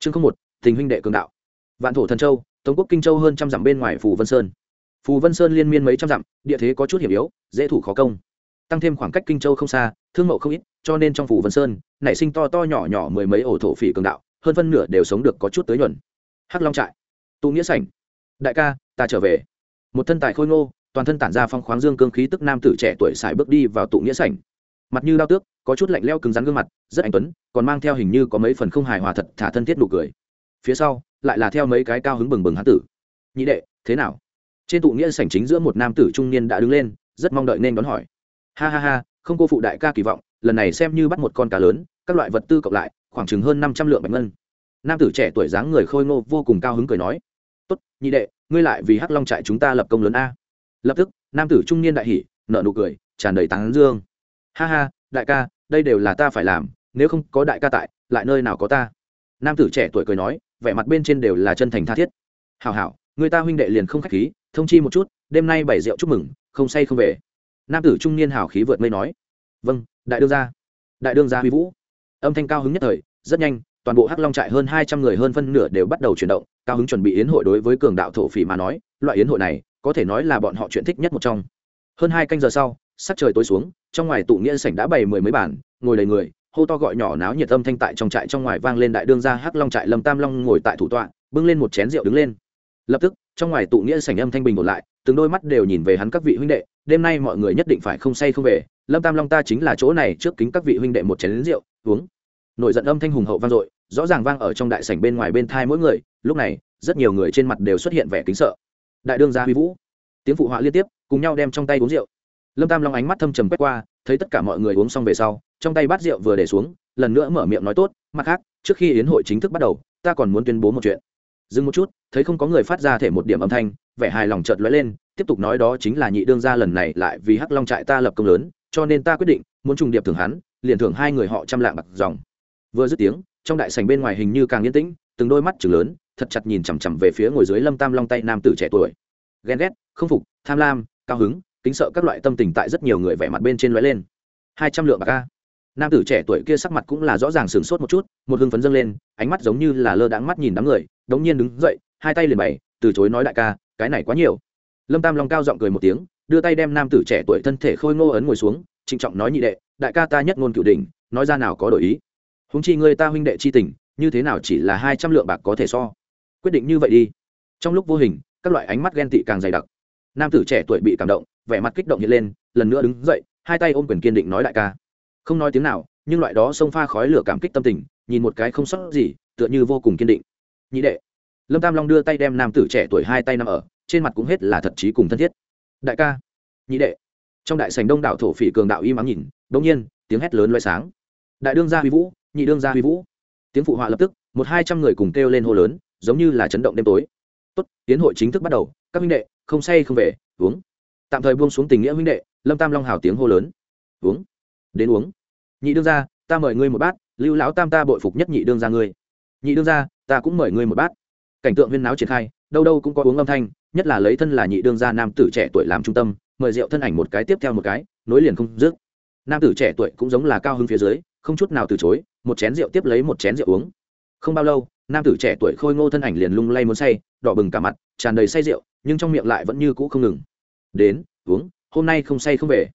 chương không một, tình huynh đệ cường đạo. Vạn thổ thần châu, tống quốc kinh châu hơn trăm dặm bên ngoài phù vân sơn. Phù vân sơn liên miên mấy trăm dặm, địa thế có chút hiểm yếu, dễ thủ khó công. Tăng thêm khoảng cách kinh châu không xa, thương mậu không ít, cho nên trong phù vân sơn, nảy sinh to to nhỏ nhỏ mười mấy ổ thổ phỉ cường đạo, hơn phân nửa đều sống được có chút tới nhuận hắc long trại. Tụ nghĩa sảnh. Đại ca, ta trở về. Một thân tài khôi ngô, toàn thân tản ra phong khoáng dương cương khí tức nam tử trẻ tuổi xài bước đi vào tụ nghĩa sảnh mặt như đao tước, có chút lạnh leo cứng rắn gương mặt, rất anh tuấn, còn mang theo hình như có mấy phần không hài hòa thật thả thân thiết nụ cười. Phía sau, lại là theo mấy cái cao hứng bừng bừng hán tử. Nhị đệ, thế nào? Trên tụ nghĩa sảnh chính giữa một nam tử trung niên đã đứng lên, rất mong đợi nên đón hỏi. Ha ha ha, không cô phụ đại ca kỳ vọng, lần này xem như bắt một con cá lớn, các loại vật tư cộng lại, khoảng chừng hơn năm trăm lượng bạch ngân. Nam tử trẻ tuổi dáng người khôi ngô vô cùng cao hứng cười nói. Tốt, nhị đệ, ngươi lại vì hắc long trại chúng ta lập công lớn a. Lập tức, nam tử trung niên đại hỉ nợ nụ cười, tràn đầy tán dương ha ha, đại ca, đây đều là ta phải làm, nếu không có đại ca tại, lại nơi nào có ta? Nam tử trẻ tuổi cười nói, vẻ mặt bên trên đều là chân thành tha thiết. Hào hảo, người ta huynh đệ liền không khách khí, thông chi một chút, đêm nay bảy rượu chúc mừng, không say không về. Nam tử trung niên hào khí vượt mây nói vâng đại đương gia. Đại đương gia huy vũ. Âm thanh cao hứng nhất thời, rất nhanh, toàn bộ hắc long trại hơn hai trăm người hơn phân nửa đều bắt đầu chuyển động, cao hứng chuẩn bị yến hội đối với cường đạo thổ phỉ mà nói, loại yến hội này, có thể nói là bọn họ chuyện thích nhất một trong. Hơn hai canh giờ sau sắc trời tối xuống, trong ngoài tụ nghĩa sảnh đã bày mười mấy bản ngồi đầy người, hô to gọi nhỏ náo nhiệt âm thanh tại trong trại trong ngoài vang lên đại đương gia hắc long trại lâm tam long ngồi tại thủ tọa, bưng lên một chén rượu đứng lên. Lập tức, trong ngoài tụ nghĩa sảnh âm thanh bình ổn lại, từng đôi mắt đều nhìn về hắn các vị huynh đệ, đêm nay mọi người nhất định phải không say không về, lâm tam long ta chính là chỗ này trước kính các vị huynh đệ một chén rượu, uống. Nổi giận âm thanh hùng hậu vang dội, rõ ràng vang ở trong đại sảnh bên ngoài bên thai mỗi người, lúc này, rất nhiều người trên mặt đều xuất hiện vẻ kính sợ. Đại đương gia huy vũ, tiếng phụ họa liên tiếp, cùng nhau đem trong tay uống rượu lâm tam long ánh mắt thâm trầm quét qua, thấy tất cả mọi người uống xong về sau, trong tay bát rượu vừa để xuống, lần nữa mở miệng nói tốt, mặt khác, trước khi yến hội chính thức bắt đầu, ta còn muốn tuyên bố một chuyện. Dừng một chút, thấy không có người phát ra thể một điểm âm thanh, vẻ hài lòng chợt lóe lên, tiếp tục nói đó chính là nhị đương gia lần này lại vì hắc long trại ta lập công lớn, cho nên ta quyết định, muốn trùng điệp thưởng hắn, liền thưởng hai người họ trăm lạng bạc dòng. Vừa dứt tiếng, trong đại sảnh bên ngoài hình như càng yên tĩnh, từng đôi mắt chừng lớn, thật chặt nhìn chằm chằm về phía ngồi dưới lâm tam long tay nam tử trẻ tuổi. Ghen ghét, không phục, tham lam, cao hứng kính sợ các loại tâm tình tại rất nhiều người vẻ mặt bên trên lóe lên. Hai trăm lượng bạc ca nam tử trẻ tuổi kia sắc mặt cũng là rõ ràng sửng sốt một chút, một hưng phấn dâng lên, ánh mắt giống như là lơ đãng mắt nhìn đám người, đống nhiên đứng dậy, hai tay liền bày, từ chối nói đại ca, cái này quá nhiều. Lâm tam long cao giọng cười một tiếng, đưa tay đem nam tử trẻ tuổi thân thể khôi ngô ấn ngồi xuống, trịnh trọng nói nhị đệ, đại ca ta nhất ngôn cửu đình nói ra nào có đổi ý. Húng chi ngươi ta huynh đệ chi tình, như thế nào chỉ là hai trăm lượng bạc có thể so? Quyết định như vậy đi. Trong lúc vô hình, các loại ánh mắt ghen tị càng dày đặc. Nam tử trẻ tuổi bị cảm động vẻ mặt kích động hiện lên, lần nữa đứng dậy, hai tay ôm quyền kiên định nói đại ca. Không nói tiếng nào, nhưng loại đó xông pha khói lửa cảm kích tâm tình, nhìn một cái không sót gì, tựa như vô cùng kiên định. Nhị đệ. Lâm tam long đưa tay đem nam tử trẻ tuổi hai tay nằm ở, trên mặt cũng hết là thật trí cùng thân thiết. Đại ca. Nhị đệ. Trong đại sành đông đảo thổ phỉ cường đạo im mắng nhìn đông nhiên, tiếng hét lớn loay sáng. Đại đương gia huy vũ, nhị đương gia huy vũ. Tiếng phụ họa lập tức, một hai trăm người cùng kêu lên hô lớn, giống như là chấn động đêm tối. Tốt, tiến hội chính thức bắt đầu, các minh đệ, không say không về, uống tạm thời buông xuống tình nghĩa huynh đệ, lâm tam long hào tiếng hô lớn. Uống, đến uống. Nhị đương gia, ta mời ngươi một bát, lưu lão tam ta bội phục nhất nhị đương gia ngươi. Nhị đương gia, ta cũng mời ngươi một bát. Cảnh tượng viên náo triển khai, đâu đâu cũng có uống âm thanh, nhất là lấy thân là nhị đương gia nam tử trẻ tuổi làm trung tâm, mời rượu thân ảnh một cái tiếp theo một cái, nối liền không dứt. Nam tử trẻ tuổi cũng giống là cao hơn phía dưới, không chút nào từ chối, một chén rượu tiếp lấy một chén rượu uống. Không bao lâu, nam tử trẻ tuổi khôi ngô thân ảnh liền lung lay muốn say, đỏ bừng cả mặt, tràn đầy say rượu, nhưng trong miệng lại vẫn như cũ không ngừng đến, uống, hôm nay không say không về.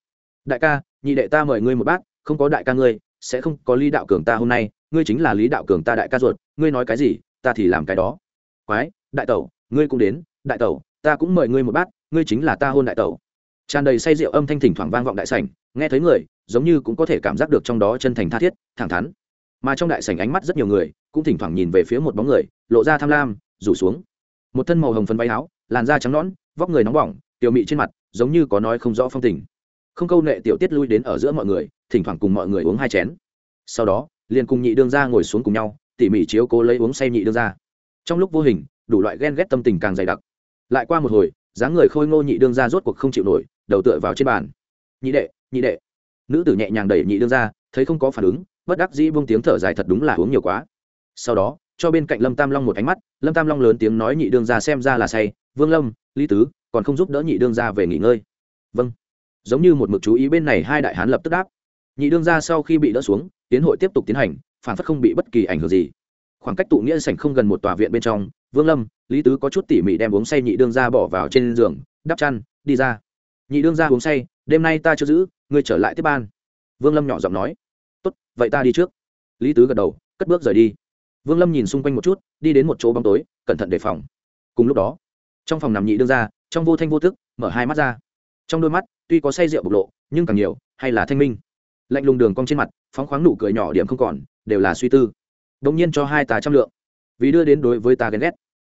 Đại ca, nhị đệ ta mời ngươi một bát, không có đại ca ngươi, sẽ không có lý đạo cường ta hôm nay, ngươi chính là lý đạo cường ta đại ca ruột, ngươi nói cái gì, ta thì làm cái đó. Quái, đại tẩu, ngươi cũng đến, đại tẩu, ta cũng mời ngươi một bát, ngươi chính là ta hôn đại tẩu. Tràn đầy say rượu âm thanh thỉnh thoảng vang vọng đại sảnh, nghe thấy người, giống như cũng có thể cảm giác được trong đó chân thành tha thiết, thẳng thắn. Mà trong đại sảnh ánh mắt rất nhiều người, cũng thỉnh thoảng nhìn về phía một bóng người, lộ ra tham lam, rủ xuống. Một thân màu hồng phấn váy áo, làn da trắng nõn vóc người nóng bỏng, tiểu mị trên mặt, giống như có nói không rõ phong tình. Không câu nệ tiểu tiết lui đến ở giữa mọi người, thỉnh thoảng cùng mọi người uống hai chén. Sau đó, liền cùng nhị đương ra ngồi xuống cùng nhau, tỉ mỉ chiếu cố lấy uống say nhị đương ra trong lúc vô hình, đủ loại ghen ghét tâm tình càng dày đặc. Lại qua một hồi, dáng người khôi ngô nhị đương ra rốt cuộc không chịu nổi, đầu tựa vào trên bàn. Nhị đệ nhị đệ. Nữ tử nhẹ nhàng đẩy nhị đương ra thấy không có phản ứng, bất đắc dĩ buông tiếng thở dài thật đúng là uống nhiều quá. Sau đó, cho bên cạnh lâm tam long một ánh mắt, lâm tam long lớn tiếng nói nhị đương ra xem ra là say vương lâm, lý tứ, còn không giúp đỡ nhị đương ra về nghỉ ngơi. Vâng. Giống như một mực chú ý bên này hai đại hán lập tức đáp. Nhị đương ra sau khi bị đỡ xuống, tiến hội tiếp tục tiến hành, phản phất không bị bất kỳ ảnh hưởng gì. Khoảng cách tụ nghĩa sảnh không gần một tòa viện bên trong, vương lâm, lý tứ có chút tỉ mỉ đem uống say nhị đương ra bỏ vào trên giường, đắp chăn, đi ra. Nhị đương ra uống say, đêm nay ta chưa giữ, ngươi trở lại tiếp ban. Vương lâm nhỏ giọng nói. Tốt, vậy ta đi trước. Lý tứ gật đầu, cất bước rời đi. Vương lâm nhìn xung quanh một chút, đi đến một chỗ bóng tối, cẩn thận đề phòng. Cùng lúc đó trong phòng nằm nhị đương ra trong vô thanh vô tức, mở hai mắt ra. Trong đôi mắt, tuy có say rượu bộc lộ, nhưng càng nhiều, hay là thanh minh. Lạnh lùng đường cong trên mặt, phóng khoáng nụ cười nhỏ điểm không còn, đều là suy tư. Đông nhiên cho hai tà trăm lượng. Vì đưa đến đối với ta ghen ghét.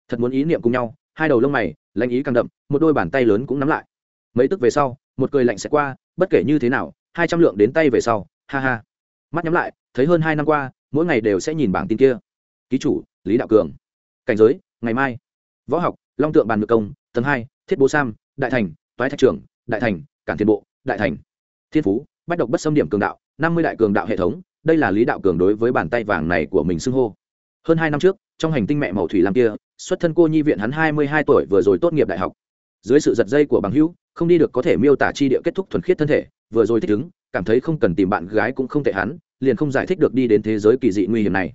Thật muốn ý niệm cùng nhau, hai đầu lông mày, lạnh ý càng đậm, một đôi bàn tay lớn cũng nắm lại. Mấy tức về sau, một cười lạnh sẽ qua, bất kể như thế nào, hai trăm lượng đến tay về sau, ha ha. Mắt nhắm lại, thấy hơn hai năm qua, mỗi ngày đều sẽ nhìn bảng tin kia. Ký chủ, lý đạo cường. Cảnh giới, ngày mai. Võ học long tượng bàn ngược công, tầng hai, thiết bố sam, đại thành, toái thạch trưởng, đại thành, cản thiên bộ, đại thành. Thiên phú, bách độc bất xâm điểm cường đạo, năm mươi đại cường đạo hệ thống, đây là lý đạo cường đối với bàn tay vàng này của mình xưng hô. Hơn hai năm trước, trong hành tinh mẹ màu thủy lam kia, xuất thân cô nhi viện hắn hai mươi hai tuổi vừa rồi tốt nghiệp đại học. Dưới sự giật dây của bằng hữu, không đi được có thể miêu tả chi địa kết thúc thuần khiết thân thể, vừa rồi thích ứng, cảm thấy không cần tìm bạn gái cũng không tệ hắn, liền không giải thích được đi đến thế giới kỳ dị nguy hiểm này.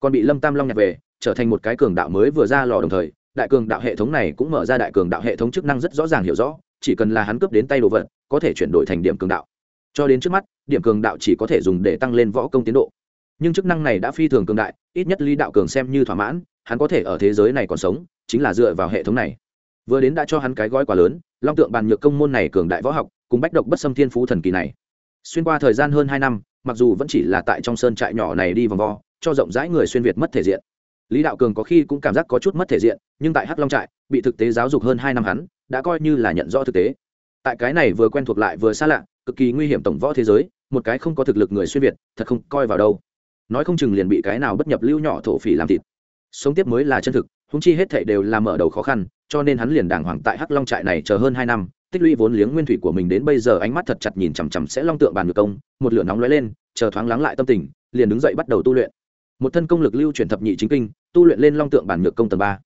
Còn bị lâm tam long nhặt về, trở thành một cái cường đạo mới vừa ra lò đồng thời đại cường đạo hệ thống này cũng mở ra đại cường đạo hệ thống chức năng rất rõ ràng hiểu rõ, chỉ cần là hắn cướp đến tay đồ vật, có thể chuyển đổi thành điểm cường đạo. Cho đến trước mắt, điểm cường đạo chỉ có thể dùng để tăng lên võ công tiến độ. Nhưng chức năng này đã phi thường cường đại, ít nhất lý đạo cường xem như thỏa mãn, hắn có thể ở thế giới này còn sống, chính là dựa vào hệ thống này. Vừa đến đã cho hắn cái gói quá lớn, long tượng bàn nhược công môn này cường đại võ học, cùng bách độc bất xâm thiên phú thần kỳ này. Xuyên qua thời gian hơn hai năm, mặc dù vẫn chỉ là tại trong sơn trại nhỏ này đi vòng vo, cho rộng rãi người xuyên việt mất thể diện lý đạo cường có khi cũng cảm giác có chút mất thể diện, nhưng tại hắc long trại, bị thực tế giáo dục hơn hai năm hắn, đã coi như là nhận rõ thực tế. Tại cái này vừa quen thuộc lại vừa xa lạ, cực kỳ nguy hiểm tổng võ thế giới, một cái không có thực lực người xuyên việt, thật không coi vào đâu. Nói không chừng liền bị cái nào bất nhập lưu nhỏ thổ phỉ làm thịt. Sống tiếp mới là chân thực húng chi hết thệ đều là mở đầu khó khăn, cho nên hắn liền đàng hoàng tại hắc long trại này chờ hơn hai năm, tích lũy vốn liếng nguyên thủy của mình đến bây giờ ánh mắt thật chặt nhìn chằm chằm sẽ long tượng bàn ngược công, một lửa nóng lóe lên, chờ thoáng lắng lại tâm tình, liền đứng dậy bắt đầu tu luyện một thân công lực lưu chuyển thập nhị chính kinh, tu luyện lên long tượng bàn nhược công tầng ba.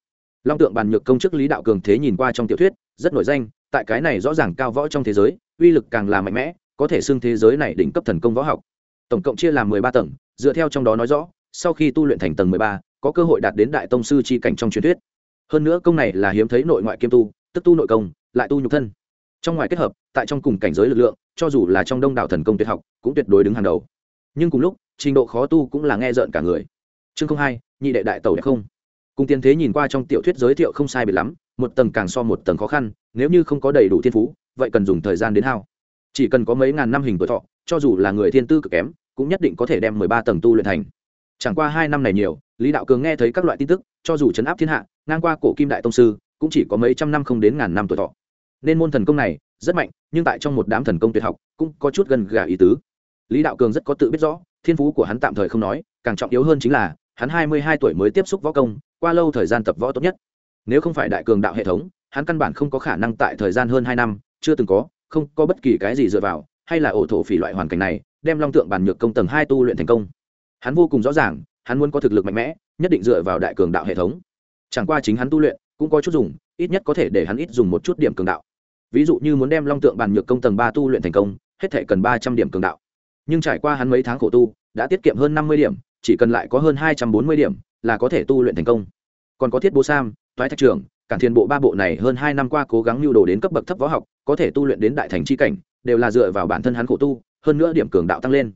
Long tượng bàn nhược công chức lý đạo cường thế nhìn qua trong tiểu thuyết, rất nổi danh, tại cái này rõ ràng cao võ trong thế giới, uy lực càng là mạnh mẽ, có thể xưng thế giới này đỉnh cấp thần công võ học. Tổng cộng chia làm mười ba tầng, dựa theo trong đó nói rõ, sau khi tu luyện thành tầng mười ba, có cơ hội đạt đến đại tông sư c h i cảnh trong truyền thuyết. Hơn nữa công này là hiếm thấy nội ngoại kiêm tu, tức tu nội công, lại tu nhục thân. Trong ngoài kết hợp, tại trong cùng cảnh giới lực lượng, cho dù là trong đông đảo thần công tuyệt học, cũng tuyệt đối đứng hàng đầu nhưng cùng lúc, trình độ khó tu cũng là nghe rợn cả người. Chương không hai, nhị đệ đại tẩu đẹp không? Cùng tiên thế nhìn qua trong tiểu thuyết giới thiệu không sai biệt lắm, một tầng càng so một tầng khó khăn, nếu như không có đầy đủ thiên phú, vậy cần dùng thời gian đến hao. Chỉ cần có mấy ngàn năm hình tuổi thọ, cho dù là người thiên tư cực kém, cũng nhất định có thể đem mười ba tầng tu luyện thành. Chẳng qua hai năm này nhiều, lý đạo cường nghe thấy các loại tin tức, cho dù chấn áp thiên hạ, ngang qua cổ kim đại tông sư, cũng chỉ có mấy trăm năm không đến ngàn năm tuổi thọ. Nên môn thần công này, rất mạnh, nhưng tại trong một đám thần công tuyệt học, cũng có chút gần gà ý tứ lý đạo cường rất có tự biết rõ, thiên phú của hắn tạm thời không nói, càng trọng yếu hơn chính là, hắn hai mươi hai tuổi mới tiếp xúc võ công, qua lâu thời gian tập võ tốt nhất. Nếu không phải đại cường đạo hệ thống, hắn căn bản không có khả năng tại thời gian hơn hai năm, chưa từng có, không có bất kỳ cái gì dựa vào, hay là ổ thổ phỉ loại hoàn cảnh này, đem long tượng bàn nhược công tầng hai tu luyện thành công. Hắn vô cùng rõ ràng, hắn muốn có thực lực mạnh mẽ, nhất định dựa vào đại cường đạo hệ thống. Chẳng qua chính hắn tu luyện, cũng có chút dùng, ít nhất có thể để hắn ít dùng một chút điểm cường đạo. Ví dụ như muốn đem long tượng bàn nhược công tầng ba tu luyện thành công, hết thể cần ba trăm điểm cường đạo nhưng trải qua hắn mấy tháng khổ tu, đã tiết kiệm hơn năm mươi điểm, chỉ cần lại có hơn hai trăm bốn mươi điểm là có thể tu luyện thành công. Còn có thiết bố sam, toái thạch trường cản thiên bộ ba bộ này hơn hai năm qua cố gắng lưu đồ đến cấp bậc thấp võ học, có thể tu luyện đến đại thành c h i cảnh, đều là dựa vào bản thân hắn khổ tu, hơn nữa điểm cường đạo tăng lên.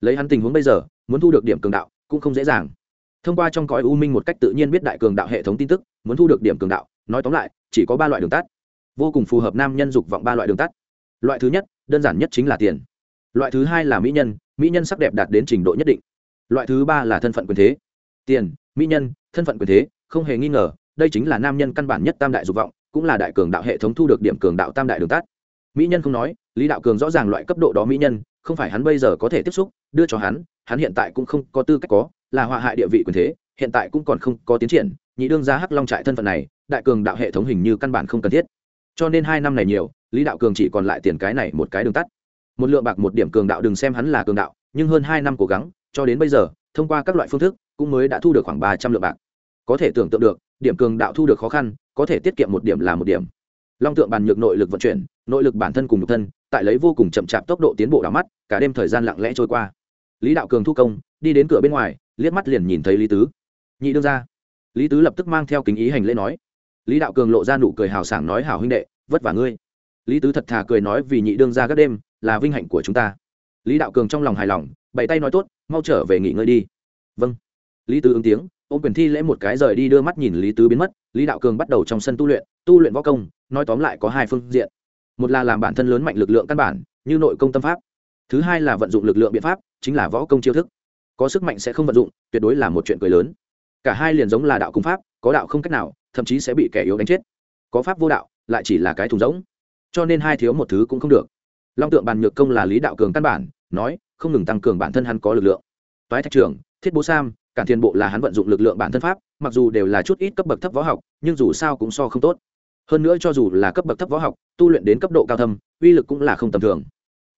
Lấy hắn tình huống bây giờ, muốn thu được điểm cường đạo cũng không dễ dàng. Thông qua trong cõi u minh một cách tự nhiên biết đại cường đạo hệ thống tin tức, muốn thu được điểm cường đạo, nói tóm lại, chỉ có ba loại đường tắt. Vô cùng phù hợp nam nhân dục vọng ba loại đường tắt. Loại thứ nhất, đơn giản nhất chính là tiền loại thứ hai là mỹ nhân mỹ nhân sắc đẹp đạt đến trình độ nhất định. Loại thứ ba là thân phận quyền thế. Tiền, mỹ nhân, thân phận quyền thế, không hề nghi ngờ, đây chính là nam nhân căn bản nhất tam đại dục vọng, cũng là đại cường đạo hệ thống thu được điểm cường đạo tam đại đường tắt. Mỹ nhân không nói, lý đạo cường rõ ràng loại cấp độ đó mỹ nhân, không phải hắn bây giờ có thể tiếp xúc, đưa cho hắn hắn hiện tại cũng không có tư cách có, là họa hại địa vị quyền thế, hiện tại cũng còn không có tiến triển, nhị đương ra hắc long trại thân phận này, đại cường đạo hệ thống hình như căn bản không cần thiết. Cho nên hai năm này nhiều, lý đạo cường chỉ còn lại tiền cái này một cái đường tắt một lượng bạc một điểm cường đạo, đừng xem hắn là cường đạo, nhưng hơn hai năm cố gắng, cho đến bây giờ, thông qua các loại phương thức, cũng mới đã thu được khoảng ba trăm lượng bạc. Có thể tưởng tượng được, điểm cường đạo thu được khó khăn, có thể tiết kiệm một điểm là một điểm. Long tượng bàn nhược nội lực vận chuyển, nội lực bản thân cùng nhục thân, tại lấy vô cùng chậm chạp tốc độ tiến bộ đảo mắt, cả đêm thời gian lặng lẽ trôi qua. Lý đạo cường thu công, đi đến cửa bên ngoài, liếc mắt liền nhìn thấy lý tứ. Nhị đương ra lý tứ lập tức mang theo kính ý hành lễ nói. Lý đạo cường lộ ra nụ cười hào sảng nói hào huynh đệ, vất vả ngươi. Lý tứ thật thà cười nói, vì nhị đương ra các đêm là vinh hạnh của chúng ta. Lý đạo cường trong lòng hài lòng, bày tay nói tốt, mau trở về nghỉ ngơi đi. Vâng. Lý tứ ứng tiếng, ôm quyền thi lễ một cái rời đi đưa mắt nhìn lý tứ biến mất. Lý đạo cường bắt đầu trong sân tu luyện tu luyện võ công, nói tóm lại có hai phương diện. Một là làm bản thân lớn mạnh lực lượng căn bản, như nội công tâm pháp. Thứ hai là vận dụng lực lượng biện pháp, chính là võ công chiêu thức. Có sức mạnh sẽ không vận dụng, tuyệt đối là một chuyện cười lớn. Cả hai liền giống là đạo cung pháp, có đạo không cách nào, thậm chí sẽ bị kẻ yếu đánh chết. Có pháp vô đạo, lại chỉ là cái thùng rỗng. Cho nên hai thiếu một thứ cũng không được long tượng bàn nhược công là lý đạo cường căn bản, nói, không ngừng tăng cường bản thân hắn có lực lượng. Toái thạch trưởng thiết bố sam, cản thiên bộ là hắn vận dụng lực lượng bản thân pháp, mặc dù đều là chút ít cấp bậc thấp võ học, nhưng dù sao cũng so không tốt. Hơn nữa cho dù là cấp bậc thấp võ học, tu luyện đến cấp độ cao thâm, uy lực cũng là không tầm thường.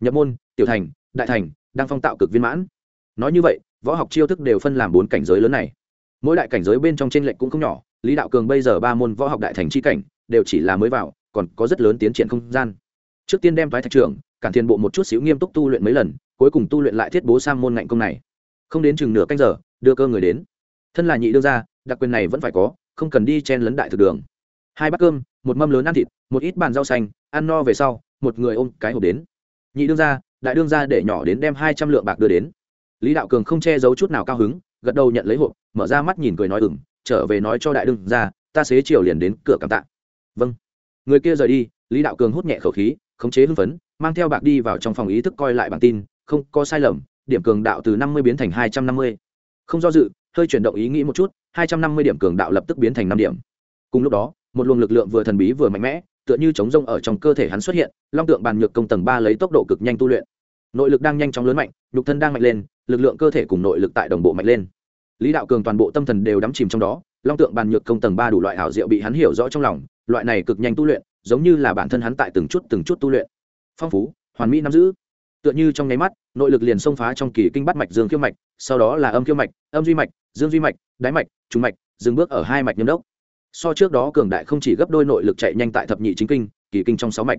Nhập môn, tiểu thành, đại thành, đang phong tạo cực viên mãn. Nói như vậy, võ học chiêu thức đều phân làm bốn cảnh giới lớn này. Mỗi đại cảnh giới bên trong t r ê n lệch cũng không nhỏ, lý đạo cường bây giờ ba môn võ học đại thành c h i cảnh, đều chỉ là mới vào, còn có rất lớn tiến triển không gian trước tiên đem thoái thạch trưởng, cản thiền bộ một chút xíu nghiêm túc tu luyện mấy lần, cuối cùng tu luyện lại thiết bố sang môn ngạnh công này. Không đến chừng nửa canh giờ, đưa cơ người đến. Thân là nhị đương gia, đặc quyền này vẫn phải có, không cần đi chen lấn đại thực đường. Hai bát cơm, một mâm lớn ăn thịt, một ít bàn rau xanh, ăn no về sau, một người ôm cái hộp đến. Nhị đương gia, đại đương gia để nhỏ đến đem hai trăm lượng bạc đưa đến. Lý đạo cường không che giấu chút nào cao hứng, gật đầu nhận lấy hộp, mở ra mắt nhìn cười nói ừng trở về nói cho đại đương ra ta xế chiều liền đến cửa cảm tạ. Vâng. Người kia rời đi, lý đạo cường hút nhẹ khẩu khí khống chế hưng phấn, mang theo bạc đi vào trong phòng ý thức coi lại bản tin, không có sai lầm, điểm cường đạo từ năm mươi biến thành hai trăm năm mươi. Không do dự, hơi chuyển động ý nghĩ một chút, hai trăm năm mươi điểm cường đạo lập tức biến thành năm điểm. Cùng lúc đó, một luồng lực lượng vừa thần bí vừa mạnh mẽ, tựa như chống rông ở trong cơ thể hắn xuất hiện, long tượng bàn nhược công tầng ba lấy tốc độ cực nhanh tu luyện. Nội lực đang nhanh chóng lớn mạnh, nhục thân đang mạnh lên, lực lượng cơ thể cùng nội lực tại đồng bộ mạnh lên. Lý đạo cường toàn bộ tâm thần đều đắm chìm trong đó, long tượng bàn nhược công tầng ba đủ loại hảo diệu bị hắn hiểu rõ trong lòng, loại này cực nhanh tu luyện giống như là bản thân hắn tại từng chút từng chút tu luyện. Phong phú, hoàn mỹ nắm giữ. Tựa như trong nháy mắt, nội lực liền xông phá trong kỳ kinh bắt mạch dương khiêu mạch, sau đó là âm khiêu mạch, âm duy mạch, dương duy mạch, đáy mạch, trùng mạch, dừng bước ở hai mạch nhâm đốc. So trước đó cường đại không chỉ gấp đôi nội lực chạy nhanh tại thập nhị chính kinh, kỳ kinh trong sáu mạch.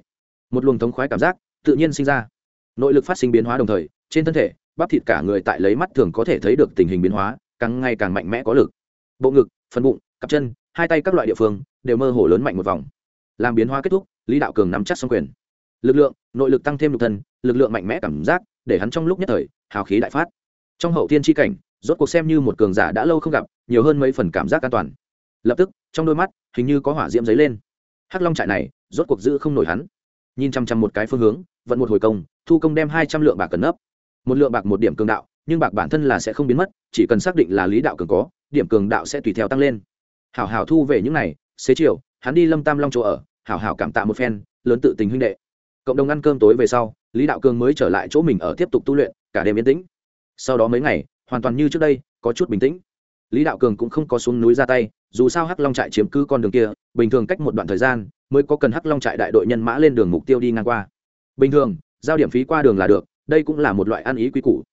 Một luồng thống khoái cảm giác tự nhiên sinh ra. Nội lực phát sinh biến hóa đồng thời, trên thân thể, bắp thịt cả người tại lấy mắt thường có thể thấy được tình hình biến hóa, càng ngày càng mạnh mẽ có lực. Bộ ngực, phần bụng, cặp chân, hai tay các loại địa phương đều mơ hồ lớn mạnh một vòng làm biến hóa kết thúc, lý đạo cường nắm chắc xong quyền. Lực lượng, nội lực tăng thêm nhục thân, lực lượng mạnh mẽ cảm giác, để hắn trong lúc nhất thời, hào khí đại phát. Trong hậu thiên tri cảnh, rốt cuộc xem như một cường giả đã lâu không gặp, nhiều hơn mấy phần cảm giác an toàn. Lập tức, trong đôi mắt, hình như có hỏa diễm dấy lên. Hắc long trại này, rốt cuộc giữ không nổi hắn. Nhìn chăm chăm một cái phương hướng, vận một hồi công, thu công đem hai trăm lượng bạc cần nấp. Một lượng bạc một điểm cường đạo, nhưng bạc bản thân là sẽ không biến mất, chỉ cần xác định là lý đạo cường có, điểm cường đạo sẽ tùy theo tăng lên. Hảo hảo thu về những này, xế chiều, hắn đi lâm tam long chỗ ở hảo hảo cảm tạ một phen, lớn tự tình huynh đệ. Cộng đồng ăn cơm tối về sau, lý đạo cường mới trở lại chỗ mình ở tiếp tục tu luyện, cả đêm yên tĩnh. Sau đó mấy ngày, hoàn toàn như trước đây, có chút bình tĩnh. Lý đạo cường cũng không có xuống núi ra tay, dù sao hắc long trại chiếm cứ con đường kia, bình thường cách một đoạn thời gian, mới có cần hắc long trại đại đội nhân mã lên đường mục tiêu đi ngang qua. Bình thường, giao điểm phí qua đường là được, đây cũng là một loại ăn ý quy củ.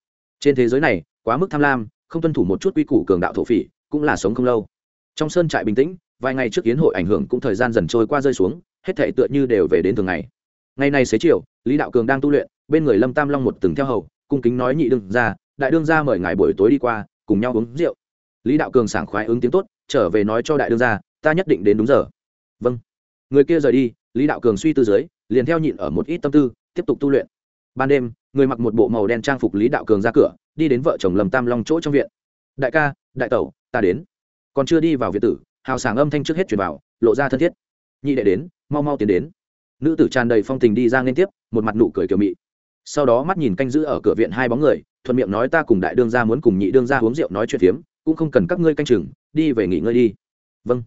Trên thế giới này, quá mức tham lam, không tuân thủ một chút quy củ cường đạo thổ phỉ, cũng là sống không lâu. Trong sơn trại bình tĩnh vài ngày trước kiến hội ảnh hưởng cũng thời gian dần trôi qua rơi xuống, hết thể tựa như đều về đến thường ngày. Ngày nay xế chiều, lý đạo cường đang tu luyện, bên người lâm tam long một từng theo hầu, cung kính nói nhị đương ra, đại đương ra mời ngài buổi tối đi qua, cùng nhau uống rượu. Lý đạo cường sảng khoái ứng tiếng tốt, trở về nói cho đại đương ra ta nhất định đến đúng giờ. Vâng. Người kia rời đi, lý đạo cường suy tư dưới, liền theo nhịn ở một ít tâm tư, tiếp tục tu luyện. Ban đêm, người mặc một bộ màu đen trang phục lý đạo cường ra cửa, đi đến vợ chồng lầm tam long chỗ trong viện. Đại ca, đại tẩu, ta đến. Còn chưa đi vào viện tử hào sảng âm thanh trước hết truyền vào, lộ ra thân thiết. Nhị đệ đến, mau mau tiến đến. Nữ tử tràn đầy phong tình đi ra liên tiếp, một mặt nụ cười kiểu mị. Sau đó mắt nhìn canh giữ ở cửa viện hai bóng người, thuận miệng nói ta cùng đại đương gia muốn cùng nhị đương gia uống rượu nói chuyện phiếm, cũng không cần các ngươi canh chừng, đi về nghỉ ngơi đi. Vâng.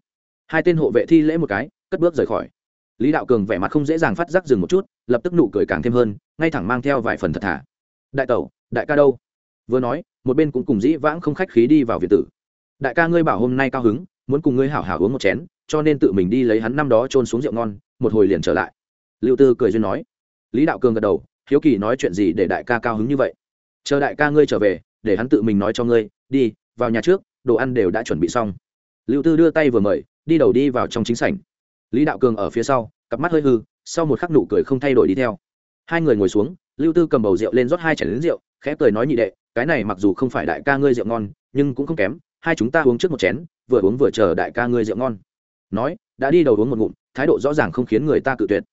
Hai tên hộ vệ thi lễ một cái, cất bước rời khỏi. Lý đạo cường vẻ mặt không dễ dàng phát giác dừng một chút, lập tức nụ cười càng thêm hơn, ngay thẳng mang theo vài phần thật thà. Đại tẩu, đại ca đâu? Vừa nói, một bên cũng cùng dĩ vãng không khách khí đi vào việt tử. Đại ca ngươi bảo hôm nay cao hứng muốn cùng ngươi hảo hảo uống một chén, cho nên tự mình đi lấy hắn năm đó trôn xuống rượu ngon, một hồi liền trở lại. Lưu tư cười duyên nói. Lý đạo cường gật đầu, hiếu kỳ nói chuyện gì để đại ca cao hứng như vậy? Chờ đại ca ngươi trở về, để hắn tự mình nói cho ngươi, đi, vào nhà trước, đồ ăn đều đã chuẩn bị xong. Lưu tư đưa tay vừa mời, đi đầu đi vào trong chính sảnh. Lý đạo cường ở phía sau, cặp mắt hơi hư, sau một khắc nụ cười không thay đổi đi theo. Hai người ngồi xuống, lưu tư cầm bầu rượu lên rót hai chảy đến rượu, khẽ cười nói nhị đệ, cái này mặc dù không phải đại ca ngươi rượu ngon, nhưng cũng không kém hai chúng ta uống trước một chén, vừa uống vừa chờ đại ca ngươi rượu ngon. Nói, đã đi đầu uống một ngụm, thái độ rõ ràng không khiến người ta cự tuyệt.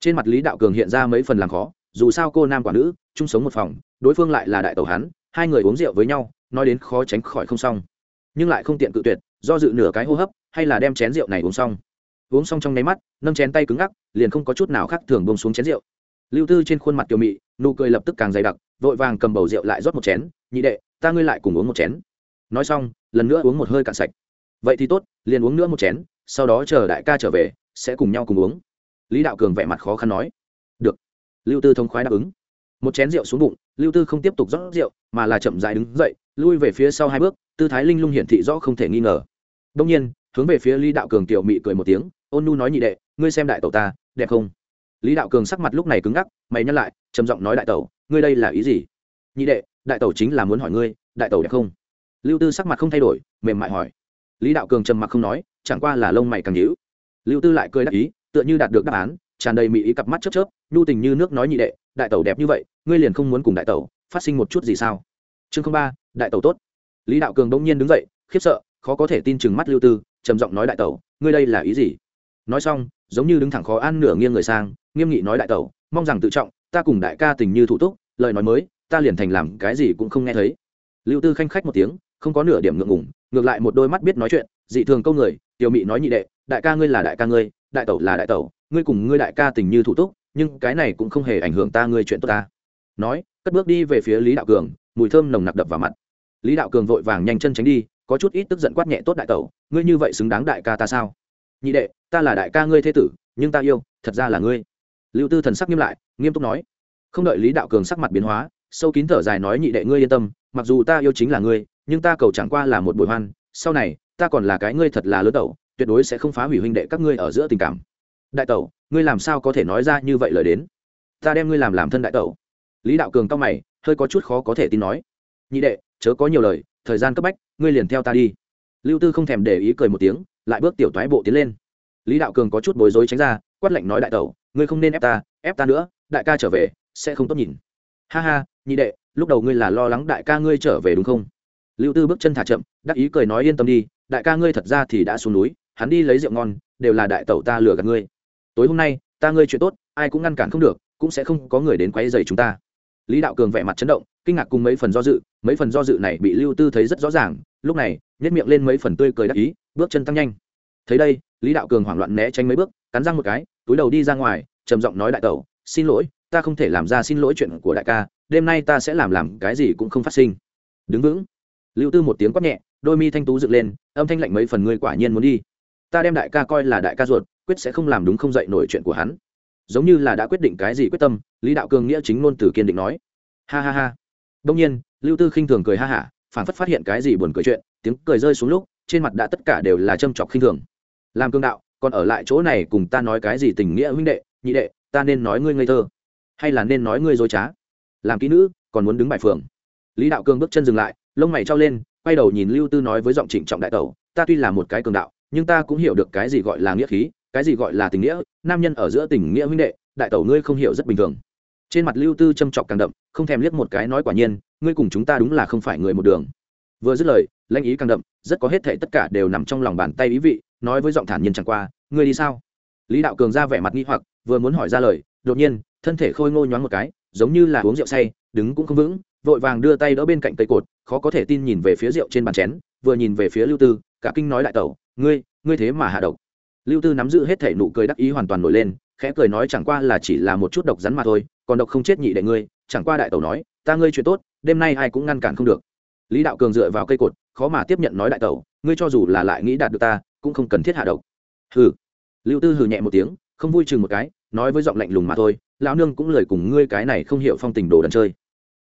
Trên mặt lý đạo cường hiện ra mấy phần làm khó, dù sao cô nam quả nữ, chung sống một phòng, đối phương lại là đại tẩu hắn, hai người uống rượu với nhau, nói đến khó tránh khỏi không xong. Nhưng lại không tiện cự tuyệt, do dự nửa cái hô hấp, hay là đem chén rượu này uống xong. Uống xong trong nháy mắt, nâng chén tay cứng ngắc, liền không có chút nào khác thường bông xuống chén rượu. Lưu tư trên khuôn mặt kiều mị, nụ cười lập tức càng dày đặc, vội vàng cầm bầu rượu lại rót một chén, nhị đệ, ta ngươi lại cùng uống một chén nói xong, lần nữa uống một hơi cạn sạch. Vậy thì tốt, liền uống nữa một chén, sau đó chờ đại ca trở về, sẽ cùng nhau cùng uống. Lý đạo cường vẻ mặt khó khăn nói. Được. Lưu tư thông khoái đáp ứng. Một chén rượu xuống bụng, lưu tư không tiếp tục rót rượu, mà là chậm dài đứng dậy, lui về phía sau hai bước, tư thái linh lung hiển thị rõ không thể nghi ngờ. Đông nhiên, hướng về phía lý đạo cường tiểu mị cười một tiếng, ôn nu nói nhị đệ, ngươi xem đại tẩu ta, đẹp không? Lý đạo cường sắc mặt lúc này cứng ngắc, mày nhắc lại, trầm giọng nói đại tẩu, ngươi đây là ý gì? Nhị đệ, đại tẩu chính là muốn hỏi ngươi, đại tẩu đẹp không? Lưu tư sắc mặt không thay đổi, mềm mại hỏi. Lý đạo cường trầm mặc không nói, chẳng qua là lông mày càng nhíu. Lưu tư lại cười đắc ý, tựa như đạt được đáp án, tràn đầy mỹ ý cặp mắt chớp chớp, nhu tình như nước nói nhị đệ, đại tẩu đẹp như vậy, ngươi liền không muốn cùng đại tẩu phát sinh một chút gì sao? Chương ba, đại tẩu tốt. Lý đạo cường đông nhiên đứng dậy, khiếp sợ, khó có thể tin chừng mắt lưu tư, trầm giọng nói đại tẩu, ngươi đây là ý gì? Nói xong, giống như đứng thẳng khó ăn nửa nghiêng người sang, nghiêm nghị nói đại tẩu, mong rằng tự trọng, ta cùng đại ca tình như thủ túc, lời nói mới, ta liền thành làm cái gì cũng không nghe thấy. Lưu tư khanh khách một tiếng không có nửa điểm ngượng ngùng, ngược lại một đôi mắt biết nói chuyện dị thường câu người tiểu mị nói nhị đệ đại ca ngươi là đại ca ngươi đại tẩu là đại tẩu ngươi cùng ngươi đại ca tình như thủ túc nhưng cái này cũng không hề ảnh hưởng ta ngươi chuyện tốt ta. Nói cất bước đi về phía lý đạo cường mùi thơm nồng nặc đập vào mặt. Lý đạo cường vội vàng nhanh chân tránh đi có chút ít tức giận quát nhẹ tốt đại tẩu ngươi như vậy xứng đáng đại ca ta sao? Nhị đệ ta là đại ca ngươi thế tử nhưng ta yêu thật ra là ngươi. Lưu tư thần sắc nghiêm lại nghiêm túc nói. Không đợi lý đạo cường sắc mặt biến hóa sâu kín thở dài nói nhị đệ ngươi yên tâm mặc dù ta yêu chính là ngươi nhưng ta cầu chẳng qua là một buổi hoan, sau này, ta còn là cái ngươi thật là lớn tẩu, tuyệt đối sẽ không phá hủy huynh đệ các ngươi ở giữa tình cảm. Đại tẩu, ngươi làm sao có thể nói ra như vậy lời đến? Ta đem ngươi làm làm thân đại tẩu. Lý đạo cường cao mày, hơi có chút khó có thể tin nói. Nhị đệ, chớ có nhiều lời, thời gian cấp bách, ngươi liền theo ta đi. Lưu tư không thèm để ý cười một tiếng, lại bước tiểu toái bộ tiến lên. Lý đạo cường có chút bối rối tránh ra, quát lạnh nói đại tẩu, ngươi không nên ép ta ép ta nữa, đại ca trở về, sẽ không tốt nhìn. Ha ha, nhị đệ, lúc đầu ngươi là lo lắng đại ca ngươi trở về đúng không? Lưu tư bước chân thả chậm, đắc ý cười nói, yên tâm đi, đại ca ngươi thật ra thì đã xuống núi, hắn đi lấy rượu ngon, đều là đại tẩu ta lừa gạt ngươi. Tối hôm nay, ta ngươi chuyện tốt, ai cũng ngăn cản không được, cũng sẽ không có người đến quấy rầy chúng ta. Lý đạo cường vẻ mặt chấn động, kinh ngạc cùng mấy phần do dự, mấy phần do dự này bị lưu tư thấy rất rõ ràng, lúc này nhét miệng lên mấy phần tươi cười đắc ý, bước chân tăng nhanh. Thấy đây, lý đạo cường hoảng loạn né tránh mấy bước, cắn răng một cái, túi đầu đi ra ngoài, trầm giọng nói, đại tẩu, xin lỗi, ta không thể làm ra xin lỗi chuyện của đại ca, đêm nay ta sẽ làm làm cái gì cũng không phát sinh. Đứng vững lưu tư một tiếng quát nhẹ, đôi mi thanh tú dựng lên, âm thanh lạnh mấy phần ngươi quả nhiên muốn đi. Ta đem đại ca coi là đại ca ruột, quyết sẽ không làm đúng không dậy nổi chuyện của hắn. Giống như là đã quyết định cái gì quyết tâm, lý đạo cường nghĩa chính ngôn từ kiên định nói. Ha ha ha. Đông nhiên, lưu tư khinh thường cười ha hả phản phất phát hiện cái gì buồn cười chuyện, tiếng cười rơi xuống lúc, trên mặt đã tất cả đều là châm chọc khinh thường. Làm cương đạo, còn ở lại chỗ này cùng ta nói cái gì tình nghĩa huynh đệ, nhị đệ, ta nên nói ngươi ngây thơ, hay là nên nói ngươi dối trá? Làm kỹ nữ, còn muốn đứng bài phường. Lý đạo Cương bước chân dừng lại lông mày trao lên, quay đầu nhìn lưu tư nói với giọng trịnh trọng đại tẩu, ta tuy là một cái cường đạo, nhưng ta cũng hiểu được cái gì gọi là nghĩa khí, cái gì gọi là tình nghĩa, nam nhân ở giữa tình nghĩa huynh đệ, đại tẩu ngươi không hiểu rất bình thường. Trên mặt lưu tư châm chọc càng đậm, không thèm liếc một cái nói quả nhiên, ngươi cùng chúng ta đúng là không phải người một đường. Vừa dứt lời, lãnh ý càng đậm, rất có hết thệ tất cả đều nằm trong lòng bàn tay ý vị, nói với giọng thản nhiên chẳng qua, ngươi đi sao? Lý đạo cường ra vẻ mặt nghi hoặc, vừa muốn hỏi ra lời, đột nhiên, thân thể khôi ngô nhoáng một cái, giống như là uống rượu say, đứng cũng không vững vội vàng đưa tay đỡ bên cạnh cây cột, khó có thể tin nhìn về phía rượu trên bàn chén, vừa nhìn về phía lưu tư, cả kinh nói đại tẩu, ngươi ngươi thế mà hạ độc. Lưu tư nắm giữ hết thể nụ cười đắc ý hoàn toàn nổi lên, khẽ cười nói chẳng qua là chỉ là một chút độc rắn mà thôi, còn độc không chết nhị đệ ngươi, chẳng qua đại tẩu nói, ta ngươi chuyện tốt, đêm nay ai cũng ngăn cản không được. Lý đạo cường dựa vào cây cột, khó mà tiếp nhận nói đại tẩu, ngươi cho dù là lại nghĩ đạt được ta, cũng không cần thiết hạ độc. Hừ. Lưu tư hừ nhẹ một tiếng, không vui chừng một cái, nói với giọng lạnh lùng mà thôi, lão nương cũng lời cùng ngươi cái này không hiểu phong tình đồ đần chơi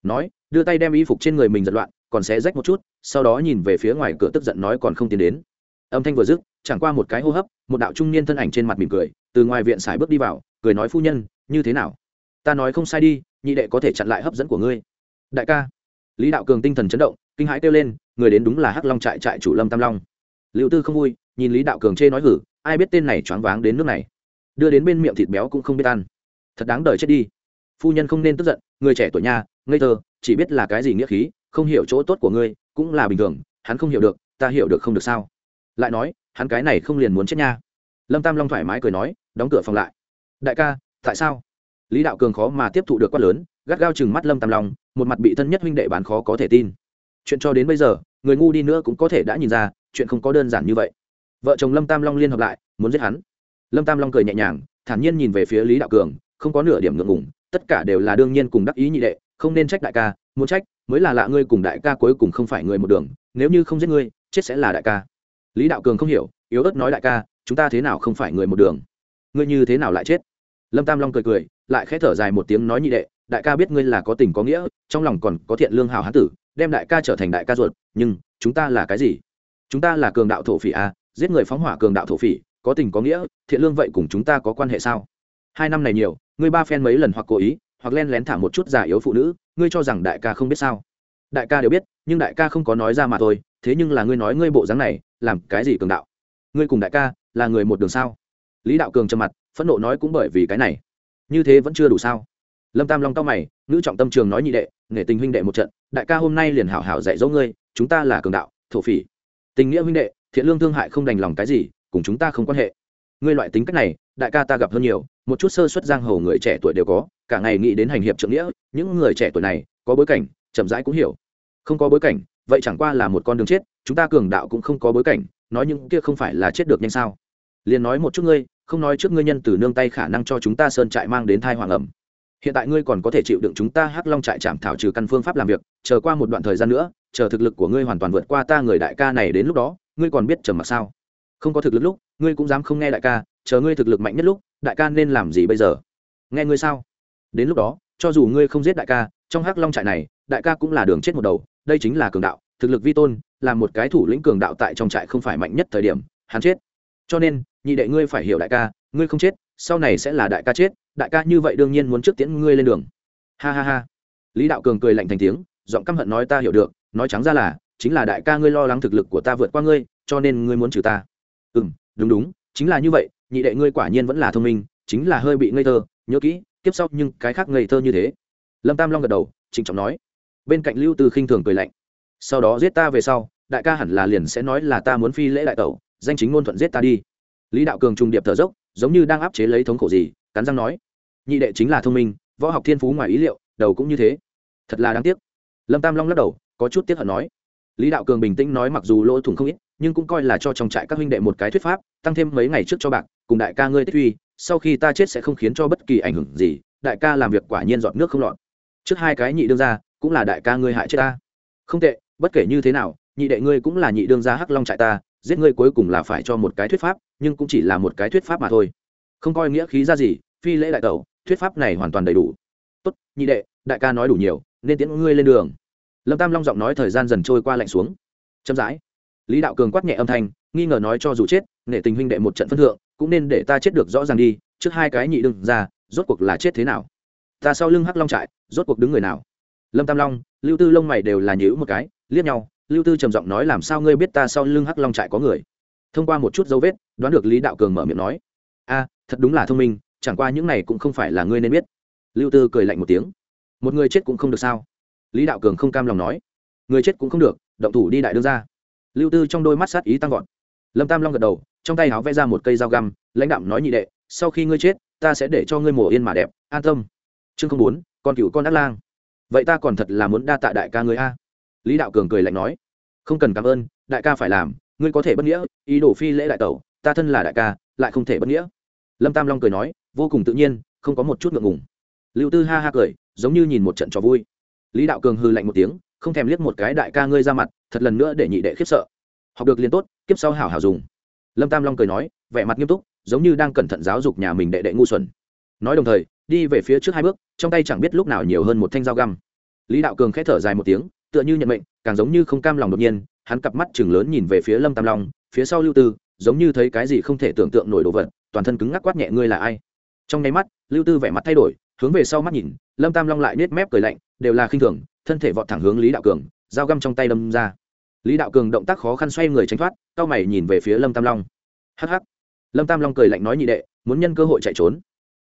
nói, đưa tay đem y phục trên người mình giật loạn, còn sẽ rách một chút, sau đó nhìn về phía ngoài cửa tức giận nói còn không tiến đến. Âm thanh vừa dứt, chẳng qua một cái hô hấp, một đạo trung niên thân ảnh trên mặt mỉm cười, từ ngoài viện xài bước đi vào, cười nói, phu nhân, như thế nào? Ta nói không sai đi, nhị đệ có thể chặn lại hấp dẫn của ngươi. Đại ca. Lý đạo cường tinh thần chấn động, kinh hãi kêu lên, người đến đúng là hắc long trại trại chủ lâm tam long. Liệu tư không vui, nhìn lý đạo cường chê nói, hử, ai biết tên này choáng váng đến nước này? Đưa đến bên miệng thịt béo cũng không biết ăn. Thật đáng đời chết đi. Phu nhân không nên tức giận, người trẻ tuổi nha ngây thơ, chỉ biết là cái gì nghĩa khí, không hiểu chỗ tốt của ngươi, cũng là bình thường, hắn không hiểu được, ta hiểu được không được sao? Lại nói, hắn cái này không liền muốn chết nha. Lâm tam long thoải mái cười nói, đóng cửa phòng lại. Đại ca, tại sao? Lý đạo cường khó mà tiếp thụ được quát lớn, gắt gao chừng mắt lâm tam long, một mặt bị thân nhất huynh đệ bán khó có thể tin. Chuyện cho đến bây giờ, người ngu đi nữa cũng có thể đã nhìn ra, chuyện không có đơn giản như vậy. Vợ chồng lâm tam long liên hợp lại, muốn giết hắn. Lâm tam long cười nhẹ nhàng, thản nhiên nhìn về phía lý đạo cường, không có nửa điểm ngượng ngùng, tất cả đều là đương nhiên cùng đắc ý nhị đệ không nên trách đại ca, muốn trách, mới là lạ ngươi cùng đại ca cuối cùng không phải người một đường, nếu như không giết ngươi, chết sẽ là đại ca. Lý đạo cường không hiểu, yếu ớt nói đại ca, chúng ta thế nào không phải người một đường? Ngươi như thế nào lại chết? Lâm tam long cười cười, lại khẽ thở dài một tiếng nói nhị đệ, đại ca biết ngươi là có tình có nghĩa, trong lòng còn có thiện lương hào hán tử, đem đại ca trở thành đại ca ruột, nhưng chúng ta là cái gì? Chúng ta là cường đạo thổ phỉ à giết người phóng hỏa cường đạo thổ phỉ, có tình có nghĩa, thiện lương vậy cùng chúng ta có quan hệ sao? Hai năm này nhiều, ngươi ba phen mấy lần hoặc cố ý hoặc len lén thả một chút giả yếu phụ nữ, ngươi cho rằng đại ca không biết sao? Đại ca đều biết, nhưng đại ca không có nói ra mà thôi, thế nhưng là ngươi nói ngươi bộ dáng này, làm cái gì cường đạo? Ngươi cùng đại ca, là người một đường sao? Lý đạo cường trầm mặt, phẫn nộ nói cũng bởi vì cái này. Như thế vẫn chưa đủ sao? Lâm tam long cao mày, nữ trọng tâm trường nói nhị đệ nghệ tình huynh đệ một trận, đại ca hôm nay liền hảo hảo dạy dỗ ngươi, chúng ta là cường đạo, thổ phỉ. Tình nghĩa huynh đệ, thiện lương thương hại không đành lòng cái gì, cùng chúng ta không quan hệ. Ngươi loại tính cách này, đại ca ta gặp hơn nhiều, một chút sơ suất giang hồ người trẻ tuổi đều có cả ngày nghĩ đến hành hiệp trượng nghĩa, những người trẻ tuổi này, có bối cảnh, chậm rãi cũng hiểu. Không có bối cảnh, vậy chẳng qua là một con đường chết, chúng ta cường đạo cũng không có bối cảnh, nói những kia không phải là chết được nhanh sao? Liền nói một chút ngươi, không nói trước ngươi nhân từ nương tay khả năng cho chúng ta sơn trại mang đến thai hoàng ẩm hiện tại ngươi còn có thể chịu đựng chúng ta hắc long trại chạm thảo trừ căn phương pháp làm việc, chờ qua một đoạn thời gian nữa, chờ thực lực của ngươi hoàn toàn vượt qua ta người đại ca này đến lúc đó, ngươi còn biết trầm mặc sao? Không có thực lực lúc, ngươi cũng dám không nghe đại ca, chờ ngươi thực lực mạnh nhất lúc, đại ca nên làm gì bây giờ? Nghe ngươi sao? Đến lúc đó, cho dù ngươi không giết đại ca, trong hắc long trại này, đại ca cũng là đường chết một đầu, đây chính là cường đạo, thực lực vi tôn, là một cái thủ lĩnh cường đạo tại trong trại không phải mạnh nhất thời điểm, hắn chết. Cho nên, nhị đệ ngươi phải hiểu đại ca, ngươi không chết, sau này sẽ là đại ca chết, đại ca như vậy đương nhiên muốn trước tiễn ngươi lên đường. Ha ha ha. Lý đạo cường cười lạnh thành tiếng, giọng căm hận nói ta hiểu được, nói trắng ra là, chính là đại ca ngươi lo lắng thực lực của ta vượt qua ngươi, cho nên ngươi muốn trừ ta. Ừ m đúng đúng, chính là như vậy, nhị đệ ngươi quả nhiên vẫn là thông minh, chính là hơi bị ngây thơ, nhớ kỹ kiếp sau nhưng cái khác ngây thơ như thế. Lâm tam long gật đầu, trịnh trọng nói. Bên cạnh lưu tư khinh thường cười lạnh. Sau đó giết ta về sau, đại ca hẳn là liền sẽ nói là ta muốn phi lễ đại tẩu, danh chính ngôn thuận giết ta đi. Lý đạo cường trung điệp thở dốc, giống như đang áp chế lấy thống khổ gì, cắn răng nói. Nhị đệ chính là thông minh, võ học thiên phú ngoài ý liệu, đầu cũng như thế. Thật là đáng tiếc. Lâm tam long lắc đầu, có chút tiếc hận nói. Lý đạo cường bình tĩnh nói mặc dù lỗ thủng không ít, nhưng cũng coi là cho trong trại các huynh đệ một cái thuyết pháp, tăng thêm mấy ngày trước cho bạc, cùng đại ca ngươi tích uy sau khi ta chết sẽ không khiến cho bất kỳ ảnh hưởng gì, đại ca làm việc quả nhiên dọn nước không lọt. Trước hai cái nhị đương ra cũng là đại ca ngươi hại chết ta. Không tệ, bất kể như thế nào, nhị đệ ngươi cũng là nhị đương gia hắc long trại ta, giết ngươi cuối cùng là phải cho một cái thuyết pháp, nhưng cũng chỉ là một cái thuyết pháp mà thôi. Không coi nghĩa khí ra gì, phi lễ đại tẩu, thuyết pháp này hoàn toàn đầy đủ. Tốt, nhị đệ, đại ca nói đủ nhiều, nên tiễn ngươi lên đường. Lâm tam long giọng nói thời gian dần trôi qua lạnh xuống. Chậm rãi. Lý đạo cường quát nhẹ âm thanh, nghi ngờ nói cho dù chết nghệ tình huynh đệ một trận phân thượng cũng nên để ta chết được rõ ràng đi, trước hai cái nhị đương ra, rốt cuộc là chết thế nào? Ta sau lưng hắc long trại, rốt cuộc đứng người nào? Lâm tam long, lưu tư lông mày đều là nhữ một cái, liếc nhau, lưu tư trầm giọng nói làm sao ngươi biết ta sau lưng hắc long trại có người? Thông qua một chút dấu vết, đoán được lý đạo cường mở miệng nói. A, thật đúng là thông minh, chẳng qua những này cũng không phải là ngươi nên biết. Lưu tư cười lạnh một tiếng. Một người chết cũng không được sao? Lý đạo cường không cam lòng nói. Người chết cũng không được, động thủ đi đại đương ra lưu tư trong đôi mắt sát ý tăng vọt. Lâm tam long gật đầu trong tay áo vẽ ra một cây dao găm, lãnh đạo nói nhị đệ, sau khi ngươi chết, ta sẽ để cho ngươi mổ yên mà đẹp, an tâm. Chương không bốn, con cựu con ác lang. Vậy ta còn thật là muốn đa tạ đại ca ngươi a. Lý đạo cường cười lạnh nói. Không cần cảm ơn, đại ca phải làm, ngươi có thể bất nghĩa, ý đồ phi lễ đại tẩu, ta thân là đại ca, lại không thể bất nghĩa. Lâm tam long cười nói, vô cùng tự nhiên, không có một chút ngượng ngùng. Lưu tư ha ha cười, giống như nhìn một trận trò vui. Lý đạo cường hư lạnh một tiếng, không thèm liếc một cái đại ca ngươi ra mặt, thật lần nữa để nhị đệ khiếp sợ. Học được liền tốt, kiếp sau hảo hảo dùng lâm tam long cười nói, vẻ mặt nghiêm túc, giống như đang cẩn thận giáo dục nhà mình đệ đệ ngu xuẩn. Nói đồng thời, đi về phía trước hai bước, trong tay chẳng biết lúc nào nhiều hơn một thanh dao găm. Lý đạo cường k h ẽ thở dài một tiếng, tựa như nhận mệnh, càng giống như không cam lòng đột nhiên, hắn cặp mắt chừng lớn nhìn về phía lâm tam long, phía sau lưu tư, giống như thấy cái gì không thể tưởng tượng nổi đồ vật, toàn thân cứng ngắc quát nhẹ, ngươi là ai? Trong nháy mắt, lưu tư vẻ mặt thay đổi, hướng về sau mắt nhìn, lâm tam long lại nết mép cười lạnh, đều là khinh thường, thân thể vọt thẳng hướng lý đạo cường, dao găm trong tay đâm ra lý đạo cường động tác khó khăn xoay người tránh thoát cao mày nhìn về phía lâm tam long. Hh lâm tam long cười lạnh nói nhị đệ muốn nhân cơ hội chạy trốn.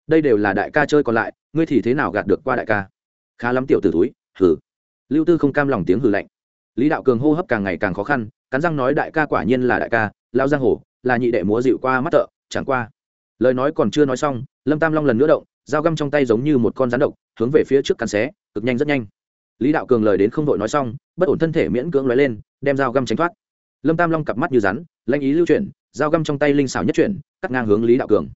Đây đều là đại ca chơi còn lại ngươi thì thế nào gạt được qua đại ca? Khá lắm tiểu t ử túi hử lưu tư không cam lòng tiếng hử lạnh. Lý đạo cường hô hấp càng ngày càng khó khăn cắn răng nói đại ca quả nhiên là đại ca lao giang hồ là nhị đệ múa dịu qua mắt tợ, chẳng qua. Lời nói còn chưa nói xong lâm tam long lần nữa động dao găm trong tay giống như một con rắn độc hướng về phía trước cắn xé cực nhanh rất nhanh lý đạo cường lời đến không vội nói xong, bất ổn thân thể miễn cưỡng lóe lên, đem dao găm tránh thoát. Lâm tam long cặp mắt như rắn, lanh ý lưu chuyển, dao găm trong tay linh xảo nhất chuyển, cắt ngang hướng lý đạo cường.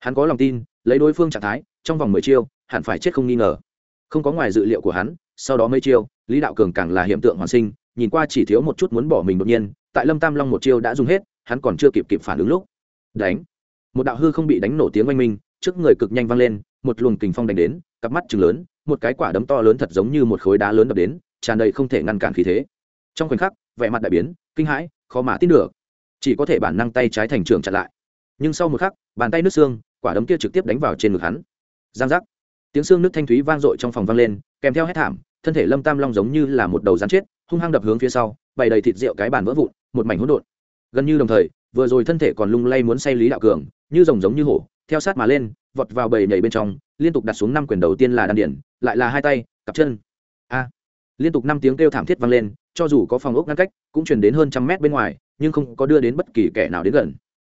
Hắn có lòng tin, lấy đối phương trạng thái, trong vòng mười chiêu, hẳn phải chết không nghi ngờ. Không có ngoài dự liệu của hắn, sau đó mấy chiêu, lý đạo cường càng là hiện tượng hoàn sinh, nhìn qua chỉ thiếu một chút muốn bỏ mình đột nhiên, tại lâm tam long một chiêu đã dùng hết, hắn còn chưa kịp kịp phản ứng lúc. Đánh. Một đạo hư không bị đánh nổ tiếng oanh minh, trước người cực nhanh vang lên, một luồng kình phong đánh đến, cặp mắt chừng lớn một cái quả đấm to lớn thật giống như một khối đá lớn đập đến, tràn đầy không thể ngăn cản khí thế. Trong khoảnh khắc, vẻ mặt đại biến, kinh hãi, khó mà tin được. Chỉ có thể bản năng tay trái thành trường chặn lại. Nhưng sau một khắc, bàn tay nước xương, quả đấm kia trực tiếp đánh vào trên ngực hắn. Giang giác. Tiếng xương nước thanh thúy vang dội trong phòng vang lên, kèm theo hét thảm, thân thể lâm tam long giống như là một đầu rắn chết, hung hăng đập hướng phía sau, bày đầy thịt rượu cái bàn vỡ vụn, một mảnh hỗn độn. Gần như đồng thời, vừa rồi thân thể còn lung lay muốn say lý đạo cường, như rồng giống như hổ, theo sát mà lên, vọt vào bầy nhảy bên trong liên tục đặt xuống năm quyền đầu tiên là đan điển, lại là hai tay, cặp chân. A. Liên tục năm tiếng kêu thảm thiết vang lên, cho dù có phòng ốc ngăn cách, cũng truyền đến hơn trăm mét bên ngoài, nhưng không có đưa đến bất kỳ kẻ nào đến gần.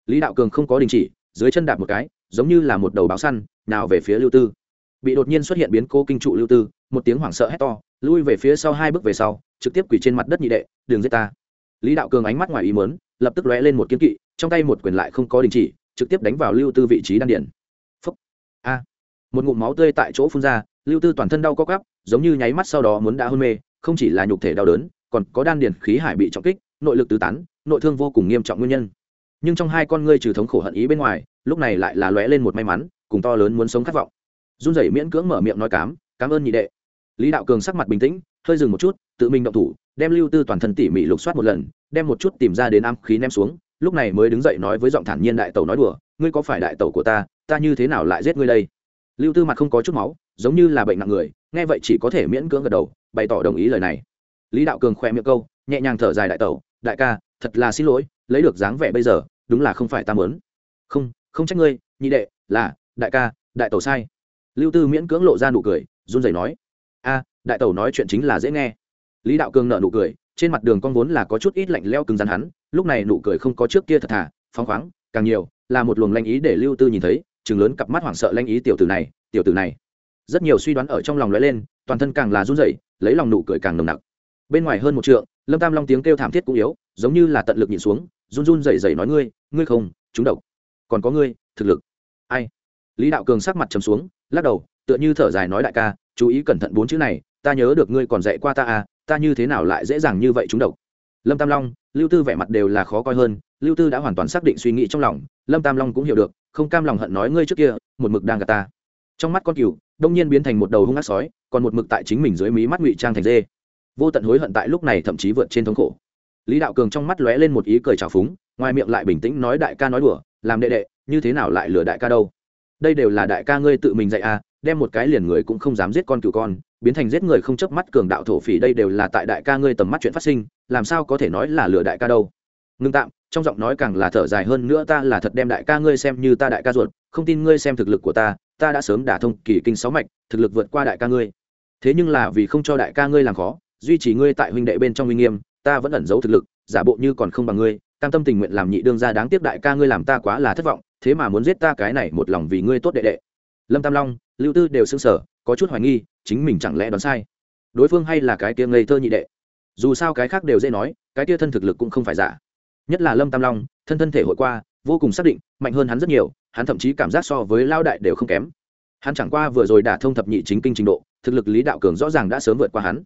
Lý đạo cường không có đình chỉ, dưới chân đạp một cái, giống như là một đầu báo săn, nào về phía lưu tư. Bị đột nhiên xuất hiện biến cố kinh trụ lưu tư, một tiếng hoảng sợ hét to, lui về phía sau hai bước về sau, trực tiếp quỳ trên mặt đất nhị đệ đường giết ta. Lý đạo cường ánh mắt ngoài ý mớn lập tức lóe lên một kiếm kỵ, trong tay một quyền lại không có đình chỉ, trực tiếp đánh vào lưu tư vị trí đan điển. Phúc. A một ngụm máu tươi tại chỗ phun ra, lưu tư toàn thân đau co cắp giống như nháy mắt sau đó muốn đã hôn mê, không chỉ là nhục thể đau đớn, còn có đan điền khí hải bị trọng kích, nội lực tứ tán, nội thương vô cùng nghiêm trọng nguyên nhân. Nhưng trong hai con ngươi trừ thống khổ hận ý bên ngoài, lúc này lại là lóe lên một may mắn, cùng to lớn muốn sống khát vọng. Run rẩy miễn cưỡng mở miệng nói cám cảm ơn nhị đệ. Lý đạo cường sắc mặt bình tĩnh, hơi dừng một chút, tự mình động thủ, đem lưu tư toàn thân tỉ mỉ lục soát một lần, đem một chút tìm ra đến am khí ném xuống, lúc này mới đứng dậy nói với giọng thản nhiên đại tẩu nói đùa, ngươi có phải đại tẩu của ta ta như thế nào lại giết ngươi đây? Lưu tư mặt không có chút máu, giống như là bệnh nặng người, nghe vậy chỉ có thể miễn cưỡng gật đầu, bày tỏ đồng ý lời này. Lý đạo cường khoe miệng câu, nhẹ nhàng thở dài đại tẩu, đại ca, thật là xin lỗi, lấy được dáng vẻ bây giờ, đúng là không phải ta mớn không không trách ngươi, nhị đệ, là, đại ca, đại tẩu sai. Lưu tư miễn cưỡng lộ ra nụ cười, run rẩy nói, a, đại tẩu nói chuyện chính là dễ nghe. Lý đạo cường nợ nụ cười, trên mặt đường con vốn là có chút ít lạnh leo cứng rắn hắn, lúc này nụ cười không có trước kia thật thà, phóng khoáng, càng nhiều, là một luồng lanh ý để lưu tư nhìn thấy chừng lớn cặp mắt hoảng sợ lanh ý tiểu tử này, tiểu tử này. Rất nhiều suy đoán ở trong lòng lóe lên, toàn thân càng là run rẩy, lấy lòng nụ cười càng nồng nặc. Bên ngoài hơn một trượng, lâm tam long tiếng kêu thảm thiết cũng yếu, giống như là tận lực nhìn xuống, run run rẩy rẩy nói ngươi ngươi không, chúng độc. Còn có ngươi, thực lực. Ai? Lý đạo cường sắc mặt trầm xuống, lắc đầu, tựa như thở dài nói đại ca, chú ý cẩn thận bốn chữ này, ta nhớ được ngươi còn dạy qua ta à ta như thế nào lại dễ dàng như vậy chúng độc. Lâm tam long lưu tư vẻ mặt đều là khó coi hơn, lưu tư đã hoàn toàn xác định suy nghĩ trong lòng, lâm tam long cũng hiểu được, không cam lòng hận nói ngươi trước kia, một mực đang gạt ta. Trong mắt con cừu, đông nhiên biến thành một đầu hung ác sói, còn một mực tại chính mình dưới mí mắt ngụy trang thành dê. Vô tận hối hận tại lúc này thậm chí vượt trên thống khổ. Lý đạo cường trong mắt lóe lên một ý cười trào phúng, ngoài miệng lại bình tĩnh nói đại ca nói đùa, làm đệ đệ, như thế nào lại lừa đại ca đâu? Đây đều là đại ca ngươi tự mình dạy à đem một cái liền người cũng không dám giết con cừu con biến thành giết người không chớp mắt cường đạo thổ phỉ đây đều là tại đại ca ngươi tầm mắt chuyện phát sinh, làm sao có thể nói là lừa đại ca đâu. Ngưng tạm, trong giọng nói càng là thở dài hơn nữa ta là thật đem đại ca ngươi xem như ta đại ca ruột, không tin ngươi xem thực lực của ta ta đã sớm đả thông kỳ kinh sáu mạch, thực lực vượt qua đại ca ngươi. Thế nhưng là vì không cho đại ca ngươi làm khó, duy trì ngươi tại huynh đệ bên trong uy nghiêm, ta vẫn ẩn giấu thực lực, giả bộ như còn không bằng ngươi, cam tâm tình nguyện làm nhị đương gia đáng tiếc đại ca ngươi làm ta quá là thất vọng, thế mà muốn giết ta cái này một lòng vì ngươi tốt đệ đệ. Lâm tam long lưu tư đều xưng sở có chút hoài nghi, chính mình chẳng lẽ đoán sai? Đối phương hay là cái tia ngây thơ nhị đệ? Dù sao cái khác đều dễ nói, cái tia thân thực lực cũng không phải giả. Nhất là lâm tam long, thân thân thể hội qua, vô cùng xác định, mạnh hơn hắn rất nhiều, hắn thậm chí cảm giác so với lao đại đều không kém. Hắn chẳng qua vừa rồi đả thông thập nhị chính kinh trình độ, thực lực lý đạo cường rõ ràng đã sớm vượt qua hắn.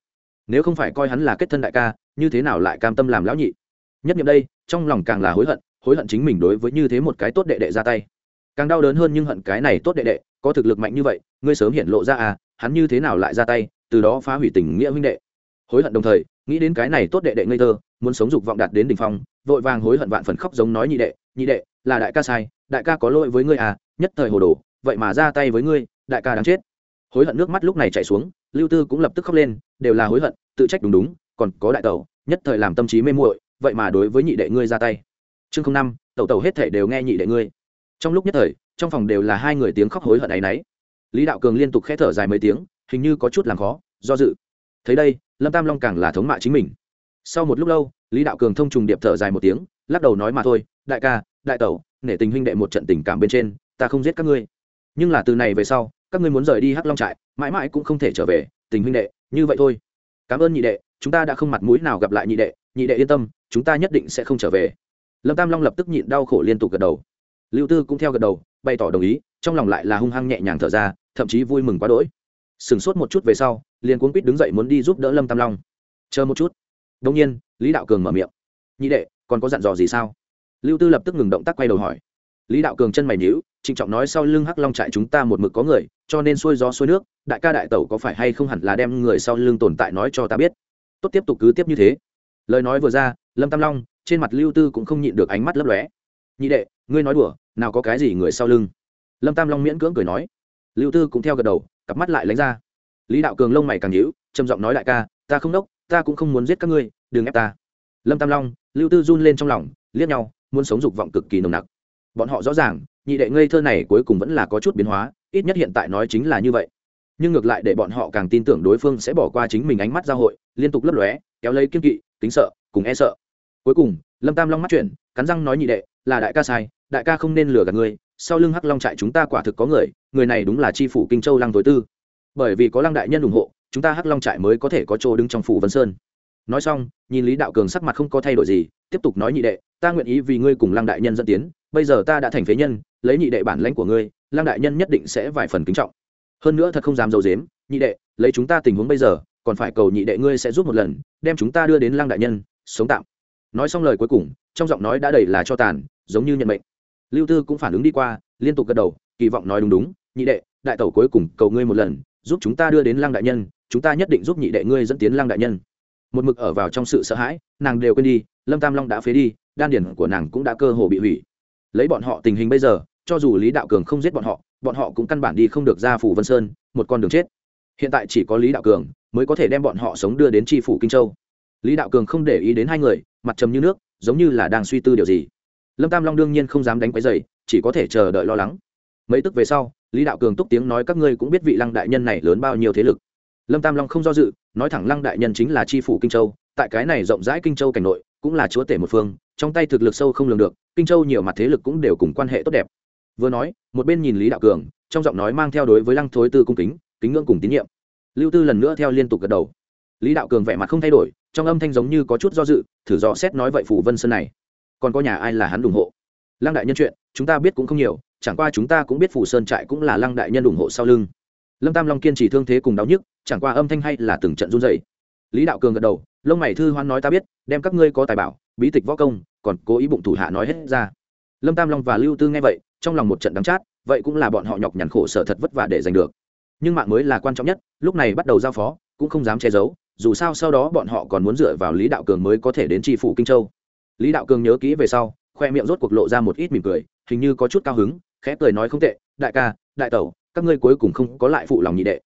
Nếu không phải coi hắn là kết thân đại ca, như thế nào lại cam tâm làm lão nhị? Nhất nghiệm đây, trong lòng càng là hối hận hối hận chính mình đối với như thế một cái tốt đệ đệ ra tay càng đau đớn hơn nhưng hận cái này tốt đệ đệ, có thực lực mạnh như vậy, ngươi sớm hiện lộ ra à hắn như thế nào lại ra tay, từ đó phá hủy tình nghĩa huynh đệ. Hối hận đồng thời, nghĩ đến cái này tốt đệ đệ ngây thơ, muốn sống dục vọng đạt đến đ ỉ n h phong, vội vàng hối hận vạn phần khóc giống nói nhị đệ nhị đệ, là đại ca sai, đại ca có lỗi với ngươi à nhất thời hồ đồ, vậy mà ra tay với ngươi, đại ca đáng chết. Hối hận nước mắt lúc này chạy xuống, lưu tư cũng lập tức khóc lên, đều là hối hận, tự trách đúng đúng, còn có đại tẩu, nhất thời làm tâm trí mê muội, vậy mà đối với nhị đệ ngươi ra tay. Chương không năm, tẩu tẩu hết thể đều nghe nhị đệ ngươi trong lúc nhất thời, trong phòng đều là hai người tiếng khóc hối hận ấ y n ấ y lý đạo cường liên tục k h ẽ thở dài mấy tiếng, hình như có chút làm khó, do dự. Thấy đây, lâm tam long càng là thống mạ chính mình. Sau một lúc lâu, lý đạo cường thông trùng điệp thở dài một tiếng, lắc đầu nói mà thôi, đại ca, đại tẩu, nể tình huynh đệ một trận tình cảm bên trên, ta không giết các ngươi. Nhưng là từ này về sau, các ngươi muốn rời đi hắc long trại, mãi mãi cũng không thể trở về, tình huynh đệ, như vậy thôi. Cảm ơn nhị đệ, chúng ta đã không mặt mũi nào gặp lại nhị đệ nhị đệ yên tâm, chúng ta nhất định sẽ không trở về. Lâm tam long lập tức nhịn đau khổ liên tục gật đầu lưu tư cũng theo gật đầu, bày tỏ đồng ý, trong lòng lại là hung hăng nhẹ nhàng thở ra, thậm chí vui mừng quá đỗi. Sửng sốt một chút về sau, liền cuốn quýt đứng dậy muốn đi giúp đỡ lâm tam long. Chờ một chút. Đông nhiên, lý đạo cường mở miệng. Nhị đệ, còn có dặn dò gì sao? Lưu tư lập tức ngừng động tác quay đầu hỏi. Lý đạo cường chân mày nhíu, trịnh trọng nói sau lưng hắc long trại chúng ta một mực có người, cho nên xuôi gió xuôi nước, đại ca đại tẩu có phải hay không hẳn là đem người sau lưng tồn tại nói cho ta biết. Tốt tiếp tục cứ tiếp như thế. Lời nói vừa ra, lâm tam long, trên mặt lưu tư cũng không nhịn được ánh mắt lấp lóe. Nhị đệ, ngươi nói đùa nào có cái gì người sau lưng lâm tam long miễn cưỡng cười nói lưu tư cũng theo gật đầu cặp mắt lại lánh ra lý đạo cường lông mày càng nhíu, trầm giọng nói đại ca ta không đốc, ta cũng không muốn giết các ngươi, đừng ép ta. lâm tam long, lưu tư run lên trong lòng, liếc nhau, muốn sống dục vọng cực kỳ nồng nặc. bọn họ rõ ràng, nhị đệ ngây thơ này cuối cùng vẫn là có chút biến hóa, ít nhất hiện tại nói chính là như vậy. nhưng ngược lại để bọn họ càng tin tưởng đối phương sẽ bỏ qua chính mình ánh mắt giao hội, liên tục lấp lóe, kéo lấy kiên kỵ tính sợ, cùng e sợ. cuối cùng, lâm tam long mắt chuyển, cắn răng nói nhị đệ, là đại ca sai đại ca không nên lừa gạt ngươi, sau lưng hắc long trại chúng ta quả thực có người người này đúng là tri phủ kinh châu lăng tối tư. Bởi vì có lăng đại nhân ủng hộ, chúng ta hắc long trại mới có thể có chỗ đứng trong phủ vân sơn. Nói xong, nhìn lý đạo cường sắc mặt không có thay đổi gì, tiếp tục nói nhị đệ, ta nguyện ý vì ngươi cùng lăng đại nhân dẫn tiến, bây giờ ta đã thành phế nhân, lấy nhị đệ bản lãnh của ngươi, lăng đại nhân nhất định sẽ vài phần kính trọng. Hơn nữa thật không dám d i ấ u dếm nhị đệ, lấy chúng ta tình huống bây giờ, còn phải cầu nhị đệ ngươi sẽ giúp một lần, đem chúng ta đưa đến lăng đại nhân, sống tạm. Nói xong lời cuối cùng, trong giọng nói đã đầy là cho tàn, giống như nhận mệnh lưu tư cũng phản ứng đi qua, liên tục gật đầu, kỳ vọng nói đúng đúng, nhị đệ, đại tẩu cuối cùng cầu ngươi một lần, giúp chúng ta đưa đến lăng đại nhân, chúng ta nhất định giúp nhị đệ ngươi dẫn tiến lăng đại nhân. Một mực ở vào trong sự sợ hãi, nàng đều quên đi, lâm tam long đã phế đi, đan điển của nàng cũng đã cơ hồ bị hủy. Lấy bọn họ tình hình bây giờ, cho dù lý đạo cường không giết bọn họ bọn họ cũng căn bản đi không được ra phủ vân sơn, một con đường chết. Hiện tại chỉ có lý đạo cường mới có thể đem bọn họ sống đưa đến tri phủ kinh châu. Lý đạo cường không để ý đến hai người, mặt trầm như nước, giống như là đang suy tư điều gì lâm tam long đương nhiên không dám đánh quấy dày chỉ có thể chờ đợi lo lắng. Mấy tức về sau, lý đạo cường túc tiếng nói các ngươi cũng biết vị lăng đại nhân này lớn bao nhiêu thế lực. Lâm tam long không do dự, nói thẳng lăng đại nhân chính là tri phủ kinh châu, tại cái này rộng rãi kinh châu cảnh nội, cũng là chúa tể một phương, trong tay thực lực sâu không lường được, kinh châu nhiều mặt thế lực cũng đều cùng quan hệ tốt đẹp. Vừa nói, một bên nhìn lý đạo cường, trong giọng nói mang theo đối với lăng thối tư cung kính kính ngưỡng cùng tín nhiệm. Lưu tư lần nữa theo liên tục gật đầu. Lý đạo cường vẻ mặt không thay đổi, trong âm thanh giống như có chút do dự, thử dò xét nói vậy phủ vân sơn này còn có nhà ai là hắn ủng hộ? Lăng đại nhân chuyện, chúng ta biết cũng không nhiều, chẳng qua chúng ta cũng biết phủ sơn trại cũng là lăng đại nhân ủng hộ sau lưng. Lâm tam long kiên trì thương thế cùng đau nhức, chẳng qua âm thanh hay là từng trận run dày lý đạo cường gật đầu, lông mày thư hoan nói ta biết, đem các ngươi có tài bảo, bí tịch võ công, còn cố ý bụng thủ hạ nói hết ra. Lâm tam long và lưu tư nghe vậy, trong lòng một trận đắng chát, vậy cũng là bọn họ nhọc nhằn khổ sở thật vất vả để giành được. Nhưng mạng mới là quan trọng nhất, lúc này bắt đầu giao phó, cũng không dám che giấu, dù sao sau đó bọn họ còn muốn dựa vào lý đạo cường mới có thể đến tri phủ kinh châu lý đạo cường nhớ kỹ về sau, khoe miệng rốt cuộc lộ ra một ít mỉm cười, hình như có chút cao hứng, khẽ cười nói không tệ, đại ca, đại tẩu, các ngươi cuối cùng không có lại phụ lòng nhị đệ.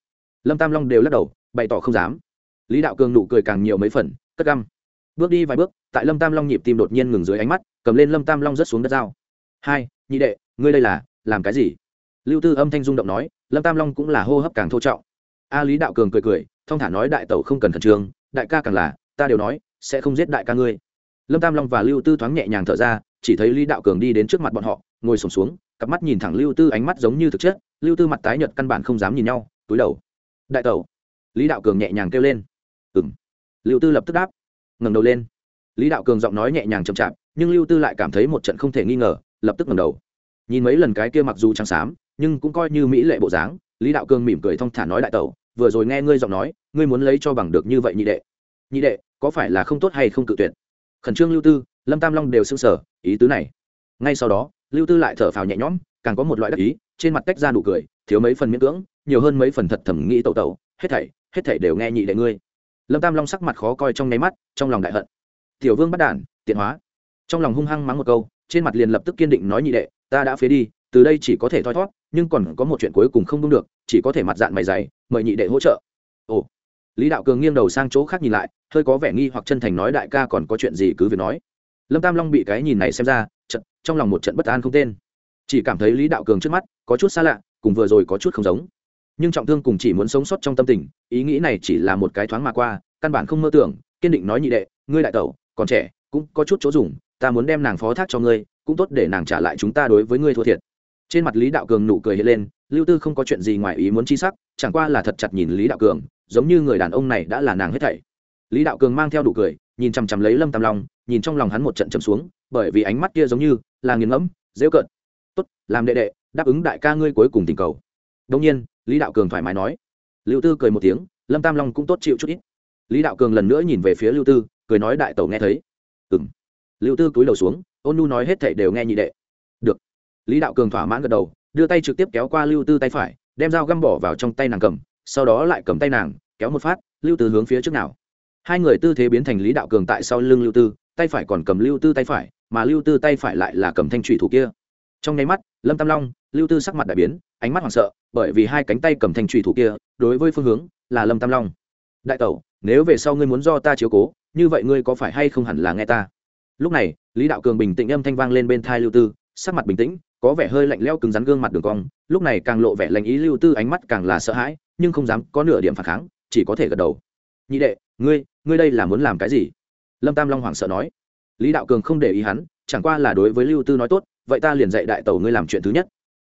Lâm tam long đều lắc đầu, bày tỏ không dám. Lý đạo cường nụ cười càng nhiều mấy phần, cất găm. Bước đi vài bước, tại lâm tam long nhịp tim đột nhiên ngừng dưới ánh mắt, cầm lên lâm tam long rớt xuống đất dao. Hai, nhị đệ, ngươi đây là, làm cái gì? Lưu tư âm thanh rung động nói, lâm tam long cũng là hô hấp càng thô trọng. A lý đạo cường cười cười, thong thả nói, đại tẩu không cần khẩn trương, đại ca càng là, ta đều nói, sẽ không giết đại ca ngươi lâm tam long và lưu tư thoáng nhẹ nhàng thở ra chỉ thấy lý đạo cường đi đến trước mặt bọn họ ngồi sổm xuống, xuống cặp mắt nhìn thẳng lưu tư ánh mắt giống như thực chất lưu tư mặt tái nhợt căn bản không dám nhìn nhau túi đầu. Đại tẩu. Lý đạo cường nhẹ nhàng kêu lên. Ừ m lưu tư lập tức đáp ngẩng đầu lên. Lý đạo cường giọng nói nhẹ nhàng chậm chạp nhưng lưu tư lại cảm thấy một trận không thể nghi ngờ lập tức ngẩng đầu. Nhìn mấy lần cái kia mặc dù trắng xám nhưng cũng coi như mỹ lệ bộ dáng lý đạo cường mỉm cười thong thả nói đại tẩu vừa rồi nghe ngươi giọng nói ngươi muốn lấy cho bằng được như vậy nhị đệ. Nhị đệ có phải là không tốt hay không cự tuyệt? Khẩn trương lưu tư, lâm tam long đều s ư n g sở ý tứ này. Ngay sau đó, lưu tư lại thở phào nhẹ nhõm, càng có một loại đắc ý, trên mặt tách ra nụ cười, thiếu mấy phần miễn cưỡng, nhiều hơn mấy phần thật thẩm nghĩ tẩu tẩu, hết thảy hết thảy đều nghe nhị đệ ngươi. Lâm tam long sắc mặt khó coi trong nháy mắt, trong lòng đại hận. Tiểu vương bắt đản, tiện hóa. Trong lòng hung hăng mắng một câu, trên mặt liền lập tức kiên định nói nhị đệ, ta đã phế đi, từ đây chỉ có thể thoi thót nhưng còn có một chuyện cuối cùng không đúng được, chỉ có thể mặt dạng mày dày, mời nhị đệ hỗ trợ. Ồ lý đạo cường nghiêng đầu sang chỗ khác nhìn lại, hơi có vẻ nghi hoặc chân thành nói đại ca còn có chuyện gì cứ việc nói. Lâm tam long bị cái nhìn này xem ra trận trong lòng một trận bất an không tên. Chỉ cảm thấy lý đạo cường trước mắt có chút xa lạ, cùng vừa rồi có chút không giống. Nhưng trọng thương cùng chỉ muốn sống sót trong tâm tình, ý nghĩ này chỉ là một cái thoáng mà qua, căn bản không mơ tưởng, kiên định nói nhị đệ, ngươi đại tẩu, còn trẻ, cũng có chút chỗ dùng, ta muốn đem nàng phó thác cho ngươi, cũng tốt để nàng trả lại chúng ta đối với ngươi thua thiệt. Trên mặt lý đạo cường nụ cười hiện lên, lưu tư không có chuyện gì ngoài ý muốn chi sắc, chẳng qua là thật chặt nhìn lý đạo cường giống như người đàn ông này đã là nàng hết thảy. Lý đạo cường mang theo đủ cười, nhìn chằm chằm lấy lâm tam long, nhìn trong lòng hắn một trận chầm xuống, bởi vì ánh mắt kia giống như là nghiền ngẫm dễ cợt. Tốt, làm đệ đệ, đáp ứng đại ca ngươi cuối cùng tình cầu. Đông nhiên, lý đạo cường thoải mái nói. Lưu tư cười một tiếng, lâm tam long cũng tốt chịu chút ít. Lý đạo cường lần nữa nhìn về phía lưu tư, cười nói đại tẩu nghe thấy. Ừng lưu tư cúi đầu xuống, ôn nhu nói hết thảy đều nghe nhị đệ. Được. Lý đạo cường thỏa mãn gật đầu, đưa tay trực tiếp kéo qua lưu tư tay phải, đem dao găm bỏ vào trong tay nàng cầm sau đó lại cầm tay nàng, kéo một phát, lưu tư hướng phía trước nào. Hai người tư thế biến thành lý đạo cường tại sau lưng lưu tư, tay phải còn cầm lưu tư tay phải, mà lưu tư tay phải lại là cầm thanh thủy thủ kia. Trong nháy mắt, lâm tam long, lưu tư sắc mặt đại biến, ánh mắt hoảng sợ, bởi vì hai cánh tay cầm thanh thủy thủ kia, đối với phương hướng là lâm tam long. Đại tẩu, nếu về sau ngươi muốn do ta chiếu cố, như vậy ngươi có phải hay không hẳn là nghe ta? Lúc này, lý đạo cường bình tĩnh âm thanh vang lên bên thai lưu tư, sắc mặt bình tĩnh, có vẻ hơi lạnh lẽo cứng rắn gương mặt đường cong, lúc này càng lộ vẻ lạnh ý lưu tư ánh mắt càng là sợ hãi nhưng không dám có nửa điểm phản kháng, chỉ có thể gật đầu. Nhị đệ, ngươi ngươi đây là muốn làm cái gì? Lâm tam long hoảng sợ nói. Lý đạo cường không để ý hắn, chẳng qua là đối với lưu tư nói tốt, vậy ta liền dạy đại tẩu ngươi làm chuyện thứ nhất.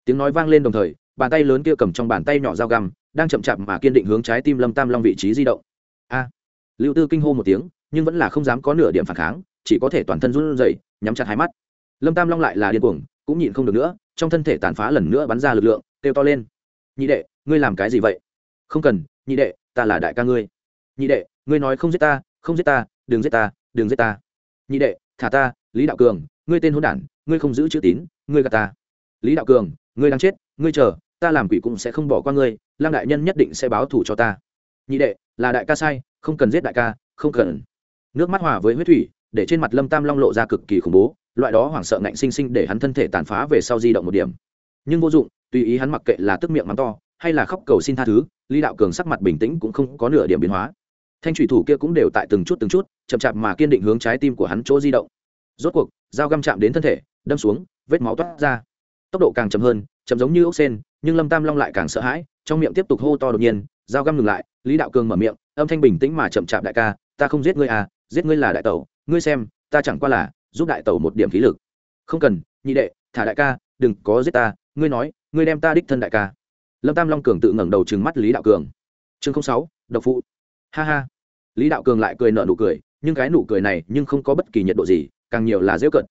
Tiếng nói vang lên đồng thời, bàn tay lớn kia cầm trong bàn tay nhỏ dao găm, đang chậm chạp mà kiên định hướng trái tim lâm tam long vị trí di động. A! Lưu tư kinh hô một tiếng, nhưng vẫn là không dám có nửa điểm phản kháng, chỉ có thể toàn thân run rẩy, nhắm chặt hai mắt. Lâm tam long lại là điên cuồng, cũng nhịn không được nữa, trong thân thể tàn phá lần nữa bắn ra lực lượng, kêu to lên. Nhị đệ, ngươi làm cái gì vậy? Không cần, nhị đệ, ta là đại ca ngươi. Nhị đệ, ngươi nói không giết ta, không giết ta, đừng giết ta, đừng giết ta. Nhị đệ, thả ta, lý đạo cường, ngươi tên hôn đản, ngươi không giữ chữ tín, ngươi gạt ta. Lý đạo cường, ngươi đang chết, ngươi chờ, ta làm quỷ cũng sẽ không bỏ qua ngươi lang đại nhân nhất định sẽ báo thù cho ta. Nhị đệ, là đại ca sai, không cần giết đại ca, không cần. Nước mắt hòa với huyết thủy, để trên mặt lâm tam long lộ ra cực kỳ khủng bố, loại đó hoảng sợ ngạnh sinh sinh để hắn thân thể tàn phá về sau di động một điểm. Nhưng vô dụng, tùy ý hắn mặc kệ là tức miệng mắng to hay là khóc cầu xin tha thứ, lý đạo cường sắc mặt bình tĩnh cũng không có nửa điểm biến hóa. Thanh thủy thủ kia cũng đều tại từng chút từng chút, chậm chạp mà kiên định hướng trái tim của hắn chỗ di động. Rốt cuộc, dao găm chạm đến thân thể, đâm xuống, vết máu toát ra. Tốc độ càng chậm hơn, chậm giống như ốc sen, nhưng lâm tam long lại càng sợ hãi, trong miệng tiếp tục hô to đột nhiên, dao găm ngừng lại, lý đạo cường mở miệng, âm thanh bình tĩnh mà chậm chạp đại ca, ta không giết ngươi à giết ngươi là đại tẩu, ngươi xem, ta chẳng qua là giúp đại tẩu một điểm khí lực. Không cần, nhị đệ, thả đại ca, đừng có giết ta, ngươi nói, ngươi đem ta đích thân đại ca lâm tam long cường tự ngẩng đầu trừng mắt lý đạo cường. Chương sáu, độc phụ. Ha ha. Lý đạo cường lại cười nợ nụ cười, nhưng cái nụ cười này nhưng không có bất kỳ nhiệt độ gì, càng nhiều là dễ cận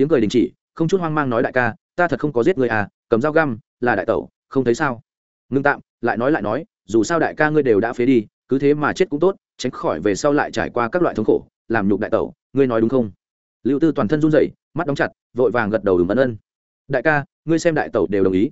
tiếng cười đình chỉ, không chút hoang mang nói đại ca, ta thật không có giết người à cầm dao găm, là đại tẩu, không thấy sao? Ngưng tạm, lại nói lại nói, dù sao đại ca ngươi đều đã phế đi, cứ thế mà chết cũng tốt, tránh khỏi về sau lại trải qua các loại thống khổ, làm nhục đại tẩu, ngươi nói đúng không? Lưu tư toàn thân run rẩy, mắt đóng chặt, vội vàng gật đầu đừng ân ân. Đại ca, ngươi xem đại tẩu đều đồng ý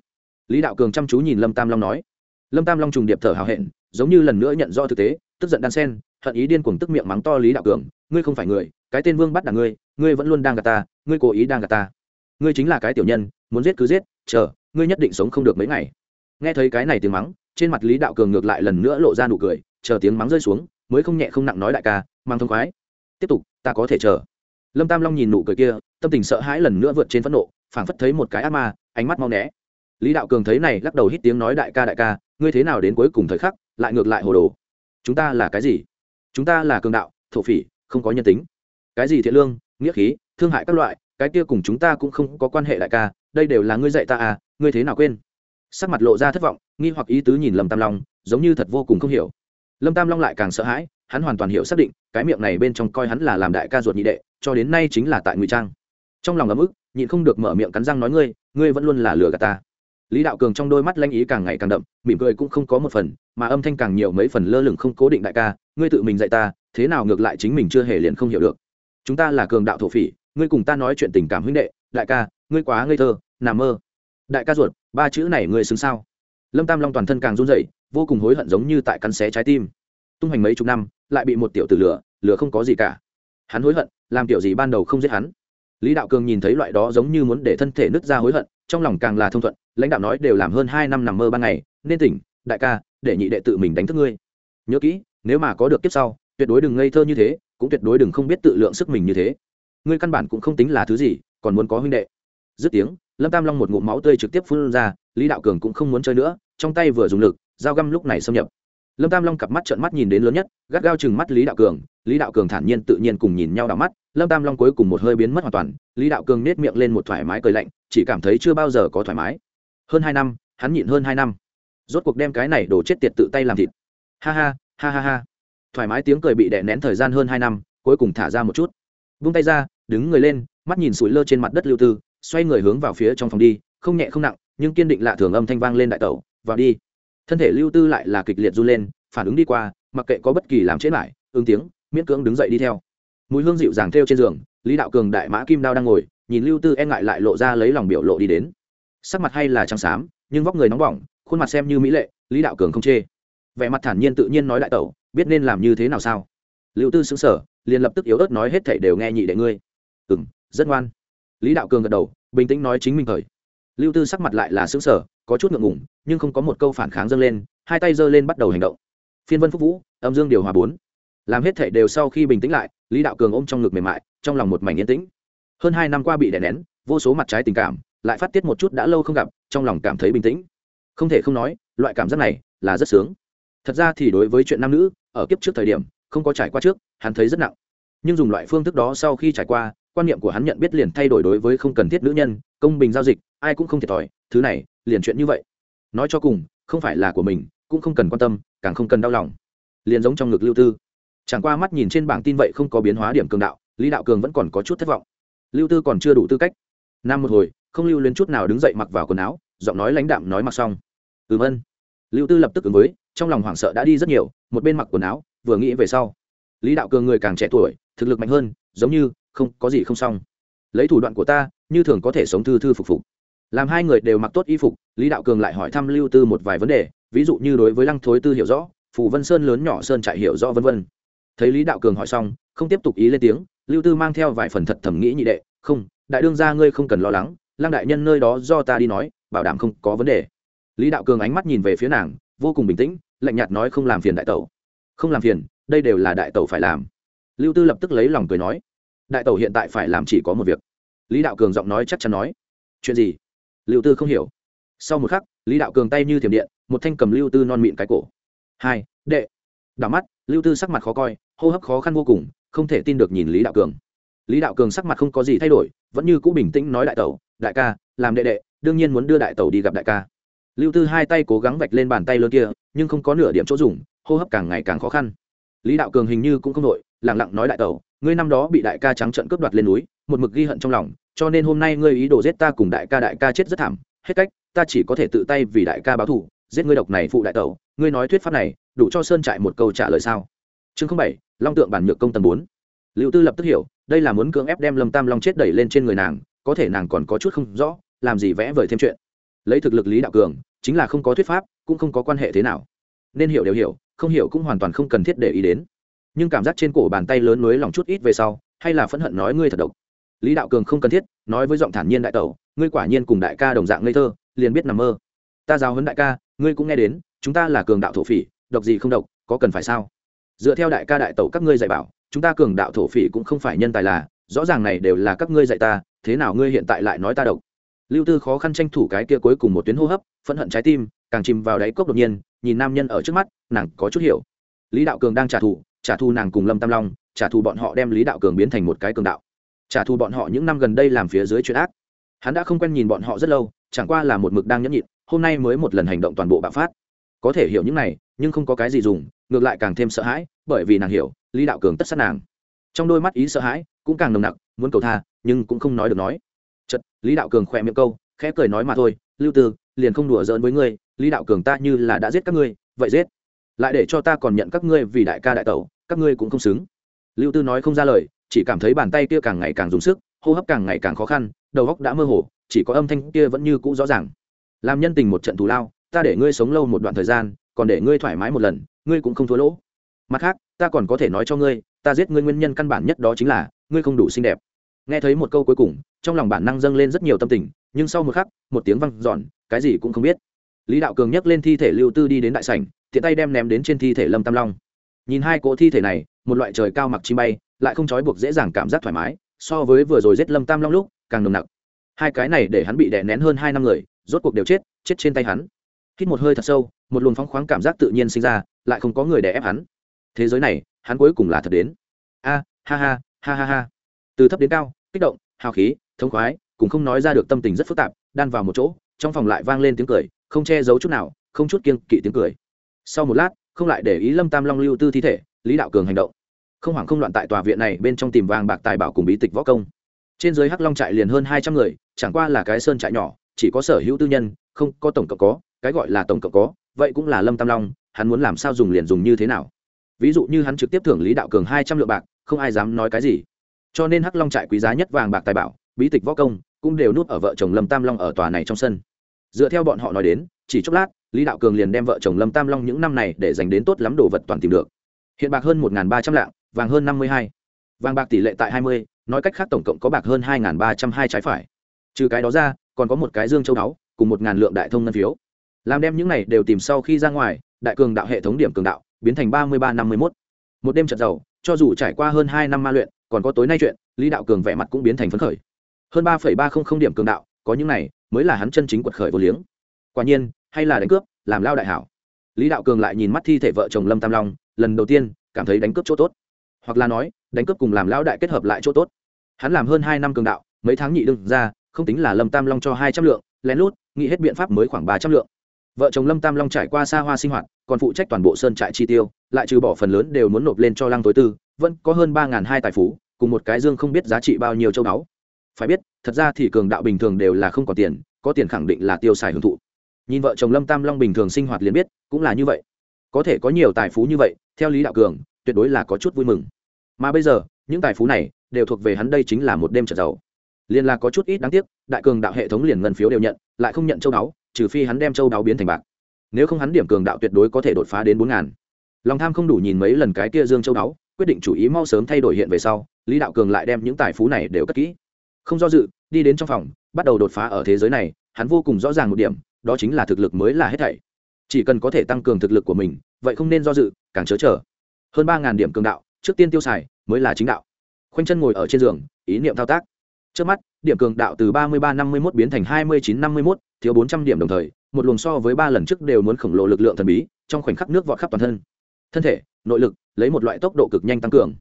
lý đạo cường chăm chú nhìn lâm tam long nói. Lâm tam long trùng điệp thở hào hẹn, giống như lần nữa nhận do thực tế, tức giận đan sen, hận ý điên cuồng tức miệng mắng to lý đạo cường, ngươi không phải người, cái tên vương bắt đ ngươi ngươi vẫn luôn đang gạt ta, ngươi cố ý đang gạt ta. Ngươi chính là cái tiểu nhân, muốn giết cứ giết, chờ, ngươi nhất định sống không được mấy ngày. Nghe thấy cái này tiếng mắng, trên mặt lý đạo cường ngược lại lần nữa lộ ra nụ cười, chờ tiếng mắng rơi xuống, mới không nhẹ không nặng nói đại ca mang thông khoái. Tiếp tục, ta có thể chờ. Lâm tam long nhìn nụ cười kia, tâm tình sợ hãi lần nữa vượt trên phẫn nộ, phảng phất thấy một cái ác ma, ánh mắt mau né lý đạo cường thấy này lắc đầu hít tiếng nói đại ca đại ca, ngươi thế nào đến cuối cùng thời khắc, lại ngược lại hồ đồ? Chúng ta là cái gì? Chúng ta là cường đạo, thổ phỉ, không có nhân tính. Cái gì thiện lương, nghĩa khí, thương hại các loại, cái kia cùng chúng ta cũng không có quan hệ đại ca, đây đều là ngươi dạy ta à ngươi thế nào quên? Sắc mặt lộ ra thất vọng, nghi hoặc ý tứ nhìn lâm tam long, giống như thật vô cùng không hiểu. Lâm tam long lại càng sợ hãi, hắn hoàn toàn hiểu xác định, cái miệng này bên trong coi hắn là làm đại ca ruột nhị đệ, cho đến nay chính là tại ngụy trang. Trong lòng ấm ức, nhịn không được mở miệng cắn răng nói ngươi ngươi vẫn luôn là lừa gạt ta lý đạo cường trong đôi mắt lanh ý càng ngày càng đậm, mỉm cười cũng không có một phần, mà âm thanh càng nhiều mấy phần lơ lửng không cố định đại ca, ngươi tự mình dạy ta, thế nào ngược lại chính mình chưa hề liền không hiểu được. Chúng ta là cường đạo thổ phỉ, ngươi cùng ta nói chuyện tình cảm huynh đệ, đại ca, ngươi quá ngây thơ, nằm mơ. Đại ca ruột, ba chữ này ngươi xứng sao? Lâm tam long toàn thân càng run rẩy, vô cùng hối hận giống như tại căn xé trái tim. Tung hành mấy chục năm, lại bị một tiểu tử lửa lửa không có gì cả. Hắn hối hận, làm tiểu gì ban đầu không giết hắn. Lý đạo cường nhìn thấy loại đó giống như muốn để thân thể nứt ra hối hận, trong lòng càng là thông thuận lãnh đạo nói đều làm hơn hai năm nằm mơ ban ngày, nên tỉnh, đại ca, để nhị đệ tự mình đánh thức ngươi. Nhớ kỹ, nếu mà có được kiếp sau, tuyệt đối đừng ngây thơ như thế, cũng tuyệt đối đừng không biết tự lượng sức mình như thế. Ngươi căn bản cũng không tính là thứ gì, còn muốn có huynh đệ. Dứt tiếng, lâm tam long một ngụm máu tươi trực tiếp phun ra, lý đạo cường cũng không muốn chơi nữa, trong tay vừa dùng lực, dao găm lúc này xâm nhập. Lâm tam long cặp mắt trợn mắt nhìn đến lớn nhất, gắt gao chừng mắt lý đạo cường, lý đạo cường thản nhiên tự nhiên cùng nhìn nhau đảo mắt, lâm tam long cuối cùng một hơi biến mất hoàn toàn, lý đạo cường nết miệng lên một thoải mái cười lạnh, chỉ cảm thấy chưa bao giờ có thoải mái hơn hai năm, hắn nhịn hơn hai năm. Rốt cuộc đem cái này đổ chết tiệt tự tay làm thịt. Ha ha ha ha ha. Thoải mái tiếng cười bị đè nén thời gian hơn hai năm, cuối cùng thả ra một chút. Vung tay ra, đứng người lên, mắt nhìn sủi lơ trên mặt đất lưu tư, xoay người hướng vào phía trong phòng đi, không nhẹ không nặng, nhưng kiên định lạ thường âm thanh vang lên đại tẩu, vào đi. Thân thể lưu tư lại là kịch liệt run lên, phản ứng đi qua, mặc kệ có bất kỳ làm chết lại, ứng tiếng, miễn cưỡng đứng dậy đi theo. Mùi hương dịu dàng theo trên giường, lý đạo cường đại mã kim đao đang ngồi, nhìn lưu tư e ngại lại lộ ra lấy lòng biểu lộ đi đến sắc mặt hay là trắng xám, nhưng vóc người nóng bỏng, khuôn mặt xem như mỹ lệ, lý đạo cường không chê. Vẻ mặt thản nhiên tự nhiên nói đại tẩu, biết nên làm như thế nào sao? Lưu tư xứng sở liền lập tức yếu ớt nói hết thảy đều nghe nhị đệ ngươi. Ừ m rất ngoan. Lý đạo cường gật đầu, bình tĩnh nói chính mình thời. Lưu tư sắc mặt lại là xứng sở có chút ngượng ngủng nhưng không có một câu phản kháng dâng lên, hai tay giơ lên bắt đầu hành động. Phiên vân phúc vũ, âm dương điều hòa bốn. Làm hết thảy đều sau khi bình tĩnh lại, lý đạo cường ôm trong ngực mềm mại, trong lòng một mảnh yên tĩnh. Hơn hai năm qua bị đè nén, vô số mặt trái tình cảm lại phát tiết một chút đã lâu không gặp, trong lòng cảm thấy bình tĩnh. Không thể không nói, loại cảm giác này là rất sướng. Thật ra thì đối với chuyện nam nữ, ở kiếp trước thời điểm, không có trải qua trước, hắn thấy rất nặng. Nhưng dùng loại phương thức đó sau khi trải qua, quan niệm của hắn nhận biết liền thay đổi đối với không cần thiết nữ nhân, công bình giao dịch, ai cũng không thiệt thòi, thứ này, liền chuyện như vậy. Nói cho cùng, không phải là của mình, cũng không cần quan tâm, càng không cần đau lòng. Liền giống trong ngực lưu tư. Chẳng qua mắt nhìn trên bảng tin vậy không có biến hóa điểm cường đạo, lý đạo cường vẫn còn có chút thất vọng. Lưu tư còn chưa đủ tư cách. Năm một hồi không lưu luyến chút nào đứng dậy mặc vào quần áo, giọng nói lãnh đạm nói mặc xong. Ừm ân lưu tư lập tức ứng với, trong lòng hoảng sợ đã đi rất nhiều, một bên mặc quần áo, vừa nghĩ về sau. Lý đạo cường người càng trẻ tuổi, thực lực mạnh hơn, giống như, không, có gì không xong. Lấy thủ đoạn của ta, như thường có thể sống thư thư phục phục. Làm hai người đều mặc tốt y phục, lý đạo cường lại hỏi thăm lưu tư một vài vấn đề, ví dụ như đối với lăng thối tư hiểu rõ, phù vân sơn lớn nhỏ sơn trại hiểu rõ vân vân. Thấy lý đạo cường hỏi xong, không tiếp tục ý lên tiếng, lưu tư mang theo vài phần thật thẩm nghĩ nhị đệ, không, đại đương gia ngươi không cần lo lắng lăng đại nhân nơi đó do ta đi nói, bảo đảm không có vấn đề. Lý đạo cường ánh mắt nhìn về phía nàng, vô cùng bình tĩnh, lạnh nhạt nói không làm phiền đại tẩu. Không làm phiền, đây đều là đại tẩu phải làm. Lưu tư lập tức lấy lòng cười nói, đại tẩu hiện tại phải làm chỉ có một việc. Lý đạo cường giọng nói chắc chắn nói, chuyện gì? Lưu tư không hiểu. Sau một khắc, lý đạo cường tay như thiểm điện, một thanh cầm lưu tư non mịn cái cổ. Hai, đệ. Đảo mắt, lưu tư sắc mặt khó coi, hô hấp khó khăn vô cùng, không thể tin được nhìn lý đạo cường lý đạo cường sắc mặt không có gì thay đổi, vẫn như cũ bình tĩnh nói đại tẩu, đại ca, làm đệ đệ, đương nhiên muốn đưa đại tẩu đi gặp đại ca. Lưu tư hai tay cố gắng vạch lên bàn tay lớn kia, nhưng không có nửa điểm chỗ dùng, hô hấp càng ngày càng khó khăn. Lý đạo cường hình như cũng không đội lẳng lặng nói đại tẩu, ngươi năm đó bị đại ca trắng trận cướp đoạt lên núi, một mực ghi hận trong lòng, cho nên hôm nay ngươi ý đồ giết ta cùng đại ca đại ca chết rất thảm, hết cách, ta chỉ có thể tự tay vì đại ca báo thù, giết ngươi độc này phụ đại tẩu, ngươi nói thuyết pháp này, đủ cho sơn trại một câu trả lời sao? Chương bảy, long tượng bản nhược công tầng bốn. Liệu tư lập tức hiểu đây là muốn cưỡng ép đem lâm tam long chết đẩy lên trên người nàng, có thể nàng còn có chút không rõ, làm gì vẽ vời thêm chuyện. Lấy thực lực lý đạo cường, chính là không có thuyết pháp, cũng không có quan hệ thế nào. Nên hiểu đều hiểu, không hiểu cũng hoàn toàn không cần thiết để ý đến. Nhưng cảm giác trên cổ bàn tay lớn nối lòng chút ít về sau, hay là phẫn hận nói ngươi thật độc. Lý đạo cường không cần thiết, nói với giọng thản nhiên đại tẩu, ngươi quả nhiên cùng đại ca đồng dạng ngây thơ, liền biết nằm mơ. Ta giáo huấn đại ca, ngươi cũng nghe đến, chúng ta là cường đạo thổ phỉ, độc gì không độc, có cần phải sao? Dựa theo đại ca đại tẩu các ngươi dạy bảo chúng ta cường đạo thổ phỉ cũng không phải nhân tài là, rõ ràng này đều là các ngươi dạy ta, thế nào ngươi hiện tại lại nói ta độc? Lưu tư khó khăn tranh thủ cái kia cuối cùng một tuyến hô hấp, phẫn hận trái tim, càng chìm vào đáy cốc đột nhiên, nhìn nam nhân ở trước mắt, nàng có chút hiểu. Lý đạo cường đang trả thù trả thù nàng cùng lâm tam long, trả thù bọn họ đem lý đạo cường biến thành một cái cường đạo. Trả thù bọn họ những năm gần đây làm phía dưới chuyện ác. Hắn đã không quen nhìn bọn họ rất lâu, chẳng qua là một mực đang nhẫn nhịn, hôm nay mới một lần hành động toàn bộ bạo phát. Có thể hiểu những này nhưng không có cái gì dùng, ngược lại càng thêm sợ hãi, bởi vì nàng hiểu, lý đạo cường tất sát nàng. Trong đôi mắt ý sợ hãi, cũng càng nồng nặc, muốn cầu tha, nhưng cũng không nói được nói. Chật lý đạo cường khỏe miệng câu, khẽ cười nói mà thôi, lưu tư, liền không đùa giỡn với ngươi, lý đạo cường ta như là đã giết các ngươi, vậy giết. Lại để cho ta còn nhận các ngươi vì đại ca đại tẩu, các ngươi cũng không xứng. Lưu tư nói không ra lời, chỉ cảm thấy bàn tay kia càng ngày càng dùng sức, hô hấp càng ngày càng khó khăn, đầu óc đã mơ hồ, chỉ có âm thanh kia vẫn như cũ rõ ràng. Làm nhân tình một trận thù lao, ta để ngươi sống lâu một đoạn thời gian còn để ngươi thoải mái một lần, ngươi cũng không thua lỗ. Mặt khác, ta còn có thể nói cho ngươi, ta giết ngươi nguyên nhân căn bản nhất đó chính là, ngươi không đủ xinh đẹp. Nghe thấy một câu cuối cùng, trong lòng bản năng dâng lên rất nhiều tâm tình, nhưng sau một khắc, một tiếng văng giòn cái gì cũng không biết. Lý đạo cường nhấc lên thi thể lưu tư đi đến đại sảnh, tiện tay đem ném đến trên thi thể lâm tam long. Nhìn hai cỗ thi thể này, một loại trời cao mặc chi bay, lại không trói buộc dễ dàng cảm giác thoải mái, so với vừa rồi giết lâm tam long lúc, càng nồng nặc. Hai cái này để hắn bị đè nén hơn hai năm người, rốt cuộc đều chết chết trên tay hắn. Hít một hơi thật sâu một luồng phóng khoáng cảm giác tự nhiên sinh ra, lại không có người để ép hắn. Thế giới này, hắn cuối cùng là thật đến. A, ha ha ha ha ha. Từ thấp đến cao, kích động, hào khí, thống khoái, cũng không nói ra được tâm tình rất phức tạp, đan vào một chỗ, trong phòng lại vang lên tiếng cười, không che giấu chút nào, không chút kiêng kỵ tiếng cười. Sau một lát, không lại để ý lâm tam long lưu tư thi thể, lý đạo cường hành động. Không hoảng không loạn tại tòa viện này bên trong tìm vàng bạc tài bảo cùng bí tịch võ công. Trên dưới hắc long trại liền hơn hai trăm người, chẳng qua là cái sơn trại nhỏ, chỉ có sở hữu tư nhân, không có tổng cộng có, cái gọi là tổng cộng có vậy cũng là lâm tam long, hắn muốn làm sao dùng liền dùng như thế nào? Ví dụ như hắn trực tiếp thưởng lý đạo cường hai trăm lượng bạc, không ai dám nói cái gì. Cho nên hắc long trại quý giá nhất vàng bạc tài bảo, bí tịch võ công, cũng đều núp ở vợ chồng lâm tam long ở tòa này trong sân. Dựa theo bọn họ nói đến, chỉ chốc lát, lý đạo cường liền đem vợ chồng lâm tam long những năm này để dành đến tốt lắm đồ vật toàn tìm được. Hiện bạc hơn một ba trăm lạng, vàng hơn năm mươi hai. Vàng bạc tỷ lệ tại hai mươi, nói cách khác tổng cộng có bạc hơn hai ba trăm hai trái phải. Trừ cái đó ra, còn có một cái dương châu đáo cùng một ngàn lượng đại thông ngân phiếu làm đem những này đều tìm sau khi ra ngoài, đại cường đạo hệ thống điểm cường đạo, biến thành ba mươi ba năm mươi mốt. Một đêm trận giàu, cho dù trải qua hơn hai năm ma luyện, còn có tối nay chuyện, lý đạo cường vẻ mặt cũng biến thành phấn khởi. Hơn ba ba không không điểm cường đạo, có những này mới là hắn chân chính quật khởi vô liếng. Quả nhiên, hay là đánh cướp, làm lao đại hảo. Lý đạo cường lại nhìn mắt thi thể vợ chồng lâm tam long, lần đầu tiên cảm thấy đánh cướp chỗ tốt. Hoặc là nói, đánh cướp cùng làm lao đại kết hợp lại chỗ tốt. Hắn làm hơn hai năm cường đạo, mấy tháng nhị đương ra, không tính là lâm tam long cho hai trăm lượng, lén lút, nghĩ hết biện pháp mới khoảng ba trăm lượng vợ chồng lâm tam long trải qua xa hoa sinh hoạt, còn phụ trách toàn bộ sơn trại chi tiêu, lại trừ bỏ phần lớn đều muốn nộp lên cho lăng tối tư, vẫn có hơn ba hai tài phú, cùng một cái dương không biết giá trị bao nhiêu châu báu. Phải biết, thật ra thì cường đạo bình thường đều là không có tiền có tiền khẳng định là tiêu xài hưởng thụ. Nhìn vợ chồng lâm tam long bình thường sinh hoạt liền biết, cũng là như vậy. Có thể có nhiều tài phú như vậy, theo lý đạo cường, tuyệt đối là có chút vui mừng. Mà bây giờ, những tài phú này đều thuộc về hắn đây chính là một đêm trở giàu. Liền là có chút ít đáng tiếc, đại cường đạo hệ thống liền ngân phiếu đều nhận, lại không nhận châu đáo trừ phi hắn đem châu đáo biến thành bạc. Nếu không hắn điểm cường đạo tuyệt đối có thể đột phá đến bốn ngàn. Lòng tham không đủ nhìn mấy lần cái kia dương châu đáo, quyết định chủ ý mau sớm thay đổi hiện về sau, lý đạo cường lại đem những tài phú này đều cất kỹ. Không do dự, đi đến trong phòng, bắt đầu đột phá ở thế giới này, hắn vô cùng rõ ràng một điểm, đó chính là thực lực mới là hết thảy. Chỉ cần có thể tăng cường thực lực của mình, vậy không nên do dự, càng chớ trở hơn ba ngàn điểm cường đạo, trước tiên tiêu xài, mới là chính đạo. Khoanh chân ngồi ở trên giường, ý niệm thao tác. Trước mắt, điểm cường đạo từ ba mươi ba năm mươi một biến thành hai mươi chín năm mươi một thiếu bốn trăm điểm đồng thời một luồng so với ba lần trước đều muốn khổng lồ lực lượng thần bí trong khoảnh khắc nước vọt khắp toàn thân. Thân thể nội lực lấy một loại tốc độ cực nhanh tăng cường.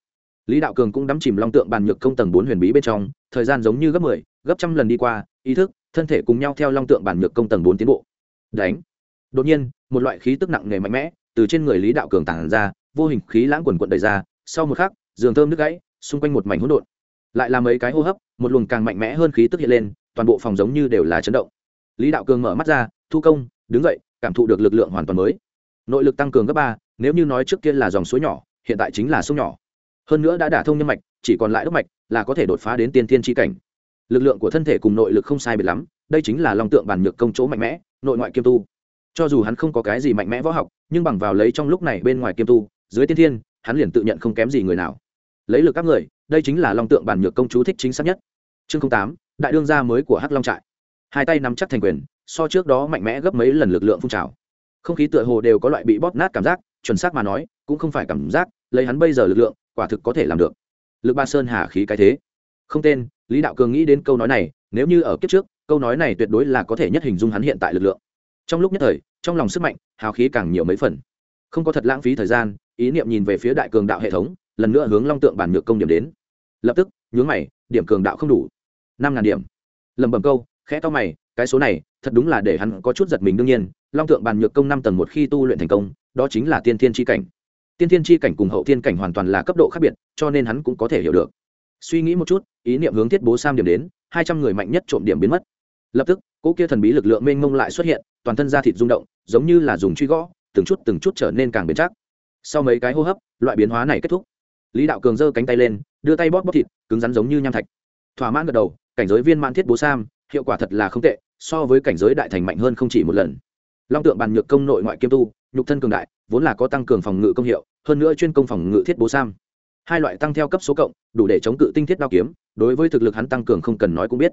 Lý đạo cường cũng đắm chìm long tượng bàn nhược công tầng bốn huyền bí bên trong thời gian giống như gấp mười 10, gấp trăm lần đi qua ý thức thân thể cùng nhau theo long tượng bản nhược công tầng bốn tiến bộ. Đánh. Đột nhiên một loại khí tức nặng nề mạnh mẽ từ trên người lý đạo cường tản ra vô hình khí lãng quần quận đầy ra sau một khắc giường thơm nước gãy xung quanh một mảnh hỗn độn. Lại là mấy cái hô hấp một luồng càng mạnh mẽ hơn khí tức hiện lên toàn bộ phòng giống như đều là chấn động lý đạo cường mở mắt ra, thu công, đứng dậy, cảm thụ được lực lượng hoàn toàn mới. Nội lực tăng cường gấp ba, nếu như nói trước kia là dòng suối nhỏ, hiện tại chính là sông nhỏ. Hơn nữa đã đả thông nhân mạch, chỉ còn lại đốc mạch, là có thể đột phá đến tiên thiên tri cảnh. Lực lượng của thân thể cùng nội lực không sai biệt lắm, đây chính là long tượng bản nhược công chỗ mạnh mẽ, nội ngoại kiêm tu. Cho dù hắn không có cái gì mạnh mẽ võ học, nhưng bằng vào lấy trong lúc này bên ngoài kiêm tu, dưới tiên thiên, hắn liền tự nhận không kém gì người nào. Lấy lực các người, đây chính là long tượng bản nhược công chú thích chính xác nhất. Chương tám, đại đương gia mới của hắc long trại hai tay nắm chắc thành quyền, so trước đó mạnh mẽ gấp mấy lần lực lượng phun trào. Không khí tựa hồ đều có loại bị bóp nát cảm giác, chuẩn xác mà nói, cũng không phải cảm giác, lấy hắn bây giờ lực lượng, quả thực có thể làm được. Lực ba sơn hà khí cái thế. Không tên, lý đạo cường nghĩ đến câu nói này, nếu như ở kiếp trước, câu nói này tuyệt đối là có thể nhất hình dung hắn hiện tại lực lượng. Trong lúc nhất thời, trong lòng sức mạnh, hào khí càng nhiều mấy phần. Không có thật lãng phí thời gian, ý niệm nhìn về phía đại cường đạo hệ thống, lần nữa hướng long tượng bản nhược công điểm đến. Lập tức, nhướng mày, điểm cường đạo không đủ. Năm ngàn điểm. Lẩm bẩm câu khẽ to mày, cái số này, thật đúng là để hắn có chút giật mình đương nhiên, long tượng bàn nhược công năm tầng một khi tu luyện thành công, đó chính là tiên thiên tri cảnh. Tiên thiên tri cảnh cùng hậu thiên cảnh hoàn toàn là cấp độ khác biệt, cho nên hắn cũng có thể hiểu được. Suy nghĩ một chút, ý niệm hướng thiết bố sam điểm đến, hai trăm người mạnh nhất trộm điểm biến mất. Lập tức, cỗ kia thần bí lực lượng mênh mông lại xuất hiện, toàn thân da thịt rung động, giống như là dùng truy gõ, từng chút từng chút trở nên càng bền chắc. Sau mấy cái hô hấp, loại biến hóa này kết thúc. Lý đạo cường giơ cánh tay lên, đưa tay bóp bóp thịt, cứng rắn giống như nham thạch. Thỏa mãn gật đầu, cảnh giới viên mãn thiết bố sam hiệu quả thật là không tệ, so với cảnh giới đại thành mạnh hơn không chỉ một lần. Long tượng bàn nhược công nội ngoại kiêm tu, nhục thân cường đại, vốn là có tăng cường phòng ngự công hiệu, hơn nữa chuyên công phòng ngự thiết bố sam. Hai loại tăng theo cấp số cộng, đủ để chống cự tinh thiết đao kiếm, đối với thực lực hắn tăng cường không cần nói cũng biết.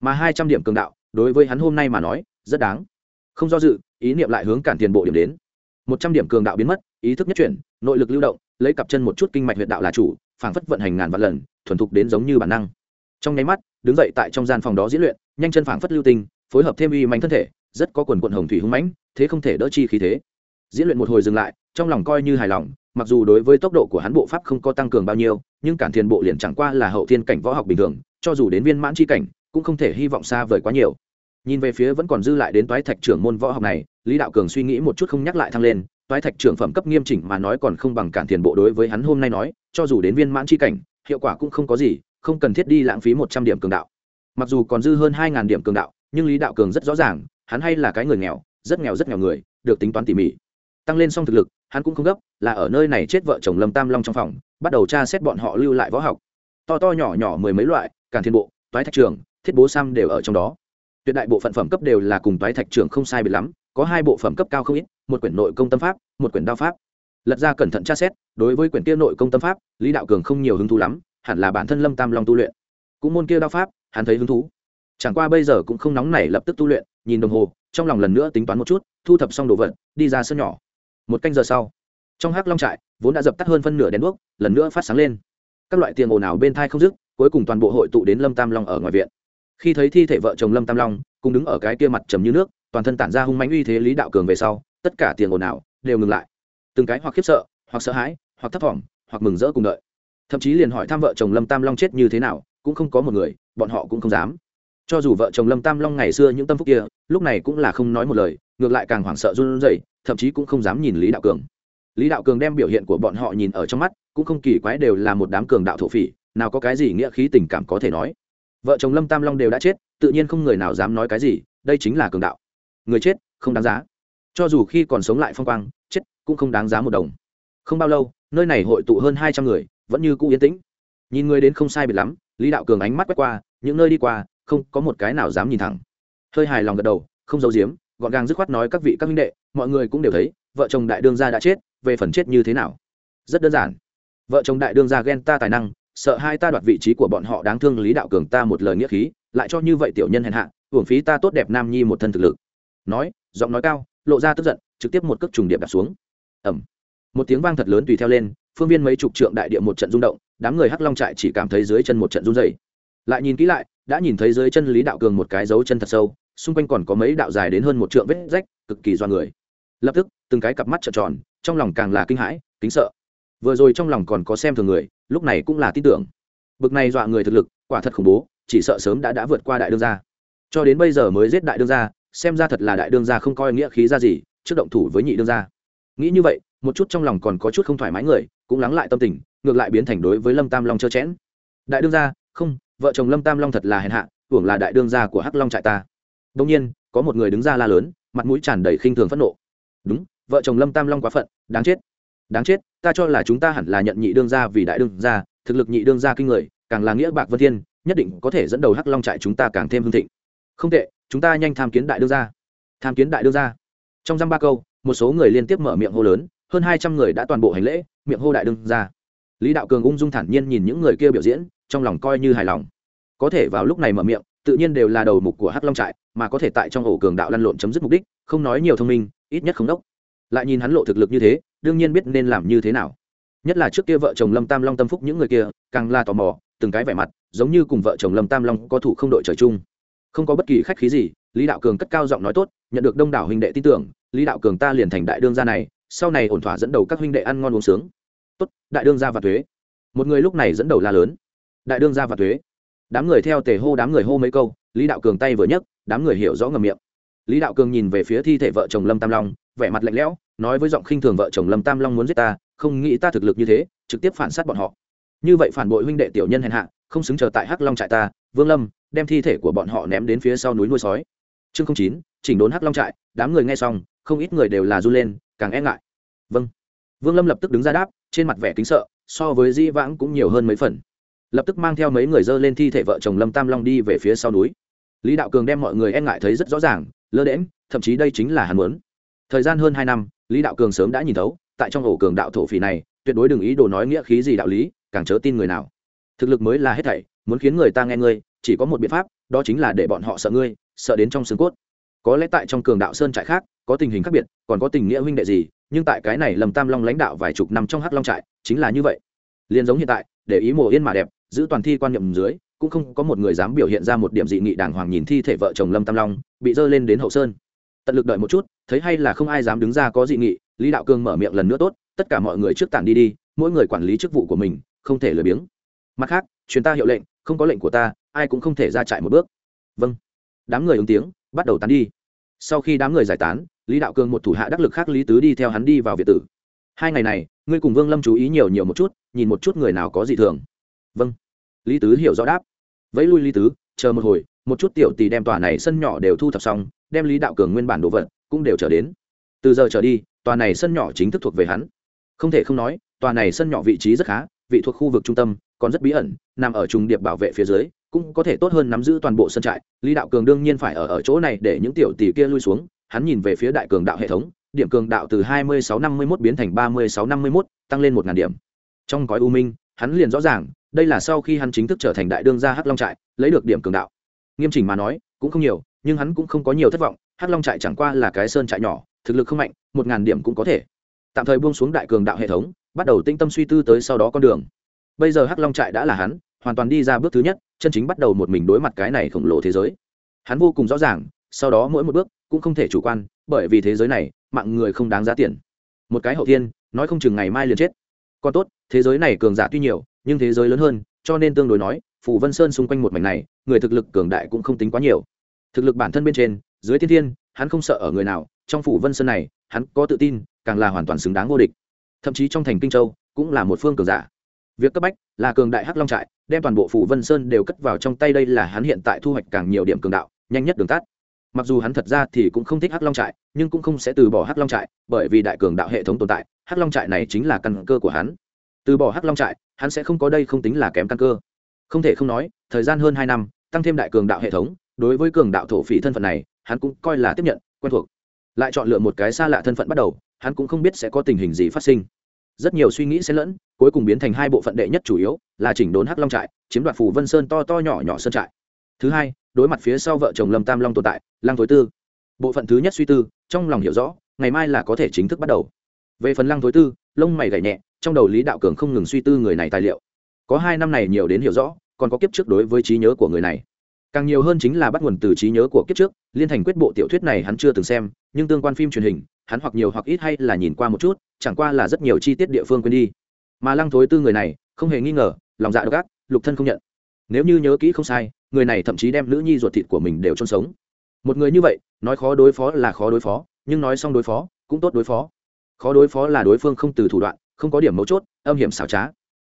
Mà hai trăm điểm cường đạo, đối với hắn hôm nay mà nói, rất đáng. Không do dự, ý niệm lại hướng cản tiền bộ điểm đến. Một trăm điểm cường đạo biến mất, ý thức nhất chuyển, nội lực lưu động, lấy cặp chân một chút kinh mạch huyệt đạo là chủ, phảng phất vận hành ngàn vạn lần, thuần thục đến giống như bản năng. Trong nháy mắt đứng dậy tại trong gian phòng đó diễn luyện, nhanh chân phảng phất lưu tinh, phối hợp thêm uy mạnh thân thể, rất có quần quận hồng thủy hung mãnh, thế không thể đỡ chi khí thế. Diễn luyện một hồi dừng lại, trong lòng coi như hài lòng, mặc dù đối với tốc độ của hắn bộ pháp không có tăng cường bao nhiêu, nhưng cản thiền bộ liền chẳng qua là hậu thiên cảnh võ học bình thường, cho dù đến viên mãn c h i cảnh, cũng không thể hy vọng xa vời quá nhiều. Nhìn về phía vẫn còn dư lại đến toái thạch trưởng môn võ học này, lý đạo cường suy nghĩ một chút không nhắc lại thăng lên, toái thạch trưởng phẩm cấp nghiêm chỉnh mà nói còn không bằng cản thiền bộ đối với hắn hôm nay nói, cho dù đến viên mãn c h i cảnh, hiệu quả cũng không có gì không cần thiết đi lãng phí một trăm điểm cường đạo. Mặc dù còn dư hơn hai điểm cường đạo, nhưng lý đạo cường rất rõ ràng, hắn hay là cái người nghèo, rất nghèo rất nghèo người, được tính toán tỉ mỉ. Tăng lên xong thực lực, hắn cũng không gấp, là ở nơi này chết vợ chồng lâm tam long trong phòng, bắt đầu tra xét bọn họ lưu lại võ học. To to nhỏ nhỏ mười mấy loại, càn thiên bộ, toái thạch trường, thiết bố sam đều ở trong đó. Tuyệt đại bộ phận phẩm cấp đều là cùng toái thạch trường không sai biệt lắm, có hai bộ phẩm cấp cao không ít, một quyển nội công tâm pháp, một quyển đao pháp. Lật ra cẩn thận tra xét, đối với quyển kia nội công tâm pháp, lý đạo cường không nhiều hứng thú lắm hẳn là bản thân lâm tam long tu luyện. Cũng môn kia đao pháp, hắn thấy hứng thú. Chẳng qua bây giờ cũng không nóng nảy lập tức tu luyện, nhìn đồng hồ, trong lòng lần nữa tính toán một chút, thu thập xong đồ vật, đi ra sân nhỏ. Một canh giờ sau, trong hắc long trại, vốn đã dập tắt hơn phân nửa đèn đuốc, lần nữa phát sáng lên. Các loại tiền ồn ào bên thai không dứt, cuối cùng toàn bộ hội tụ đến lâm tam long ở ngoài viện. Khi thấy thi thể vợ chồng lâm tam long, cùng đứng ở cái kia mặt trầm như nước, toàn thân tản ra hung mãnh uy thế lý đạo cường về sau, tất cả tiền ồn ào đều ngừng lại. Từng cái hoặc khiếp sợ, hoặc sợ hãi, hoặc thấp thỏm, hoặc mừng rỡ cùng đợi thậm chí liền hỏi thăm vợ chồng lâm tam long chết như thế nào, cũng không có một người, bọn họ cũng không dám. Cho dù vợ chồng lâm tam long ngày xưa những tâm phúc kia, lúc này cũng là không nói một lời, ngược lại càng hoảng sợ run rẩy, thậm chí cũng không dám nhìn lý đạo cường. Lý đạo cường đem biểu hiện của bọn họ nhìn ở trong mắt, cũng không kỳ quái đều là một đám cường đạo thổ phỉ, nào có cái gì nghĩa khí tình cảm có thể nói. Vợ chồng lâm tam long đều đã chết, tự nhiên không người nào dám nói cái gì, đây chính là cường đạo. Người chết, không đáng giá. Cho dù khi còn sống lại phong quang, chết, cũng không đáng giá một đồng. Không bao lâu, nơi này hội tụ hơn hai trăm người vẫn như cũ yên tĩnh. Nhìn người đến không sai biệt lắm, lý đạo cường ánh mắt quét qua, những nơi đi qua, không có một cái nào dám nhìn thẳng. Hơi hài lòng gật đầu, không giấu giếm, gọn gàng dứt khoát nói các vị các minh đệ, mọi người cũng đều thấy, vợ chồng đại đương gia đã chết, về phần chết như thế nào? Rất đơn giản. Vợ chồng đại đương gia ghen ta tài năng, sợ hai ta đoạt vị trí của bọn họ đáng thương lý đạo cường ta một lời nghĩa khí, lại cho như vậy tiểu nhân hèn hạ, hưởng phí ta tốt đẹp nam nhi một thân thực lực. Nói, giọng nói cao, lộ ra tức giận, trực tiếp một cước trùng điệp đặt xuống. Ẩm một tiếng vang thật lớn tùy theo lên phương viên mấy chục trượng đại địa một trận rung động, đám người hắc long trại chỉ cảm thấy dưới chân một trận run dày lại nhìn kỹ lại, đã nhìn thấy dưới chân lý đạo cường một cái dấu chân thật sâu, xung quanh còn có mấy đạo dài đến hơn một trượng vết rách, cực kỳ do người. Lập tức, từng cái cặp mắt trợn tròn, trong lòng càng là kinh hãi, kính sợ. Vừa rồi trong lòng còn có xem thường người, lúc này cũng là tin tưởng. Bực này dọa người thực lực, quả thật khủng bố, chỉ sợ sớm đã đã vượt qua đại đương gia. Cho đến bây giờ mới giết đại đương gia, xem ra thật là đại đương gia không coi nghĩa khí ra gì, trước động thủ với nhị đương gia. Nghĩ như vậy, một chút trong lòng còn có chút không thoải mái người cũng lắng lại tâm tình, ngược lại biến thành đối với lâm tam long trơ chẽn. Đại đương gia, không, vợ chồng lâm tam long thật là hèn hạ, hưởng là đại đương gia của hắc long trại ta. Đông nhiên, có một người đứng ra la lớn, mặt mũi tràn đầy khinh thường phẫn nộ. Đúng, vợ chồng lâm tam long quá phận, đáng chết. Đáng chết, ta cho là chúng ta hẳn là nhận nhị đương gia vì đại đương gia, thực lực nhị đương gia kinh người, càng là nghĩa bạc vân thiên, nhất định có thể dẫn đầu hắc long trại chúng ta càng thêm hương thịnh. Không tệ, chúng ta nhanh tham kiến đại đương gia. Tham kiến đại đương gia. Trong dăm ba câu, một số người liên tiếp mở miệng hô lớn hơn hai trăm người đã toàn bộ hành lễ, miệng hô đại đương gia lý đạo cường ung dung thản nhiên nhìn những người kia biểu diễn, trong lòng coi như hài lòng. Có thể vào lúc này mở miệng, tự nhiên đều là đầu mục của hắc long trại, mà có thể tại trong ổ cường đạo lăn lộn chấm dứt mục đích, không nói nhiều thông minh, ít nhất không đốc. Lại nhìn hắn lộ thực lực như thế, đương nhiên biết nên làm như thế nào. Nhất là trước kia vợ chồng lâm tam long tâm phúc những người kia, càng là tò mò, từng cái vẻ mặt, giống như cùng vợ chồng lâm tam long có thủ không đội trời chung. Không có bất kỳ khách khí gì, lý đạo cường cất cao giọng nói tốt, nhận được đông đảo huynh đệ tin tưởng, lý đạo cường ta liền thành đại đương gia này sau này ổn thỏa dẫn đầu các huynh đệ ăn ngon uống sướng. Tốt, đại đương gia và thuế. Một người lúc này dẫn đầu la lớn. Đại đương gia và thuế. Đám người theo tề hô đám người hô mấy câu, lý đạo cường tay vừa nhấc, đám người hiểu rõ ngầm miệng. Lý đạo cường nhìn về phía thi thể vợ chồng lâm tam long, vẻ mặt lạnh lẽo, nói với giọng khinh thường vợ chồng lâm tam long muốn giết ta, không nghĩ ta thực lực như thế, trực tiếp phản sát bọn họ. Như vậy phản bội huynh đệ tiểu nhân hèn hạ, không xứng chờ tại hắc long trại ta, vương lâm, đem thi thể của bọn họ ném đến phía sau núi nuôi sói. Chương chín, chỉnh đốn hắc long trại, đám người nghe xong, không ít người đều là du lên càng e ngại. Vâng. Vương lâm lập tức đứng ra đáp, trên mặt vẻ kính sợ, so với di vãng cũng nhiều hơn mấy phần. Lập tức mang theo mấy người dơ lên thi thể vợ chồng lâm tam long đi về phía sau núi. Lý đạo cường đem mọi người e ngại thấy rất rõ ràng, lơ đễm thậm chí đây chính là hắn muốn. Thời gian hơn hai năm, lý đạo cường sớm đã nhìn thấu, tại trong ổ cường đạo thổ phỉ này, tuyệt đối đừng ý đồ nói nghĩa khí gì đạo lý, càng chớ tin người nào. Thực lực mới là hết thảy, muốn khiến người ta nghe ngươi, chỉ có một biện pháp, đó chính là để bọn họ sợ ngươi, sợ đến trong xương cốt có lẽ tại trong cường đạo sơn trại khác, có tình hình khác biệt, còn có tình nghĩa huynh đệ gì, nhưng tại cái này lầm tam long lãnh đạo vài chục năm trong hắc long trại, chính là như vậy. Liền giống hiện tại, để ý mùa yên mà đẹp, giữ toàn thi quan nhậm dưới, cũng không có một người dám biểu hiện ra một điểm dị nghị đàng hoàng nhìn thi thể vợ chồng lâm tam long, bị dơ lên đến hậu sơn. Tận lực đợi một chút, thấy hay là không ai dám đứng ra có dị nghị, lý đạo cương mở miệng lần nữa tốt, tất cả mọi người trước tản đi đi, mỗi người quản lý chức vụ của mình, không thể lười biếng. Mặt khác chuyến ta hiệu lệnh, không có lệnh của ta, ai cũng không thể ra chạy một bước. Vâng. Đám người ứng tiếng, bắt đầu tán đi sau khi đám người giải tán, lý đạo cường một thủ hạ đắc lực khác lý tứ đi theo hắn đi vào việt tử. Hai ngày này, ngươi cùng vương lâm chú ý nhiều nhiều một chút, nhìn một chút người nào có gì thường. Vâng. Lý tứ hiểu rõ đáp. Vẫy lui lý tứ, chờ một hồi, một chút tiểu tỷ đem tòa này sân nhỏ đều thu thập xong, đem lý đạo cường nguyên bản đồ vật cũng đều trở đến. Từ giờ trở đi, tòa này sân nhỏ chính thức thuộc về hắn. Không thể không nói, tòa này sân nhỏ vị trí rất khá, vị thuộc khu vực trung tâm, còn rất bí ẩn, nằm ở trùng điệp bảo vệ phía dưới cũng có thể tốt hơn nắm giữ toàn bộ sân trại, lý đạo cường đương nhiên phải ở ở chỗ này để những tiểu tỷ kia lui xuống, hắn nhìn về phía đại cường đạo hệ thống, điểm cường đạo từ hai mươi sáu năm mươi mốt biến thành ba mươi sáu năm mươi mốt, tăng lên một ngàn điểm. Trong gói u minh, hắn liền rõ ràng, đây là sau khi hắn chính thức trở thành đại đương gia hắc long trại, lấy được điểm cường đạo. Nghiêm chỉnh mà nói, cũng không nhiều, nhưng hắn cũng không có nhiều thất vọng, hắc long trại chẳng qua là cái sơn trại nhỏ, thực lực không mạnh, một ngàn điểm cũng có thể. Tạm thời buông xuống đại cường đạo hệ thống, bắt đầu tinh tâm suy tư tới sau đó con đường. Bây giờ hắc long trại đã là hắn hoàn toàn đi ra bước thứ nhất, chân chính bắt đầu một mình đối mặt cái này khổng lồ thế giới. Hắn vô cùng rõ ràng, sau đó mỗi một bước cũng không thể chủ quan, bởi vì thế giới này, mạng người không đáng giá tiền. Một cái hậu thiên, nói không chừng ngày mai liền chết. Còn tốt, thế giới này cường giả tuy nhiều, nhưng thế giới lớn hơn, cho nên tương đối nói phủ vân sơn xung quanh một mảnh này, người thực lực cường đại cũng không tính quá nhiều. Thực lực bản thân bên trên, dưới thiên thiên, hắn không sợ ở người nào, trong phủ vân sơn này, hắn có tự tin, càng là hoàn toàn xứng đáng vô địch. Thậm chí trong thành kinh châu, cũng là một phương cường giả việc cấp bách là cường đại hắc long trại, đem toàn bộ phủ vân sơn đều cất vào trong tay đây là hắn hiện tại thu hoạch càng nhiều điểm cường đạo, nhanh nhất đường tắt. Mặc dù hắn thật ra thì cũng không thích hắc long trại, nhưng cũng không sẽ từ bỏ hắc long trại, bởi vì đại cường đạo hệ thống tồn tại, hắc long trại này chính là căn cơ của hắn. Từ bỏ hắc long trại, hắn sẽ không có đây không tính là kém căn cơ. Không thể không nói, thời gian hơn hai năm, tăng thêm đại cường đạo hệ thống, đối với cường đạo thổ phỉ thân phận này, hắn cũng coi là tiếp nhận, quen thuộc. Lại chọn lựa một cái xa lạ thân phận bắt đầu, hắn cũng không biết sẽ có tình hình gì phát sinh rất nhiều suy nghĩ xen lẫn, cuối cùng biến thành hai bộ phận đệ nhất chủ yếu, là chỉnh đốn hắc long trại, chiếm đoạt phủ vân sơn to to nhỏ nhỏ sơn trại. Thứ hai, đối mặt phía sau vợ chồng lâm tam long tồn tại, lăng thối tư. Bộ phận thứ nhất suy tư, trong lòng hiểu rõ, ngày mai là có thể chính thức bắt đầu. Về phần lăng thối tư, lông mày gảy nhẹ, trong đầu lý đạo cường không ngừng suy tư người này tài liệu. Có hai năm này nhiều đến hiểu rõ, còn có kiếp trước đối với trí nhớ của người này. Càng nhiều hơn chính là bắt nguồn từ trí nhớ của kiếp trước, liên thành quyết bộ tiểu thuyết này hắn chưa từng xem nhưng tương quan phim truyền hình, hắn hoặc nhiều hoặc ít hay là nhìn qua một chút, chẳng qua là rất nhiều chi tiết địa phương quên đi. Mà lăng thối tư người này, không hề nghi ngờ, lòng dạ độc ác, lục thân không nhận. Nếu như nhớ kỹ không sai, người này thậm chí đem nữ nhi ruột thịt của mình đều chôn sống. Một người như vậy, nói khó đối phó là khó đối phó, nhưng nói xong đối phó, cũng tốt đối phó. Khó đối phó là đối phương không từ thủ đoạn, không có điểm mấu chốt, âm hiểm xảo trá.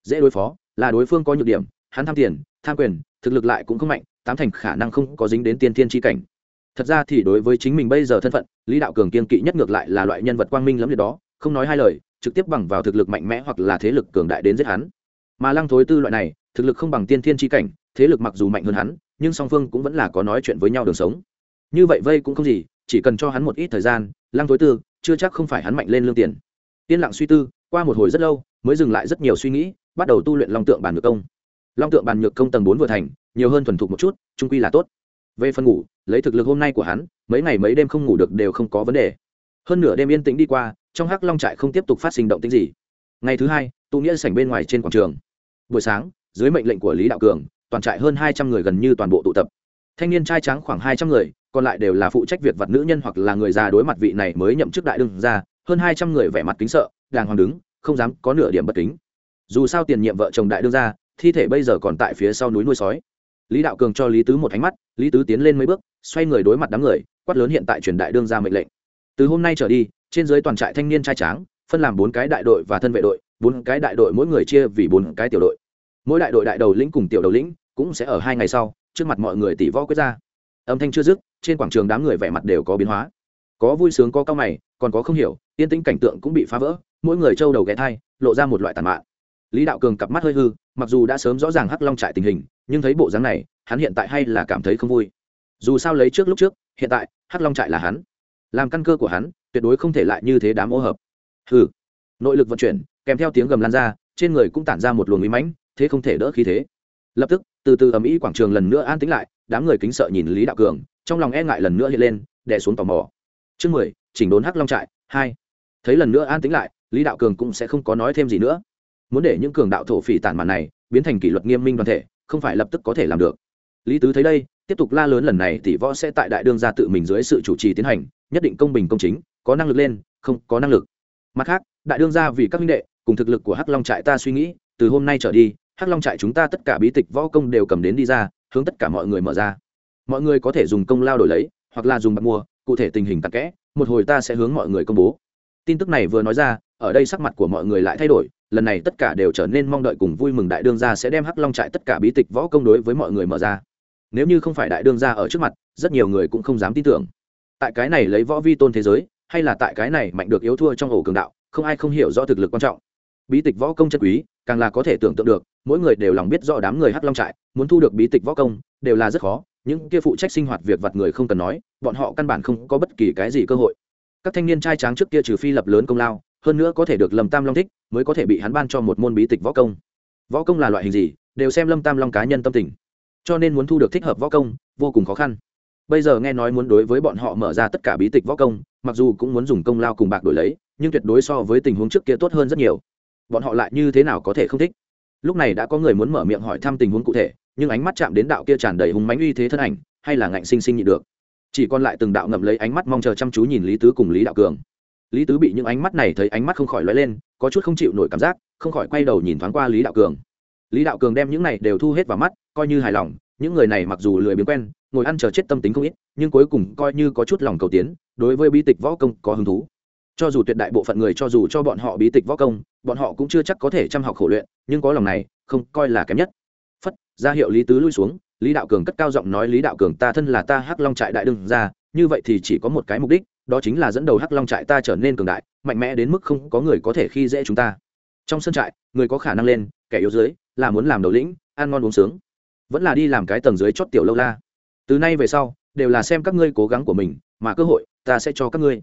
Dễ đối phó là đối phương có nhược điểm, hắn tham tiền, tham quyền, thực lực lại cũng không mạnh, tám thành khả năng không có dính đến tiên tiên tri cảnh thật ra thì đối với chính mình bây giờ thân phận, lý đạo cường kiên kỵ nhất ngược lại là loại nhân vật quang minh lắm liệt đó, không nói hai lời, trực tiếp bằng vào thực lực mạnh mẽ hoặc là thế lực cường đại đến giết hắn. Mà lăng thối tư loại này, thực lực không bằng tiên thiên tri cảnh, thế lực mặc dù mạnh hơn hắn, nhưng song phương cũng vẫn là có nói chuyện với nhau đường sống. Như vậy vây cũng không gì, chỉ cần cho hắn một ít thời gian, lăng thối tư, chưa chắc không phải hắn mạnh lên lương tiền. Yên lặng suy tư, qua một hồi rất lâu, mới dừng lại rất nhiều suy nghĩ, bắt đầu tu luyện long tượng bàn nhược công. Long tượng bàn nhược công tầng bốn vừa thành, nhiều hơn thuần thục một chút, trung quy là tốt về phần ngủ, lấy thực lực hôm nay của hắn, mấy ngày mấy đêm không ngủ được đều không có vấn đề. Hơn nửa đêm yên tĩnh đi qua, trong hắc long trại không tiếp tục phát sinh động tĩnh gì. Ngày thứ hai, tụ nghĩa sảnh bên ngoài trên quảng trường. Buổi sáng, dưới mệnh lệnh của lý đạo cường, toàn trại hơn hai trăm người gần như toàn bộ tụ tập. Thanh niên trai trắng khoảng hai trăm người, còn lại đều là phụ trách việc vật nữ nhân hoặc là người già đối mặt vị này mới nhậm chức đại đương ra hơn hai trăm người vẻ mặt kính sợ, đàng hoàng đứng, không dám có nửa điểm bất kính. Dù sao tiền nhiệm vợ chồng đại đương ra thi thể bây giờ còn tại phía sau núi nuôi sói lý đạo cường cho lý tứ một ánh mắt, lý tứ tiến lên mấy bước, xoay người đối mặt đám người, quát lớn hiện tại truyền đại đương ra mệnh lệnh. Từ hôm nay trở đi, trên dưới toàn trại thanh niên trai tráng, phân làm bốn cái đại đội và thân vệ đội, bốn cái đại đội mỗi người chia vì bốn cái tiểu đội. Mỗi đại đội đại đầu lĩnh cùng tiểu đầu lĩnh cũng sẽ ở hai ngày sau, trước mặt mọi người tỷ võ quyết ra. Âm thanh chưa dứt, trên quảng trường đám người vẻ mặt đều có biến hóa. Có vui sướng, có cao mày, còn có không hiểu, yên tĩnh cảnh tượng cũng bị phá vỡ, mỗi người trâu đầu ghé thai, lộ ra một loại tàn mạn lý đạo cường cặp mắt hơi hư, mặc dù đã sớm rõ ràng hắc long trại tình hình, nhưng thấy bộ dáng này, hắn hiện tại hay là cảm thấy không vui. Dù sao lấy trước lúc trước, hiện tại, hắc long trại là hắn. Làm căn cơ của hắn, tuyệt đối không thể lại như thế đám ô hợp. Hừ. Nội lực vận chuyển, kèm theo tiếng gầm lan ra, trên người cũng tản ra một luồng ý mãnh, thế không thể đỡ khí thế. Lập tức, từ từ ầm ĩ quảng trường lần nữa an tĩnh lại, đám người kính sợ nhìn lý đạo cường, trong lòng e ngại lần nữa hiện lên, đè xuống tò mò. Chương mười, chỉnh đốn hắc long trại, hai. Thấy lần nữa an tĩnh lại, lý đạo cường cũng sẽ không có nói thêm gì nữa muốn để những cường đạo thổ phỉ tản mạn này biến thành kỷ luật nghiêm minh đoàn thể, không phải lập tức có thể làm được. Lý tứ thấy đây, tiếp tục la lớn lần này tỷ võ sẽ tại đại đương gia tự mình dưới sự chủ trì tiến hành, nhất định công bình công chính, có năng lực lên, không có năng lực. Mặt khác, đại đương gia vì các minh đệ, cùng thực lực của hắc long trại ta suy nghĩ, từ hôm nay trở đi, hắc long trại chúng ta tất cả bí tịch võ công đều cầm đến đi ra, hướng tất cả mọi người mở ra. Mọi người có thể dùng công lao đổi lấy, hoặc là dùng bạc mua, cụ thể tình hình tắc kẽ, một hồi ta sẽ hướng mọi người công bố. Tin tức này vừa nói ra, ở đây sắc mặt của mọi người lại thay đổi lần này tất cả đều trở nên mong đợi cùng vui mừng đại đương gia sẽ đem hắc long trại tất cả bí tịch võ công đối với mọi người mở ra. Nếu như không phải đại đương gia ở trước mặt, rất nhiều người cũng không dám tin tưởng. Tại cái này lấy võ vi tôn thế giới, hay là tại cái này mạnh được yếu thua trong ổ cường đạo, không ai không hiểu rõ thực lực quan trọng. Bí tịch võ công chân quý, càng là có thể tưởng tượng được, mỗi người đều lòng biết rõ đám người hắc long trại, muốn thu được bí tịch võ công, đều là rất khó, những kia phụ trách sinh hoạt việc vặt người không cần nói, bọn họ căn bản không có bất kỳ cái gì cơ hội. Các thanh niên trai tráng trước kia trừ phi lập lớn công lao hơn nữa có thể được lâm tam long thích mới có thể bị hắn ban cho một môn bí tịch võ công võ công là loại hình gì đều xem lâm tam long cá nhân tâm tình cho nên muốn thu được thích hợp võ công vô cùng khó khăn bây giờ nghe nói muốn đối với bọn họ mở ra tất cả bí tịch võ công mặc dù cũng muốn dùng công lao cùng bạc đổi lấy nhưng tuyệt đối so với tình huống trước kia tốt hơn rất nhiều bọn họ lại như thế nào có thể không thích lúc này đã có người muốn mở miệng hỏi thăm tình huống cụ thể nhưng ánh mắt chạm đến đạo kia tràn đầy hùng mánh uy thế thân ảnh hay là ngạnh sinh sinh nhị được chỉ còn lại từng đạo ngậm lấy ánh mắt mong chờ chăm chú nhìn lý tứ cùng lý đạo cường lý tứ bị những ánh mắt này thấy ánh mắt không khỏi lóe lên, có chút không chịu nổi cảm giác, không khỏi quay đầu nhìn thoáng qua lý đạo cường. Lý đạo cường đem những này đều thu hết vào mắt, coi như hài lòng, những người này mặc dù lười biếng quen, ngồi ăn chờ chết tâm tính không ít, nhưng cuối cùng coi như có chút lòng cầu tiến, đối với bi tịch võ công có hứng thú. Cho dù tuyệt đại bộ phận người cho dù cho bọn họ bí tịch võ công, bọn họ cũng chưa chắc có thể chăm học khổ luyện, nhưng có lòng này, không coi là kém nhất. Phất, ra hiệu lý tứ lui xuống, lý đạo cường cất cao giọng nói, lý đạo cường, ta thân là ta hắc long trại đại đương ra như vậy thì chỉ có một cái mục đích đó chính là dẫn đầu hắc long trại ta trở nên cường đại, mạnh mẽ đến mức không có người có thể khi dễ chúng ta. Trong sân trại, người có khả năng lên, kẻ yếu dưới, là muốn làm đầu lĩnh, ăn ngon uống sướng. Vẫn là đi làm cái tầng dưới chót tiểu lâu la. Từ nay về sau, đều là xem các ngươi cố gắng của mình, mà cơ hội, ta sẽ cho các ngươi.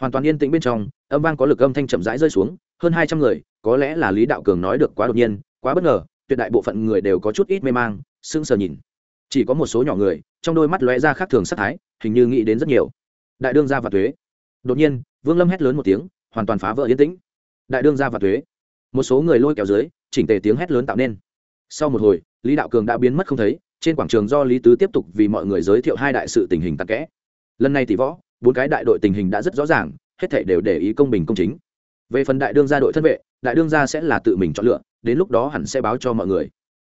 Hoàn toàn yên tĩnh bên trong, âm vang có lực âm thanh chậm rãi rơi xuống, hơn hai trăm người, có lẽ là lý đạo cường nói được quá đột nhiên, quá bất ngờ, tuyệt đại bộ phận người đều có chút ít mê mang, sững sờ nhìn. Chỉ có một số nhỏ người, trong đôi mắt lóe ra khác thường sắc thái, hình như nghĩ đến rất nhiều đại đương gia và thuế. Đột nhiên, vương lâm hét lớn một tiếng, hoàn toàn phá vỡ yên tĩnh. Đại đương gia và thuế. Một số người lôi kéo dưới, chỉnh tề tiếng hét lớn tạo nên. Sau một hồi, lý đạo cường đã biến mất không thấy, trên quảng trường do lý tứ tiếp tục vì mọi người giới thiệu hai đại sự tình hình tắc kẽ. Lần này tỷ võ, bốn cái đại đội tình hình đã rất rõ ràng, hết thể đều để ý công bình công chính. Về phần đại đương gia đội thân vệ, đại đương gia sẽ là tự mình chọn lựa, đến lúc đó hẳn sẽ báo cho mọi người.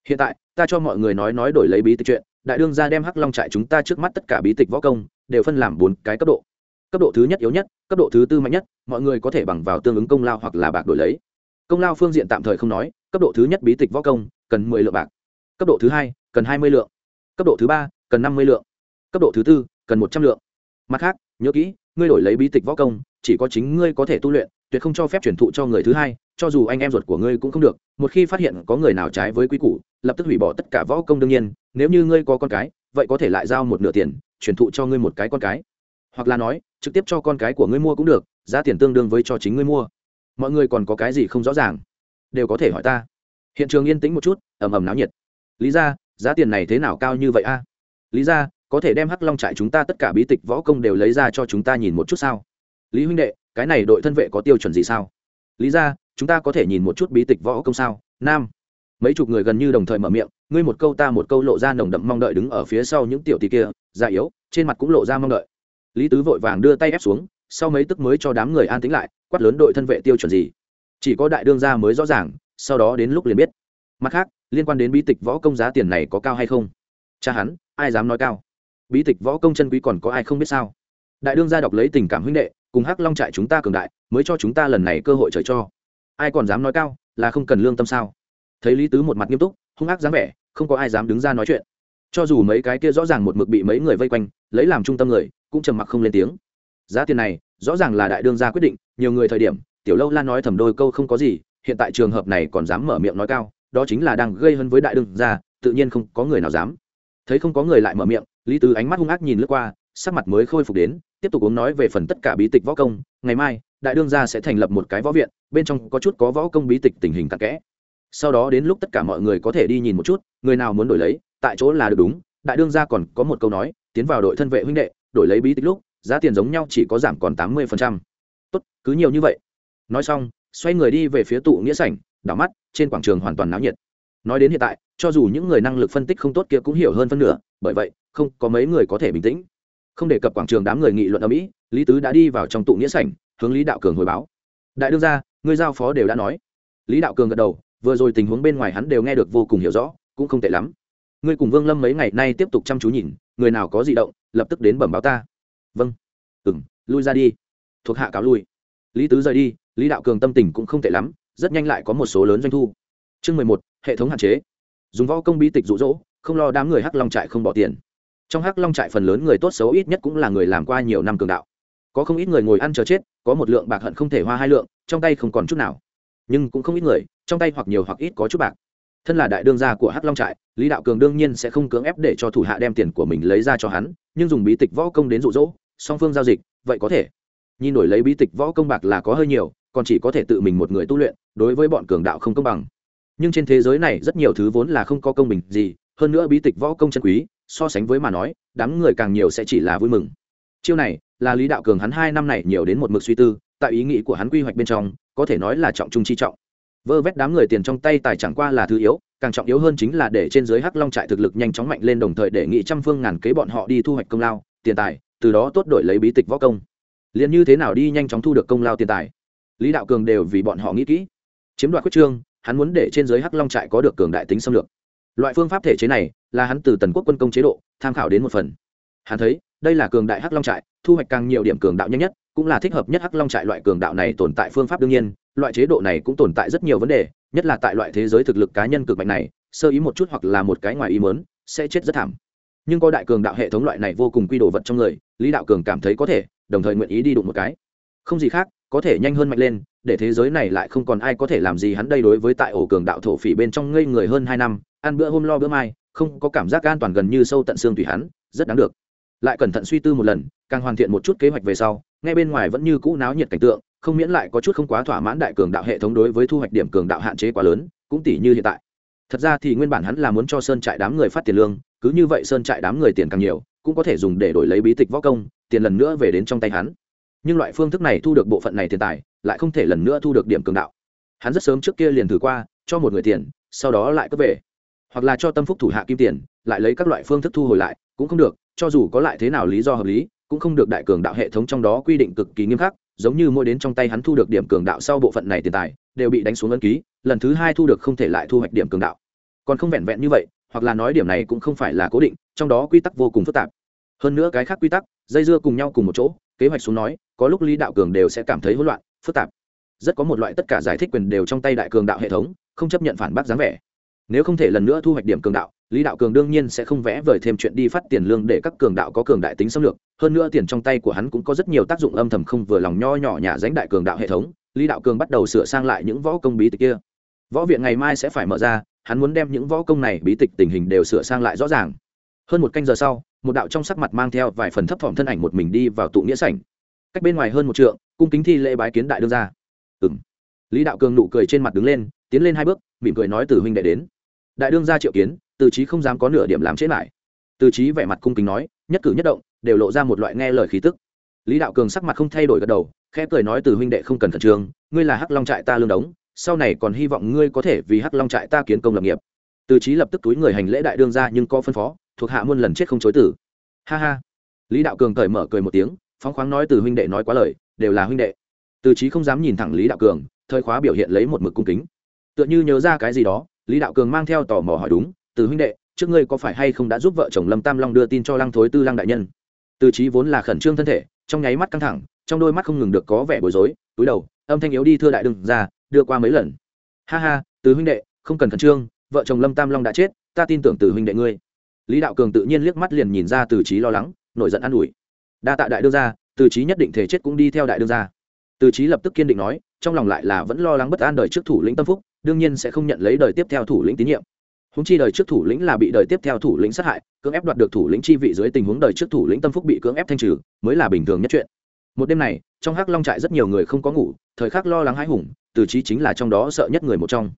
Hiện tại, ta cho mọi người nói nói đổi lấy bí tịch chuyện đại đương gia đem hắc long trại chúng ta trước mắt tất cả bí tịch võ công đều phân làm bốn cái cấp độ. Cấp độ thứ nhất yếu nhất, cấp độ thứ tư mạnh nhất, mọi người có thể bằng vào tương ứng công lao hoặc là bạc đổi lấy. Công lao phương diện tạm thời không nói, cấp độ thứ nhất bí tịch võ công, cần mười lượng bạc. Cấp độ thứ hai, cần hai mươi lượng. Cấp độ thứ ba, cần năm mươi lượng. Cấp độ thứ tư, cần một trăm lượng. Mặt khác, nhớ kỹ, ngươi đổi lấy bí tịch võ công, chỉ có chính ngươi có thể tu luyện tuyệt không cho phép truyền thụ cho người thứ hai, cho dù anh em ruột của ngươi cũng không được, một khi phát hiện có người nào trái với quy củ, lập tức hủy bỏ tất cả võ công đương nhiên, nếu như ngươi có con cái, vậy có thể lại giao một nửa tiền, truyền thụ cho ngươi một cái con cái. Hoặc là nói, trực tiếp cho con cái của ngươi mua cũng được, giá tiền tương đương với cho chính ngươi mua. Mọi người còn có cái gì không rõ ràng? Đều có thể hỏi ta. Hiện trường yên tĩnh một chút, ầm ầm náo nhiệt. Lý ra, giá tiền này thế nào cao như vậy a? Lý ra, có thể đem hắc long trại chúng ta tất cả bí tịch võ công đều lấy ra cho chúng ta nhìn một chút sao? Lý huynh đệ cái này đội thân vệ có tiêu chuẩn gì sao? Lý ra, chúng ta có thể nhìn một chút bí tịch võ công sao? Nam. Mấy chục người gần như đồng thời mở miệng, ngươi một câu ta một câu lộ ra nồng đậm mong đợi đứng ở phía sau những tiểu tỷ kia, già yếu, trên mặt cũng lộ ra mong đợi. Lý tứ vội vàng đưa tay ép xuống, sau mấy tức mới cho đám người an tính lại, quát lớn đội thân vệ tiêu chuẩn gì? Chỉ có đại đương gia mới rõ ràng, sau đó đến lúc liền biết. Mặt khác, liên quan đến bí tịch võ công giá tiền này có cao hay không? Cha hắn, ai dám nói cao? Bí tịch võ công chân quý còn có ai không biết sao? Đại đương gia đọc lấy tình cảm huynh đệ, cùng hắc long trại chúng ta cường đại, mới cho chúng ta lần này cơ hội trời cho. Ai còn dám nói cao, là không cần lương tâm sao? Thấy lý tứ một mặt nghiêm túc, hung ác dáng vẻ, không có ai dám đứng ra nói chuyện. Cho dù mấy cái kia rõ ràng một mực bị mấy người vây quanh, lấy làm trung tâm người, cũng trầm mặc không lên tiếng. Giá tiền này, rõ ràng là đại đương gia quyết định, nhiều người thời điểm, tiểu lâu la nói thầm đôi câu không có gì, hiện tại trường hợp này còn dám mở miệng nói cao, đó chính là đang gây hấn với đại đương gia, tự nhiên không có người nào dám. Thấy không có người lại mở miệng, lý tứ ánh mắt hung ác nhìn lướt qua, sắc mặt mới khôi phục đến tiếp tục uống nói về phần tất cả bí tịch võ công, ngày mai, đại đương gia sẽ thành lập một cái võ viện, bên trong có chút có võ công bí tịch tình hình tắc kẽ. Sau đó đến lúc tất cả mọi người có thể đi nhìn một chút, người nào muốn đổi lấy, tại chỗ là được đúng, đại đương gia còn có một câu nói, tiến vào đội thân vệ huynh đệ, đổi lấy bí tịch lúc, giá tiền giống nhau chỉ có giảm còn tám mươi tốt, cứ nhiều như vậy. Nói xong, xoay người đi về phía tụ nghĩa sảnh, đảo mắt, trên quảng trường hoàn toàn náo nhiệt. Nói đến hiện tại, cho dù những người năng lực phân tích không tốt kia cũng hiểu hơn phân nửa, bởi vậy, không có mấy người có thể bình tĩnh không đề cập quảng trường đám người nghị luận ở mỹ, lý tứ đã đi vào trong tụ nghĩa sảnh, hướng lý đạo cường hồi báo. Đại đương gia, ngươi giao phó đều đã nói. Lý đạo cường gật đầu, vừa rồi tình huống bên ngoài hắn đều nghe được vô cùng hiểu rõ, cũng không tệ lắm. Ngươi cùng vương lâm mấy ngày nay tiếp tục chăm chú nhìn, người nào có di động, lập tức đến bẩm báo ta. Vâng. Ừng lui ra đi. Thuộc hạ cáo lui. Lý tứ rời đi, lý đạo cường tâm tình cũng không tệ lắm, rất nhanh lại có một số lớn doanh thu. Chương mười một, hệ thống hạn chế. Dùng võ công bi tịch rụ rỗ, không lo đám người hắc long trại không bỏ tiền trong hắc long trại phần lớn người tốt xấu ít nhất cũng là người làm qua nhiều năm cường đạo. Có không ít người ngồi ăn chờ chết, có một lượng bạc hận không thể hoa hai lượng, trong tay không còn chút nào. Nhưng cũng không ít người, trong tay hoặc nhiều hoặc ít có chút bạc. Thân là đại đương gia của hắc long trại, lý đạo cường đương nhiên sẽ không cưỡng ép để cho thủ hạ đem tiền của mình lấy ra cho hắn, nhưng dùng bí tịch võ công đến rụ rỗ song phương giao dịch, vậy có thể. Nhìn đổi lấy bí tịch võ công bạc là có hơi nhiều, còn chỉ có thể tự mình một người tu luyện, đối với bọn cường đạo không công bằng. Nhưng trên thế giới này rất nhiều thứ vốn là không có công bình gì, hơn nữa bí tịch võ công chân quý so sánh với mà nói, đám người càng nhiều sẽ chỉ là vui mừng. Chiêu này, là lý đạo cường hắn hai năm này nhiều đến một mực suy tư, tại ý nghĩ của hắn quy hoạch bên trong, có thể nói là trọng trung chi trọng. Vơ vét đám người tiền trong tay tài chẳng qua là thứ yếu, càng trọng yếu hơn chính là để trên dưới hắc long trại thực lực nhanh chóng mạnh lên đồng thời để nghị trăm phương ngàn kế bọn họ đi thu hoạch công lao, tiền tài, từ đó tốt đổi lấy bí tịch võ công. Liền như thế nào đi nhanh chóng thu được công lao tiền tài? Lý đạo cường đều vì bọn họ nghĩ kỹ. Chiếm đoạt quyết trương, hắn muốn để trên dưới hắc long trại có được cường đại tính xâm lược. Loại phương pháp thể chế này là hắn từ tần quốc quân công chế độ, tham khảo đến một phần. Hắn thấy, đây là cường đại hắc long trại, thu hoạch càng nhiều điểm cường đạo nhanh nhất, cũng là thích hợp nhất hắc long trại loại cường đạo này tồn tại phương pháp đương nhiên, loại chế độ này cũng tồn tại rất nhiều vấn đề, nhất là tại loại thế giới thực lực cá nhân cực mạnh này, sơ ý một chút hoặc là một cái ngoài ý mớn sẽ chết rất thảm. Nhưng có đại cường đạo hệ thống loại này vô cùng quy đồ vật trong người, lý đạo cường cảm thấy có thể, đồng thời nguyện ý đi đụng một cái. Không gì khác, có thể nhanh hơn mạnh lên, để thế giới này lại không còn ai có thể làm gì hắn đây đối với tại ổ cường đạo thổ phỉ bên trong ngây người hơn hai năm, ăn bữa hôm lo bữa mai không có cảm giác an toàn gần như sâu tận xương tùy hắn, rất đáng được. Lại cẩn thận suy tư một lần, càng hoàn thiện một chút kế hoạch về sau, ngay bên ngoài vẫn như cũ náo nhiệt cảnh tượng, không miễn lại có chút không quá thỏa mãn đại cường đạo hệ thống đối với thu hoạch điểm cường đạo hạn chế quá lớn, cũng tỷ như hiện tại. Thật ra thì nguyên bản hắn là muốn cho sơn trại đám người phát tiền lương, cứ như vậy sơn trại đám người tiền càng nhiều, cũng có thể dùng để đổi lấy bí tịch võ công, tiền lần nữa về đến trong tay hắn. Nhưng loại phương thức này thu được bộ phận này tiền tài, lại không thể lần nữa thu được điểm cường đạo. Hắn rất sớm trước kia liền thử qua, cho một người tiền, sau đó lại cướp về hoặc là cho tâm phúc thủ hạ kim tiền, lại lấy các loại phương thức thu hồi lại, cũng không được, cho dù có lại thế nào lý do hợp lý, cũng không được đại cường đạo hệ thống trong đó quy định cực kỳ nghiêm khắc, giống như mỗi đến trong tay hắn thu được điểm cường đạo sau bộ phận này tiền tài, đều bị đánh xuống ấn ký, lần thứ hai thu được không thể lại thu hoạch điểm cường đạo. Còn không vẹn vẹn như vậy, hoặc là nói điểm này cũng không phải là cố định, trong đó quy tắc vô cùng phức tạp. Hơn nữa cái khác quy tắc, dây dưa cùng nhau cùng một chỗ, kế hoạch xuống nói, có lúc lý đạo cường đều sẽ cảm thấy hỗn loạn, phức tạp. Rất có một loại tất cả giải thích quyền đều trong tay đại cường đạo hệ thống, không chấp nhận phản bác dáng vẻ nếu không thể lần nữa thu hoạch điểm cường đạo, lý đạo cường đương nhiên sẽ không vẽ vời thêm chuyện đi phát tiền lương để các cường đạo có cường đại tính xâm lược. Hơn nữa tiền trong tay của hắn cũng có rất nhiều tác dụng âm thầm không vừa lòng nho nhỏ nhà dánh đại cường đạo hệ thống. Lý đạo cường bắt đầu sửa sang lại những võ công bí tịch kia. Võ viện ngày mai sẽ phải mở ra, hắn muốn đem những võ công này bí tịch tình hình đều sửa sang lại rõ ràng. Hơn một canh giờ sau, một đạo trong sắc mặt mang theo vài phần thấp thỏm thân ảnh một mình đi vào tụ nghĩa sảnh. Cách bên ngoài hơn một trượng, cung kính thi lễ bái kiến đại đương ra ừ m lý đạo cường nụ cười trên mặt đứng lên, tiến lên hai bước, mỉm cười nói từ huynh đệ đến đại đương gia triệu kiến, từ trí không dám có nửa điểm làm chết lại. Từ trí vẻ mặt cung kính nói, nhất cử nhất động, đều lộ ra một loại nghe lời khí tức. Lý đạo cường sắc mặt không thay đổi gật đầu, khẽ cười nói từ huynh đệ không cần khẩn trương, ngươi là hắc long trại ta lương đống, sau này còn hy vọng ngươi có thể vì hắc long trại ta kiến công lập nghiệp. Từ trí lập tức túi người hành lễ đại đương gia nhưng có phân phó, thuộc hạ muôn lần chết không chối tử ha ha. Lý đạo cường cởi mở cười một tiếng, phóng khoáng nói từ huynh đệ nói quá lời, đều là huynh đệ. Từ trí không dám nhìn thẳng lý đạo cường, thời khóa biểu hiện lấy một mực cung kính. Tựa như nhớ ra cái gì đó lý đạo cường mang theo tò mò hỏi đúng, từ huynh đệ, trước ngươi có phải hay không đã giúp vợ chồng lâm tam long đưa tin cho lăng thối tư lăng đại nhân? Từ trí vốn là khẩn trương thân thể, trong nháy mắt căng thẳng, trong đôi mắt không ngừng được có vẻ bối rối, túi đầu, âm thanh yếu đi thưa đại đừng ra, đưa qua mấy lần. Ha ha, từ huynh đệ, không cần khẩn trương, vợ chồng lâm tam long đã chết, ta tin tưởng từ huynh đệ ngươi. Lý đạo cường tự nhiên liếc mắt liền nhìn ra từ trí lo lắng, nổi giận an ủi. Đa tạ đại đương gia, từ trí nhất định thể chết cũng đi theo đại đương gia. Từ trí lập tức kiên định nói, trong lòng lại là vẫn lo lắng bất an đời trước thủ lĩnh tâm phúc đương nhiên sẽ không nhận lấy đời tiếp theo thủ lĩnh tín nhiệm. Húng chi đời trước thủ lĩnh là bị đời tiếp theo thủ lĩnh sát hại, cưỡng ép đoạt được thủ lĩnh chi vị dưới tình huống đời trước thủ lĩnh tâm phúc bị cưỡng ép thanh trừ, mới là bình thường nhất chuyện. Một đêm này, trong hắc long trại rất nhiều người không có ngủ, thời khắc lo lắng hãi hùng, từ chí chính là trong đó sợ nhất người một trong.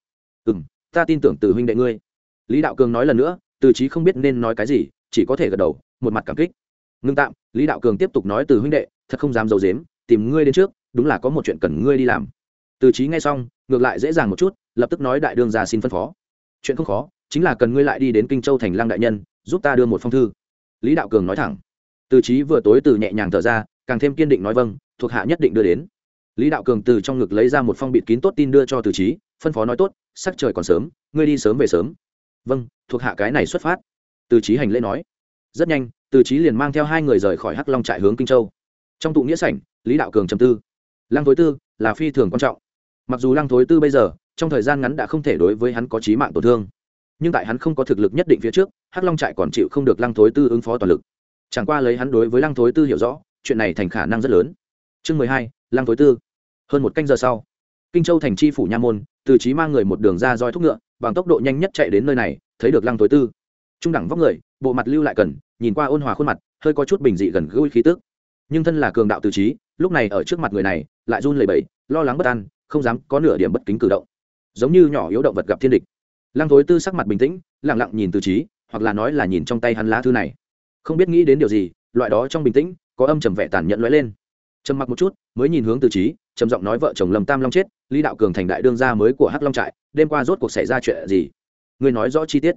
Ừ m ta tin tưởng từ huynh đệ ngươi. Lý đạo cường nói lần nữa, từ chí không biết nên nói cái gì, chỉ có thể gật đầu, một mặt cảm kích. Ngưng tạm, lý đạo cường tiếp tục nói từ huynh đệ, thật không dám d i ấ u dếm tìm ngươi đến trước, đúng là có một chuyện cần ngươi đi làm. Từ chí nghe xong ngược lại dễ dàng một chút, lập tức nói đại đương ra xin phân phó. Chuyện không khó, chính là cần ngươi lại đi đến kinh châu thành lang đại nhân, giúp ta đưa một phong thư. Lý đạo cường nói thẳng. Từ trí vừa tối từ nhẹ nhàng thở ra, càng thêm kiên định nói vâng thuộc hạ nhất định đưa đến. Lý đạo cường từ trong ngực lấy ra một phong bịt kín tốt tin đưa cho từ trí phân phó nói tốt, sắc trời còn sớm, ngươi đi sớm về sớm. Vâng thuộc hạ cái này xuất phát. Từ trí hành lễ nói. Rất nhanh, từ trí liền mang theo hai người rời khỏi hắc long trại hướng kinh châu. Trong tụ nghĩa sảnh, lý đạo cường trầm tư. Lăng tối tư là phi thường quan trọng mặc dù lăng thối tư bây giờ, trong thời gian ngắn đã không thể đối với hắn có trí mạng tổn thương, nhưng tại hắn không có thực lực nhất định phía trước, hắc long trại còn chịu không được lăng thối tư ứng phó toàn lực. Chẳng qua lấy hắn đối với lăng thối tư hiểu rõ, chuyện này thành khả năng rất lớn. Chương mười hai, lăng thối tư. Hơn một canh giờ sau, kinh châu thành tri phủ nha môn, từ trí mang người một đường ra roi thúc ngựa, bằng tốc độ nhanh nhất chạy đến nơi này, thấy được lăng thối tư. Trung đẳng vóc người, bộ mặt lưu lại cần, nhìn qua ôn hòa khuôn mặt, hơi có chút bình dị gần gũi khí tức. Nhưng thân là cường đạo từ trí, lúc này ở trước mặt người này, lại run lẩy bẩy, lo lắng bất an không dám có nửa điểm bất kính cử động. Giống như nhỏ yếu động vật gặp thiên địch. Lăng thối tư sắc mặt bình tĩnh lẳng lặng nhìn từ trí hoặc là nói là nhìn trong tay hắn lá thư này. Không biết nghĩ đến điều gì, loại đó trong bình tĩnh, có âm trầm vẻ tàn nhẫn lóe lên. Trầm mặc một chút, mới nhìn hướng từ trí trầm giọng nói vợ chồng lầm tam long chết, lý đạo cường thành đại đương gia mới của hắc long trại, đêm qua rốt cuộc xảy ra chuyện gì? Người nói rõ chi tiết.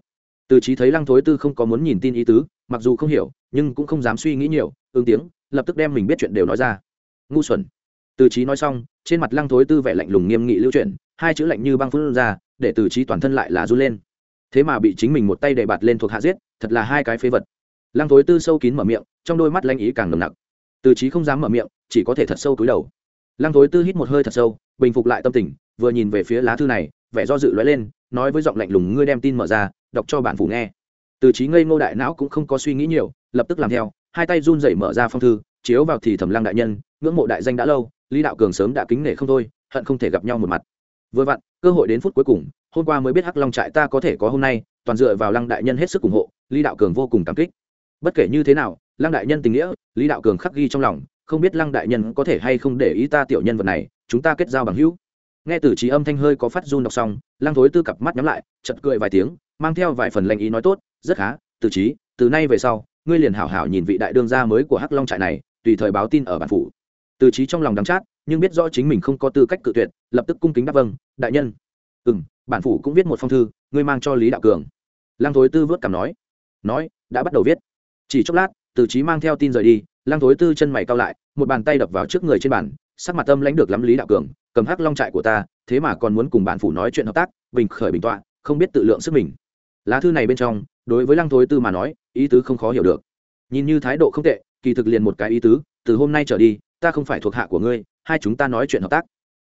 Từ trí thấy lăng thối tư không có muốn nhìn tin ý tứ, mặc dù không hiểu, nhưng cũng không dám suy nghĩ nhiều, ứng tiếng, lập tức đem mình biết chuyện đều nói ra. Ngu xuẩn từ trí nói xong, trên mặt lăng thối tư vẻ lạnh lùng nghiêm nghị lưu chuyển, hai chữ lạnh như băng phun ra, để từ trí toàn thân lại là run lên. Thế mà bị chính mình một tay để bạt lên thuộc hạ giết, thật là hai cái phế vật. Lăng thối tư sâu kín mở miệng, trong đôi mắt lanh ý càng nồng nặc. Từ trí không dám mở miệng, chỉ có thể thật sâu túi đầu. Lăng thối tư hít một hơi thật sâu, bình phục lại tâm tình, vừa nhìn về phía lá thư này, vẻ do dự lóe lên, nói với giọng lạnh lùng, ngươi đem tin mở ra, đọc cho bản phủ nghe. Từ trí ngây ngô đại não cũng không có suy nghĩ nhiều, lập tức làm theo, hai tay run rẩy mở ra phong thư, chiếu vào thì thẩm lăng đại nhân, ngưỡng mộ đại danh đã lâu lý đạo cường sớm đã kính nể không thôi, hận không thể gặp nhau một mặt. Vừa vặn, cơ hội đến phút cuối cùng, hôm qua mới biết hắc long trại ta có thể có hôm nay, toàn dựa vào lăng đại nhân hết sức ủng hộ, lý đạo cường vô cùng cảm kích. Bất kể như thế nào, lăng đại nhân tình nghĩa, lý đạo cường khắc ghi trong lòng, không biết lăng đại nhân có thể hay không để ý ta tiểu nhân vật này, chúng ta kết giao bằng hữu. Nghe từ trí âm thanh hơi có phát run đọc xong, lăng thối tư cặp mắt nhắm lại chật cười vài tiếng, mang theo vài phần lanh ý nói tốt, rất khá, từ trí, từ nay về sau, ngươi liền hảo hảo nhìn vị đại đương gia mới của hắc long trại này, tùy thời báo tin ở bản phủ từ trí trong lòng đắng chát, nhưng biết rõ chính mình không có tư cách cự tuyệt, lập tức cung kính đáp vâng đại nhân. Ừ m bản phủ cũng viết một phong thư, ngươi mang cho lý đạo cường. Lăng thối tư vớt cảm nói. Nói, đã bắt đầu viết. Chỉ chốc lát, từ trí mang theo tin rời đi, lăng thối tư chân mày cao lại, một bàn tay đập vào trước người trên bàn, sắc mặt tâm lãnh được lắm lý đạo cường, cầm hắc long trại của ta, thế mà còn muốn cùng bản phủ nói chuyện hợp tác, bình khởi bình tọa, không biết tự lượng sức mình. Lá thư này bên trong, đối với lăng thối tư mà nói, ý tứ không khó hiểu được. Nhìn như thái độ không tệ, kỳ thực liền một cái ý tứ, từ hôm nay trở đi ta không phải thuộc hạ của ngươi, hai chúng ta nói chuyện hợp tác.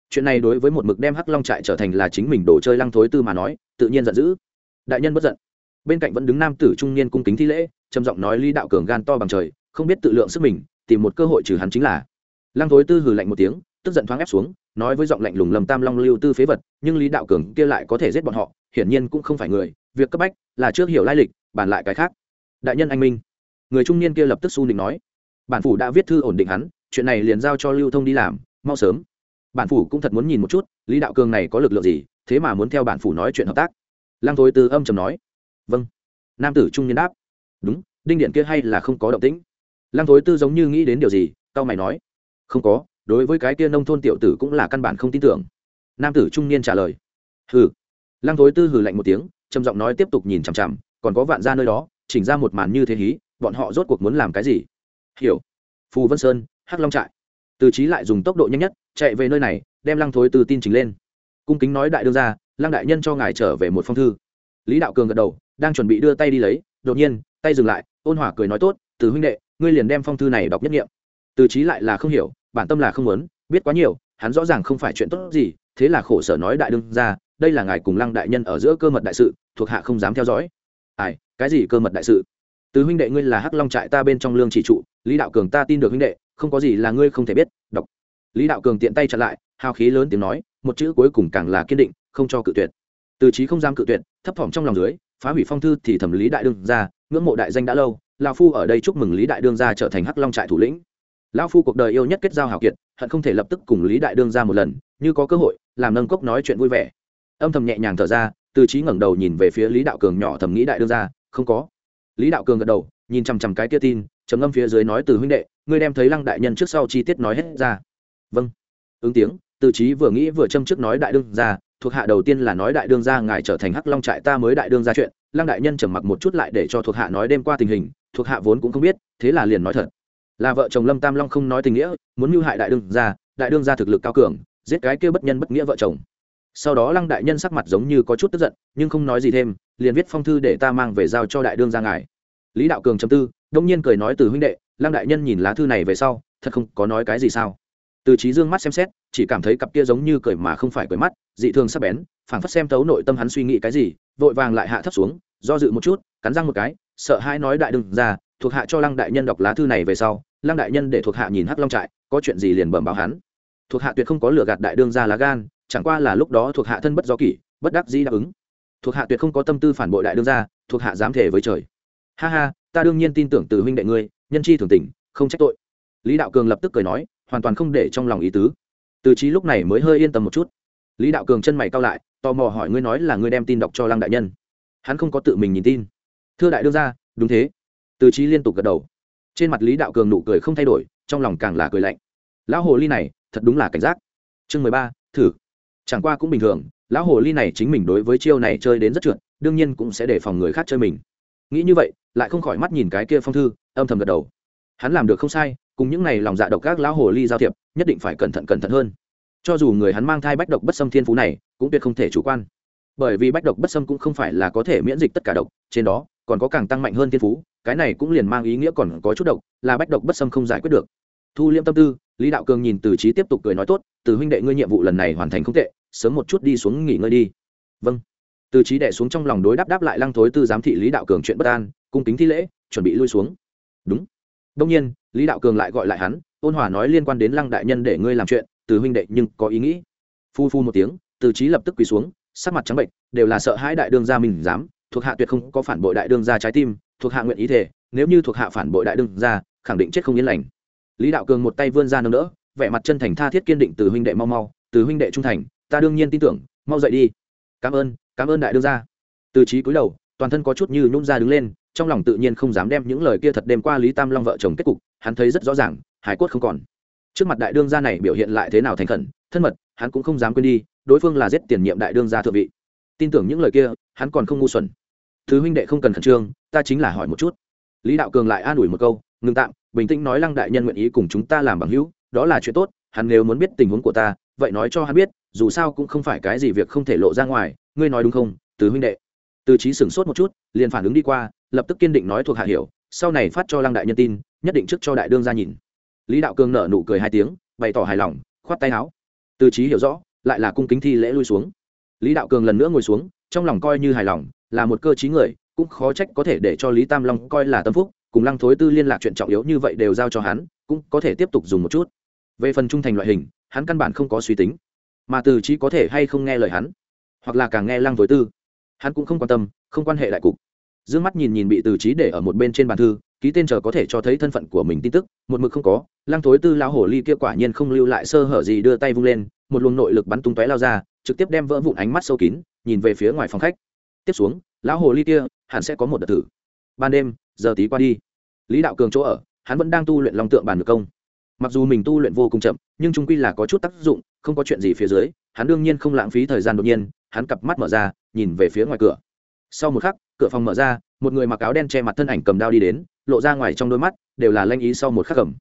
Chuyện này đối với một mực đem hắc long trại trở thành là chính mình đồ chơi lăng thối tư mà nói, tự nhiên giận dữ. Đại nhân bất giận. Bên cạnh vẫn đứng nam tử trung niên cung kính thi lễ, trầm giọng nói lý đạo cường gan to bằng trời, không biết tự lượng sức mình, tìm một cơ hội trừ hắn chính là. Lăng thối tư hừ lạnh một tiếng, tức giận thoáng ép xuống, nói với giọng lạnh lùng lầm tam long lưu tư phế vật, nhưng lý đạo cường kia lại có thể giết bọn họ, hiển nhiên cũng không phải người, việc cấp bách là trước hiểu lai lịch, bàn lại cái khác. Đại nhân anh minh. Người trung niên kia lập tức su định nói. Bản phủ đã viết thư ổn định hắn chuyện này liền giao cho lưu thông đi làm, mau sớm. Bản phủ cũng thật muốn nhìn một chút, lý đạo cường này có lực lượng gì, thế mà muốn theo bản phủ nói chuyện hợp tác. Lăng thối tư âm trầm nói. Vâng. Nam tử trung niên đáp. Đúng, đinh điện kia hay là không có động tĩnh. Lăng thối tư giống như nghĩ đến điều gì tao mày nói. Không có, đối với cái kia nông thôn tiểu tử cũng là căn bản không tin tưởng. Nam tử trung niên trả lời. Hừ. Lăng thối tư hừ lạnh một tiếng, trầm giọng nói tiếp tục nhìn chằm chằm, còn có vạn ra nơi đó, chỉnh ra một màn như thế hí, bọn họ rốt cuộc muốn làm cái gì? Hiểu. Phù vân sơn hắc long trại. Từ trí lại dùng tốc độ nhanh nhất, chạy về nơi này, đem lăng thối Từ tin trình lên. Cung kính nói đại đương ra lăng đại nhân cho ngài trở về một phong thư. Lý đạo cường gật đầu, đang chuẩn bị đưa tay đi lấy, đột nhiên, tay dừng lại, ôn hỏa cười nói tốt, từ huynh đệ, ngươi liền đem phong thư này đọc nhất nghiệm. Từ trí lại là không hiểu, bản tâm là không muốn, biết quá nhiều, hắn rõ ràng không phải chuyện tốt gì, thế là khổ sở nói đại đương ra đây là ngài cùng lăng đại nhân ở giữa cơ mật đại sự, thuộc hạ không dám theo dõi. Ai, cái gì cơ mật đại sự? Từ huynh đệ ngươi là hắc long trại ta bên trong lương chỉ trụ lý đạo cường ta tin được huynh đệ, không có gì là ngươi không thể biết, đọc. Lý đạo cường tiện tay chặn lại, hào khí lớn tiếng nói, một chữ cuối cùng càng là kiên định, không cho cự tuyệt. Từ trí không dám cự tuyệt, thấp thỏm trong lòng dưới, phá hủy phong thư thì thẩm lý đại đương ra, ngưỡng mộ đại danh đã lâu lao phu ở đây chúc mừng lý đại đương ra trở thành hắc long trại thủ lĩnh. Lao phu cuộc đời yêu nhất kết giao hào kiệt, hận không thể lập tức cùng lý đại đương ra một lần, như có cơ hội, làm nâng cốc nói chuyện vui vẻ. Âm thầm nhẹ nhàng thở ra, từ trí ngẩng đầu nhìn về phía lý đạo cường nhỏ thầm nghĩ đại đương ra, không có. Lý đạo cường gật đầu, nhìn chằm chằm cái kia tin trầm ngâm phía dưới nói từ huynh đệ, ngươi đem thấy lăng đại nhân trước sau chi tiết nói hết ra. Vâng. Ứng tiếng, từ trí vừa nghĩ vừa châm trước nói đại đương ra thuộc hạ đầu tiên là nói đại đương ra ngài trở thành hắc long trại ta mới đại đương ra chuyện. Lăng đại nhân trầm mặc một chút lại để cho thuộc hạ nói đêm qua tình hình, thuộc hạ vốn cũng không biết, thế là liền nói thật. Là vợ chồng lâm tam long không nói tình nghĩa, muốn mưu hại đại đương ra đại đương gia thực lực cao cường, giết cái kia bất nhân bất nghĩa vợ chồng. Sau đó lăng đại nhân sắc mặt giống như có chút tức giận, nhưng không nói gì thêm, liền viết phong thư để ta mang về giao cho đại đương gia ngài. Lý đạo cường chấm tư đông nhiên cười nói từ huynh đệ, lăng đại nhân nhìn lá thư này về sau, thật không có nói cái gì sao? Từ trí dương mắt xem xét, chỉ cảm thấy cặp kia giống như cười mà không phải cười mắt, dị thường sắp bén, phảng phất xem tấu nội tâm hắn suy nghĩ cái gì, vội vàng lại hạ thấp xuống, do dự một chút, cắn răng một cái, sợ hai nói đại đừng ra, thuộc hạ cho lăng đại nhân đọc lá thư này về sau, lăng đại nhân để thuộc hạ nhìn hắc long trại, có chuyện gì liền bẩm báo hắn. Thuộc hạ tuyệt không có lừa gạt đại đương ra lá gan, chẳng qua là lúc đó thuộc hạ thân bất do kỷ, bất đắc dĩ đáp ứng. Thuộc hạ tuyệt không có tâm tư phản bội đại đương ra thuộc hạ dám thể với trời. Ha ha ta đương nhiên tin tưởng từ huynh đệ ngươi, nhân chi thường tình, không trách tội. Lý đạo cường lập tức cười nói, hoàn toàn không để trong lòng ý tứ. Từ trí lúc này mới hơi yên tâm một chút. Lý đạo cường chân mày cao lại, tò mò hỏi ngươi nói là ngươi đem tin đọc cho lăng đại nhân. Hắn không có tự mình nhìn tin. Thưa đại đương ra đúng thế. Từ trí liên tục gật đầu. Trên mặt lý đạo cường nụ cười không thay đổi, trong lòng càng là cười lạnh. Lão hồ ly này, thật đúng là cảnh giác. Chương mười ba, thử. Chẳng qua cũng bình thường, lão hồ ly này chính mình đối với chiêu này chơi đến rất trượt, đương nhiên cũng sẽ để phòng người khác chơi mình nghĩ như vậy, lại không khỏi mắt nhìn cái kia phong thư, âm thầm gật đầu. Hắn làm được không sai, cùng những này lòng dạ độc các lão hồ ly giao thiệp, nhất định phải cẩn thận cẩn thận hơn. Cho dù người hắn mang thai bách độc bất xâm thiên phú này, cũng tuyệt không thể chủ quan. Bởi vì bách độc bất xâm cũng không phải là có thể miễn dịch tất cả độc, trên đó, còn có càng tăng mạnh hơn thiên phú, cái này cũng liền mang ý nghĩa còn có chút độc, là bách độc bất xâm không giải quyết được. Thu liêm tâm tư, lý đạo cường nhìn từ trí tiếp tục cười nói tốt, từ huynh đệ ngươi nhiệm vụ lần này hoàn thành không tệ, sớm một chút đi xuống nghỉ ngơi đi. Vâng từ trí đè xuống trong lòng đối đáp đáp lại lăng thối tư giám thị lý đạo cường chuyện bất an, cung kính thi lễ, chuẩn bị lui xuống. Đúng. Đông nhiên, lý đạo cường lại gọi lại hắn, ôn hòa nói liên quan đến lăng đại nhân để ngươi làm chuyện, từ huynh đệ nhưng có ý nghĩ. Phu phu một tiếng, từ trí lập tức quỳ xuống, sắc mặt trắng bệnh đều là sợ hãi đại đương gia mình dám, thuộc hạ tuyệt không có phản bội đại đương gia trái tim, thuộc hạ nguyện ý thể nếu như thuộc hạ phản bội đại đương gia, khẳng định chết không yên lành. Lý đạo cường một tay vươn ra nâng đỡ, vẻ mặt chân thành tha thiết kiên định từ huynh đệ mau mau, từ huynh đệ trung thành, ta đương nhiên tin tưởng, mau dậy đi. Cảm ơn cảm ơn đại đương gia. Từ trí cúi đầu, toàn thân có chút như nhún ra đứng lên, trong lòng tự nhiên không dám đem những lời kia thật đêm qua lý tam long vợ chồng kết cục, hắn thấy rất rõ ràng, hải cốt không còn. Trước mặt đại đương gia này biểu hiện lại thế nào thành khẩn, thân mật, hắn cũng không dám quên đi, đối phương là giết tiền nhiệm đại đương gia thượng vị. Tin tưởng những lời kia, hắn còn không ngu xuẩn. Thứ huynh đệ không cần khẩn trương, ta chính là hỏi một chút. Lý đạo cường lại an ủi một câu ngừng tạm, bình tĩnh nói lăng đại nhân nguyện ý cùng chúng ta làm bằng hữu, đó là chuyện tốt, hắn nếu muốn biết tình huống của ta, vậy nói cho hắn biết dù sao cũng không phải cái gì việc không thể lộ ra ngoài, ngươi nói đúng không, từ huynh đệ? Từ trí sửng sốt một chút, liền phản ứng đi qua, lập tức kiên định nói thuộc hạ hiểu, sau này phát cho lăng đại nhân tin, nhất định trước cho đại đương ra nhìn. Lý đạo cường nở nụ cười hai tiếng, bày tỏ hài lòng, khoát tay áo. Từ trí hiểu rõ, lại là cung kính thi lễ lui xuống. Lý đạo cường lần nữa ngồi xuống, trong lòng coi như hài lòng, là một cơ chí người, cũng khó trách có thể để cho lý tam long coi là tâm phúc, cùng lăng thối tư liên lạc chuyện trọng yếu như vậy đều giao cho hắn, cũng có thể tiếp tục dùng một chút. Về phần trung thành loại hình, hắn căn bản không có suy tính mà từ trí có thể hay không nghe lời hắn, hoặc là càng nghe lăng với tư, hắn cũng không quan tâm, không quan hệ đại cục. D ư ơ n g mắt nhìn nhìn bị từ trí để ở một bên trên bàn thư, ký tên chờ có thể cho thấy thân phận của mình tin tức, một mực không có, lăng thối tư lao hổ ly kia quả nhiên không lưu lại sơ hở gì đưa tay vung lên, một luồng nội lực bắn tung tóe lao ra, trực tiếp đem vỡ vụn ánh mắt sâu kín, nhìn về phía ngoài phòng khách. Tiếp xuống, lão hồ ly kia hẳn sẽ có một đợt thử. Ban đêm, giờ tí qua đi. Lý đạo cường chỗ ở, hắn vẫn đang tu luyện long tượng bàn ngược công mặc dù mình tu luyện vô cùng chậm, nhưng trung quy là có chút tác dụng, không có chuyện gì phía dưới, hắn đương nhiên không lãng phí thời gian đột nhiên, hắn cặp mắt mở ra, nhìn về phía ngoài cửa. Sau một khắc, cửa phòng mở ra, một người mặc áo đen che mặt thân ảnh cầm đao đi đến, lộ ra ngoài trong đôi mắt, đều là lanh ý sau một khắc cầm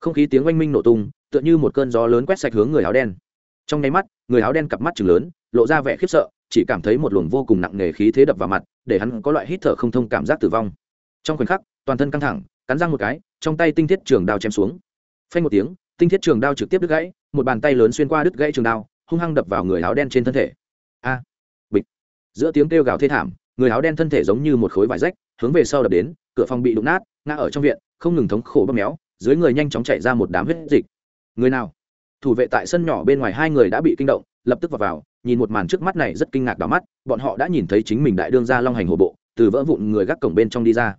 không khí tiếng oanh minh nổ tung, tựa như một cơn gió lớn quét sạch hướng người áo đen. Trong nháy mắt, người áo đen cặp mắt chừng lớn, lộ ra vẻ khiếp sợ, chỉ cảm thấy một luồng vô cùng nặng nề khí thế đập vào mặt, để hắn có loại hít thở không thông cảm giác tử vong. Trong khoảnh khắc, toàn thân căng thẳng, cắn răng một cái, trong tay tinh thiết trường đao chém xuống phanh một tiếng tinh thiết trường đao trực tiếp đứt gãy một bàn tay lớn xuyên qua đứt gãy trường đao hung hăng đập vào người áo đen trên thân thể. A! Bịch! Giữa tiếng kêu gào thê thảm người áo đen thân thể giống như một khối vải rách hướng về sau đập đến cửa phòng bị đụng nát ngã ở trong viện không ngừng thống khổ bóp méo dưới người nhanh chóng chạy ra một đám huyết dịch. Người nào? Thủ vệ tại sân nhỏ bên ngoài hai người đã bị kinh động lập tức vào, vào nhìn một màn trước mắt này rất kinh ngạc đỏ mắt bọn họ đã nhìn thấy chính mình đại đương gia long hành hồ bộ từ vỡ vụn người gác cổng bên trong đi ra.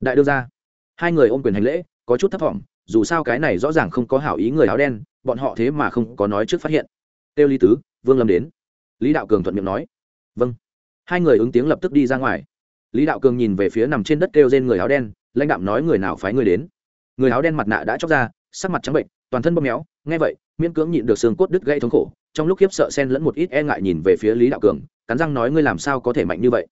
Đại đương gia. Hai người ôm quyền hành lễ có chút thấp thỏm dù sao cái này rõ ràng không có hảo ý người áo đen, bọn họ thế mà không có nói trước phát hiện. Têu lý tứ, vương lâm đến. Lý đạo cường thuận miệng nói. Vâng. Hai người ứng tiếng lập tức đi ra ngoài. Lý đạo cường nhìn về phía nằm trên đất kêu trên người áo đen, lãnh đạo nói người nào phái người đến. Người áo đen mặt nạ đã chóc ra, sắc mặt trắng bệnh, toàn thân bóp méo. Nghe vậy, miễn cưỡng nhịn được xương cốt đứt gây thống khổ, trong lúc khiếp sợ xen lẫn một ít e ngại nhìn về phía lý đạo cường, cắn răng nói ngươi làm sao có thể mạnh như vậy?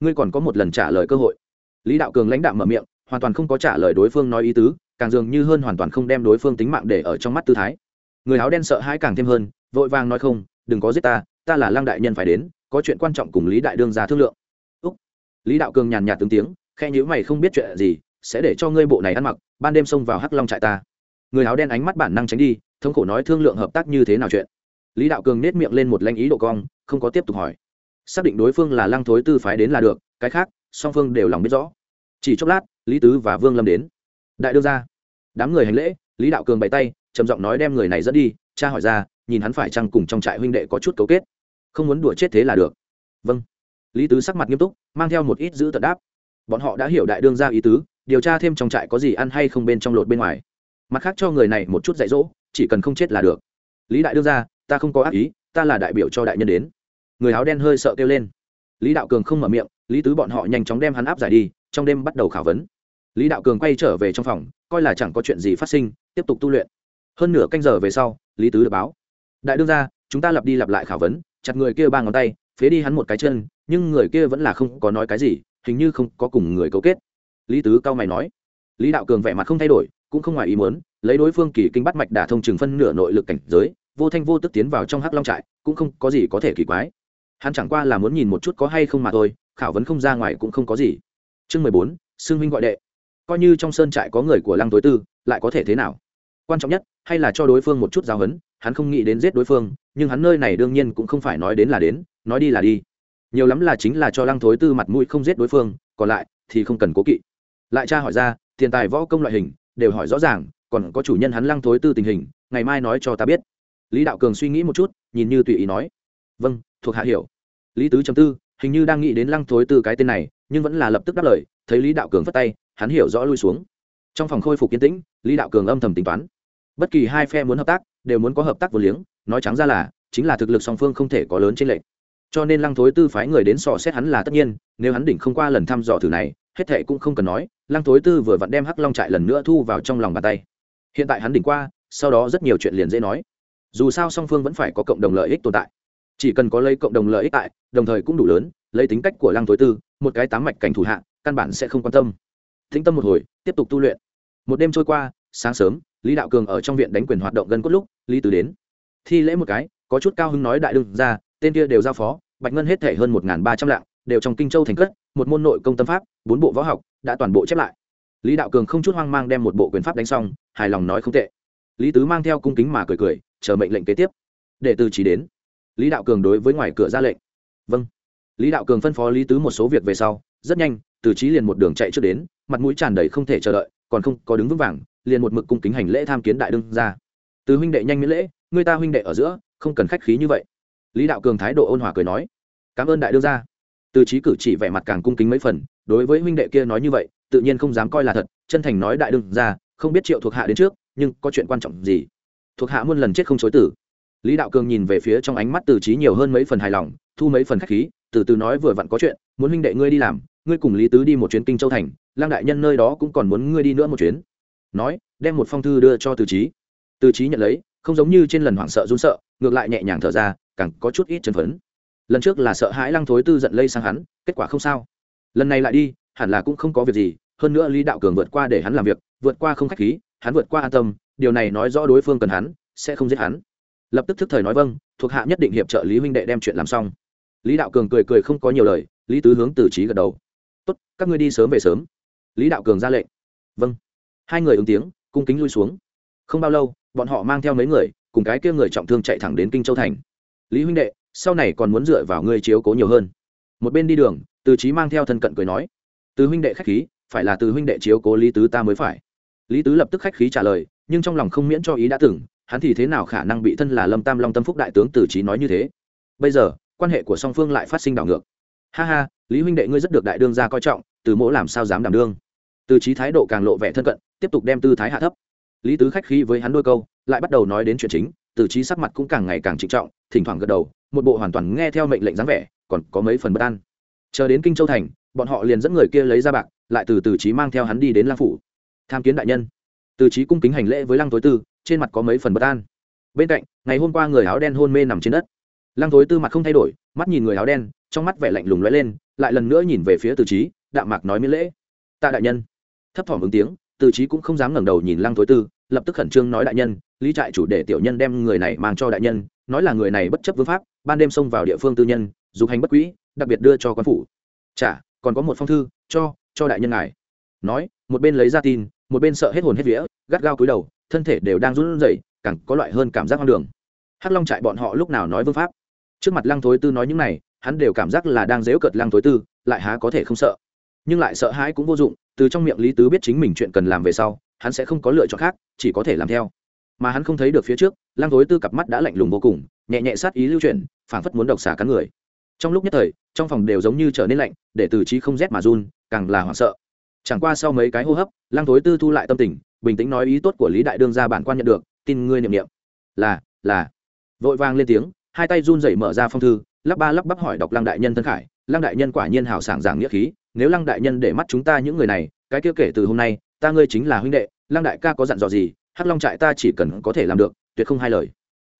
Ngươi còn có một lần trả lời cơ hội. Lý đạo cường lãnh đạo mở miệng, hoàn toàn không có trả lời đối phương nói ý tứ càng dường như hơn hoàn toàn không đem đối phương tính mạng để ở trong mắt tư thái. Người áo đen sợ hãi càng thêm hơn, vội vàng nói không, đừng có giết ta ta là lang đại nhân phải đến, có chuyện quan trọng cùng lý đại đương ra thương lượng. Úc. Lý đạo cường nhàn nhạt tướng tiếng khe nhữ mày không biết chuyện gì, sẽ để cho ngươi bộ này ăn mặc, ban đêm xông vào hắc long trại ta. Người áo đen ánh mắt bản năng tránh đi, thống khổ nói thương lượng hợp tác như thế nào chuyện. Lý đạo cường nết miệng lên một lanh ý độ cong, không có tiếp tục hỏi. Xác định đối phương là lăng thối tư phái đến là được, cái khác, song phương đều lòng biết rõ. Chỉ chốc lát, lý tứ và vương lâm đến đại đương ra đám người hành lễ, lý đạo cường bày tay, trầm giọng nói đem người này dẫn đi, cha hỏi ra, nhìn hắn phải chăng cùng trong trại huynh đệ có chút cấu kết. Không muốn đùa chết thế là được. Vâng. Lý tứ sắc mặt nghiêm túc, mang theo một ít giữ tật đáp. Bọn họ đã hiểu đại đương ra ý tứ, điều tra thêm trong trại có gì ăn hay không bên trong lột bên ngoài. Mặt khác cho người này một chút dạy dỗ, chỉ cần không chết là được. Lý đại đương ra ta không có ác ý, ta là đại biểu cho đại nhân đến. Người áo đen hơi sợ kêu lên. Lý đạo cường không mở miệng, lý tứ bọn họ nhanh chóng đem hắn áp giải đi, trong đêm bắt đầu khảo vấn lý đạo cường quay trở về trong phòng, coi là chẳng có chuyện gì phát sinh, tiếp tục tu luyện. Hơn nửa canh giờ về sau, lý tứ được báo. Đại đương ra chúng ta lặp đi lặp lại khảo vấn, chặt người kia ba ngón tay, phế đi hắn một cái chân, nhưng người kia vẫn là không có nói cái gì, hình như không có cùng người cấu kết. Lý tứ cao mày nói. Lý đạo cường vẻ mặt không thay đổi, cũng không ngoài ý muốn, lấy đối phương kỳ kinh bắt mạch đả thông chừng phân nửa nội lực cảnh giới, vô thanh vô tức tiến vào trong hắc long trại, cũng không có gì có thể kỳ quái. Hắn chẳng qua là muốn nhìn một chút có hay không mà thôi, khảo vấn không ra ngoài cũng không có gì. Chương mười bốn xương huynh gọi đệ coi như trong sơn trại có người của lăng tối tư, lại có thể thế nào? Quan trọng nhất, hay là cho đối phương một chút giáo hấn hắn không nghĩ đến giết đối phương, nhưng hắn nơi này đương nhiên cũng không phải nói đến là đến, nói đi là đi. Nhiều lắm là chính là cho lăng thối tư mặt mũi không giết đối phương, còn lại thì không cần cố kỵ. Lại cha hỏi ra, tiền tài võ công loại hình, đều hỏi rõ ràng, còn có chủ nhân hắn lăng thối tư tình hình, ngày mai nói cho ta biết. Lý đạo cường suy nghĩ một chút, nhìn như tùy ý nói. Vâng thuộc hạ hiểu. Lý tứ chấm tư, hình như đang nghĩ đến lăng thối tư cái tên này, nhưng vẫn là lập tức đáp lời, thấy lý đạo cường phất tay hắn hiểu rõ lui xuống. Trong phòng khôi phục yên tĩnh, lý đạo cường âm thầm tính toán. Bất kỳ hai phe muốn hợp tác, đều muốn có hợp tác vô liếng, nói trắng ra là, chính là thực lực song phương không thể có lớn trên lệnh cho nên lăng thối tư phái người đến sò xét hắn là tất nhiên, nếu hắn đỉnh không qua lần thăm dò thử này, hết thệ cũng không cần nói, lăng thối tư vừa vặn đem hắc long trại lần nữa thu vào trong lòng bàn tay. Hiện tại hắn đỉnh qua, sau đó rất nhiều chuyện liền dễ nói. Dù sao song phương vẫn phải có cộng đồng lợi ích tồn tại. Chỉ cần có lấy cộng đồng lợi ích tại, đồng thời cũng đủ lớn, lấy tính cách của lăng thối tư, một cái tám mạch cảnh thủ hạ, căn bản sẽ không quan tâm thính tâm một hồi, tiếp tục tu luyện. Một đêm trôi qua, sáng sớm, lý đạo cường ở trong viện đánh quyền hoạt động gần cốt lúc, lý tứ đến. Thi lễ một cái, có chút cao hứng nói đại đương ra tên kia đều giao phó, bạch ngân hết thể hơn một ba trăm lạng, đều trong kinh châu thành cất, một môn nội công tâm pháp, bốn bộ võ học, đã toàn bộ chép lại. Lý đạo cường không chút hoang mang đem một bộ quyền pháp đánh xong, hài lòng nói không tệ. Lý tứ mang theo cung kính mà cười cười, chờ mệnh lệnh kế tiếp. Để từ chỉ đến. Lý đạo cường đối với ngoài cửa ra lệnh. Vâng. Lý đạo cường phân phó lý tứ một số việc về sau, rất nhanh, từ trí liền một đường chạy trước đến mặt mũi tràn đầy không thể chờ đợi, còn không có đứng vững vàng, liền một mực cung kính hành lễ tham kiến đại đương ra từ huynh đệ nhanh miễn lễ, người ta huynh đệ ở giữa, không cần khách khí như vậy. Lý đạo cường thái độ ôn hòa cười nói, cảm ơn đại đương gia. Từ trí cử chỉ vẻ mặt càng cung kính mấy phần, đối với huynh đệ kia nói như vậy, tự nhiên không dám coi là thật, chân thành nói đại đương gia, không biết triệu thuộc hạ đến trước, nhưng có chuyện quan trọng gì? Thuộc hạ muôn lần chết không chối tử. Lý đạo cường nhìn về phía trong ánh mắt từ trí nhiều hơn mấy phần hài lòng, thu mấy phần khách khí, từ từ nói vừa vặn có chuyện, muốn huynh đệ ngươi đi làm ngươi cùng lý tứ đi một chuyến kinh châu thành lang đại nhân nơi đó cũng còn muốn ngươi đi nữa một chuyến. Nói, đem một phong thư đưa cho từ trí từ trí nhận lấy, không giống như trên lần hoảng sợ run sợ, ngược lại nhẹ nhàng thở ra, càng có chút ít chân phấn. Lần trước là sợ hãi lăng thối tư giận lây sang hắn, kết quả không sao. Lần này lại đi, hẳn là cũng không có việc gì, hơn nữa lý đạo cường vượt qua để hắn làm việc, vượt qua không khách khí, hắn vượt qua an tâm, điều này nói rõ đối phương cần hắn, sẽ không giết hắn. Lập tức thức thời nói vâng thuộc hạ nhất định hiệp trợ lý huynh đệ đem chuyện làm xong. Lý đạo cường cười cười không có nhiều lời, lý tứ hướng từ trí gật đầu tốt, các ngươi đi sớm về sớm. Lý đạo cường ra lệnh. Vâng. Hai người ứng tiếng, cung kính lui xuống. Không bao lâu, bọn họ mang theo mấy người, cùng cái kia người trọng thương chạy thẳng đến kinh châu thành. Lý huynh đệ, sau này còn muốn dựa vào ngươi chiếu cố nhiều hơn. Một bên đi đường, từ trí mang theo thân cận cười nói. Từ huynh đệ khách khí, phải là từ huynh đệ chiếu cố lý tứ ta mới phải. Lý tứ lập tức khách khí trả lời, nhưng trong lòng không miễn cho ý đã từng, hắn thì thế nào khả năng bị thân là lâm tam long tâm phúc đại tướng từ trí nói như thế? Bây giờ, quan hệ của song phương lại phát sinh đảo ngược. Ha ha lý huynh đệ ngươi rất được đại đương gia coi trọng, từ mỗ làm sao dám đảm đương? Từ trí thái độ càng lộ vẻ thân cận, tiếp tục đem tư thái hạ thấp. Lý tứ khách khí với hắn đôi câu, lại bắt đầu nói đến chuyện chính, từ trí sắc mặt cũng càng ngày càng trịnh trọng, thỉnh thoảng gật đầu, một bộ hoàn toàn nghe theo mệnh lệnh dáng vẻ, còn có mấy phần bất an. Chờ đến kinh châu thành, bọn họ liền dẫn người kia lấy ra bạc, lại từ từ trí mang theo hắn đi đến lang phủ. Tham kiến đại nhân. Từ trí cung kính hành lễ với lăng tối tư, trên mặt có mấy phần bất an. Bên cạnh, ngày hôm qua người áo đen hôn mê nằm trên đất. Lăng tối tư mặt không thay đổi, mắt nhìn người áo đen, trong mắt vẻ lạnh lùng lóe lên lại lần nữa nhìn về phía từ trí đạm mạc nói miễn lễ. Tạ đại nhân. Thấp thỏm ứng tiếng, từ trí cũng không dám ngẩng đầu nhìn lăng thối tư, lập tức khẩn trương nói đại nhân, lý trại chủ để tiểu nhân đem người này mang cho đại nhân, nói là người này bất chấp vương pháp, ban đêm xông vào địa phương tư nhân, dục hành bất quỹ đặc biệt đưa cho quan phủ. Chả còn có một phong thư, cho cho đại nhân ngài. Nói, một bên lấy ra tin, một bên sợ hết hồn hết vía, gắt gao cúi đầu, thân thể đều đang run rẩy, càng có loại hơn cảm giác hoang đường. Hắc long trại bọn họ lúc nào nói vương pháp? Trước mặt lăng thối tư nói những này hắn đều cảm giác là đang dếu cợt lăng thối tư, lại há có thể không sợ. Nhưng lại sợ hãi cũng vô dụng, từ trong miệng lý tứ biết chính mình chuyện cần làm về sau, hắn sẽ không có lựa chọn khác, chỉ có thể làm theo. Mà hắn không thấy được phía trước, lăng thối tư cặp mắt đã lạnh lùng vô cùng, nhẹ nhẹ sát ý lưu chuyển, phảng phất muốn độc xả cắn người. Trong lúc nhất thời, trong phòng đều giống như trở nên lạnh, để từ trí không rét mà run, càng là hoảng sợ. Chẳng qua sau mấy cái hô hấp, lăng thối tư thu lại tâm tình, bình tĩnh nói ý tốt của lý đại đương ra bản quan nhận được, tin ngươi niệm niệm. Là là. Vội vang lên tiếng hai tay run rẩy mở ra phong thư, lắp ba lắp bắp hỏi đọc lăng đại nhân thân khải. Lăng đại nhân quả nhiên hào sảng giảng nghĩa khí, nếu lăng đại nhân để mắt chúng ta những người này, cái kia kể từ hôm nay, ta ngươi chính là huynh đệ, lăng đại ca có dặn dò gì, hắc long trại ta chỉ cần có thể làm được, tuyệt không hai lời.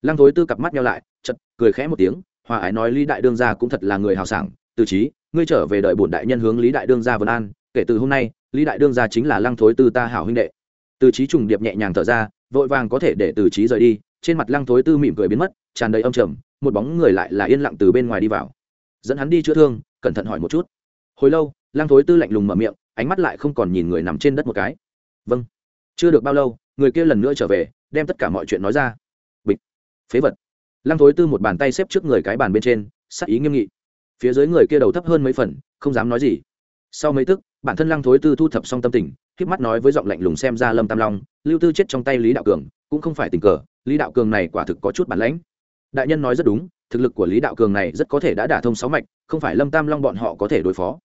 Lăng thối tư cặp mắt nhau lại chật cười khẽ một tiếng, hòa ái nói lý đại đương gia cũng thật là người hào sảng. Từ trí ngươi trở về đợi bổn đại nhân hướng lý đại đương gia vân an, kể từ hôm nay, lý đại đương gia chính là lăng thối tư ta hảo huynh đệ. Từ trí trùng điệp nhẹ nhàng thở ra, vội vàng có thể để từ trí rời đi, trên mặt lăng thối tư mỉm cười biến mất, tràn đầy âm trầm một bóng người lại là yên lặng từ bên ngoài đi vào. Dẫn hắn đi chữa thương, cẩn thận hỏi một chút. Hồi lâu, lang thối tư lạnh lùng mở miệng, ánh mắt lại không còn nhìn người nằm trên đất một cái. Vâng. Chưa được bao lâu, người kia lần nữa trở về, đem tất cả mọi chuyện nói ra. Bịch. Phế vật. Lang thối tư một bàn tay xếp trước người cái bàn bên trên, sắc ý nghiêm nghị. Phía dưới người kia đầu thấp hơn mấy phần, không dám nói gì. Sau mấy tức, bản thân lăng thối tư thu thập xong tâm tình k mắt nói với giọng lạnh lùng xem ra lâm tam long, lưu tư chết trong tay lý đạo cường, cũng không phải tình cờ, lý đạo cường này quả thực có chút bản lãnh đại nhân nói rất đúng, thực lực của lý đạo cường này rất có thể đã đả thông sáu mạch, không phải lâm tam long bọn họ có thể đối phó.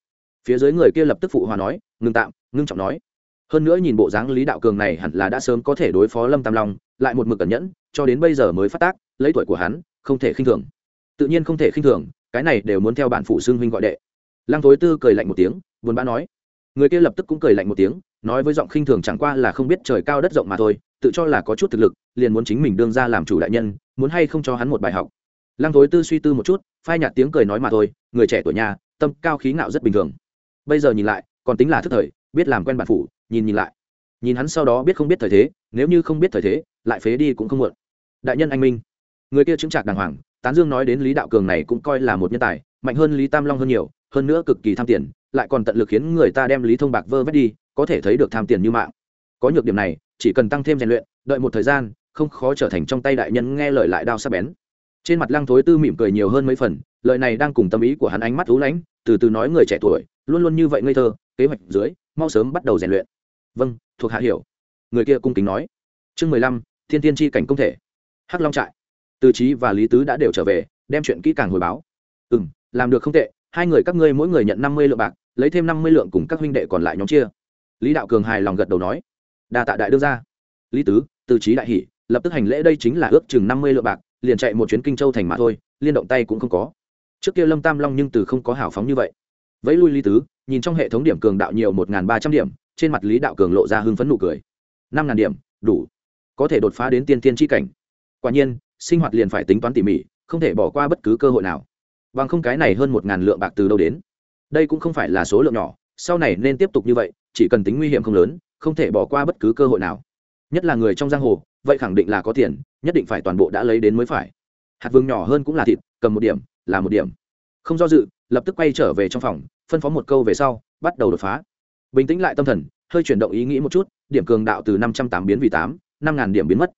Phía dưới người kia lập tức phụ hòa nói ngừng tạm, ngưng trọng nói. Hơn nữa nhìn bộ dáng lý đạo cường này hẳn là đã sớm có thể đối phó lâm tam long, lại một mực cẩn nhẫn, cho đến bây giờ mới phát tác, lấy tuổi của hắn, không thể khinh thường. Tự nhiên không thể khinh thường, cái này đều muốn theo bản phụ xương huynh gọi đệ. Lăng thối tư cười lạnh một tiếng, buồn bã nói. Người kia lập tức cũng cười lạnh một tiếng, nói với giọng khinh thường chẳng qua là không biết trời cao đất rộng mà thôi, tự cho là có chút thực lực, liền muốn chính mình đương ra làm chủ đại nhân muốn hay không cho hắn một bài học. Lăng thối tư suy tư một chút, phai nhạt tiếng cười nói mà thôi, người trẻ tuổi nhà, tâm cao khí ngạo rất bình thường. Bây giờ nhìn lại, còn tính là thức thời, biết làm quen bản phủ, nhìn nhìn lại. Nhìn hắn sau đó biết không biết thời thế, nếu như không biết thời thế, lại phế đi cũng không muộn. Đại nhân anh minh. Người kia chứng trạc đàng hoàng, tán dương nói đến lý đạo cường này cũng coi là một nhân tài, mạnh hơn lý tam long hơn nhiều, hơn nữa cực kỳ tham tiền, lại còn tận lực khiến người ta đem lý thông bạc vơ vét đi, có thể thấy được tham tiền như mạng. Có nhược điểm này, chỉ cần tăng thêm rèn luyện, đợi một thời gian không khó trở thành trong tay đại nhân nghe lời lại đao sắc bén. Trên mặt lăng thối tư mỉm cười nhiều hơn mấy phần, lời này đang cùng tâm ý của hắn ánh mắt thú lánh từ từ nói người trẻ tuổi, luôn luôn như vậy ngây thơ, kế hoạch dưới, mau sớm bắt đầu rèn luyện. Vâng thuộc hạ hiểu. Người kia cung kính nói. Chương mười lăm, thiên tiên tri cảnh công thể. Hắc long trại. Từ trí và lý tứ đã đều trở về, đem chuyện kỹ càng hồi báo. Ừ m làm được không tệ, hai người các ngươi mỗi người nhận năm mươi lượng bạc, lấy thêm năm mươi lượng cùng các huynh đệ còn lại nhóm chia. Lý đạo cường hài lòng gật đầu nói. Đa tạ đại đương ra lý tứ, từ trí đại hỷ lập tức hành lễ đây chính là ước chừng năm mươi lượng bạc, liền chạy một chuyến kinh châu thành mà thôi, liên động tay cũng không có. Trước kia lâm tam long nhưng từ không có hào phóng như vậy. Vẫy lui lý tứ, nhìn trong hệ thống điểm cường đạo nhiều một ba trăm điểm, trên mặt lý đạo cường lộ ra hưng phấn nụ cười. Năm ngàn điểm, đủ. Có thể đột phá đến tiên tiên tri cảnh. Quả nhiên, sinh hoạt liền phải tính toán tỉ mỉ, không thể bỏ qua bất cứ cơ hội nào. Bằng không cái này hơn một ngàn lượng bạc từ đâu đến? Đây cũng không phải là số lượng nhỏ, sau này nên tiếp tục như vậy, chỉ cần tính nguy hiểm không lớn, không thể bỏ qua bất cứ cơ hội nào. Nhất là người trong giang hồ vậy khẳng định là có tiền, nhất định phải toàn bộ đã lấy đến mới phải. Hạt vương nhỏ hơn cũng là thịt, cầm một điểm, là một điểm. Không do dự, lập tức quay trở về trong phòng, phân phó một câu về sau, bắt đầu đột phá. Bình tĩnh lại tâm thần, hơi chuyển động ý nghĩ một chút, điểm cường đạo từ năm trăm tám biến vì tám, năm ngàn điểm biến mất.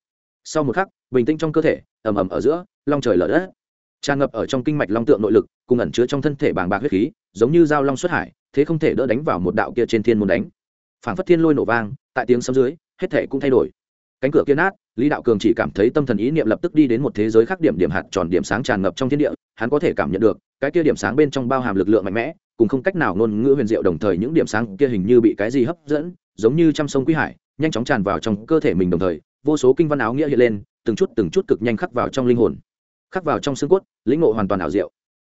Sau một khắc, bình tĩnh trong cơ thể, ầm ầm ở giữa, long trời lở đất. Tràn ngập ở trong kinh mạch long tượng nội lực, cùng ẩn chứa trong thân thể bàng bạc huyết khí, giống như dao long xuất hải, thế không thể đỡ đánh vào một đạo kia trên thiên môn đánh. Phảng phất thiên lôi nổ vang, tại tiếng sấm dưới, hết thể cũng thay đổi cánh cửa kia nát, lý đạo cường chỉ cảm thấy tâm thần ý niệm lập tức đi đến một thế giới khác điểm điểm hạt tròn điểm sáng tràn ngập trong thiên địa, hắn có thể cảm nhận được, cái kia điểm sáng bên trong bao hàm lực lượng mạnh mẽ, cùng không cách nào ngôn ngữ huyền diệu đồng thời những điểm sáng kia hình như bị cái gì hấp dẫn, giống như trăm sông quý hải, nhanh chóng tràn vào trong cơ thể mình đồng thời, vô số kinh văn áo nghĩa hiện lên, từng chút từng chút cực nhanh khắc vào trong linh hồn, khắc vào trong xương cốt, lĩnh ngộ hoàn toàn ảo diệu.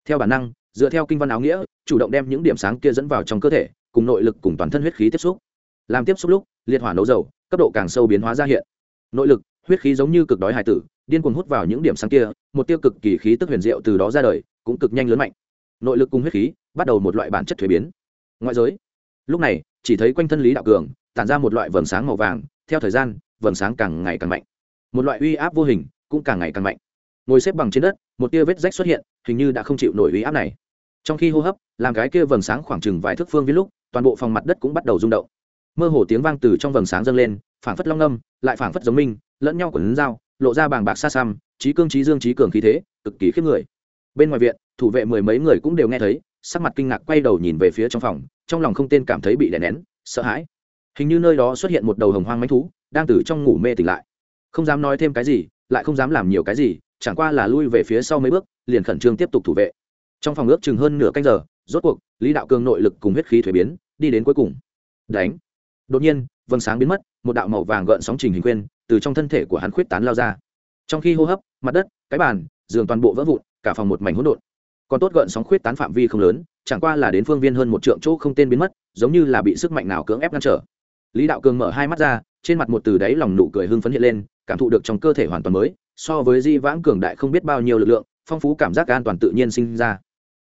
Theo bản năng, dựa theo kinh văn áo nghĩa, chủ động đem những điểm sáng kia dẫn vào trong cơ thể, cùng nội lực cùng toàn thân huyết khí tiếp xúc. Làm tiếp xúc lúc, liệt hỏa nấu dầu, cấp độ càng sâu biến hóa ra hiện nội lực, huyết khí giống như cực đói hải tử, điên cuồng hút vào những điểm sáng kia, một tiêu cực kỳ khí tức huyền diệu từ đó ra đời, cũng cực nhanh lớn mạnh. Nội lực cùng huyết khí, bắt đầu một loại bản chất thuế biến. Ngoại giới, lúc này, chỉ thấy quanh thân lý đạo cường, tản ra một loại vầng sáng màu vàng, theo thời gian, vầng sáng càng ngày càng mạnh. Một loại uy áp vô hình, cũng càng ngày càng mạnh. Ngồi xếp bằng trên đất, một tia vết rách xuất hiện, hình như đã không chịu nổi uy áp này. Trong khi hô hấp, làm cái kia vầng sáng khoảng chừng vài thước phương viết lúc, toàn bộ phòng mặt đất cũng bắt đầu rung động. Mơ hồ tiếng vang từ trong vầng sáng dâng lên phảng phất long âm lại phảng phất giống minh lẫn nhau quần dao, lộ ra bàng bạc xa xăm, trí cương trí dương trí cường khí thế, cực kỳ khiếp người. Bên ngoài viện, thủ vệ mười mấy người cũng đều nghe thấy, sắc mặt kinh ngạc quay đầu nhìn về phía trong phòng, trong lòng không tên cảm thấy bị đè nén, sợ hãi. Hình như nơi đó xuất hiện một đầu hồng hoang manh thú, đang từ trong ngủ mê tỉnh lại. Không dám nói thêm cái gì, lại không dám làm nhiều cái gì, chẳng qua là lui về phía sau mấy bước, liền khẩn trương tiếp tục thủ vệ. Trong phòng ước chừng hơn nửa canh giờ, rốt cuộc, lý đạo cường nội lực cùng huyết khí thuế biến, đi đến cuối cùng. Đánh. Đột nhiên vầng sáng biến mất, một đạo màu vàng gợn sóng trình hình quên từ trong thân thể của hắn khuyết tán lao ra. Trong khi hô hấp, mặt đất, cái bàn, giường toàn bộ vỡ vụn, cả phòng một mảnh hỗn độn. Còn tốt gợn sóng khuyết tán phạm vi không lớn, chẳng qua là đến phương viên hơn một trượng chỗ không tên biến mất, giống như là bị sức mạnh nào cưỡng ép ngăn trở. Lý đạo cường mở hai mắt ra, trên mặt một từ đáy lòng nụ cười hưng phấn hiện lên, cảm thụ được trong cơ thể hoàn toàn mới, so với di vãng cường đại không biết bao nhiêu lực lượng, phong phú cảm giác an toàn tự nhiên sinh ra.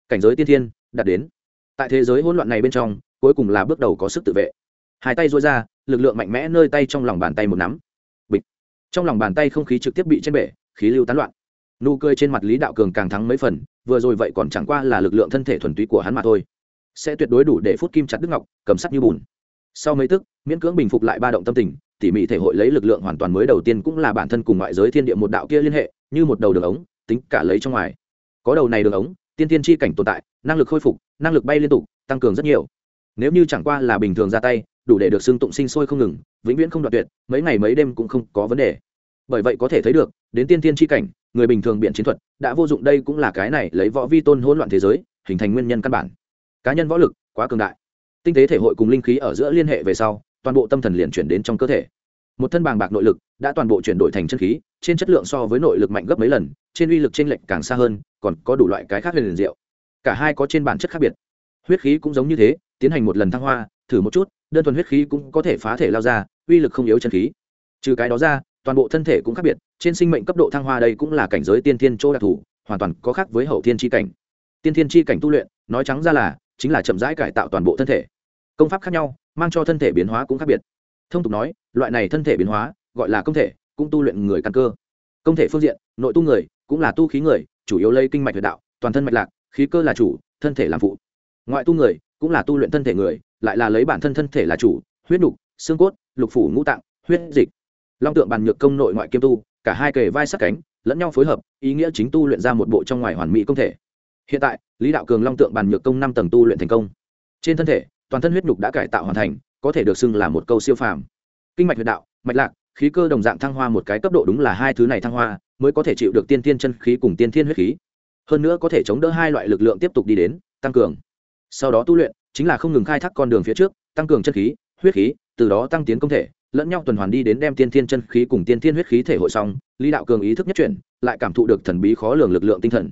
Cảnh giới tiên thiên, đạt đến. Tại thế giới hỗn loạn này bên trong, cuối cùng là bước đầu có sức tự vệ. Hai tay dối ra lực lượng mạnh mẽ nơi tay trong lòng bàn tay một nắm. Bịch. Trong lòng bàn tay không khí trực tiếp bị trên bể, khí lưu tán loạn. Nụ cười trên mặt lý đạo cường càng thắng mấy phần, vừa rồi vậy còn chẳng qua là lực lượng thân thể thuần túy của hắn mà thôi. Sẽ tuyệt đối đủ để phút kim chặt đức ngọc, cầm sắt như bùn. Sau mấy tức, miễn cưỡng bình phục lại ba động tâm tình, tỉ mỉ thể hội lấy lực lượng hoàn toàn mới đầu tiên cũng là bản thân cùng ngoại giới thiên địa một đạo kia liên hệ, như một đầu đường ống, tính cả lấy trong ngoài. Có đầu này đường ống, tiên tiên chi cảnh tồn tại, năng lực khôi phục, năng lực bay liên tục, tăng cường rất nhiều. Nếu như chẳng qua là bình thường ra tay đủ để được xưng tụng sinh sôi không ngừng, vĩnh viễn không đoạt tuyệt, mấy ngày mấy đêm cũng không có vấn đề. Bởi vậy có thể thấy được, đến tiên tiên chi cảnh, người bình thường biện chiến thuật, đã vô dụng đây cũng là cái này lấy võ vi tôn hỗn loạn thế giới, hình thành nguyên nhân căn bản. Cá nhân võ lực quá cường đại. Tinh tế thể hội cùng linh khí ở giữa liên hệ về sau, toàn bộ tâm thần liền chuyển đến trong cơ thể. Một thân bàng bạc nội lực đã toàn bộ chuyển đổi thành chân khí, trên chất lượng so với nội lực mạnh gấp mấy lần, trên uy lực t r ê n lệch càng xa hơn, còn có đủ loại cái khác liền liền diệu. Cả hai có trên bản chất khác biệt. Huyết khí cũng giống như thế, tiến hành một lần thăng hoa, thử một chút đơn thuần huyết khí cũng có thể phá thể lao ra, uy lực không yếu chân khí. Trừ cái đó ra, toàn bộ thân thể cũng khác biệt, trên sinh mệnh cấp độ thăng hoa đây cũng là cảnh giới tiên thiên chỗ đặc thù, hoàn toàn có khác với hậu thiên tri cảnh. Tiên thiên tri cảnh tu luyện, nói trắng ra là, chính là chậm rãi cải tạo toàn bộ thân thể. Công pháp khác nhau, mang cho thân thể biến hóa cũng khác biệt. Thông tục nói, loại này thân thể biến hóa, gọi là công thể, cũng tu luyện người căn cơ. Công thể phương diện, nội tu người, cũng là tu khí người, chủ yếu lấy kinh mạch huyệt đạo, toàn thân mạch lạc, khí cơ là chủ, thân thể làm phụ. Ngoại tu người, cũng là tu luyện thân thể người lại là lấy bản thân thân thể là chủ, huyết đục xương cốt, lục phủ ngũ tạng, huyết dịch. Long tượng bàn nhược công nội ngoại kiêm tu, cả hai kề vai sát cánh, lẫn nhau phối hợp, ý nghĩa chính tu luyện ra một bộ trong ngoài hoàn mỹ công thể. Hiện tại, lý đạo cường long tượng bàn nhược công năm tầng tu luyện thành công. Trên thân thể, toàn thân huyết nhục đã cải tạo hoàn thành, có thể được xưng là một câu siêu phàm. Kinh mạch huyệt đạo, mạch lạc, khí cơ đồng dạng thăng hoa một cái cấp độ đúng là hai thứ này thăng hoa, mới có thể chịu được tiên tiên chân khí cùng tiên thiên huyết khí. Hơn nữa có thể chống đỡ hai loại lực lượng tiếp tục đi đến, tăng cường. Sau đó tu luyện chính là không ngừng khai thác con đường phía trước, tăng cường chân khí, huyết khí, từ đó tăng tiến công thể, lẫn nhau tuần hoàn đi đến đem tiên thiên chân khí cùng tiên thiên huyết khí thể hội xong, lý đạo cường ý thức nhất chuyển, lại cảm thụ được thần bí khó lường lực lượng tinh thần.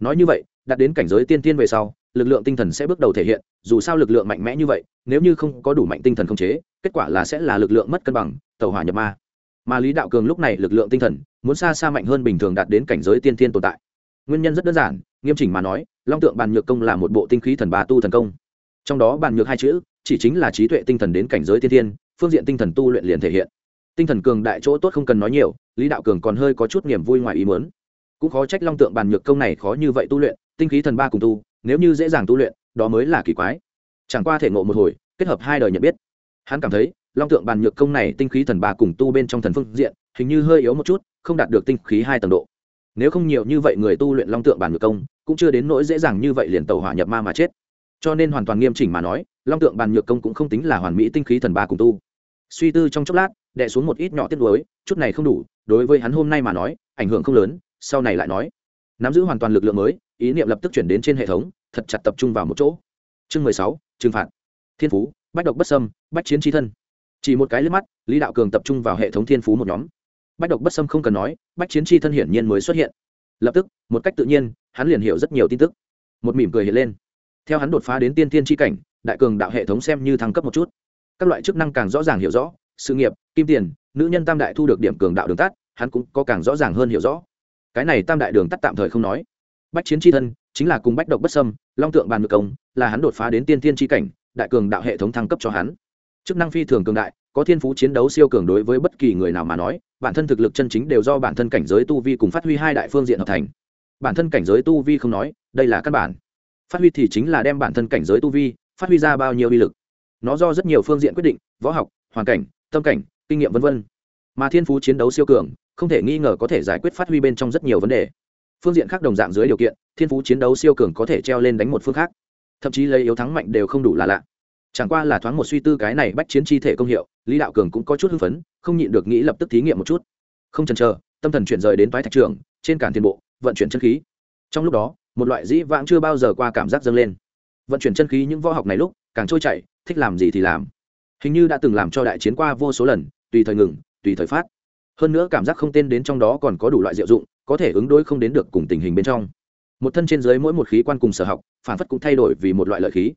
Nói như vậy, đạt đến cảnh giới tiên thiên về sau, lực lượng tinh thần sẽ bước đầu thể hiện, dù sao lực lượng mạnh mẽ như vậy, nếu như không có đủ mạnh tinh thần không chế, kết quả là sẽ là lực lượng mất cân bằng, tàu hỏa nhập ma. Mà lý đạo cường lúc này lực lượng tinh thần, muốn xa xa mạnh hơn bình thường đạt đến cảnh giới tiên thiên tồn tại. Nguyên nhân rất đơn giản, nghiêm chỉnh mà nói, long tượng bàn nhược công là một bộ tinh khí thần ba tu thần công trong đó bàn nhược hai chữ, chỉ chính là trí tuệ tinh thần đến cảnh giới tiên thiên, phương diện tinh thần tu luyện liền thể hiện. Tinh thần cường đại chỗ tốt không cần nói nhiều, lý đạo cường còn hơi có chút niềm vui ngoài ý muốn. Cũng khó trách long tượng bàn nhược công này khó như vậy tu luyện, tinh khí thần ba cùng tu, nếu như dễ dàng tu luyện, đó mới là kỳ quái. Chẳng qua thể ngộ một hồi, kết hợp hai đời nhận biết. Hắn cảm thấy, long tượng bàn nhược công này tinh khí thần ba cùng tu bên trong thần phương diện, hình như hơi yếu một chút, không đạt được tinh khí hai tầng độ. Nếu không nhiều như vậy người tu luyện long tượng bàn nhược công, cũng chưa đến nỗi dễ dàng như vậy liền tàu hỏa nhập ma mà chết cho nên hoàn toàn nghiêm chỉnh mà nói, long tượng bàn nhược công cũng không tính là hoàn mỹ tinh khí thần ba cùng tu. Suy tư trong chốc lát đệ xuống một ít nhỏ tiết đối chút này không đủ, đối với hắn hôm nay mà nói, ảnh hưởng không lớn, sau này lại nói. Nắm giữ hoàn toàn lực lượng mới, ý niệm lập tức chuyển đến trên hệ thống, thật chặt tập trung vào một chỗ. Chương mười sáu, trừng phạt. Thiên phú, bách độc bất sâm bách chiến tri thân. Chỉ một cái liếc mắt, lý đạo cường tập trung vào hệ thống thiên phú một nhóm. Bách độc bất sâm không cần nói, bách chiến tri thân hiển nhiên mới xuất hiện. Lập tức, một cách tự nhiên, hắn liền hiểu rất nhiều tin tức. Một mỉm cười hiện lên theo hắn đột phá đến tiên tiên tri cảnh, đại cường đạo hệ thống xem như thăng cấp một chút. Các loại chức năng càng rõ ràng hiểu rõ, sự nghiệp, kim tiền, nữ nhân tam đại thu được điểm cường đạo đường tắt, hắn cũng có càng rõ ràng hơn hiểu rõ. Cái này tam đại đường tắt tạm thời không nói. Bách chiến tri thân, chính là cùng bách độc bất sâm long tượng bàn ngược công, là hắn đột phá đến tiên tiên tri cảnh, đại cường đạo hệ thống thăng cấp cho hắn. Chức năng phi thường cường đại, có thiên phú chiến đấu siêu cường đối với bất kỳ người nào mà nói, bản thân thực lực chân chính đều do bản thân cảnh giới tu vi cùng phát huy hai đại phương diện hợp thành. Bản thân cảnh giới tu vi không nói, đây là căn bản phát huy thì chính là đem bản thân cảnh giới tu vi, phát huy ra bao nhiêu uy lực. Nó do rất nhiều phương diện quyết định, võ học, hoàn cảnh, tâm cảnh, kinh nghiệm v v mà thiên phú chiến đấu siêu cường, không thể nghi ngờ có thể giải quyết phát huy bên trong rất nhiều vấn đề. Phương diện khác đồng dạng dưới điều kiện, thiên phú chiến đấu siêu cường có thể treo lên đánh một phương khác. Thậm chí lấy yếu thắng mạnh đều không đủ là lạ. Chẳng qua là thoáng một suy tư cái này bách chiến chi thể công hiệu, lý đạo cường cũng có chút hưng phấn, không nhịn được nghĩ lập tức thí nghiệm một chút. Không chần chờ, tâm thần chuyển rời đến toái thạch trường, trên cản tiền bộ, vận chuyển chân khí. Trong lúc đó một loại dĩ vãng chưa bao giờ qua cảm giác dâng lên. Vận chuyển chân khí những võ học này lúc, càng trôi chảy, thích làm gì thì làm. Hình như đã từng làm cho đại chiến qua vô số lần, tùy thời ngừng, tùy thời phát. Hơn nữa cảm giác không tên đến trong đó còn có đủ loại diệu dụng, có thể ứng đối không đến được cùng tình hình bên trong. Một thân trên dưới mỗi một khí quan cùng sở học, phản phất cũng thay đổi vì một loại lợi khí.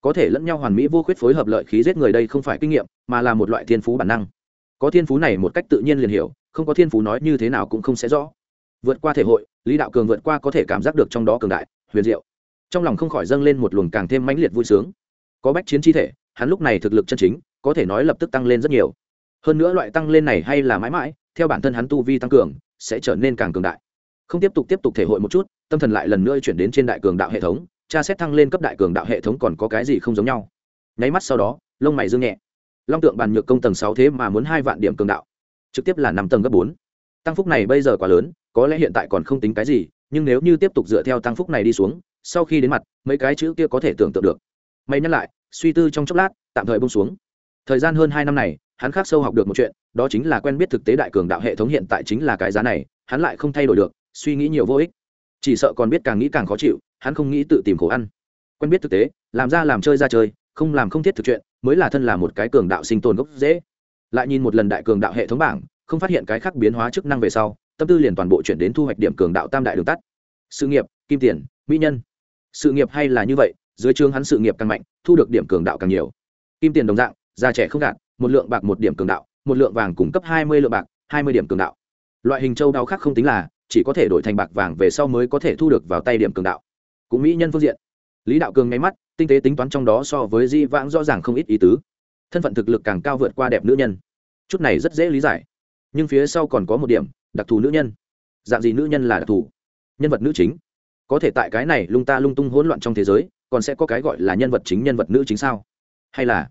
Có thể lẫn nhau hoàn mỹ vô khuyết phối hợp lợi khí giết người đây không phải kinh nghiệm, mà là một loại thiên phú bản năng. Có thiên phú này một cách tự nhiên liền hiểu, không có thiên phú nói như thế nào cũng không sẽ rõ vượt qua thể hội, lý đạo cường vượt qua có thể cảm giác được trong đó cường đại, huyền diệu. Trong lòng không khỏi dâng lên một luồng càng thêm mãnh liệt vui sướng. Có bách chiến chi thể, hắn lúc này thực lực chân chính, có thể nói lập tức tăng lên rất nhiều. Hơn nữa loại tăng lên này hay là mãi mãi, theo bản thân hắn tu vi tăng cường, sẽ trở nên càng cường đại. Không tiếp tục tiếp tục thể hội một chút, tâm thần lại lần nữa chuyển đến trên đại cường đạo hệ thống, tra xét thăng lên cấp đại cường đạo hệ thống còn có cái gì không giống nhau. Nháy mắt sau đó, lông mày dương nhẹ. Long tượng bàn nhược công tầng sáu thế mà muốn hai vạn điểm cường đạo. Trực tiếp là năm tầng gấp bốn. Tăng phúc này bây giờ quá lớn có lẽ hiện tại còn không tính cái gì, nhưng nếu như tiếp tục dựa theo tăng phúc này đi xuống, sau khi đến mặt, mấy cái chữ kia có thể tưởng tượng được. Mày nhắc lại, suy tư trong chốc lát, tạm thời bông xuống. Thời gian hơn hai năm này, hắn khác sâu học được một chuyện, đó chính là quen biết thực tế đại cường đạo hệ thống hiện tại chính là cái giá này, hắn lại không thay đổi được, suy nghĩ nhiều vô ích. Chỉ sợ còn biết càng nghĩ càng khó chịu, hắn không nghĩ tự tìm khổ ăn. Quen biết thực tế, làm ra làm chơi ra chơi, không làm không thiết thực chuyện, mới là thân là một cái cường đạo sinh tồn gốc dễ. Lại nhìn một lần đại cường đạo hệ thống bảng, không phát hiện cái khác biến hóa chức năng về sau tâm tư liền toàn bộ chuyển đến thu hoạch điểm cường đạo tam đại đường tắt. Sự nghiệp, kim tiền, mỹ nhân. Sự nghiệp hay là như vậy, dưới trường hắn sự nghiệp càng mạnh, thu được điểm cường đạo càng nhiều. Kim tiền đồng dạng, già trẻ không đạt một lượng bạc một điểm cường đạo, một lượng vàng cung cấp hai mươi lượng bạc, hai mươi điểm cường đạo. Loại hình châu đao khác không tính là, chỉ có thể đổi thành bạc vàng về sau mới có thể thu được vào tay điểm cường đạo. Cũng mỹ nhân phương diện. Lý đạo cường nháy mắt, tinh tế tính toán trong đó so với di vãng rõ ràng không ít ý tứ. Thân phận thực lực càng cao vượt qua đẹp nữ nhân. Chút này rất dễ lý giải. Nhưng phía sau còn có một điểm đặc thù nữ nhân. Dạng gì nữ nhân là đặc thù? Nhân vật nữ chính? Có thể tại cái này lung ta lung tung hỗn loạn trong thế giới, còn sẽ có cái gọi là nhân vật chính nhân vật nữ chính sao? Hay là?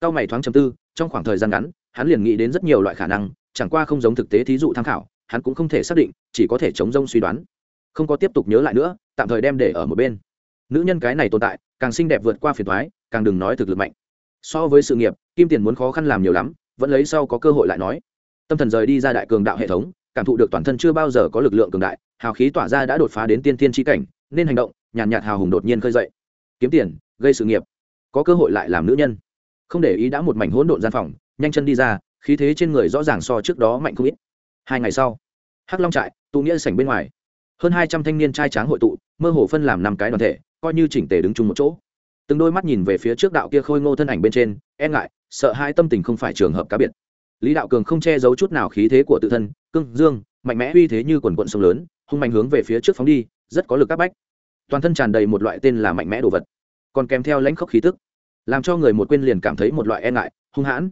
Cao mày thoáng chầm tư, trong khoảng thời gian ngắn, hắn liền nghĩ đến rất nhiều loại khả năng, chẳng qua không giống thực tế thí dụ tham khảo, hắn cũng không thể xác định, chỉ có thể chống rông suy đoán. Không có tiếp tục nhớ lại nữa, tạm thời đem để ở một bên. Nữ nhân cái này tồn tại, càng xinh đẹp vượt qua phiền thoái càng đừng nói thực lực mạnh. So với sự nghiệp, kim tiền muốn khó khăn làm nhiều lắm, vẫn lấy sau có cơ hội lại nói. Tâm thần rời đi ra đại cường đạo hệ thống cảm thụ được toàn thân chưa bao giờ có lực lượng cường đại hào khí tỏa ra đã đột phá đến tiên tiên tri cảnh nên hành động nhàn nhạt, nhạt hào hùng đột nhiên khơi dậy. Kiếm tiền gây sự nghiệp. Có cơ hội lại làm nữ nhân. Không để ý đã một mảnh hỗn độn gian phòng nhanh chân đi ra khí thế trên người rõ ràng so trước đó mạnh không ít. Hai ngày sau hắc long trại tụ nghĩa sảnh bên ngoài. Hơn hai trăm thanh niên trai tráng hội tụ mơ hồ phân làm năm cái đoàn thể coi như chỉnh tề đứng chung một chỗ. Từng đôi mắt nhìn về phía trước đạo kia khôi ngô thân ảnh bên trên e ngại sợ hai tâm tình không phải trường hợp cá biệt lý đạo cường không che giấu chút nào khí thế của tự thân cưng dương, mạnh mẽ uy thế như quần quận sông lớn, hung mạnh hướng về phía trước phóng đi, rất có lực áp bách. Toàn thân tràn đầy một loại tên là mạnh mẽ đồ vật, còn kèm theo lãnh khốc khí tức, làm cho người một quên liền cảm thấy một loại e ngại, hung hãn.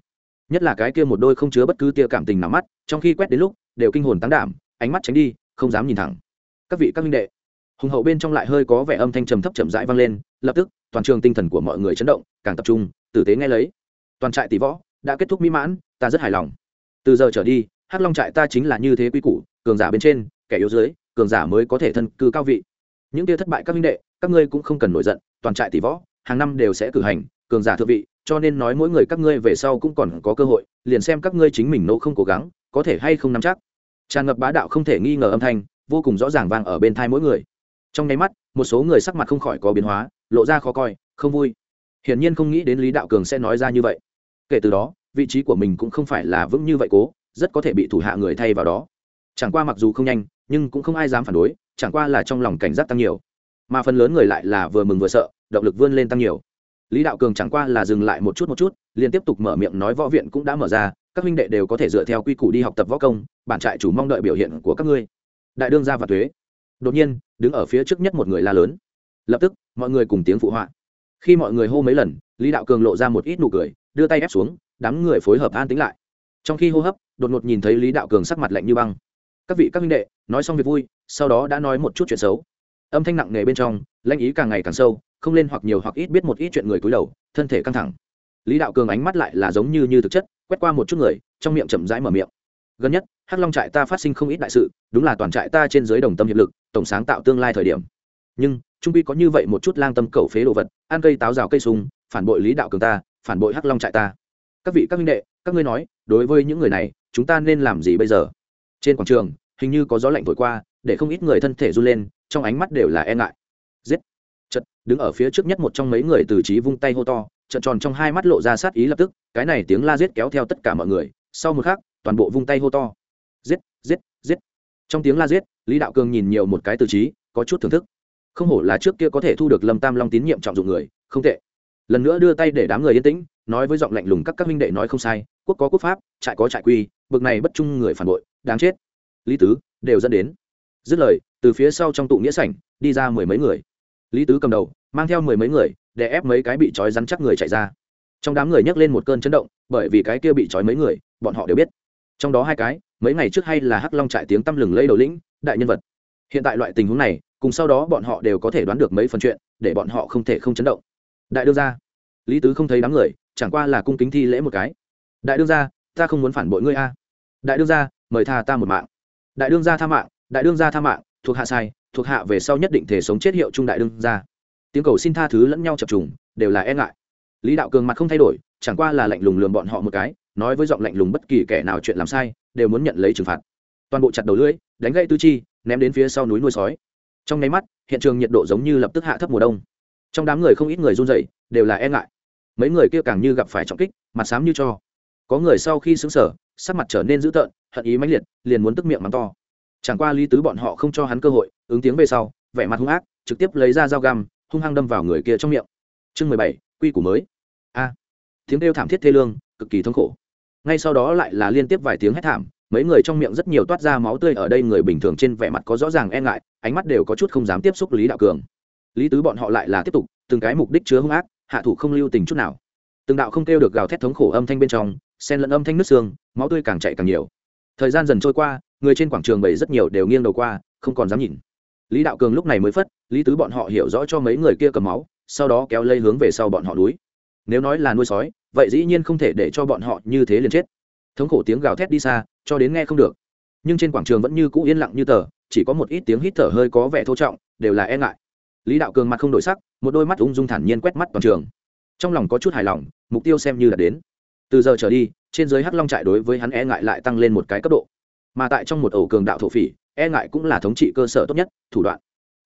Nhất là cái kia một đôi không chứa bất cứ tia cảm tình nào mắt, trong khi quét đến lúc, đều kinh hồn tăng đảm, ánh mắt tránh đi, không dám nhìn thẳng. Các vị, các minh đệ, hùng hậu bên trong lại hơi có vẻ âm thanh trầm thấp chậm rãi vang lên, lập tức, toàn trường tinh thần của mọi người chấn động, càng tập trung, tử tế nghe lấy. Toàn trại tỷ võ đã kết thúc mỹ mãn ta rất hài lòng. Từ giờ trở đi, hắc long trại ta chính là như thế quy củ, cường giả bên trên, kẻ yếu dưới, cường giả mới có thể thân cư cao vị. Những kia thất bại các minh đệ, các ngươi cũng không cần nổi giận, toàn trại tỷ võ, hàng năm đều sẽ cử hành, cường giả thượng vị, cho nên nói mỗi người các ngươi về sau cũng còn có cơ hội, liền xem các ngươi chính mình nỗ không cố gắng, có thể hay không nắm chắc. Tràn ngập bá đạo không thể nghi ngờ âm thanh, vô cùng rõ ràng vang ở bên thai mỗi người. Trong nháy mắt, một số người sắc mặt không khỏi có biến hóa, lộ ra khó coi, không vui. Hiển nhiên không nghĩ đến lý đạo cường sẽ nói ra như vậy. Kể từ đó vị trí của mình cũng không phải là vững như vậy cố, rất có thể bị thủ hạ người thay vào đó. Chẳng qua mặc dù không nhanh, nhưng cũng không ai dám phản đối, chẳng qua là trong lòng cảnh giác tăng nhiều. Mà phần lớn người lại là vừa mừng vừa sợ, động lực vươn lên tăng nhiều. Lý đạo cường chẳng qua là dừng lại một chút một chút, liền tiếp tục mở miệng nói võ viện cũng đã mở ra, các huynh đệ đều có thể dựa theo quy củ đi học tập võ công, bản trại chủ mong đợi biểu hiện của các ngươi. Đại đương gia và thuế. Đột nhiên, đứng ở phía trước nhất một người la lớn. Lập tức, mọi người cùng tiếng phụ họa. Khi mọi người hô mấy lần, lý đạo cường lộ ra một ít nụ cười, đưa tay ép xuống đám người phối hợp an tính lại. Trong khi hô hấp, đột ngột nhìn thấy lý đạo cường sắc mặt lạnh như băng. Các vị, các minh đệ, nói xong việc vui, sau đó đã nói một chút chuyện xấu. Âm thanh nặng nề bên trong, lãnh ý càng ngày càng sâu, không lên hoặc nhiều hoặc ít biết một ít chuyện người cúi đầu, thân thể căng thẳng. Lý đạo cường ánh mắt lại là giống như như thực chất, quét qua một chút người, trong miệng chậm rãi mở miệng. Gần nhất, hắc long trại ta phát sinh không ít đại sự, đúng là toàn trại ta trên dưới đồng tâm hiệp lực, tổng sáng tạo tương lai thời điểm. Nhưng, trung quy có như vậy một chút lang tâm cầu phế đồ vật, ăn cây táo rào cây sung, phản bội lý đạo cường ta, phản bội hắc long trại ta các vị các minh đệ, các ngươi nói, đối với những người này, chúng ta nên làm gì bây giờ? Trên quảng trường, hình như có gió lạnh thổi qua, để không ít người thân thể run lên, trong ánh mắt đều là e ngại. Giết! Chật, đứng ở phía trước nhất một trong mấy người từ trí vung tay hô to, trận tròn trong hai mắt lộ ra sát ý lập tức, cái này tiếng la giết kéo theo tất cả mọi người. Sau một khắc, toàn bộ vung tay hô to. Giết giết giết! Trong tiếng la giết, lý đạo cường nhìn nhiều một cái từ trí có chút thưởng thức. Không hổ là trước kia có thể thu được lâm tam long tín nhiệm trọng dụng người, không tệ lần nữa đưa tay để đám người yên tĩnh, nói với giọng lạnh lùng các các minh đệ nói không sai, quốc có quốc pháp, trại có trại quy, bực này bất trung người phản bội, đáng chết. Lý tứ, đều dẫn đến. Dứt lời, từ phía sau trong tụ nghĩa sảnh, đi ra mười mấy người. Lý tứ cầm đầu, mang theo mười mấy người, để ép mấy cái bị trói rắn chắc người chạy ra. Trong đám người nhấc lên một cơn chấn động, bởi vì cái kia bị trói mấy người, bọn họ đều biết. Trong đó hai cái, mấy ngày trước hay là hắc long trại tiếng tăm lừng lây đầu lĩnh, đại nhân vật. Hiện tại loại tình huống này, cùng sau đó bọn họ đều có thể đoán được mấy phần chuyện, để bọn họ không thể không chấn động đại đương gia. Lý tứ không thấy đám người, chẳng qua là cung kính thi lễ một cái. Đại đương gia, ta không muốn phản bội ngươi a. Đại đương gia, mời tha ta một mạng. Đại đương gia tha mạng, đại đương gia tha mạng, thuộc hạ sai, thuộc hạ về sau nhất định thể sống chết hiệu trung đại đương gia. Tiếng cầu xin tha thứ lẫn nhau chập trùng, đều là e ngại. Lý đạo cường mặt không thay đổi, chẳng qua là lạnh lùng lườm bọn họ một cái, nói với giọng lạnh lùng bất kỳ kẻ nào chuyện làm sai, đều muốn nhận lấy trừng phạt. Toàn bộ chặt đầu lưỡi, đánh gãy tư chi, ném đến phía sau núi nuôi sói. Trong nháy mắt, hiện trường nhiệt độ giống như lập tức hạ thấp mùa đông trong đám người không ít người run rẩy, đều là e ngại. Mấy người kia càng như gặp phải trọng kích, mặt xám như cho. Có người sau khi xứng sở sắc mặt trở nên dữ tợn, hận ý mãnh liệt, liền muốn tức miệng mắng to. Chẳng qua lý tứ bọn họ không cho hắn cơ hội, ứng tiếng về sau, vẻ mặt hung ác, trực tiếp lấy ra dao găm, hung hăng đâm vào người kia trong miệng. Chương mười bảy, quy củ mới. A. Tiếng kêu thảm thiết thê lương, cực kỳ thống khổ. Ngay sau đó lại là liên tiếp vài tiếng hét thảm, mấy người trong miệng rất nhiều toát ra máu tươi ở đây, người bình thường trên vẻ mặt có rõ ràng e ngại, ánh mắt đều có chút không dám tiếp xúc lý đạo cường lý tứ bọn họ lại là tiếp tục, từng cái mục đích chứa hung ác, hạ thủ không lưu tình chút nào. Từng đạo không kêu được gào thét thống khổ âm thanh bên trong, xen lẫn âm thanh nước xương, máu tươi càng chạy càng nhiều. Thời gian dần trôi qua, người trên quảng trường bầy rất nhiều đều nghiêng đầu qua, không còn dám nhìn. Lý đạo cường lúc này mới phất, lý tứ bọn họ hiểu rõ cho mấy người kia cầm máu, sau đó kéo lây hướng về sau bọn họ núi. Nếu nói là nuôi sói, vậy dĩ nhiên không thể để cho bọn họ như thế liền chết. Thống khổ tiếng gào thét đi xa, cho đến nghe không được. Nhưng trên quảng trường vẫn như cũ yên lặng như tờ, chỉ có một ít tiếng hít thở hơi có vẻ thô trọng, đều là e ngại lý đạo cường mặt không đổi sắc, một đôi mắt ung dung thản nhiên quét mắt toàn trường. Trong lòng có chút hài lòng, mục tiêu xem như đã đến. Từ giờ trở đi, trên giới hắc long trại đối với hắn e ngại lại tăng lên một cái cấp độ. Mà tại trong một ổ cường đạo thổ phỉ e ngại cũng là thống trị cơ sở tốt nhất, thủ đoạn.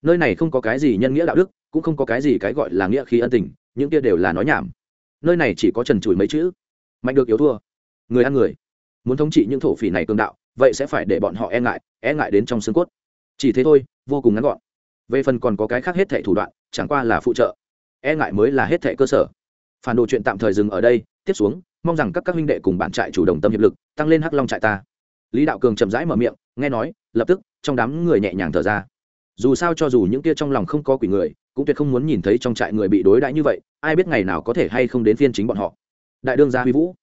Nơi này không có cái gì nhân nghĩa đạo đức, cũng không có cái gì cái gọi là nghĩa khí ân tình, những kia đều là nói nhảm. Nơi này chỉ có trần trụi mấy chữ. Mạnh được yếu thua. Người ăn người. Muốn thống trị những thổ phỉ này cường đạo, vậy sẽ phải để bọn họ e ngại e ngại đến trong xương cốt. Chỉ thế thôi, vô cùng ngắn gọn về phần còn có cái khác hết thệ thủ đoạn, chẳng qua là phụ trợ. E ngại mới là hết thệ cơ sở. Phản đồ chuyện tạm thời dừng ở đây, tiếp xuống, mong rằng các các huynh đệ cùng bạn trại chủ động tâm hiệp lực, tăng lên hắc long trại ta. Lý đạo cường chậm rãi mở miệng, nghe nói, lập tức, trong đám người nhẹ nhàng thở ra. Dù sao cho dù những kia trong lòng không có quỷ người, cũng tuyệt không muốn nhìn thấy trong trại người bị đối đãi như vậy, ai biết ngày nào có thể hay không đến phiên chính bọn họ. Đại đương gia huy vũ.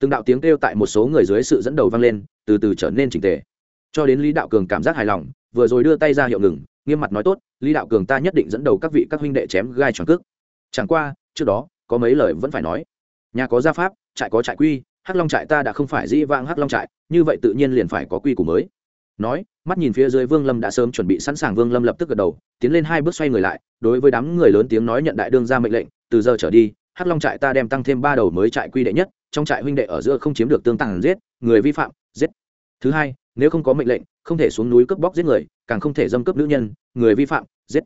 Từng đạo tiếng kêu tại một số người dưới sự dẫn đầu vang lên, từ từ trở nên trình tề. Cho đến lý đạo cường cảm giác hài lòng, vừa rồi đưa tay ra hiệu ngừng nghiêm mặt nói tốt, lý đạo cường ta nhất định dẫn đầu các vị các huynh đệ chém gai tròn cước chẳng qua, trước đó, có mấy lời vẫn phải nói. Nhà có gia pháp, trại có trại quy, hắc long trại ta đã không phải dĩ vang hắc long trại, như vậy tự nhiên liền phải có quy củ mới. Nói, mắt nhìn phía dưới vương lâm đã sớm chuẩn bị sẵn sàng, vương lâm lập tức gật đầu, tiến lên hai bước xoay người lại, đối với đám người lớn tiếng nói nhận đại đương ra mệnh lệnh, từ giờ trở đi, hắc long trại ta đem tăng thêm ba đầu mới trại quy đệ nhất, trong trại huynh đệ ở giữa không chiếm được tương tàng giết, người vi phạm, giết. Thứ hai, nếu không có mệnh lệnh không thể xuống núi cướp bóc giết người, càng không thể dâm cướp nữ nhân, người vi phạm, giết.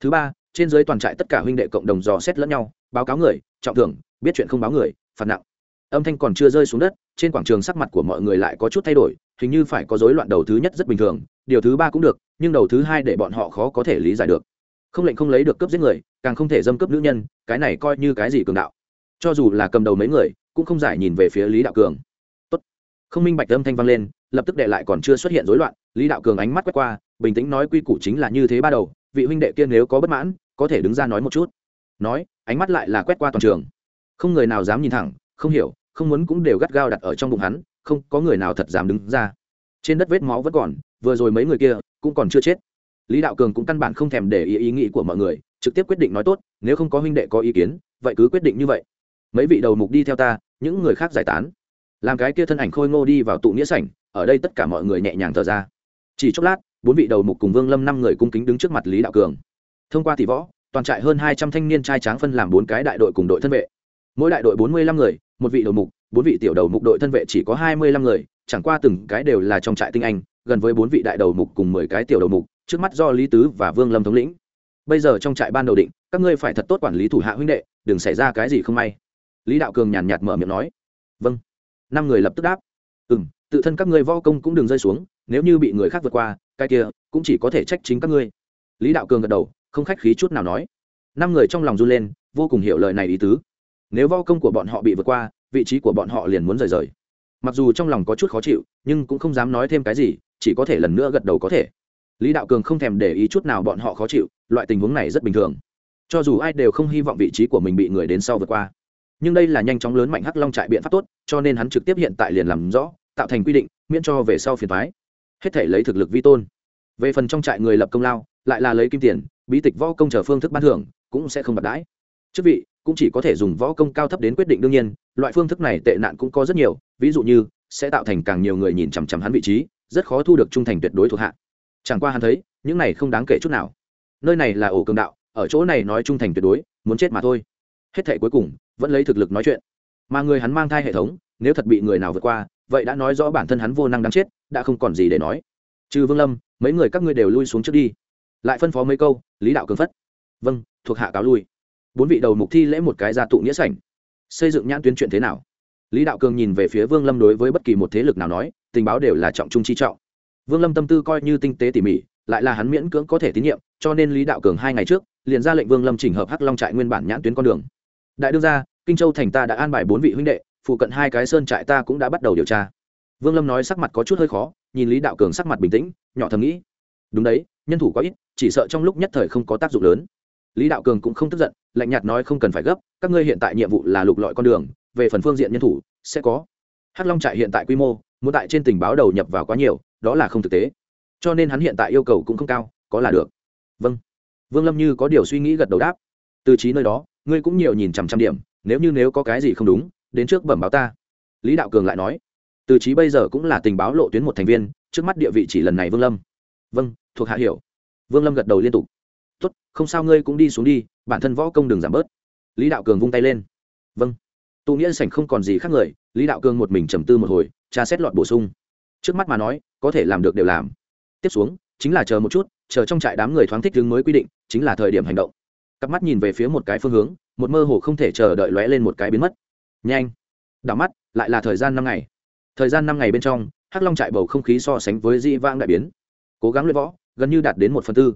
Thứ ba, trên dưới toàn trại tất cả huynh đệ cộng đồng dò xét lẫn nhau, báo cáo người, trọng thưởng, biết chuyện không báo người, phạt nặng. Âm thanh còn chưa rơi xuống đất, trên quảng trường sắc mặt của mọi người lại có chút thay đổi, hình như phải có rối loạn đầu thứ nhất rất bình thường, điều thứ ba cũng được, nhưng đầu thứ hai để bọn họ khó có thể lý giải được. Không lệnh không lấy được cướp giết người, càng không thể dâm cướp nữ nhân, cái này coi như cái gì cường đạo. Cho dù là cầm đầu mấy người, cũng không giải nhìn về phía lý đạo cường không minh bạch âm thanh vang lên, lập tức đệ lại còn chưa xuất hiện rối loạn, lý đạo cường ánh mắt quét qua, bình tĩnh nói quy củ chính là như thế ba đầu, vị huynh đệ kia nếu có bất mãn, có thể đứng ra nói một chút. Nói, ánh mắt lại là quét qua toàn trường. Không người nào dám nhìn thẳng, không hiểu, không muốn cũng đều gắt gao đặt ở trong bụng hắn, không có người nào thật dám đứng ra. Trên đất vết máu vẫn còn, vừa rồi mấy người kia cũng còn chưa chết. Lý đạo cường cũng căn bản không thèm để ý ý nghĩ của mọi người, trực tiếp quyết định nói tốt, nếu không có huynh đệ có ý kiến, vậy cứ quyết định như vậy. Mấy vị đầu mục đi theo ta, những người khác giải tán làm cái kia thân ảnh khôi ngô đi vào tụ nghĩa sảnh, ở đây tất cả mọi người nhẹ nhàng thở ra. Chỉ chốc lát, bốn vị đầu mục cùng vương lâm năm người cung kính đứng trước mặt lý đạo cường. Thông qua tỷ võ, toàn trại hơn hai trăm thanh niên trai tráng phân làm bốn cái đại đội cùng đội thân vệ. Mỗi đại đội bốn mươi lăm người, một vị đầu mục, bốn vị tiểu đầu mục đội thân vệ chỉ có hai mươi lăm người, chẳng qua từng cái đều là trong trại tinh anh, gần với bốn vị đại đầu mục cùng mười cái tiểu đầu mục, trước mắt do lý tứ và vương lâm thống lĩnh. Bây giờ trong trại ban đầu định, các ngươi phải thật tốt quản lý thủ hạ huynh đệ, đừng xảy ra cái gì không may. Lý đạo cường nhàn nhạt mở miệng nói. Vâng năm người lập tức đáp. Ừ m tự thân các ngươi vo công cũng đừng rơi xuống, nếu như bị người khác vượt qua, cái kia cũng chỉ có thể trách chính các ngươi. Lý đạo cường gật đầu, không khách khí chút nào nói. Năm người trong lòng run lên, vô cùng hiểu lời này ý tứ. Nếu vo công của bọn họ bị vượt qua, vị trí của bọn họ liền muốn rời rời. Mặc dù trong lòng có chút khó chịu, nhưng cũng không dám nói thêm cái gì, chỉ có thể lần nữa gật đầu có thể. Lý đạo cường không thèm để ý chút nào bọn họ khó chịu, loại tình huống này rất bình thường. Cho dù ai đều không hy vọng vị trí của mình bị người đến sau vượt qua nhưng đây là nhanh chóng lớn mạnh hắc long trại biện pháp tốt, cho nên hắn trực tiếp hiện tại liền làm rõ, tạo thành quy định, miễn cho về sau phiền thoái hết thể lấy thực lực vi tôn. Về phần trong trại người lập công lao, lại là lấy kim tiền, bí tịch võ công chờ phương thức ban thưởng, cũng sẽ không bạc đãi. Chức vị, cũng chỉ có thể dùng võ công cao thấp đến quyết định đương nhiên, loại phương thức này tệ nạn cũng có rất nhiều, ví dụ như, sẽ tạo thành càng nhiều người nhìn chằm chằm hắn vị trí, rất khó thu được trung thành tuyệt đối thuộc hạ. Chẳng qua hắn thấy, những này không đáng kể chút nào. Nơi này là ổ cường đạo, ở chỗ này nói trung thành tuyệt đối, muốn chết mà thôi hết thể cuối cùng, vẫn lấy thực lực nói chuyện. Mà người hắn mang thai hệ thống, nếu thật bị người nào vượt qua, vậy đã nói rõ bản thân hắn vô năng đáng chết, đã không còn gì để nói. Trừ vương lâm, mấy người các ngươi đều lui xuống trước đi. Lại phân phó mấy câu, lý đạo cường phất. Vâng thuộc hạ cáo lui. Bốn vị đầu mục thi lễ một cái gia tụ nghĩa sảnh. Xây dựng nhãn tuyến chuyện thế nào? Lý đạo cường nhìn về phía vương lâm đối với bất kỳ một thế lực nào nói, tình báo đều là trọng trung chi trọng. Vương lâm tâm tư coi như tinh tế tỉ mỉ, lại là hắn miễn cưỡng có thể tín nhiệm, cho nên lý đạo cường hai ngày trước, liền ra lệnh vương lâm chỉnh hợp hắc long trại nguyên bản nhãn tuyến con đường đại đương gia, kinh châu thành ta đã an bài bốn vị huynh đệ phụ cận hai cái sơn trại ta cũng đã bắt đầu điều tra. Vương lâm nói sắc mặt có chút hơi khó nhìn lý đạo cường sắc mặt bình tĩnh nhỏ thầm nghĩ. Đúng đấy nhân thủ có ít chỉ sợ trong lúc nhất thời không có tác dụng lớn. Lý đạo cường cũng không tức giận lạnh nhạt nói không cần phải gấp các ngươi hiện tại nhiệm vụ là lục lọi con đường về phần phương diện nhân thủ sẽ có. Hắc long trại hiện tại quy mô muốn tại trên tình báo đầu nhập vào quá nhiều đó là không thực tế. Cho nên hắn hiện tại yêu cầu cũng không cao có là được. Vâng. Vương lâm như có điều suy nghĩ gật đầu đáp. Từ trí nơi đó ngươi cũng nhiều nhìn chằm chằm điểm, nếu như nếu có cái gì không đúng, đến trước bẩm báo ta. Lý đạo cường lại nói. Từ trí bây giờ cũng là tình báo lộ tuyến một thành viên, trước mắt địa vị chỉ lần này vương lâm. Vâng thuộc hạ hiểu. Vương lâm gật đầu liên tục. Tốt, không sao ngươi cũng đi xuống đi, bản thân võ công đừng giảm bớt. Lý đạo cường vung tay lên. Vâng. Tụ nghĩa sảnh không còn gì khác người, lý đạo cường một mình trầm tư một hồi, tra xét lọt bổ sung. Trước mắt mà nói, có thể làm được đều làm. Tiếp xuống, chính là chờ một chút, chờ trong trại đám người thoáng thích đứng mới quy định, chính là thời điểm hành động cặp mắt nhìn về phía một cái phương hướng, một mơ hồ không thể chờ đợi lóe lên một cái biến mất. Nhanh. Đảo mắt, lại là thời gian năm ngày. Thời gian năm ngày bên trong, hắc long trại bầu không khí so sánh với di vang đại biến. Cố gắng luyện võ, gần như đạt đến một phần tư.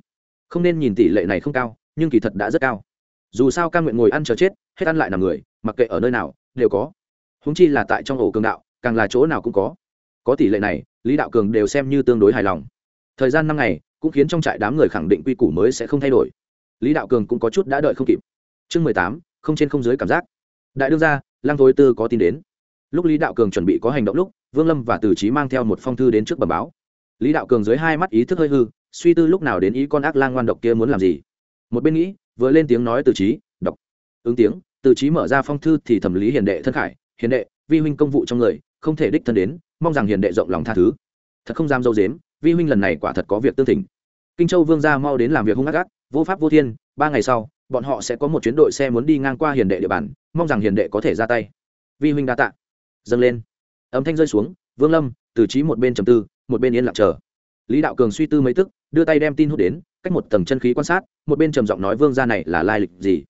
Không nên nhìn tỷ lệ này không cao, nhưng kỳ thật đã rất cao. Dù sao ca nguyện ngồi ăn chờ chết, hết ăn lại nằm người, mặc kệ ở nơi nào, đều có. Húng chi là tại trong ổ cường đạo, càng là chỗ nào cũng có. Có tỷ lệ này, lý đạo cường đều xem như tương đối hài lòng. Thời gian năm ngày, cũng khiến trong trại đám người khẳng định quy củ mới sẽ không thay đổi lý đạo cường cũng có chút đã đợi không kịp chương mười tám, không trên không dưới cảm giác. đại đương gia, lăng thối tư có tin đến. lúc lý đạo cường chuẩn bị có hành động lúc, vương lâm và từ trí mang theo một phong thư đến trước bờ báo. lý đạo cường dưới hai mắt ý thức hơi hư, suy tư lúc nào đến ý con ác lang ngoan độc kia muốn làm gì. một bên nghĩ, vừa lên tiếng nói từ trí đọc ứng tiếng, từ trí mở ra phong thư thì thẩm lý hiền đệ thân khải, hiền đệ, vi huynh công vụ trong người, không thể đích thân đến, mong rằng hiền đệ rộng lòng tha thứ. Thật không dám dâu dếm, vi huynh lần này quả thật có việc tương thỉnh. Kinh châu vương gia mau đến làm việc hung ác gác vô pháp vô thiên, ba ngày sau, bọn họ sẽ có một chuyến đội xe muốn đi ngang qua hiền đệ địa bàn, mong rằng hiền đệ có thể ra tay. Vi huynh đa tạ. Dâng lên. Âm thanh rơi xuống, vương lâm, từ trí một bên trầm tư, một bên yên lặng chờ. Lý đạo cường suy tư mấy tức, đưa tay đem tin hút đến, cách một tầng chân khí quan sát, một bên trầm giọng nói vương gia này là lai lịch gì?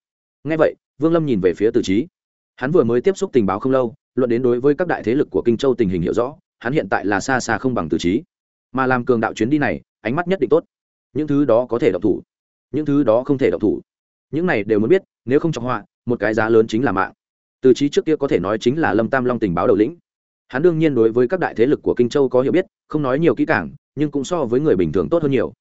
Ngay vậy, vương lâm nhìn về phía từ trí hắn vừa mới tiếp xúc tình báo không lâu, luận đến đối với các đại thế lực của kinh châu tình hình hiểu rõ, hắn hiện tại là xa xa không bằng từ trí mà làm cường đạo chuyến đi này, ánh mắt nhất định tốt. Những thứ đó có thể độc thủ những thứ đó không thể độc thủ. Những này đều muốn biết, nếu không trọng họa, một cái giá lớn chính là mạng. Từ trí trước kia có thể nói chính là lâm tam long tình báo đầu lĩnh. Hắn đương nhiên đối với các đại thế lực của kinh châu có hiểu biết, không nói nhiều kỹ càng, nhưng cũng so với người bình thường tốt hơn nhiều.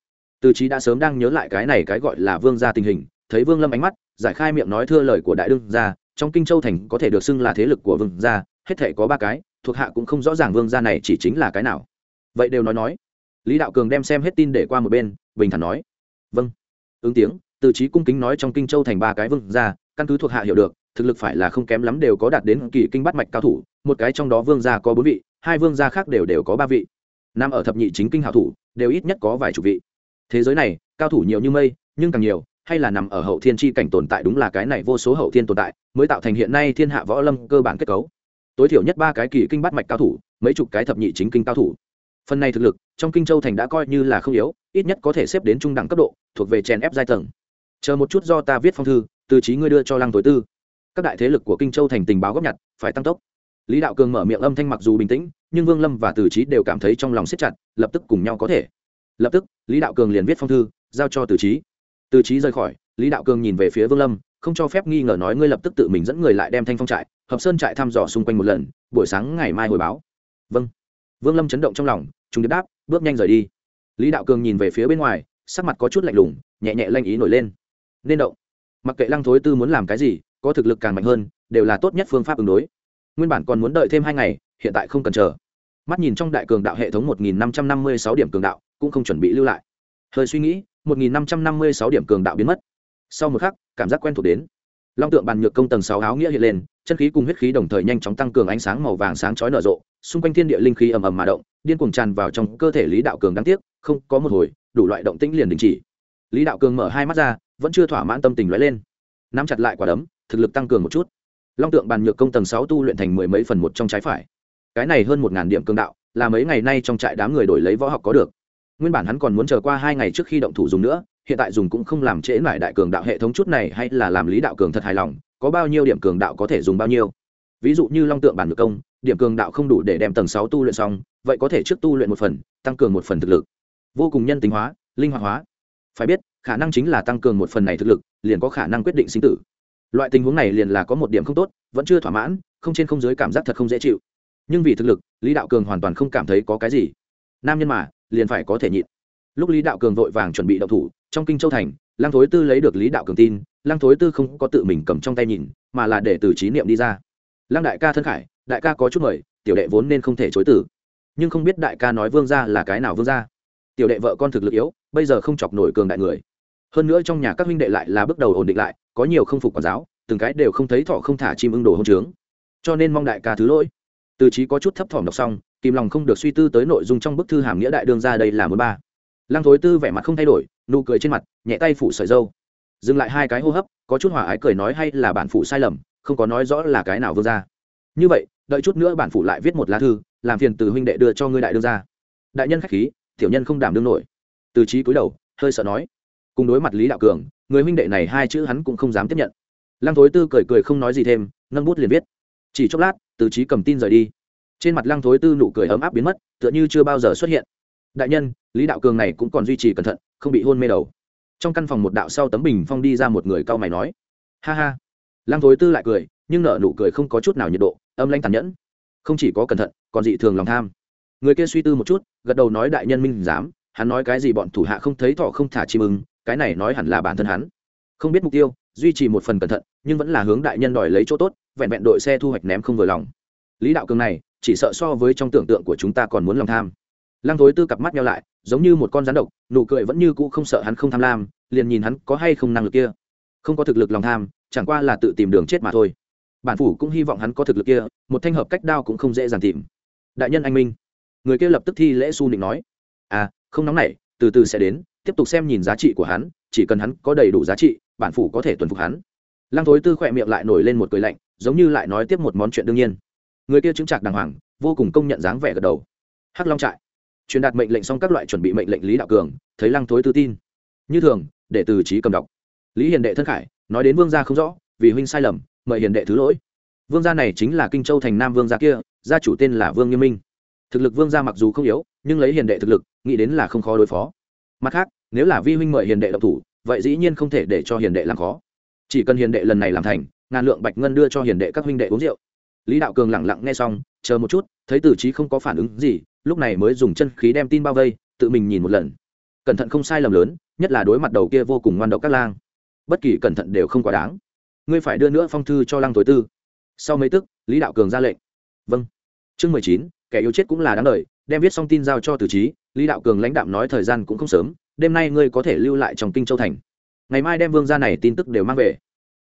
Từ trí đã sớm đang nhớ lại cái này cái gọi là vương gia tình hình, thấy vương lâm ánh mắt, giải khai miệng nói thưa lời của đại đương gia, trong kinh châu thành có thể được xưng là thế lực của vương gia, hết thể có ba cái, thuộc hạ cũng không rõ ràng vương gia này chỉ chính là cái nào. Vậy đều nói nói. Lý đạo cường đem xem hết tin để qua một bên, bình thản nói. Vâng ứng tiếng, từ trí cung kính nói trong kinh châu thành ba cái vương gia, căn cứ thuộc hạ hiểu được, thực lực phải là không kém lắm đều có đạt đến kỳ kinh bắt mạch cao thủ, một cái trong đó vương gia có bốn vị, hai vương gia khác đều đều có ba vị. Nam ở thập nhị chính kinh hảo thủ, đều ít nhất có vài chục vị. Thế giới này, cao thủ nhiều như mây, nhưng càng nhiều, hay là nằm ở hậu thiên tri cảnh tồn tại đúng là cái này vô số hậu thiên tồn tại, mới tạo thành hiện nay thiên hạ võ lâm cơ bản kết cấu. Tối thiểu nhất ba cái kỳ kinh bắt mạch cao thủ, mấy chục cái thập nhị chính kinh cao thủ. Phần này thực lực trong kinh châu thành đã coi như là không yếu, ít nhất có thể xếp đến trung đẳng cấp độ, thuộc về chèn ép giai tầng. Chờ một chút do ta viết phong thư, từ trí ngươi đưa cho lăng tối tư. Các đại thế lực của kinh châu thành tình báo góp nhặt, phải tăng tốc. Lý đạo cường mở miệng âm thanh mặc dù bình tĩnh, nhưng vương lâm và từ trí đều cảm thấy trong lòng siết chặt, lập tức cùng nhau có thể. Lập tức, lý đạo cường liền viết phong thư, giao cho từ trí từ trí rời khỏi, lý đạo cường nhìn về phía vương lâm, không cho phép nghi ngờ nói ngươi lập tức tự mình dẫn người lại đem thanh phong trại, hợp sơn trại thăm dò xung quanh một lần, buổi sáng ngày mai hồi báo. Vâng. Vương lâm chấn động trong lòng chúng đáp bước nhanh rời đi. Lý đạo cường nhìn về phía bên ngoài, sắc mặt có chút lạnh lùng, nhẹ nhẹ lanh ý nổi lên. Nên động. Mặc kệ lăng thối tư muốn làm cái gì, có thực lực càng mạnh hơn, đều là tốt nhất phương pháp ứng đối. Nguyên bản còn muốn đợi thêm hai ngày, hiện tại không cần chờ. Mắt nhìn trong đại cường đạo hệ thống một nghìn năm trăm năm mươi sáu điểm cường đạo, cũng không chuẩn bị lưu lại. Hơi suy nghĩ, một nghìn năm trăm năm mươi sáu điểm cường đạo biến mất. Sau một khắc, cảm giác quen thuộc đến. Long tượng bàn nhược công tầng sáu áo nghĩa hiện lên, chân khí cùng huyết khí đồng thời nhanh chóng tăng cường ánh sáng màu vàng sáng chói nở rộ, xung quanh thiên địa linh khí ầm ầm mà động điên cuồng tràn vào trong cơ thể lý đạo cường đáng tiếc, không có một hồi, đủ loại động tĩnh liền đình chỉ. Lý đạo cường mở hai mắt ra, vẫn chưa thỏa mãn tâm tình lóe lên. Nắm chặt lại quả đấm, thực lực tăng cường một chút. Long tượng bàn nhược công tầng sáu tu luyện thành mười mấy phần một trong trái phải. Cái này hơn một ngàn điểm cường đạo, là mấy ngày nay trong trại đám người đổi lấy võ học có được. Nguyên bản hắn còn muốn chờ qua hai ngày trước khi động thủ dùng nữa, hiện tại dùng cũng không làm trễ lại đại cường đạo hệ thống chút này hay là làm lý đạo cường thật hài lòng, có bao nhiêu điểm cường đạo có thể dùng bao nhiêu. Ví dụ như long tượng bản ngược công, điểm cường đạo không đủ để đem tầng sáu tu luyện xong vậy có thể trước tu luyện một phần, tăng cường một phần thực lực. Vô cùng nhân tính hóa, linh hoạt hóa. Phải biết, khả năng chính là tăng cường một phần này thực lực, liền có khả năng quyết định sinh tử. Loại tình huống này liền là có một điểm không tốt, vẫn chưa thỏa mãn, không trên không dưới cảm giác thật không dễ chịu. Nhưng vì thực lực, lý đạo cường hoàn toàn không cảm thấy có cái gì. Nam nhân mà, liền phải có thể nhịn. Lúc lý đạo cường vội vàng chuẩn bị đậu thủ, trong kinh châu thành, lăng thối tư lấy được lý đạo cường tin, lăng thối tư không có tự mình cầm trong tay nhìn, mà là để từ trí niệm đi ra. Lăng đại ca thân khải, đại ca có chút mời, tiểu đệ vốn nên không thể chối tử nhưng không biết đại ca nói vương gia là cái nào vương gia. Tiểu đệ vợ con thực lực yếu, bây giờ không chọc nổi cường đại người. Hơn nữa trong nhà các huynh đệ lại là bước đầu ổn định lại, có nhiều không phục quản giáo, từng cái đều không thấy thọ không thả chim ưng đồ hôn trướng. Cho nên mong đại ca thứ lỗi. Từ trí có chút thấp thỏm đọc xong, kìm lòng không được suy tư tới nội dung trong bức thư hàm nghĩa đại đương ra đây là muốn ba. Lăng thối tư vẻ mặt không thay đổi, nụ cười trên mặt, nhẹ tay phủ sợi dâu. Dừng lại hai cái hô hấp, có chút hỏa ái cười nói hay là bản phụ sai lầm, không có nói rõ là cái nào vương ra như vậy, đợi chút nữa bản phụ lại viết một lá thư làm phiền từ huynh đệ đưa cho ngươi đại đương ra đại nhân khách khí, tiểu nhân không đảm đương nổi. Từ trí cúi đầu, hơi sợ nói, cùng đối mặt lý đạo cường, người huynh đệ này hai chữ hắn cũng không dám tiếp nhận. Lăng thối tư cười cười không nói gì thêm, nâng bút liền viết. Chỉ chốc lát, từ trí cầm tin rời đi. Trên mặt lăng thối tư nụ cười ấm áp biến mất, tựa như chưa bao giờ xuất hiện. Đại nhân, lý đạo cường này cũng còn duy trì cẩn thận, không bị hôn mê đầu. Trong căn phòng một đạo sau tấm bình phong đi ra một người cau mày nói, ha ha. Lăng thối tư lại cười, nhưng nợ nụ cười không có chút nào nhiệt độ, âm lanh tàn nhẫn không chỉ có cẩn thận, còn dị thường lòng tham. Người kia suy tư một chút, gật đầu nói đại nhân minh dám hắn nói cái gì bọn thủ hạ không thấy thọ không thả chim ưng, cái này nói hẳn là bản thân hắn. Không biết mục tiêu, duy trì một phần cẩn thận, nhưng vẫn là hướng đại nhân đòi lấy chỗ tốt, vẹn vẹn đội xe thu hoạch ném không vừa lòng. Lý đạo cường này, chỉ sợ so với trong tưởng tượng của chúng ta còn muốn lòng tham. Lăng thối tư cặp mắt nhau lại, giống như một con rắn độc, nụ cười vẫn như cũ không sợ hắn không tham lam, liền nhìn hắn có hay không năng lực kia. Không có thực lực lòng tham, chẳng qua là tự tìm đường chết mà thôi bản phủ cũng hy vọng hắn có thực lực kia, một thanh hợp cách đao cũng không dễ dàng tìm. Đại nhân anh minh, người kia lập tức thi lễ su nịnh nói. À không nóng nảy, từ từ sẽ đến, tiếp tục xem nhìn giá trị của hắn, chỉ cần hắn có đầy đủ giá trị, bản phủ có thể tuần phục hắn. Lăng thối tư khỏe miệng lại nổi lên một cười lạnh, giống như lại nói tiếp một món chuyện đương nhiên. Người kia chứng trạc đàng hoàng, vô cùng công nhận dáng vẻ gật đầu. Hắc long trại. Truyền đạt mệnh lệnh xong các loại chuẩn bị mệnh lệnh lý đạo cường, thấy lăng thối tư tin. Như thường, để từ trí cầm đọc. Lý hiền đệ thân khải, nói đến vương gia không rõ, vì huynh sai lầm mời hiền đệ thứ lỗi. Vương gia này chính là kinh châu thành nam vương gia kia, gia chủ tên là vương nghiêm minh. Thực lực vương gia mặc dù không yếu, nhưng lấy hiền đệ thực lực, nghĩ đến là không khó đối phó. Mặt khác, nếu là vi huynh mời hiền đệ độc thủ, vậy dĩ nhiên không thể để cho hiền đệ làm khó. Chỉ cần hiền đệ lần này làm thành, ngàn lượng bạch ngân đưa cho hiền đệ các huynh đệ uống rượu. Lý đạo cường lẳng lặng nghe xong, chờ một chút, thấy tử trí không có phản ứng gì, lúc này mới dùng chân khí đem tin bao vây, tự mình nhìn một lần. Cẩn thận không sai lầm lớn, nhất là đối mặt đầu kia vô cùng ngoan độc các lang. Bất kỳ cẩn thận đều không quá đáng ngươi phải đưa nữa phong thư cho lăng tối tư. Sau mấy tức, lý đạo cường ra lệnh. Vâng. Chương mười chín, kẻ yêu chết cũng là đáng đời, đem viết xong tin giao cho từ trí, lý đạo cường lãnh đạm nói thời gian cũng không sớm, đêm nay ngươi có thể lưu lại trong kinh châu thành. Ngày mai đem vương ra này tin tức đều mang về.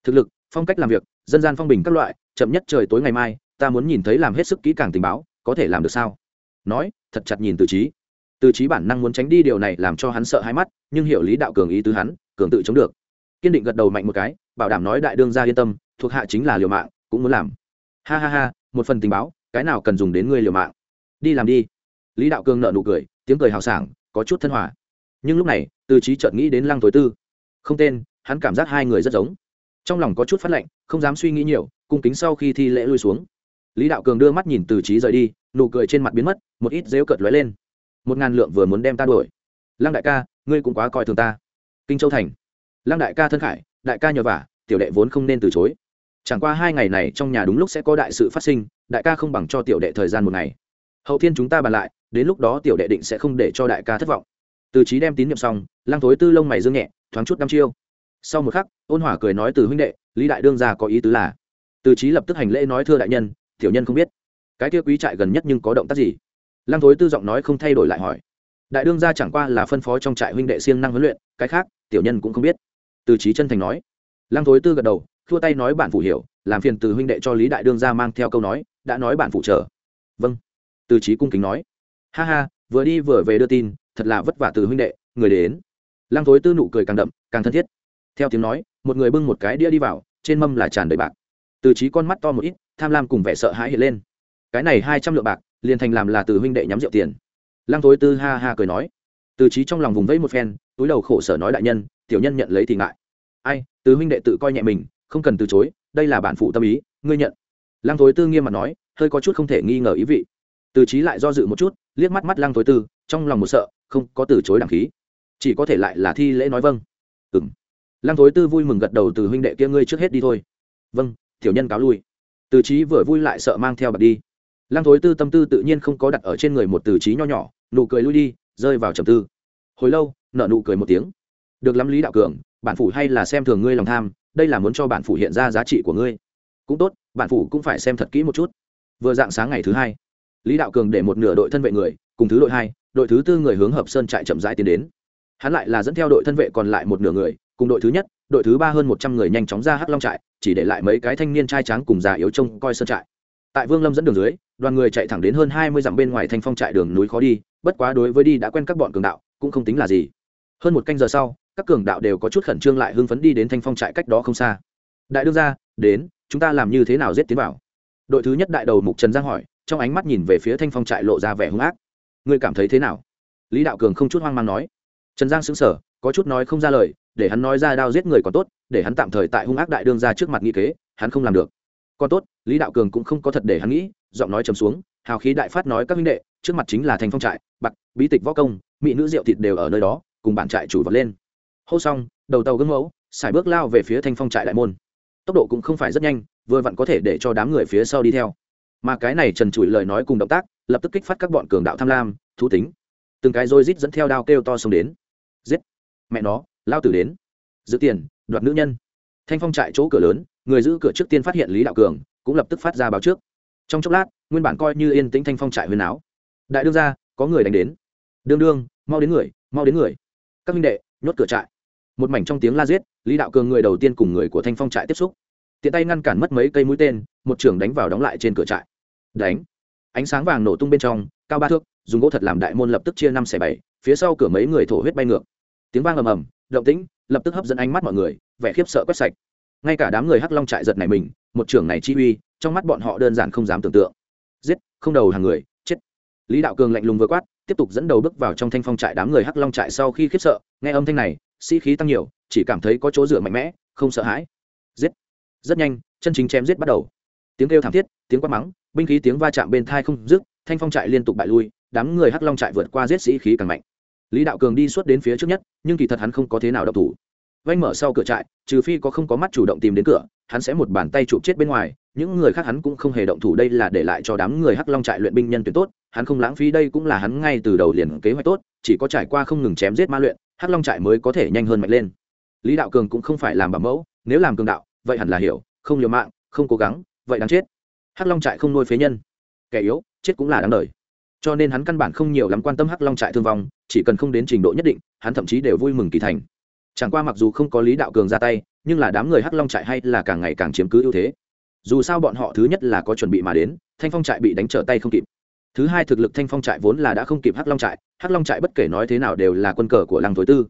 Thực lực, phong cách làm việc, dân gian phong bình các loại, chậm nhất trời tối ngày mai, ta muốn nhìn thấy làm hết sức kỹ càng tình báo, có thể làm được sao? Nói, thật chặt nhìn từ trí. Từ trí bản năng muốn tránh đi điều này làm cho hắn sợ hai mắt, nhưng hiểu lý đạo cường ý tứ hắn, cường tự chống được. Kiên định gật đầu mạnh một cái bảo đảm nói đại đương gia yên tâm, thuộc hạ chính là liều mạng, cũng muốn làm. Ha ha ha, một phần tình báo, cái nào cần dùng đến ngươi liều mạng? Đi làm đi. Lý đạo cường nợ nụ cười, tiếng cười hào sảng, có chút thân hòa. Nhưng lúc này, từ trí chợt nghĩ đến lăng tối tư. Không tên, hắn cảm giác hai người rất giống. Trong lòng có chút phát lệnh, không dám suy nghĩ nhiều, cung kính sau khi thi lễ lui xuống. Lý đạo cường đưa mắt nhìn từ trí rời đi, nụ cười trên mặt biến mất, một ít dếu cợt lóe lên. Một ngàn lượng vừa muốn đem ta đuổi. Lăng đại ca, ngươi cũng quá coi thường ta. Kinh châu thành. Lăng đại ca thân khải đại ca nhờ vả, tiểu đệ vốn không nên từ chối. Chẳng qua hai ngày này trong nhà đúng lúc sẽ có đại sự phát sinh, đại ca không bằng cho tiểu đệ thời gian một ngày. Hậu thiên chúng ta bàn lại, đến lúc đó tiểu đệ định sẽ không để cho đại ca thất vọng. Từ trí đem tín nhiệm xong, lăng thối tư lông mày dương nhẹ, thoáng chút năm chiêu. Sau một khắc, ôn hỏa cười nói từ huynh đệ, lý đại đương gia có ý tứ là. Từ trí lập tức hành lễ nói thưa đại nhân, tiểu nhân không biết. Cái kia quý trại gần nhất nhưng có động tác gì? Lăng thối tư giọng nói không thay đổi lại hỏi. Đại đương gia chẳng qua là phân phó trong trại huynh đệ siêng năng huấn luyện, cái khác, tiểu nhân cũng không biết từ trí chân thành nói. Lăng thối tư gật đầu thua tay nói bạn phụ hiểu, làm phiền từ huynh đệ cho lý đại đương ra mang theo câu nói, đã nói bạn phụ chờ. Vâng. Từ trí cung kính nói. Ha ha, vừa đi vừa về đưa tin, thật là vất vả từ huynh đệ, người đến. Lăng thối tư nụ cười càng đậm, càng thân thiết. Theo tiếng nói, một người bưng một cái đĩa đi vào, trên mâm là tràn đầy bạc. Từ trí con mắt to một ít, tham lam cùng vẻ sợ hãi hiện lên. Cái này hai trăm lượng bạc, liền thành làm là từ huynh đệ nhắm rượu tiền. Lăng thối tư ha ha cười nói. Từ trí trong lòng vùng vẫy một phen, túi đầu khổ sở nói đại nhân tiểu nhân nhận lấy thì ngại. Ai từ huynh đệ tự coi nhẹ mình, không cần từ chối, đây là bản phụ tâm ý, ngươi nhận. Lăng thối tư nghiêm mặt nói, hơi có chút không thể nghi ngờ ý vị. Từ trí lại do dự một chút, liếc mắt mắt lăng thối tư, trong lòng một sợ, không có từ chối đẳng khí. Chỉ có thể lại là thi lễ nói vâng. Ừ m lăng thối tư vui mừng gật đầu từ huynh đệ kia ngươi trước hết đi thôi. Vâng tiểu nhân cáo lui. Từ trí vừa vui lại sợ mang theo bật đi. Lăng thối tư tâm tư tự nhiên không có đặt ở trên người một từ trí nho nhỏ, nụ cười lui đi, rơi vào trầm tư. Hồi lâu nợ nụ cười một tiếng được lắm lý đạo cường, bản phủ hay là xem thường ngươi lòng tham, đây là muốn cho bản phủ hiện ra giá trị của ngươi. Cũng tốt, bản phủ cũng phải xem thật kỹ một chút. Vừa dạng sáng ngày thứ hai, lý đạo cường để một nửa đội thân vệ người, cùng thứ đội hai, đội thứ tư người hướng hợp sơn trại chậm rãi tiến đến. Hắn lại là dẫn theo đội thân vệ còn lại một nửa người, cùng đội thứ nhất, đội thứ ba hơn một trăm người nhanh chóng ra hắc long trại, chỉ để lại mấy cái thanh niên trai tráng cùng già yếu trông coi sơn trại. Tại vương lâm dẫn đường dưới, đoàn người chạy thẳng đến hơn hai mươi dặm bên ngoài thanh phong trại đường núi khó đi, bất quá đối với đi đã quen các bọn cường đạo, cũng không tính là gì. Hơn một canh giờ sau các cường đạo đều có chút khẩn trương lại hưng phấn đi đến thanh phong trại cách đó không xa. Đại đương gia, đến, chúng ta làm như thế nào giết tiến vào? Đội thứ nhất đại đầu mục trần giang hỏi, trong ánh mắt nhìn về phía thanh phong trại lộ ra vẻ hung ác. Ngươi cảm thấy thế nào? Lý đạo cường không chút hoang mang nói. Trần giang xứng sở có chút nói không ra lời, để hắn nói ra đao giết người còn tốt, để hắn tạm thời tại hung ác đại đương ra trước mặt nghị kế, hắn không làm được. Còn tốt, lý đạo cường cũng không có thật để hắn nghĩ, giọng nói trầm xuống, hào khí đại phát nói các huynh đệ, trước mặt chính là thành phong trại, bạc, bí tịch võ công, mỹ nữ rượu thịt đều ở nơi đó, cùng bản trại chủ vật lên hô xong, đầu tàu gương mẫu xài bước lao về phía thanh phong trại đại môn. Tốc độ cũng không phải rất nhanh, vừa vặn có thể để cho đám người phía sau đi theo. Mà cái này trần trụi lời nói cùng động tác, lập tức kích phát các bọn cường đạo tham lam, thú tính. Từng cái rôi rít dẫn theo đao kêu to xông đến. Giết! Mẹ nó, lao tử đến. Giữ tiền, đoạt nữ nhân. Thanh phong trại chỗ cửa lớn, người giữ cửa trước tiên phát hiện lý đạo cường, cũng lập tức phát ra báo trước. Trong chốc lát, nguyên bản coi như yên tĩnh thanh phong trại huyền áo. Đại đương ra có người đánh đến. Đương đương, mau đến người, mau đến người. Các minh đệ, nhốt cửa trại một mảnh trong tiếng la giết, lý đạo cường người đầu tiên cùng người của thanh phong trại tiếp xúc. Tiện tay ngăn cản mất mấy cây mũi tên, một trưởng đánh vào đóng lại trên cửa trại. Đánh. Ánh sáng vàng nổ tung bên trong, cao ba thước, dùng gỗ thật làm đại môn lập tức chia năm xẻ bảy, phía sau cửa mấy người thổ huyết bay ngược. Tiếng vang ầm ầm, động tĩnh, lập tức hấp dẫn ánh mắt mọi người, vẻ khiếp sợ quét sạch. Ngay cả đám người hắc long trại giật này mình, một trưởng này chi uy, trong mắt bọn họ đơn giản không dám tưởng tượng. Giết, không đầu hàng người, chết. Lý đạo cường lạnh lùng vừa quát, tiếp tục dẫn đầu bước vào trong thanh phong trại đám người hắc long trại sau khi khiếp sợ, nghe âm thanh này sĩ khí tăng nhiều, chỉ cảm thấy có chỗ dựa mạnh mẽ, không sợ hãi. Giết. Rất nhanh, chân chính chém giết bắt đầu. Tiếng kêu thảm thiết, tiếng quát mắng, binh khí tiếng va chạm bên thai không dứt, thanh phong trại liên tục bại lui, đám người hắc long trại vượt qua giết sĩ khí càng mạnh. Lý đạo cường đi suốt đến phía trước nhất, nhưng kỳ thật hắn không có thế nào độc thủ. Vanh mở sau cửa trại, trừ phi có không có mắt chủ động tìm đến cửa, hắn sẽ một bàn tay chụp chết bên ngoài, những người khác hắn cũng không hề động thủ đây là để lại cho đám người hắc long trại luyện binh nhân tuyệt tốt, hắn không lãng phí đây cũng là hắn ngay từ đầu liền kế hoạch tốt, chỉ có trải qua không ngừng chém giết ma luyện hắc long trại mới có thể nhanh hơn mạnh lên. Lý đạo cường cũng không phải làm bảo mẫu, nếu làm cường đạo, vậy hẳn là hiểu, không liều mạng, không cố gắng, vậy đáng chết. Hắc long trại không nuôi phế nhân. Kẻ yếu, chết cũng là đáng đời. Cho nên hắn căn bản không nhiều lắm quan tâm hắc long trại thương vong, chỉ cần không đến trình độ nhất định, hắn thậm chí đều vui mừng kỳ thành. Chẳng qua mặc dù không có lý đạo cường ra tay, nhưng là đám người hắc long trại hay là càng ngày càng chiếm cứ ưu thế. Dù sao bọn họ thứ nhất là có chuẩn bị mà đến, thanh phong trại bị đánh trở tay không kịp. Thứ hai thực lực thanh phong trại vốn là đã không kịp hắc long trại hắc long trại bất kể nói thế nào đều là quân cờ của lăng thối tư.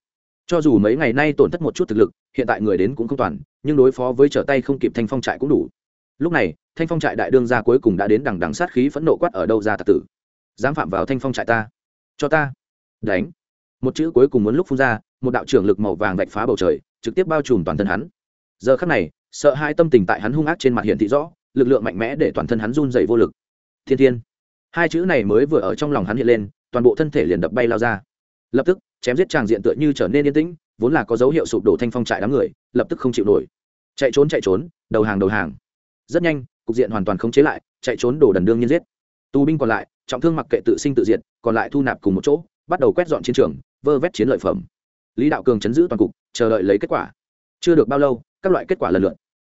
Cho dù mấy ngày nay tổn thất một chút thực lực, hiện tại người đến cũng không toàn, nhưng đối phó với trở tay không kịp thanh phong trại cũng đủ. Lúc này, thanh phong trại đại đương gia cuối cùng đã đến đằng đằng sát khí phẫn nộ quát ở đâu ra tạc tử? Dám phạm vào thanh phong trại ta? Cho ta. Đánh. Một chữ cuối cùng muốn lúc phun ra, một đạo trưởng lực màu vàng vạch phá bầu trời, trực tiếp bao trùm toàn thân hắn. Giờ khắc này, sợ hai tâm tình tại hắn hung ác trên mặt hiện thị rõ, lực lượng mạnh mẽ để toàn thân hắn run dày vô lực. Thiên thiên. Hai chữ này mới vừa ở trong lòng hắn hiện lên toàn bộ thân thể liền đập bay lao ra. Lập tức, chém giết tràng diện tựa như trở nên yên tĩnh, vốn là có dấu hiệu sụp đổ thanh phong trại đám người, lập tức không chịu nổi. Chạy trốn chạy trốn, đầu hàng đầu hàng. Rất nhanh, cục diện hoàn toàn không chế lại, chạy trốn đổ đần đương nhiên giết. Tù binh còn lại, trọng thương mặc kệ tự sinh tự diệt, còn lại thu nạp cùng một chỗ, bắt đầu quét dọn chiến trường, vơ vét chiến lợi phẩm. Lý đạo cường chấn giữ toàn cục, chờ đợi lấy kết quả. Chưa được bao lâu, các loại kết quả lần lượt.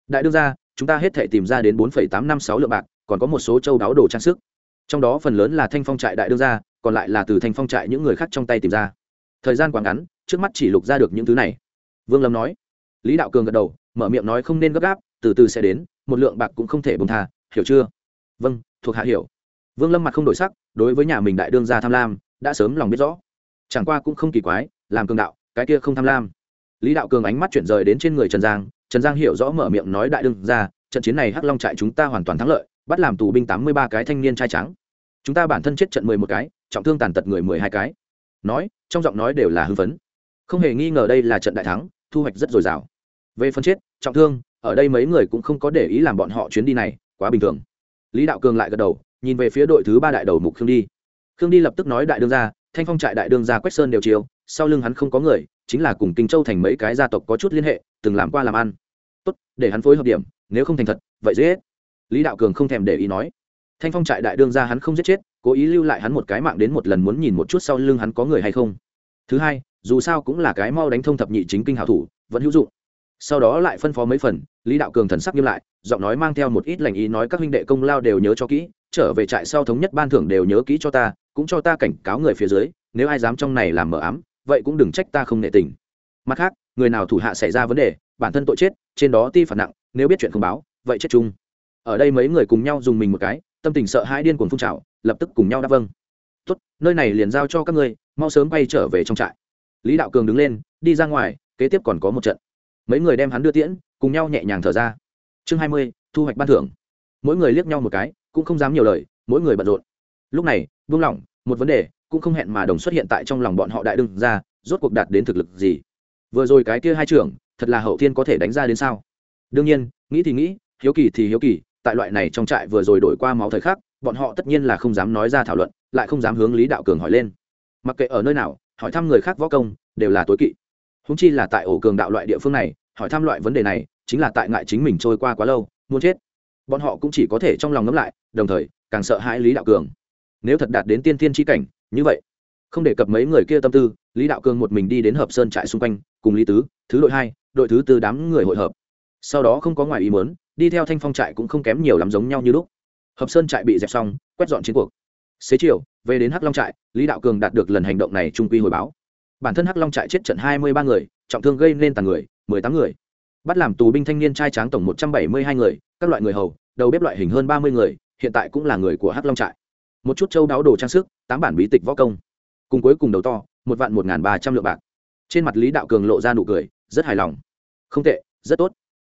Đại đương ra chúng ta hết thể tìm ra đến bốn tám năm sáu lượng bạc, còn có một số châu đáo đồ trang sức. Trong đó phần lớn là thanh phong trại đại đương ra còn lại là từ thành phong trại những người khác trong tay tìm ra. Thời gian quá ngắn, trước mắt chỉ lục ra được những thứ này. Vương lâm nói. Lý đạo cường gật đầu, mở miệng nói không nên gấp gáp, từ từ sẽ đến, một lượng bạc cũng không thể bông tha, hiểu chưa? Vâng thuộc hạ hiểu. Vương lâm mặt không đổi sắc, đối với nhà mình đại đương gia tham lam, đã sớm lòng biết rõ. Chẳng qua cũng không kỳ quái, làm cường đạo, cái kia không tham lam. Lý đạo cường ánh mắt chuyển rời đến trên người trần giang trần giang hiểu rõ mở miệng nói đại đương gia, trận chiến này hắc long trại chúng ta hoàn toàn thắng lợi, bắt làm tù binh tám mươi ba cái thanh niên trai trắng. Chúng ta bản thân chết trận mười một cái trọng thương tàn tật người mười hai cái. Nói, trong giọng nói đều là hưng phấn. Không hề nghi ngờ đây là trận đại thắng, thu hoạch rất dồi dào. Về phần chết, trọng thương, ở đây mấy người cũng không có để ý làm bọn họ chuyến đi này, quá bình thường. Lý đạo cường lại gật đầu, nhìn về phía đội thứ ba đại đầu mục khương đi. Khương đi lập tức nói đại đương gia, thanh phong trại đại đương gia quách sơn đều chiều, sau lưng hắn không có người, chính là cùng kinh châu thành mấy cái gia tộc có chút liên hệ, từng làm qua làm ăn. Tốt, để hắn phối hợp điểm, nếu không thành thật, vậy dễ. Lý đạo cường không thèm để ý nói thanh phong trại đại đương gia hắn không giết chết, cố ý lưu lại hắn một cái mạng đến một lần muốn nhìn một chút sau lưng hắn có người hay không. Thứ hai, dù sao cũng là cái mau đánh thông thập nhị chính kinh hảo thủ, vẫn hữu dụng. Sau đó lại phân phó mấy phần, lý đạo cường thần sắc nghiêm lại, giọng nói mang theo một ít lành ý nói các huynh đệ công lao đều nhớ cho kỹ, trở về trại sau thống nhất ban thưởng đều nhớ kỹ cho ta, cũng cho ta cảnh cáo người phía dưới, nếu ai dám trong này làm mờ ám, vậy cũng đừng trách ta không nệ tình. Mặt khác, người nào thủ hạ xảy ra vấn đề, bản thân tội chết, trên đó ti phạt nặng, nếu biết chuyện không báo, vậy chết chung. Ở đây mấy người cùng nhau dùng mình một cái tâm tình sợ hãi điên cuồng phun trào, lập tức cùng nhau đáp vâng. Tốt, nơi này liền giao cho các ngươi, mau sớm quay trở về trong trại. Lý đạo cường đứng lên, đi ra ngoài, kế tiếp còn có một trận. Mấy người đem hắn đưa tiễn, cùng nhau nhẹ nhàng thở ra. Chương hai mươi, thu hoạch ban thưởng. Mỗi người liếc nhau một cái, cũng không dám nhiều lời, mỗi người bận rộn. Lúc này, buông lỏng, một vấn đề cũng không hẹn mà đồng xuất hiện tại trong lòng bọn họ đại đương ra, rốt cuộc đạt đến thực lực gì? Vừa rồi cái kia hai trưởng, thật là hậu thiên có thể đánh ra đến sao? Đương nhiên, nghĩ thì nghĩ, hiếu kỳ thì hiếu kỳ tại loại này trong trại vừa rồi đổi qua máu thời khắc, bọn họ tất nhiên là không dám nói ra thảo luận, lại không dám hướng lý đạo cường hỏi lên. Mặc kệ ở nơi nào, hỏi thăm người khác võ công, đều là tối kỵ. Húng chi là tại ổ cường đạo loại địa phương này, hỏi thăm loại vấn đề này, chính là tại ngại chính mình trôi qua quá lâu, muốn chết. Bọn họ cũng chỉ có thể trong lòng ngấm lại, đồng thời, càng sợ hãi lý đạo cường. Nếu thật đạt đến tiên thiên tri cảnh, như vậy, không đề cập mấy người kia tâm tư, lý đạo cường một mình đi đến hợp sơn trại xung quanh, cùng lý tứ, thứ đội hai, đội thứ tư đám người hội hợp. Sau đó không có ngoài ý muốn đi theo thanh phong trại cũng không kém nhiều lắm giống nhau như lúc. Hợp sơn trại bị dẹp xong, quét dọn chiến cuộc. Xế chiều, về đến hắc long trại, lý đạo cường đạt được lần hành động này trung quy hồi báo. Bản thân hắc long trại chết trận hai mươi ba người, trọng thương gây nên tàn người, mười tám người. Bắt làm tù binh thanh niên trai tráng tổng một trăm bảy mươi hai người, các loại người hầu, đầu bếp loại hình hơn ba mươi người, hiện tại cũng là người của hắc long trại. Một chút châu đáo đồ trang sức, tám bản bí tịch võ công. Cùng cuối cùng đầu to, một vạn một n g h n ba trăm lượng bạc. Trên mặt lý đạo cường lộ ra nụ cười, rất hài lòng. Không tệ, rất tốt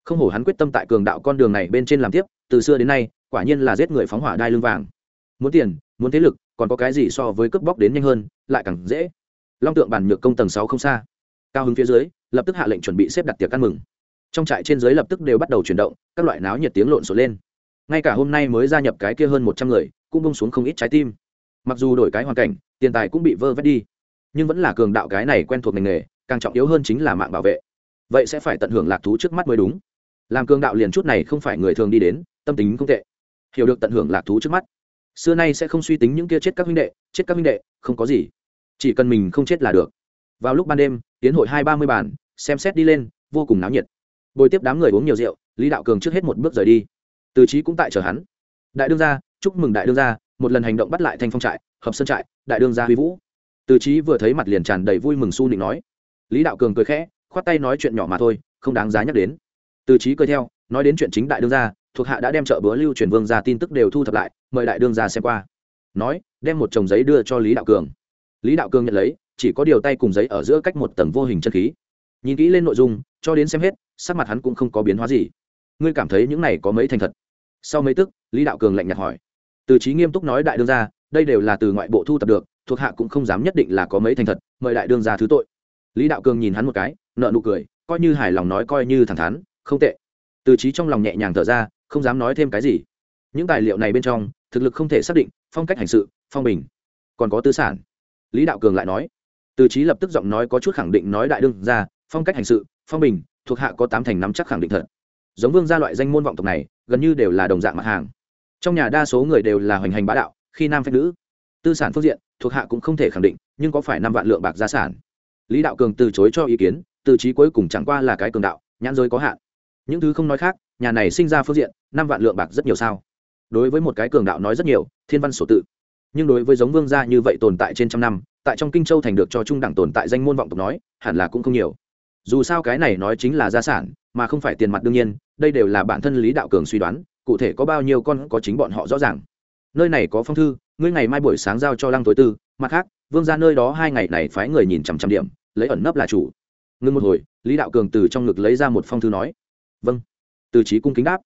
không hổ hắn quyết tâm tại cường đạo con đường này bên trên làm tiếp, từ xưa đến nay, quả nhiên là giết người phóng hỏa đai lưng vàng. Muốn tiền, muốn thế lực, còn có cái gì so với cướp bóc đến nhanh hơn, lại càng dễ. Long tượng bản nhược công tầng sáu không xa. Cao hứng phía dưới, lập tức hạ lệnh chuẩn bị xếp đặt tiệc ăn mừng. Trong trại trên dưới lập tức đều bắt đầu chuyển động, các loại náo nhiệt tiếng lộn xộn lên. Ngay cả hôm nay mới gia nhập cái kia hơn một trăm người, cũng bông xuống không ít trái tim. Mặc dù đổi cái hoàn cảnh, tiền tài cũng bị vơ vét đi, nhưng vẫn là cường đạo cái này quen thuộc ngành nghề, càng trọng yếu hơn chính là mạng bảo vệ. Vậy sẽ phải tận hưởng lạc thú trước mắt mới đúng làm cường đạo liền chút này không phải người thường đi đến tâm tính không tệ. Hiểu được tận hưởng lạc thú trước mắt. Xưa nay sẽ không suy tính những kia chết các huynh đệ chết các huynh đệ không có gì. Chỉ cần mình không chết là được. Vào lúc ban đêm tiến hội hai ba mươi bàn xem xét đi lên vô cùng náo nhiệt. Bồi tiếp đám người uống nhiều rượu lý đạo cường trước hết một bước rời đi. Từ trí cũng tại chờ hắn. Đại đương gia, chúc mừng đại đương gia một lần hành động bắt lại thanh phong trại hợp sơn trại đại đương gia huy vũ. Từ trí vừa thấy mặt liền tràn đầy vui mừng su nịnh nói. Lý đạo cường cười khẽ khoát tay nói chuyện nhỏ mà thôi không đáng giá nhắc đến từ trí cười theo, nói đến chuyện chính đại đương gia, thuộc hạ đã đem chợ bữa lưu truyền vương ra tin tức đều thu thập lại, mời đại đương gia xem qua. Nói, đem một chồng giấy đưa cho lý đạo cường. Lý đạo cường nhận lấy, chỉ có điều tay cùng giấy ở giữa cách một tầng vô hình chân khí. Nhìn kỹ lên nội dung, cho đến xem hết, sắc mặt hắn cũng không có biến hóa gì. Ngươi cảm thấy những này có mấy thành thật? Sau mấy tức, lý đạo cường lạnh nhạt hỏi. Từ trí nghiêm túc nói đại đương gia, đây đều là từ ngoại bộ thu thập được, thuộc hạ cũng không dám nhất định là có mấy thành thật, mời đại đương gia thứ tội. Lý đạo cường nhìn hắn một cái nợ nụ cười, coi như hài lòng nói coi như thẳng thắn không tệ. Từ trí trong lòng nhẹ nhàng thở ra, không dám nói thêm cái gì. Những tài liệu này bên trong, thực lực không thể xác định, phong cách hành sự, phong bình, còn có tư sản. Lý đạo cường lại nói. Từ trí lập tức giọng nói có chút khẳng định nói đại đương ra, phong cách hành sự, phong bình, thuộc hạ có tám thành năm chắc khẳng định thật. Giống vương gia loại danh môn vọng tộc này, gần như đều là đồng dạng mặt hàng. Trong nhà đa số người đều là hoành hành bá đạo, khi nam phép nữ. Tư sản phương diện, thuộc hạ cũng không thể khẳng định, nhưng có phải năm vạn lượng bạc gia sản? Lý đạo cường từ chối cho ý kiến, từ trí cuối cùng chẳng qua là cái cường đạo, nhãn giới có hạn những thứ không nói khác, nhà này sinh ra phương diện, năm vạn lượng bạc rất nhiều sao? Đối với một cái cường đạo nói rất nhiều, thiên văn sổ tự. Nhưng đối với giống vương gia như vậy tồn tại trên trăm năm, tại trong kinh châu thành được cho trung đẳng tồn tại danh môn vọng tộc nói, hẳn là cũng không nhiều. Dù sao cái này nói chính là gia sản, mà không phải tiền mặt đương nhiên, đây đều là bản thân lý đạo cường suy đoán, cụ thể có bao nhiêu con có chính bọn họ rõ ràng. Nơi này có phong thư, ngươi ngày mai buổi sáng giao cho lăng tối tư, mặt khác, vương ra nơi đó hai ngày này phái người nhìn chằm chằm điểm, lấy ẩn nấp là chủ. Ngưng một hồi, lý đạo cường từ trong ngực lấy ra một phong thư nói vâng. Từ trí cung kính đáp.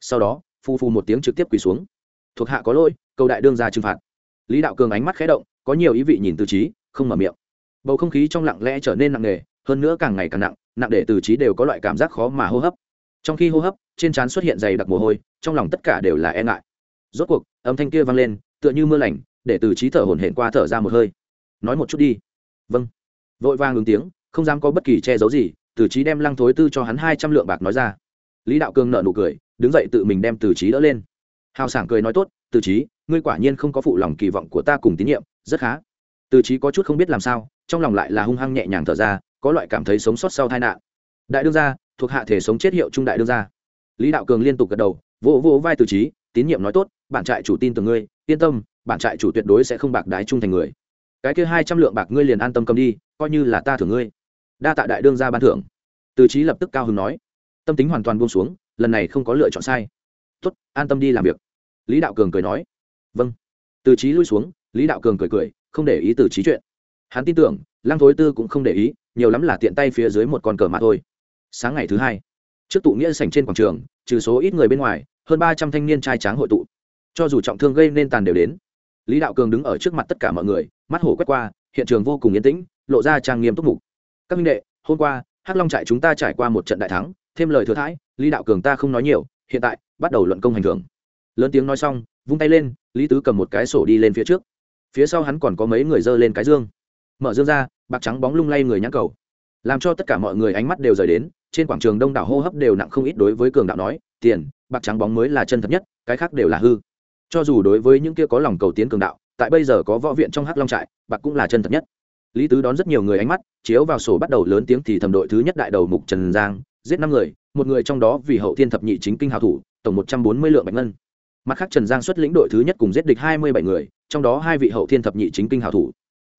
Sau đó, phu phu một tiếng trực tiếp quỳ xuống. Thuộc hạ có lỗi, cầu đại đương ra trừng phạt. Lý đạo cường ánh mắt khé động, có nhiều ý vị nhìn từ trí không mở miệng. Bầu không khí trong lặng lẽ trở nên nặng nề, hơn nữa càng ngày càng nặng nặng để từ trí đều có loại cảm giác khó mà hô hấp. Trong khi hô hấp, trên trán xuất hiện dày đặc mồ hôi, trong lòng tất cả đều là e ngại. Rốt cuộc, âm thanh kia vang lên, tựa như mưa lành, để từ trí thở hổn hển qua thở ra một hơi. Nói một chút đi. Vâng. Vội vàng ứng tiếng, không dám có bất kỳ che giấu gì, từ trí đem lăng thối tư cho hắn hai trăm lượng bạc nói ra lý đạo cường nợ nụ cười, đứng dậy tự mình đem từ trí đỡ lên. Hào sảng cười nói tốt, từ trí ngươi quả nhiên không có phụ lòng kỳ vọng của ta cùng tín nhiệm, rất khá. Từ trí có chút không biết làm sao, trong lòng lại là hung hăng nhẹ nhàng thở ra, có loại cảm thấy sống sót sau tai nạn. Đại đương gia, thuộc hạ thể sống chết hiệu trung đại đương gia. Lý đạo cường liên tục gật đầu, vỗ vỗ vai từ trí tín nhiệm nói tốt bản trại chủ tin từ ngươi, yên tâm bản trại chủ tuyệt đối sẽ không bạc đái trung thành người. Cái kia hai trăm lượng bạc ngươi liền an tâm cầm đi, coi như là ta thưởng ngươi. Đa tạ đại đương gia ban thưởng. Từ trí lập tức cao hứng nói tâm tính hoàn toàn buông xuống, lần này không có lựa chọn sai. Tốt, an tâm đi làm việc. Lý đạo cường cười nói. Vâng. Từ trí lui xuống, lý đạo cường cười cười, không để ý từ trí chuyện. Hắn tin tưởng, lăng thối tư cũng không để ý, nhiều lắm là tiện tay phía dưới một con cờ mà thôi. Sáng ngày thứ hai, trước tụ nghĩa sảnh trên quảng trường, trừ số ít người bên ngoài, hơn ba trăm thanh niên trai tráng hội tụ. Cho dù trọng thương gây nên tàn đều đến. Lý đạo cường đứng ở trước mặt tất cả mọi người, mắt hổ quét qua, hiện trường vô cùng yên tĩnh, lộ ra trang nghiêm túc mục. Các minh đệ, hôm qua, hắc long trại chúng ta trải qua một trận đại thắng thêm lời thừa thãi, lý đạo cường ta không nói nhiều, hiện tại, bắt đầu luận công hành thưởng. Lớn tiếng nói xong, vung tay lên, lý tứ cầm một cái sổ đi lên phía trước. Phía sau hắn còn có mấy người dơ lên cái dương. Mở dương ra, bạc trắng bóng lung lay người nhãn cầu. Làm cho tất cả mọi người ánh mắt đều rời đến, trên quảng trường đông đảo hô hấp đều nặng không ít đối với cường đạo nói, tiền, bạc trắng bóng mới là chân thật nhất, cái khác đều là hư. Cho dù đối với những kia có lòng cầu tiến cường đạo, tại bây giờ có võ viện trong hắc long trại, bạc cũng là chân thật nhất. Lý tứ đón rất nhiều người ánh mắt, chiếu vào sổ bắt đầu lớn tiếng thì thầm đội thứ nhất đại đầu mục trần giang giết năm người, một người trong đó vì hậu thiên thập nhị chính kinh hào thủ, tổng một trăm bốn mươi lượng bạch ngân. Mặt khác trần giang xuất lĩnh đội thứ nhất cùng giết địch hai mươi bảy người, trong đó hai vị hậu thiên thập nhị chính kinh hào thủ.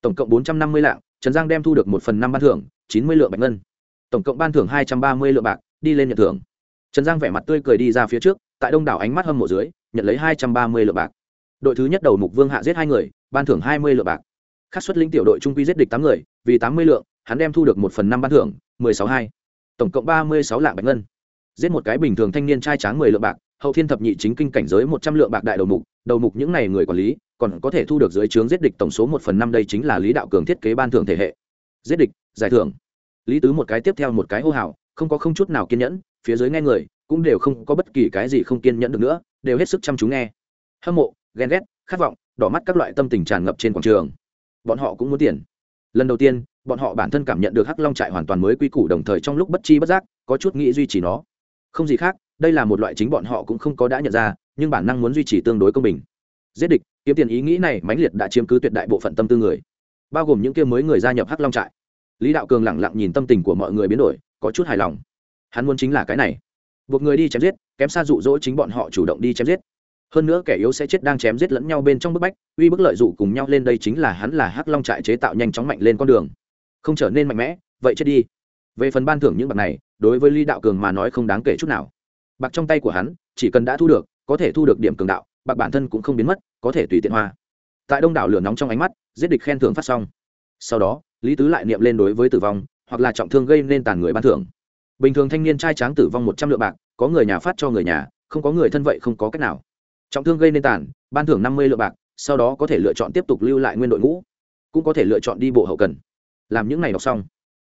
Tổng cộng bốn trăm năm mươi lạng, trần giang đem thu được một phần năm ban thưởng, chín mươi lượng bạch ngân. Tổng cộng ban thưởng hai trăm ba mươi lượng bạc, đi lên nhận thưởng. Trần giang vẻ mặt tươi cười đi ra phía trước, tại đông đảo ánh mắt hâm mộ dưới, nhận lấy hai trăm ba mươi lượng bạc. Đội thứ nhất đầu mục vương hạ giết hai người, ban thưởng hai mươi lượng bạc. Khắc xuất lĩnh tiểu đội trung quy giết địch tám người, vì tám mươi lượng, hắn đem thu được một phần năm ban thưởng, mười sáu hai tổng cộng ba mươi sáu lạng bạch ngân. Giết một cái bình thường thanh niên trai tráng mười lượng bạc, hậu thiên thập nhị chính kinh cảnh giới một trăm lượng bạc đại đầu mục đầu mục những n à y người quản lý, còn có thể thu được dưới trướng giết địch tổng số một phần năm đây chính là lý đạo cường thiết kế ban thưởng thể hệ. Giết địch, giải thưởng. Lý tứ một cái tiếp theo một cái hô hào, không có không chút nào kiên nhẫn, phía dưới nghe người, cũng đều không có bất kỳ cái gì không kiên nhẫn được nữa, đều hết sức chăm chú nghe. Hâm mộ, ghen ghét, khát vọng, đỏ mắt các loại tâm tình tràn ngập trên quảng trường. Bọn họ cũng muốn tiền. Lần đầu tiên bọn họ bản thân cảm nhận được hắc long trại hoàn toàn mới quy củ đồng thời trong lúc bất chi bất giác, có chút nghĩ duy trì nó. Không gì khác, đây là một loại chính bọn họ cũng không có đã nhận ra, nhưng bản năng muốn duy trì tương đối công bình. Giết địch, kiếm tiền ý nghĩ này mãnh liệt đã chiếm cứ tuyệt đại bộ phận tâm tư người, bao gồm những kia mới người gia nhập hắc long trại. Lý đạo cường lẳng lặng nhìn tâm tình của mọi người biến đổi, có chút hài lòng. Hắn muốn chính là cái này. Buộc người đi chém giết, kém xa dụ dỗ chính bọn họ chủ động đi chém giết. Hơn nữa kẻ yếu sẽ chết đang chém giết lẫn nhau bên trong bức bách, uy bức lợi dụ cùng nhau lên đây chính là hắn là hắc long trại chế tạo nhanh chóng mạnh lên con đường không trở nên mạnh mẽ, vậy chết đi. Về phần ban thưởng những bạc này, đối với lý đạo cường mà nói không đáng kể chút nào. Bạc trong tay của hắn, chỉ cần đã thu được, có thể thu được điểm cường đạo, bạc bản thân cũng không biến mất, có thể tùy tiện hoa. Tại đông đảo lửa nóng trong ánh mắt, giết địch khen thưởng phát xong. Sau đó, lý tứ lại niệm lên đối với tử vong, hoặc là trọng thương gây nên tàn người ban thưởng. Bình thường thanh niên trai tráng tử vong một trăm lượng bạc, có người nhà phát cho người nhà, không có người thân vậy không có cách nào. Trọng thương gây nên tàn, ban thưởng năm mươi lượng bạc, sau đó có thể lựa chọn tiếp tục lưu lại nguyên đội ngũ, cũng có thể lựa chọn đi bộ hậu cần làm những này đọc xong.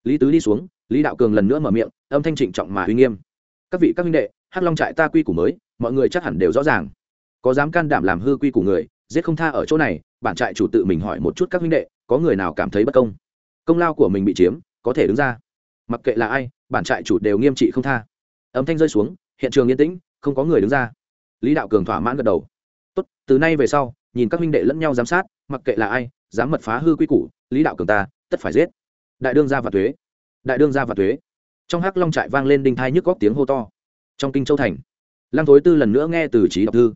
Lý tứ đi xuống, lý đạo cường lần nữa mở miệng, âm thanh trịnh trọng mà uy nghiêm. Các vị các huynh đệ, hắc long trại ta quy củ mới, mọi người chắc hẳn đều rõ ràng. Có dám can đảm làm hư quy củ người, giết không tha ở chỗ này, bản trại chủ tự mình hỏi một chút các huynh đệ, có người nào cảm thấy bất công? Công lao của mình bị chiếm, có thể đứng ra. Mặc kệ là ai, bản trại chủ đều nghiêm trị không tha. Âm thanh rơi xuống, hiện trường yên tĩnh, không có người đứng ra. Lý đạo cường thỏa mãn gật đầu. Tốt, từ nay về sau, nhìn các huynh đệ lẫn nhau giám sát, mặc kệ là ai dám mật phá hư quy củ, lý đạo cường ta, tất phải giết. Đại đương gia và thuế. Đại đương gia và thuế. Trong hắc long trại vang lên đinh thai nhức góc tiếng hô to. Trong kinh châu thành, lăng thối tư lần nữa nghe từ trí đọc thư.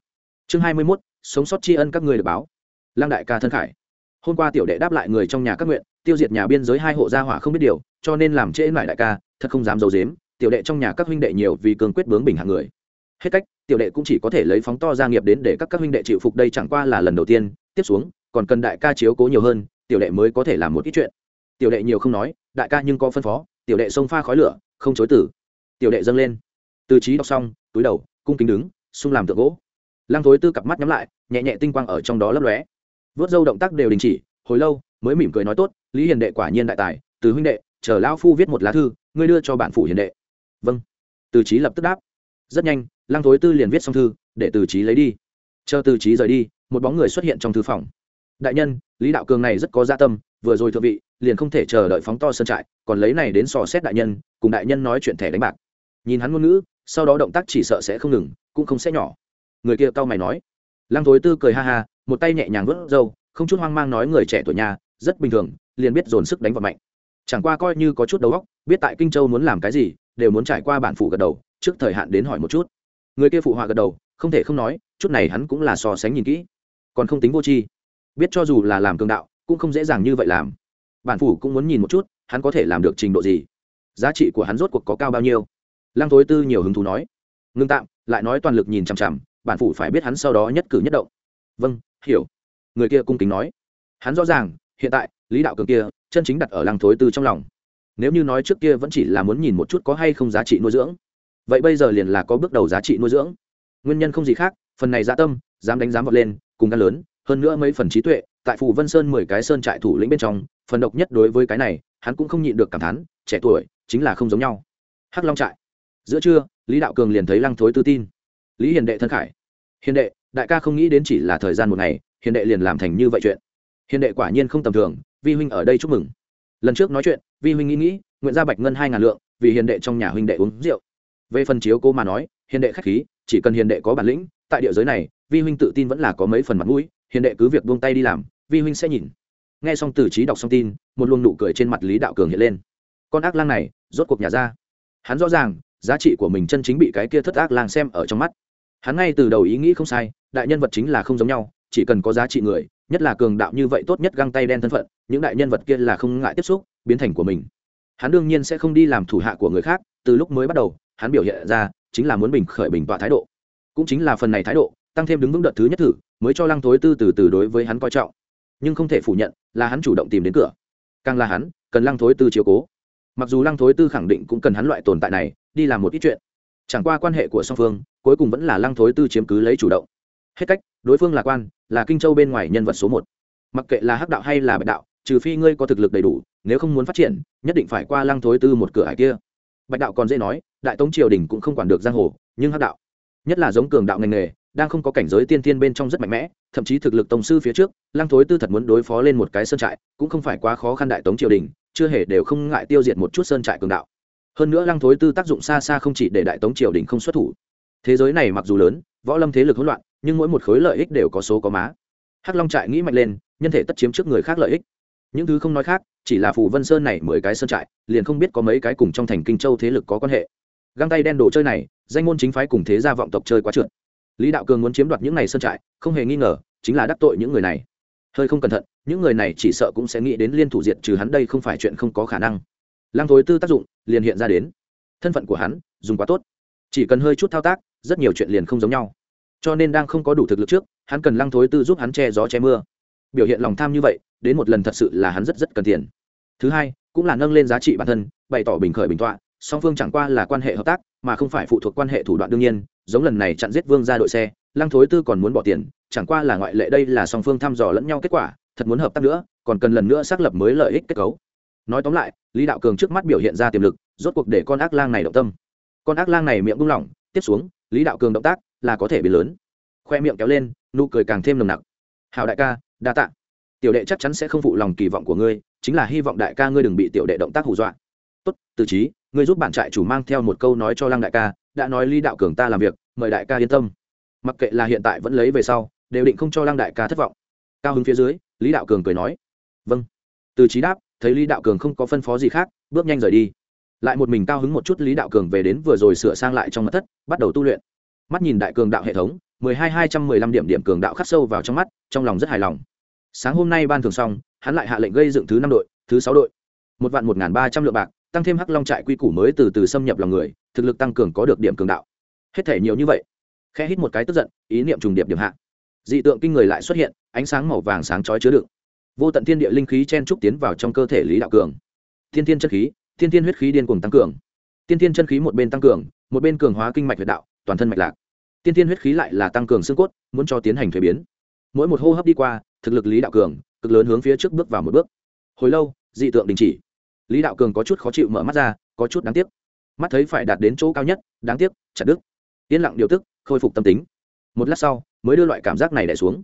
Chương hai mươi mốt, sống sót tri ân các người được báo. Lăng đại ca thân khải. Hôm qua tiểu đệ đáp lại người trong nhà các nguyện, tiêu diệt nhà biên giới hai hộ gia hỏa không biết điều, cho nên làm trễ lại đại ca, thật không dám giấu dếm tiểu đệ trong nhà các huynh đệ nhiều vì cường quyết bướng bình hạng người. Hết cách, tiểu đệ cũng chỉ có thể lấy phóng to gia nghiệp đến để các các huynh đệ chịu phục đây chẳng qua là lần đầu tiên. Tiếp xuống còn cần đại ca chiếu cố nhiều hơn, tiểu đệ mới có thể làm một ít chuyện. Tiểu đệ nhiều không nói, đại ca nhưng có phân phó, tiểu đệ xông pha khói lửa, không chối tử tiểu đệ dâng lên. Từ trí đọc xong, túi đầu, cung kính đứng xung làm tượng gỗ. Lăng thối tư cặp mắt nhắm lại, nhẹ nhẹ tinh quang ở trong đó lấp lóe. Vớt dâu động tác đều đình chỉ, hồi lâu, mới mỉm cười nói tốt, lý hiền đệ quả nhiên đại tài, từ huynh đệ, chờ lão phu viết một lá thư, ngươi đưa cho bản phủ hiền đệ. Vâng. Từ trí lập tức đáp. Rất nhanh, lăng thối tư liền viết xong thư, để từ trí lấy đi. Chờ từ trí rời đi, một bóng người xuất hiện trong thư phòng đại nhân, lý đạo cường này rất có gia tâm, vừa rồi thượng vị, liền không thể chờ đợi phóng to sơn trại, còn lấy này đến sò xét đại nhân, cùng đại nhân nói chuyện thẻ đánh bạc. Nhìn hắn ngôn ngữ, sau đó động tác chỉ sợ sẽ không ngừng, cũng không sẽ nhỏ. Người kia cau mày nói. Lăng thối tư cười ha ha, một tay nhẹ nhàng vớt râu, không chút hoang mang nói người trẻ tuổi nhà, rất bình thường, liền biết dồn sức đánh vào mạnh. Chẳng qua coi như có chút đầu óc, biết tại kinh châu muốn làm cái gì, đều muốn trải qua bản phủ gật đầu, trước thời hạn đến hỏi một chút. Người kia phụ họa gật đầu, không thể không nói, chút này hắn cũng là so sánh nhìn kỹ. Còn không tính vô tri biết cho dù là làm cường đạo, cũng không dễ dàng như vậy làm. Bản phủ cũng muốn nhìn một chút, hắn có thể làm được trình độ gì? Giá trị của hắn rốt cuộc có cao bao nhiêu? Lăng thối tư nhiều hứng thú nói. Ngưng tạm, lại nói toàn lực nhìn chằm chằm, bản phủ phải biết hắn sau đó nhất cử nhất động. Vâng hiểu. Người kia cung kính nói. Hắn rõ ràng, hiện tại, lý đạo cường kia, chân chính đặt ở lăng thối tư trong lòng. Nếu như nói trước kia vẫn chỉ là muốn nhìn một chút có hay không giá trị nuôi dưỡng, vậy bây giờ liền là có bước đầu giá trị nuôi dưỡng. Nguyên nhân không gì khác, phần này dã tâm, dám đánh dám vọt lên, cùng gan lớn hơn nữa mấy phần trí tuệ, tại phủ vân sơn mười cái sơn trại thủ lĩnh bên trong, phần độc nhất đối với cái này, hắn cũng không nhịn được cảm thán, trẻ tuổi, chính là không giống nhau. Hắc long trại. Giữa trưa, lý đạo cường liền thấy lăng thối tư tin. Lý hiền đệ thân khải. Hiền đệ, đại ca không nghĩ đến chỉ là thời gian một ngày, hiền đệ liền làm thành như vậy chuyện. Hiền đệ quả nhiên không tầm thường, vi huynh ở đây chúc mừng. Lần trước nói chuyện, vi huynh nghĩ nghĩ, nguyện ra bạch ngân hai ngàn lượng, vì hiền đệ trong nhà huynh đệ uống rượu. Về phần chiếu cố mà nói, hiền đệ khách khí, chỉ cần hiền đệ có bản lĩnh, tại địa giới này, vi huynh tự tin vẫn là có mấy phần mặt mũi hiền đệ cứ việc buông tay đi làm, vi huynh sẽ nhìn. Nghe xong từ trí đọc xong tin, một luồng nụ cười trên mặt lý đạo cường hiện lên. Con ác lang này, rốt cuộc nhà ra. Hắn rõ ràng, giá trị của mình chân chính bị cái kia thất ác lang xem ở trong mắt. Hắn ngay từ đầu ý nghĩ không sai, đại nhân vật chính là không giống nhau, chỉ cần có giá trị người, nhất là cường đạo như vậy tốt nhất găng tay đen thân phận, những đại nhân vật kia là không ngại tiếp xúc, biến thành của mình. Hắn đương nhiên sẽ không đi làm thủ hạ của người khác, từ lúc mới bắt đầu, hắn biểu hiện ra, chính là muốn bình khởi bình tọa thái độ. Cũng chính là phần này thái độ, tăng thêm đứng vững đợt thứ nhất thử mới cho lăng thối tư từ từ đối với hắn coi trọng. Nhưng không thể phủ nhận là hắn chủ động tìm đến cửa. Càng là hắn, cần lăng thối tư chiếu cố. Mặc dù lăng thối tư khẳng định cũng cần hắn loại tồn tại này, đi làm một ít chuyện. Chẳng qua quan hệ của song phương, cuối cùng vẫn là lăng thối tư chiếm cứ lấy chủ động. Hết cách, đối phương là quan, là kinh châu bên ngoài nhân vật số một. Mặc kệ là hắc đạo hay là bạch đạo, trừ phi ngươi có thực lực đầy đủ, nếu không muốn phát triển, nhất định phải qua lăng thối tư một cửa hải kia. Bạch đạo còn dễ nói, đại tống triều đình cũng không quản được giang hồ, nhưng hắc đạo, nhất là giống cường đạo ngành nghề đang không có cảnh giới tiên tiên bên trong rất mạnh mẽ, thậm chí thực lực tổng sư phía trước, lăng thối tư thật muốn đối phó lên một cái sơn trại, cũng không phải quá khó khăn đại tống triều đình, chưa hề đều không ngại tiêu diệt một chút sơn trại cường đạo. Hơn nữa lăng thối tư tác dụng xa xa không chỉ để đại tống triều đình không xuất thủ. Thế giới này mặc dù lớn, võ lâm thế lực hỗn loạn, nhưng mỗi một khối lợi ích đều có số có má. Hắc long trại nghĩ mạnh lên, nhân thể tất chiếm trước người khác lợi ích. Những thứ không nói khác, chỉ là phủ vân sơn này mười cái sơn trại, liền không biết có mấy cái cùng trong thành kinh châu thế lực có quan hệ. Găng tay đen đồ chơi này, danh môn chính phái cùng thế gia vọng tộc chơi quá trượt lý đạo cường muốn chiếm đoạt những này sơn trại, không hề nghi ngờ, chính là đắc tội những người này. Hơi không cẩn thận, những người này chỉ sợ cũng sẽ nghĩ đến liên thủ diệt trừ hắn đây không phải chuyện không có khả năng. Lăng thối tư tác dụng liền hiện ra đến. Thân phận của hắn dùng quá tốt. Chỉ cần hơi chút thao tác, rất nhiều chuyện liền không giống nhau. Cho nên đang không có đủ thực lực trước, hắn cần lăng thối tư giúp hắn che gió che mưa. Biểu hiện lòng tham như vậy, đến một lần thật sự là hắn rất rất cần tiền. Thứ hai, cũng là nâng lên giá trị bản thân, bày tỏ bình khởi bình tọa, song phương chẳng qua là quan hệ hợp tác, mà không phải phụ thuộc quan hệ thủ đoạn đương nhiên giống lần này chặn giết vương ra đội xe, lăng thối tư còn muốn bỏ tiền, chẳng qua là ngoại lệ đây là song phương thăm dò lẫn nhau kết quả, thật muốn hợp tác nữa, còn cần lần nữa xác lập mới lợi ích kết cấu. Nói tóm lại, lý đạo cường trước mắt biểu hiện ra tiềm lực, rốt cuộc để con ác lang này động tâm. Con ác lang này miệng buông lỏng, tiếp xuống, lý đạo cường động tác là có thể bị lớn. Khoe miệng kéo lên, nụ cười càng thêm nồng nặc. Hào đại ca, đa tạ. Tiểu đệ chắc chắn sẽ không phụ lòng kỳ vọng của ngươi, chính là hy vọng đại ca ngươi đừng bị tiểu đệ động tác hù dọa. Tốt, từ trí ngươi giúp bạn trại chủ mang theo một câu nói cho lăng đại ca, đã nói lý đạo cường ta làm việc, mời đại ca yên tâm. Mặc kệ là hiện tại vẫn lấy về sau, đều định không cho lăng đại ca thất vọng. Cao hứng phía dưới, lý đạo cường cười nói vâng. Từ trí đáp, thấy lý đạo cường không có phân phó gì khác, bước nhanh rời đi. Lại một mình cao hứng một chút, lý đạo cường về đến vừa rồi sửa sang lại trong mặt thất, bắt đầu tu luyện. Mắt nhìn đại cường đạo hệ thống, mười hai hai trăm mười lăm điểm điểm cường đạo khắc sâu vào trong mắt, trong lòng rất hài lòng. Sáng hôm nay ban thường xong, hắn lại hạ lệnh gây dựng thứ năm đội, thứ sáu đội. Một vạn một n g h n ba trăm lượng bạc tăng thêm hắc long trại quy củ mới từ từ xâm nhập lòng người, thực lực tăng cường có được điểm cường đạo. Hết thể nhiều như vậy khe hít một cái tức giận, ý niệm trùng điệp điểm hạ. Dị tượng kinh người lại xuất hiện, ánh sáng màu vàng sáng chói chứa đựng. Vô tận thiên địa linh khí chen trúc tiến vào trong cơ thể lý đạo cường. Thiên thiên chân khí, thiên thiên huyết khí điên cuồng tăng cường. Tiên thiên chân khí một bên tăng cường, một bên cường hóa kinh mạch huyệt đạo, toàn thân mạch lạc. Tiên thiên huyết khí lại là tăng cường xương cốt, muốn cho tiến hành thuế biến. Mỗi một hô hấp đi qua, thực lực lý đạo cường, cực lớn hướng phía trước bước vào một bước. Hồi lâu, dị tượng đình chỉ lý đạo cường có chút khó chịu mở mắt ra, có chút đáng tiếc. Mắt thấy phải đạt đến chỗ cao nhất, đáng tiếc, chặt đứt. Yên lặng điều tức, khôi phục tâm tính. Một lát sau, mới đưa loại cảm giác này đẻ xuống.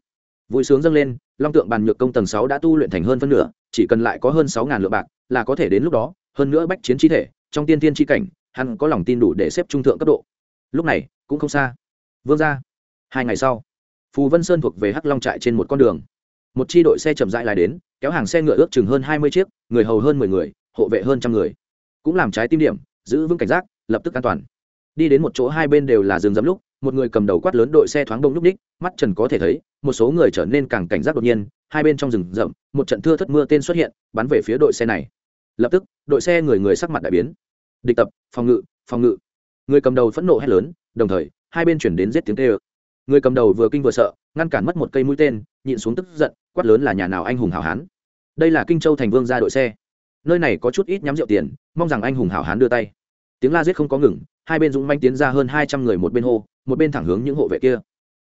Vui sướng dâng lên, long tượng bàn nhược công tầng sáu đã tu luyện thành hơn phân nửa, chỉ cần lại có hơn sáu ngàn lượng bạc, là có thể đến lúc đó, hơn nữa bách chiến chi thể, trong tiên tiên chi cảnh, hắn có lòng tin đủ để xếp trung thượng cấp độ. Lúc này, cũng không xa. Vương ra hai ngày sau, phù vân sơn thuộc về hắc long trại trên một con đường. Một chi đội xe chậm rãi lại đến, kéo hàng xe ngựa ước chừng hơn hai mươi chiếc, người hầu hơn mười người hộ vệ hơn trăm người. Cũng làm trái tim điểm, giữ vững cảnh giác, lập tức an toàn. Đi đến một chỗ hai bên đều là rừng rậm lúc, một người cầm đầu quát lớn đội xe thoáng đông lúc ních mắt trần có thể thấy, một số người trở nên càng cảnh giác đột nhiên, hai bên trong rừng rậm, một trận thưa thất mưa tên xuất hiện, bắn về phía đội xe này. Lập tức, đội xe người người sắc mặt đại biến. Địch tập, phòng ngự phòng ngự. Người cầm đầu phẫn nộ hét lớn, đồng thời, hai bên chuyển đến giết tiếng tê ơ người cầm đầu vừa kinh vừa sợ, ngăn cản mất một cây mũi tên, nhịn xuống tức giận, quát lớn là nhà nào anh hùng hảo hán. Đây là kinh châu thành vương ra đội xe nơi này có chút ít nhắm rượu tiền, mong rằng anh hùng hảo hán đưa tay. Tiếng la giết không có ngừng, hai bên dũng manh tiến ra hơn hai trăm người một bên hô, một bên thẳng hướng những hộ vệ kia.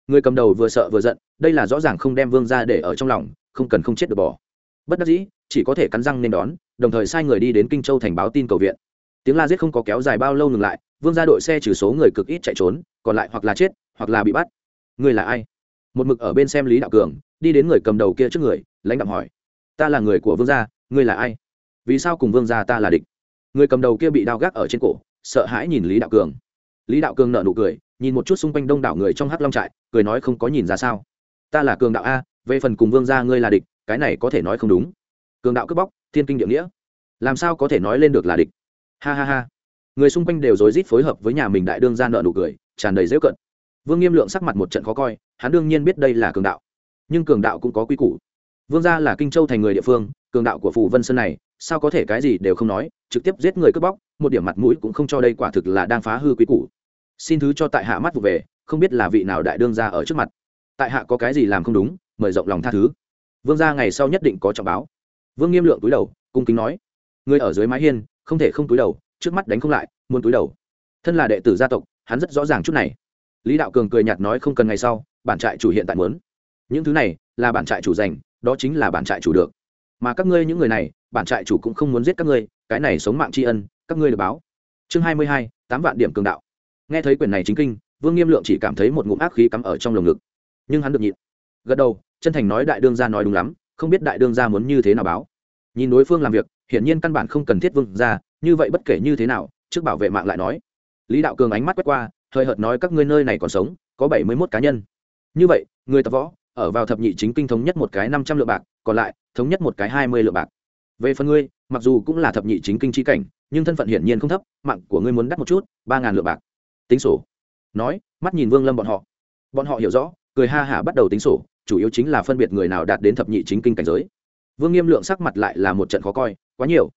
Người cầm đầu vừa sợ vừa giận, đây là rõ ràng không đem vương ra để ở trong lòng, không cần không chết được bỏ. Bất đắc dĩ, chỉ có thể cắn răng nên đón, đồng thời sai người đi đến kinh châu thành báo tin cầu viện. Tiếng la giết không có kéo dài bao lâu ngừng lại, vương ra đội xe trừ số người cực ít chạy trốn, còn lại hoặc là chết, hoặc là bị bắt. Người là ai? Một mực ở bên xem lý đạo cường, đi đến người cầm đầu kia trước người, lãnh đạo hỏi. Ta là người của vương gia, ngươi là ai? Vì sao cùng vương gia ta là địch? Người cầm đầu kia bị đao gác ở trên cổ, sợ hãi nhìn lý đạo cường. Lý đạo cường nợ nụ cười, nhìn một chút xung quanh đông đảo người trong hắc long trại, cười nói không có nhìn ra sao. Ta là cường đạo a, về phần cùng vương gia ngươi là địch, cái này có thể nói không đúng. Cường đạo cướp bóc, thiên kinh địa nghĩa. Làm sao có thể nói lên được là địch? Ha ha ha. Người xung quanh đều rối rít phối hợp với nhà mình đại đương ra nợ nụ cười, tràn đầy dễu cận. Vương nghiêm lượng sắc mặt một trận khó coi, hắn đương nhiên biết đây là cường đạo. Nhưng cường đạo cũng có quy củ. Vương gia là kinh châu thành người địa phương, cường đạo của phủ vân sơn này sao có thể cái gì đều không nói, trực tiếp giết người cướp bóc, một điểm mặt mũi cũng không cho đây quả thực là đang phá hư quý củ. Xin thứ cho tại hạ mắt vụ về, không biết là vị nào đại đương gia ở trước mặt. Tại hạ có cái gì làm không đúng, mời rộng lòng tha thứ. Vương gia ngày sau nhất định có trọng báo. Vương nghiêm lượng túi đầu, cung kính nói, người ở dưới mái hiên, không thể không túi đầu, trước mắt đánh không lại, muốn túi đầu. Thân là đệ tử gia tộc, hắn rất rõ ràng chút này. Lý đạo cường cười nhạt nói không cần ngày sau, bản trại chủ hiện tại muốn. Những thứ này là bản trại chủ dành đó chính là bản trại chủ được. Mà các ngươi những người này bản trại chủ cũng không muốn giết các ngươi, cái này sống mạng tri ân, các ngươi được báo. Chương hai mươi hai, tám vạn điểm cường đạo. Nghe thấy quyền này chính kinh, vương nghiêm lượng chỉ cảm thấy một ngụm ác khí cắm ở trong lồng ngực. Nhưng hắn được nhịn. Gật đầu, chân thành nói đại đương gia nói đúng lắm, không biết đại đương gia muốn như thế nào báo. Nhìn đối phương làm việc, hiển nhiên căn bản không cần thiết vương ra như vậy bất kể như thế nào, trước bảo vệ mạng lại nói. Lý đạo cường ánh mắt quét qua, hơi hợt nói các ngươi nơi này còn sống, có bảy mươi mốt cá nhân. Như vậy, người tập võ, ở vào thập nhị chính kinh thống nhất một cái năm trăm lượng bạc, còn lại, thống nhất một cái hai mươi lượng bạc về phần ngươi, mặc dù cũng là thập nhị chính kinh chi cảnh, nhưng thân phận hiển nhiên không thấp, mạng của ngươi muốn đắt một chút, ba ngàn lượng bạc. Tính sổ. Nói, mắt nhìn vương lâm bọn họ. Bọn họ hiểu rõ, cười ha hả bắt đầu tính sổ, chủ yếu chính là phân biệt người nào đạt đến thập nhị chính kinh cảnh giới. Vương nghiêm lượng sắc mặt lại là một trận khó coi, quá nhiều.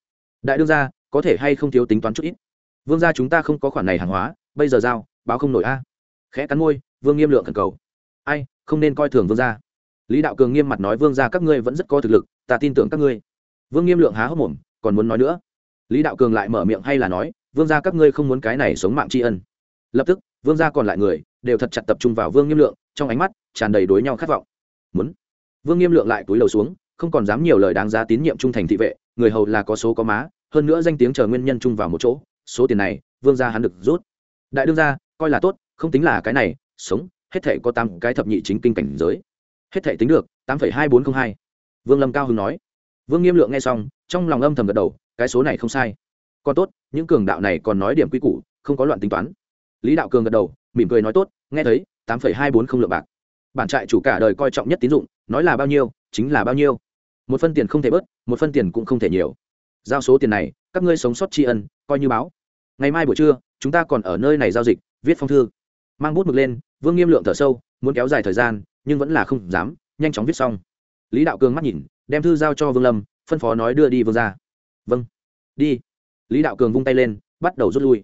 Đại đương gia, có thể hay không thiếu tính toán chút ít? Vương gia chúng ta không có khoản này hàng hóa, bây giờ giao, báo không nổi a. Khẽ cắn môi, vương nghiêm lượng thần cầu. Ai, không nên coi thường vương gia. Lý đạo cường nghiêm mặt nói, vương gia các ngươi vẫn rất có thực lực, ta tin tưởng các ngươi vương nghiêm lượng há hốc mồm, còn muốn nói nữa. Lý đạo cường lại mở miệng hay là nói, vương gia các ngươi không muốn cái này sống mạng tri ân. Lập tức, vương gia còn lại người, đều thật chặt tập trung vào vương nghiêm lượng, trong ánh mắt, tràn đầy đối nhau khát vọng. Muốn. Vương nghiêm lượng lại túi lầu xuống, không còn dám nhiều lời đáng giá tín nhiệm trung thành thị vệ, người hầu là có số có má, hơn nữa danh tiếng chờ nguyên nhân chung vào một chỗ, số tiền này, vương gia hắn được rút. Đại đương gia, coi là tốt, không tính là cái này, sống, hết thể có tám cái thập nhị chính kinh cảnh giới. Hết thể tính được tám hai bốn t r ă n h hai. Vương lâm cao hưng nói vương nghiêm lượng nghe xong, trong lòng âm thầm gật đầu, cái số này không sai. Còn tốt, những cường đạo này còn nói điểm quy củ, không có loạn tính toán. Lý đạo cường gật đầu, mỉm cười nói tốt, nghe thấy, tám hai bốn không lượng bạc. Bản trại chủ cả đời coi trọng nhất tín dụng, nói là bao nhiêu, chính là bao nhiêu. Một phân tiền không thể bớt, một phân tiền cũng không thể nhiều. Giao số tiền này, các ngươi sống sót tri ân, coi như báo. Ngày mai buổi trưa, chúng ta còn ở nơi này giao dịch, viết phong thư. Mang bút mực lên, vương nghiêm lượng thở sâu, muốn kéo dài thời gian, nhưng vẫn là không dám, nhanh chóng viết xong. Lý đạo cường mắt nhìn đem thư giao cho vương lâm, phân phó nói đưa đi vương ra vâng. Đi. Lý đạo cường vung tay lên, bắt đầu rút lui.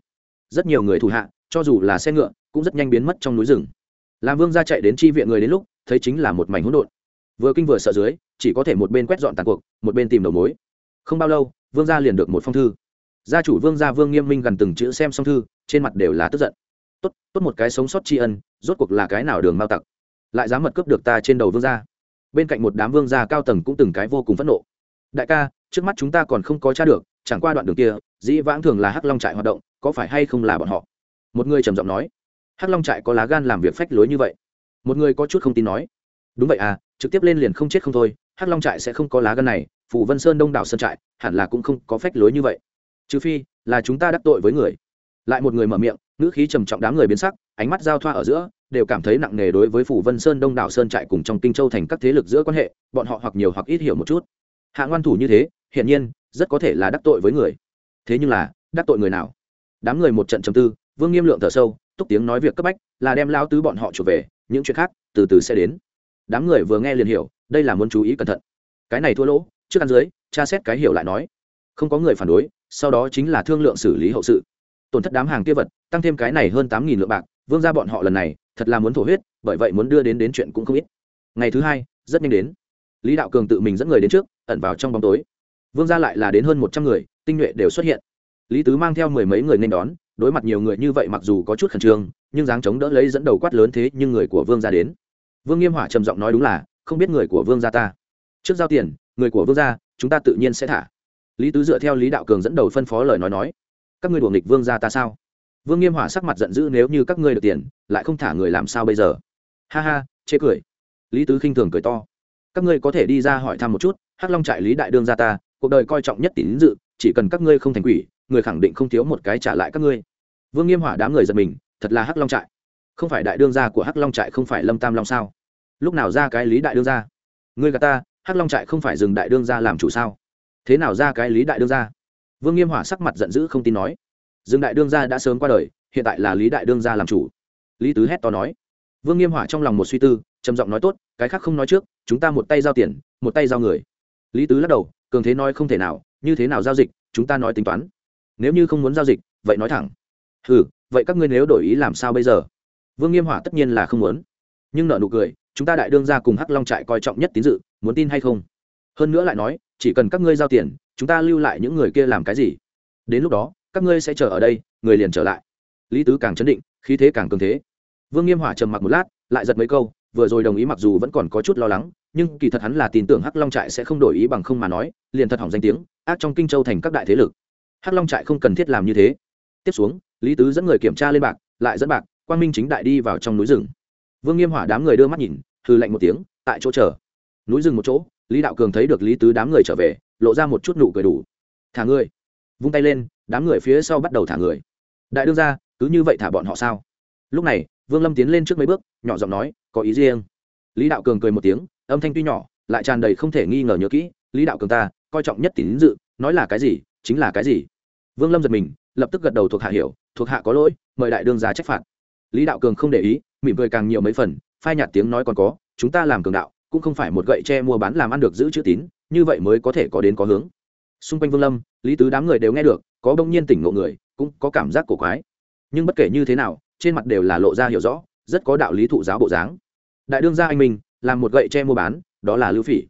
Rất nhiều người thủ hạ, cho dù là xe ngựa, cũng rất nhanh biến mất trong núi rừng. Làm vương ra chạy đến tri viện người đến lúc, thấy chính là một mảnh hỗn độn. Vừa kinh vừa sợ dưới, chỉ có thể một bên quét dọn tàn cuộc, một bên tìm đầu mối. Không bao lâu, vương gia liền được một phong thư. Gia chủ vương gia vương nghiêm minh gần từng chữ xem xong thư, trên mặt đều là tức giận. Tốt tốt một cái sống sót tri ân, rốt cuộc là cái nào đường mao tặc? Lại dám mật cướp được ta trên đầu vương gia? Bên cạnh một đám vương gia cao tầng cũng từng cái vô cùng phẫn nộ. Đại ca, trước mắt chúng ta còn không có t r a được, chẳng qua đoạn đường kia, dĩ vãng thường là hắc long trại hoạt động, có phải hay không là bọn họ? Một người trầm giọng nói. Hắc long trại có lá gan làm việc phách lối như vậy. Một người có chút không tin nói. Đúng vậy à trực tiếp lên liền không chết không thôi, hắc long trại sẽ không có lá gan này phủ vân sơn đông đảo sơn trại, hẳn là cũng không có phách lối như vậy. Trừ phi, là chúng ta đắc tội với người. Lại một người mở miệng ngữ khí trầm trọng đám người biến sắc, ánh mắt giao thoa ở giữa, đều cảm thấy nặng nề đối với phủ vân sơn đông đảo sơn trại cùng trong kinh châu thành các thế lực giữa quan hệ, bọn họ hoặc nhiều hoặc ít hiểu một chút. Hạ ngoan thủ như thế, hiển nhiên, rất có thể là đắc tội với người. Thế nhưng là, đắc tội người nào? Đám người một trận trầm tư, vương nghiêm lượng thở sâu, túc tiếng nói việc cấp bách, là đem lao tứ bọn họ trở về, những chuyện khác, từ từ sẽ đến. Đám người vừa nghe liền hiểu, đây là muốn chú ý cẩn thận. Cái này thua lỗ, trước ăn dưới, tra xét cái hiểu lại nói. Không có người phản đối, sau đó chính là thương lượng xử lý hậu sự tổn thất đám hàng kia vật, tăng thêm cái này hơn tám nghìn lượng bạc, vương ra bọn họ lần này, thật là muốn thổ huyết, bởi vậy muốn đưa đến đến chuyện cũng không ít. Ngày thứ hai, rất nhanh đến. Lý đạo cường tự mình dẫn người đến trước, ẩn vào trong bóng tối. Vương ra lại là đến hơn một trăm người, tinh nhuệ đều xuất hiện. Lý tứ mang theo mười mấy người nên đón, đối mặt nhiều người như vậy mặc dù có chút khẩn trương, nhưng dáng chống đỡ lấy dẫn đầu quát lớn thế nhưng người của vương ra đến. Vương nghiêm hỏa trầm giọng nói đúng là, không biết người của vương gia ta. Trước giao tiền, người của vương gia, chúng ta tự nhiên sẽ thả. Lý tứ dựa theo lý đạo cường dẫn đầu phân phó lời nói nói các ngươi đuổi nghịch vương gia ta sao? Vương nghiêm hỏa sắc mặt giận dữ, nếu như các ngươi được tiền, lại không thả người làm sao bây giờ? Ha ha, chê cười. Lý tứ khinh thường cười to. Các ngươi có thể đi ra hỏi thăm một chút, hắc long trại lý đại đương gia ta, cuộc đời coi trọng nhất tín dự, chỉ cần các ngươi không thành quỷ, người khẳng định không thiếu một cái trả lại các ngươi. Vương nghiêm hỏa đám người giật mình, thật là hắc long trại. Không phải đại đương gia của hắc long trại không phải lâm tam long sao? Lúc nào ra cái lý đại đương gia? Ngươi gà ta, hắc long trại không phải dừng đại đương gia làm chủ sao? Thế nào ra cái lý đại đương gia? Vương nghiêm hỏa sắc mặt giận dữ không tin nói, Dương đại đương gia đã sớm qua đời, hiện tại là lý đại đương gia làm chủ. Lý tứ hét to nói. Vương nghiêm hỏa trong lòng một suy tư, trầm giọng nói tốt, cái khác không nói trước, chúng ta một tay giao tiền, một tay giao người. Lý tứ lắc đầu, cường thế nói không thể nào, như thế nào giao dịch, chúng ta nói tính toán. Nếu như không muốn giao dịch, vậy nói thẳng. Ừ vậy các ngươi nếu đổi ý làm sao bây giờ? Vương nghiêm hỏa tất nhiên là không muốn. Nhưng nợ nụ cười, chúng ta đại đương ra cùng hắc long trại coi trọng nhất tín dự, muốn tin hay không? Hơn nữa lại nói, chỉ cần các ngươi giao tiền chúng ta lưu lại những người kia làm cái gì? Đến lúc đó, các ngươi sẽ chờ ở đây, người liền trở lại. Lý tứ càng chấn định, khí thế càng cường thế. Vương nghiêm hỏa trầm mặc một lát, lại giật mấy câu, vừa rồi đồng ý mặc dù vẫn còn có chút lo lắng, nhưng kỳ thật hắn là tin tưởng hắc long trại sẽ không đổi ý bằng không mà nói, liền thật hỏng danh tiếng, ác trong kinh châu thành các đại thế lực. Hắc long trại không cần thiết làm như thế. Tiếp xuống, lý tứ dẫn người kiểm tra lên bạc, lại dẫn bạc, quang minh chính đại đi vào trong núi rừng. Vương nghiêm hỏa đám người đưa mắt nhìn hư lạnh một tiếng, tại chỗ chờ. Núi rừng một chỗ, lý đạo cường thấy được lý tứ đám người trở về lộ ra một chút nụ cười đủ. Thả người. Vung tay lên, đám người phía sau bắt đầu thả người. Đại đương ra cứ như vậy thả bọn họ sao? Lúc này, vương lâm tiến lên trước mấy bước, nhỏ giọng nói, có ý riêng. Lý đạo cường cười một tiếng, âm thanh tuy nhỏ, lại tràn đầy không thể nghi ngờ nhớ kỹ. Lý đạo cường ta, coi trọng nhất tín dự, nói là cái gì, chính là cái gì. Vương lâm giật mình, lập tức gật đầu thuộc hạ hiểu, thuộc hạ có lỗi, mời đại đương ra trách phạt. Lý đạo cường không để ý, mỉm cười càng nhiều mấy phần, phai nhạt tiếng nói còn có, chúng ta làm cường đạo cũng không phải một gậy tre mua bán làm ăn được giữ chữ tín, như vậy mới có thể có đến có hướng. Xung quanh vương lâm, lý tứ đám người đều nghe được, có đông nhiên tỉnh ngộ người, cũng có cảm giác cổ quái. Nhưng bất kể như thế nào, trên mặt đều là lộ ra hiểu rõ, rất có đạo lý thụ giáo bộ dáng. Đại đương gia anh minh làm một gậy tre mua bán, đó là lưu phỉ.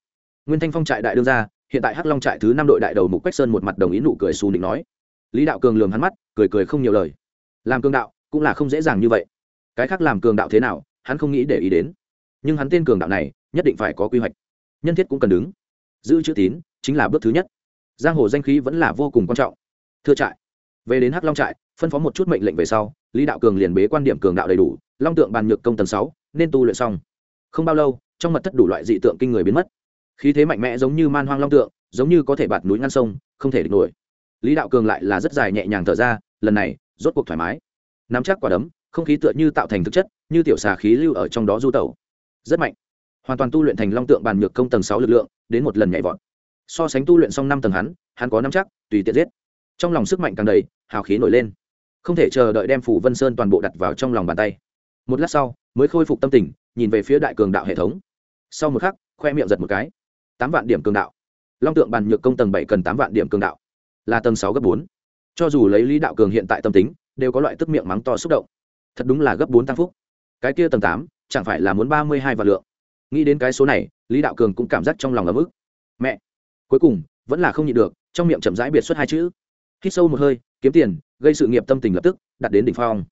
Nguyên thanh phong trại đại đương gia, hiện tại hắc long trại thứ năm đội đại đầu mục quách sơn một mặt đồng ý nụ cười xù định nói. Lý đạo cường lường hắn mắt, cười cười không nhiều lời. Làm cường đạo, cũng là không dễ dàng như vậy. Cái khác làm cường đạo thế nào, hắn không nghĩ để ý đến. Nhưng hắn tên cường đạo này nhất định phải có quy hoạch. Nhân thiết cũng cần đứng. Giữ chữ tín chính là bước thứ nhất. Giang hồ danh khí vẫn là vô cùng quan trọng. Thưa trại, về đến hắc long trại, phân phó một chút mệnh lệnh về sau, lý đạo cường liền bế quan điểm cường đạo đầy đủ, long tượng bàn nhược công tầng sáu, nên tu luyện xong. Không bao lâu, trong mật thất đủ loại dị tượng kinh người biến mất. Khí thế mạnh mẽ giống như man hoang long tượng, giống như có thể bạt núi ngăn sông, không thể địch nổi. Lý đạo cường lại là rất dài nhẹ nhàng thở ra, lần này, rốt cuộc thoải mái. Nắm chắc quả đấm, không khí tựa như tạo thành thực chất, như tiểu xà khí lưu ở trong đó du tẩu. Rất mạnh hoàn toàn tu luyện thành long tượng bàn nhược công tầng sáu lực lượng, đến một lần nhảy vọt. So sánh tu luyện xong năm tầng hắn hắn có năm chắc, tùy tiện giết. Trong lòng sức mạnh càng đầy, hào khí nổi lên. Không thể chờ đợi đem phủ vân sơn toàn bộ đặt vào trong lòng bàn tay. Một lát sau, mới khôi phục tâm tình, nhìn về phía đại cường đạo hệ thống. Sau một khắc, khoe miệng giật một cái. Tám vạn điểm cường đạo. Long tượng bàn nhược công tầng bảy cần tám vạn điểm cường đạo. Là tầng sáu gấp bốn. Cho dù lấy lý đạo cường hiện tại tâm tính, đều có loại tức miệng mắng to xúc động. Thật đúng là gấp bốn tăng phúc. Cái kia tầng tám, chẳng phải là muốn ba mươi hai vạn lượng nghĩ đến cái số này, lý đạo cường cũng cảm giác trong lòng ấm ức. Mẹ! Cuối cùng, vẫn là không nhịn được, trong miệng chậm rãi biệt xuất hai chữ. Hít sâu một hơi, kiếm tiền, gây sự nghiệp tâm tình lập tức đặt đến đỉnh phong.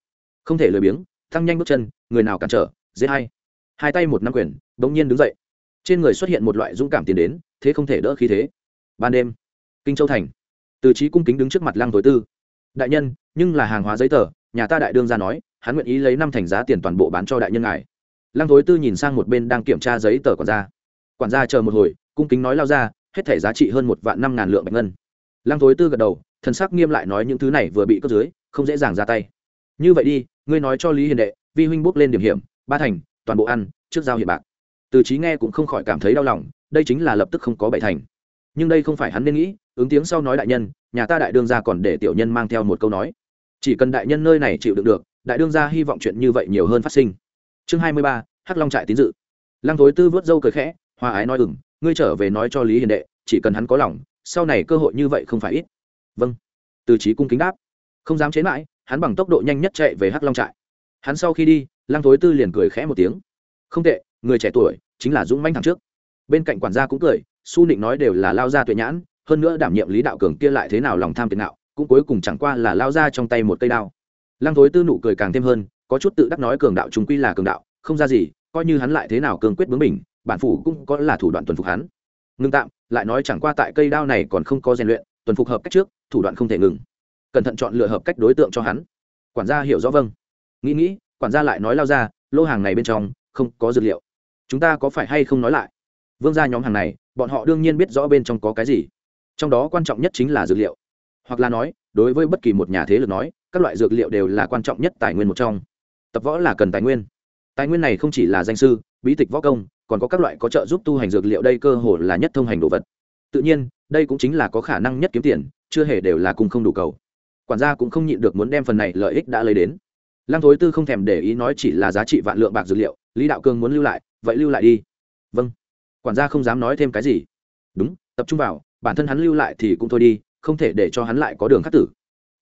Không thể lười biếng, thăng nhanh bước chân, người nào cản trở, dễ hay. Hai tay một năm quyền, bỗng nhiên đứng dậy. Trên người xuất hiện một loại dũng cảm tiền đến, thế không thể đỡ khí thế. Ban đêm, kinh châu thành. Từ trí cung kính đứng trước mặt lăng tối tư. Đại nhân, nhưng là hàng hóa giấy tờ, nhà ta đại đương ra nói, hắn nguyện ý lấy năm thành giá tiền toàn bộ bán cho đại nhân ngài lăng Thối tư nhìn sang một bên đang kiểm tra giấy tờ quản gia. Quản gia chờ một hồi, cung kính nói lao ra, hết thể giá trị hơn một vạn năm ngàn lượng bạch ngân. Lăng Thối tư gật đầu, thần sắc nghiêm lại nói những thứ này vừa bị cướp dưới, không dễ dàng ra tay. Như vậy đi, ngươi nói cho lý hiền đệ, vi huynh bước lên điểm hiểm, ba thành, toàn bộ ăn, trước giao hiện bạc. Từ trí nghe cũng không khỏi cảm thấy đau lòng, đây chính là lập tức không có bảy thành. Nhưng đây không phải hắn nên nghĩ, ứng tiếng sau nói đại nhân, nhà ta đại đương gia còn để tiểu nhân mang theo một câu nói. Chỉ cần đại nhân nơi này chịu đựng được, đại đương gia hy vọng chuyện như vậy nhiều hơn phát sinh chương hai mươi ba, hắc long trại tín dự. Lăng thối tư vớt dâu cười khẽ hoa ái nói ừng ngươi trở về nói cho lý hiền đệ, chỉ cần hắn có lòng, sau này cơ hội như vậy không phải ít. Vâng. Từ trí cung kính đáp. Không dám chế mãi, hắn bằng tốc độ nhanh nhất chạy về hắc long trại. Hắn sau khi đi, lăng thối tư liền cười khẽ một tiếng. Không tệ, người trẻ tuổi chính là dũng manh thằng trước. Bên cạnh quản gia cũng cười su nịnh nói đều là lao ra tuệ nhãn, hơn nữa đảm nhiệm lý đạo cường kia lại thế nào lòng tham tiền nạo, cũng cuối cùng chẳng qua là lao ra trong tay một cây đao. Lăng thối tư nụ cười càng thêm hơn có chút tự đắc nói cường đạo chúng quy là cường đạo, không ra gì, coi như hắn lại thế nào cường quyết bướng mình, bản phủ cũng có là thủ đoạn tuần phục hắn. Ngưng tạm, lại nói chẳng qua tại cây đao này còn không có rèn luyện, tuần phục hợp cách trước, thủ đoạn không thể ngừng. Cẩn thận chọn lựa hợp cách đối tượng cho hắn. Quản gia hiểu rõ vâng. Nghĩ nghĩ, quản gia lại nói lao ra, lô hàng này bên trong, không có dược liệu. Chúng ta có phải hay không nói lại? Vương gia nhóm hàng này, bọn họ đương nhiên biết rõ bên trong có cái gì. Trong đó quan trọng nhất chính là dược liệu. Hoặc là nói, đối với bất kỳ một nhà thế lực nói, các loại dược liệu đều là quan trọng nhất tài nguyên một trong tập võ là cần tài nguyên. Tài nguyên này không chỉ là danh sư, bí tịch võ công, còn có các loại có trợ giúp tu hành dược liệu đây cơ hồ là nhất thông hành đồ vật. Tự nhiên, đây cũng chính là có khả năng nhất kiếm tiền, chưa hề đều là cùng không đủ cầu. Quản gia cũng không nhịn được muốn đem phần này lợi ích đã lấy đến. Lăng thối tư không thèm để ý nói chỉ là giá trị vạn lượng bạc dược liệu, lý đạo cương muốn lưu lại, vậy lưu lại đi. Vâng. Quản gia không dám nói thêm cái gì. Đúng, tập trung vào, bản thân hắn lưu lại thì cũng thôi đi, không thể để cho hắn lại có đường khắc tử.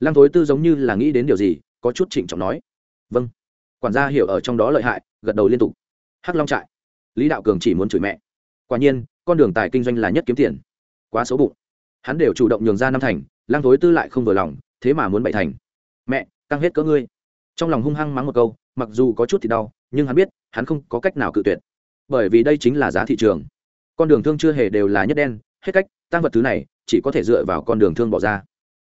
Lăng thối tư giống như là nghĩ đến điều gì, có chút trịnh trọng nói. Vâng quản gia hiểu ở trong đó lợi hại, gật đầu liên tục. Hắc long trại. Lý đạo cường chỉ muốn chửi mẹ. Quả nhiên, con đường tài kinh doanh là nhất kiếm tiền. Quá xấu bụng. Hắn đều chủ động nhường ra năm thành Lang thối tư lại không vừa lòng, thế mà muốn bậy thành. Mẹ, căng hết cỡ ngươi. Trong lòng hung hăng mắng một câu, mặc dù có chút thì đau, nhưng hắn biết, hắn không có cách nào cự tuyệt. Bởi vì đây chính là giá thị trường. Con đường thương chưa hề đều là nhất đen, hết cách, tăng vật thứ này, chỉ có thể dựa vào con đường thương bỏ ra.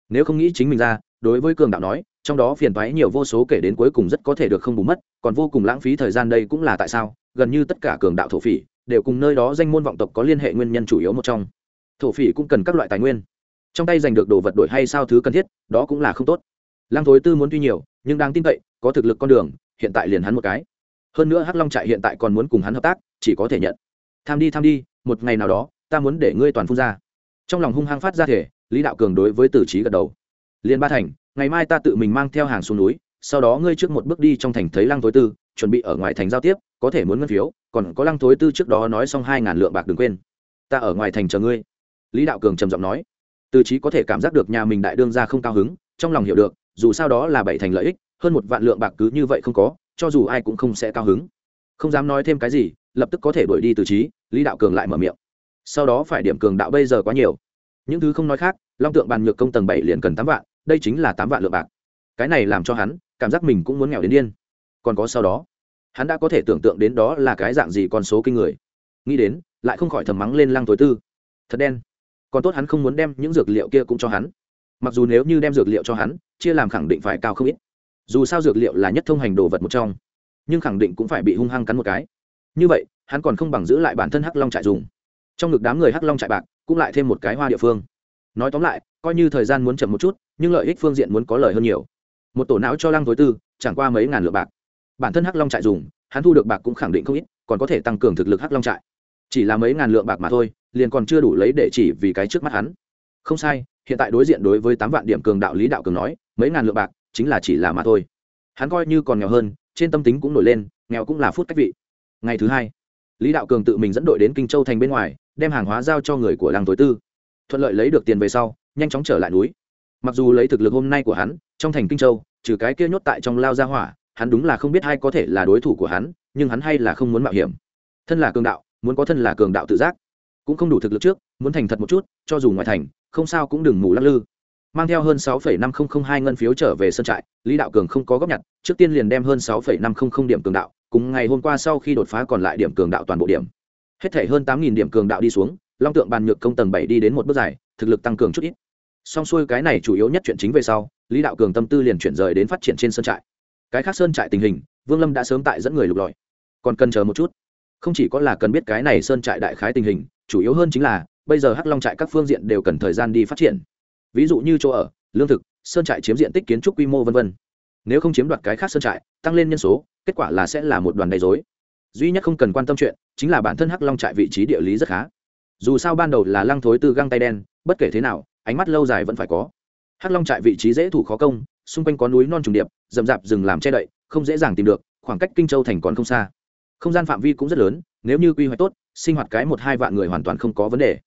Nếu không nghĩ chính mình ra, đối với cường đạo nói trong đó phiền toái nhiều vô số kể đến cuối cùng rất có thể được không bù mất, còn vô cùng lãng phí thời gian đây cũng là tại sao, gần như tất cả cường đạo thổ phỉ đều cùng nơi đó danh môn vọng tộc có liên hệ nguyên nhân chủ yếu một trong. Thổ phỉ cũng cần các loại tài nguyên. Trong tay giành được đồ vật đổi hay sao thứ cần thiết, đó cũng là không tốt. Lăng thối tư muốn tuy nhiều, nhưng đang tin cậy, có thực lực con đường, hiện tại liền hắn một cái. Hơn nữa hắc long trại hiện tại còn muốn cùng hắn hợp tác, chỉ có thể nhận. Tham đi tham đi, một ngày nào đó, ta muốn để ngươi toàn phun ra. Trong lòng hung hăng phát ra thể, lý đạo cường đối với tử trí gật đầu. Liên ba thành ngày mai ta tự mình mang theo hàng xuống núi, sau đó ngươi trước một bước đi trong thành thấy lăng Thối tư, chuẩn bị ở ngoài thành giao tiếp, có thể muốn ngân phiếu, còn có lăng thối tư trước đó nói xong hai ngàn lượng bạc đừng quên. Ta ở ngoài thành chờ ngươi. Lý đạo cường trầm giọng nói. Từ trí có thể cảm giác được nhà mình đại đương ra không cao hứng, trong lòng hiểu được, dù sao đó là bảy thành lợi ích, hơn một vạn lượng bạc cứ như vậy không có, cho dù ai cũng không sẽ cao hứng. Không dám nói thêm cái gì, lập tức có thể đuổi đi từ trí lý đạo cường lại mở miệng. Sau đó phải điểm cường đạo bây giờ quá nhiều. Những thứ không nói khác, long tượng bàn nhược công tầng bảy liền cần tám vạn đây chính là tám vạn lượng bạc. Cái này làm cho hắn, cảm giác mình cũng muốn nghèo đến điên. Còn có sau đó, hắn đã có thể tưởng tượng đến đó là cái dạng gì con số kinh người. Nghĩ đến, lại không khỏi thầm mắng lên lăng tối tư. Thật đen. Còn tốt hắn không muốn đem những dược liệu kia cũng cho hắn. Mặc dù nếu như đem dược liệu cho hắn, chia làm khẳng định phải cao không ít. Dù sao dược liệu là nhất thông hành đồ vật một trong. Nhưng khẳng định cũng phải bị hung hăng cắn một cái. Như vậy, hắn còn không bằng giữ lại bản thân hắc long trại dùng. Trong ngực đám người hắc long trại bạc cũng lại thêm một cái hoa địa phương. Nói tóm lại, coi như thời gian muốn chậm một chút nhưng lợi ích phương diện muốn có lời hơn nhiều. Một tổ não cho lăng tối tư, chẳng qua mấy ngàn lượng bạc. Bản thân hắc long trại dùng, hắn thu được bạc cũng khẳng định không ít, còn có thể tăng cường thực lực hắc long trại. Chỉ là mấy ngàn lượng bạc mà thôi, liền còn chưa đủ lấy để chỉ vì cái trước mắt hắn. Không sai, hiện tại đối diện đối với tám vạn điểm cường đạo lý đạo cường nói, mấy ngàn lượng bạc, chính là chỉ là mà thôi. Hắn coi như còn nghèo hơn, trên tâm tính cũng nổi lên, nghèo cũng là phút cách vị. Ngày thứ hai, lý đạo cường tự mình dẫn đội đến kinh châu thành bên ngoài, đem hàng hóa giao cho người của làng tối tư. Thuận lợi lấy được tiền về sau, nhanh chóng trở lại núi mặc dù lấy thực lực hôm nay của hắn, trong thành kinh châu, trừ cái kia nhốt tại trong lao ra hỏa, hắn đúng là không biết ai có thể là đối thủ của hắn, nhưng hắn hay là không muốn mạo hiểm. Thân là cường đạo, muốn có thân là cường đạo tự giác, cũng không đủ thực lực trước, muốn thành thật một chút, cho dù ngoài thành, không sao cũng đừng mù lắc lư. Mang theo hơn sáu năm nghìn hai ngân phiếu trở về sân trại, lý đạo cường không có góp nhặt, trước tiên liền đem hơn sáu năm trăm điểm cường đạo, cùng ngày hôm qua sau khi đột phá còn lại điểm cường đạo toàn bộ điểm. Hết thể hơn tám điểm cường đạo đi xuống, long tượng bàn nhược công tầng bảy đi đến một bước dài, thực lực tăng cường chút ít song xuôi cái này chủ yếu nhất chuyện chính về sau, lý đạo cường tâm tư liền chuyển rời đến phát triển trên sơn trại. Cái khác sơn trại tình hình, vương lâm đã sớm tại dẫn người lục lọi. Còn cần chờ một chút. Không chỉ có là cần biết cái này sơn trại đại khái tình hình, chủ yếu hơn chính là, bây giờ hắc long trại các phương diện đều cần thời gian đi phát triển. Ví dụ như chỗ ở, lương thực, sơn trại chiếm diện tích kiến trúc quy mô v v nếu không chiếm đoạt cái khác sơn trại, tăng lên nhân số, kết quả là sẽ là một đoàn đầy dối duy nhất không cần quan tâm chuyện, chính là bản thân hắc long trại vị trí địa lý rất khá. Dù sao ban đầu là lăng thối từ găng tay đen, bất kể thế nào ánh mắt lâu dài vẫn phải có. Hắc long trại vị trí dễ thủ khó công, xung quanh có núi non trùng điệp, rậm rạp rừng làm che đậy, không dễ dàng tìm được, khoảng cách kinh châu thành còn không xa. Không gian phạm vi cũng rất lớn, nếu như quy hoạch tốt, sinh hoạt cái một hai vạn người hoàn toàn không có vấn đề.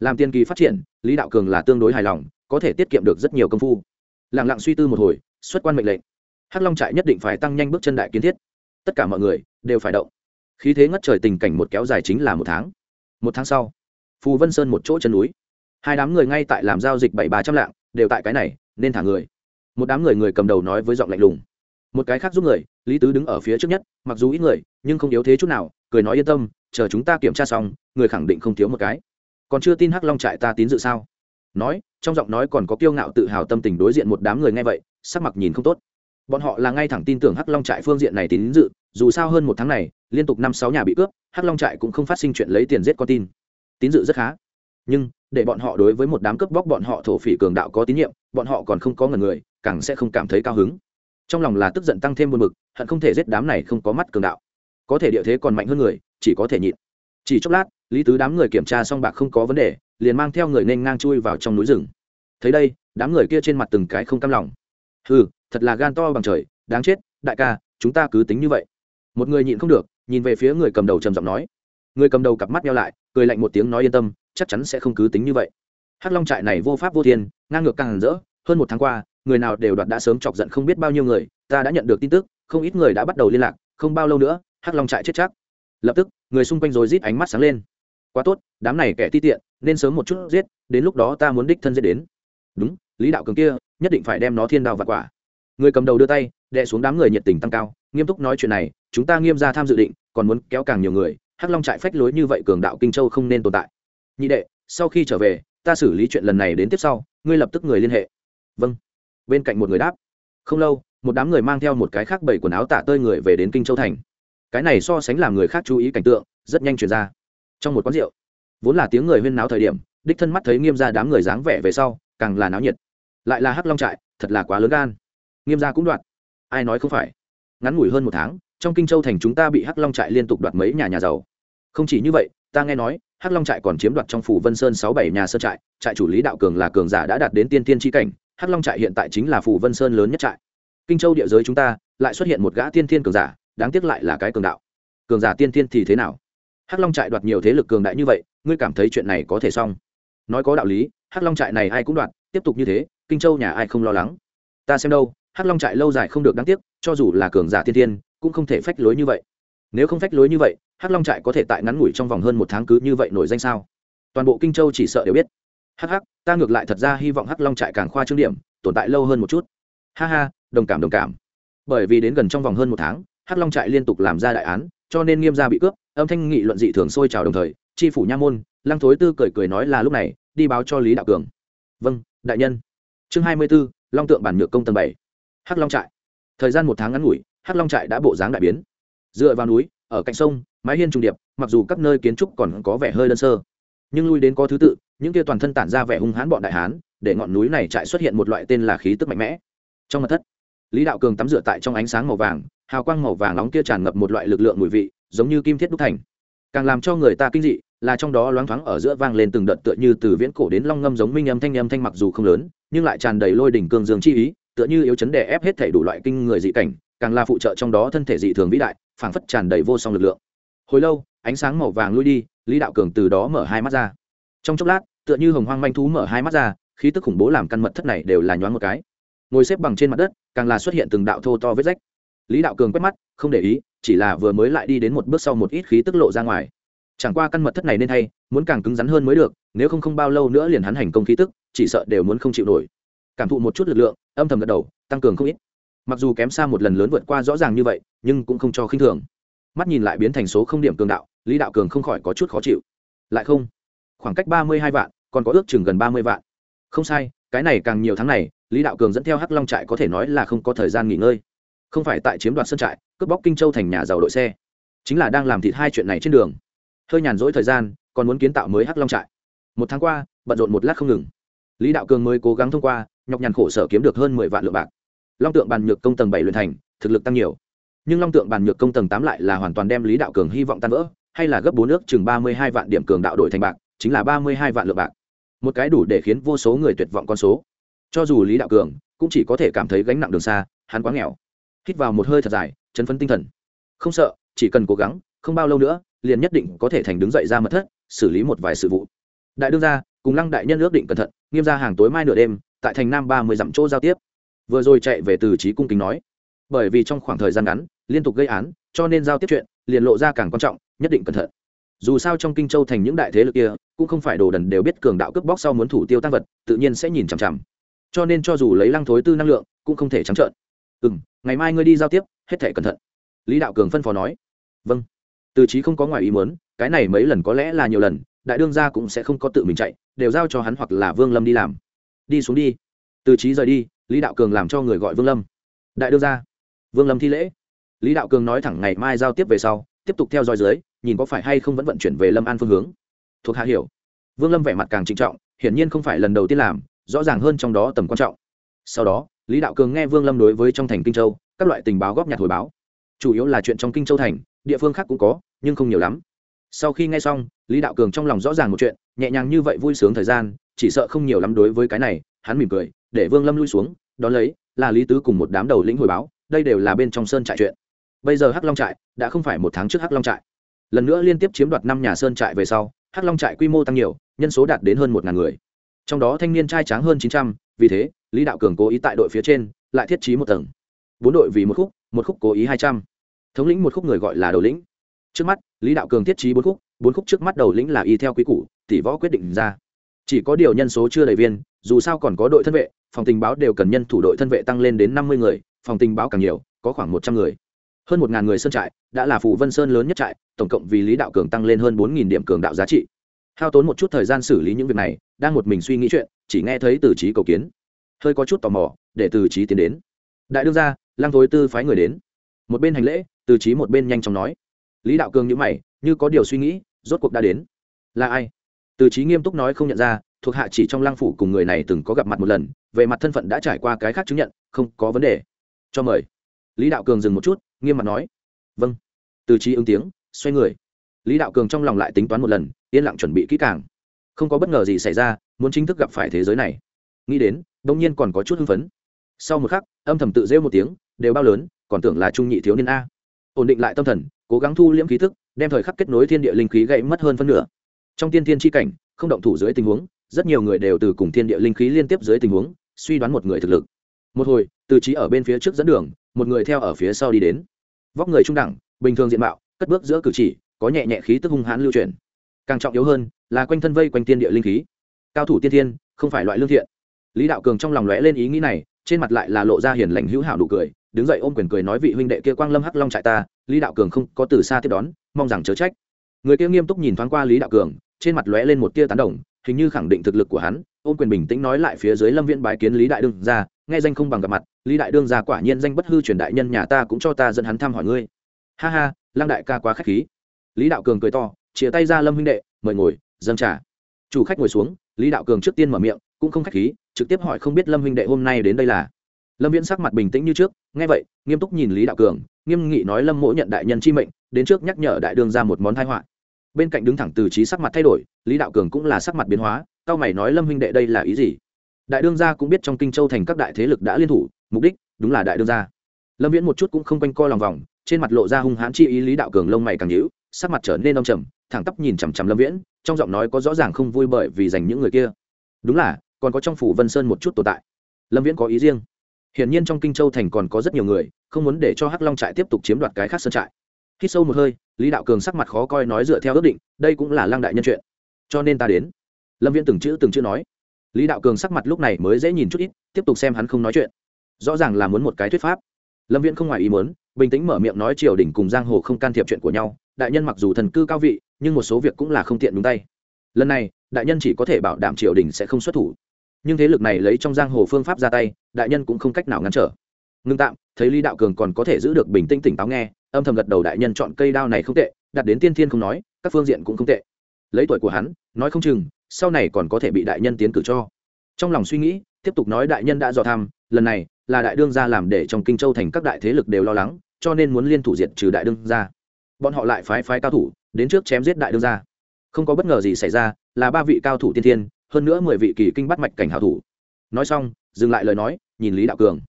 Làm tiên kỳ phát triển, lý đạo cường là tương đối hài lòng, có thể tiết kiệm được rất nhiều công phu. Lẳng lặng suy tư một hồi, xuất quan mệnh lệnh. Hắc long trại nhất định phải tăng nhanh bước chân đại kiến thiết. Tất cả mọi người đều phải động. Khí thế ngất trời tình cảnh một kéo dài chính là một tháng. Một tháng sau, phù vân sơn một chỗ chân núi hai đám người ngay tại làm giao dịch bảy ba trăm lạng, đều tại cái này, nên thả người. Một đám người người cầm đầu nói với giọng lạnh lùng. Một cái khác giúp người, lý tứ đứng ở phía trước nhất, mặc dù ít người, nhưng không yếu thế chút nào, cười nói yên tâm, chờ chúng ta kiểm tra xong, người khẳng định không thiếu một cái. Còn chưa tin hắc long trại ta tín dự sao? Nói, trong giọng nói còn có kiêu ngạo tự hào tâm tình đối diện một đám người nghe vậy, sắc mặt nhìn không tốt. Bọn họ là ngay thẳng tin tưởng hắc long trại phương diện này tín dự, dù sao hơn một tháng này, liên tục năm sáu nhà bị cướp, hắc long trại cũng không phát sinh chuyện lấy tiền giết con tin. Tín dự rất khá. Nhưng để bọn họ đối với một đám cướp bóc bọn họ thổ phỉ cường đạo có tín nhiệm bọn họ còn không có ngần người càng sẽ không cảm thấy cao hứng. Trong lòng là tức giận tăng thêm buồn mực, hận không thể giết đám này không có mắt cường đạo. Có thể địa thế còn mạnh hơn người chỉ có thể nhịn. Chỉ chốc lát lý tứ đám người kiểm tra xong bạc không có vấn đề liền mang theo người nên ngang chui vào trong núi rừng. Thấy đây đám người kia trên mặt từng cái không cam lòng. Ừ thật là gan to bằng trời đáng chết đại ca chúng ta cứ tính như vậy. Một người nhịn không được nhìn về phía người cầm đầu trầm giọng nói. Người cầm đầu cặp mắt nhau lại cười lạnh một tiếng nói yên tâm chắc chắn sẽ không cứ tính như vậy. Hắc long trại này vô pháp vô thiên, ngang ngược càng rỡ, hơn một tháng qua, người nào đều đoạt đã sớm chọc giận không biết bao nhiêu người, ta đã nhận được tin tức, không ít người đã bắt đầu liên lạc, không bao lâu nữa, hắc long trại chết chắc. Lập tức, người xung quanh rồi rít ánh mắt sáng lên. Quá tốt, đám này kẻ ti tiện, nên sớm một chút giết, đến lúc đó ta muốn đích thân giết đến. Đúng, lý đạo cường kia, nhất định phải đem nó thiên đao và quả. Người cầm đầu đưa tay, đè xuống đám người nhiệt tình tăng cao, nghiêm túc nói chuyện này, chúng ta nghiêm ra tham dự định, còn muốn kéo càng nhiều người, hắc long trại phách lối như vậy cường đạo kinh châu không nên tồn tại nhị đệ, sau khi trở về, ta xử lý chuyện lần này đến tiếp sau, ngươi lập tức người liên hệ. Vâng. Bên cạnh một người đáp. Không lâu, một đám người mang theo một cái khác bảy quần áo tả tơi người về đến kinh châu thành. Cái này so sánh làm người khác chú ý cảnh tượng, rất nhanh chuyển ra. Trong một quán rượu, vốn là tiếng người huyên náo thời điểm, đích thân mắt thấy nghiêm ra đám người dáng vẻ về sau, càng là náo nhiệt. Lại là hắc long trại, thật là quá lớn gan. Nghiêm gia cũng đoạt. Ai nói không phải? Ngắn ngủi hơn một tháng, trong kinh châu thành chúng ta bị hắc long trại liên tục đoạt mấy nhà nhà giàu. Không chỉ như vậy, ta nghe nói hắc long trại còn chiếm đoạt trong phủ vân sơn sáu bảy nhà sơn trại trại chủ lý đạo cường là cường giả đã đạt đến tiên tiên tri cảnh, hắc long trại hiện tại chính là phủ vân sơn lớn nhất trại. Kinh châu địa giới chúng ta lại xuất hiện một gã tiên thiên cường giả, đáng tiếc lại là cái cường đạo. Cường giả tiên tiên thì thế nào? Hắc long trại đoạt nhiều thế lực cường đại như vậy, ngươi cảm thấy chuyện này có thể xong? Nói có đạo lý, hắc long trại này ai cũng đoạt, tiếp tục như thế, kinh châu nhà ai không lo lắng? Ta xem đâu, hắc long trại lâu dài không được đáng tiếc, cho dù là cường giả tiên tiên, cũng không thể phách lối như vậy. Nếu không phách lối như vậy hắc long trại có thể tại ngắn ngủi trong vòng hơn một tháng cứ như vậy nổi danh sao? Toàn bộ kinh châu chỉ sợ đều biết. Hắc hắc, ta ngược lại thật ra hy vọng hắc long trại càng khoa trương điểm, tồn tại lâu hơn một chút. Ha ha, đồng cảm đồng cảm. Bởi vì đến gần trong vòng hơn một tháng, hắc long trại liên tục làm ra đại án, cho nên nghiêm gia bị cướp, âm thanh nghị luận dị thường sôi trào đồng thời tri phủ nha môn, lăng thối tư cười cười nói là lúc này, đi báo cho lý đạo cường. Vâng đại nhân. Chương hai mươi b ố long tượng bản nhược công tầng bảy. Hắc long trại. Thời gian một tháng ngắn ngủi, hắc long trại đã bộ dáng đại biến. Dựa vào núi ở cạnh sông, mái hiên trùng điệp, mặc dù các nơi kiến trúc còn có vẻ hơi đơn sơ, nhưng lui đến có thứ tự, những kia toàn thân tản ra vẻ hung hãn bọn đại hán, để ngọn núi này trại xuất hiện một loại tên là khí tức mạnh mẽ. Trong mặt thất, lý đạo cường tắm rửa tại trong ánh sáng màu vàng, hào quang màu vàng nóng kia tràn ngập một loại lực lượng mùi vị, giống như kim thiết đúc thành. Càng làm cho người ta kinh dị là trong đó loáng thoáng ở giữa vang lên từng đợt tựa như từ viễn cổ đến long ngâm giống minh âm thanh âm thanh mặc dù không lớn, nhưng lại tràn đầy lôi đỉnh cương dương chi ý, tựa như yếu chấn đè ép hết thể đủ loại kinh người dị cảnh, càng là phụ trợ trong đó thân thể dị thường vĩ đại phảng phất tràn đầy vô song lực lượng. Hồi lâu, ánh sáng màu vàng lui đi, lý đạo cường từ đó mở hai mắt ra. Trong chốc lát, tựa như hồng hoang manh thú mở hai mắt ra, khí tức khủng bố làm căn mật thất này đều là nhoáng một cái. Ngồi xếp bằng trên mặt đất, càng là xuất hiện từng đạo thô to vết rách. Lý đạo cường quét mắt, không để ý, chỉ là vừa mới lại đi đến một bước sau một ít khí tức lộ ra ngoài. Chẳng qua căn mật thất này nên hay muốn càng cứng rắn hơn mới được, nếu không không bao lâu nữa liền hắn hành công khí tức, chỉ sợ đều muốn không chịu nổi. Cảm thụ một chút lực lượng, âm thầm gật đầu, tăng cường không ít mặc dù kém xa một lần lớn vượt qua rõ ràng như vậy, nhưng cũng không cho khinh thường. Mắt nhìn lại biến thành số không điểm cường đạo, lý đạo cường không khỏi có chút khó chịu. Lại không, khoảng cách ba mươi hai vạn, còn có ước chừng gần ba mươi vạn. Không sai, cái này càng nhiều tháng này, lý đạo cường dẫn theo hắc long trại có thể nói là không có thời gian nghỉ ngơi. Không phải tại chiếm đoạt sân trại, cướp bóc kinh châu thành nhà giàu đội xe. Chính là đang làm thịt hai chuyện này trên đường. Hơi nhàn rỗi thời gian, còn muốn kiến tạo mới hắc long trại. Một tháng qua, bận rộn một lát không ngừng. Lý đạo cường mới cố gắng thông qua, nhọc nhằn khổ sở kiếm được hơn mười vạn lượng bạc long tượng bàn nhược công tầng bảy luyện thành, thực lực tăng nhiều. Nhưng long tượng bàn nhược công tầng tám lại là hoàn toàn đem lý đạo cường hy vọng tan vỡ, hay là gấp bốn nước chừng ba mươi hai vạn điểm cường đạo đổi thành bạc, chính là ba mươi hai vạn lượng bạc. Một cái đủ để khiến vô số người tuyệt vọng con số. Cho dù lý đạo cường cũng chỉ có thể cảm thấy gánh nặng đường xa, hắn quá nghèo. Hít vào một hơi thật dài, chấn phấn tinh thần. Không sợ, chỉ cần cố gắng, không bao lâu nữa, liền nhất định có thể thành đứng dậy ra mật thất, xử lý một vài sự vụ. Đại đương gia, cùng lăng đại nhân ước định cẩn thận, nghiêm ra hàng tối mai nửa đêm, tại thành nam ba mươi dặm chỗ giao tiếp vừa rồi chạy về từ trí cung kính nói. Bởi vì trong khoảng thời gian ngắn, liên tục gây án, cho nên giao tiếp chuyện liền lộ ra càng quan trọng, nhất định cẩn thận. Dù sao trong kinh châu thành những đại thế lực kia, cũng không phải đồ đần đều biết cường đạo cướp bóc sau muốn thủ tiêu tăng vật, tự nhiên sẽ nhìn chằm chằm. Cho nên cho dù lấy lăng thối tư năng lượng, cũng không thể trắng trợn. Ừ m ngày mai ngươi đi giao tiếp, hết thể cẩn thận. Lý đạo cường phân phó nói. Vâng. Từ trí không có ngoài ý muốn, cái này mấy lần có lẽ là nhiều lần, đại đương gia cũng sẽ không có tự mình chạy, đều giao cho hắn hoặc là vương lâm đi làm. Đi xuống đi. Từ trí rời đi lý đạo cường làm cho người gọi vương lâm. Đại đương gia. Vương lâm thi lễ. Lý đạo cường nói thẳng ngày mai giao tiếp về sau, tiếp tục theo dõi dưới, nhìn có phải hay không vẫn vận chuyển về lâm an phương hướng. Thuộc hạ hiểu. Vương lâm vẻ mặt càng trịnh trọng, hiển nhiên không phải lần đầu tiên làm, rõ ràng hơn trong đó tầm quan trọng. Sau đó, lý đạo cường nghe vương lâm đối với trong thành kinh châu, các loại tình báo góp nhặt hồi báo. Chủ yếu là chuyện trong kinh châu thành, địa phương khác cũng có, nhưng không nhiều lắm. Sau khi nghe xong, lý đạo cường trong lòng rõ ràng một chuyện, nhẹ nhàng như vậy vui sướng thời gian, chỉ sợ không nhiều lắm đối với cái này, hắn mỉm cười để vương lâm lui xuống, đón lấy, là lý tứ cùng một đám đầu lĩnh hồi báo, đây đều là bên trong sơn trại chuyện. Bây giờ hắc long trại đã không phải một tháng trước hắc long trại. Lần nữa liên tiếp chiếm đoạt năm nhà sơn trại về sau, hắc long trại quy mô tăng nhiều, nhân số đạt đến hơn một ngàn người. Trong đó thanh niên trai tráng hơn chín trăm, vì thế, lý đạo cường cố ý tại đội phía trên, lại thiết trí một tầng. Bốn đội vì một khúc một khúc cố ý hai trăm. Thống lĩnh một khúc người gọi là đầu lĩnh. Trước mắt, lý đạo cường thiết trí bốn khúc bốn khúc trước mắt đầu lĩnh là y theo quý củ, tỷ võ quyết định ra. Chỉ có điều nhân số chưa đầy viên, dù sao còn có đội thân vệ phòng tình báo đều cần nhân thủ đội thân vệ tăng lên đến năm mươi người, phòng tình báo càng nhiều, có khoảng một trăm người. Hơn một ngàn người sơn trại, đã là phủ vân sơn lớn nhất trại, tổng cộng vì lý đạo cường tăng lên hơn bốn nghìn điểm cường đạo giá trị. Hao tốn một chút thời gian xử lý những việc này, đang một mình suy nghĩ chuyện, chỉ nghe thấy từ trí cầu kiến. Hơi có chút tò mò, để từ trí tiến đến. Đại đương gia lang thối tư phái người đến. Một bên hành lễ, từ trí một bên nhanh chóng nói. Lý đạo cường nhíu mày, như có điều suy nghĩ, rốt cuộc đã đến. Là ai? Từ trí nghiêm túc nói không nhận ra thuộc hạ chỉ trong lang phủ cùng người này từng có gặp mặt một lần, về mặt thân phận đã trải qua cái khác chứng nhận, không có vấn đề. Cho mời. Lý đạo cường dừng một chút, nghiêm mặt nói. Vâng. Từ trí ứng tiếng, xoay người. Lý đạo cường trong lòng lại tính toán một lần, yên lặng chuẩn bị kỹ càng. Không có bất ngờ gì xảy ra, muốn chính thức gặp phải thế giới này. Nghĩ đến, đông nhiên còn có chút hưng phấn. Sau một khắc, âm thầm tự rêu một tiếng, đều bao lớn, còn tưởng là trung nhị thiếu niên a. Ổn định lại tâm thần, cố gắng thu liễm khí thức, đem thời khắc kết nối thiên địa linh khí gãy mất hơn phân nửa. Trong tiên thiên tri cảnh, không động thủ dưới tình huống rất nhiều người đều từ cùng thiên địa linh khí liên tiếp dưới tình huống, suy đoán một người thực lực. Một hồi, từ trí ở bên phía trước dẫn đường, một người theo ở phía sau đi đến. Vóc người trung đẳng, bình thường diện mạo, cất bước giữa cử chỉ, có nhẹ nhẹ khí tức hung hãn lưu truyền càng trọng yếu hơn, là quanh thân vây quanh tiên địa linh khí. Cao thủ tiên thiên, không phải loại lương thiện. Lý đạo cường trong lòng lóe lên ý nghĩ này, trên mặt lại là lộ ra hiền lành hữu hảo nụ cười, đứng dậy ôm quyền cười nói vị huynh đệ kia quang lâm hắc long trại ta, lý đạo cường không có từ xa tiếp đón, mong rằng chớ trách. Người kia nghiêm túc nhìn thoáng qua lý đạo cường, trên mặt lóe lên một tia tán đồng hình như khẳng định thực lực của hắn ôm quyền bình tĩnh nói lại phía dưới lâm viễn bái kiến lý đại đương ra, nghe danh không bằng gặp mặt, lý đại đương ra quả nhiên danh bất hư truyền đại nhân nhà ta cũng cho ta dẫn hắn thăm hỏi ngươi. Ha ha, lăng đại ca quá khách khí. Lý đạo cường cười to, chia tay ra lâm huynh đệ, mời ngồi, dâng trà. Chủ khách ngồi xuống, lý đạo cường trước tiên mở miệng, cũng không khách khí, trực tiếp hỏi không biết lâm huynh đệ hôm nay đến đây là. Lâm viễn sắc mặt bình tĩnh như trước, nghe vậy, nghiêm túc nhìn lý đạo cường, nghiêm nghị nói lâm mỗ nhận đại nhân chi mệnh, đến trước nhắc nhở đại đương ra một món thái họa bên cạnh đứng thẳng từ trí sắc mặt thay đổi, lý đạo cường cũng là sắc mặt biến hóa, cao mày nói lâm huynh đệ đây là ý gì? Đại đương gia cũng biết trong kinh châu thành các đại thế lực đã liên thủ, mục đích đúng là đại đương gia. Lâm viễn một chút cũng không quanh co lòng vòng, trên mặt lộ ra hung hãn chi ý, lý đạo cường lông mày càng nhíu, sắc mặt trở nên đông trầm, thẳng tắp nhìn chằm chằm lâm viễn, trong giọng nói có rõ ràng không vui bởi vì dành những người kia. Đúng là, còn có trong phủ vân sơn một chút tồn tại. Lâm viễn có ý riêng. Hiển nhiên trong kinh châu thành còn có rất nhiều người, không muốn để cho hắc long trại tiếp tục chiếm đoạt cái khác sơn trại khi sâu một hơi, lý đạo cường sắc mặt khó coi nói dựa theo ước định, đây cũng là lăng đại nhân chuyện. Cho nên ta đến. Lâm viễn từng chữ từng chữ nói. Lý đạo cường sắc mặt lúc này mới dễ nhìn chút ít, tiếp tục xem hắn không nói chuyện. Rõ ràng là muốn một cái thuyết pháp. Lâm viễn không ngoài ý muốn, bình tĩnh mở miệng nói triều đình cùng giang hồ không can thiệp chuyện của nhau, đại nhân mặc dù thần cư cao vị, nhưng một số việc cũng là không tiện đúng tay. Lần này, đại nhân chỉ có thể bảo đảm triều đình sẽ không xuất thủ. Nhưng thế lực này lấy trong giang hồ phương pháp ra tay, đại nhân cũng không cách nào ngăn trở. Ngưng tạm thấy lý đạo cường còn có thể giữ được bình tĩnh tỉnh táo nghe, âm thầm gật đầu đại nhân chọn cây đao này không tệ, đặt đến tiên thiên không nói, các phương diện cũng không tệ. Lấy tuổi của hắn, nói không chừng, sau này còn có thể bị đại nhân tiến cử cho. Trong lòng suy nghĩ, tiếp tục nói đại nhân đã dò tham, lần này là đại đương gia làm để trong kinh châu thành các đại thế lực đều lo lắng, cho nên muốn liên thủ diệt trừ đại đương gia. Bọn họ lại phái phái cao thủ, đến trước chém giết đại đương gia. Không có bất ngờ gì xảy ra, là ba vị cao thủ tiên thiên, hơn nữa mười vị kỳ kinh bắt mạch cảnh hảo thủ. Nói xong, dừng lại lời nói, nhìn lý đạo cường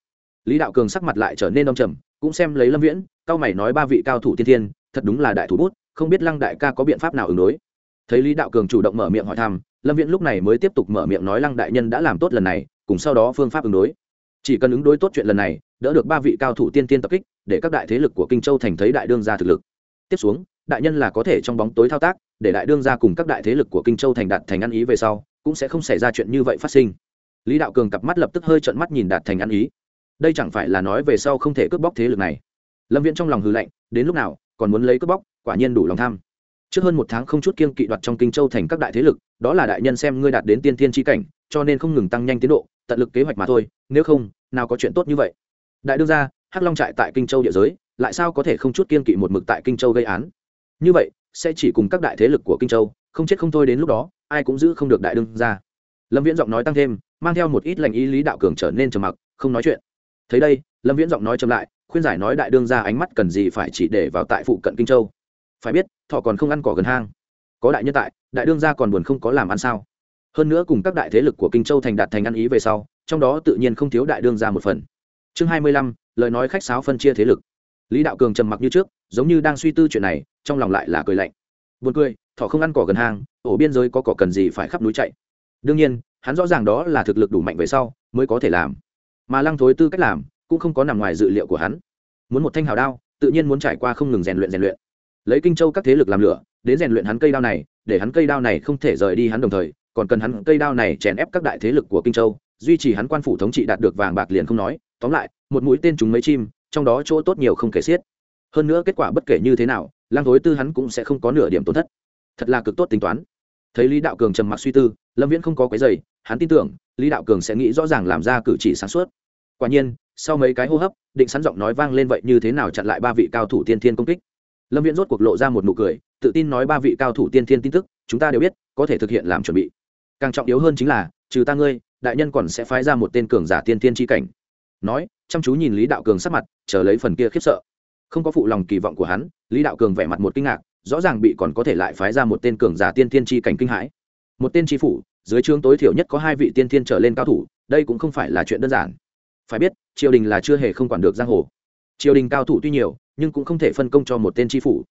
lý đạo cường sắc mặt lại trở nên đông trầm, cũng xem lấy lâm viễn, cao mày nói ba vị cao thủ tiên thiên, thật đúng là đại thủ bút, không biết lăng đại ca có biện pháp nào ứng đối. Thấy lý đạo cường chủ động mở miệng hỏi thăm, lâm viễn lúc này mới tiếp tục mở miệng nói lăng đại nhân đã làm tốt lần này, cùng sau đó phương pháp ứng đối. Chỉ cần ứng đối tốt chuyện lần này, đỡ được ba vị cao thủ tiên tiên tập kích, để các đại thế lực của kinh châu thành thấy đại đương gia thực lực. Tiếp xuống, đại nhân là có thể trong bóng tối thao tác, để đại đương gia cùng các đại thế lực của kinh châu thành đạt thành ăn ý về sau, cũng sẽ không xảy ra chuyện như vậy phát sinh. Lý đạo cường cặp mắt lập tức hơi trợn mắt nhìn đạt thành ăn ý đây chẳng phải là nói về sau không thể cướp bóc thế lực này. Lâm viễn trong lòng hư lạnh, đến lúc nào, còn muốn lấy cướp bóc, quả nhiên đủ lòng tham. Trước hơn một tháng không chút kiên kỵ đoạt trong kinh châu thành các đại thế lực, đó là đại nhân xem ngươi đạt đến tiên thiên tri cảnh, cho nên không ngừng tăng nhanh tiến độ, tận lực kế hoạch mà thôi, nếu không, nào có chuyện tốt như vậy. Đại đương gia, hắc long trại tại kinh châu địa giới, lại sao có thể không chút kiên kỵ một mực tại kinh châu gây án? Như vậy, sẽ chỉ cùng các đại thế lực của kinh châu, không chết không thôi đến lúc đó, ai cũng giữ không được đại đương gia. Lâm viễn giọng nói tăng thêm, mang theo một ít lành ý lý đạo cường trở nên trầm mặc, không nói chuyện thấy đây, lâm viễn giọng nói chậm lại, khuyên giải nói đại đương gia ánh mắt cần gì phải chỉ để vào tại phụ cận kinh châu. Phải biết, thọ còn không ăn cỏ gần hang. Có đại nhân tại, đại đương gia còn buồn không có làm ăn sao? Hơn nữa cùng các đại thế lực của kinh châu thành đạt thành ăn ý về sau, trong đó tự nhiên không thiếu đại đương gia một phần. Chương hai mươi lăm, lời nói khách sáo phân chia thế lực. Lý đạo cường trầm mặc như trước, giống như đang suy tư chuyện này, trong lòng lại là cười lạnh. Buồn cười, thọ không ăn cỏ gần hang, ổ biên giới có cỏ cần gì phải khắp núi chạy. Đương nhiên, hắn rõ ràng đó là thực lực đủ mạnh về sau, mới có thể làm mà lăng thối tư cách làm cũng không có nằm ngoài dự liệu của hắn. Muốn một thanh hào đao, tự nhiên muốn trải qua không ngừng rèn luyện rèn luyện. Lấy kinh châu các thế lực làm lửa, đến rèn luyện hắn cây đao này, để hắn cây đao này không thể rời đi hắn đồng thời, còn cần hắn cây đao này chèn ép các đại thế lực của kinh châu, duy trì hắn quan phủ thống trị đạt được vàng bạc liền không nói. Tóm lại, một mũi tên trúng mấy chim, trong đó chỗ tốt nhiều không kể xiết. Hơn nữa kết quả bất kể như thế nào lang thối tư hắn cũng sẽ không có nửa điểm tổn thất. Thật là cực tốt tính toán. Thấy lý đạo cường trầm mặc suy tư lâm viễn không có cái giày hắn tin tưởng, lý đạo cường sẽ nghĩ rõ ràng làm ra cử chỉ sáng suốt. Quả nhiên, sau mấy cái hô hấp, định sẵn giọng nói vang lên vậy như thế nào chặn lại ba vị cao thủ tiên thiên công kích? Lâm viễn rốt cuộc lộ ra một nụ cười, tự tin nói ba vị cao thủ tiên thiên tin tức, chúng ta đều biết, có thể thực hiện làm chuẩn bị. Càng trọng yếu hơn chính là, trừ ta ngươi, đại nhân còn sẽ phái ra một tên cường giả tiên thiên tri cảnh. Nói, chăm chú nhìn lý đạo cường sắc mặt, chờ lấy phần kia khiếp sợ. Không có phụ lòng kỳ vọng của hắn, lý đạo cường vẻ mặt một kinh ngạc, rõ ràng bị còn có thể lại phái ra một tên cường giả tiên thiên tri cảnh kinh hãi. Một tên tri phủ dưới trướng tối thiểu nhất có hai vị tiên thiên trở lên cao thủ, đây cũng không phải là chuyện đơn giản. Phải biết, triều đình là chưa hề không quản được giang hồ. Triều đình cao thủ tuy nhiều, nhưng cũng không thể phân công cho một tên tri phủ.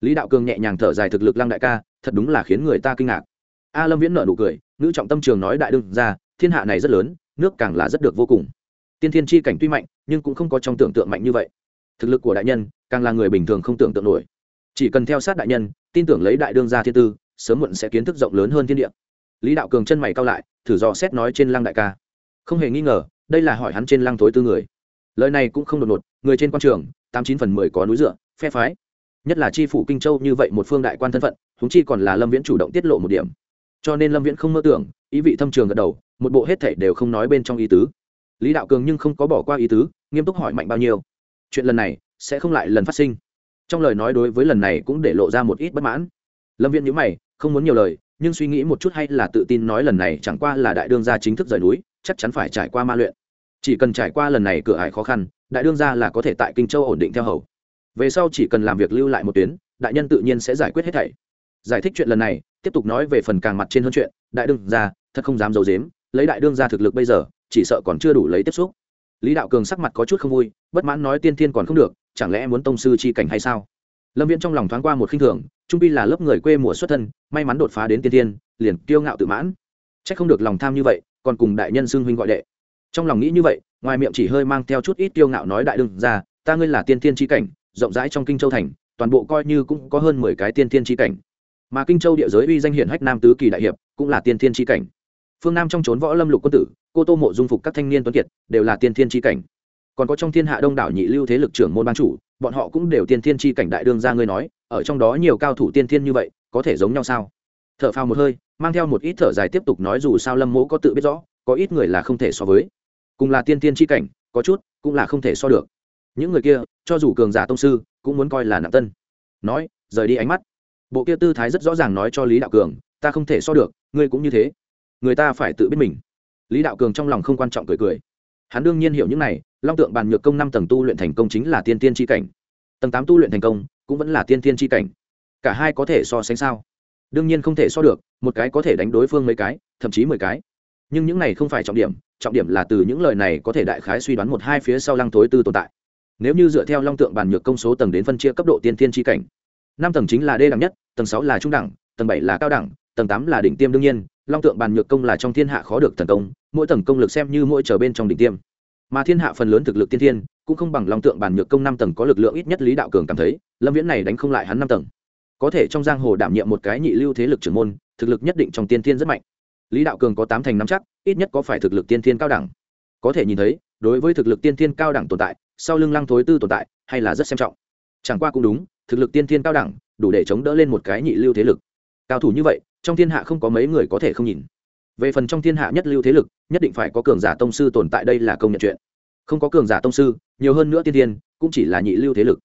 Lý đạo cường nhẹ nhàng thở dài thực lực lăng đại ca, thật đúng là khiến người ta kinh ngạc. A lâm viễn nợ nụ cười nữ trọng tâm trường nói đại đương ra, thiên hạ này rất lớn, nước càng là rất được vô cùng. Tiên thiên tri cảnh tuy mạnh, nhưng cũng không có trong tưởng tượng mạnh như vậy. Thực lực của đại nhân, càng là người bình thường không tưởng tượng nổi. Chỉ cần theo sát đại nhân, tin tưởng lấy đại đương gia thiên tư, sớm muộn sẽ kiến thức rộng lớn hơn thiên địa lý đạo cường chân mày cao lại, thử dò xét nói trên lăng đại ca. Không hề nghi ngờ, đây là hỏi hắn trên lăng thối tư người. Lời này cũng không đột ngột, người trên quan trường, tám chín phần mười có núi dựa, phe phái. Nhất là chi phủ kinh châu như vậy một phương đại quan thân phận húng chi còn là lâm viễn chủ động tiết lộ một điểm. Cho nên lâm viễn không mơ tưởng, ý vị thâm trường gật đầu, một bộ hết thể đều không nói bên trong ý tứ. Lý đạo cường nhưng không có bỏ qua ý tứ, nghiêm túc hỏi mạnh bao nhiêu. Chuyện lần này sẽ không lại lần phát sinh. Trong lời nói đối với lần này cũng để lộ ra một ít bất mãn. Lâm viễn nhữ mày, không muốn nhiều lời nhưng suy nghĩ một chút hay là tự tin nói lần này chẳng qua là đại đương gia chính thức rời núi, chắc chắn phải trải qua ma luyện. Chỉ cần trải qua lần này cửa ải khó khăn, đại đương gia là có thể tại kinh châu ổn định theo hầu. Về sau chỉ cần làm việc lưu lại một tuyến, đại nhân tự nhiên sẽ giải quyết hết thảy. Giải thích chuyện lần này, tiếp tục nói về phần càng mặt trên hơn chuyện, đại đương gia, thật không dám d i ấ u dếm lấy đại đương gia thực lực bây giờ, chỉ sợ còn chưa đủ lấy tiếp xúc. Lý đạo cường sắc mặt có chút không vui, bất mãn nói tiên thiên còn không được, chẳng lẽ muốn tông sư c h i cảnh hay sao? Lâm viễn trong lòng thoáng qua một khinh thường, trung pi là lớp người quê mùa xuất thân, may mắn đột phá đến tiên thiên liền kiêu ngạo tự mãn. C h ắ c không được lòng tham như vậy, còn cùng đại nhân xưng huynh gọi đệ. Trong lòng nghĩ như vậy, ngoài miệng chỉ hơi mang theo chút ít kiêu ngạo nói đại đương ra, ta ngươi là tiên thiên tri cảnh, rộng rãi trong kinh châu thành, toàn bộ coi như cũng có hơn mười cái tiên thiên tri cảnh. Mà kinh châu địa giới uy danh hiển hách nam tứ kỳ đại hiệp, cũng là tiên thiên tri cảnh. Phương nam trong trốn võ lâm lục quân tử, cô tô mộ dung phục các thanh niên tuấn kiệt, đều là tiên thiên tri cảnh. Còn có trong thiên hạ đông đảo nhị lưu thế lực trưởng môn ban chủ bọn họ cũng đều tiên thiên chi cảnh đại đương ra ngươi nói, ở trong đó nhiều cao thủ tiên thiên như vậy, có thể giống nhau sao? T h ở phao một hơi, mang theo một ít thở dài tiếp tục nói dù sao lâm mỗ có tự biết rõ, có ít người là không thể so với. Cùng là tiên thiên chi cảnh, có chút cũng là không thể so được. Những người kia, cho dù cường giả tông sư, cũng muốn coi là nặng tân. Nói, rời đi ánh mắt. Bộ kia tư thái rất rõ ràng nói cho lý đạo cường, ta không thể so được, ngươi cũng như thế. Người ta phải tự biết mình. Lý đạo cường trong lòng không quan trọng cười cười. Hắn đương nhiên hiểu những này long tượng bàn nhược công năm tầng tu luyện thành công chính là tiên tiên tri cảnh. Tầng tám tu luyện thành công, cũng vẫn là tiên tiên tri cảnh. Cả hai có thể so sánh sao? Đương nhiên không thể so được, một cái có thể đánh đối phương mấy cái, thậm chí mười cái. Nhưng những này không phải trọng điểm trọng điểm là từ những lời này có thể đại khái suy đoán một hai phía sau lăng tối tư tồn tại. Nếu như dựa theo long tượng bàn nhược công số tầng đến phân chia cấp độ tiên tiên tri cảnh, năm tầng chính là đê đẳng nhất, tầng sáu là trung đẳng, tầng bảy là cao đẳng, tầng tám là đỉnh tiêm đương nhiên, long tượng bàn nhược công là trong thiên hạ khó được thần công, mỗi tầng công lực xem như mỗi trở bên trong đỉnh tiêm mà thiên hạ phần lớn thực lực tiên thiên, cũng không bằng long tượng bàn nhược công năm tầng có lực lượng ít nhất lý đạo cường cảm thấy, lâm viễn này đánh không lại hắn năm tầng. Có thể trong giang hồ đảm nhiệm một cái nhị lưu thế lực trưởng môn, thực lực nhất định trong tiên thiên rất mạnh. Lý đạo cường có tám thành năm chắc, ít nhất có phải thực lực tiên thiên cao đẳng. Có thể nhìn thấy, đối với thực lực tiên thiên cao đẳng tồn tại, sau lưng lăng thối tư tồn tại, hay là rất xem trọng. Chẳng qua cũng đúng, thực lực tiên thiên cao đẳng, đủ để chống đỡ lên một cái nhị lưu thế lực. Cao thủ như vậy, trong thiên hạ không có mấy người có thể không nhìn về phần trong thiên hạ nhất lưu thế lực, nhất định phải có cường giả tông sư tồn tại đây là công nhận chuyện. Không có cường giả tông sư, nhiều hơn nữa tiên thiên, cũng chỉ là nhị lưu thế lực.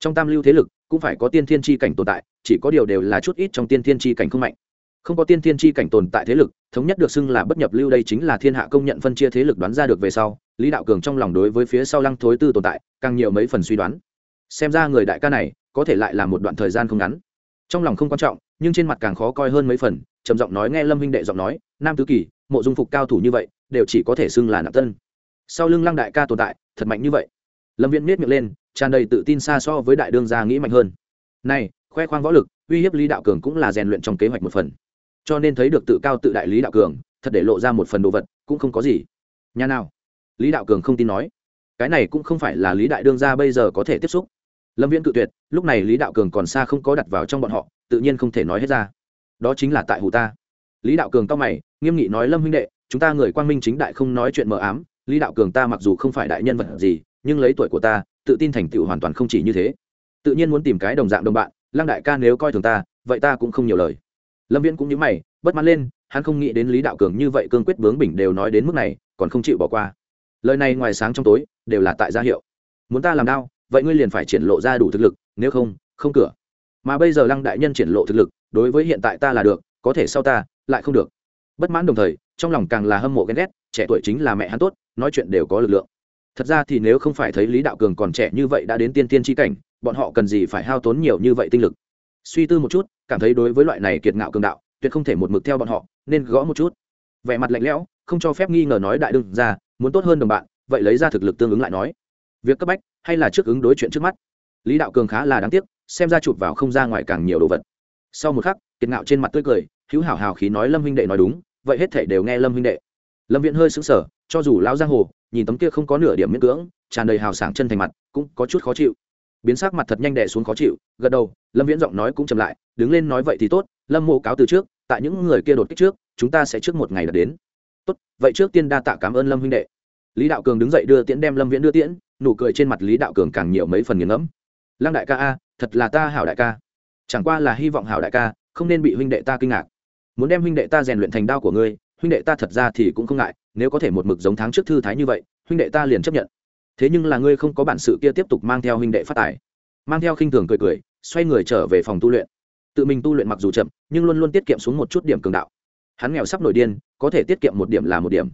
Trong tam lưu thế lực, cũng phải có tiên thiên tri cảnh tồn tại, chỉ có điều đều là chút ít trong tiên thiên tri cảnh không mạnh. Không có tiên thiên tri cảnh tồn tại thế lực, thống nhất được xưng là bất nhập lưu đây chính là thiên hạ công nhận phân chia thế lực đoán ra được về sau, lý đạo cường trong lòng đối với phía sau lăng thối tư tồn tại, càng nhiều mấy phần suy đoán. Xem ra người đại ca này, có thể lại là một đoạn thời gian không ngắn. Trong lòng không quan trọng, nhưng trên mặt càng khó coi hơn mấy phần trầm giọng nói nghe lâm huynh đệ giọng nói, nam tứ kỳ, mộ dung phục cao thủ như vậy, đều chỉ có thể xưng là nạp tân. Sau lưng lăng đại ca tồn tại, thật mạnh như vậy. Lâm viễn miết miệng lên, tràn đầy tự tin xa so với đại đương gia nghĩ mạnh hơn. Này, khoe khoang võ lực, uy hiếp lý đạo cường cũng là rèn luyện trong kế hoạch một phần. Cho nên thấy được tự cao tự đại lý đạo cường, thật để lộ ra một phần đồ vật, cũng không có gì. Nhà nào? Lý đạo cường không tin nói. Cái này cũng không phải là lý đại đương gia bây giờ có thể tiếp xúc. Lâm viễn cự tuyệt, lúc này lý đạo cường còn xa không có đặt vào trong bọn họ, tự nhiên không thể nói hết ra đó chính là tại hủ ta. Lý đạo cường cao mày, nghiêm nghị nói, lâm huynh đệ, chúng ta người quang minh chính đại không nói chuyện mờ ám. Lý đạo cường ta mặc dù không phải đại nhân vật gì, nhưng lấy tuổi của ta, tự tin thành tựu hoàn toàn không chỉ như thế. Tự nhiên muốn tìm cái đồng dạng đồng bạn, lăng đại ca nếu coi thường ta, vậy ta cũng không nhiều lời. Lâm viễn cũng như mày, bất mãn lên, hắn không nghĩ đến lý đạo cường như vậy cương quyết bướng bỉnh đều nói đến mức này, còn không chịu bỏ qua. Lời này ngoài sáng trong tối, đều là tại gia hiệu. Muốn ta làm đau vậy ngươi liền phải triển lộ ra đủ thực lực, nếu không không cửa. Mà bây giờ lăng đại nhân triển lộ thực lực đối với hiện tại ta là được, có thể sau ta, lại không được. Bất mãn đồng thời, trong lòng càng là hâm mộ ghen ghét, trẻ tuổi chính là mẹ hắn tốt, nói chuyện đều có lực lượng. Thật ra thì nếu không phải thấy lý đạo cường còn trẻ như vậy đã đến tiên tiên tri cảnh, bọn họ cần gì phải hao tốn nhiều như vậy tinh lực? Suy tư một chút, cảm thấy đối với loại này kiệt ngạo cường đạo, tuyệt không thể một mực theo bọn họ, nên gõ một chút. Vẻ mặt lạnh lẽo, không cho phép nghi ngờ nói đại đương ra, muốn tốt hơn đồng bạn, vậy lấy ra thực lực tương ứng lại nói. Việc cấp bách, hay là trước ứng đối chuyện trước mắt? Lý đạo cường khá là đáng tiếc, xem ra chụp vào không ra ngoài càng nhiều đồ vật sau một khắc, kiệt ngạo trên mặt tươi cười, hữu hảo hào khí nói lâm huynh đệ nói đúng, vậy hết thể đều nghe lâm huynh đệ. Lâm viễn hơi sững sờ, cho dù lão giang hồ, nhìn tấm kia không có nửa điểm miễn cưỡng, tràn đầy hào sảng chân thành mặt, cũng có chút khó chịu. Biến sắc mặt thật nhanh đè xuống khó chịu, gật đầu, lâm viễn giọng nói cũng chậm lại, đứng lên nói vậy thì tốt, lâm mô cáo từ trước, tại những người kia đột kích trước, chúng ta sẽ trước một ngày đạt đến. Tốt, vậy trước tiên đa tạ cảm ơn lâm huynh đệ. Lý đạo cường đứng dậy đưa tiễn đem lâm viễn đưa tiễn, nụ cười trên mặt lý đạo cường càng nhiều mấy phần nghiền ngẫm. Lăng đại ca a, thật là ta hảo đại ca chẳng qua là hy vọng hảo đại ca, không nên bị huynh đệ ta kinh ngạc. Muốn đem huynh đệ ta rèn luyện thành đao của ngươi, huynh đệ ta thật ra thì cũng không ngại, nếu có thể một mực giống tháng trước thư thái như vậy, huynh đệ ta liền chấp nhận. Thế nhưng là ngươi không có bản sự kia tiếp tục mang theo huynh đệ phát tài. Mang theo khinh thường cười cười, xoay người trở về phòng tu luyện. Tự mình tu luyện mặc dù chậm, nhưng luôn luôn tiết kiệm xuống một chút điểm cường đạo. Hắn nghèo sắp nổi điên, có thể tiết kiệm một điểm là một điểm.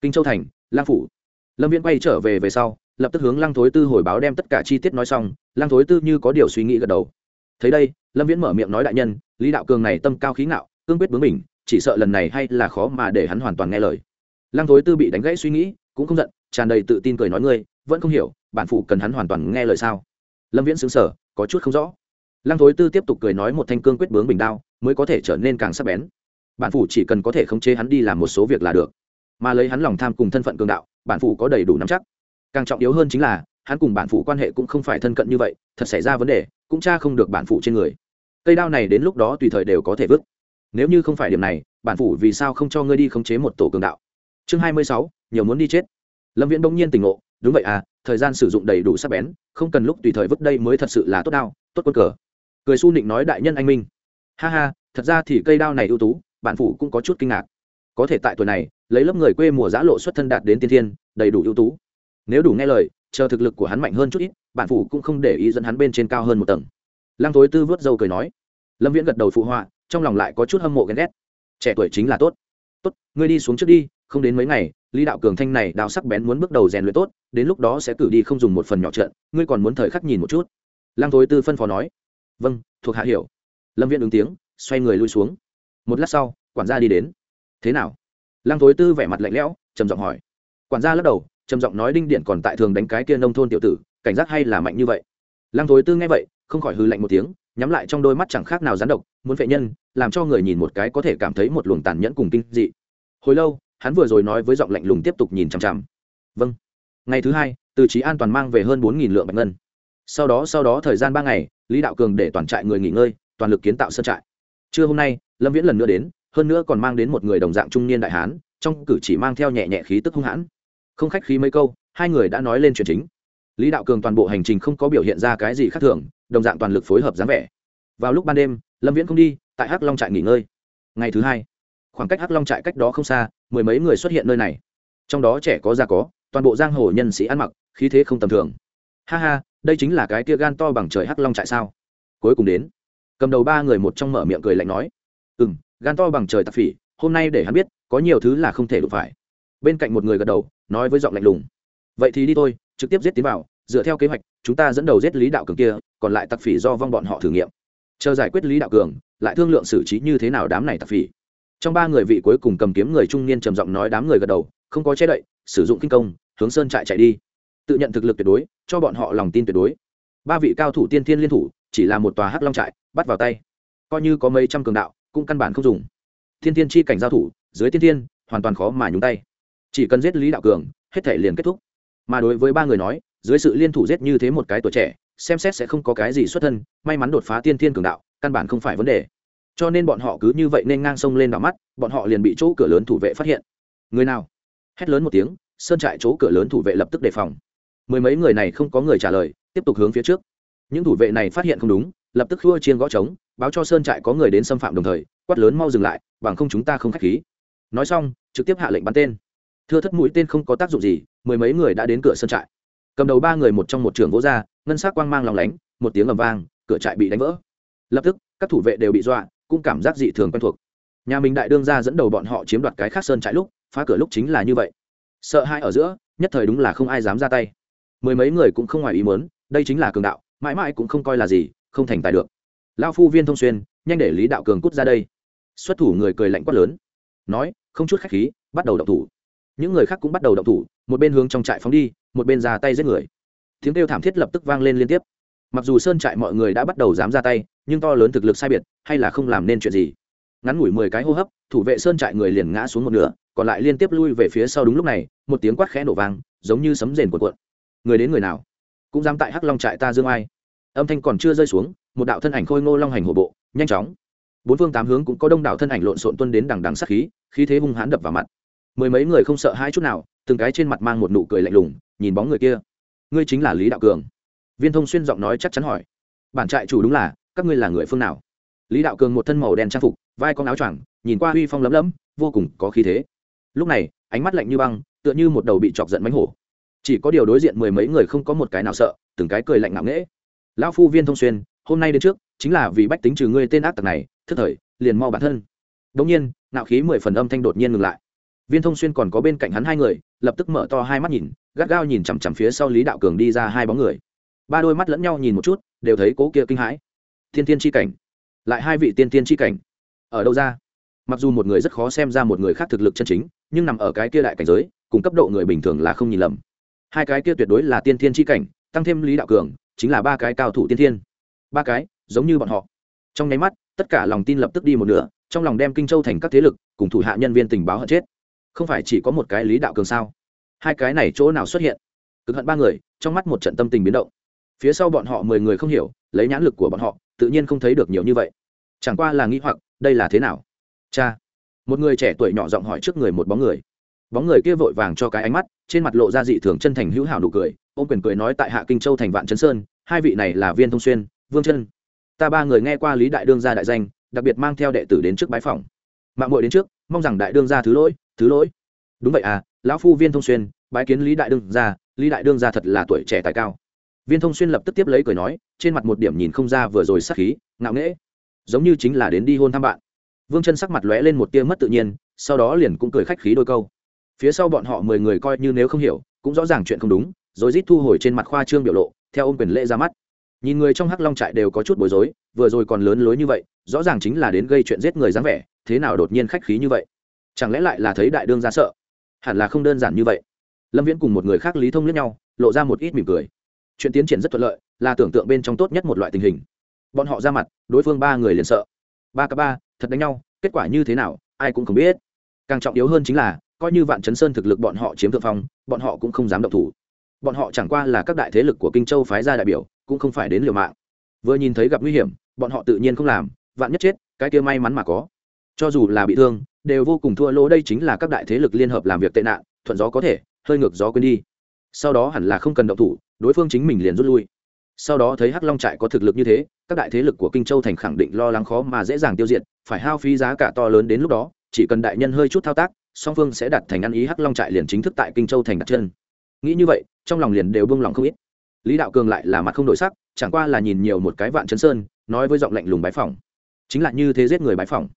Kinh châu thành, lang phủ. Lâm viễn quay trở về về sau, lập tức hướng lăng thối tư hồi báo đem tất cả chi tiết nói xong. Lăng thối tư như có điều suy nghĩ gật đầu thấy đây, lâm viễn mở miệng nói đại nhân, lý đạo cường này tâm cao khí ngạo, cương quyết bướng mình chỉ sợ lần này hay là khó mà để hắn hoàn toàn nghe lời. Lăng thối tư bị đánh gãy suy nghĩ, cũng không giận, tràn đầy tự tin cười nói ngươi, vẫn không hiểu, bản phụ cần hắn hoàn toàn nghe lời sao? Lâm viễn xứng sở có chút không rõ. Lăng thối tư tiếp tục cười nói một thanh cương quyết bướng bình đao, mới có thể trở nên càng sắc bén. Bản phủ chỉ cần có thể khống chế hắn đi làm một số việc là được. Mà lấy hắn lòng tham cùng thân phận cường đạo, bản phủ có đầy đủ nắm chắc. Càng trọng yếu hơn chính là, hắn cùng bản phủ quan hệ cũng không phải thân cận như vậy, thật xảy ra vấn đề cũng tra không được bản phủ trên người. Cây đao này đến lúc đó tùy thời đều có thể vứt. Nếu như không phải điểm này, bản phủ vì sao không cho ngươi đi khống chế một tổ cường đạo? Chương hai mươi sáu, nhiều muốn đi chết. Lâm viễn bỗng nhiên tỉnh ngộ, đúng vậy à thời gian sử dụng đầy đủ sắc bén, không cần lúc tùy thời vứt đây mới thật sự là tốt đao, tốt quân cờ. Cười su nịnh nói đại nhân anh minh. Ha ha, thật ra thì cây đao này ưu tú, bản phủ cũng có chút kinh ngạc. Có thể tại tuổi này, lấy lớp người quê mùa giã lộ xuất thân đạt đến tiên thiên, đầy đủ ưu tú. Nếu đủ nghe lời chờ thực lực của hắn mạnh hơn chút ít bản phủ cũng không để ý dẫn hắn bên trên cao hơn một tầng. Lăng thối tư vớt dâu cười nói. Lâm viễn gật đầu phụ họa, trong lòng lại có chút hâm mộ ghen ghét. Trẻ tuổi chính là tốt. Tốt, ngươi đi xuống trước đi, không đến mấy ngày, lý đạo cường thanh này đào sắc bén muốn bước đầu rèn luyện tốt, đến lúc đó sẽ cử đi không dùng một phần nhỏ trận, ngươi còn muốn thời khắc nhìn một chút. Lăng thối tư phân phó nói. Vâng thuộc hạ hiểu. Lâm viễn ứng tiếng, xoay người lui xuống. Một lát sau, quản gia đi đến. Thế nào? Lăng thối tư vẻ mặt lạnh lẽo, trầm giọng hỏi. Quản gia lắc đầu trầm giọng nói đinh điện còn tại thường đánh cái kia nông thôn tiểu tử, cảnh giác hay là mạnh như vậy? Lăng thối tư nghe vậy, không khỏi hư lạnh một tiếng, nhắm lại trong đôi mắt chẳng khác nào rán độc, muốn vệ nhân, làm cho người nhìn một cái có thể cảm thấy một luồng tàn nhẫn cùng kinh dị. Hồi lâu, hắn vừa rồi nói với giọng lạnh lùng tiếp tục nhìn chằm chằm. Vâng. Ngày thứ hai, từ trí an toàn mang về hơn bốn lượng bạch ngân. Sau đó sau đó thời gian ba ngày, lý đạo cường để toàn trại người nghỉ ngơi, toàn lực kiến tạo sân trại. Trưa hôm nay, lâm viễn lần nữa đến, hơn nữa còn mang đến một người đồng dạng trung niên đại hán, trong cử chỉ mang theo nhẹ nhẹ khí tức hung hãn không khách khí mấy câu, hai người đã nói lên chuyện chính. Lý đạo cường toàn bộ hành trình không có biểu hiện ra cái gì khác thường, đồng dạng toàn lực phối hợp dáng vẻ. Vào lúc ban đêm, lâm viễn không đi, tại hắc long trại nghỉ ngơi. Ngày thứ hai, khoảng cách hắc long trại cách đó không xa, mười mấy người xuất hiện nơi này. Trong đó trẻ có già có, toàn bộ giang hồ nhân sĩ ăn mặc, khí thế không tầm thường. Ha ha, đây chính là cái kia gan to bằng trời hắc long trại sao? Cuối cùng đến, cầm đầu ba người một trong mở miệng cười lạnh nói ừ m gan to bằng trời tạp phỉ, hôm nay để hắn biết, có nhiều thứ là không thể đụng phải. Bên cạnh một người gật đầu nói với giọng lạnh lùng. Vậy thì đi thôi, trực tiếp giết tiến vào, dựa theo kế hoạch, chúng ta dẫn đầu giết lý đạo cường kia, còn lại tặc phỉ do vong bọn họ thử nghiệm. Chờ giải quyết lý đạo cường, lại thương lượng xử trí như thế nào đám này tặc phỉ. Trong ba người vị cuối cùng cầm kiếm người trung niên trầm giọng nói đám người gật đầu, không có che đậy, sử dụng kinh công, hướng sơn trại chạy đi. Tự nhận thực lực tuyệt đối, cho bọn họ lòng tin tuyệt đối. Ba vị cao thủ tiên thiên liên thủ, chỉ là một tòa hắc long trại, bắt vào tay. Coi như có mấy trăm cường đạo, cũng căn bản không dùng. Thiên thiên chi cảnh giao thủ, dưới thiên thiên, hoàn toàn khó mà nhúng tay chỉ cần giết lý đạo cường, hết thể liền kết thúc. Mà đối với ba người nói, dưới sự liên thủ giết như thế một cái tuổi trẻ, xem xét sẽ không có cái gì xuất thân, may mắn đột phá tiên thiên cường đạo, căn bản không phải vấn đề. Cho nên bọn họ cứ như vậy nên ngang sông lên đỏ mắt, bọn họ liền bị chỗ cửa lớn thủ vệ phát hiện. Người nào? Hét lớn một tiếng, sơn trại chỗ cửa lớn thủ vệ lập tức đề phòng. Mười mấy người này không có người trả lời, tiếp tục hướng phía trước. Những thủ vệ này phát hiện không đúng, lập tức khua chiên gõ trống, báo cho sơn trại có người đến xâm phạm đồng thời, quát lớn mau dừng lại, bằng không chúng ta không k h á c h khí. Nói xong, trực tiếp hạ lệnh bắn tên thưa thất mũi tên không có tác dụng gì, mười mấy người đã đến cửa sân trại. Cầm đầu ba người một trong một trường gỗ ra, ngân sắc quang mang lòng lánh, một tiếng ầm vang, cửa trại bị đánh vỡ. Lập tức, các thủ vệ đều bị dọa, cũng cảm giác dị thường quen thuộc. Nhà mình đại đương ra dẫn đầu bọn họ chiếm đoạt cái khác sơn trại lúc, phá cửa lúc chính là như vậy. Sợ hai ở giữa, nhất thời đúng là không ai dám ra tay. Mười mấy người cũng không ngoài ý muốn, đây chính là cường đạo, mãi mãi cũng không coi là gì, không thành tài được. Lao phu viên thông xuyên, nhanh để lý đạo cường cút ra đây. Xuất thủ người cười lạnh quát lớn, nói, không chút khách khí, bắt đầu động thủ những người khác cũng bắt đầu động thủ, một bên hướng trong trại phóng đi, một bên ra tay giết người. Tiếng kêu thảm thiết lập tức vang lên liên tiếp. Mặc dù sơn trại mọi người đã bắt đầu dám ra tay, nhưng to lớn thực lực sai biệt, hay là không làm nên chuyện gì. Ngắn ngủi mười cái hô hấp, thủ vệ sơn trại người liền ngã xuống một nửa, còn lại liên tiếp lui về phía sau đúng lúc này, một tiếng quát khẽ nổ vang, giống như sấm rền cuộn cuộn. Người đến người nào? Cũng dám tại hắc long trại ta dương ai? Âm thanh còn chưa rơi xuống, một đạo thân ảnh khôi ngô long hành hổ bộ, nhanh chóng. Bốn phương tám hướng cũng có đông đảo thân ảnh lộn xộn tuân đến đằng đằng sát khí khí thế hung hãn đập vào mặt mười mấy người không sợ hai chút nào, từng cái trên mặt mang một nụ cười lạnh lùng, nhìn bóng người kia. Ngươi chính là lý đạo cường. Viên thông xuyên giọng nói chắc chắn hỏi. Bản trại chủ đúng là, các ngươi là người phương nào? Lý đạo cường một thân màu đen trang phục, vai con áo choàng, nhìn qua uy phong lấm lấm, vô cùng có khí thế. Lúc này, ánh mắt lạnh như băng, tựa như một đầu bị chọc giận mánh hổ. Chỉ có điều đối diện mười mấy người không có một cái nào sợ, từng cái cười lạnh ngạo nghễ. Lão phu viên thông xuyên, hôm nay đến trước, chính là vì bách tính trừ ngươi tên ác tặc này, thức thời, liền mau bản thân. Đống nhiên nạo khí mười phần âm thanh đột nhiên ngừng lại viên thông xuyên còn có bên cạnh hắn hai người, lập tức mở to hai mắt nhìn, gắt gao nhìn chằm chằm phía sau lý đạo cường đi ra hai bóng người. Ba đôi mắt lẫn nhau nhìn một chút, đều thấy cố kia kinh hãi. Thiên tiên tri cảnh. Lại hai vị tiên tiên tri cảnh. Ở đâu ra? Mặc dù một người rất khó xem ra một người khác thực lực chân chính, nhưng nằm ở cái kia đại cảnh giới, cùng cấp độ người bình thường là không nhìn lầm. Hai cái kia tuyệt đối là tiên tiên tri cảnh, tăng thêm lý đạo cường, chính là ba cái cao thủ tiên thiên. Ba cái, giống như bọn họ. Trong nháy mắt, tất cả lòng tin lập tức đi một nửa, trong lòng đem kinh châu thành các thế lực, cùng thủ hạ nhân viên tình báo hận chết không phải chỉ có một cái lý đạo cường sao? Hai cái này chỗ nào xuất hiện? Cực hận ba người, trong mắt một trận tâm tình biến động. Phía sau bọn họ mười người không hiểu, lấy nhãn lực của bọn họ, tự nhiên không thấy được nhiều như vậy. Chẳng qua là nghĩ hoặc, đây là thế nào? Cha! Một người trẻ tuổi nhỏ giọng hỏi trước người một bóng người. Bóng người kia vội vàng cho cái ánh mắt, trên mặt lộ ra dị thường chân thành hữu hảo nụ cười, ôm quyền cười nói tại hạ kinh châu thành vạn chấn sơn, hai vị này là viên thông xuyên, vương chân. Ta ba người nghe qua lý đại đương gia đại danh, đặc biệt mang theo đệ tử đến trước bái phòng. Mạng muội đến trước, mong rằng đại đương gia thứ lỗi thứ lỗi. Đúng vậy à lão phu viên thông xuyên, bái kiến lý đại đương gia, lý đại đương gia thật là tuổi trẻ tài cao. Viên thông xuyên lập tức tiếp lấy cười nói, trên mặt một điểm nhìn không ra vừa rồi sắc khí, ngạo nghễ. Giống như chính là đến đi hôn thăm bạn. Vương chân sắc mặt lóe lên một tia mất tự nhiên, sau đó liền cũng cười khách khí đôi câu. Phía sau bọn họ mười người coi như nếu không hiểu, cũng rõ ràng chuyện không đúng, rồi rít thu hồi trên mặt khoa trương biểu lộ, theo ôm quyền lễ ra mắt. Nhìn người trong hắc long trại đều có chút bối rối, vừa rồi còn lớn lối như vậy, rõ ràng chính là đến gây chuyện giết người dáng vẻ, thế nào đột nhiên khách khí như vậy? Chẳng lẽ lại là thấy đại đương ra sợ? Hẳn là không đơn giản như vậy. Lâm viễn cùng một người khác lý thông lẫn nhau, lộ ra một ít mỉm cười. Chuyện tiến triển rất thuận lợi, là tưởng tượng bên trong tốt nhất một loại tình hình. Bọn họ ra mặt, đối phương ba người liền sợ. Ba cá ba, thật đánh nhau, kết quả như thế nào, ai cũng không biết. Càng trọng yếu hơn chính là, coi như vạn chấn sơn thực lực bọn họ chiếm thượng phong, bọn họ cũng không dám động thủ. Bọn họ chẳng qua là các đại thế lực của kinh châu phái ra đại biểu, cũng không phải đến liều mạng. Vừa nhìn thấy gặp nguy hiểm, bọn họ tự nhiên không làm, vạn nhất chết, cái kia may mắn mà có. Cho dù là bị thương đều vô cùng thua lỗ, đây chính là các đại thế lực liên hợp làm việc tệ nạn, thuận gió có thể, hơi ngược gió quên đi sau đó hẳn là không cần động thủ, đối phương chính mình liền rút lui sau đó thấy hắc long trại có thực lực như thế, các đại thế lực của kinh châu thành khẳng định lo lắng khó mà dễ dàng tiêu diệt, phải hao phí giá cả to lớn đến lúc đó, chỉ cần đại nhân hơi chút thao tác, song phương sẽ đặt thành ăn ý, hắc long trại liền chính thức tại kinh châu thành đặt chân nghĩ như vậy, trong lòng liền đều bông lòng không ít lý đạo cường lại là mặt không đổi sắc, chẳng qua là nhìn nhiều một cái vạn chấn sơn, nói với giọng lạnh lùng bái phỏng. chính là như thế giết người bái phỏng.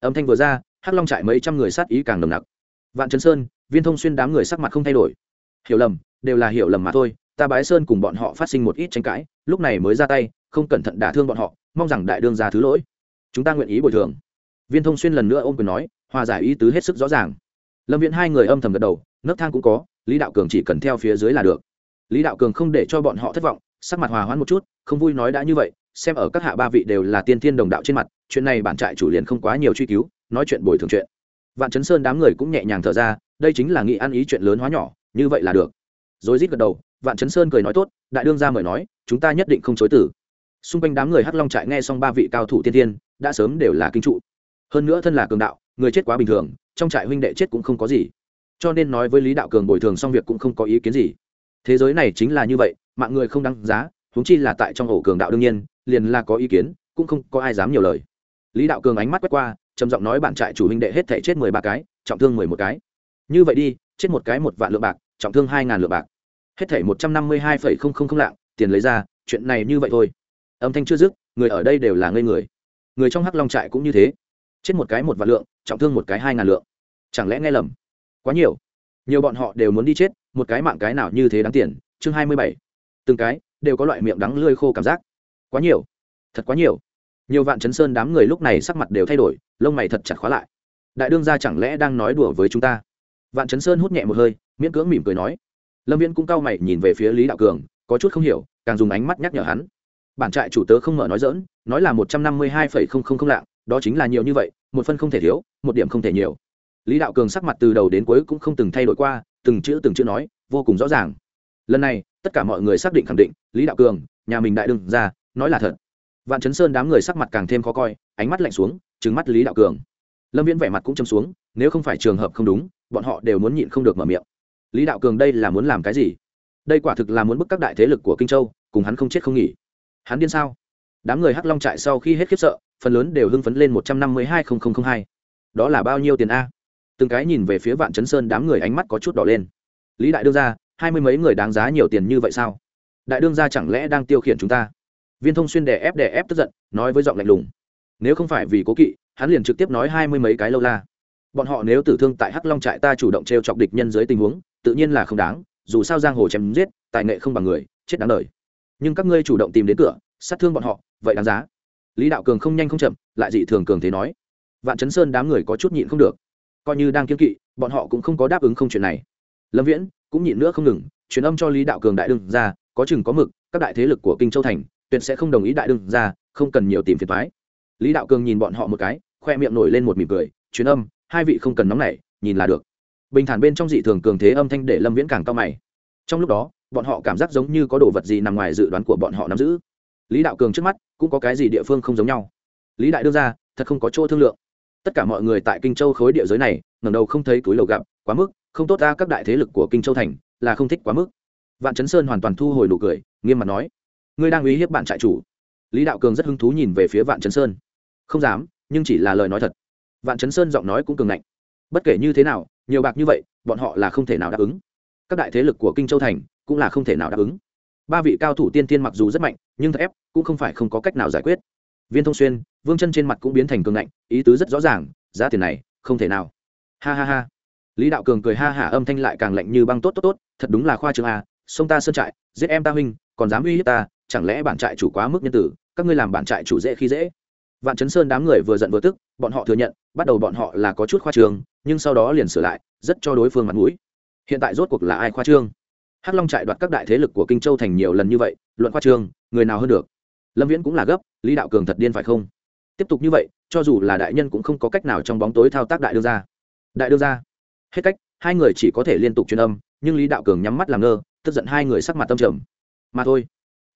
âm thanh vừa ra hắc long trại mấy trăm người sát ý càng nồng nặc. Vạn Trấn sơn, viên thông xuyên đám người sắc mặt không thay đổi. Hiểu lầm, đều là hiểu lầm mà thôi, ta bái sơn cùng bọn họ phát sinh một ít tranh cãi, lúc này mới ra tay, không cẩn thận đả thương bọn họ, mong rằng đại đương ra thứ lỗi. Chúng ta nguyện ý bồi thường. Viên thông xuyên lần nữa ôm quyền nói, hòa giải ý tứ hết sức rõ ràng. Lâm viện hai người âm thầm gật đầu, nấc thang cũng có, lý đạo cường chỉ cần theo phía dưới là được. Lý đạo cường không để cho bọn họ thất vọng, sắc mặt hòa hoãn một chút, không vui nói đã như vậy, xem ở các hạ ba vị đều là tiên thiên đồng đạo trên mặt chuyện này bản trại chủ liền không quá nhiều truy cứu, nói chuyện bồi thường chuyện. Vạn chấn sơn đám người cũng nhẹ nhàng thở ra, đây chính là nghị ăn ý chuyện lớn hóa nhỏ, như vậy là được. Rồi rít gật đầu, vạn chấn sơn cười nói tốt, đại đương ra mời nói, chúng ta nhất định không chối tử xung quanh đám người hắc long trại nghe xong ba vị cao thủ tiên thiên đã sớm đều là kinh trụ. Hơn nữa thân là cường đạo, người chết quá bình thường, trong trại huynh đệ chết cũng không có gì. Cho nên nói với lý đạo cường bồi thường xong việc cũng không có ý kiến gì. Thế giới này chính là như vậy, mạng người không đăng giá húng chi là tại trong ổ cường đạo đương nhiên, liền là có ý kiến, cũng không có ai dám nhiều lời lý đạo cường ánh mắt quét qua, trầm giọng nói bạn trại chủ huynh đệ hết thể chết mười ba cái, trọng thương mười một cái. Như vậy đi, chết một cái một vạn lượng bạc, trọng thương hai ngàn lượng bạc. Hết thể một trăm năm mươi hai phẩy không không không lạng, tiền lấy ra, chuyện này như vậy thôi. Âm thanh chưa dứt, người ở đây đều là ngây người. Người trong hắc long trại cũng như thế. Chết một cái một vạn lượng, trọng thương một cái hai ngàn lượng. Chẳng lẽ nghe lầm? Quá nhiều. Nhiều bọn họ đều muốn đi chết, một cái mạng cái nào như thế đáng tiền? Chương hai mươi bảy. Từng cái đều có loại miệng đắng lươi khô cảm giác. Quá nhiều. Thật quá nhiều nhiều vạn chấn sơn đám người lúc này sắc mặt đều thay đổi, lông mày thật chặt khóa lại. Đại đương gia chẳng lẽ đang nói đùa với chúng ta? Vạn chấn sơn hút nhẹ một hơi, miễn cưỡng mỉm cười nói. Lâm viễn cũng cau mày nhìn về phía lý đạo cường, có chút không hiểu, càng dùng ánh mắt nhắc nhở hắn. Bản trại chủ tớ không mở nói dỡn nói là một trăm năm mươi hai phẩy không không không lạng, đó chính là nhiều như vậy, một phân không thể thiếu, một điểm không thể nhiều. Lý đạo cường sắc mặt từ đầu đến cuối cũng không từng thay đổi qua, từng chữ từng chữ nói, vô cùng rõ ràng. Lần này, tất cả mọi người xác định khẳng định, lý đạo cường, nhà mình đại đương ra nói là thật vạn chấn sơn đám người sắc mặt càng thêm khó coi, ánh mắt lạnh xuống trứng mắt lý đạo cường. Lâm viễn vẻ mặt cũng châm xuống, nếu không phải trường hợp không đúng, bọn họ đều muốn nhịn không được mở miệng. Lý đạo cường đây là muốn làm cái gì? Đây quả thực là muốn bức các đại thế lực của kinh châu, cùng hắn không chết không nghỉ. Hắn điên sao? Đám người hắc long trại sau khi hết khiếp sợ, phần lớn đều hưng phấn lên một trăm năm mươi hai nghìn hai. Đó là bao nhiêu tiền a? Từng cái nhìn về phía vạn chấn sơn đám người ánh mắt có chút đỏ lên. Lý đại đương gia hai mươi mấy người đáng giá nhiều tiền như vậy sao? Đại đương gia chẳng lẽ đang tiêu khiển chúng ta? Viên thông xuyên đè ép đè ép tức giận, nói với giọng lạnh lùng. Nếu không phải vì cố kỵ, hắn liền trực tiếp nói hai mươi mấy cái lâu la. Bọn họ nếu tử thương tại hắc long trại ta chủ động t r e o chọc địch nhân dưới tình huống, tự nhiên là không đáng, dù sao giang hồ chém giết, tài nghệ không bằng người, chết đáng đời. Nhưng các ngươi chủ động tìm đến cửa, sát thương bọn họ, vậy đáng giá. Lý đạo cường không nhanh không chậm, lại dị thường cường thế nói. Vạn chấn sơn đám người có chút nhịn không được. Coi như đang kiên kỵ, bọn họ cũng không có đáp ứng không chuyện này. Lâm viễn cũng nhịn nữa không ngừng, truyền âm cho lý đạo cường đại đương ra có chừng có mực, các đại thế lực của kinh châu thành tuyệt sẽ không đồng ý đại đương ra, không cần nhiều tìm phiền thoái lý đạo cường nhìn bọn họ một cái, khoe miệng nổi lên một mỉm cười, truyền âm, hai vị không cần nóng nảy, nhìn là được. Bình thản bên trong dị thường cường thế âm thanh để lâm viễn càng cao mày. Trong lúc đó, bọn họ cảm giác giống như có đồ vật gì nằm ngoài dự đoán của bọn họ nắm giữ. Lý đạo cường trước mắt, cũng có cái gì địa phương không giống nhau. Lý đại đưa ra, thật không có chỗ thương lượng. Tất cả mọi người tại kinh châu khối địa giới này, ngẩng đầu không thấy túi lầu gặp, quá mức, không tốt ra các đại thế lực của kinh châu thành, là không thích quá mức. Vạn chấn sơn hoàn toàn thu hồi nụ cười, nghiêm mặt nói ngươi đang uy hiếp bạn trại chủ. Lý đạo cường rất hứng thú nhìn về phía vạn chấn sơn. Không dám, nhưng chỉ là lời nói thật. Vạn chấn sơn giọng nói cũng cường ngạnh. Bất kể như thế nào, nhiều bạc như vậy, bọn họ là không thể nào đáp ứng. Các đại thế lực của kinh châu thành cũng là không thể nào đáp ứng. Ba vị cao thủ tiên tiên mặc dù rất mạnh, nhưng thật ép cũng không phải không có cách nào giải quyết. Viên thông xuyên, vương chân trên mặt cũng biến thành cường ngạnh, ý tứ rất rõ ràng, giá tiền này, không thể nào. Ha ha ha. Lý đạo cường cười ha hả âm thanh lại càng lạnh như băng tốt tốt tốt, thật đúng là khoa trường a, sông ta sơn trại, giết em ta huynh, còn dám uy hiếp ta chẳng lẽ bản trại chủ quá mức nhân tử, các ngươi làm bản trại chủ dễ khi dễ. Vạn chấn sơn đám người vừa giận vừa tức, bọn họ thừa nhận, bắt đầu bọn họ là có chút khoa trương, nhưng sau đó liền sửa lại, rất cho đối phương mặt mũi. Hiện tại rốt cuộc là ai khoa trương? Hắc long trại đoạt các đại thế lực của kinh châu thành nhiều lần như vậy, luận khoa trương, người nào hơn được? Lâm viễn cũng là gấp, lý đạo cường thật điên phải không? Tiếp tục như vậy, cho dù là đại nhân cũng không có cách nào trong bóng tối thao tác đại đương gia. Đại đương gia. Hết cách, hai người chỉ có thể liên tục truyền âm, nhưng lý đạo cường nhắm mắt làm ngơ, tức giận hai người sắc mặt tâm trầm. Mà thôi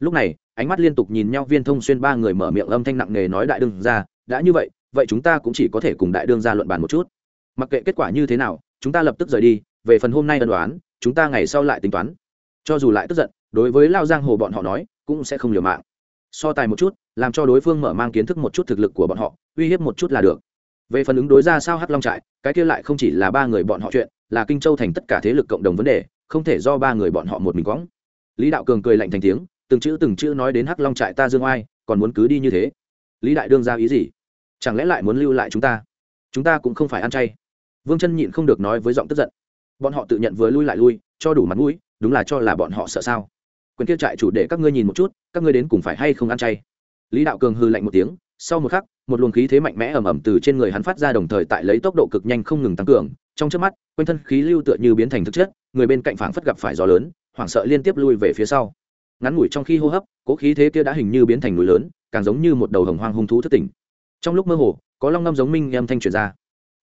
lúc này, ánh mắt liên tục nhìn nhau, viên thông xuyên ba người mở miệng âm thanh nặng nề nói đại đương gia, đã như vậy vậy chúng ta cũng chỉ có thể cùng đại đương gia luận bàn một chút. Mặc kệ kết quả như thế nào, chúng ta lập tức rời đi, về phần hôm nay ân đoán chúng ta ngày sau lại tính toán. Cho dù lại tức giận, đối với lao giang hồ bọn họ nói, cũng sẽ không liều mạng. So tài một chút, làm cho đối phương mở mang kiến thức một chút thực lực của bọn họ, uy hiếp một chút là được. Về phần ứng đối ra sao hắc long trại, cái kia lại không chỉ là ba người bọn họ chuyện, là kinh châu thành tất cả thế lực cộng đồng vấn đề, không thể do ba người bọn họ một mình quõng. Lý đạo cường cười lạnh thành tiếng từng chữ từng chữ nói đến hắc long trại ta dương oai, còn muốn cứ đi như thế. Lý đại đương ra ý gì? Chẳng lẽ lại muốn lưu lại chúng ta? Chúng ta cũng không phải ăn chay. Vương chân nhịn không được nói với giọng tức giận. Bọn họ tự nhận vừa lui lại lui, cho đủ mặt mũi, đúng là cho là bọn họ sợ sao? Quyền kia trại chủ để các ngươi nhìn một chút, các ngươi đến cùng phải hay không ăn chay? Lý đạo cường hư lạnh một tiếng, sau một khắc, một luồng khí thế mạnh mẽ ầm ầm từ trên người hắn phát ra đồng thời tại lấy tốc độ cực nhanh không ngừng tăng cường. Trong trước mắt, quanh thân khí lưu tựa như biến thành thực chất, người bên cạnh phảng phất gặp phải gió lớn, hoảng sợ liên tiếp lui về phía sau ngắn ngủi trong khi hô hấp, cố khí thế kia đã hình như biến thành núi lớn, càng giống như một đầu hồng hoang hung thú thất tỉnh. Trong lúc mơ hồ, có long ngâm giống minh âm thanh truyền ra.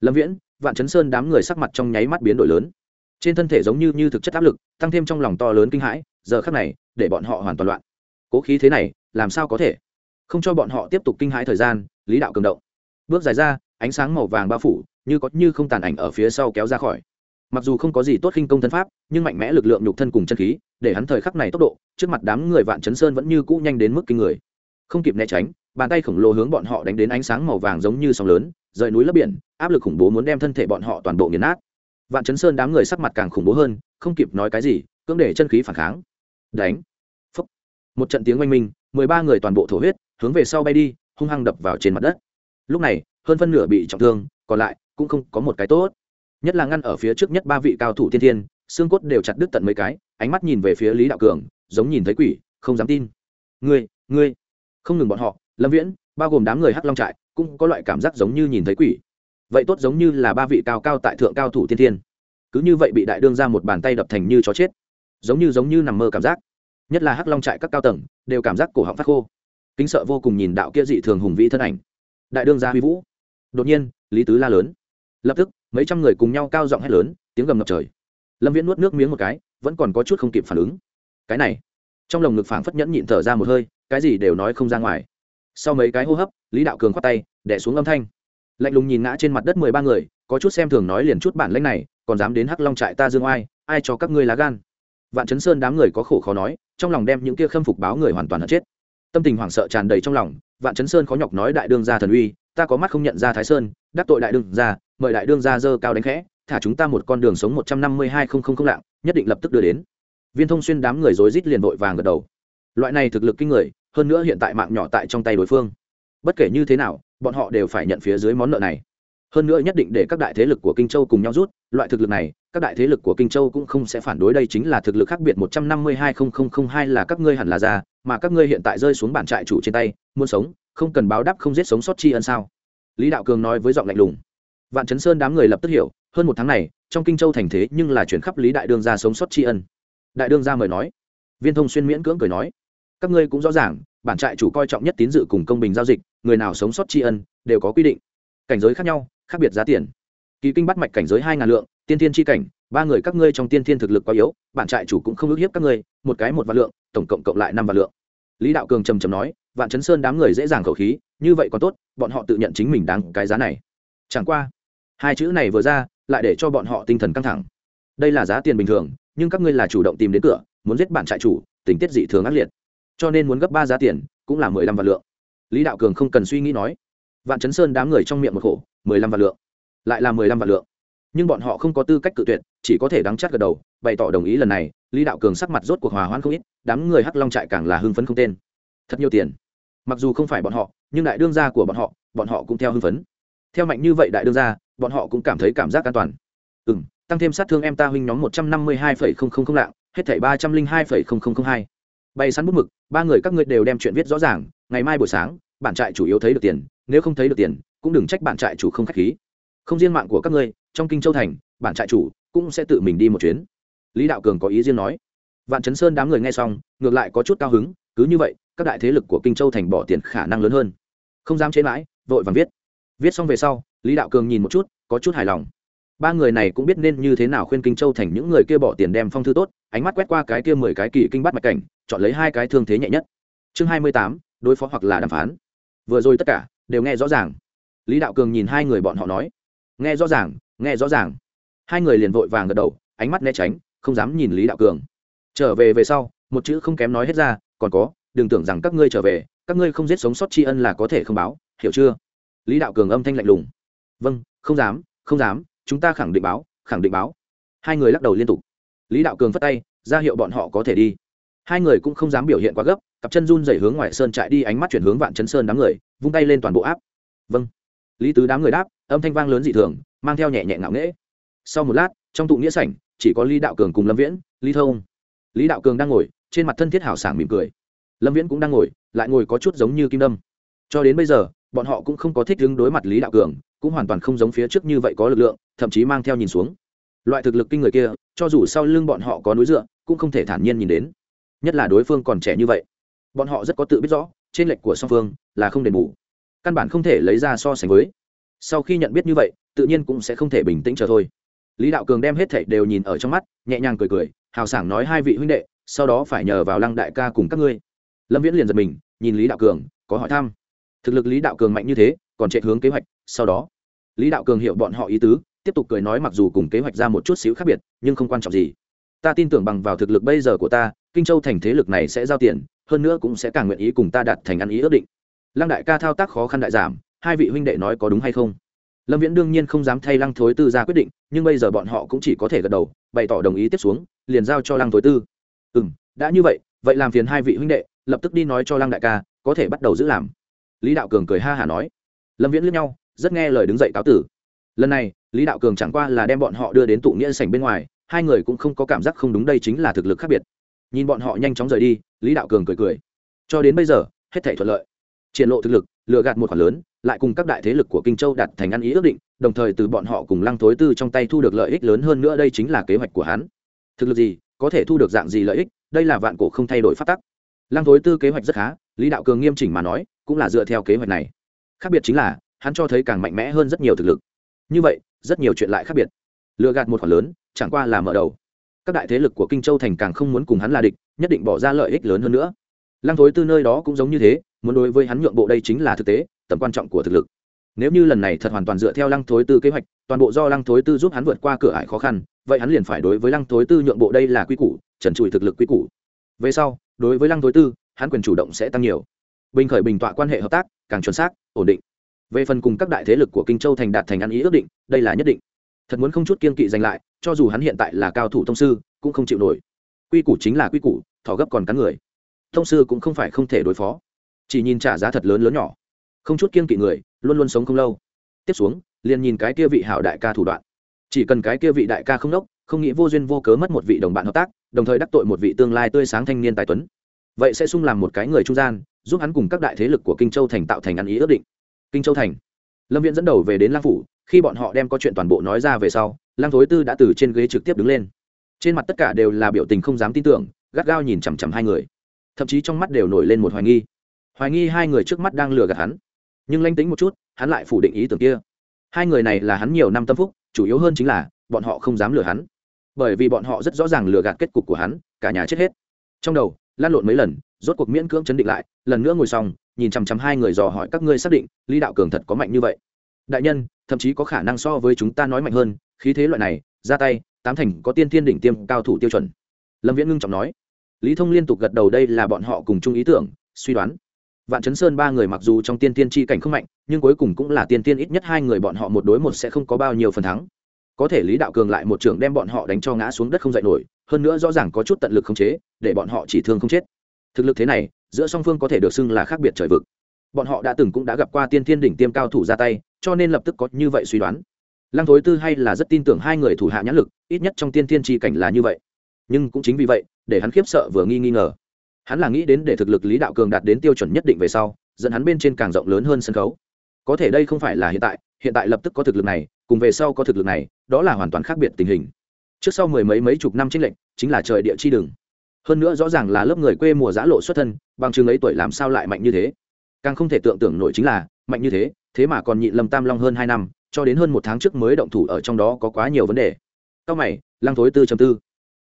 Lâm viễn, vạn chấn sơn đám người sắc mặt trong nháy mắt biến đổi lớn. Trên thân thể giống như như thực chất áp lực, tăng thêm trong lòng to lớn kinh hãi, giờ khắc này, để bọn họ hoàn toàn loạn. Cố khí thế này, làm sao có thể? Không cho bọn họ tiếp tục kinh hãi thời gian, lý đạo cường động. Bước dài ra, ánh sáng màu vàng bao phủ, như có như không tàn ảnh ở phía sau kéo ra khỏi mặc dù không có gì tốt khinh công thân pháp, nhưng mạnh mẽ lực lượng nhục thân cùng chân khí, để hắn thời khắc này tốc độ, trước mặt đám người vạn chấn sơn vẫn như cũ nhanh đến mức kinh người. Không kịp né tránh, bàn tay khổng lồ hướng bọn họ đánh đến ánh sáng màu vàng giống như sóng lớn, rời núi lấp biển, áp lực khủng bố muốn đem thân thể bọn họ toàn bộ nghiền nát. Vạn chấn sơn đám người sắc mặt càng khủng bố hơn, không kịp nói cái gì, cưỡng để chân khí phản kháng. Đánh. Phúc một trận tiếng oanh minh, mười ba người toàn bộ thổ huyết, hướng về sau bay đi, hung hăng đập vào trên mặt đất. Lúc này, hơn phân nửa bị trọng thương, còn lại cũng không có một cái tốt nhất là ngăn ở phía trước nhất ba vị cao thủ tiên thiên, xương cốt đều chặt đứt tận mấy cái, ánh mắt nhìn về phía lý đạo cường, giống nhìn thấy quỷ, không dám tin. Ngươi ngươi? Không ngừng bọn họ, lâm viễn, bao gồm đám người hắc long trại, cũng có loại cảm giác giống như nhìn thấy quỷ. Vậy tốt giống như là ba vị cao cao tại thượng cao thủ tiên thiên. Cứ như vậy bị đại đương ra một bàn tay đập thành như chó chết. Giống như giống như nằm mơ cảm giác. Nhất là hắc long trại các cao tầng, đều cảm giác cổ họng phát khô. Kính sợ vô cùng nhìn đạo kia dị thường hùng vĩ thân ảnh. Đại đương gia huy vũ. Đột nhiên, lý tứ la lớn. Lập tức mấy trăm người cùng nhau cao giọng hét lớn, tiếng gầm ngập trời. Lâm viễn nuốt nước miếng một cái, vẫn còn có chút không kịp phản ứng. Cái này, trong lồng ngực phảng phất nhẫn nhịn thở ra một hơi, cái gì đều nói không ra ngoài. Sau mấy cái hô hấp, lý đạo cường khoát tay đẻ xuống âm thanh. Lạnh lùng nhìn ngã trên mặt đất mười ba người, có chút xem thường nói liền chút bản lãnh này, còn dám đến hắc long trại ta dương oai, ai cho các ngươi lá gan? Vạn chấn sơn đám người có khổ khó nói, trong lòng đem những kia khâm phục báo người hoàn toàn hận chết tâm tình hoảng sợ tràn đầy trong lòng, vạn chấn sơn khó nhọc nói đại đương gia thần uy, ta có mắt không nhận ra thái sơn, đắc tội đại đương gia, mời đại đương gia dơ cao đánh khẽ, thả chúng ta một con đường sống một trăm năm mươi hai không không không lạng, nhất định lập tức đưa đến. Viên thông xuyên đám người rối rít liền vội vàng gật đầu. Loại này thực lực kinh người, hơn nữa hiện tại mạng nhỏ tại trong tay đối phương. Bất kể như thế nào, bọn họ đều phải nhận phía dưới món nợ này. Hơn nữa nhất định để các đại thế lực của kinh châu cùng nhau rút, loại thực lực này, các đại thế lực của kinh châu cũng không sẽ phản đối, đây chính là thực lực khác biệt một trăm năm mươi hai không không không hai là các ngươi hẳn là ra mà các ngươi hiện tại rơi xuống bản trại chủ trên tay, muốn sống, không cần báo đáp không giết sống sót tri ân sao? Lý đạo cường nói với giọng lạnh lùng. Vạn chấn sơn đám người lập tức hiểu, hơn một tháng này, trong kinh châu thành thế nhưng là chuyển khắp lý đại đương ra sống sót tri ân. Đại đương ra mời nói. Viên thông xuyên miễn cưỡng cười nói. Các ngươi cũng rõ ràng, bản trại chủ coi trọng nhất tín dự cùng công bình giao dịch, người nào sống sót tri ân, đều có quy định. Cảnh giới khác nhau, khác biệt giá tiền. Kỳ kinh bắt mạch cảnh giới hai ngàn lượng, tiên thiên tri cảnh, ba người các ngươi trong tiên thiên thực lực quá yếu, bản trại chủ cũng không ước hiếp các ngươi, một cái một vạn lượng, tổng cộng cộng lại năm vạn lượng lý đạo cường trầm trầm nói, vạn chấn sơn đám người dễ dàng khẩu khí, như vậy còn tốt, bọn họ tự nhận chính mình đáng cái giá này. Chẳng qua, hai chữ này vừa ra, lại để cho bọn họ tinh thần căng thẳng. Đây là giá tiền bình thường, nhưng các ngươi là chủ động tìm đến cửa, muốn giết bản trại chủ, tình tiết dị thường ác liệt. Cho nên muốn gấp ba giá tiền, cũng là mười lăm vạn lượng. Lý đạo cường không cần suy nghĩ nói, vạn chấn sơn đám người trong miệng một khổ, mười lăm vạn lượng, lại là mười lăm vạn lượng. Nhưng bọn họ không có tư cách cự tuyệt chỉ có thể đắng chắt gật đầu, bày tỏ đồng ý lần này, lý đạo cường sắc mặt rốt cuộc hòa hoãn không ít, đám người hắc long trại càng là hưng phấn không tên. Thật nhiều tiền. Mặc dù không phải bọn họ, nhưng đại đương gia của bọn họ bọn họ cũng theo hưng phấn. Theo mạnh như vậy đại đương gia, bọn họ cũng cảm thấy cảm giác an toàn. Ừ m tăng thêm sát thương em ta huynh nhóm một trăm năm mươi hai phẩy không không không lạng, hết thảy ba trăm linh hai phẩy không không không hai. Bay sắn bút mực, ba người các ngươi đều đem chuyện viết rõ ràng, ngày mai buổi sáng bản trại chủ yếu thấy được tiền, nếu không thấy được tiền, cũng đừng trách bản trại chủ không k h á c h khí. Không riêng mạng của các ngươi, trong kinh châu thành bản trại chủ cũng sẽ tự mình đi một chuyến. Lý đạo cường có ý riêng nói. Vạn chấn sơn đám người nghe xong, ngược lại có chút cao hứng, cứ như vậy, các đại thế lực của kinh châu thành bỏ tiền khả năng lớn hơn. Không dám chế mãi, vội vàng viết. Viết xong về sau, lý đạo cường nhìn một chút, có chút hài lòng. Ba người này cũng biết nên như thế nào khuyên kinh châu thành những người kia bỏ tiền đem phong thư tốt, ánh mắt quét qua cái kia mười cái kỳ kinh bắt mạch cảnh, chọn lấy hai cái thương thế nhẹ nhất. Chương hai mươi tám, đối phó hoặc là đàm phán. Vừa rồi tất cả đều nghe rõ ràng. Lý đạo cường nhìn hai người bọn họ nói. Nghe rõ ràng, nghe rõ ràng hai người liền vội vàng gật đầu, ánh mắt né tránh, không dám nhìn lý đạo cường. Trở về về sau, một chữ không kém nói hết ra, còn có, đừng tưởng rằng các ngươi trở về, các ngươi không giết sống sót tri ân là có thể không báo, hiểu chưa? Lý đạo cường âm thanh lạnh lùng. Vâng không dám không dám, chúng ta khẳng định báo, khẳng định báo. Hai người lắc đầu liên tục. Lý đạo cường phất tay, ra hiệu bọn họ có thể đi. Hai người cũng không dám biểu hiện quá gấp, cặp chân run dày hướng ngoài sơn chạy đi, ánh mắt chuyển hướng vạn chấn sơn đám người, vung tay lên toàn bộ áp. Vâng. Lý tứ đám người đáp, âm thanh vang lớn dị thường, mang theo nhẹ nhẹ ngạo nghễ sau một lát, trong tụ nghĩa sảnh, chỉ có lý đạo cường cùng lâm viễn, lý thông. Lý đạo cường đang ngồi, trên mặt thân thiết hảo sảng mỉm cười. Lâm viễn cũng đang ngồi, lại ngồi có chút giống như kim đâm. Cho đến bây giờ, bọn họ cũng không có thích đứng đối mặt lý đạo cường, cũng hoàn toàn không giống phía trước như vậy có lực lượng, thậm chí mang theo nhìn xuống. Loại thực lực kinh người kia, cho dù sau lưng bọn họ có núi dựa, cũng không thể thản nhiên nhìn đến. Nhất là đối phương còn trẻ như vậy. Bọn họ rất có tự biết rõ, trên lệch của song phương là không đền bù. Căn bản không thể lấy ra so sánh với. Sau khi nhận biết như vậy, tự nhiên cũng sẽ không thể bình tĩnh chờ thôi lý đạo cường đem hết thảy đều nhìn ở trong mắt, nhẹ nhàng cười cười, hào sảng nói hai vị huynh đệ, sau đó phải nhờ vào lăng đại ca cùng các ngươi. Lâm viễn liền giật mình, nhìn lý đạo cường, có hỏi thăm. Thực lực lý đạo cường mạnh như thế, còn chạy hướng kế hoạch, sau đó. Lý đạo cường hiểu bọn họ ý tứ, tiếp tục cười nói mặc dù cùng kế hoạch ra một chút xíu khác biệt, nhưng không quan trọng gì. Ta tin tưởng bằng vào thực lực bây giờ của ta, kinh châu thành thế lực này sẽ giao tiền, hơn nữa cũng sẽ càng nguyện ý cùng ta đạt thành ăn ý ước định. Lăng đại ca thao tác khó khăn đại giảm, hai vị huynh đệ nói có đúng hay không? Lâm viễn đương nhiên không dám thay lăng thối tư ra quyết định, nhưng bây giờ bọn họ cũng chỉ có thể gật đầu, bày tỏ đồng ý tiếp xuống, liền giao cho lăng thối tư. Ừ m đã như vậy vậy làm phiền hai vị huynh đệ, lập tức đi nói cho lăng đại ca, có thể bắt đầu giữ làm. Lý đạo cường cười ha hả nói. Lâm viễn lướt nhau, rất nghe lời đứng dậy cáo tử. Lần này, lý đạo cường chẳng qua là đem bọn họ đưa đến tụ nghĩa sảnh bên ngoài, hai người cũng không có cảm giác không đúng đây chính là thực lực khác biệt. Nhìn bọn họ nhanh chóng rời đi, lý đạo cường cười cười. Cho đến bây giờ, hết thể thuận lợi triển lộ thực lực, lừa gạt một khoản lớn, lại cùng các đại thế lực của kinh châu đặt thành ăn ý ước định, đồng thời từ bọn họ cùng lăng thối tư trong tay thu được lợi ích lớn hơn nữa đây chính là kế hoạch của hắn. Thực lực gì, có thể thu được dạng gì lợi ích, đây là vạn cổ không thay đổi phát tắc. Lăng thối tư kế hoạch rất khá, lý đạo cường nghiêm chỉnh mà nói, cũng là dựa theo kế hoạch này. Khác biệt chính là, hắn cho thấy càng mạnh mẽ hơn rất nhiều thực lực. Như vậy, rất nhiều chuyện lại khác biệt. Lừa gạt một khoản lớn, chẳng qua là mở đầu. Các đại thế lực của kinh châu thành càng không muốn cùng hắn là địch, nhất định bỏ ra lợi ích lớn hơn nữa. Lăng thối tư nơi đó cũng giống như thế muốn đối với hắn nhượng bộ đây chính là thực tế, tầm quan trọng của thực lực. Nếu như lần này thật hoàn toàn dựa theo lăng thối tư kế hoạch, toàn bộ do lăng thối tư giúp hắn vượt qua cửa ải khó khăn, vậy hắn liền phải đối với lăng thối tư nhượng bộ đây là quy củ, trần trụi thực lực quy củ. Về sau, đối với lăng thối tư, hắn quyền chủ động sẽ tăng nhiều. Bình khởi bình tọa quan hệ hợp tác, càng chuẩn xác, ổn định. Về phần cùng các đại thế lực của kinh châu thành đạt thành ăn ý ước định, đây là nhất định. Thật muốn không chút kiên kỵ giành lại, cho dù hắn hiện tại là cao thủ thông sư, cũng không chịu nổi. Quy củ chính là quy củ, thỏ gấp còn cắn người. Thông sư cũng không phải không thể đối phó chỉ nhìn trả giá thật lớn lớn nhỏ. Không chút kiên kỵ người, luôn luôn sống không lâu. Tiếp xuống, liền nhìn cái kia vị hảo đại ca thủ đoạn. Chỉ cần cái kia vị đại ca không đốc không nghĩ vô duyên vô cớ mất một vị đồng bạn hợp tác, đồng thời đắc tội một vị tương lai tươi sáng thanh niên tài tuấn. Vậy sẽ sung làm một cái người trung gian, giúp hắn cùng các đại thế lực của kinh châu thành tạo thành ăn ý ước định. Kinh châu thành. Lâm viễn dẫn đầu về đến lang phủ, khi bọn họ đem có chuyện toàn bộ nói ra về sau, lang thối tư đã từ trên ghế trực tiếp đứng lên. Trên mặt tất cả đều là biểu tình không dám tin tưởng, gắt gao nhìn chằm chằm hai người. Thậm chí trong mắt đều nổi lên một hoài nghi hoài nghi hai người trước mắt đang lừa gạt hắn. Nhưng lanh tính một chút, hắn lại phủ định ý tưởng kia. Hai người này là hắn nhiều năm tâm phúc, chủ yếu hơn chính là, bọn họ không dám lừa hắn. Bởi vì bọn họ rất rõ ràng lừa gạt kết cục của hắn, cả nhà chết hết. Trong đầu, lan lộn mấy lần, rốt cuộc miễn cưỡng chấn định lại, lần nữa ngồi xong, nhìn chằm chằm hai người dò hỏi các ngươi xác định, lý đạo cường thật có mạnh như vậy. Đại nhân, thậm chí có khả năng so với chúng ta nói mạnh hơn, khí thế loại này, ra tay, tám thành có tiên thiên đỉnh tiêm cao thủ tiêu chuẩn. Lâm viễn ngưng trọng nói. Lý thông liên tục gật đầu đây là bọn họ cùng chung ý tưởng, suy đoán vạn chấn sơn ba người mặc dù trong tiên tiên chi cảnh không mạnh, nhưng cuối cùng cũng là tiên tiên ít nhất hai người bọn họ một đối một sẽ không có bao nhiêu phần thắng. Có thể lý đạo cường lại một trưởng đem bọn họ đánh cho ngã xuống đất không dậy nổi, hơn nữa rõ ràng có chút tận lực không chế, để bọn họ chỉ thương không chết. Thực lực thế này, giữa song phương có thể được xưng là khác biệt trời vực. Bọn họ đã từng cũng đã gặp qua tiên thiên đỉnh tiêm cao thủ ra tay, cho nên lập tức có như vậy suy đoán. Lăng thối tư hay là rất tin tưởng hai người thủ hạ nhãn lực, ít nhất trong tiên thiên tri cảnh là như vậy. Nhưng cũng chính vì vậy, để hắn khiếp sợ vừa nghi nghi ngờ hắn là nghĩ đến để thực lực lý đạo cường đạt đến tiêu chuẩn nhất định về sau, dẫn hắn bên trên càng rộng lớn hơn sân khấu. Có thể đây không phải là hiện tại hiện tại lập tức có thực lực này, cùng về sau có thực lực này, đó là hoàn toàn khác biệt tình hình. Trước sau mười mấy mấy chục năm tranh lệnh chính là trời địa chi đường. hơn nữa rõ ràng là lớp người quê mùa giã lộ xuất thân, bằng chừng ấy tuổi làm sao lại mạnh như thế? Càng không thể tưởng tượng nổi chính là, mạnh như thế thế mà còn nhịn lâm tam long hơn hai năm, cho đến hơn một tháng trước mới động thủ ở trong đó có quá nhiều vấn đề. Cao mày, lăng thối tư chấm tư.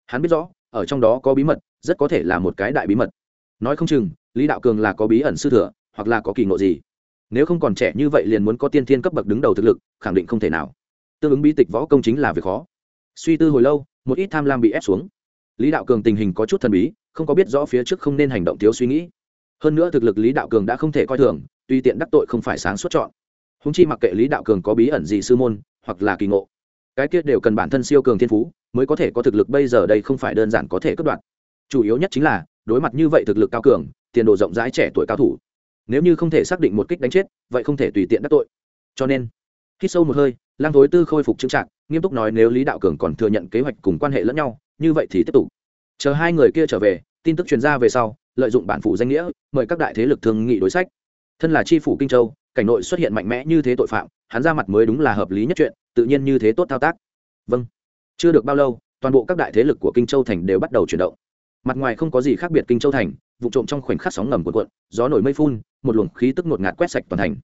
Hắn biết rõ, ở trong đó có bí mật rất có thể là một cái đại bí mật. Nói không chừng, lý đạo cường là có bí ẩn sư thừa, hoặc là có kỳ ngộ gì. Nếu không còn trẻ như vậy liền muốn có tiên thiên cấp bậc đứng đầu thực lực, khẳng định không thể nào. Tương ứng bí tịch võ công chính là việc khó. Suy tư hồi lâu, một ít tham lam bị ép xuống. Lý đạo cường tình hình có chút thần bí, không có biết rõ phía trước không nên hành động thiếu suy nghĩ. Hơn nữa thực lực lý đạo cường đã không thể coi thường, tuy tiện đắc tội không phải sáng suốt chọn. Húng chi mặc kệ lý đạo cường có bí ẩn gì sư môn, hoặc là kỳ ngộ, cái kia đều cần bản thân siêu cường thiên phú, mới có thể có thực lực bây giờ đây không phải đơn giản có thể cất đoạn chủ yếu nhất chính là, đối mặt như vậy thực lực cao cường, tiền đồ rộng rãi trẻ tuổi cao thủ. Nếu như không thể xác định một kích đánh chết, vậy không thể tùy tiện đắc tội. Cho nên khi sâu một hơi lang thối tư khôi phục chứng trạng nghiêm túc nói nếu lý đạo cường còn thừa nhận kế hoạch cùng quan hệ lẫn nhau, như vậy thì tiếp tục. Chờ hai người kia trở về, tin tức truyền ra về sau, lợi dụng bản phủ danh nghĩa, mời các đại thế lực thương nghị đối sách. Thân là tri phủ kinh châu, cảnh nội xuất hiện mạnh mẽ như thế tội phạm, hắn ra mặt mới đúng là hợp lý nhất chuyện, tự nhiên như thế tốt thao tác. Vâng. Chưa được bao lâu, toàn bộ các đại thế lực của kinh châu thành đều bắt đầu chuyển động mặt ngoài không có gì khác biệt kinh châu thành, vụ trộm trong khoảnh khắc sóng ngầm của quận gió nổi mây phun, một luồng khí tức ngột ngạt quét sạch toàn thành.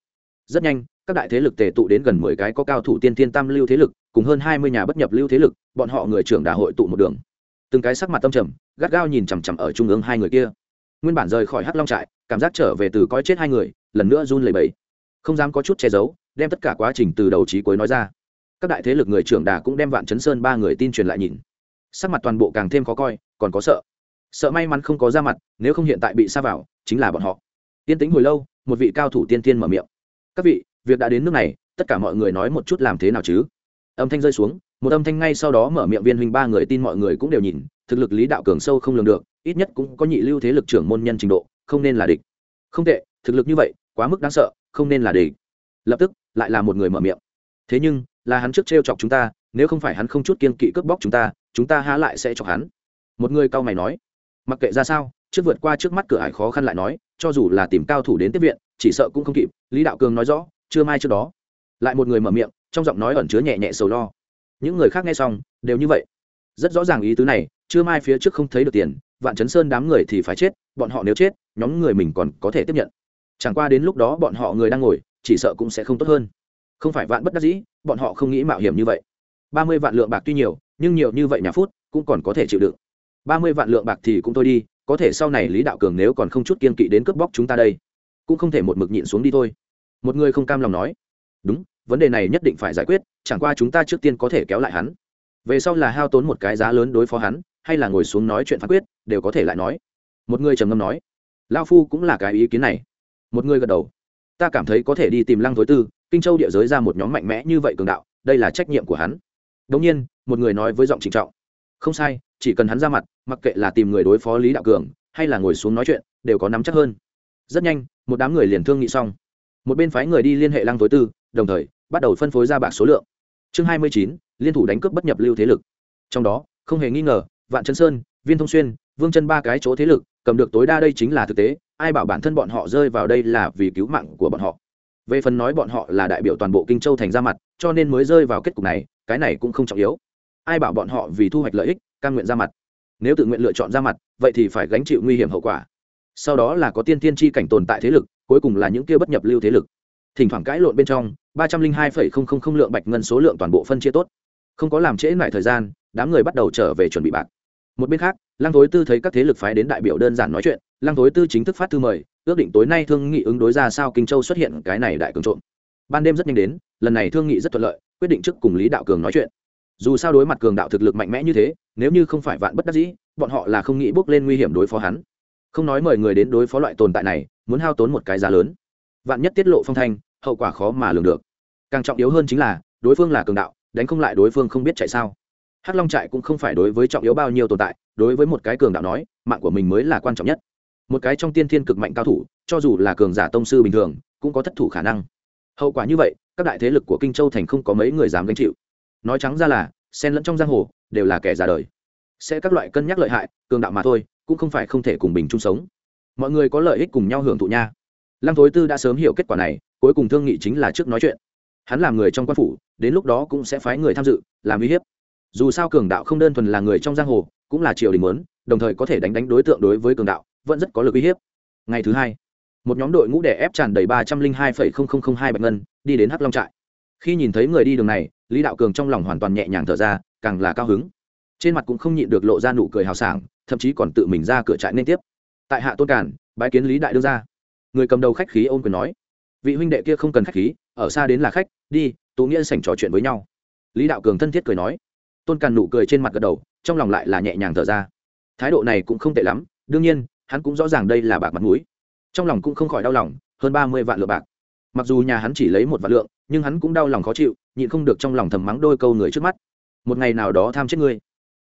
Rất nhanh, các đại thế lực tề tụ đến gần mười cái có cao thủ tiên tiên tam lưu thế lực, cùng hơn hai mươi nhà bất nhập lưu thế lực, bọn họ người trưởng đà hội tụ một đường. Từng cái sắc mặt tâm trầm, gắt gao nhìn chằm chằm ở trung ương hai người kia. Nguyên bản rời khỏi hắc long trại, cảm giác trở về từ coi chết hai người, lần nữa run lẩy bẩy. Không dám có chút che giấu, đem tất cả quá trình từ đầu trí cuối nói ra. Các đại thế lực người trưởng đà cũng đem vạn chấn sơn ba người tin truyền lại nhìn. Sắc mặt toàn bộ càng thêm khó coi, còn có sợ sợ may mắn không có ra mặt, nếu không hiện tại bị xa vào, chính là bọn họ. Tiên tính hồi lâu, một vị cao thủ tiên tiên mở miệng. Các vị, việc đã đến nước này, tất cả mọi người nói một chút làm thế nào chứ? Âm thanh rơi xuống, một âm thanh ngay sau đó mở miệng viên huynh ba người tin mọi người cũng đều nhìn, thực lực lý đạo cường sâu không lường được, ít nhất cũng có nhị lưu thế lực trưởng môn nhân trình độ, không nên là địch. Không tệ, thực lực như vậy, quá mức đáng sợ, không nên là địch. Lập tức, lại là một người mở miệng. Thế nhưng, là hắn trước t chọc chúng ta, nếu không phải hắn không chút kiên kỵ cướp bóc chúng ta chúng ta há lại sẽ chọc hắn? Một người cao mày nói mặc kệ ra sao, trước vượt qua trước mắt cửa ải khó khăn lại nói, cho dù là tìm cao thủ đến tiếp viện, chỉ sợ cũng không kịp, lý đạo cường nói rõ chưa mai trước đó. Lại một người mở miệng, trong giọng nói ẩn chứa nhẹ nhẹ sầu lo. Những người khác nghe xong, đều như vậy. Rất rõ ràng ý tứ này chưa mai phía trước không thấy được tiền, vạn chấn sơn đám người thì phải chết, bọn họ nếu chết, nhóm người mình còn có thể tiếp nhận. Chẳng qua đến lúc đó bọn họ người đang ngồi, chỉ sợ cũng sẽ không tốt hơn. Không phải vạn bất đắc dĩ, bọn họ không nghĩ mạo hiểm như vậy. Ba mươi vạn lượng bạc tuy nhiều, nhưng nhiều như vậy nhà phút, cũng còn có thể chịu đựng ba mươi vạn lượng bạc thì cũng thôi đi, có thể sau này lý đạo cường nếu còn không chút kiên kỵ đến cướp bóc chúng ta đây, cũng không thể một mực nhịn xuống đi thôi. Một người không cam lòng nói. Đúng, vấn đề này nhất định phải giải quyết, chẳng qua chúng ta trước tiên có thể kéo lại hắn. Về sau là hao tốn một cái giá lớn đối phó hắn, hay là ngồi xuống nói chuyện phán quyết, đều có thể lại nói. Một người trầm ngâm nói. Lao phu cũng là cái ý kiến này. Một người gật đầu. Ta cảm thấy có thể đi tìm lăng thối tư, kinh châu địa giới ra một nhóm mạnh mẽ như vậy cường đạo, đây là trách nhiệm của hắn. Đống nhiên, một người nói với giọng trịnh trọng. Không sai chỉ cần hắn ra mặt, mặc kệ là tìm người đối phó lý đạo cường, hay là ngồi xuống nói chuyện, đều có nắm chắc hơn. Rất nhanh, một đám người liền thương nghị xong. Một bên phái người đi liên hệ lăng tối tư, đồng thời, bắt đầu phân phối ra bạc số lượng. Chương hai mươi chín, liên thủ đánh cướp bất nhập lưu thế lực. Trong đó, không hề nghi ngờ, vạn chân sơn, viên thông xuyên, vương chân ba cái chỗ thế lực, cầm được tối đa đây chính là thực tế, ai bảo bản thân bọn họ rơi vào đây là vì cứu mạng của bọn họ. Về phần nói bọn họ là đại biểu toàn bộ kinh châu thành ra mặt, cho nên mới rơi vào kết cục này, cái này cũng không trọng yếu. Ai bảo bọn họ vì thu hoạch lợi ích căn nguyện ra mặt. Nếu tự nguyện lựa chọn ra mặt, vậy thì phải gánh chịu nguy hiểm hậu quả. Sau đó là có tiên tiên tri cảnh tồn tại thế lực, cuối cùng là những kia bất nhập lưu thế lực. Thỉnh thoảng cãi lộn bên trong, ba trăm linh hai phẩy không không không lượng bạch ngân số lượng toàn bộ phân chia tốt. Không có làm trễ lại thời gian, đám người bắt đầu trở về chuẩn bị bạc. Một bên khác, lăng thối tư thấy các thế lực phái đến đại biểu đơn giản nói chuyện, lăng thối tư chính thức phát thư mời, ước định tối nay thương nghị ứng đối ra sao kinh châu xuất hiện cái này đại cường trộm. Ban đêm rất nhanh đến, lần này thương nghị rất thuận lợi, quyết định trước cùng lý đạo cường nói chuyện dù sao đối mặt cường đạo thực lực mạnh mẽ như thế, nếu như không phải vạn bất đắc dĩ, bọn họ là không nghĩ bước lên nguy hiểm đối phó hắn. Không nói mời người đến đối phó loại tồn tại này, muốn hao tốn một cái giá lớn. Vạn nhất tiết lộ phong thanh, hậu quả khó mà lường được. Càng trọng yếu hơn chính là, đối phương là cường đạo, đánh không lại đối phương không biết chạy sao. Hắc long trại cũng không phải đối với trọng yếu bao nhiêu tồn tại, đối với một cái cường đạo nói, mạng của mình mới là quan trọng nhất. Một cái trong tiên thiên cực mạnh cao thủ, cho dù là cường giả tông sư bình thường, cũng có thất thủ khả năng. Hậu quả như vậy, các đại thế lực của kinh châu thành không có mấy người dám gánh chịu nói trắng ra là xen lẫn trong giang hồ, đều là kẻ già đời. Sẽ các loại cân nhắc lợi hại, cường đạo mà thôi, cũng không phải không thể cùng bình chung sống. Mọi người có lợi ích cùng nhau hưởng thụ nha. Lăng thối tư đã sớm hiểu kết quả này, cuối cùng thương nghị chính là trước nói chuyện. Hắn làm người trong quan phủ, đến lúc đó cũng sẽ phái người tham dự, làm uy hiếp. Dù sao cường đạo không đơn thuần là người trong giang hồ, cũng là triều đình muốn, đồng thời có thể đánh đánh đối tượng đối với cường đạo, vẫn rất có lực uy hiếp. Ngày thứ hai, một nhóm đội ngũ đẻ ép tràn đầy ba trăm linh hai phẩy không không không hai bạch ngân, đi đến hắc long trại. Khi nhìn thấy người đi đường này lý đạo cường trong lòng hoàn toàn nhẹ nhàng thở ra, càng là cao hứng. Trên mặt cũng không nhịn được lộ ra nụ cười hào sảng, thậm chí còn tự mình ra cửa trại nên tiếp. Tại hạ tôn cản bái kiến lý đại đương ra người cầm đầu khách khí ôm quyền nói, vị huynh đệ kia không cần khách khí, ở xa đến là khách, đi tụ nghĩa sảnh trò chuyện với nhau. Lý đạo cường thân thiết cười nói. Tôn càn nụ cười trên mặt gật đầu, trong lòng lại là nhẹ nhàng thở ra. Thái độ này cũng không tệ lắm, đương nhiên, hắn cũng rõ ràng đây là bạc mặt mũi. Trong lòng cũng không khỏi đau lòng, hơn ba mươi vạn lượng bạc. Mặc dù nhà hắn chỉ lấy một vạn lượng, nhưng hắn cũng đau lòng khó chịu nhịn không được trong lòng thầm mắng đôi câu người trước mắt. Một ngày nào đó tham chết ngươi.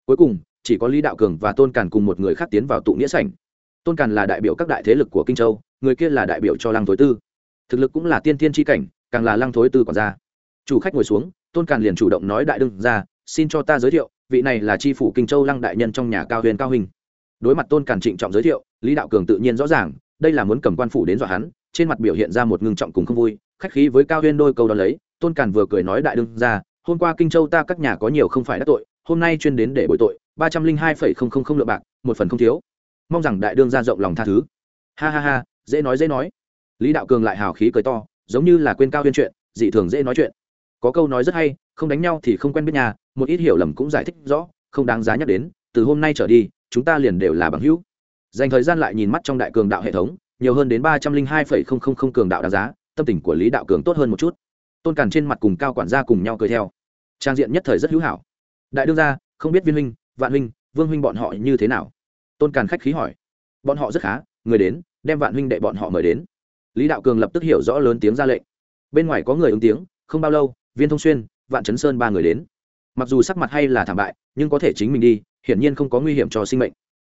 Cuối cùng, chỉ có lý đạo cường và tôn càn cùng một người khác tiến vào tụ nghĩa sảnh. Tôn càn là đại biểu các đại thế lực của kinh châu, người kia là đại biểu cho lăng thối tư. Thực lực cũng là tiên tiên tri cảnh, càng là lăng thối tư còn ra chủ khách ngồi xuống, tôn càn liền chủ động nói đại đương ra, xin cho ta giới thiệu, vị này là tri phủ kinh châu lăng đại nhân trong nhà cao huyền cao hình. Đối mặt tôn càn trịnh trọng giới thiệu, lý đạo cường tự nhiên rõ ràng, đây là muốn cầm quan phủ đến dọa hắn, trên mặt biểu hiện ra một ngưng trọng cùng không vui, khách khí với cao huyên đôi câu đó lấy tôn càn vừa cười nói đại đương ra hôm qua kinh châu ta các nhà có nhiều không phải đắc tội, hôm nay chuyên đến để bồi tội, ba trăm linh hai phẩy không không không lượng bạc, một phần không thiếu. Mong rằng đại đương ra rộng lòng tha thứ. Ha ha ha, dễ nói dễ nói. Lý đạo cường lại hào khí cười to, giống như là quên cao huyên chuyện, dị thường dễ nói chuyện. Có câu nói rất hay, không đánh nhau thì không quen biết nhà, một ít hiểu lầm cũng giải thích rõ, không đáng giá nhắc đến, từ hôm nay trở đi, chúng ta liền đều là bằng hữu. Dành thời gian lại nhìn mắt trong đại cường đạo hệ thống, nhiều hơn đến ba trăm linh hai phẩy không không không cường đạo đáng giá, tâm tình của lý đạo cường tốt hơn một chút tôn càn trên mặt cùng cao quản gia cùng nhau cười theo trang diện nhất thời rất hữu hảo đại đương gia không biết viên huynh vạn huynh vương huynh bọn họ như thế nào tôn càn khách khí hỏi bọn họ rất khá người đến đem vạn huynh đệ bọn họ mời đến lý đạo cường lập tức hiểu rõ lớn tiếng ra lệnh bên ngoài có người ứng tiếng không bao lâu viên thông xuyên vạn chấn sơn ba người đến mặc dù sắc mặt hay là thảm bại nhưng có thể chính mình đi hiển nhiên không có nguy hiểm cho sinh mệnh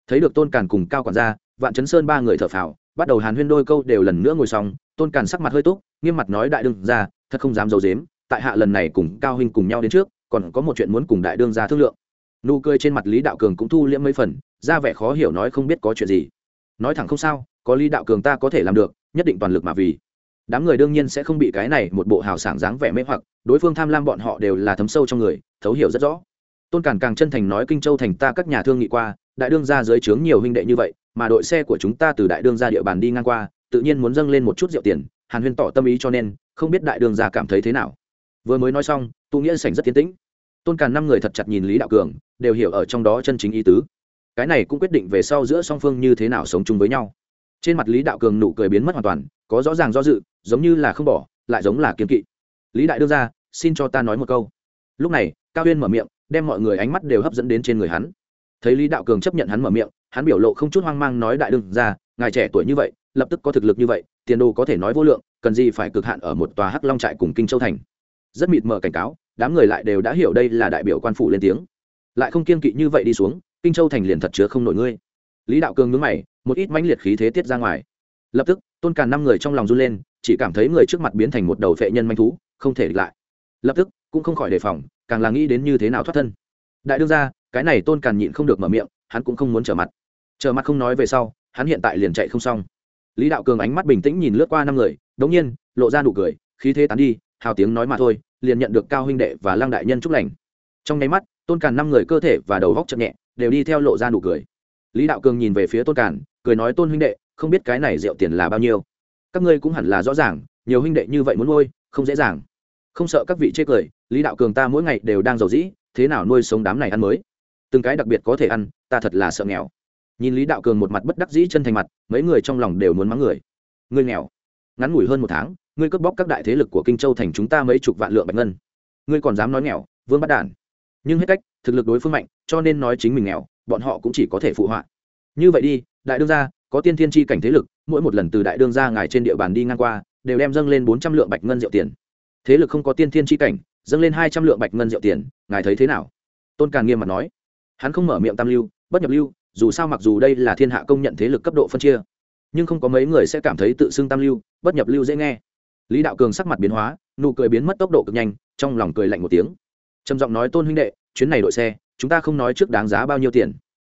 thấy được tôn càn cùng cao quản gia vạn chấn sơn ba người thở phào bắt đầu hàn huyên đôi câu đều lần nữa ngồi xong tôn càn sắc mặt hơi túc nghiêm mặt nói đại đương ra thật không dám d i ấ u dếm tại hạ lần này cùng cao huynh cùng nhau đến trước, còn có một chuyện muốn cùng đại đương ra thương lượng. Nụ cười trên mặt lý đạo cường cũng thu liễm mấy phần, ra vẻ khó hiểu nói không biết có chuyện gì. Nói thẳng không sao, có lý đạo cường ta có thể làm được, nhất định toàn lực mà vì. Đám người đương nhiên sẽ không bị cái này một bộ hào sảng dáng vẻ mê hoặc, đối phương tham lam bọn họ đều là thấm sâu trong người, thấu hiểu rất rõ. Tôn cản càng chân thành nói kinh châu thành ta các nhà thương nghị qua, đại đương ra dưới trướng nhiều huynh đệ như vậy, mà đội xe của chúng ta từ đại đương ra địa bàn đi ngang qua, tự nhiên muốn dâng lên một chút rượu tiền, hàn huyên tỏ tâm ý cho nên không biết đại đường già cảm thấy thế nào. Vừa mới nói xong, tu nghĩa sảnh rất tiến tĩnh. Tôn càn năm người thật chặt nhìn lý đạo cường, đều hiểu ở trong đó chân chính ý tứ. Cái này cũng quyết định về sau giữa song phương như thế nào sống chung với nhau. Trên mặt lý đạo cường nụ cười biến mất hoàn toàn, có rõ ràng do dự, giống như là không bỏ, lại giống là kiên kỵ. Lý đại đương ra xin cho ta nói một câu. Lúc này, cao huyên mở miệng, đem mọi người ánh mắt đều hấp dẫn đến trên người hắn. Thấy lý đạo cường chấp nhận hắn mở miệng, hắn biểu lộ không chút hoang mang nói đại đương ra ngài trẻ tuổi như vậy lập tức có thực lực như vậy, tiền đồ có thể nói vô lượng, cần gì phải cực hạn ở một tòa hắc long trại cùng kinh châu thành. Rất mịt mờ cảnh cáo, đám người lại đều đã hiểu đây là đại biểu quan phủ lên tiếng. Lại không kiên kỵ như vậy đi xuống, kinh châu thành liền thật chứa không nổi ngươi. Lý đạo cường nhướng mày, một ít mãnh liệt khí thế tiết ra ngoài. Lập tức, tôn càn năm người trong lòng run lên, chỉ cảm thấy người trước mặt biến thành một đầu phệ nhân manh thú, không thể địch lại. Lập tức, cũng không khỏi đề phòng, càng là nghĩ đến như thế nào thoát thân. Đại đương ra cái này tôn càn nhịn không được mở miệng, hắn cũng không muốn trở mặt. Trở mặt không nói về sau, hắn hiện tại liền chạy không xong lý đạo cường ánh mắt bình tĩnh nhìn lướt qua năm người, đống nhiên, lộ ra nụ cười, khí thế tán đi, hào tiếng nói mà thôi, liền nhận được cao huynh đệ và lăng đại nhân chúc lành. Trong nháy mắt, tôn càn năm người cơ thể và đầu góc chậm nhẹ, đều đi theo lộ ra nụ cười. Lý đạo cường nhìn về phía tôn càn, cười nói, tôn huynh đệ, không biết cái này rượu tiền là bao nhiêu? Các ngươi cũng hẳn là rõ ràng, nhiều huynh đệ như vậy muốn nuôi, không dễ dàng. Không sợ các vị chê cười, lý đạo cường ta mỗi ngày đều đang giàu dĩ, thế nào nuôi sống đám này ăn mới? Từng cái đặc biệt có thể ăn, ta thật là sợ nghèo nhìn lý đạo cường một mặt bất đắc dĩ chân thành mặt, mấy người trong lòng đều muốn mắng người. Ngươi nghèo. Ngắn ngủi hơn một tháng, ngươi cướp bóc các đại thế lực của kinh châu thành chúng ta mấy chục vạn lượng bạch ngân. Ngươi còn dám nói nghèo, vương bắt đản. Nhưng hết cách, thực lực đối phương mạnh, cho nên nói chính mình nghèo, bọn họ cũng chỉ có thể phụ họa. Như vậy đi, đại đương gia, có tiên thiên tri cảnh thế lực, mỗi một lần từ đại đương gia ngài trên địa bàn đi ngang qua, đều đem dâng lên bốn trăm lượng bạch ngân rượu tiền. Thế lực không có tiên thiên tri cảnh, dâng lên hai trăm lượng bạch ngân rượu tiền, ngài thấy thế nào? Tôn càn nghiêm mặt nói. Hắn không mở miệng tam lưu, bất nhập lưu dù sao mặc dù đây là thiên hạ công nhận thế lực cấp độ phân chia, nhưng không có mấy người sẽ cảm thấy tự xưng tam lưu, bất nhập lưu dễ nghe. Lý đạo cường sắc mặt biến hóa, nụ cười biến mất tốc độ cực nhanh, trong lòng cười lạnh một tiếng. Trầm giọng nói, tôn huynh đệ, chuyến này đội xe, chúng ta không nói trước đáng giá bao nhiêu tiền.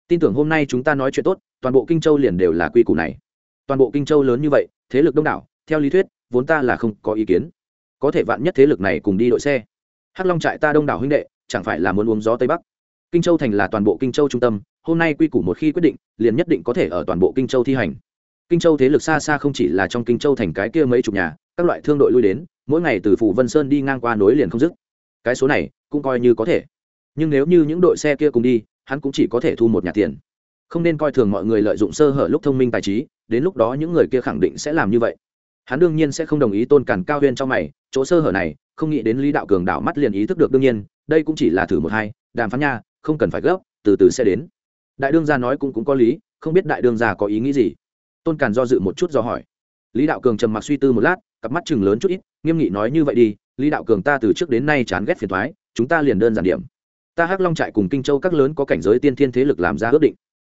Tin tưởng hôm nay chúng ta nói chuyện tốt, toàn bộ kinh châu liền đều là quy củ này. Toàn bộ kinh châu lớn như vậy, thế lực đông đảo, theo lý thuyết, vốn ta là không có ý kiến. Có thể vạn nhất thế lực này cùng đi đội xe. Hắc long trại ta đông đảo huynh đệ, chẳng phải là muốn uống gió tây bắc. Kinh châu thành là toàn bộ kinh châu trung tâm hôm nay quy củ một khi quyết định, liền nhất định có thể ở toàn bộ kinh châu thi hành. Kinh châu thế lực xa xa không chỉ là trong kinh châu thành cái kia mấy chục nhà, các loại thương đội lui đến, mỗi ngày từ phủ vân sơn đi ngang qua nối liền không dứt. Cái số này cũng coi như có thể. Nhưng nếu như những đội xe kia cùng đi, hắn cũng chỉ có thể thu một nhà tiền. Không nên coi thường mọi người lợi dụng sơ hở lúc thông minh tài trí, đến lúc đó những người kia khẳng định sẽ làm như vậy. Hắn đương nhiên sẽ không đồng ý tôn cản cao huyên trong mày, chỗ sơ hở này, không nghĩ đến lý đạo cường đảo mắt liền ý thức được đương nhiên, đây cũng chỉ là thử một hai, đàm phán nha, không cần phải gấp, từ từ sẽ đến đại đương gia nói cũng cũng có lý, không biết đại đương gia có ý nghĩ gì. Tôn càn do dự một chút do hỏi. Lý đạo cường trầm mặc suy tư một lát, cặp mắt chừng lớn chút ít, nghiêm nghị nói như vậy đi, lý đạo cường ta từ trước đến nay chán ghét phiền thoái chúng ta liền đơn giản điểm. Ta hắc long trại cùng kinh châu các lớn có cảnh giới tiên thiên thế lực làm ra ước định.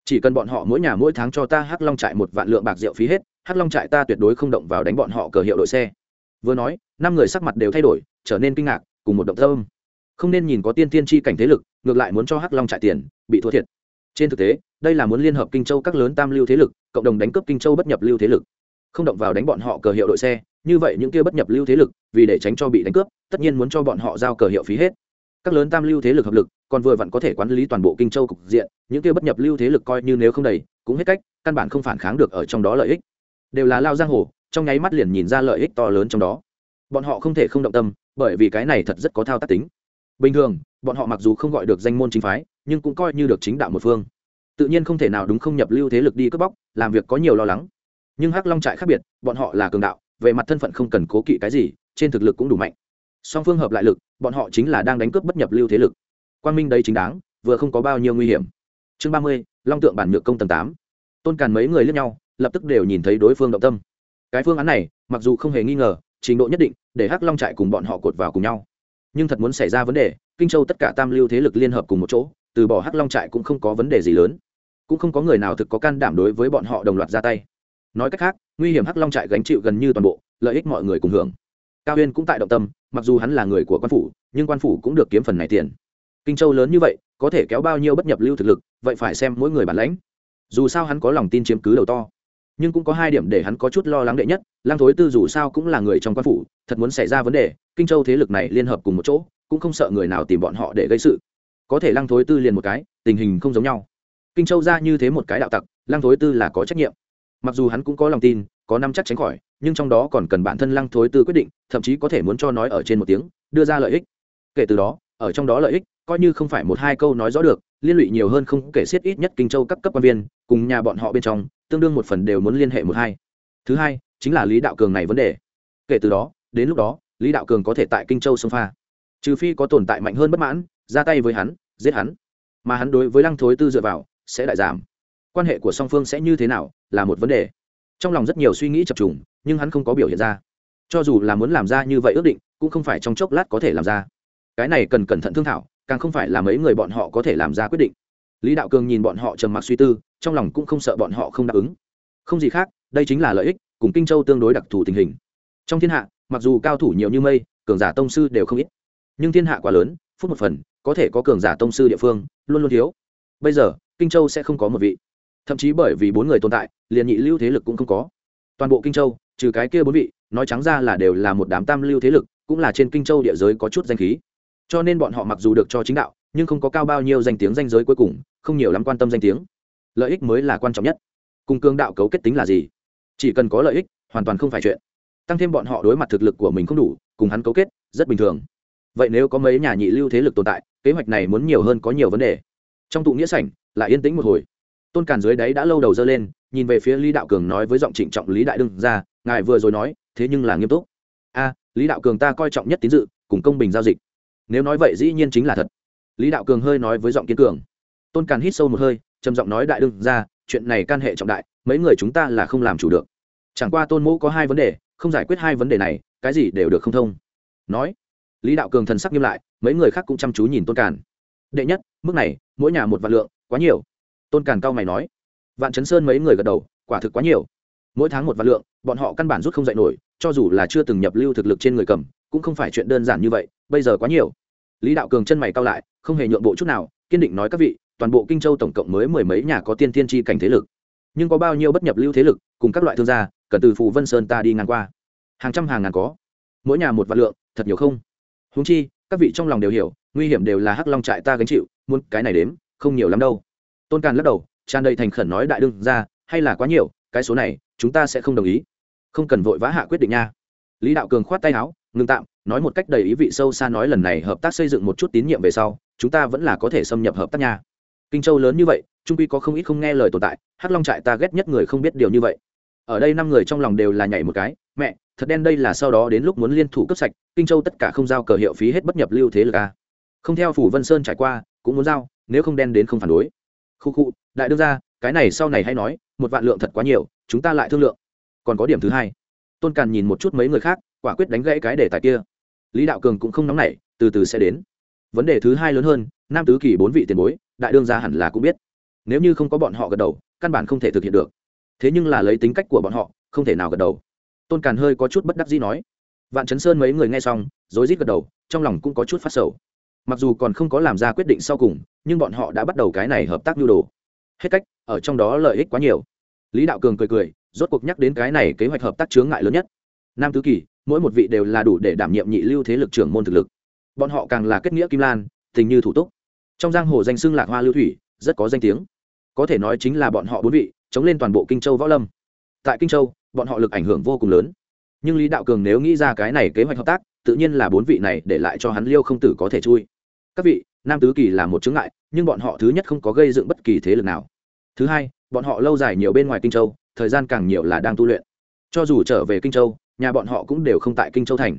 Chỉ cần bọn họ mỗi nhà mỗi tháng cho ta hắc long trại một vạn lượng bạc rượu phí hết, hắc long trại ta tuyệt đối không động vào đánh bọn họ cờ hiệu đội xe. Vừa nói, năm người sắc mặt đều thay đổi, trở nên kinh ngạc, cùng một động tâm. Không nên nhìn có tiên tiên chi cảnh thế lực, ngược lại muốn cho hắc long trại tiền, bị thua thiệt trên thực tế, đây là muốn liên hợp kinh châu các lớn tam lưu thế lực, cộng đồng đánh cướp kinh châu bất nhập lưu thế lực. Không động vào đánh bọn họ cờ hiệu đội xe, như vậy những kia bất nhập lưu thế lực, vì để tránh cho bị đánh cướp, tất nhiên muốn cho bọn họ giao cờ hiệu phí hết. Các lớn tam lưu thế lực hợp lực, còn vừa vặn có thể quản lý toàn bộ kinh châu cục diện, những kia bất nhập lưu thế lực coi như nếu không đầy, cũng hết cách, căn bản không phản kháng được ở trong đó lợi ích. Đều là lao giang hồ, trong nháy mắt liền nhìn ra lợi ích to lớn trong đó. Bọn họ không thể không động tâm, bởi vì cái này thật rất có thao tác tính. Bình thường, bọn họ mặc dù không gọi được danh môn chính phái nhưng cũng coi như được chính đạo một phương. Tự nhiên không thể nào đúng không nhập lưu thế lực đi cướp bóc, làm việc có nhiều lo lắng. Nhưng hắc long trại khác biệt, bọn họ là cường đạo, về mặt thân phận không cần cố kỵ cái gì, trên thực lực cũng đủ mạnh. Song phương hợp lại lực, bọn họ chính là đang đánh cướp bất nhập lưu thế lực. Quan minh đây chính đáng, vừa không có bao nhiêu nguy hiểm. Chương ba mươi, long tượng bản nhược công tầng tám. Tôn càn mấy người lướt nhau, lập tức đều nhìn thấy đối phương động tâm. Cái phương án này, mặc dù không hề nghi ngờ, trình độ nhất định, để hắc long trại cùng bọn họ cột vào cùng nhau. Nhưng thật muốn xảy ra vấn đề, kinh châu tất cả tam lưu thế lực liên hợp cùng một chỗ từ bỏ hắc long trại cũng không có vấn đề gì lớn. Cũng không có người nào thực có can đảm đối với bọn họ đồng loạt ra tay. Nói cách khác, nguy hiểm hắc long trại gánh chịu gần như toàn bộ, lợi ích mọi người cùng hưởng. Cao huyên cũng tại động tâm, mặc dù hắn là người của quan phủ, nhưng quan phủ cũng được kiếm phần này tiền. Kinh châu lớn như vậy, có thể kéo bao nhiêu bất nhập lưu thực lực, vậy phải xem mỗi người bản lãnh. Dù sao hắn có lòng tin chiếm cứ đầu to, nhưng cũng có hai điểm để hắn có chút lo lắng đệ nhất lang thối tư dù sao cũng là người trong quan phủ, thật muốn xảy ra vấn đề, kinh châu thế lực này liên hợp cùng một chỗ, cũng không sợ người nào tìm bọn họ để gây sự có thể lăng thối tư liền một cái, tình hình không giống nhau. Kinh châu ra như thế một cái đạo tặc, lăng thối tư là có trách nhiệm. Mặc dù hắn cũng có lòng tin, có năm chắc tránh khỏi, nhưng trong đó còn cần bản thân lăng thối tư quyết định, thậm chí có thể muốn cho nói ở trên một tiếng, đưa ra lợi ích. Kể từ đó, ở trong đó lợi ích, coi như không phải một hai câu nói rõ được, liên lụy nhiều hơn không kể xiết ít nhất kinh châu các cấp quan viên, cùng nhà bọn họ bên trong, tương đương một phần đều muốn liên hệ một hai. Thứ hai, chính là lý đạo cường này vấn đề. Kể từ đó, đến lúc đó, lý đạo cường có thể tại kinh châu sông pha. Trừ phi có tồn tại mạnh hơn bất mãn ra tay với hắn, giết hắn. Mà hắn đối với lăng thối tư dựa vào sẽ đại giảm. Quan hệ của song phương sẽ như thế nào là một vấn đề. Trong lòng rất nhiều suy nghĩ chập trùng, nhưng hắn không có biểu hiện ra. Cho dù là muốn làm ra như vậy ước định, cũng không phải trong chốc lát có thể làm ra. Cái này cần cẩn thận thương thảo, càng không phải là mấy người bọn họ có thể làm ra quyết định. Lý đạo cường nhìn bọn họ trầm mặc suy tư, trong lòng cũng không sợ bọn họ không đáp ứng. Không gì khác, đây chính là lợi ích, cùng kinh châu tương đối đặc thù tình hình. Trong thiên hạ, mặc dù cao thủ nhiều như mây, cường giả tông sư đều không ít. Nhưng thiên hạ quá lớn, phút một phần có thể có cường giả tông sư địa phương, luôn luôn thiếu. Bây giờ, kinh châu sẽ không có một vị. Thậm chí bởi vì bốn người tồn tại, liền nhị lưu thế lực cũng không có. Toàn bộ kinh châu, trừ cái kia bốn vị, nói trắng ra là đều là một đám tam lưu thế lực, cũng là trên kinh châu địa giới có chút danh khí. Cho nên bọn họ mặc dù được cho chính đạo, nhưng không có cao bao nhiêu danh tiếng danh giới cuối cùng, không nhiều lắm quan tâm danh tiếng. Lợi ích mới là quan trọng nhất. Cùng cương đạo cấu kết tính là gì? Chỉ cần có lợi ích, hoàn toàn không phải chuyện. Tăng thêm bọn họ đối mặt thực lực của mình không đủ, cùng hắn cấu kết, rất bình thường. Vậy nếu có mấy nhà nhị lưu thế lực tồn tại kế hoạch này muốn nhiều hơn có nhiều vấn đề. Trong tụ nghĩa sảnh, lại yên tĩnh một hồi. Tôn càn dưới đáy đã lâu đầu dơ lên, nhìn về phía lý đạo cường nói với giọng trịnh trọng lý đại đương ra, ngài vừa rồi nói, thế nhưng là nghiêm túc. A, lý đạo cường ta coi trọng nhất tín dự, cùng công bình giao dịch. Nếu nói vậy dĩ nhiên chính là thật. Lý đạo cường hơi nói với giọng kiên cường. Tôn càn hít sâu một hơi, trầm giọng nói, đại đương ra, chuyện này can hệ trọng đại, mấy người chúng ta là không làm chủ được. Chẳng qua tôn mẫu có hai vấn đề, không giải quyết hai vấn đề này, cái gì đều được không thông. Nói lý đạo cường thần sắc nghiêm lại, mấy người khác cũng chăm chú nhìn tôn càn. Đệ nhất, mức này, mỗi nhà một vạn lượng, quá nhiều. Tôn càn cao mày nói. Vạn chấn sơn mấy người gật đầu, quả thực quá nhiều. Mỗi tháng một vạn lượng, bọn họ căn bản rút không dạy nổi, cho dù là chưa từng nhập lưu thực lực trên người cầm, cũng không phải chuyện đơn giản như vậy, bây giờ quá nhiều. Lý đạo cường chân mày cao lại, không hề nhượng bộ chút nào, kiên định nói các vị, toàn bộ kinh châu tổng cộng mới mười mấy nhà có tiên tiên tri cảnh thế lực. Nhưng có bao nhiêu bất nhập lưu thế lực, cùng các loại thương gia, cần từ phù vân sơn ta đi ngang qua. Hàng trăm hàng ngàn có. Mỗi nhà một vạn lượng, thật nhiều không? Húng chi, các vị trong lòng đều hiểu, nguy hiểm đều là hắc long trại ta gánh chịu, muốn cái này đếm, không nhiều lắm đâu. Tôn càn lắc đầu, tràn đầy thành khẩn nói đại đương ra, hay là quá nhiều, cái số này, chúng ta sẽ không đồng ý. Không cần vội vã hạ quyết định nha. Lý đạo cường khoát tay áo, ngừng tạm, nói một cách đầy ý vị sâu xa nói lần này hợp tác xây dựng một chút tín nhiệm về sau, chúng ta vẫn là có thể xâm nhập hợp tác nha. Kinh châu lớn như vậy, trung quy có không ít không nghe lời tồn tại, hắc long trại ta ghét nhất người không biết điều như vậy ở đây năm người trong lòng đều là nhảy một cái, mẹ, thật đen đây là sau đó đến lúc muốn liên thủ cấp sạch, kinh châu tất cả không giao cờ hiệu phí hết bất nhập lưu thế lực a không theo phủ vân sơn trải qua, cũng muốn giao, nếu không đen đến không phản đối. Khu khu, đại đương ra cái này sau này hay nói, một vạn lượng thật quá nhiều, chúng ta lại thương lượng. Còn có điểm thứ hai, tôn càn nhìn một chút mấy người khác, quả quyết đánh gãy cái đề tài kia. Lý đạo cường cũng không nóng nảy, từ từ sẽ đến. Vấn đề thứ hai lớn hơn, nam tứ kỳ bốn vị tiền bối, đại đương ra hẳn là cũng biết. Nếu như không có bọn họ gật đầu, căn bản không thể thực hiện được thế nhưng là lấy tính cách của bọn họ, không thể nào gật đầu. Tôn càn hơi có chút bất đắc dĩ nói. Vạn chấn sơn mấy người nghe xong, rối rít gật đầu, trong lòng cũng có chút phát sầu. Mặc dù còn không có làm ra quyết định sau cùng, nhưng bọn họ đã bắt đầu cái này hợp tác nhu đồ. Hết cách, ở trong đó lợi ích quá nhiều. Lý đạo cường cười cười, rốt cuộc nhắc đến cái này kế hoạch hợp tác chướng ngại lớn nhất. Nam tứ kỳ, mỗi một vị đều là đủ để đảm nhiệm nhị lưu thế lực trưởng môn thực lực. Bọn họ càng là kết nghĩa kim lan, tình như thủ túc. Trong giang hồ danh xưng lạc hoa lưu thủy, rất có danh tiếng. Có thể nói chính là bọn họ bốn vị chống lên toàn bộ kinh châu võ lâm. Tại kinh châu, bọn họ lực ảnh hưởng vô cùng lớn. Nhưng lý đạo cường nếu nghĩ ra cái này kế hoạch hợp tác, tự nhiên là bốn vị này để lại cho hắn liêu không tử có thể chui. Các vị, nam tứ kỳ là một chướng ngại, nhưng bọn họ thứ nhất không có gây dựng bất kỳ thế lực nào. Thứ hai, bọn họ lâu dài nhiều bên ngoài kinh châu, thời gian càng nhiều là đang tu luyện. Cho dù trở về kinh châu, nhà bọn họ cũng đều không tại kinh châu thành.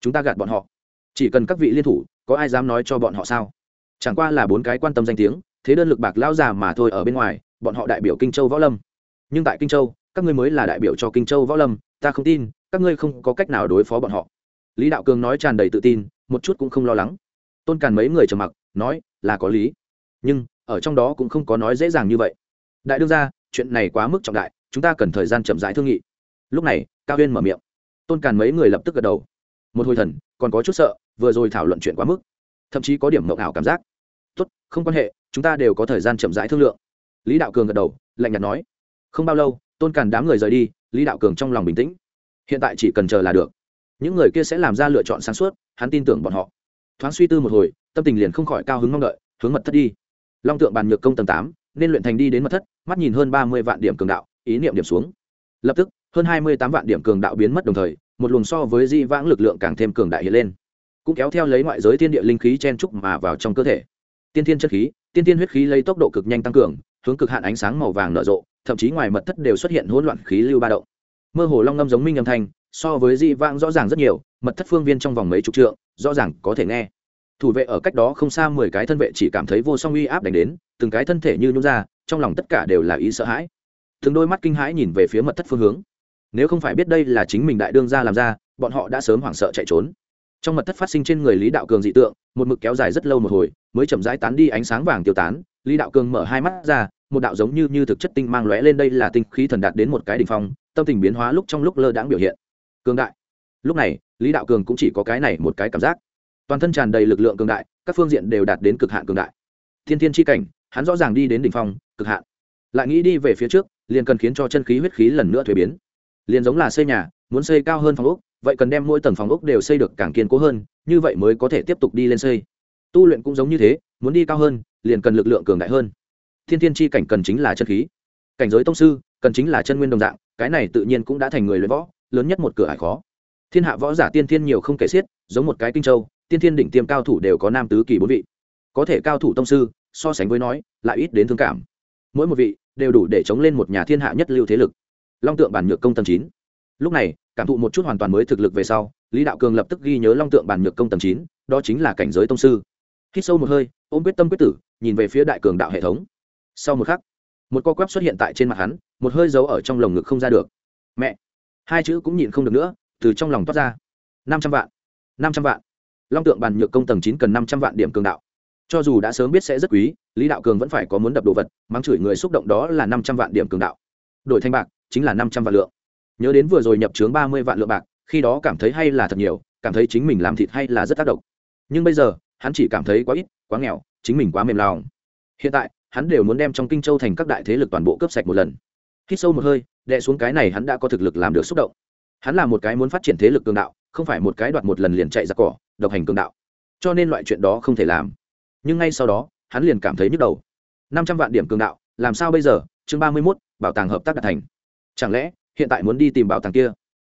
Chúng ta gạt bọn họ. Chỉ cần các vị liên thủ, có ai dám nói cho bọn họ sao? Chẳng qua là bốn cái quan tâm danh tiếng, thế đơn lực bạc lão già mà thôi ở bên ngoài bọn họ đại biểu kinh châu võ lâm. Nhưng tại kinh châu, các ngươi mới là đại biểu cho kinh châu võ lâm, ta không tin, các ngươi không có cách nào đối phó bọn họ. Lý đạo cường nói tràn đầy tự tin, một chút cũng không lo lắng. Tôn càn mấy người trầm mặc, nói, là có lý. Nhưng, ở trong đó cũng không có nói dễ dàng như vậy. Đại đương ra chuyện này quá mức trọng đại, chúng ta cần thời gian chậm rãi thương nghị. Lúc này, cao huyên mở miệng. Tôn càn mấy người lập tức gật đầu. Một hồi thần, còn có chút sợ, vừa rồi thảo luận chuyện quá mức. Thậm chí có điểm mộng ảo cảm giác. Tốt, không quan hệ, chúng ta đều có thời gian chậm rãi thương lượng lý đạo cường gật đầu, lạnh nhạt nói, không bao lâu, tôn càn đám người rời đi, lý đạo cường trong lòng bình tĩnh. Hiện tại chỉ cần chờ là được. Những người kia sẽ làm ra lựa chọn sáng suốt, hắn tin tưởng bọn họ. Thoáng suy tư một hồi, tâm tình liền không khỏi cao hứng mong đợi, hướng mật thất đi. Long tượng bàn nhược công tầng tám, nên luyện thành đi đến mật thất, mắt nhìn hơn ba mươi vạn điểm cường đạo, ý niệm điểm xuống. Lập tức, hơn hai mươi tám vạn điểm cường đạo biến mất đồng thời, một luồng so với di vãng lực lượng càng thêm cường đại hiện lên. Cũng kéo theo lấy ngoại giới thiên địa linh khí chen trúc mà vào trong cơ thể. Tiên thiên chất khí, tiên thiên huyết khí lấy tốc độ cực nhanh tăng cường hướng cực hạn ánh sáng màu vàng nở rộ, thậm chí ngoài mật thất đều xuất hiện hỗn loạn khí lưu ba động. Mơ hồ long ngâm giống minh âm thanh, so với di vãng rõ ràng rất nhiều, mật thất phương viên trong vòng mấy chục trượng, rõ ràng có thể nghe. Thủ vệ ở cách đó không xa mười cái thân vệ chỉ cảm thấy vô song uy áp đánh đến, từng cái thân thể như nhún ra, trong lòng tất cả đều là ý sợ hãi. Từng đôi mắt kinh hãi nhìn về phía mật thất phương hướng. Nếu không phải biết đây là chính mình đại đương gia làm ra, bọn họ đã sớm hoảng sợ chạy trốn. Trong mật thất phát sinh trên người lý đạo cường dị tượng, một mực kéo dài rất lâu một hồi, mới chậm rãi tán đi ánh sáng vàng tiêu tán, lý đạo cường mở hai mắt ra một đạo giống như như thực chất tinh mang lóe lên đây là tinh khí thần đạt đến một cái đỉnh phong, tâm tình biến hóa lúc trong lúc lơ đãng biểu hiện. Cường đại. Lúc này, lý đạo cường cũng chỉ có cái này một cái cảm giác. Toàn thân tràn đầy lực lượng cường đại, các phương diện đều đạt đến cực hạn cường đại. Thiên thiên chi cảnh, hắn rõ ràng đi đến đỉnh phong, cực hạn. Lại nghĩ đi về phía trước, liền cần khiến cho chân khí huyết khí lần nữa thuế biến. Liền giống là xây nhà, muốn xây cao hơn phòng ốc, vậy cần đem mỗi tầng phòng ốc đều xây được càng kiên cố hơn, như vậy mới có thể tiếp tục đi lên xây. Tu luyện cũng giống như thế, muốn đi cao hơn, liền cần lực lượng cường đại hơn thiên thiên chi cảnh cần chính là chân khí. Cảnh giới tông sư, cần chính là chân nguyên đồng dạng, cái này tự nhiên cũng đã thành người luyện võ, lớn nhất một cửa hải khó. Thiên hạ võ giả tiên thiên nhiều không kể xiết, giống một cái kinh châu, tiên thiên đỉnh tiêm cao thủ đều có nam tứ kỳ bốn vị. Có thể cao thủ tông sư, so sánh với nói, lại ít đến thương cảm. Mỗi một vị, đều đủ để chống lên một nhà thiên hạ nhất lưu thế lực. Long tượng bản nhược công tầng chín. Lúc này, cảm thụ một chút hoàn toàn mới thực lực về sau, lý đạo cường lập tức ghi nhớ long tượng bản nhược công tầng chín, đó chính là cảnh giới tông sư. Khi sâu một hơi, ôm quyết tâm quyết tử, nhìn về phía đại cường đạo hệ thống sau một khắc, một co quắp xuất hiện tại trên mặt hắn, một hơi giấu ở trong lồng ngực không ra được. Mẹ! Hai chữ cũng nhịn không được nữa, từ trong lòng toát ra. Năm trăm vạn, năm trăm vạn. Long tượng bàn nhược công tầng chín cần năm trăm vạn điểm cường đạo. Cho dù đã sớm biết sẽ rất quý, lý đạo cường vẫn phải có muốn đập đồ vật, mắng chửi người xúc động đó là năm trăm vạn điểm cường đạo. Đổi thanh bạc, chính là năm trăm vạn lượng. Nhớ đến vừa rồi nhập trướng ba mươi vạn lượng bạc, khi đó cảm thấy hay là thật nhiều, cảm thấy chính mình làm thịt hay là rất tác động. Nhưng bây giờ, hắn chỉ cảm thấy quá ít, quá nghèo, chính mình quá mềm lòng. Hiện tại hắn đều muốn đem trong kinh châu thành các đại thế lực toàn bộ cướp sạch một lần. Hít sâu một hơi đệ xuống cái này hắn đã có thực lực làm được xúc động. Hắn là một cái muốn phát triển thế lực cường đạo, không phải một cái đoạt một lần liền chạy ra cỏ, độc hành cường đạo. Cho nên loại chuyện đó không thể làm. Nhưng ngay sau đó, hắn liền cảm thấy nhức đầu. Năm trăm vạn điểm cường đạo, làm sao bây giờ? Chương ba mươi mốt, bảo tàng hợp tác đạt thành. Chẳng lẽ, hiện tại muốn đi tìm bảo tàng kia?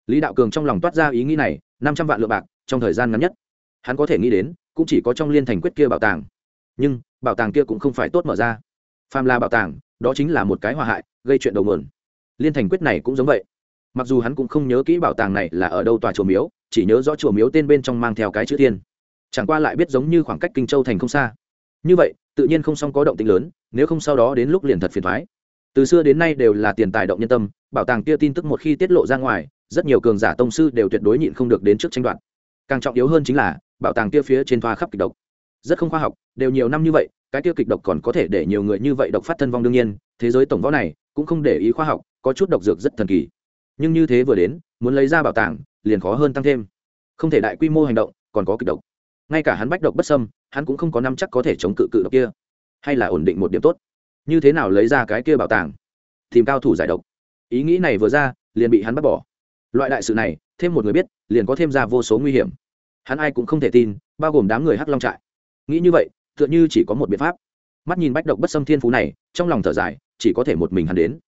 Lý đạo cường trong lòng toát ra ý nghĩ này, năm trăm vạn lượng bạc, trong thời gian ngắn nhất. Hắn có thể nghĩ đến, cũng chỉ có trong liên thành quyết kia bảo tàng. Nhưng, bảo tàng kia cũng không phải tốt mở ra phàm là bảo tàng, đó chính là một cái hòa hại, gây chuyện đầu nguồn. Liên thành quyết này cũng giống vậy. Mặc dù hắn cũng không nhớ kỹ bảo tàng này là ở đâu tòa chùa miếu, chỉ nhớ rõ chùa miếu tên bên trong mang theo cái chữ thiên. Chẳng qua lại biết giống như khoảng cách kinh châu thành không xa. Như vậy, tự nhiên không xong có động tĩnh lớn, nếu không sau đó đến lúc liền thật phiền thoái từ xưa đến nay đều là tiền tài động nhân tâm, bảo tàng kia tin tức một khi tiết lộ ra ngoài, rất nhiều cường giả tông sư đều tuyệt đối nhịn không được đến trước tranh đoạt. Càng trọng yếu hơn chính là, bảo tàng kia phía trên thoa khắp kịch độc. Rất không khoa học, đều nhiều năm như vậy cái tiêu kịch độc còn có thể để nhiều người như vậy độc phát thân vong đương nhiên, thế giới tổng võ này cũng không để ý khoa học, có chút độc dược rất thần kỳ. Nhưng như thế vừa đến, muốn lấy ra bảo tàng, liền khó hơn tăng thêm. Không thể đại quy mô hành động, còn có kịch độc. Ngay cả hắn bách độc bất sâm hắn cũng không có năm chắc có thể chống cự cự độc kia. Hay là ổn định một điểm tốt. Như thế nào lấy ra cái kia bảo tàng? Tìm cao thủ giải độc. Ý nghĩ này vừa ra, liền bị hắn bắt bỏ. Loại đại sự này, thêm một người biết, liền có thêm ra vô số nguy hiểm. Hắn ai cũng không thể tin, bao gồm đám người hắc long trại. Nghĩ như vậy tựa như chỉ có một biện pháp. Mắt nhìn bách độc bất xâm thiên phú này, trong lòng thở dài, chỉ có thể một mình hắn đến.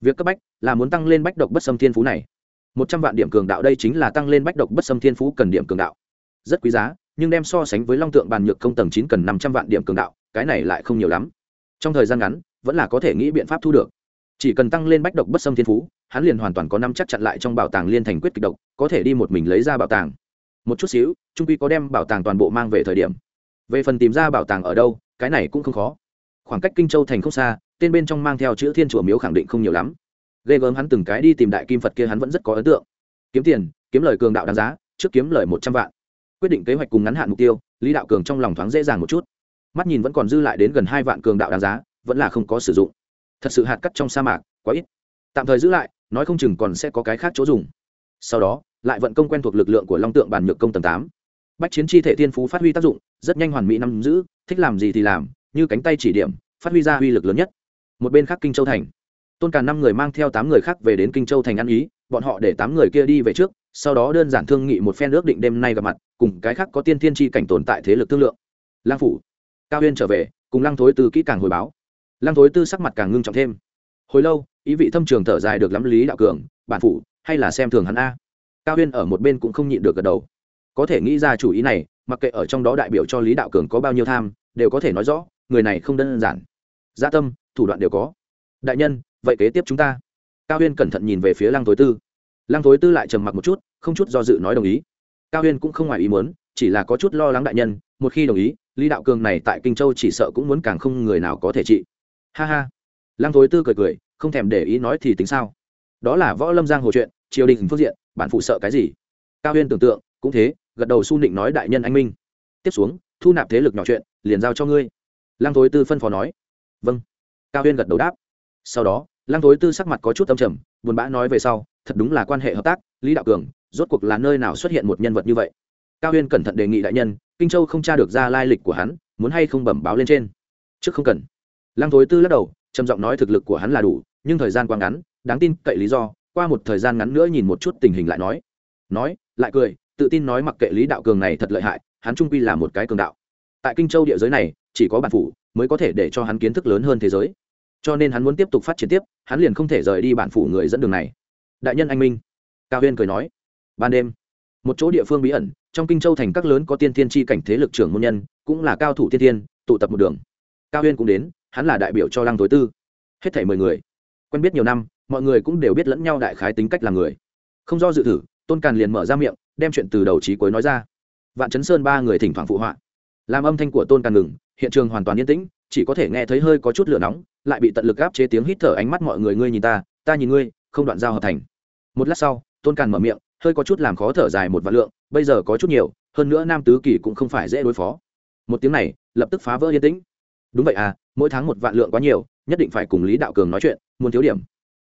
Việc cấp bách là muốn tăng lên bách độc bất xâm thiên phú này. Một trăm vạn điểm cường đạo đây chính là tăng lên bách độc bất xâm thiên phú cần điểm cường đạo. Rất quý giá, nhưng đem so sánh với long tượng bàn nhược công tầng chín cần năm trăm vạn điểm cường đạo, cái này lại không nhiều lắm. Trong thời gian ngắn, vẫn là có thể nghĩ biện pháp thu được. Chỉ cần tăng lên bách độc bất xâm thiên phú, hắn liền hoàn toàn có năm chắc chặn lại trong bảo tàng liên thành quyết kịch độc, có thể đi một mình lấy ra bảo tàng. Một chút xíu, trung quy có đem bảo tàng toàn bộ mang về thời điểm về phần tìm ra bảo tàng ở đâu, cái này cũng không khó. Khoảng cách kinh châu thành không xa, tên bên trong mang theo chữ thiên chùa miếu khẳng định không nhiều lắm. Ghê gớm hắn từng cái đi tìm đại kim phật kia hắn vẫn rất có ấn tượng. Kiếm tiền, kiếm lời cường đạo đáng giá, trước kiếm lời một trăm vạn. Quyết định kế hoạch cùng ngắn hạn mục tiêu, lý đạo cường trong lòng thoáng dễ dàng một chút. Mắt nhìn vẫn còn dư lại đến gần hai vạn cường đạo đáng giá, vẫn là không có sử dụng. Thật sự hạt cắt trong sa mạc, quá ít. Tạm thời giữ lại, nói không chừng còn sẽ có cái khác chỗ dùng. Sau đó, lại vận công quen thuộc lực lượng của long tượng bản nhược công tầng tám bách chiến chi thể thiên phú phát huy tác dụng, rất nhanh hoàn mỹ nắm giữ, thích làm gì thì làm, như cánh tay chỉ điểm, phát huy ra uy lực lớn nhất. Một bên khác kinh châu thành. Tôn cả năm người mang theo tám người khác về đến kinh châu thành ăn ý, bọn họ để tám người kia đi về trước, sau đó đơn giản thương nghị một phen ước định đêm nay gặp mặt, cùng cái khác có tiên thiên tri cảnh tồn tại thế lực thương lượng. Lang phủ. Cao huyên trở về, cùng lăng thối tư kỹ càng hồi báo. Lăng thối tư sắc mặt càng ngưng trọng thêm. Hồi lâu, ý vị thâm trường thở dài được lắm lý đạo cường, bản phủ, hay là xem thường hắn a? Cao huyên ở một bên cũng không nhịn được gật đầu có thể nghĩ ra chủ ý này, mặc kệ ở trong đó đại biểu cho lý đạo cường có bao nhiêu tham, đều có thể nói rõ, người này không đơn giản. Gia dạ tâm, thủ đoạn đều có. Đại nhân, vậy kế tiếp chúng ta. Cao huyên cẩn thận nhìn về phía lăng thối tư. Lăng thối tư lại trầm mặc một chút, không chút do dự nói đồng ý. Cao huyên cũng không ngoài ý muốn, chỉ là có chút lo lắng đại nhân, một khi đồng ý, lý đạo cường này tại kinh châu chỉ sợ cũng muốn càng không người nào có thể trị. Ha ha. Lăng thối tư cười cười, không thèm để ý nói thì tính sao? Đó là võ lâm giang hồ chuyện, triều đình phương diện, bản phụ sợ cái gì? Cao huyên tưởng tượng, cũng thế gật đầu su nịnh nói, đại nhân anh minh. Tiếp xuống, thu nạp thế lực nhỏ chuyện, liền giao cho ngươi. Lăng thối tư phân phó nói. Vâng. Cao huyên gật đầu đáp. Sau đó, lăng thối tư sắc mặt có chút âm trầm, buồn bã nói về sau, thật đúng là quan hệ hợp tác, lý đạo cường, rốt cuộc là nơi nào xuất hiện một nhân vật như vậy? Cao huyên cẩn thận đề nghị đại nhân, kinh châu không tra được ra lai lịch của hắn, muốn hay không bẩm báo lên trên? Trước không cần. Lăng thối tư lắc đầu, trầm giọng nói, thực lực của hắn là đủ, nhưng thời gian quá ngắn, đáng tin cậy lý do, qua một thời gian ngắn nữa nhìn một chút tình hình lại nói. Nói, lại cười tự tin nói mặc kệ lý đạo cường này thật lợi hại, hắn trung quy là một cái cường đạo. Tại kinh châu địa giới này, chỉ có bản phủ mới có thể để cho hắn kiến thức lớn hơn thế giới. Cho nên hắn muốn tiếp tục phát triển tiếp, hắn liền không thể rời đi bản phủ người dẫn đường này. Đại nhân anh minh, cao huyên cười nói, ban đêm, một chỗ địa phương bí ẩn, trong kinh châu thành các lớn có tiên tiên tri cảnh thế lực trưởng môn nhân, cũng là cao thủ tiên tiên tụ tập một đường. Cao huyên cũng đến, hắn là đại biểu cho lăng tối tư. Hết thảy mười người, quen biết nhiều năm, mọi người cũng đều biết lẫn nhau đại khái tính cách là người. Không do dự thử, tôn càn liền mở ra miệng đem chuyện từ đầu trí cuối nói ra. Vạn chấn sơn ba người thỉnh thoảng phụ họa. Làm âm thanh của tôn càn ngừng, hiện trường hoàn toàn yên tĩnh, chỉ có thể nghe thấy hơi có chút lửa nóng, lại bị tận lực áp chế tiếng hít thở ánh mắt mọi người ngươi nhìn ta ta nhìn ngươi, không đoạn giao hợp thành. Một lát sau, tôn càn mở miệng, hơi có chút làm khó thở dài một vạn lượng, bây giờ có chút nhiều, hơn nữa nam tứ kỳ cũng không phải dễ đối phó. Một tiếng này, lập tức phá vỡ yên tĩnh. Đúng vậy à mỗi tháng một vạn lượng quá nhiều, nhất định phải cùng lý đạo cường nói chuyện, muốn thiếu điểm.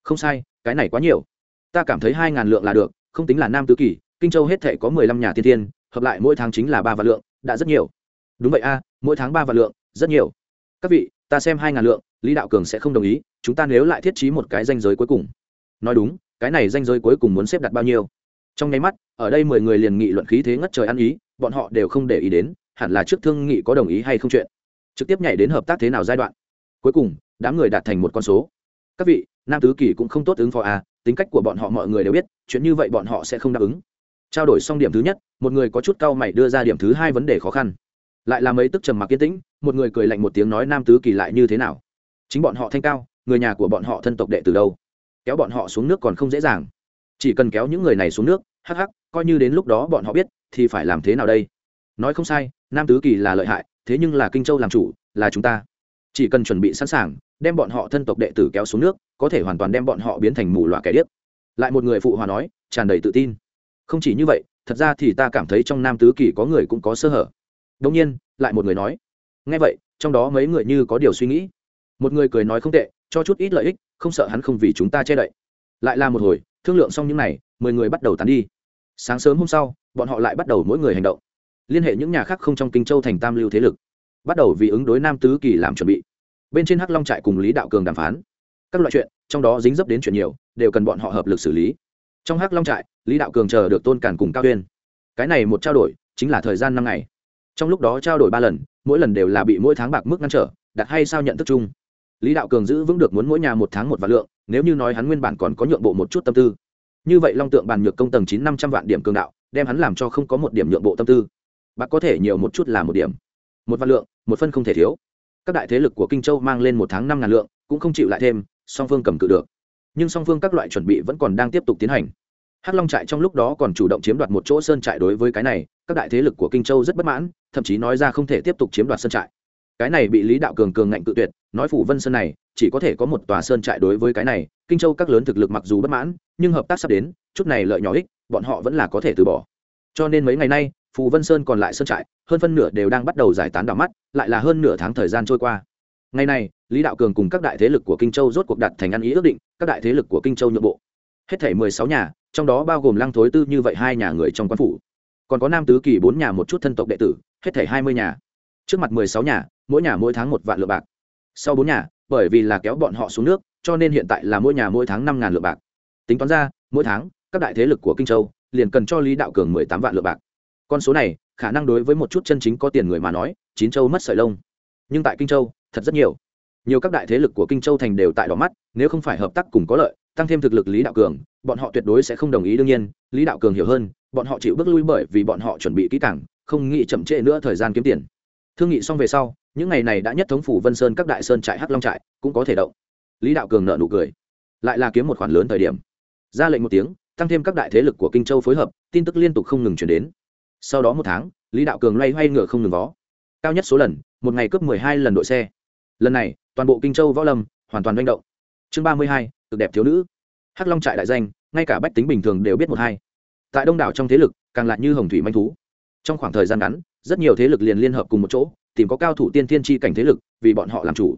Không sai, cái này quá nhiều. Ta cảm thấy hai ngàn lượng là được, không tính là nam tứ kỳ kinh châu hết thể có mười lăm nhà tiên tiên hợp lại mỗi tháng chính là ba vạn lượng, đã rất nhiều. Đúng vậy a, mỗi tháng ba vạn lượng, rất nhiều. Các vị, ta xem hai ngàn lượng, lý đạo cường sẽ không đồng ý, chúng ta nếu lại thiết trí một cái danh giới cuối cùng. Nói đúng, cái này danh giới cuối cùng muốn xếp đặt bao nhiêu? Trong nháy mắt, ở đây mười người liền nghị luận khí thế ngất trời ăn ý, bọn họ đều không để ý đến, hẳn là trước thương nghị có đồng ý hay không chuyện. Trực tiếp nhảy đến hợp tác thế nào giai đoạn. Cuối cùng, đám người đạt thành một con số. Các vị, nam tứ kỳ cũng không tốt ứng phó à tính cách của bọn họ mọi người đều biết, chuyện như vậy bọn họ sẽ không đáp ứng trao đổi xong điểm thứ nhất, một người có chút cau mày đưa ra điểm thứ hai vấn đề khó khăn. Lại làm mấy tức trầm mặc yên tĩnh, một người cười lạnh một tiếng nói nam tứ kỳ lại như thế nào? Chính bọn họ thanh cao, người nhà của bọn họ thân tộc đệ từ đâu? Kéo bọn họ xuống nước còn không dễ dàng. Chỉ cần kéo những người này xuống nước, hắc hắc, coi như đến lúc đó bọn họ biết, thì phải làm thế nào đây? Nói không sai, nam tứ kỳ là lợi hại, thế nhưng là kinh châu làm chủ, là chúng ta. Chỉ cần chuẩn bị sẵn sàng, đem bọn họ thân tộc đệ tử kéo xuống nước, có thể hoàn toàn đem bọn họ biến thành mù loà kẻ điếc. Lại một người phụ hòa nói, tràn đầy tự tin không chỉ như vậy, thật ra thì ta cảm thấy trong nam tứ kỳ có người cũng có sơ hở. Đông nhiên, lại một người nói. Ngay vậy, trong đó mấy người như có điều suy nghĩ. Một người cười nói không tệ, cho chút ít lợi ích, không sợ hắn không vì chúng ta che đậy. Lại là một hồi, thương lượng xong những n à y mười người bắt đầu tán đi. Sáng sớm hôm sau, bọn họ lại bắt đầu mỗi người hành động. Liên hệ những nhà khác không trong kinh châu thành tam lưu thế lực. Bắt đầu vì ứng đối nam tứ kỳ làm chuẩn bị. Bên trên hắc long trại cùng lý đạo cường đàm phán. Các loại chuyện, trong đó dính dấp đến chuyện nhiều, đều cần bọn họ hợp lực xử lý trong hắc long trại, lý đạo cường chờ được tôn cản cùng cao uyên. Cái này một trao đổi chính là thời gian năm ngày. Trong lúc đó trao đổi ba lần, mỗi lần đều là bị mỗi tháng bạc mức ngăn trở, đặt hay sao nhận thức chung. Lý đạo cường giữ vững được muốn mỗi nhà một tháng một vạn lượng, nếu như nói hắn nguyên bản còn có nhượng bộ một chút tâm tư. Như vậy long tượng bàn nhược công tầng chín năm trăm vạn điểm cường đạo, đem hắn làm cho không có một điểm nhượng bộ tâm tư. Bạc có thể nhiều một chút là một điểm. Một vạn lượng, một phân không thể thiếu. Các đại thế lực của kinh châu mang lên một tháng năm ngàn lượng, cũng không chịu lại thêm, song phương cầm cự được nhưng song phương các loại chuẩn bị vẫn còn đang tiếp tục tiến hành. Hắc long trại trong lúc đó còn chủ động chiếm đoạt một chỗ sơn trại đối với cái này, các đại thế lực của kinh châu rất bất mãn, thậm chí nói ra không thể tiếp tục chiếm đoạt sơn trại. Cái này bị lý đạo cường cường ngạnh cự tuyệt, nói phủ vân sơn này, chỉ có thể có một tòa sơn trại đối với cái này, kinh châu các lớn thực lực mặc dù bất mãn, nhưng hợp tác sắp đến, chút này lợi nhỏ ích, bọn họ vẫn là có thể từ bỏ. Cho nên mấy ngày nay phù vân sơn còn lại sơn trại, hơn phân nửa đều đang bắt đầu giải tán đỏ mắt, lại là hơn nửa tháng thời gian trôi qua ngày nay lý đạo cường cùng các đại thế lực của kinh châu rốt cuộc đặt thành ăn ý ước định, các đại thế lực của kinh châu nhượng bộ. Hết thể mười sáu nhà, trong đó bao gồm lăng thối tư như vậy hai nhà người trong quan phủ. Còn có nam tứ kỳ bốn nhà một chút thân tộc đệ tử, hết thể hai mươi nhà. Trước mặt mười sáu nhà, mỗi nhà mỗi tháng một vạn lượng bạc. Sau bốn nhà, bởi vì là kéo bọn họ xuống nước, cho nên hiện tại là mỗi nhà mỗi tháng năm ngàn lượng bạc. Tính toán ra, mỗi tháng, các đại thế lực của kinh châu liền cần cho lý đạo cường mười tám vạn lượng bạc. Con số này, khả năng đối với một chút chân chính có tiền người mà nói, chín châu mất sợi lông. Nhưng tại kinh châu thật rất nhiều. Nhiều các đại thế lực của kinh châu thành đều tại đỏ mắt, nếu không phải hợp tác cùng có lợi, tăng thêm thực lực lý đạo cường, bọn họ tuyệt đối sẽ không đồng ý đương nhiên. Lý đạo cường hiểu hơn, bọn họ chịu bước lui bởi vì bọn họ chuẩn bị kỹ càng, không nghĩ chậm trễ nữa thời gian kiếm tiền. Thương nghị xong về sau, những ngày này đã nhất thống phủ vân sơn các đại sơn trại hắc long trại, cũng có thể động. Lý đạo cường nợ nụ cười. Lại là kiếm một khoản lớn thời điểm. Ra lệnh một tiếng, tăng thêm các đại thế lực của kinh châu phối hợp, tin tức liên tục không ngừng chuyển đến. Sau đó một tháng, lý đạo cường loay hoay ngựa không ngừng vó. Cao nhất số lần, một ngày cướp mười hai lần đội xe lần này, toàn bộ kinh châu võ lâm hoàn toàn manh động. Chương ba mươi hai, cực đẹp thiếu nữ. Hắc long trại đại danh, ngay cả bách tính bình thường đều biết một hai. Tại đông đảo trong thế lực, càng lại như hồng thủy manh thú. Trong khoảng thời gian ngắn, rất nhiều thế lực liền liên hợp cùng một chỗ, tìm có cao thủ tiên tiên tri cảnh thế lực, vì bọn họ làm chủ.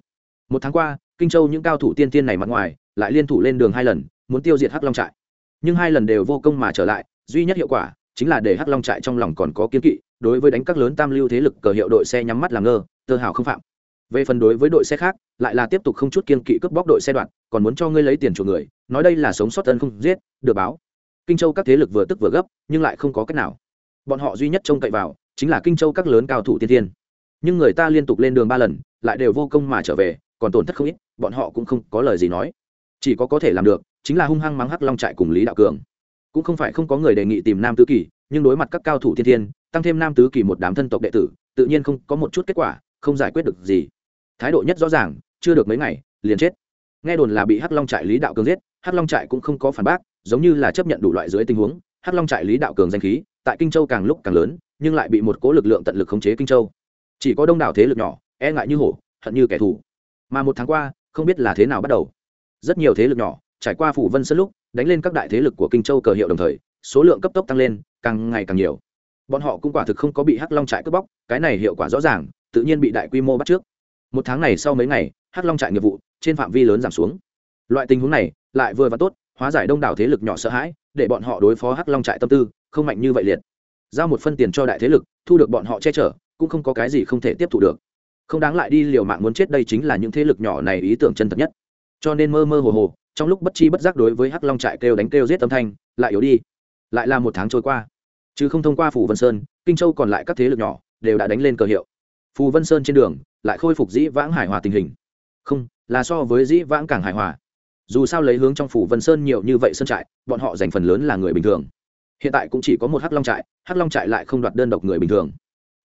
Một tháng qua, kinh châu những cao thủ tiên tiên này mặt ngoài, lại liên thủ lên đường hai lần, muốn tiêu diệt hắc long trại. Nhưng hai lần đều vô công mà trở lại, duy nhất hiệu quả chính là để hắc long trại trong lòng còn có kiên kỵ, đối với đánh các lớn tam lưu thế lực cờ hiệu đội xe nhắm mắt làm ngơ, tơ hào không phạm về phần đối với đội xe khác, lại là tiếp tục không chút kiên kỵ cướp bóc đội xe đoạn, còn muốn cho ngươi lấy tiền chuộc người, nói đây là sống sót tân không giết, được báo. Kinh châu các thế lực vừa tức vừa gấp, nhưng lại không có cách nào. Bọn họ duy nhất trông cậy vào, chính là kinh châu các lớn cao thủ tiên tiên nhưng người ta liên tục lên đường ba lần, lại đều vô công mà trở về, còn tổn thất không ít, bọn họ cũng không có lời gì nói. Chỉ có có thể làm được, chính là hung hăng mắng hắc long trại cùng lý đạo cường. Cũng không phải không có người đề nghị tìm nam tứ kỳ, nhưng đối mặt các cao thủ thiên thiên, tăng thêm nam tứ kỳ một đám thân tộc đệ tử, tự nhiên không có một chút kết quả, không giải quyết được gì thái độ nhất rõ ràng, chưa được mấy ngày, liền chết. Nghe đồn là bị hắc long trại lý đạo cường giết, hắc long trại cũng không có phản bác, giống như là chấp nhận đủ loại dưới tình huống, hắc long trại lý đạo cường danh khí, tại kinh châu càng lúc càng lớn, nhưng lại bị một cố lực lượng tận lực khống chế kinh châu. Chỉ có đông đảo thế lực nhỏ e ngại như hổ, hận như kẻ thù. Mà một tháng qua, không biết là thế nào bắt đầu. Rất nhiều thế lực nhỏ, trải qua phủ vân sân lúc, đánh lên các đại thế lực của kinh châu cờ hiệu đồng thời, số lượng cấp tốc tăng lên, càng ngày càng nhiều. Bọn họ cũng quả thực không có bị hắc long trại cướp bóc, cái này hiệu quả rõ ràng, tự nhiên bị đại quy mô bắt trước một tháng này sau mấy ngày, hắc long trại nghiệp vụ trên phạm vi lớn giảm xuống. Loại tình huống này lại vừa và tốt, hóa giải đông đảo thế lực nhỏ sợ hãi, để bọn họ đối phó hắc long trại tâm tư không mạnh như vậy liệt. Giao một phân tiền cho đại thế lực, thu được bọn họ che chở, cũng không có cái gì không thể tiếp thu được. Không đáng lại đi liều mạng muốn chết đây chính là những thế lực nhỏ này ý tưởng chân thật nhất. Cho nên mơ mơ hồ hồ, trong lúc bất chi bất giác đối với hắc long trại kêu đánh kêu giết âm thanh, lại yếu đi. Lại là một tháng trôi qua. Chứ không thông qua phủ vân sơn, kinh châu còn lại các thế lực nhỏ đều đã đánh lên cờ hiệu. Phù vân sơn trên đường lại khôi phục dĩ vãng hài hòa tình hình. Không, là so với dĩ vãng càng hài hòa. Dù sao lấy hướng trong phủ vân sơn nhiều như vậy sơn trại, bọn họ dành phần lớn là người bình thường. Hiện tại cũng chỉ có một hắc long trại, hắc long trại lại không đoạt đơn độc người bình thường.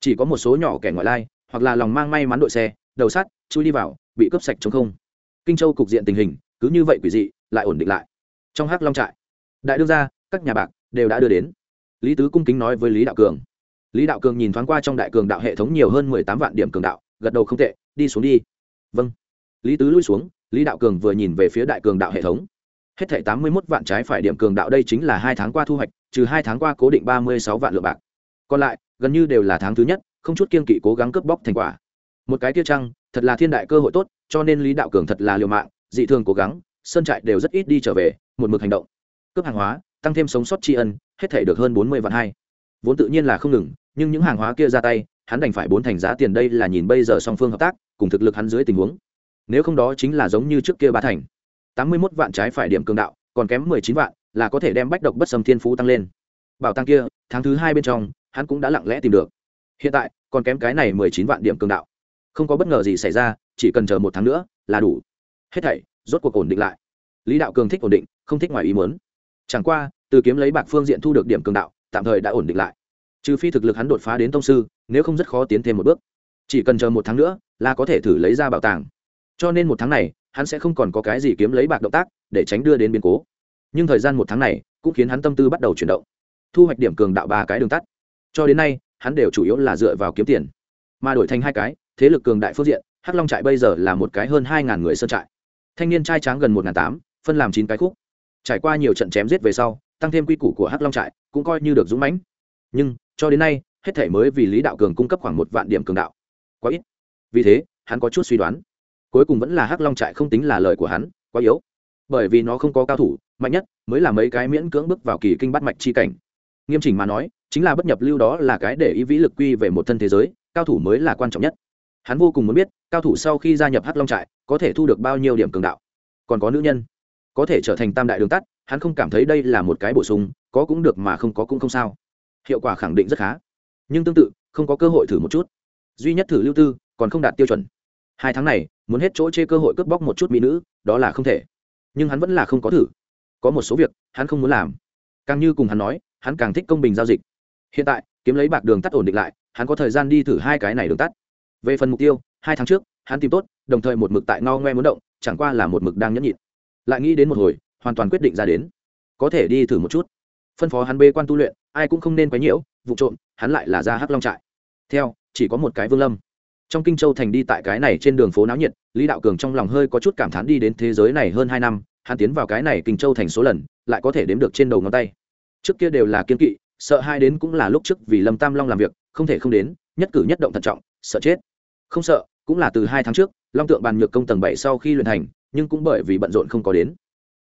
Chỉ có một số nhỏ kẻ ngoại lai, hoặc là lòng mang may mắn đội xe, đầu sắt, chui đi vào, bị cướp sạch chống không. Kinh châu cục diện tình hình, cứ như vậy quỷ dị, lại ổn định lại. Trong hắc long trại, đại đương gia, các nhà bạc đều đã đưa đến. Lý tứ cung kính nói với lý đạo cường. Lý đạo cường nhìn thoáng qua trong đại cường đạo hệ thống nhiều hơn mười tám vạn điểm cường đạo gật đầu không tệ, đi xuống đi. Vâng. Lý tứ lui xuống, lý đạo cường vừa nhìn về phía đại cường đạo hệ thống. Hết thảy tám mươi một vạn trái phải điểm cường đạo đây chính là hai tháng qua thu hoạch, trừ hai tháng qua cố định ba mươi sáu vạn lượng bạc. Còn lại, gần như đều là tháng thứ nhất, không chút kiên kỵ cố gắng cướp bóc thành quả. Một cái tiêu trăng thật là thiên đại cơ hội tốt, cho nên lý đạo cường thật là liều mạng, dị thường cố gắng, sơn trại đều rất ít đi trở về, một mực hành động. Cướp hàng hóa, tăng thêm sống sót tri ân, hết thể được hơn bốn mươi vạn hai. Vốn tự nhiên là không ngừng, nhưng những hàng hóa kia ra tay hắn đành phải bốn thành giá tiền đây là nhìn bây giờ song phương hợp tác, cùng thực lực hắn dưới tình huống. Nếu không đó chính là giống như trước kia ba thành. Tám mươi mốt vạn trái phải điểm cường đạo, còn kém mười chín vạn, là có thể đem bách độc bất sâm thiên phú tăng lên. Bảo tăng kia, tháng thứ hai bên trong, hắn cũng đã lặng lẽ tìm được. Hiện tại, còn kém cái này mười chín vạn điểm cường đạo. Không có bất ngờ gì xảy ra, chỉ cần chờ một tháng nữa, là đủ. Hết thảy, rốt cuộc ổn định lại. Lý đạo cường thích ổn định, không thích ngoài ý muốn. Chẳng qua, từ kiếm lấy bạc phương diện thu được điểm cường đạo, tạm thời đã ổn định lại trừ phi thực lực hắn đột phá đến tông sư, nếu không rất khó tiến thêm một bước. Chỉ cần chờ một tháng nữa, là có thể thử lấy ra bảo tàng. Cho nên một tháng này, hắn sẽ không còn có cái gì kiếm lấy bạc động tác để tránh đưa đến biến cố. Nhưng thời gian một tháng này cũng khiến hắn tâm tư bắt đầu chuyển động. Thu hoạch điểm cường đạo ba cái đường tắt. Cho đến nay, hắn đều chủ yếu là dựa vào kiếm tiền. Mà đổi thành hai cái, thế lực cường đại phương diện, hắc long trại bây giờ là một cái hơn hai ngàn người sơn trại. Thanh niên trai tráng gần một ngàn tám, phân làm chín cái khúc. Trải qua nhiều trận chém giết về sau, tăng thêm quy củ của hắc long trại cũng coi như được dũng mãnh. Nhưng cho đến nay, hết thể mới vì lý đạo cường cung cấp khoảng một vạn điểm cường đạo. Quá ít. Vì thế, hắn có chút suy đoán. Cuối cùng vẫn là hắc long trại không tính là lời của hắn, quá yếu. Bởi vì nó không có cao thủ, mạnh nhất, mới là mấy cái miễn cưỡng bước vào kỳ kinh bắt mạch chi cảnh. Nghiêm chỉnh mà nói, chính là bất nhập lưu đó là cái để ý vĩ lực quy về một thân thế giới, cao thủ mới là quan trọng nhất. Hắn vô cùng muốn biết, cao thủ sau khi gia nhập hắc long trại, có thể thu được bao nhiêu điểm cường đạo. Còn có nữ nhân. Có thể trở thành tam đại đường tắt, hắn không cảm thấy đây là một cái bổ sung, có cũng được mà không có cũng không sao hiệu quả khẳng định rất khá. Nhưng tương tự, không có cơ hội thử một chút. Duy nhất thử lưu tư, còn không đạt tiêu chuẩn. Hai tháng này, muốn hết chỗ chê cơ hội cướp bóc một chút mỹ nữ, đó là không thể. Nhưng hắn vẫn là không có thử. Có một số việc, hắn không muốn làm. Càng như cùng hắn nói, hắn càng thích công bình giao dịch. Hiện tại, kiếm lấy bạc đường tắt ổn định lại, hắn có thời gian đi thử hai cái này đường tắt. Về phần mục tiêu, hai tháng trước, hắn tìm tốt, đồng thời một mực tại ngao ngoe muốn động, chẳng qua là một mực đang nhẫn nhịn. Lại nghĩ đến một hồi, hoàn toàn quyết định ra đến. Có thể đi thử một chút phân phó hắn bê quan tu luyện, ai cũng không nên quấy nhiễu, vụ trộm, hắn lại là ra hắc long trại. Theo, chỉ có một cái vương lâm. Trong kinh châu thành đi tại cái này trên đường phố náo nhiệt, lý đạo cường trong lòng hơi có chút cảm thán đi đến thế giới này hơn hai năm, hắn tiến vào cái này kinh châu thành số lần, lại có thể đếm được trên đầu ngón tay. Trước kia đều là kiên kỵ, sợ hai đến cũng là lúc trước vì lâm tam long làm việc, không thể không đến, nhất cử nhất động thận trọng, sợ chết. Không sợ, cũng là từ hai tháng trước, long tượng bàn nhược công tầng bảy sau khi luyện thành, nhưng cũng bởi vì bận rộn không có đến.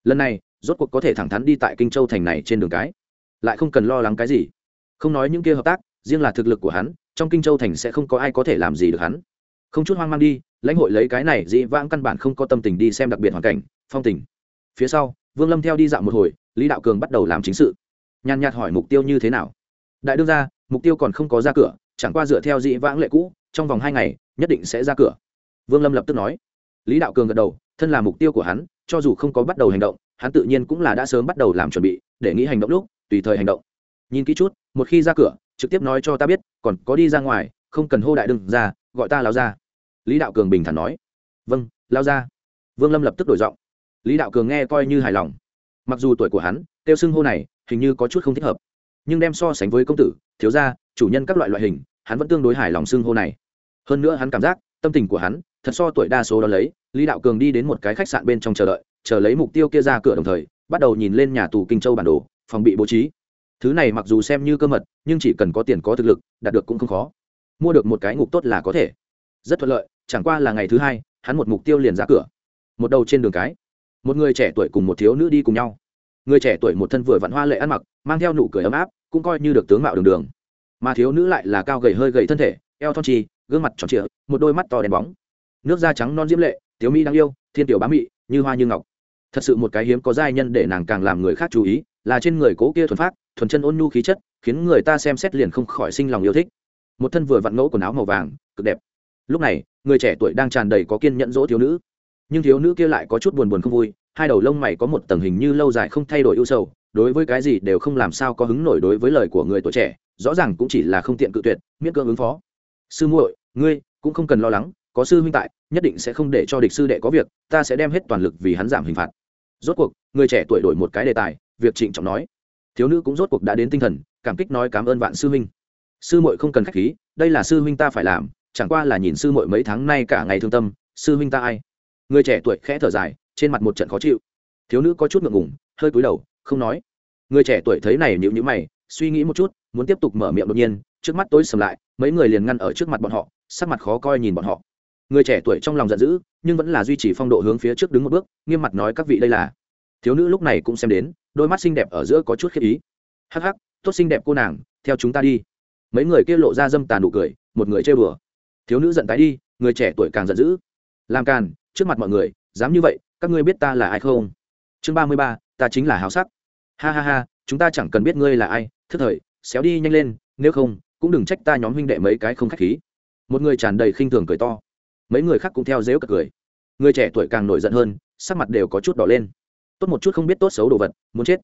Lần này, rốt cuộc có thể thẳng thắn đi tại kinh châu thành này trên đường cái lại không cần lo lắng cái gì. Không nói những kia hợp tác, riêng là thực lực của hắn, trong kinh châu thành sẽ không có ai có thể làm gì được hắn. Không chút hoang mang đi, lãnh hội lấy cái này dĩ vãng căn bản không có tâm tình đi xem đặc biệt hoàn cảnh, phong tình. Phía sau, vương lâm theo đi dạo một hồi, lý đạo cường bắt đầu làm chính sự. Nhàn nhạt hỏi mục tiêu như thế nào. Đại đương ra mục tiêu còn không có ra cửa, chẳng qua dựa theo dĩ vãng lệ cũ, trong vòng hai ngày, nhất định sẽ ra cửa. Vương lâm lập tức nói. Lý đạo cường gật đầu, thân là mục tiêu của hắn, cho dù không có bắt đầu hành động, hắn tự nhiên cũng là đã sớm bắt đầu làm chuẩn bị, để nghĩ hành động lúc tùy thời hành động. Nhìn kỹ chút, một khi ra cửa, trực tiếp nói cho ta biết, còn có đi ra ngoài, không cần hô đại đừng ra, gọi ta lao ra lý đạo cường bình thản nói. Vâng lao ra vương lâm lập tức đổi giọng. Lý đạo cường nghe coi như hài lòng. Mặc dù tuổi của hắn tiêu xưng hô này, hình như có chút không thích hợp. Nhưng đem so sánh với công tử, thiếu gia, chủ nhân các loại loại hình, hắn vẫn tương đối hài lòng xưng hô này. Hơn nữa hắn cảm giác, tâm tình của hắn, thật so tuổi đa số đó lấy, lý đạo cường đi đến một cái khách sạn bên trong chờ đợi, chờ lấy mục tiêu kia ra cửa đồng thời, bắt đầu nhìn lên nhà tù kinh châu bản đồ phòng bị bố trí. Thứ này mặc dù xem như cơ mật, nhưng chỉ cần có tiền có thực lực, đạt được cũng không khó. Mua được một cái ngục tốt là có thể. Rất thuận lợi, chẳng qua là ngày thứ hai, hắn một mục tiêu liền ra cửa. Một đầu trên đường cái, một người trẻ tuổi cùng một thiếu nữ đi cùng nhau. Người trẻ tuổi một thân vừa vặn hoa lệ ăn mặc, mang theo nụ cười ấm áp, cũng coi như được tướng mạo đường đường. Mà thiếu nữ lại là cao gầy hơi gầy thân thể, eo thon trì, gương mặt tròn trịa, một đôi mắt to đèn bóng. Nước da trắng non diễm lệ, thiếu mỹ đáng yêu, thiên tiểu bá mị, như hoa như ngọc. Thật sự một cái hiếm có giai nhân để nàng càng làm người khác chú ý là trên người cố kia thuần phát, thuần chân ôn nhu khí chất, khiến người ta xem xét liền không khỏi sinh lòng yêu thích. Một thân vừa vặn ngẫu quần áo màu vàng, cực đẹp. Lúc này, người trẻ tuổi đang tràn đầy có kiên nhẫn dỗ thiếu nữ. Nhưng thiếu nữ kia lại có chút buồn buồn không vui, hai đầu lông mày có một tầng hình như lâu dài không thay đổi ưu sầu, đối với cái gì đều không làm sao có hứng nổi đối với lời của người tuổi trẻ, rõ ràng cũng chỉ là không tiện cự tuyệt, miễn cưỡng ứng phó. Sư muội, ngươi cũng không cần lo lắng, có sư huynh tại, nhất định sẽ không để cho địch sư đệ có việc, ta sẽ đem hết toàn lực vì hắn giảm hình phạt. Rốt cuộc, người trẻ tuổi đổi một cái đề tài việc trịnh trọng nói. Thiếu nữ cũng rốt cuộc đã đến tinh thần, cảm kích nói cảm ơn vạn sư huynh. Sư muội không cần khách khí, đây là sư huynh ta phải làm, chẳng qua là nhìn sư muội mấy tháng nay cả ngày thương tâm, sư huynh ta ai? Người trẻ tuổi khẽ thở dài, trên mặt một trận khó chịu. Thiếu nữ có chút ngượng ngùng, hơi cúi đầu, không nói. Người trẻ tuổi thấy này nhịu nhữ mày, suy nghĩ một chút, muốn tiếp tục mở miệng đột nhiên, trước mắt tối sầm lại, mấy người liền ngăn ở trước mặt bọn họ, sắc mặt khó coi nhìn bọn họ. Người trẻ tuổi trong lòng giận dữ, nhưng vẫn là duy trì phong độ hướng phía trước đứng một bước, nghiêm mặt nói các vị đây là thiếu nữ lúc này cũng xem đến, đôi mắt xinh đẹp ở giữa có chút khiếp ý. Hắc hắc, tốt xinh đẹp cô nàng, theo chúng ta đi. Mấy người kia lộ ra dâm tàn nụ cười, một người chơi bừa thiếu nữ giận tái đi, người trẻ tuổi càng giận dữ. Làm càn, trước mặt mọi người, dám như vậy, các ngươi biết ta là ai không? Chương ba mươi ba, ta chính là háo sắc. Ha ha ha, chúng ta chẳng cần biết ngươi là ai, thức thời, xéo đi nhanh lên, nếu không, cũng đừng trách ta nhóm huynh đệ mấy cái không khách khí. Một người tràn đầy khinh thường cười to. Mấy người khác cũng theo dếu cật cười. Người trẻ tuổi càng nổi giận hơn, sắc mặt đều có chút đỏ lên tốt một chút không biết tốt xấu đồ vật, muốn chết.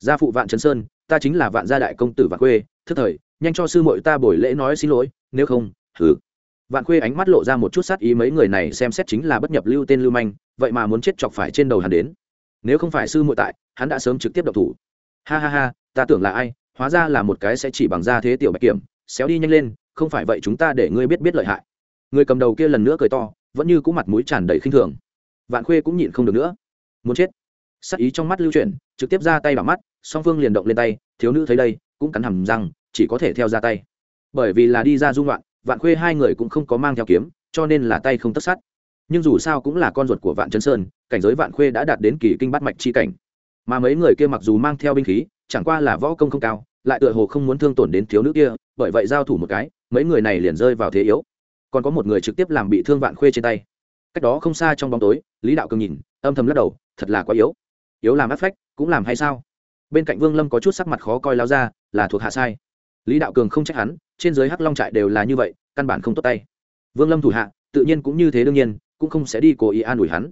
Gia phụ vạn trấn sơn, ta chính là vạn gia đại công tử vạn khuê, thức thời, nhanh cho sư muội ta buổi lễ nói xin lỗi, nếu không thử vạn khuê ánh mắt lộ ra một chút sát ý mấy người này xem xét chính là bất nhập lưu tên lưu manh, vậy mà muốn chết chọc phải trên đầu hắn đến. Nếu không phải sư muội tại, hắn đã sớm trực tiếp độc thủ. Ha ha ha, ta tưởng là ai, hóa ra là một cái sẽ chỉ bằng ra thế tiểu bạch kiểm, xéo đi nhanh lên, không phải vậy chúng ta để ngươi biết biết lợi hại. Người cầm đầu kia lần nữa cười to, vẫn như cũng mặt mũi tràn đầy khinh thường. Vạn khuê cũng nhịn không được nữa. Muốn chết sắc ý trong mắt lưu chuyển, trực tiếp ra tay vào mắt, song phương liền động lên tay, thiếu nữ thấy đây, cũng cắn hầm răng, chỉ có thể theo ra tay. Bởi vì là đi ra dung loạn, vạn khuê hai người cũng không có mang theo kiếm, cho nên là tay không tất sắt nhưng dù sao cũng là con ruột của vạn chân sơn, cảnh giới vạn khuê đã đạt đến kỳ kinh bắt mạch chi cảnh. Mà mấy người kia mặc dù mang theo binh khí, chẳng qua là võ công không cao, lại tựa hồ không muốn thương tổn đến thiếu nữ kia, bởi vậy giao thủ một cái, mấy người này liền rơi vào thế yếu. Còn có một người trực tiếp làm bị thương vạn khuê trên tay. Cách đó không xa trong bóng tối, lý đạo cường nhìn, âm thầm lắc đầu, thật là quá yếu yếu làm áp phách, cũng làm hay sao? Bên cạnh vương lâm có chút sắc mặt khó coi lao ra, là thuộc hạ sai. Lý đạo cường không trách hắn, trên giới hắc long trại đều là như vậy, căn bản không tốt tay. Vương lâm thủ hạ, tự nhiên cũng như thế đương nhiên, cũng không sẽ đi cố ý an ủi hắn.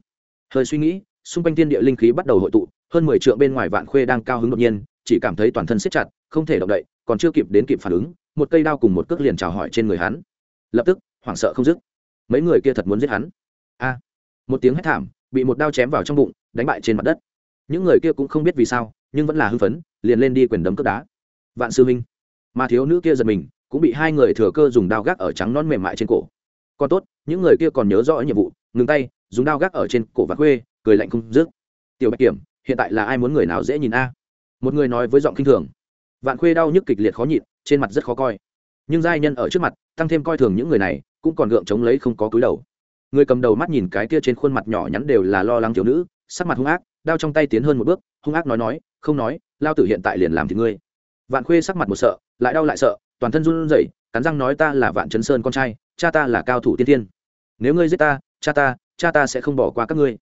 Hơi suy nghĩ, xung quanh thiên địa linh khí bắt đầu hội tụ, hơn mười trượng bên ngoài vạn khuê đang cao hứng đột nhiên, chỉ cảm thấy toàn thân siết chặt, không thể động đậy, còn chưa kịp đến kịp phản ứng, một cây đao cùng một cước liền chào hỏi trên người hắn. Lập tức, hoảng sợ không dứt. Mấy người kia thật muốn giết hắn. A! Một tiếng hét thảm, bị một đao chém vào trong bụng, đánh bại trên mặt đất những người kia cũng không biết vì sao, nhưng vẫn là hưng phấn, liền lên đi quyền đấm cướp đá. Vạn sư minh, mà thiếu nữ kia giật mình, cũng bị hai người thừa cơ dùng đao gác ở trắng non mềm mại trên cổ. Còn tốt, những người kia còn nhớ rõ nhiệm vụ, ngừng tay, dùng đao gác ở trên cổ và khuê, cười lạnh không dứt. Tiểu bạch kiểm, hiện tại là ai muốn người nào dễ nhìn a? Một người nói với giọng kinh thường. Vạn khuê đau nhức kịch liệt khó nhịn, trên mặt rất khó coi. Nhưng giai nhân ở trước mặt, tăng thêm coi thường những người này, cũng còn gượng chống lấy không có cúi đầu. Người cầm đầu mắt nhìn cái kia trên khuôn mặt nhỏ nhắn đều là lo lắng thiếu nữ, sắc mặt hung ác đao trong tay tiến hơn một bước, hung ác nói nói, không nói, lao tử hiện tại liền làm thì ngươi. Vạn khuê sắc mặt một sợ, lại đau lại sợ, toàn thân run rẩy, cắn răng nói ta là vạn chấn sơn con trai, cha ta là cao thủ tiên tiên. Nếu ngươi giết ta, cha ta cha ta sẽ không bỏ qua các ngươi.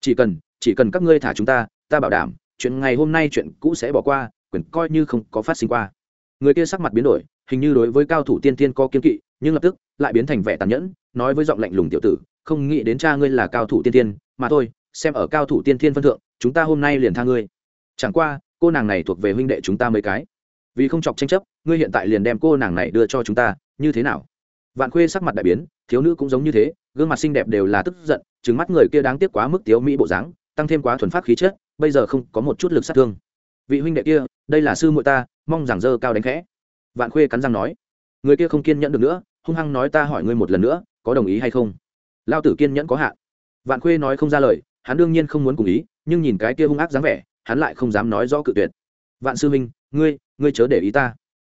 Chỉ cần chỉ cần các ngươi thả chúng ta ta bảo đảm, chuyện ngày hôm nay chuyện cũ sẽ bỏ qua, quyền coi như không có phát sinh qua. Người kia sắc mặt biến đổi, hình như đối với cao thủ tiên tiên có kiên kỵ, nhưng lập tức, lại biến thành vẻ tàn nhẫn, nói với giọng lạnh lùng tiểu tử, không nghĩ đến cha ngươi là cao thủ tiên tiên, mà thôi, xem ở cao thủ tiên tiên phân thượng chúng ta hôm nay liền tha ngươi. Chẳng qua, cô nàng này thuộc về huynh đệ chúng ta mấy cái. Vì không chọc tranh chấp, ngươi hiện tại liền đem cô nàng này đưa cho chúng ta, như thế nào? Vạn khuê sắc mặt đại biến, thiếu nữ cũng giống như thế, gương mặt xinh đẹp đều là tức giận trứng mắt người kia đáng tiếc quá mức tiếu mỹ bộ dáng, tăng thêm quá thuần phát khí chất, bây giờ không có một chút lực sát thương. Vị huynh đệ kia, đây là sư muội ta, mong rằng dơ cao đánh khẽ. Vạn khuê cắn răng nói, người kia không kiên nhẫn được nữa, hung hăng nói ta hỏi ngươi một lần nữa, có đồng ý hay không? Lao tử kiên nhẫn có hạn. Vạn khuê nói không ra lời, hắn đương nhiên không muốn cùng ý nhưng nhìn cái kia hung ác dáng vẻ, hắn lại không dám nói rõ cự tuyệt. Vạn sư huynh, ngươi ngươi chớ để ý ta.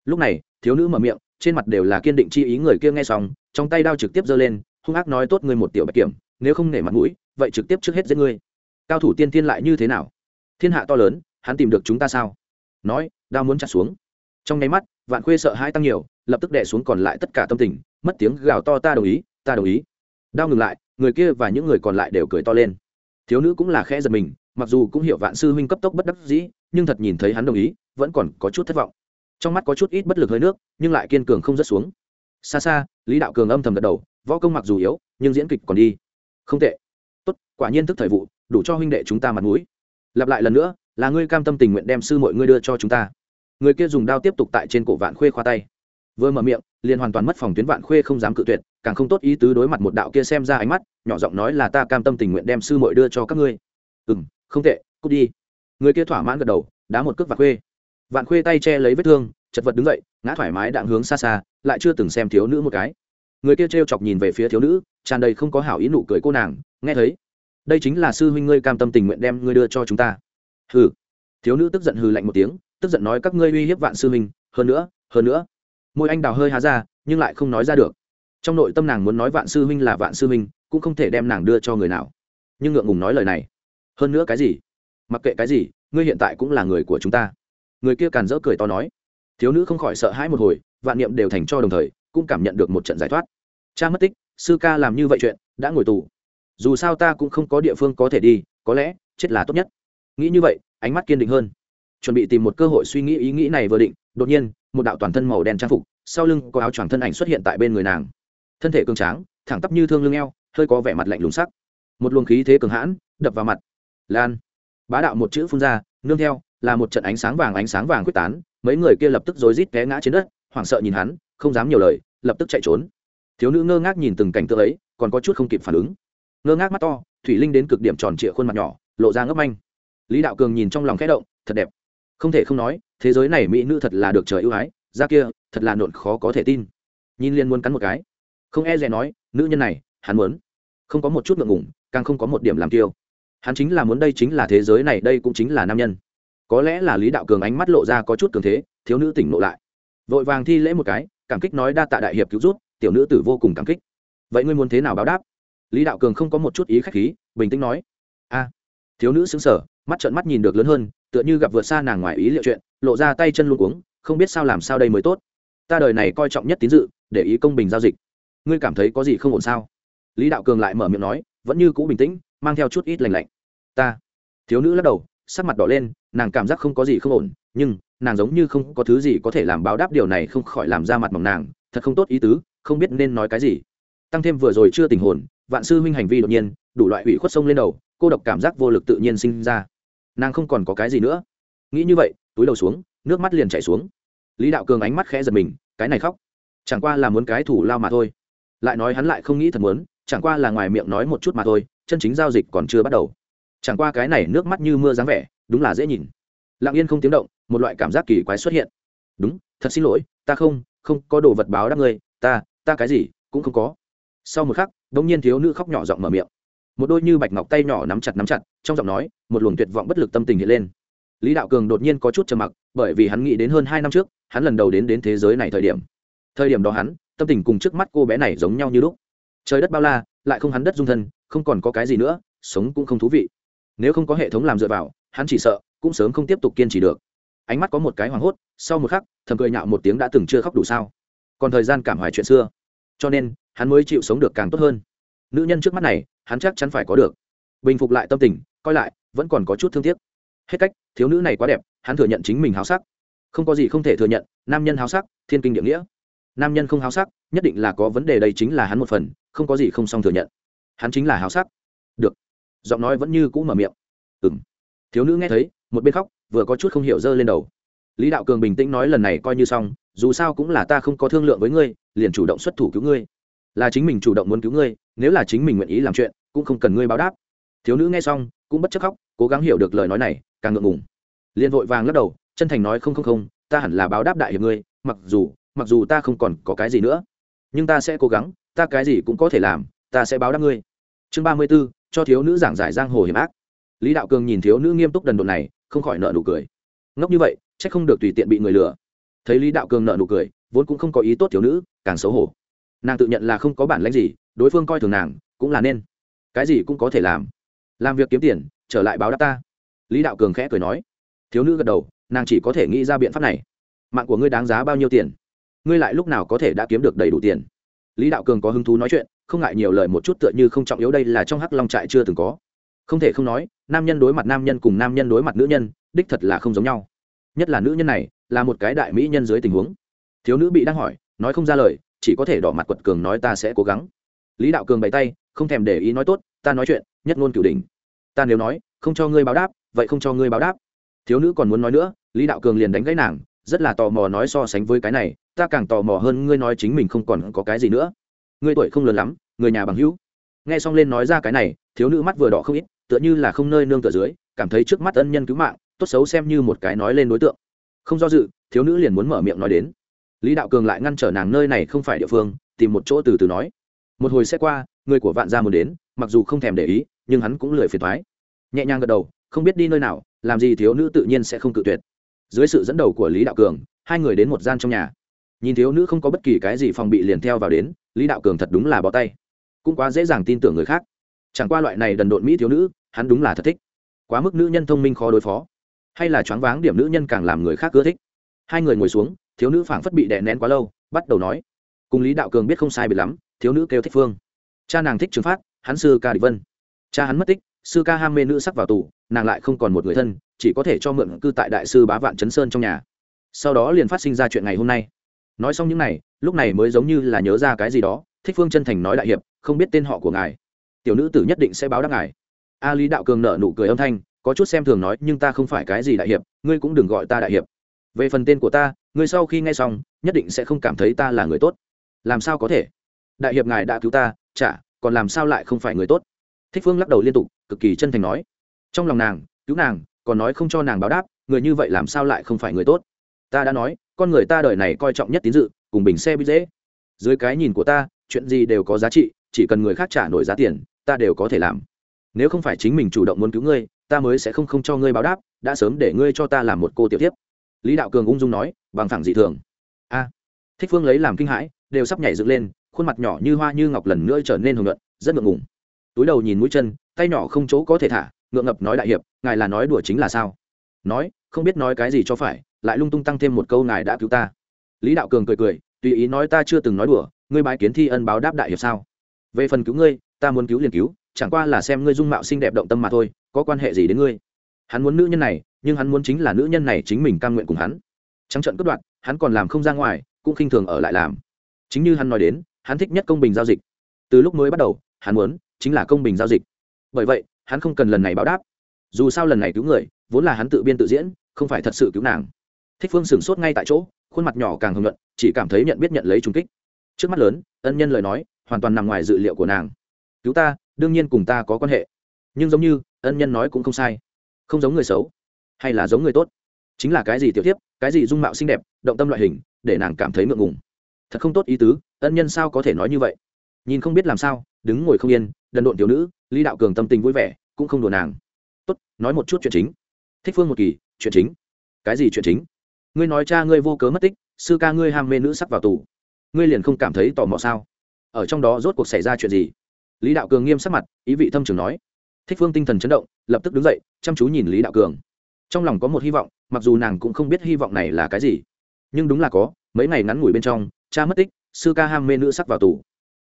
Lúc này, thiếu nữ mở miệng, trên mặt đều là kiên định chi ý người kia nghe xong, trong tay đao trực tiếp giơ lên, hung ác nói tốt ngươi một tiểu bạch kiểm, nếu không nể mặt mũi, vậy trực tiếp trước hết giết ngươi. Cao thủ tiên tiên lại như thế nào? Thiên hạ to lớn, hắn tìm được chúng ta sao? Nói, đao muốn chặt xuống. Trong nháy mắt, vạn khuê sợ hãi tăng nhiều, lập tức đè xuống còn lại tất cả tâm tình, mất tiếng gào to, ta đồng ý, ta đồng ý. Đao ngừng lại, người kia và những người còn lại đều cười to lên thiếu nữ cũng là khẽ giật mình, mặc dù cũng hiểu vạn sư huynh cấp tốc bất đắc dĩ, nhưng thật nhìn thấy hắn đồng ý, vẫn còn có chút thất vọng. Trong mắt có chút ít bất lực hơi nước, nhưng lại kiên cường không rớt xuống. Xa xa, lý đạo cường âm thầm gật đầu, võ công mặc dù yếu, nhưng diễn kịch còn đi. Không tệ. Tốt, quả nhiên thức thời vụ, đủ cho huynh đệ chúng ta mặt mũi. Lặp lại lần nữa, là ngươi cam tâm tình nguyện đem sư mọi ngươi đưa cho chúng ta. Người kia dùng đao tiếp tục tại trên cổ vạn khuê khoa tay. Vừa mở miệng, liền hoàn toàn mất phòng tuyến vạn khuê không dám cự tuyệt càng không tốt ý tứ đối mặt một đạo kia xem ra ánh mắt, nhỏ giọng nói là ta cam tâm tình nguyện đem sư mội đưa cho các ngươi. Ừ m không tệ, cút đi. Người kia thỏa mãn gật đầu, đá một cước vạn khuê. Vạn khuê tay che lấy vết thương, chật vật đứng dậy, ngã thoải mái đạn hướng xa xa, lại chưa từng xem thiếu nữ một cái. Người kia t r e o chọc nhìn về phía thiếu nữ, tràn đầy không có hảo ý nụ cười cô nàng, nghe thấy. Đây chính là sư huynh ngươi cam tâm tình nguyện đem ngươi đưa cho chúng ta. Hừ. Thiếu nữ tức giận hừ lạnh một tiếng, tức giận nói các ngươi uy hiếp vạn sư huynh, hơn nữa hơn nữa. Môi anh đào hơi há ra, nhưng lại không nói ra được trong nội tâm nàng muốn nói vạn sư huynh là vạn sư huynh, cũng không thể đem nàng đưa cho người nào. Nhưng ngượng ngùng nói lời này. Hơn nữa cái gì? Mặc kệ cái gì, ngươi hiện tại cũng là người của chúng ta. Người kia càn rỡ cười to nói. Thiếu nữ không khỏi sợ hãi một hồi, vạn niệm đều thành cho đồng thời, cũng cảm nhận được một trận giải thoát. Cha mất tích, sư ca làm như vậy chuyện, đã ngồi tù. Dù sao ta cũng không có địa phương có thể đi, có lẽ, chết là tốt nhất. Nghĩ như vậy, ánh mắt kiên định hơn. Chuẩn bị tìm một cơ hội suy nghĩ ý nghĩ này vừa định, đột nhiên, một đạo toàn thân màu đen trang phục, sau lưng có áo choàng thân ảnh xuất hiện tại bên người nàng thân thể cường tráng, thẳng tắp như thương lưng eo, hơi có vẻ mặt lạnh lùng sắc. Một luồng khí thế cường hãn, đập vào mặt. Lan. Bá đạo một chữ phun ra, nương theo, là một trận ánh sáng vàng ánh sáng vàng quyết tán, mấy người kia lập tức rối rít té ngã trên đất, hoảng sợ nhìn hắn, không dám nhiều lời, lập tức chạy trốn. Thiếu nữ ngơ ngác nhìn từng cảnh tượng ấy, còn có chút không kịp phản ứng. Ngơ ngác mắt to, thủy linh đến cực điểm tròn trịa khuôn mặt nhỏ, lộ ra ngấp anh lý đạo cường nhìn trong lòng khẽ động, thật đẹp. Không thể không nói, thế giới này mỹ nữ thật là được trời ưu ái ra kia, thật là nộn khó có thể tin. Nhìn liên muốn cắn một cái không e rè nói, nữ nhân này, hắn muốn không có một chút ngượng ngủng càng không có một điểm làm tiêu hắn chính là muốn đây chính là thế giới này, đây cũng chính là nam nhân. Có lẽ là lý đạo cường ánh mắt lộ ra có chút cường thế, thiếu nữ tỉnh lộ lại. Vội vàng thi lễ một cái, cảm kích nói, đa tạ đại hiệp cứu rút tiểu nữ tử vô cùng cảm kích. Vậy ngươi muốn thế nào báo đáp? Lý đạo cường không có một chút ý k h á c h khí, bình tĩnh nói, a. Thiếu nữ xứng sở mắt trợn mắt nhìn được lớn hơn, tựa như gặp vượt xa nàng ngoài ý liệu chuyện, lộ ra tay chân luôn cuống, không biết sao làm sao đây mới tốt. Ta đời này coi trọng nhất tín dự, để ý công bình giao dịch ngươi cảm thấy có gì không ổn sao? Lý đạo cường lại mở miệng nói, vẫn như cũ bình tĩnh, mang theo chút ít lành lạnh. Ta. Thiếu nữ lắc đầu, sắc mặt đỏ lên, nàng cảm giác không có gì không ổn, nhưng, nàng giống như không có thứ gì có thể làm báo đáp điều này, không khỏi làm ra mặt mỏng nàng, thật không tốt ý tứ, không biết nên nói cái gì. Tăng thêm vừa rồi chưa tình hồn, vạn sư huynh hành vi đột nhiên, đủ loại ủy khuất sông lên đầu, cô độc cảm giác vô lực tự nhiên sinh ra. Nàng không còn có cái gì nữa. Nghĩ như vậy, túi đầu xuống, nước mắt liền chảy xuống. Lý đạo cường ánh mắt khẽ giật mình, cái này khóc, chẳng qua là muốn cái thủ lao mà thôi lại nói hắn lại không nghĩ thật muốn, chẳng qua là ngoài miệng nói một chút mà thôi, chân chính giao dịch còn chưa bắt đầu. Chẳng qua cái này nước mắt như mưa dáng vẻ, đúng là dễ nhìn. Lặng yên không tiếng động, một loại cảm giác kỳ quái xuất hiện. Đúng, thật xin lỗi, ta không không có đồ vật báo đáp ngươi, ta ta cái gì, cũng không có. Sau một khắc đ ỗ n g nhiên thiếu nữ khóc nhỏ giọng mở miệng. Một đôi như bạch ngọc tay nhỏ nắm chặt nắm chặt, trong giọng nói, một luồng tuyệt vọng bất lực tâm tình hiện lên. Lý đạo cường đột nhiên có chút trầm mặc, bởi vì hắn nghĩ đến hơn hai năm trước, hắn lần đầu đến đến thế giới này thời điểm. Thời điểm đó hắn tâm tình cùng trước mắt cô bé này giống nhau như lúc. Trời đất bao la, lại không hắn đất dung thân, không còn có cái gì nữa, sống cũng không thú vị. Nếu không có hệ thống làm dựa vào, hắn chỉ sợ cũng sớm không tiếp tục kiên trì được. Ánh mắt có một cái hoảng hốt, sau một khắc, thầm cười nhạo một tiếng đã từng chưa khóc đủ sao. Còn thời gian cảm hoài chuyện xưa. Cho nên, hắn mới chịu sống được càng tốt hơn. Nữ nhân trước mắt này, hắn chắc chắn phải có được. Bình phục lại tâm tình, coi lại, vẫn còn có chút thương tiếc. Hết cách, thiếu nữ này quá đẹp, hắn thừa nhận chính mình háo sắc. Không có gì không thể thừa nhận, nam nhân háo sắc, thiên kinh địa nghĩa nam nhân không háo sắc, nhất định là có vấn đề đây chính là hắn một phần, không có gì không xong thừa nhận. Hắn chính là háo sắc. Được. Giọng nói vẫn như cũ mở miệng. Ừ m thiếu nữ nghe thấy, một bên khóc, vừa có chút không hiểu dơ lên đầu. Lý đạo cường bình tĩnh nói lần này coi như xong, dù sao cũng là ta không có thương lượng với ngươi, liền chủ động xuất thủ cứu ngươi. Là chính mình chủ động muốn cứu ngươi, nếu là chính mình nguyện ý làm chuyện, cũng không cần ngươi báo đáp. Thiếu nữ nghe xong, cũng bất chấp khóc, cố gắng hiểu được lời nói này, càng ngượng ngùng. Liền vội vàng lắc đầu, chân thành nói không không không, ta hẳn là báo đáp đại hiệp ngươi, mặc dù mặc dù ta không còn có cái gì nữa, nhưng ta sẽ cố gắng, ta cái gì cũng có thể làm, ta sẽ báo đáp ngươi. Chương ba mươi b ố cho thiếu nữ giảng giải giang hồ hiểm ác. Lý đạo cường nhìn thiếu nữ nghiêm túc đần độn này, không khỏi nợ nụ cười. Ngốc như vậy c h ắ c không được tùy tiện bị người lừa. Thấy lý đạo cường nợ nụ cười, vốn cũng không có ý tốt thiếu nữ, càng xấu hổ. Nàng tự nhận là không có bản lãnh gì, đối phương coi thường nàng, cũng là nên. Cái gì cũng có thể làm. Làm việc kiếm tiền, trở lại báo đáp ta. Lý đạo cường khẽ cười nói. Thiếu nữ gật đầu, nàng chỉ có thể nghĩ ra biện pháp này. Mạng của ngươi đáng giá bao nhiêu tiền? Ngươi lại lúc nào có thể đã kiếm được đầy đủ tiền? Lý đạo cường có hứng thú nói chuyện, không ngại nhiều lời một chút tựa như không trọng yếu đây là trong hắc long trại chưa từng có. Không thể không nói, nam nhân đối mặt nam nhân cùng nam nhân đối mặt nữ nhân, đích thật là không giống nhau. Nhất là nữ nhân này, là một cái đại mỹ nhân dưới tình huống. Thiếu nữ bị đang hỏi, nói không ra lời, chỉ có thể đỏ mặt quật cường nói ta sẽ cố gắng. Lý đạo cường bày tay, không thèm để ý nói tốt, ta nói chuyện, nhất ngôn cửu đình ta nếu nói, không cho ngươi báo đáp, vậy không cho ngươi báo đáp. Thiếu nữ còn muốn nói nữa, lý đạo cường liền đánh gãy nàng rất là tò mò nói so sánh với cái này, ta càng tò mò hơn ngươi nói chính mình không còn có cái gì nữa. Ngươi tuổi không lớn lắm, người nhà bằng hữu. Nghe xong lên nói ra cái này, thiếu nữ mắt vừa đỏ không ít, tựa như là không nơi nương tựa dưới, cảm thấy trước mắt ân nhân cứu mạng, tốt xấu xem như một cái nói lên đối tượng. Không do dự, thiếu nữ liền muốn mở miệng nói đến. Lý đạo cường lại ngăn trở nàng nơi này không phải địa phương, tìm một chỗ từ từ nói. Một hồi sẽ qua, người của vạn gia muốn đến, mặc dù không thèm để ý, nhưng hắn cũng lười phiền thoái nhẹ nhàng gật đầu, không biết đi nơi nào, làm gì thiếu nữ tự nhiên sẽ không cự tuyệt dưới sự dẫn đầu của lý đạo cường, hai người đến một gian trong nhà. Nhìn thiếu nữ không có bất kỳ cái gì phòng bị liền theo vào đến, lý đạo cường thật đúng là bỏ tay. Cũng quá dễ dàng tin tưởng người khác. Chẳng qua loại này đần độn mỹ thiếu nữ, hắn đúng là thật thích. Quá mức nữ nhân thông minh khó đối phó. Hay là choáng váng điểm nữ nhân càng làm người khác ưa thích. Hai người ngồi xuống, thiếu nữ phảng phất bị đè nén quá lâu, bắt đầu nói. Cùng lý đạo cường biết không sai bị lắm, thiếu nữ kêu thích phương. Cha nàng thích trường phát, hắn sư ca địch vân. Cha hắn mất tích, sư ca ham mê nữ sắc vào tù, nàng lại không còn một người thân chỉ có thể cho mượn cư tại đại sư bá vạn chấn sơn trong nhà. Sau đó liền phát sinh ra chuyện ngày hôm nay. Nói xong những này, lúc này mới giống như là nhớ ra cái gì đó, thích phương chân thành nói đại hiệp, không biết tên họ của ngài. Tiểu nữ tử nhất định sẽ báo đáp ngài. A lý đạo cường nợ nụ cười âm thanh, có chút xem thường nói, nhưng ta không phải cái gì đại hiệp, ngươi cũng đừng gọi ta đại hiệp. Về phần tên của ta, ngươi sau khi nghe xong, nhất định sẽ không cảm thấy ta là người tốt. Làm sao có thể? Đại hiệp ngài đã cứu ta, chả, còn làm sao lại không phải người tốt? Thích phương lắc đầu liên tục, cực kỳ chân thành nói. Trong lòng nàng, cứu nàng còn nói không cho nàng báo đáp, người như vậy làm sao lại không phải người tốt? Ta đã nói, con người ta đời này coi trọng nhất tín dự, cùng bình xe bị dễ. Dưới cái nhìn của ta, chuyện gì đều có giá trị, chỉ cần người khác trả nổi giá tiền, ta đều có thể làm. Nếu không phải chính mình chủ động muốn cứu ngươi, ta mới sẽ không không cho ngươi báo đáp, đã sớm để ngươi cho ta làm một cô tiểu tiếp lý đạo cường ung dung nói, bằng thẳng dị thường. A, thích phương lấy làm kinh hãi, đều sắp nhảy dựng lên, khuôn mặt nhỏ như hoa như ngọc lần nữa trở nên hồng luận rất ngượng ngùng. Túi đầu nhìn mũi chân, tay nhỏ không chỗ có thể thả ngượng ngập nói đại hiệp, ngài là nói đùa chính là sao? Nói, không biết nói cái gì cho phải, lại lung tung tăng thêm một câu ngài đã cứu ta. Lý đạo cường cười cười, tùy ý nói ta chưa từng nói đùa, ngươi bái kiến thi ân báo đáp đại hiệp sao? Về phần cứu ngươi, ta muốn cứu liền cứu, chẳng qua là xem ngươi dung mạo xinh đẹp động tâm mà thôi, có quan hệ gì đến ngươi? Hắn muốn nữ nhân này, nhưng hắn muốn chính là nữ nhân này chính mình cam nguyện cùng hắn. Trắng trận cất đoạn hắn còn làm không ra ngoài, cũng khinh thường ở lại làm. Chính như hắn nói đến, hắn thích nhất công bình giao dịch. Từ lúc mới bắt đầu, hắn muốn chính là công bình giao dịch. Bởi vậy hắn không cần lần này báo đáp. Dù sao lần này cứu người, vốn là hắn tự biên tự diễn, không phải thật sự cứu nàng. Thích phương sửng sốt ngay tại chỗ, khuôn mặt nhỏ càng hưng luận chỉ cảm thấy nhận biết nhận lấy trung kích. Trước mắt lớn, ân nhân lời nói, hoàn toàn nằm ngoài dự liệu của nàng. Cứu ta, đương nhiên cùng ta có quan hệ. Nhưng giống như, ân nhân nói cũng không sai. Không giống người xấu, hay là giống người tốt. Chính là cái gì tiểu tiếp cái gì dung mạo xinh đẹp, động tâm loại hình, để nàng cảm thấy ngượng ngùng. Thật không tốt ý tứ, ân nhân sao có thể nói như vậy? Nhìn không biết làm sao, đứng ngồi không yên đần độn tiểu nữ, lý đạo cường tâm tình vui vẻ, cũng không đùa nàng. Tốt, nói một chút chuyện chính. Thích phương một kỳ, chuyện chính. Cái gì chuyện chính? Ngươi nói cha ngươi vô cớ mất tích, sư ca ngươi ham mê nữ sắc vào tù. Ngươi liền không cảm thấy tò mò sao? Ở trong đó rốt cuộc xảy ra chuyện gì? Lý đạo cường nghiêm sắc mặt, ý vị thâm trường nói. Thích phương tinh thần chấn động, lập tức đứng dậy, chăm chú nhìn lý đạo cường. Trong lòng có một hy vọng, mặc dù nàng cũng không biết hy vọng này là cái gì. Nhưng đúng là có, mấy ngày ngắn ngủi bên trong, cha mất tích, sư ca ham mê nữ sắc vào tù.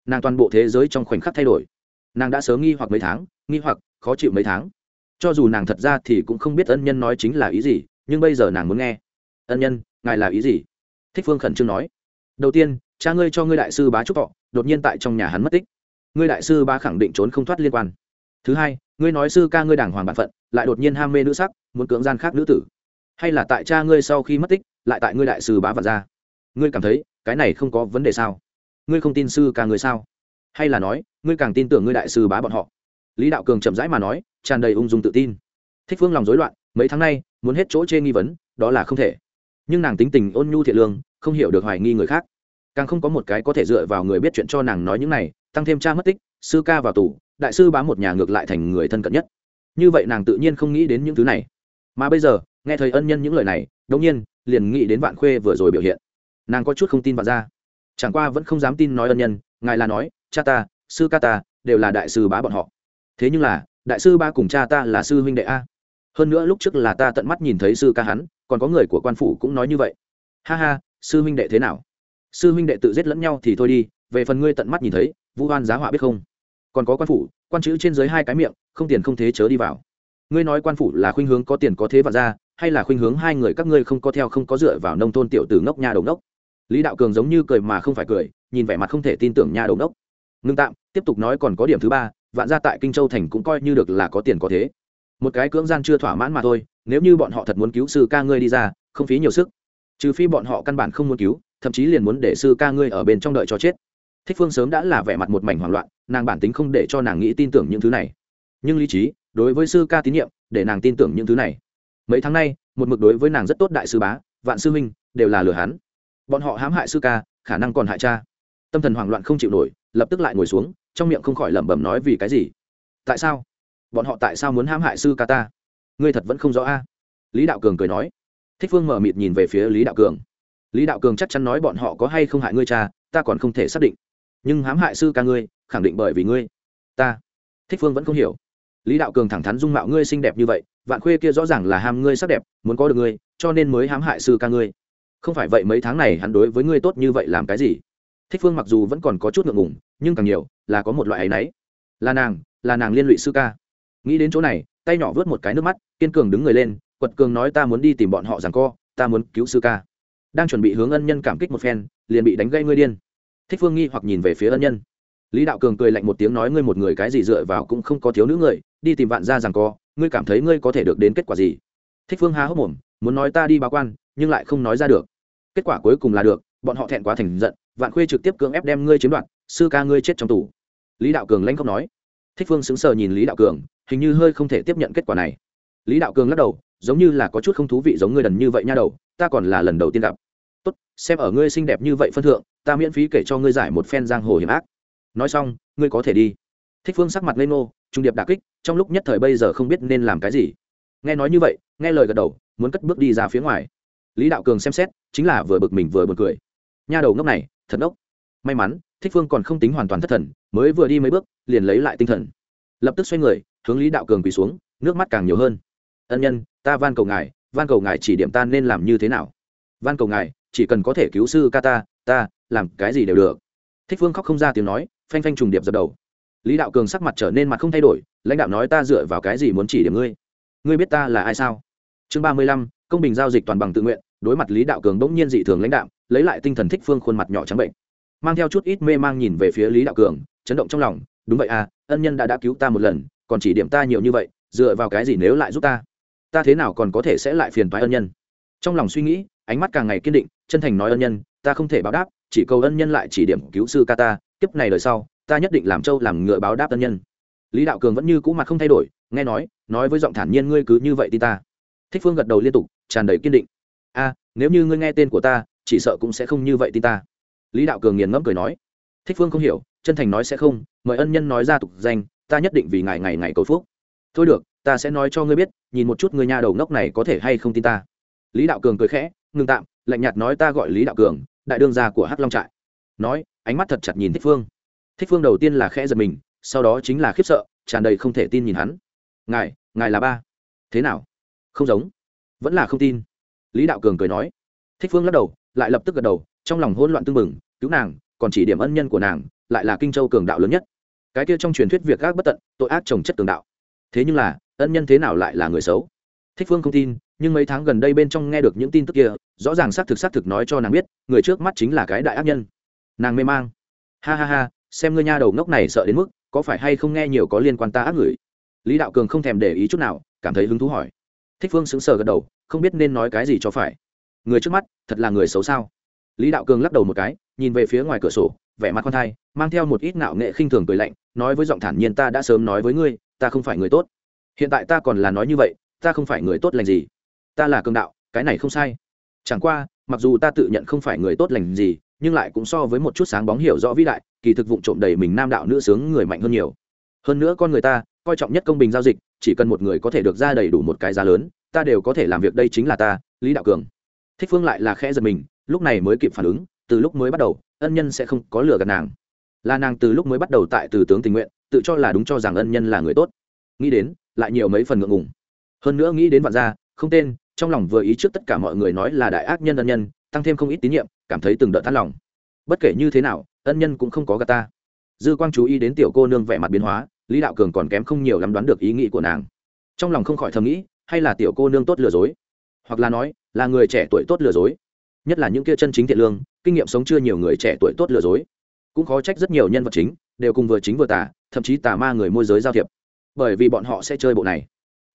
Nàng toàn bộ thế giới trong khoảnh khắc thay đổi nàng đã sớm nghi hoặc mấy tháng, nghi hoặc, khó chịu mấy tháng. Cho dù nàng thật ra thì cũng không biết ân nhân nói chính là ý gì, nhưng bây giờ nàng muốn nghe. Ân nhân, ngài là ý gì? Thích phương khẩn trương nói. Đầu tiên, cha ngươi cho ngươi đại sư bá trúc thọ, đột nhiên tại trong nhà hắn mất tích. Ngươi đại sư bá khẳng định trốn không thoát liên quan. Thứ hai, ngươi nói sư ca ngươi đàng hoàng bản phận, lại đột nhiên ham mê nữ sắc, muốn cưỡng gian khác nữ tử. Hay là tại cha ngươi sau khi mất tích, lại tại ngươi đại sư bá vật ra. Ngươi cảm thấy, cái này không có vấn đề sao? Ngươi không tin sư ca ngươi sao? Hay là nói, ngươi càng tin tưởng ngươi đại sư bá bọn họ? Lý đạo cường chậm rãi mà nói, tràn đầy ung dung tự tin. Thích phương lòng rối loạn, mấy tháng nay, muốn hết chỗ chê nghi vấn, đó là không thể. Nhưng nàng tính tình ôn nhu thiện lương, không hiểu được hoài nghi người khác. Càng không có một cái có thể dựa vào người biết chuyện cho nàng nói những này, tăng thêm cha mất tích, sư ca vào tù, đại sư bá một nhà ngược lại thành người thân cận nhất. Như vậy nàng tự nhiên không nghĩ đến những thứ này. Mà bây giờ, nghe thấy ân nhân những lời này đông nhiên, liền nghĩ đến vạn khuê vừa rồi biểu hiện. Nàng có chút không tin vạn ra chẳng qua vẫn không dám tin nói ân nhân, ngài là nói cha ta, sư ca ta, đều là đại sư bá bọn họ. Thế nhưng là, đại sư ba cùng cha ta là sư huynh đệ a. Hơn nữa lúc trước là ta tận mắt nhìn thấy sư ca hắn, còn có người của quan phủ cũng nói như vậy. Ha ha, sư huynh đệ thế nào? Sư huynh đệ tự giết lẫn nhau thì thôi đi, về phần ngươi tận mắt nhìn thấy, vu hoan giá họa biết không? Còn có quan phủ, quan chữ trên dưới hai cái miệng, không tiền không thế chớ đi vào. Ngươi nói quan phủ là khuynh hướng có tiền có thế và ra hay là khuynh hướng hai người các ngươi không có theo không có dựa vào nông thôn tiểu tử ngốc nhà đầu ngốc? Lý đạo cường giống như cười mà không phải cười, nhìn vẻ mặt không thể tin tưởng nhà đầu ngốc ngưng tạm, tiếp tục nói còn có điểm thứ ba, vạn gia tại kinh châu thành cũng coi như được là có tiền có thế. Một cái cưỡng gian chưa thỏa mãn mà thôi, nếu như bọn họ thật muốn cứu sư ca ngươi đi ra, không phí nhiều sức. Trừ phi bọn họ căn bản không muốn cứu, thậm chí liền muốn để sư ca ngươi ở bên trong đợi cho chết. Thích phương sớm đã là vẻ mặt một mảnh hoảng loạn, nàng bản tính không để cho nàng nghĩ tin tưởng những thứ này. Nhưng lý trí, đối với sư ca tín nhiệm, để nàng tin tưởng những thứ này. Mấy tháng nay, một mực đối với nàng rất tốt đại sư bá, vạn sư minh đều là lừa hắn. Bọn họ hãm hại sư ca, khả năng còn hại cha. Tâm thần hoảng loạn không chịu nổi lập tức lại ngồi xuống, trong miệng không khỏi lẩm bẩm nói vì cái gì? Tại sao? Bọn họ tại sao muốn hãm hại sư ca ta? Ngươi thật vẫn không rõ a. Lý đạo cường cười nói. Thích phương mở mịt nhìn về phía lý đạo cường. Lý đạo cường chắc chắn nói bọn họ có hay không hại ngươi cha, ta còn không thể xác định. Nhưng hãm hại sư ca ngươi, khẳng định bởi vì ngươi. Ta. Thích phương vẫn không hiểu. Lý đạo cường thẳng thắn dung mạo ngươi xinh đẹp như vậy, vạn khuê kia rõ ràng là ham ngươi sắc đẹp, muốn có được ngươi, cho nên mới hãm hại sư ca ngươi. Không phải vậy mấy tháng này hắn đối với ngươi tốt như vậy làm cái gì? Thích phương mặc dù vẫn còn có chút ngượng ngùng, nhưng càng nhiều là có một loại áy náy. Là nàng là nàng liên lụy sư ca. Nghĩ đến chỗ này, tay nhỏ vớt một cái nước mắt, kiên cường đứng người lên, quật cường nói ta muốn đi tìm bọn họ rằng co, ta muốn cứu sư ca. Đang chuẩn bị hướng ân nhân cảm kích một phen, liền bị đánh gây ngươi điên. Thích phương nghi hoặc nhìn về phía ân nhân. Lý đạo cường cười lạnh một tiếng nói ngươi một người cái gì dựa vào cũng không có thiếu nữ người, đi tìm vạn ra rằng co, ngươi cảm thấy ngươi có thể được đến kết quả gì? Thích phương há hốc mồm, muốn nói ta đi báo quan, nhưng lại không nói ra được. Kết quả cuối cùng là được, bọn họ thẹn quá thành giận vạn khuê trực tiếp cưỡng ép đem ngươi chiếm đoạt, sư ca ngươi chết trong tù. Lý đạo cường lãnh không nói. Thích phương sững sờ nhìn lý đạo cường, hình như hơi không thể tiếp nhận kết quả này. Lý đạo cường lắc đầu, giống như là có chút không thú vị giống ngươi đần như vậy nha đầu, ta còn là lần đầu tiên gặp. Tốt, xem ở ngươi xinh đẹp như vậy phân thượng, ta miễn phí kể cho ngươi giải một phen giang hồ hiểm ác. Nói xong, ngươi có thể đi. Thích phương sắc mặt lên nô trung điệp đà kích, trong lúc nhất thời bây giờ không biết nên làm cái gì. Nghe nói như vậy, nghe lời gật đầu, muốn cất bước đi ra phía ngoài. Lý đạo cường xem xét, chính là vừa bực mình vừa bực cười. Nha đầu ngốc này thật ốc. May mắn, thích phương còn không tính hoàn toàn thất thần, mới vừa đi mấy bước, liền lấy lại tinh thần. Lập tức xoay người, hướng lý đạo cường quỳ xuống, nước mắt càng nhiều hơn. Ân nhân, ta van cầu ngài, van cầu ngài chỉ điểm ta nên làm như thế nào? Van cầu ngài, chỉ cần có thể cứu sư ca ta ta, làm cái gì đều được. Thích phương khóc không ra tiếng nói, phanh phanh trùng điệp dập đầu. Lý đạo cường sắc mặt trở nên mặt không thay đổi, lãnh đạo nói ta dựa vào cái gì muốn chỉ điểm ngươi? Ngươi biết ta là ai sao? Chương ba mươi lăm, công bình giao dịch toàn bằng tự nguyện, đối mặt lý đạo cường bỗng nhiên dị thường lãnh đạo lấy lại tinh thần thích phương khuôn mặt nhỏ trắng bệnh. Mang theo chút ít mê mang nhìn về phía lý đạo cường, chấn động trong lòng, đúng vậy à ân nhân đã đã cứu ta một lần, còn chỉ điểm ta nhiều như vậy, dựa vào cái gì nếu lại giúp ta? Ta thế nào còn có thể sẽ lại phiền toái ân nhân? Trong lòng suy nghĩ, ánh mắt càng ngày kiên định, chân thành nói ân nhân, ta không thể báo đáp, chỉ cầu ân nhân lại chỉ điểm cứu sư ca ta, kiếp này đời sau, ta nhất định làm châu làm ngựa báo đáp ân nhân. Lý đạo cường vẫn như cũ mặt không thay đổi, nghe nói nói với giọng thản nhiên, ngươi cứ như vậy tin ta. Thích phương gật đầu liên tục, tràn đầy kiên định. A, nếu như ngươi nghe tên của ta chỉ sợ cũng sẽ không như vậy tin ta. Lý đạo cường nghiền ngẫm cười nói, thích phương không hiểu, chân thành nói sẽ không, mời ân nhân nói ra tục danh, ta nhất định vì ngày ngày ngày cầu phúc. Thôi được, ta sẽ nói cho ngươi biết, nhìn một chút người nhà đầu ngốc này có thể hay không tin ta. Lý đạo cường cười khẽ, ngừng tạm, lạnh nhạt nói ta gọi lý đạo cường, đại đương gia của hắc long trại. Nói, ánh mắt thật chặt nhìn thích phương. Thích phương đầu tiên là khẽ giật mình, sau đó chính là khiếp sợ, tràn đầy không thể tin nhìn hắn. Ngài ngài là ba. Thế nào? Không giống. Vẫn là không tin. Lý đạo cường cười nói. Thích phương lắc đầu lại lập tức gật đầu, trong lòng hỗn loạn tưng bừng, cứu nàng, còn chỉ điểm ân nhân của nàng, lại là kinh châu cường đạo lớn nhất. Cái kia trong truyền thuyết việc gác bất tận, tội ác trồng chất cường đạo. Thế nhưng là, ân nhân thế nào lại là người xấu? Thích phương không tin, nhưng mấy tháng gần đây bên trong nghe được những tin tức kia, rõ ràng xác thực xác thực nói cho nàng biết, người trước mắt chính là cái đại ác nhân. Nàng mê mang. Ha ha ha, xem ngươi nha đầu ngốc này sợ đến mức, có phải hay không nghe nhiều có liên quan ta ác người? Lý đạo cường không thèm để ý chút nào, cảm thấy hứng thú hỏi. Thích phương sững sờ gật đầu, không biết nên nói cái gì cho phải người trước mắt, thật là người xấu sao? Lý đạo cường lắc đầu một cái, nhìn về phía ngoài cửa sổ, vẻ mặt con thai, mang theo một ít nạo nghệ khinh thường cười lạnh, nói với giọng thản nhiên, ta đã sớm nói với ngươi, ta không phải người tốt. Hiện tại ta còn là nói như vậy, ta không phải người tốt lành gì. Ta là cường đạo, cái này không sai. Chẳng qua, mặc dù ta tự nhận không phải người tốt lành gì, nhưng lại cũng so với một chút sáng bóng hiểu rõ vĩ đại, kỳ thực vụ trộm đầy mình nam đạo nữ sướng người mạnh hơn nhiều. Hơn nữa con người ta, coi trọng nhất công bình giao dịch, chỉ cần một người có thể được ra đầy đủ một cái giá lớn, ta đều có thể làm việc đây chính là ta, lý đạo cường thích phương lại là khẽ giật mình, lúc này mới kịp phản ứng, từ lúc mới bắt đầu, ân nhân sẽ không có lừa gạt nàng. Là nàng từ lúc mới bắt đầu tại từ tướng tình nguyện, tự cho là đúng cho rằng ân nhân là người tốt. Nghĩ đến, lại nhiều mấy phần ngượng ngùng. Hơn nữa nghĩ đến vạn gia, không tên, trong lòng vừa ý trước tất cả mọi người nói là đại ác nhân ân nhân, tăng thêm không ít tín nhiệm, cảm thấy từng đợt thắt lòng. Bất kể như thế nào, ân nhân cũng không có gà ta. Dư quang chú ý đến tiểu cô nương vẻ mặt biến hóa, lý đạo cường còn kém không nhiều lắm đoán được ý nghĩ của nàng. Trong lòng không khỏi thầm nghĩ, hay là tiểu cô nương tốt lừa dối? Hoặc là nói là người trẻ tuổi tốt lừa dối. Nhất là những kia chân chính thiện lương, kinh nghiệm sống chưa nhiều người trẻ tuổi tốt lừa dối. Cũng khó trách rất nhiều nhân vật chính, đều cùng vừa chính vừa tả thậm chí tà ma người môi giới giao thiệp. Bởi vì bọn họ sẽ chơi bộ này.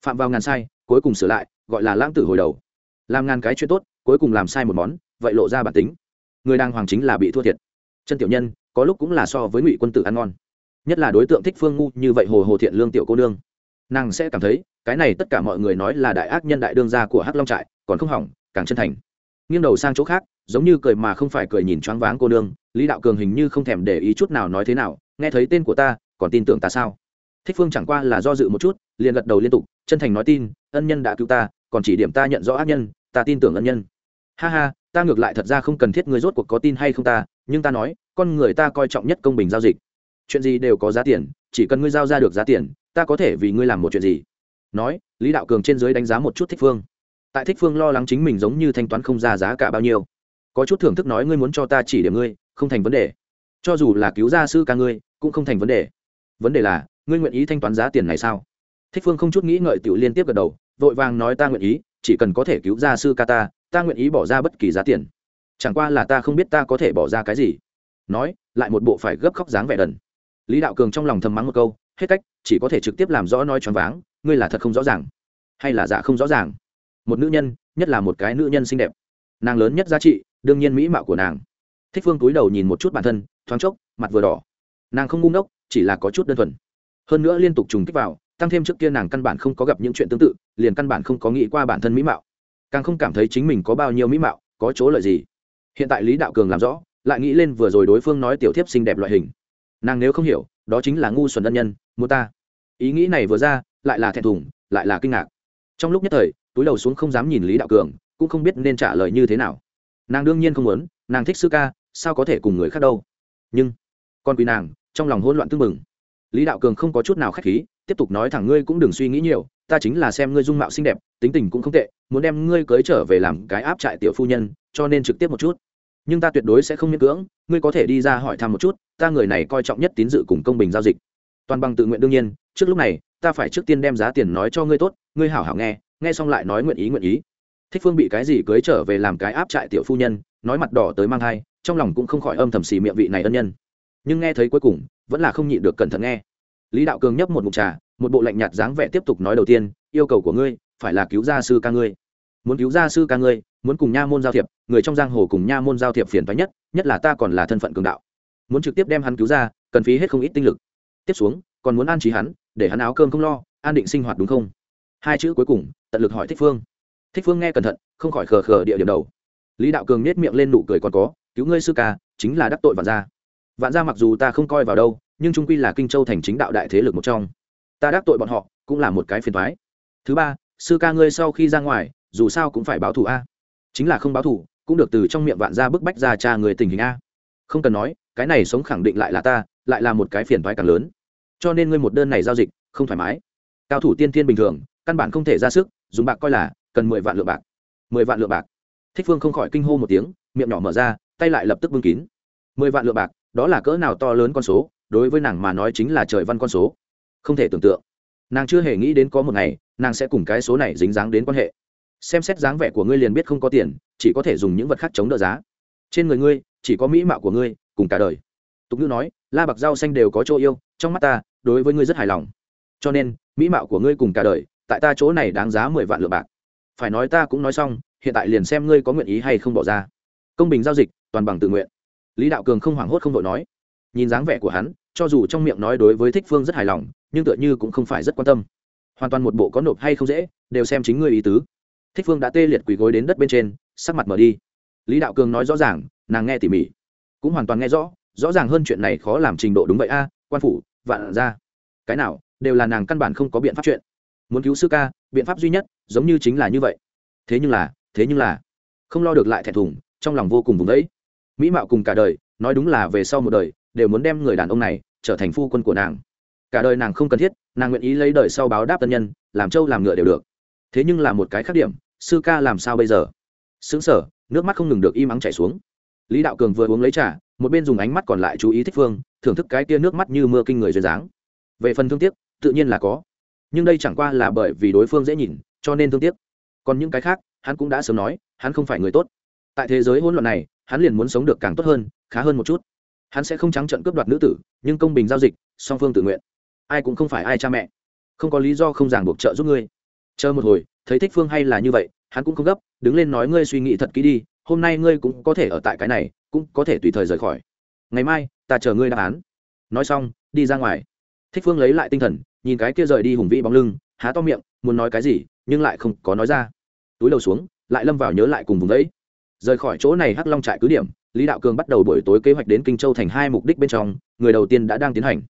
Phạm vào ngàn sai, cuối cùng sửa lại, gọi là lãng tử hồi đầu. Làm ngàn cái chuyện tốt, cuối cùng làm sai một món, vậy lộ ra bản tính. Người đang hoàng chính là bị thua thiệt. Chân tiểu nhân, có lúc cũng là so với ngụy quân tử ăn ngon. Nhất là đối tượng thích phương ngu như vậy hồ hồ thiện lương tiểu cô nương. Nàng sẽ cảm thấy, cái này tất cả mọi người nói là đại ác nhân đại đương gia của hắc long trại còn không hỏng, càng chân thành. Nghiêng đầu sang chỗ khác, giống như cười mà không phải cười nhìn choáng váng cô nương, lý đạo cường hình như không thèm để ý chút nào nói thế nào, nghe thấy tên của ta, còn tin tưởng ta sao? Thích phương chẳng qua là do dự một chút, liền gật đầu liên tục, chân thành nói tin, ân nhân đã cứu ta, còn chỉ điểm ta nhận rõ ác nhân, ta tin tưởng ân nhân. Ha ha, ta ngược lại thật ra không cần thiết người rốt cuộc có tin hay không ta, nhưng ta nói, con người ta coi trọng nhất công bình giao dịch. Chuyện gì đều có giá tiền, chỉ cần ngươi giao ra được giá tiền, ta có thể vì ngươi làm một chuyện gì. Nói, lý đạo cường trên dưới đánh giá một chút thích phương tại thích phương lo lắng chính mình giống như thanh toán không ra giá cả bao nhiêu. Có chút thưởng thức nói ngươi muốn cho ta chỉ điểm ngươi, không thành vấn đề. Cho dù là cứu gia sư ca ngươi, cũng không thành vấn đề. Vấn đề là, ngươi nguyện ý thanh toán giá tiền này sao? Thích phương không chút nghĩ ngợi tiểu liên tiếp gật đầu, vội vàng nói ta nguyện ý, chỉ cần có thể cứu gia sư ca ta ta nguyện ý bỏ ra bất kỳ giá tiền. Chẳng qua là ta không biết ta có thể bỏ ra cái gì. Nói, lại một bộ phải gấp khóc dáng vẻ đần. Lý đạo cường trong lòng thầm mắng một câu, hết cách, chỉ có thể trực tiếp làm rõ nói choáng váng, ngươi là thật không rõ ràng. Hay là giả không rõ ràng? Một nữ nhân, nhất là một cái nữ nhân xinh đẹp. Nàng lớn nhất giá trị, đương nhiên mỹ mạo của nàng. Thích phương túi đầu nhìn một chút bản thân, thoáng chốc, mặt vừa đỏ. Nàng không ngu ngốc, chỉ là có chút đơn thuần. Hơn nữa liên tục trùng kích vào, tăng thêm trước kia nàng căn bản không có gặp những chuyện tương tự, liền căn bản không có nghĩ qua bản thân mỹ mạo. Càng không cảm thấy chính mình có bao nhiêu mỹ mạo, có chỗ lợi gì. Hiện tại lý đạo cường làm rõ, lại nghĩ lên vừa rồi đối phương nói tiểu thiếp xinh đẹp loại hình. Nàng nếu không hiểu, đó chính là ngu xuẩn ân nhân, mua ta. Ý nghĩ này vừa ra, lại là thẹn thùng, lại là kinh ngạc trong lúc nhất thời, túi đầu xuống không dám nhìn lý đạo cường, cũng không biết nên trả lời như thế nào. Nàng đương nhiên không muốn, nàng thích sư ca, sao có thể cùng người khác đâu? Nhưng, con quý nàng, trong lòng hỗn loạn tưng mừng lý đạo cường không có chút nào k h á c h khí, tiếp tục nói thẳng ngươi cũng đừng suy nghĩ nhiều, ta chính là xem ngươi dung mạo xinh đẹp, tính tình cũng không tệ, muốn đem ngươi cưới trở về làm cái áp trại tiểu phu nhân, cho nên trực tiếp một chút. Nhưng ta tuyệt đối sẽ không miễn cưỡng, ngươi có thể đi ra hỏi thăm một chút, ta người này coi trọng nhất tín dự cùng công bình giao dịch. Toàn bằng tự nguyện đương nhiên, trước lúc này, ta phải trước tiên đem giá tiền nói cho ngươi tốt ngươi hảo hảo nghe nghe xong lại nói nguyện ý nguyện ý. Thích phương bị cái gì cưới trở về làm cái áp trại tiểu phu nhân, nói mặt đỏ tới mang thai, trong lòng cũng không khỏi âm thầm xì miệng vị này ân nhân. Nhưng nghe thấy cuối cùng, vẫn là không nhịn được cẩn thận nghe. Lý đạo cường nhấp một mục trà, một bộ lạnh nhạt dáng vẻ tiếp tục nói đầu tiên, yêu cầu của ngươi phải là cứu gia sư ca ngươi. Muốn cứu gia sư ca ngươi, muốn cùng nha môn giao thiệp, người trong giang hồ cùng nha môn giao thiệp phiền toái nhất nhất là ta còn là thân phận cường đạo. Muốn trực tiếp đem hắn cứu ra, cần phí hết không ít tinh lực. Tiếp xuống, còn muốn an trí hắn, để hắn áo cơm không lo, an định sinh hoạt đúng không? Hai chữ cuối cùng, tận lực hỏi thích phương. Thích phương nghe cẩn thận, không khỏi khờ khờ địa điểm đầu. Lý đạo cường nết miệng lên nụ cười còn có, cứu ngươi sư ca, chính là đắc tội vạn gia. Vạn gia mặc dù ta không coi vào đâu, nhưng trung quy là kinh châu thành chính đạo đại thế lực một trong. Ta đắc tội bọn họ, cũng là một cái phiền thoái thứ ba, sư ca ngươi sau khi ra ngoài, dù sao cũng phải báo thù a. Chính là không báo thù, cũng được từ trong miệng vạn gia bức bách ra cha người tình hình a. Không cần nói, cái này sống khẳng định lại là ta, lại là một cái phiền thoái càng lớn. Cho nên ngươi một đơn này giao dịch, không thoải mái. Cao thủ tiên thiên bình thường căn bản không thể ra sức, dùng bạc coi là cần mười vạn lượng bạc. Mười vạn lượng bạc. Thích phương không khỏi kinh hô một tiếng, miệng nhỏ mở ra, tay lại lập tức bưng kín. Mười vạn lượng bạc, đó là cỡ nào to lớn con số, đối với nàng mà nói chính là trời văn con số. Không thể tưởng tượng. Nàng chưa hề nghĩ đến có một ngày, nàng sẽ cùng cái số này dính dáng đến quan hệ. Xem xét dáng vẻ của ngươi liền biết không có tiền, chỉ có thể dùng những vật khác chống đỡ giá. Trên người ngươi, chỉ có mỹ mạo của ngươi, cùng cả đời. Tục ngữ nói, la bạc rau xanh đều có chỗ yêu, trong mắt ta, đối với ngươi rất hài lòng. Cho nên, mỹ mạo của ngươi cùng cả đời tại ta chỗ này đáng giá mười vạn lượng bạc. Phải nói ta cũng nói xong, hiện tại liền xem ngươi có nguyện ý hay không bỏ ra. Công bình giao dịch, toàn bằng tự nguyện. Lý đạo cường không hoảng hốt không đội nói. Nhìn dáng vẻ của hắn, cho dù trong miệng nói đối với thích phương rất hài lòng, nhưng tựa như cũng không phải rất quan tâm. Hoàn toàn một bộ có nộp hay không dễ, đều xem chính ngươi ý tứ. Thích phương đã tê liệt quỳ gối đến đất bên trên, sắc mặt mở đi. Lý đạo cường nói rõ ràng, nàng nghe tỉ mỉ. Cũng hoàn toàn nghe rõ rõ ràng hơn chuyện này khó làm trình độ đúng vậy a, quan phủ, vạn ra. Cái nào, đều là nàng căn bản không có biện pháp chuyện muốn cứu sư ca, biện pháp duy nhất giống như chính là như vậy. Thế nhưng là, thế nhưng là, không lo được lại thẹn thùng, trong lòng vô cùng vùng đấy mỹ mạo cùng cả đời, nói đúng là về sau một đời, đều muốn đem người đàn ông này trở thành phu quân của nàng. Cả đời nàng không cần thiết, nàng nguyện ý lấy đời sau báo đáp tân nhân, làm trâu làm ngựa đều được. Thế nhưng là một cái khác điểm, sư ca làm sao bây giờ? Xứng sở nước mắt không ngừng được im ắng chảy xuống. Lý đạo cường vừa uống lấy trà, một bên dùng ánh mắt còn lại chú ý thích phương, thưởng thức cái tia nước mắt như mưa kinh người duyên dáng. Về phần thương tiếc, tự nhiên là có nhưng đây chẳng qua là bởi vì đối phương dễ nhìn, cho nên thương tiếc. Còn những cái khác, hắn cũng đã sớm nói, hắn không phải người tốt. Tại thế giới hỗn loạn này, hắn liền muốn sống được càng tốt hơn, khá hơn một chút. Hắn sẽ không trắng trận cướp đoạt nữ tử, nhưng công bình giao dịch, song phương tự nguyện. Ai cũng không phải ai cha mẹ. Không có lý do không ràng buộc trợ giúp ngươi. Chờ một hồi, thấy thích phương hay là như vậy, hắn cũng không gấp, đứng lên nói ngươi suy nghĩ thật kỹ đi, hôm nay ngươi cũng có thể ở tại cái này, cũng có thể tùy thời rời khỏi. Ngày mai, ta chờ ngươi đáp án. Nói xong, đi ra ngoài. Thích phương lấy lại tinh thần nhìn cái kia rời đi hùng vĩ bóng lưng, há to miệng, muốn nói cái gì, nhưng lại không có nói ra. Túi đầu xuống, lại lâm vào nhớ lại cùng vùng đấy. Rời khỏi chỗ này hắc long trại cứ điểm, lý đạo cường bắt đầu buổi tối kế hoạch đến kinh châu thành hai mục đích bên trong, người đầu tiên đã đang tiến hành.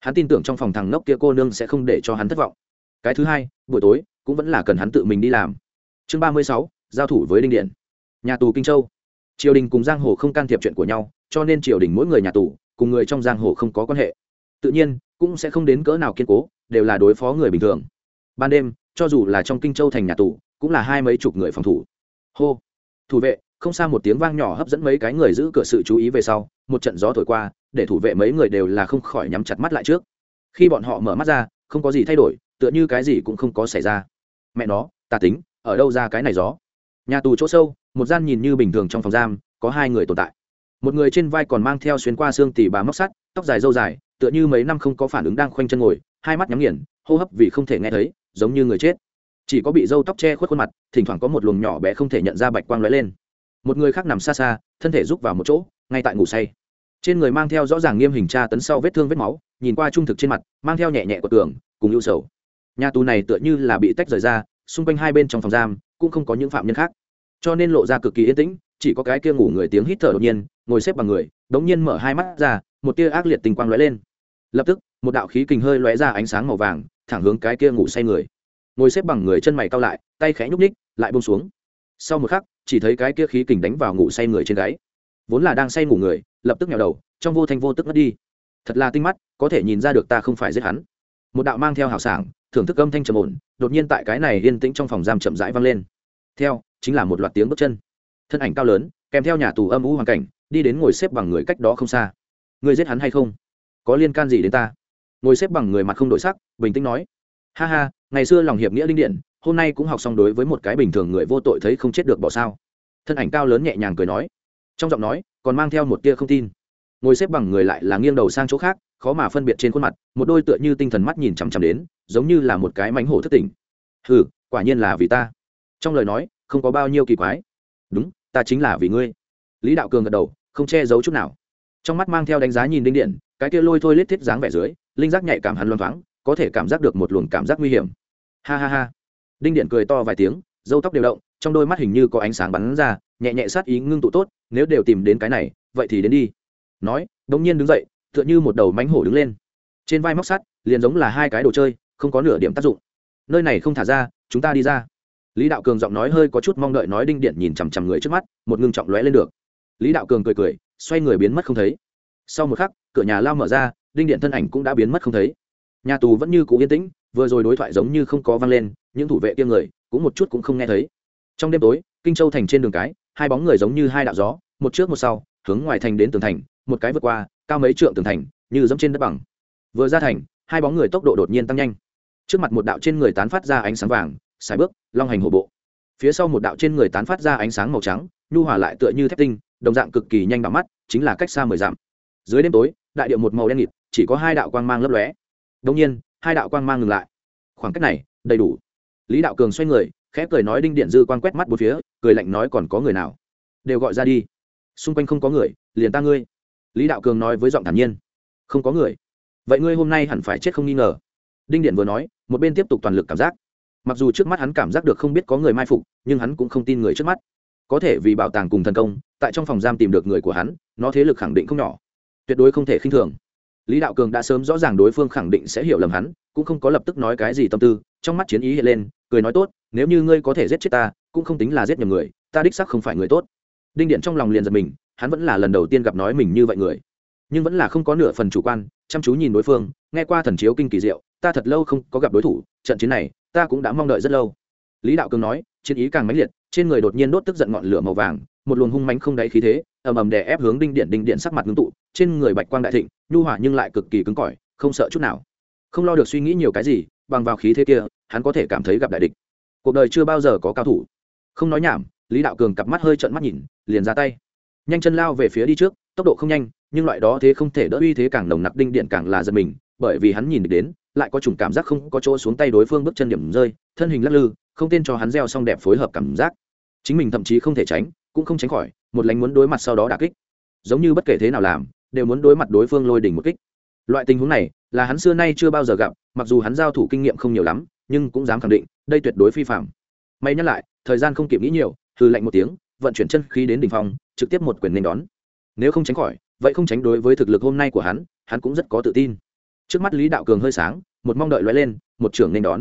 Hắn tin tưởng trong phòng thằng ngốc kia cô nương sẽ không để cho hắn thất vọng. Cái thứ hai, buổi tối, cũng vẫn là cần hắn tự mình đi làm. Chương ba mươi sáu, giao thủ với đinh điện. Nhà tù kinh châu. Triều đình cùng giang hồ không can thiệp chuyện của nhau, cho nên triều đình mỗi người nhà tù, cùng người trong giang hồ không có quan hệ. Tự nhiên, cũng sẽ không đến cỡ nào kiên cố đều là đối phó người bình thường. Ban đêm, cho dù là trong kinh châu thành nhà tù, cũng là hai mấy chục người phòng thủ. Hô! Thủ vệ, không xa một tiếng vang nhỏ hấp dẫn mấy cái người giữ cửa sự chú ý về sau, một trận gió thổi qua, để thủ vệ mấy người đều là không khỏi nhắm chặt mắt lại trước. Khi bọn họ mở mắt ra, không có gì thay đổi, tựa như cái gì cũng không có xảy ra. Mẹ nó, tà tính, ở đâu ra cái này gió? Nhà tù chỗ sâu, một gian nhìn như bình thường trong phòng giam, có hai người tồn tại. Một người trên vai còn mang theo xuyên qua xương tỉ bà móc sắt, tóc dài dâu dài, tựa như mấy năm không có phản ứng đang khoanh chân ngồi hai mắt nhắm nghiền, hô hấp vì không thể nghe thấy, giống như người chết. Chỉ có bị dâu tóc che khuất khuôn mặt, thỉnh thoảng có một luồng nhỏ bé không thể nhận ra bạch quang lóe lên. Một người khác nằm xa xa, thân thể rúc vào một chỗ, ngay tại ngủ say. Trên người mang theo rõ ràng nghiêm hình tra tấn sau vết thương vết máu, nhìn qua trung thực trên mặt, mang theo nhẹ nhẹ của tường, cùng ưu sầu. Nhà tù này tựa như là bị tách rời ra, xung quanh hai bên trong phòng giam, cũng không có những phạm nhân khác. Cho nên lộ ra cực kỳ yên tĩnh, chỉ có cái kia ngủ người tiếng hít thở đột nhiên, ngồi xếp bằng người, đống nhiên mở hai mắt ra, một tia ác liệt tình quang lóe lên. Lập tức một đạo khí kình hơi lóe ra ánh sáng màu vàng, thẳng hướng cái kia ngủ say người. Ngồi xếp bằng người chân mày cao lại, tay khẽ nhúc ních lại bông xuống. Sau một khắc, chỉ thấy cái kia khí kình đánh vào ngủ say người trên gáy. Vốn là đang say ngủ người, lập tức nghèo đầu, trong vô thanh vô tức ngất đi. Thật là tinh mắt, có thể nhìn ra được ta không phải giết hắn. Một đạo mang theo hào sảng, thưởng thức âm thanh trầm ổn, đột nhiên tại cái này yên tĩnh trong phòng giam chậm rãi vang lên. Theo, chính là một loạt tiếng bước chân. Thân ảnh cao lớn, kèm theo nhà tù âm u hoàn cảnh, đi đến ngồi xếp bằng người cách đó không xa. Người giết hắn hay không? Có liên can gì đến ta? Ngồi xếp bằng người mặt không đổi sắc, bình tĩnh nói, ha ha, ngày xưa lòng hiệp nghĩa linh điện, hôm nay cũng học xong đối với một cái bình thường người vô tội thấy không chết được bỏ sao. Thân ảnh cao lớn nhẹ nhàng cười nói, trong giọng nói còn mang theo một tia không tin. Ngồi xếp bằng người lại là nghiêng đầu sang chỗ khác, khó mà phân biệt trên khuôn mặt, một đôi tựa như tinh thần mắt nhìn chằm chằm đến, giống như là một cái mánh hổ thất tỉnh. Ừ quả nhiên là vì ta. Trong lời nói, không có bao nhiêu kỳ quái. Đúng, ta chính là vì ngươi. Lý đạo cường gật đầu, không che giấu chút nào. Trong mắt mang theo đánh giá nhìn đinh điện, cái kia lôi thôi lết thiết dáng vẻ dưới linh giác nhạy cảm hắn loang thoáng, có thể cảm giác được một luồng cảm giác nguy hiểm. Ha ha ha. Đinh điện cười to vài tiếng dâu tóc đều động, trong đôi mắt hình như có ánh sáng bắn ra, nhẹ nhẹ sát ý ngưng tụ tốt, nếu đều tìm đến cái này, vậy thì đến đi. Nói đ ỗ n g nhiên đứng dậy, tựa như một đầu mánh hổ đứng lên. Trên vai móc sắt, liền giống là hai cái đồ chơi, không có nửa điểm tác dụng. Nơi này không thả ra, chúng ta đi ra. Lý đạo cường giọng nói hơi có chút mong đợi nói đinh điện nhìn chằm chằm người trước mắt, một ngưng trọng lóe lên được. Lý đạo cường cười cười, xoay người biến mất không thấy. Sau một khắc, cửa nhà lao mở ra đinh điện thân ảnh cũng đã biến mất không thấy. Nhà tù vẫn như cũ yên tĩnh, vừa rồi đối thoại giống như không có vang lên, những thủ vệ kia người cũng một chút cũng không nghe thấy. Trong đêm tối, kinh châu thành trên đường cái, hai bóng người giống như hai đạo gió, một trước một sau, hướng ngoài thành đến tường thành, một cái vượt qua, cao mấy trượng tường thành, như dẫm trên đất bằng. Vừa ra thành, hai bóng người tốc độ đột nhiên tăng nhanh. Trước mặt một đạo trên người tán phát ra ánh sáng vàng xài bước, long hành hổ bộ. Phía sau một đạo trên người tán phát ra ánh sáng màu trắng, nhu hòa lại tựa như thép tinh, đồng dạng cực kỳ nhanh bằng mắt, chính là cách xa mười dặm. Dưới đêm tối, đại điệu một màu đen nghịt chỉ có hai đạo quang mang lấp lóe. Đông nhiên, hai đạo quang mang ngừng lại. Khoảng cách này, đầy đủ. Lý đạo cường xoay người, khẽ cười nói đinh điện dư quan quét mắt bốn phía, cười lạnh nói còn có người nào? Đều gọi ra đi. Xung quanh không có người, liền ta ngươi. Lý đạo cường nói với giọng thản nhiên. Không có người. Vậy ngươi hôm nay hẳn phải chết không nghi ngờ. Đinh điện vừa nói, một bên tiếp tục toàn lực cảm giác. Mặc dù trước mắt hắn cảm giác được không biết có người mai phục, nhưng hắn cũng không tin người trước mắt. Có thể vì bảo tàng cùng thần công, tại trong phòng giam tìm được người của hắn, nó thế lực khẳng định không nhỏ. Tuyệt đối không thể khinh thường lý đạo cường đã sớm rõ ràng đối phương khẳng định sẽ hiểu lầm hắn, cũng không có lập tức nói cái gì tâm tư, trong mắt chiến ý hiện lên, cười nói tốt, nếu như ngươi có thể giết chết ta, cũng không tính là giết nhầm người, ta đích sắc không phải người tốt. Đinh điện trong lòng liền giật mình, hắn vẫn là lần đầu tiên gặp nói mình như vậy người. Nhưng vẫn là không có nửa phần chủ quan, chăm chú nhìn đối phương, nghe qua thần chiếu kinh kỳ diệu, ta thật lâu không có gặp đối thủ, trận chiến này, ta cũng đã mong đợi rất lâu. Lý đạo cường nói, chiến ý càng mãnh liệt, trên người đột nhiên đốt tức giận ngọn lửa màu vàng, một luồng hung mánh không đáy khí thế, ầm ầm đè ép hướng đinh điện đinh điện sắc mặt ngưng tụ trên người bạch quang đại thịnh, nhu hỏa nhưng lại cực kỳ cứng cỏi, không sợ chút nào. Không lo được suy nghĩ nhiều cái gì, bằng vào khí thế kia, hắn có thể cảm thấy gặp đại địch. Cuộc đời chưa bao giờ có cao thủ. Không nói nhảm, lý đạo cường cặp mắt hơi trợn mắt nhìn, liền ra tay. Nhanh chân lao về phía đi trước, tốc độ không nhanh, nhưng loại đó thế không thể đỡ uy thế càng nồng nặc đinh điện càng là giật mình, bởi vì hắn nhìn được đến, lại có chủng cảm giác không có chỗ xuống tay đối phương bước chân điểm rơi, thân hình lắc lư, không tên cho hắn gieo xong đẹp phối hợp cảm giác. Chính mình thậm chí không thể tránh, cũng không tránh khỏi, một lánh muốn đối mặt sau đó đả kích. Giống như bất kể thế nào làm đều muốn đối mặt đối phương lôi đỉnh một kích. Loại tình huống này là hắn xưa nay chưa bao giờ gặp, mặc dù hắn giao thủ kinh nghiệm không nhiều lắm, nhưng cũng dám khẳng định, đây tuyệt đối phi phạm. May nhắc lại, thời gian không kịp nghĩ nhiều hư lạnh một tiếng, vận chuyển chân khí đến đ ỉ n h phòng trực tiếp một quyền nên đón. Nếu không tránh khỏi, vậy không tránh đối với thực lực hôm nay của hắn hắn cũng rất có tự tin. Trước mắt lý đạo cường hơi sáng, một mong đợi l lên, một trưởng nên đón.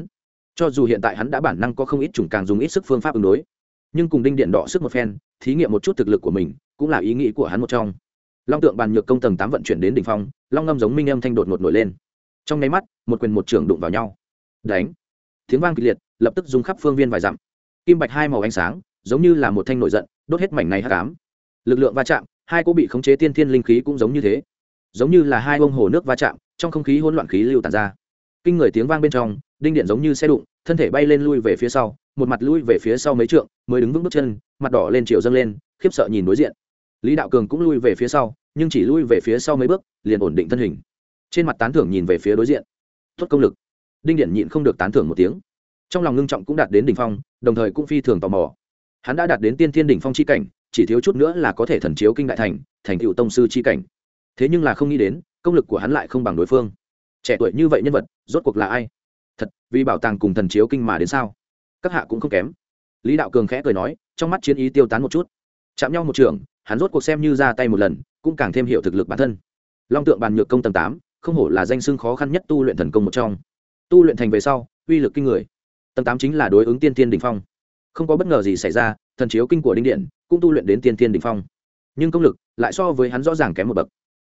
Cho dù hiện tại hắn đã bản năng có không ít chủng càng dùng ít sức phương pháp ứng đối, nhưng cùng đinh điện đỏ sức một phen, thí nghiệm một chút thực lực của mình, cũng là ý nghĩ của hắn một trong long tượng bàn nhược công tầng tám vận chuyển đến đ ỉ n h phong, long ngâm giống minh âm thanh đột ngột nổi lên. Trong nháy mắt, một quyền một trưởng đụng vào nhau. Đánh. Tiếng vang kịch liệt, lập tức dùng khắp phương viên vài dặm. Kim bạch hai màu ánh sáng, giống như là một thanh nổi giận, đốt hết mảnh này hắc ám. Lực lượng va chạm, hai cô bị khống chế tiên thiên linh khí cũng giống như thế. Giống như là hai bông hồ nước va chạm, trong không khí hỗn loạn khí lưu tàn ra. Kinh người tiếng vang bên trong, đinh điện giống như xe đụng, thân thể bay lên lui về phía sau, một mặt lui về phía sau mấy trượng, mới đứng vững bước chân, mặt đỏ lên chiều dâng lên, khiếp sợ nhìn đối diện lý đạo cường cũng lui về phía sau, nhưng chỉ lui về phía sau mấy bước, liền ổn định thân hình. Trên mặt tán thưởng nhìn về phía đối diện. Tốt công lực. Đinh điện nhịn không được tán thưởng một tiếng. Trong lòng ngưng trọng cũng đạt đến đỉnh phong, đồng thời cũng phi thường tò mò. Hắn đã đạt đến tiên thiên đỉnh phong chi cảnh, chỉ thiếu chút nữa là có thể thần chiếu kinh đại thành thành cựu tông sư chi cảnh. Thế nhưng là không nghĩ đến, công lực của hắn lại không bằng đối phương. Trẻ tuổi như vậy nhân vật, rốt cuộc là ai? Thật, vì bảo tàng cùng thần chiếu kinh mà đến sao? Các hạ cũng không kém. Lý đạo cường khẽ cười nói, trong mắt chiến ý tiêu tán một chút. Chạm nhau một trường hắn rốt cuộc xem như ra tay một lần, cũng càng thêm hiểu thực lực bản thân. Long tượng bàn nhược công tầng tám, không hổ là danh xưng khó khăn nhất tu luyện thần công một trong. Tu luyện thành về sau, uy lực kinh người. Tầng tám chính là đối ứng tiên tiên đình phong. Không có bất ngờ gì xảy ra, thần chiếu kinh của đinh điện cũng tu luyện đến tiên tiên đình phong. Nhưng công lực lại so với hắn rõ ràng kém một bậc.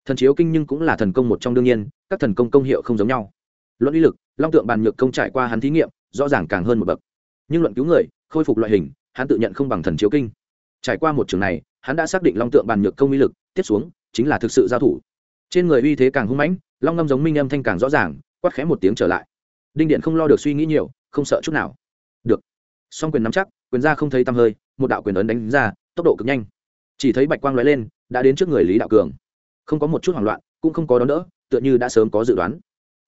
Thần chiếu kinh nhưng cũng là thần công một trong đương nhiên, các thần công công hiệu không giống nhau. Luận uy lực, long tượng bàn nhược công trải qua hắn thí nghiệm, rõ ràng càng hơn một bậc. Nhưng luận cứu người, khôi phục loại hình, hắn tự nhận không bằng thần chiếu kinh. Trải qua một trường này hắn đã xác định long tượng bàn nhược công uy lực, tiếp xuống, chính là thực sự giao thủ. Trên người uy thế càng hung mãnh, long ngâm giống minh âm thanh càng rõ ràng, quát khẽ một tiếng trở lại. Đinh điện không lo được suy nghĩ nhiều, không sợ chút nào. Được. Song quyền nắm chắc, quyền ra không thấy tăm hơi, một đạo quyền ấn đánh ra, tốc độ cực nhanh. Chỉ thấy bạch quang lóe lên, đã đến trước người lý đạo cường. Không có một chút hoảng loạn, cũng không có đón đỡ, tựa như đã sớm có dự đoán.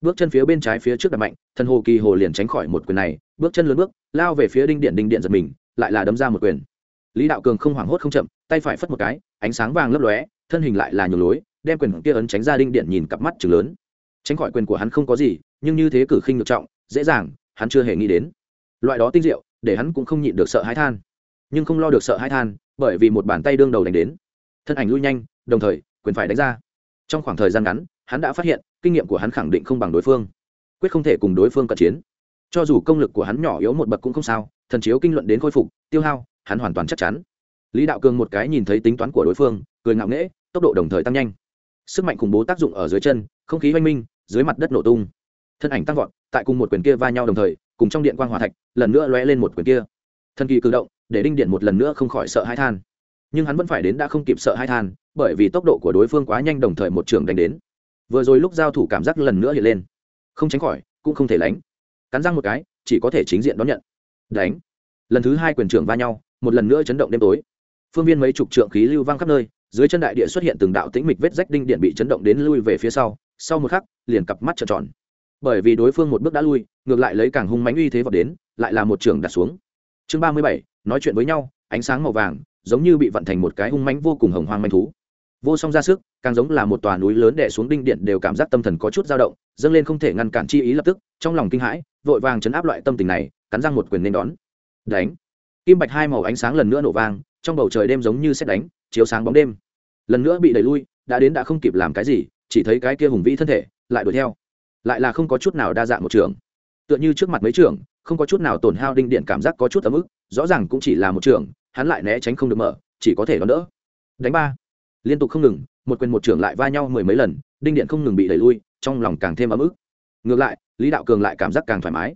Bước chân phía bên trái phía trước đập mạnh, thần hồ kỳ hồ liền tránh khỏi một quyền này, bước chân lớn bước, lao về phía đinh điện đinh điện giật mình, lại là đấm ra một quyền lý đạo cường không hoảng hốt không chậm, tay phải phất một cái, ánh sáng vàng lấp lóe, thân hình lại là nhiều lối, đem quyền kia ấn tránh ra đinh điện nhìn cặp mắt chừng lớn. Tránh khỏi quyền của hắn không có gì, nhưng như thế cử khinh ngược trọng, dễ dàng, hắn chưa hề nghĩ đến. Loại đó tinh diệu, để hắn cũng không nhịn được sợ hãi than. Nhưng không lo được sợ hãi than, bởi vì một bàn tay đương đầu đánh đến. Thân ảnh lui nhanh, đồng thời, quyền phải đánh ra. Trong khoảng thời gian ngắn, hắn đã phát hiện, kinh nghiệm của hắn khẳng định không bằng đối phương. Quyết không thể cùng đối phương cận chiến. Cho dù công lực của hắn nhỏ yếu một bậc cũng không sao, thần chiếu kinh luận đến khôi phục, tiêu hao hắn hoàn toàn chắc chắn. Lý đạo cường một cái nhìn thấy tính toán của đối phương, cười ngạo nghễ, tốc độ đồng thời tăng nhanh. Sức mạnh khủng bố tác dụng ở dưới chân, không khí oanh minh, dưới mặt đất nổ tung. Thân ảnh tăng vọt, tại cùng một quyền kia va nhau đồng thời, cùng trong điện quang hòa thạch, lần nữa lóe lên một quyền kia. Thân kỳ cử động, để đinh điện một lần nữa không khỏi sợ hãi than. Nhưng hắn vẫn phải đến đã không kịp sợ hãi than, bởi vì tốc độ của đối phương quá nhanh đồng thời một trường đánh đến. Vừa rồi lúc giao thủ cảm giác lần nữa hiện lên. Không tránh khỏi, cũng không thể lánh. Cắn răng một cái, chỉ có thể chính diện đón nhận. Đánh. Lần thứ hai quyền trưởng va nhau một lần nữa chấn động đêm tối. Phương viên mấy chục trượng khí lưu vang khắp nơi, dưới chân đại địa xuất hiện từng đạo tĩnh mịch vết rách đinh điện bị chấn động đến lui về phía sau sau một khắc, liền cặp mắt trợn tròn. Bởi vì đối phương một bước đã lui, ngược lại lấy càng hung mánh uy thế vào đến, lại là một trường đặt xuống. Chương ba mươi bảy, nói chuyện với nhau, ánh sáng màu vàng, giống như bị vận thành một cái hung mánh vô cùng hồng hoang manh thú. Vô song ra sức, càng giống là một tòa núi lớn đè xuống đinh điện đều cảm giác tâm thần có chút dao động, dâng lên không thể ngăn cản chi ý lập tức, trong lòng kinh hãi, vội vàng chấn áp loại tâm tình này, cắn răng một quyền nên đón. Đánh kim bạch hai màu ánh sáng lần nữa nổ vang, trong bầu trời đêm giống như xét đánh, chiếu sáng bóng đêm. Lần nữa bị đẩy lui, đã đến đã không kịp làm cái gì, chỉ thấy cái kia hùng vĩ thân thể, lại đuổi theo. Lại là không có chút nào đa dạng một trường. Tựa như trước mặt mấy trường, không có chút nào tổn hao đinh điện cảm giác có chút ấm ức, rõ ràng cũng chỉ là một trường, hắn lại né tránh không được mở, chỉ có thể đón đỡ. Đánh ba. Liên tục không ngừng, một quyền một trưởng lại va nhau mười mấy lần, đinh điện không ngừng bị đẩy lui, trong lòng càng thêm ấm ức. Ngược lại, lý đạo cường lại cảm giác càng thoải mái.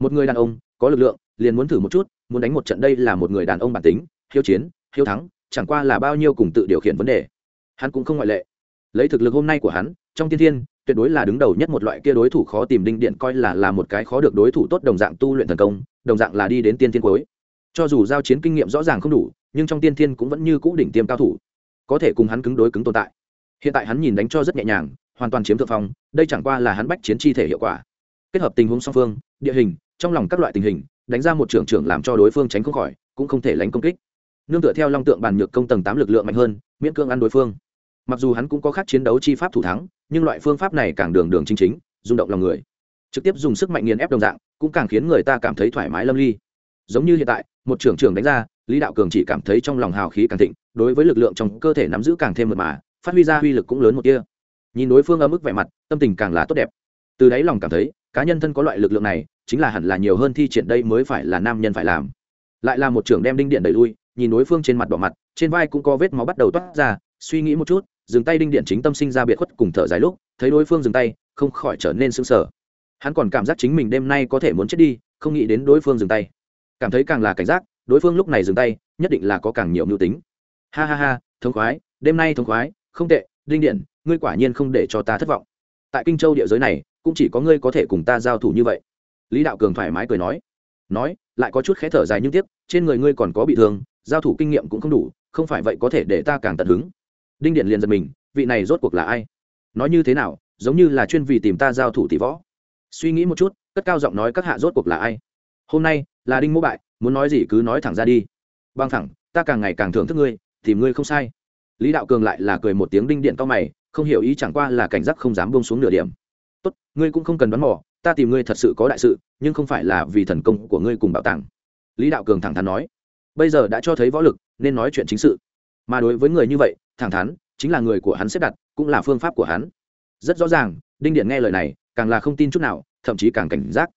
Một người đàn ông, có lực lượng, liền muốn thử một chút muốn đánh một trận đây là một người đàn ông bản tính, hiếu chiến, hiếu thắng, chẳng qua là bao nhiêu cùng tự điều khiển vấn đề. Hắn cũng không ngoại lệ. Lấy thực lực hôm nay của hắn, trong tiên thiên, tuyệt đối là đứng đầu nhất một loại kia đối thủ khó tìm đinh điện coi là là một cái khó được đối thủ tốt đồng dạng tu luyện thần công, đồng dạng là đi đến tiên thiên cuối. Cho dù giao chiến kinh nghiệm rõ ràng không đủ, nhưng trong tiên thiên cũng vẫn như cũ đỉnh tiêm cao thủ. Có thể cùng hắn cứng đối cứng tồn tại. Hiện tại hắn nhìn đánh cho rất nhẹ nhàng, hoàn toàn chiếm thượng phong, đây chẳng qua là hắn bách chiến chi thể hiệu quả. Kết hợp tình huống song phương, địa hình, trong lòng các loại tình hình đánh ra một trưởng trưởng làm cho đối phương tránh không khỏi, cũng không thể lánh công kích. Nương tựa theo long tượng bàn nhược công tầng tám lực lượng mạnh hơn, miễn cương ăn đối phương. Mặc dù hắn cũng có khác chiến đấu chi pháp thủ thắng, nhưng loại phương pháp này càng đường đường chính chính, rung động lòng người. Trực tiếp dùng sức mạnh nghiền ép đồng dạng, cũng càng khiến người ta cảm thấy thoải mái lâm ly. Giống như hiện tại, một trưởng trưởng đánh ra, lý đạo cường chỉ cảm thấy trong lòng hào khí càng thịnh, đối với lực lượng trong cơ thể nắm giữ càng thêm mật mà, phát huy ra uy lực cũng lớn một kia nhìn đối phương ở mức vẻ mặt, tâm tình càng là tốt đẹp. Từ đấy lòng cảm thấy, cá nhân thân có loại lực lượng này chính là hẳn là nhiều hơn thi triển đây mới phải là nam nhân phải làm. Lại là một trưởng đem đinh điện đẩy lui, nhìn đối phương trên mặt bỏ mặt, trên vai cũng có vết máu bắt đầu toát ra, suy nghĩ một chút, dừng tay đinh điện chính tâm sinh ra biệt khuất cùng thở dài lúc, thấy đối phương dừng tay, không khỏi trở nên sững sờ. Hắn còn cảm giác chính mình đêm nay có thể muốn chết đi, không nghĩ đến đối phương dừng tay. Cảm thấy càng là cảnh giác, đối phương lúc này dừng tay, nhất định là có càng nhiều mưu tính. Ha ha ha, thống khoái, đêm nay thống khoái, không tệ, đinh điện, ngươi quả nhiên không để cho ta thất vọng. Tại kinh châu địa giới này, cũng chỉ có ngươi có thể cùng ta giao thủ như vậy lý đạo cường thoải mái cười nói nói, lại có chút khé thở dài nhưng tiếc, trên người ngươi còn có bị thương, giao thủ kinh nghiệm cũng không đủ, không phải vậy có thể để ta càng tận hứng. Đinh điện liền giật mình, vị này rốt cuộc là ai? Nói như thế nào, giống như là chuyên vì tìm ta giao thủ tỷ võ. Suy nghĩ một chút, cất cao giọng nói, các hạ rốt cuộc là ai? Hôm nay là đinh mỗ bại, muốn nói gì cứ nói thẳng ra đi. Băng thẳng, ta càng ngày càng thưởng thức ngươi, tìm ngươi không sai. Lý đạo cường lại là cười một tiếng đinh điện to mày, không hiểu ý chẳng qua là cảnh giác không dám bông xuống nửa điểm. Tốt, ngươi cũng không cần đoán mò ta tìm ngươi thật sự có đại sự, nhưng không phải là vì thần công của ngươi cùng bảo tàng. Lý đạo cường thẳng thắn nói, bây giờ đã cho thấy võ lực, nên nói chuyện chính sự. Mà đối với người như vậy, thẳng thắn, chính là người của hắn xếp đặt, cũng là phương pháp của hắn. Rất rõ ràng, đinh điện nghe lời này, càng là không tin chút nào, thậm chí càng cảnh giác.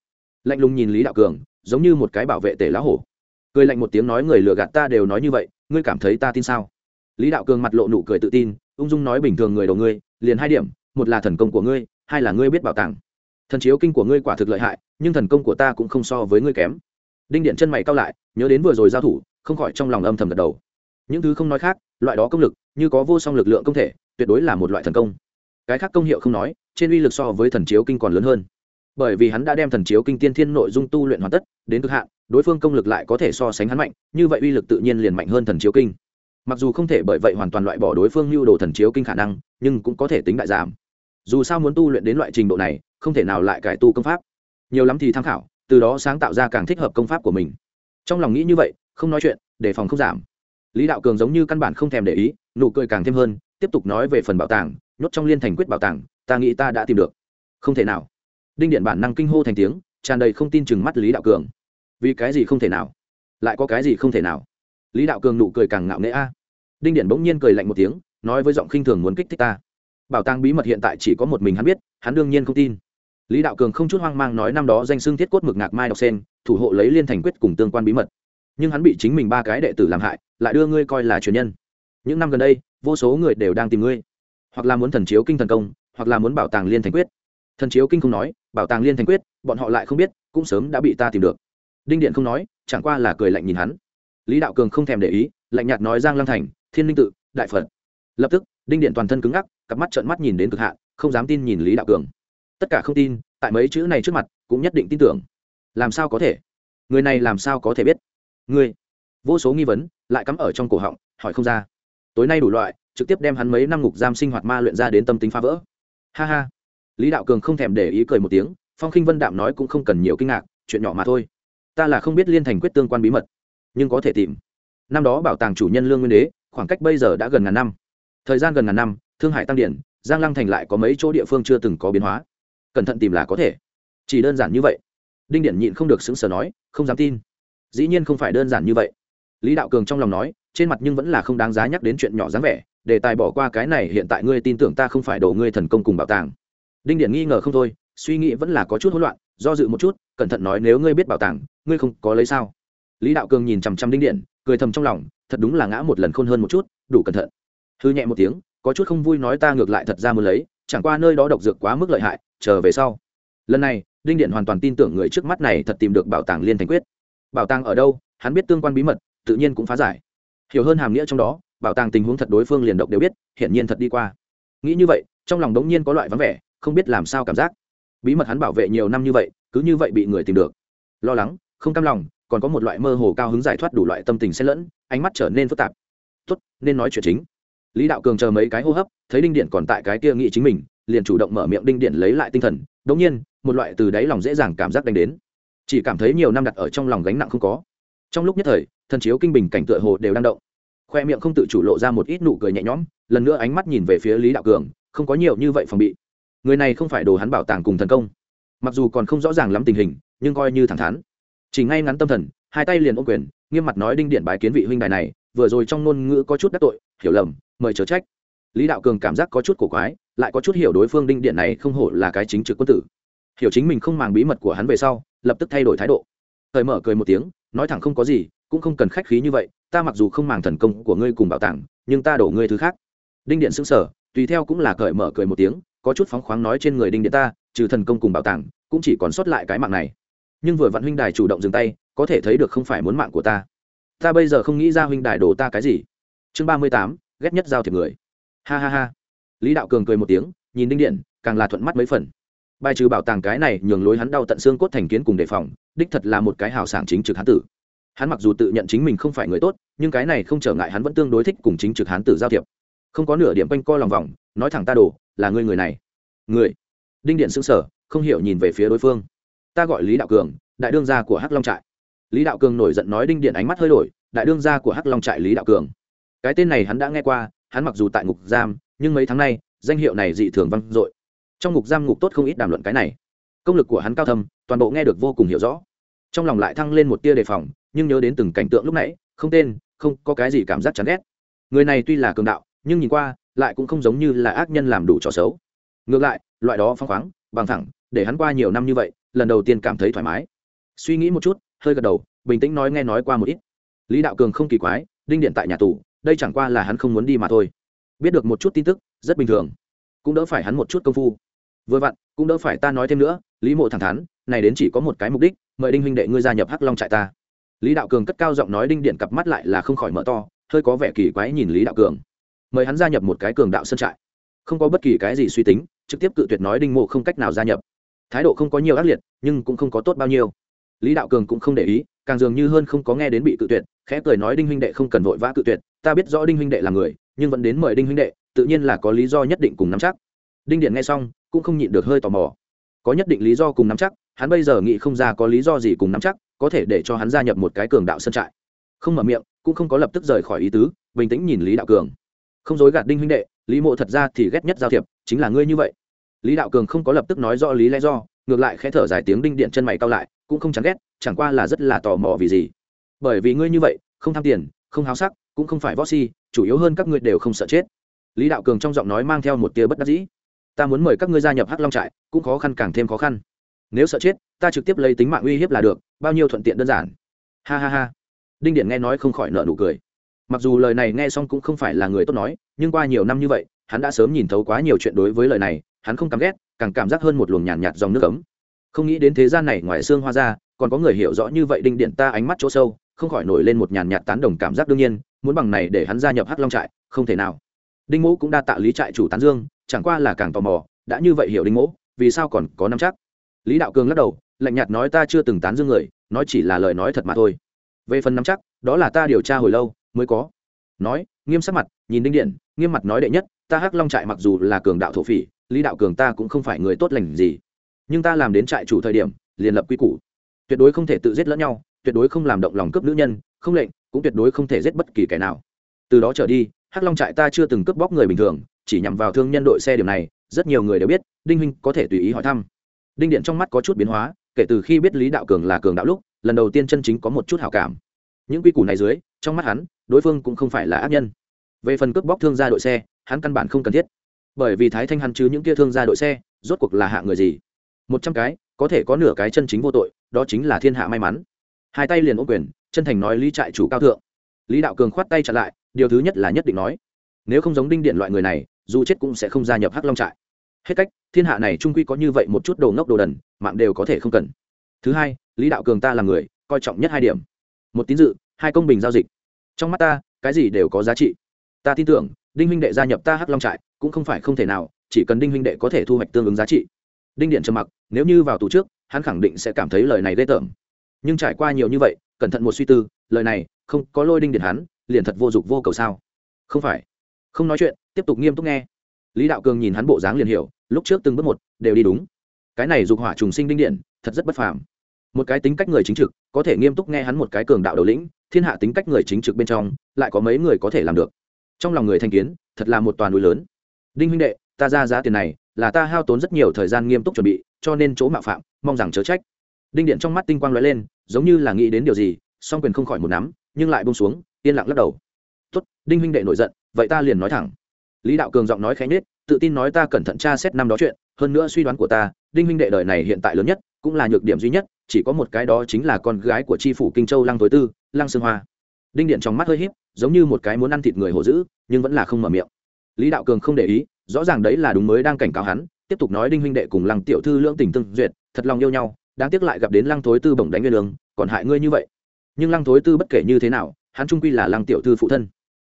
Lạnh lùng nhìn lý đạo cường, giống như một cái bảo vệ tể lá hổ. Cười lạnh một tiếng nói, người lừa gạt ta đều nói như vậy, ngươi cảm thấy ta tin sao? Lý đạo cường mặt lộ nụ cười tự tin, ung dung nói bình thường người đầu ngươi, liền hai điểm, một là thần công của ngươi, hai là ngươi biết bảo tàng thần chiếu kinh của ngươi quả thực lợi hại, nhưng thần công của ta cũng không so với ngươi kém. Đinh điện chân mày cao lại, nhớ đến vừa rồi giao thủ, không khỏi trong lòng âm thầm gật đầu. Những thứ không nói khác, loại đó công lực, như có vô song lực lượng công thể, tuyệt đối là một loại thần công. Cái khác công hiệu không nói, trên uy lực so với thần chiếu kinh còn lớn hơn. Bởi vì hắn đã đem thần chiếu kinh tiên thiên nội dung tu luyện hoàn tất, đến cực hạn, đối phương công lực lại có thể so sánh hắn mạnh, như vậy uy lực tự nhiên liền mạnh hơn thần chiếu kinh. Mặc dù không thể bởi vậy hoàn toàn loại bỏ đối phương lưu đồ thần chiếu kinh khả năng, nhưng cũng có thể tính đại giảm. Dù sao muốn tu luyện đến loại trình độ này không thể nào lại cải tu công pháp. Nhiều lắm thì tham khảo, từ đó sáng tạo ra càng thích hợp công pháp của mình. Trong lòng nghĩ như vậy, không nói chuyện, đề phòng không giảm. Lý đạo cường giống như căn bản không thèm để ý, nụ cười càng thêm hơn, tiếp tục nói về phần bảo tàng, nhốt trong liên thành quyết bảo tàng, ta nghĩ ta đã tìm được. Không thể nào. Đinh điện bản năng kinh hô thành tiếng, tràn đầy không tin chừng mắt lý đạo cường. Vì cái gì không thể nào? Lại có cái gì không thể nào? Lý đạo cường nụ cười càng ngạo nghễ a. Đinh điện bỗng nhiên cười lạnh một tiếng, nói với giọng khinh thường muốn kích thích ta. Bảo tàng bí mật hiện tại chỉ có một mình hắn biết, hắn đương nhiên không tin lý đạo cường không chút hoang mang nói năm đó danh xưng thiết cốt mực ngạc mai đọc sen, thủ hộ lấy liên thành quyết cùng tương quan bí mật. Nhưng hắn bị chính mình ba cái đệ tử làm hại, lại đưa ngươi coi là truyền nhân. Những năm gần đây, vô số người đều đang tìm ngươi. Hoặc là muốn thần chiếu kinh thần công, hoặc là muốn bảo tàng liên thành quyết. Thần chiếu kinh không nói, bảo tàng liên thành quyết, bọn họ lại không biết, cũng sớm đã bị ta tìm được. Đinh điện không nói, chẳng qua là cười lạnh nhìn hắn. Lý đạo cường không thèm để ý, lạnh nhạt nói giang lăng thành, thiên linh tự, đại phật. Lập tức, đinh điện toàn thân cứng ngắc, cặp mắt trợn mắt nhìn đến cực hạn, không dám tin nhìn lý đạo cường tất cả không tin, tại mấy chữ này trước mặt, cũng nhất định tin tưởng. Làm sao có thể? Người này làm sao có thể biết? Người. Vô số nghi vấn, lại cắm ở trong cổ họng, hỏi không ra. Tối nay đủ loại, trực tiếp đem hắn mấy năm ngục giam sinh hoạt ma luyện ra đến tâm tính phá vỡ. Ha ha. Lý đạo cường không thèm để ý cười một tiếng, phong khinh vân đạm nói cũng không cần nhiều kinh ngạc, chuyện nhỏ mà thôi. Ta là không biết liên thành quyết tương quan bí mật, nhưng có thể tìm. Năm đó bảo tàng chủ nhân lương nguyên đế, khoảng cách bây giờ đã gần ngàn năm. Thời gian gần ngàn năm, thương hải tăng điển, giang lăng thành lại có mấy chỗ địa phương chưa từng có biến hóa cẩn thận tìm là có thể. Chỉ đơn giản như vậy. Đinh điện nhịn không được xứng sở nói, không dám tin. Dĩ nhiên không phải đơn giản như vậy. Lý đạo cường trong lòng nói, trên mặt nhưng vẫn là không đáng giá nhắc đến chuyện nhỏ dáng vẻ, để tài bỏ qua cái này, hiện tại ngươi tin tưởng ta không phải đổ ngươi thần công cùng bảo tàng. Đinh điện nghi ngờ không thôi, suy nghĩ vẫn là có chút hỗn loạn, do dự một chút, cẩn thận nói, nếu ngươi biết bảo tàng, ngươi không có lấy sao? Lý đạo cường nhìn chằm chằm đinh điện cười thầm trong lòng, thật đúng là ngã một lần khôn hơn một chút, đủ cẩn thận. Hư nhẹ một tiếng, có chút không vui nói ta ngược lại thật ra muốn lấy, chẳng qua nơi đó độc dược quá mức lợi hại chờ về sau. Lần này, đinh điện hoàn toàn tin tưởng người trước mắt này thật tìm được bảo tàng liên thành quyết. Bảo tàng ở đâu, hắn biết tương quan bí mật, tự nhiên cũng phá giải. Hiểu hơn hàm nghĩa trong đó, bảo tàng tình huống thật đối phương liền độc đều biết, hiển nhiên thật đi qua. Nghĩ như vậy, trong lòng đống nhiên có loại vắng vẻ, không biết làm sao cảm giác. Bí mật hắn bảo vệ nhiều năm như vậy, cứ như vậy bị người tìm được. Lo lắng, không cam lòng, còn có một loại mơ hồ cao hứng giải thoát đủ loại tâm tình xen lẫn, ánh mắt trở nên phức tạp. Tốt, nên nói chuyện chính. Lý đạo cường chờ mấy cái hô hấp, thấy đinh điện còn tại cái kia nghĩ chính mình liền chủ động mở miệng đinh điện lấy lại tinh thần đống nhiên, một loại từ đáy lòng dễ dàng cảm giác đánh đến. Chỉ cảm thấy nhiều năm đặt ở trong lòng gánh nặng không có. Trong lúc nhất thời thần chiếu kinh bình cảnh tựa hồ đều đang động. Khoe miệng không tự chủ lộ ra một ít nụ cười nhẹ nhõm, lần nữa ánh mắt nhìn về phía lý đạo cường, không có nhiều như vậy phòng bị. Người này không phải đồ hắn bảo tàng cùng thần công. Mặc dù còn không rõ ràng lắm tình hình, nhưng coi như thẳng thắn. Chỉ ngay ngắn tâm thần, hai tay liền ôm quyền, nghiêm mặt nói đinh điện bài kiến vị huynh đài này, vừa rồi trong ngôn ngữ có chút đắc tội, hiểu lầm, mời chớ trách. Lý đạo cường cảm giác có chút cổ quái lại có chút hiểu đối phương đinh điện này không hổ là cái chính trực quân tử. Hiểu chính mình không màng bí mật của hắn về sau, lập tức thay đổi thái độ. Thời mở cười một tiếng, nói thẳng không có gì, cũng không cần khách khí như vậy, ta mặc dù không màng thần công của ngươi cùng bảo tàng, nhưng ta đổ ngươi thứ khác. Đinh điện xứng sở tùy theo cũng là cởi mở cười một tiếng, có chút phóng khoáng nói trên người đinh điện ta, trừ thần công cùng bảo tàng, cũng chỉ còn sót lại cái mạng này. Nhưng vừa vặn huynh đài chủ động dừng tay, có thể thấy được không phải muốn mạng của ta. Ta bây giờ không nghĩ ra huynh đài đổ ta cái gì. Chương ba mươi tám, ghét nhất giao thiệp người. Ha ha ha lý đạo cường cười một tiếng, nhìn đinh điện, càng là thuận mắt mấy phần. Bài trừ bảo tàng cái này nhường lối hắn đau tận xương cốt thành kiến cùng đề phòng, đích thật là một cái hào sảng chính trực hán tử. Hắn mặc dù tự nhận chính mình không phải người tốt, nhưng cái này không trở ngại hắn vẫn tương đối thích cùng chính trực hán tử giao thiệp. Không có nửa điểm quanh co lòng vòng, nói thẳng ta đồ, là ngươi người này. Người? Đinh điện xứng sở không hiểu nhìn về phía đối phương. Ta gọi lý đạo cường, đại đương gia của hắc long trại. Lý đạo cường nổi giận nói đinh điện ánh mắt hơi đổi, đại đương gia của hắc long trại lý đạo cường. Cái tên này hắn đã nghe qua, hắn mặc dù tại ngục giam nhưng mấy tháng nay, danh hiệu này dị thường vang dội. Trong ngục giam ngục tốt không ít đàm luận cái này. Công lực của hắn cao thâm, toàn bộ nghe được vô cùng hiểu rõ. Trong lòng lại thăng lên một tia đề phòng, nhưng nhớ đến từng cảnh tượng lúc nãy, không tên, không có cái gì cảm giác chán ghét. Người này tuy là cường đạo, nhưng nhìn qua, lại cũng không giống như là ác nhân làm đủ trò xấu. Ngược lại, loại đó phăng khoáng, bằng thẳng, để hắn qua nhiều năm như vậy, lần đầu tiên cảm thấy thoải mái. Suy nghĩ một chút, hơi gật đầu, bình tĩnh nói nghe nói qua một ít. Lý đạo cường không kỳ quái, đinh điện tại nhà tù, đây chẳng qua là hắn không muốn đi mà thôi biết được một chút tin tức, rất bình thường. Cũng đỡ phải hắn một chút công phu. Vừa vặn, cũng đỡ phải ta nói thêm nữa, lý mộ thẳng thắn, này đến chỉ có một cái mục đích, mời đinh huynh đệ ngươi gia nhập hắc long trại ta. Lý đạo cường cất cao giọng nói đinh điện cặp mắt lại là không khỏi mở to, hơi có vẻ kỳ quái nhìn lý đạo cường. Mời hắn gia nhập một cái cường đạo sơn trại. Không có bất kỳ cái gì suy tính, trực tiếp cự tuyệt nói đinh mộ không cách nào gia nhập. Thái độ không có nhiều ác liệt, nhưng cũng không có tốt bao nhiêu. Lý đạo cường cũng không để ý, càng dường như hơn không có nghe đến bị cự tuyệt, khẽ cười nói đinh huynh đệ không cần vội vã cự tuyệt, ta biết rõ đinh huynh đệ là người nhưng vẫn đến mời đinh huynh đệ, tự nhiên là có lý do nhất định cùng nắm chắc. Đinh điện nghe xong, cũng không nhịn được hơi tò mò. Có nhất định lý do cùng nắm chắc, hắn bây giờ nghĩ không ra có lý do gì cùng nắm chắc, có thể để cho hắn gia nhập một cái cường đạo sân trại. Không mở miệng, cũng không có lập tức rời khỏi ý tứ, bình tĩnh nhìn lý đạo cường. Không dối gạt đinh huynh đệ, lý mộ thật ra thì ghét nhất giao thiệp, chính là ngươi như vậy. Lý đạo cường không có lập tức nói rõ lý lẽ do, ngược lại khẽ thở dài tiếng đinh điện chân mày cao lại, cũng không chán ghét, chẳng qua là rất là tò mò vì gì. Bởi vì ngươi như vậy, không tham tiền, không háo sắc cũng không phải võ si chủ yếu hơn các ngươi đều không sợ chết. Lý đạo cường trong giọng nói mang theo một tia bất đắc dĩ. Ta muốn mời các ngươi gia nhập hắc long trại cũng khó khăn càng thêm khó khăn. Nếu sợ chết ta trực tiếp lấy tính mạng uy hiếp là được bao nhiêu thuận tiện đơn giản. Ha ha ha. Đinh điện nghe nói không khỏi nợ nụ cười. Mặc dù lời này nghe xong cũng không phải là người tốt nói nhưng qua nhiều năm như vậy hắn đã sớm nhìn thấu quá nhiều chuyện đối với lời này hắn không cảm ghét càng cảm giác hơn một luồng nhàn nhạt, nhạt dòng nước ấm. Không nghĩ đến thế gian này ngoài xương hoa ra còn có người hiểu rõ như vậy đinh điện ta ánh mắt chỗ sâu không khỏi nổi lên một nhàn nhạt tán đồng cảm giác đương nhiên muốn bằng này để hắn gia nhập hắc long trại, không thể nào. Đinh mỗ cũng đa tạ lý trại chủ tán dương, chẳng qua là càng tò mò, đã như vậy hiểu đinh mỗ, vì sao còn có năm chắc? Lý đạo cường lắc đầu, lạnh nhạt nói ta chưa từng tán dương người, nói chỉ là lời nói thật mà thôi. Về phần năm chắc, đó là ta điều tra hồi lâu, mới có. Nói, nghiêm sắc mặt, nhìn đinh điện, nghiêm mặt nói đệ nhất, ta hắc long trại mặc dù là cường đạo thổ phỉ, lý đạo cường ta cũng không phải người tốt lành gì. Nhưng ta làm đến trại chủ thời điểm, liền lập quy củ. Tuyệt đối không thể tự giết lẫn nhau, tuyệt đối không làm động lòng cướp nữ nhân, không lệnh cũng tuyệt đối không thể giết bất kỳ kẻ nào. Từ đó trở đi, hắc long trại ta chưa từng cướp bóc người bình thường, chỉ nhằm vào thương nhân đội xe điểm này, rất nhiều người đều biết, đinh huynh có thể tùy ý hỏi thăm. Đinh điện trong mắt có chút biến hóa, kể từ khi biết lý đạo cường là cường đạo lúc, lần đầu tiên chân chính có một chút hảo cảm. Những quy củ này dưới, trong mắt hắn, đối phương cũng không phải là ác nhân. Về phần cướp bóc thương gia đội xe, hắn căn bản không cần thiết. Bởi vì thái thanh hắn chứ những kia thương gia đội xe, rốt cuộc là hạ người gì? Một trăm cái, có thể có nửa cái chân chính vô tội, đó chính là thiên hạ may mắn. Hai tay liền ô quyền chân thành nói lý trại chủ cao thượng. Lý đạo cường khoát tay chặn lại, điều thứ nhất là nhất định nói, nếu không giống đinh điện loại người này, dù chết cũng sẽ không gia nhập hắc long trại. Hết cách, thiên hạ này trung quy có như vậy một chút đồ ngốc đồ đần, mạng đều có thể không cần. Thứ hai, lý đạo cường ta là người, coi trọng nhất hai điểm. Một tín dự, hai công bình giao dịch. Trong mắt ta, cái gì đều có giá trị. Ta tin tưởng, đinh huynh đệ gia nhập ta hắc long trại, cũng không phải không thể nào, chỉ cần đinh huynh đệ có thể thu hoạch tương ứng giá trị. Đinh điện trầm mặc, nếu như vào tù trước, hắn khẳng định sẽ cảm thấy lời này ghê tởm. Nhưng trải qua nhiều như vậy cẩn thận một suy tư, lời này, không, có lôi đinh điện hắn, liền thật vô dụng vô cầu sao? Không phải. Không nói chuyện, tiếp tục nghiêm túc nghe. Lý đạo cường nhìn hắn bộ dáng liền hiểu, lúc trước từng bước một, đều đi đúng. Cái này dục hỏa trùng sinh đinh điện, thật rất bất phàm. Một cái tính cách người chính trực, có thể nghiêm túc nghe hắn một cái cường đạo đầu lĩnh, thiên hạ tính cách người chính trực bên trong, lại có mấy người có thể làm được. Trong lòng người thanh kiến, thật là một toàn núi lớn. Đinh huynh đệ, ta ra giá tiền này, là ta hao tốn rất nhiều thời gian nghiêm túc chuẩn bị, cho nên chỗ mạo phạm, mong rằng chớ trách. Đinh điện trong mắt tinh quang lóe lên giống như là nghĩ đến điều gì, song quyền không khỏi một nắm, nhưng lại bông xuống, yên lặng lắc đầu. Tốt, đinh huynh đệ nổi giận, vậy ta liền nói thẳng. Lý đạo cường giọng nói khẽ nhết tự tin nói ta cẩn thận tra xét năm đó chuyện, hơn nữa suy đoán của ta, đinh huynh đệ đời này hiện tại lớn nhất, cũng là nhược điểm duy nhất, chỉ có một cái đó chính là con gái của tri phủ kinh châu lăng tối tư, lăng sương hoa. Đinh điện trong mắt hơi híp, giống như một cái muốn ăn thịt người hổ dữ, nhưng vẫn là không mở miệng. Lý đạo cường không để ý, rõ ràng đấy là đúng mới đang cảnh cáo hắn, tiếp tục nói đinh huynh đệ cùng lăng tiểu thư lưỡng tình tương duyệt, thật lòng yêu nhau đáng tiếc lại gặp đến lăng thối tư bổng đánh nguyên lương, còn hại ngươi như vậy. Nhưng lăng thối tư bất kể như thế nào, hắn trung quy là lăng tiểu thư phụ thân.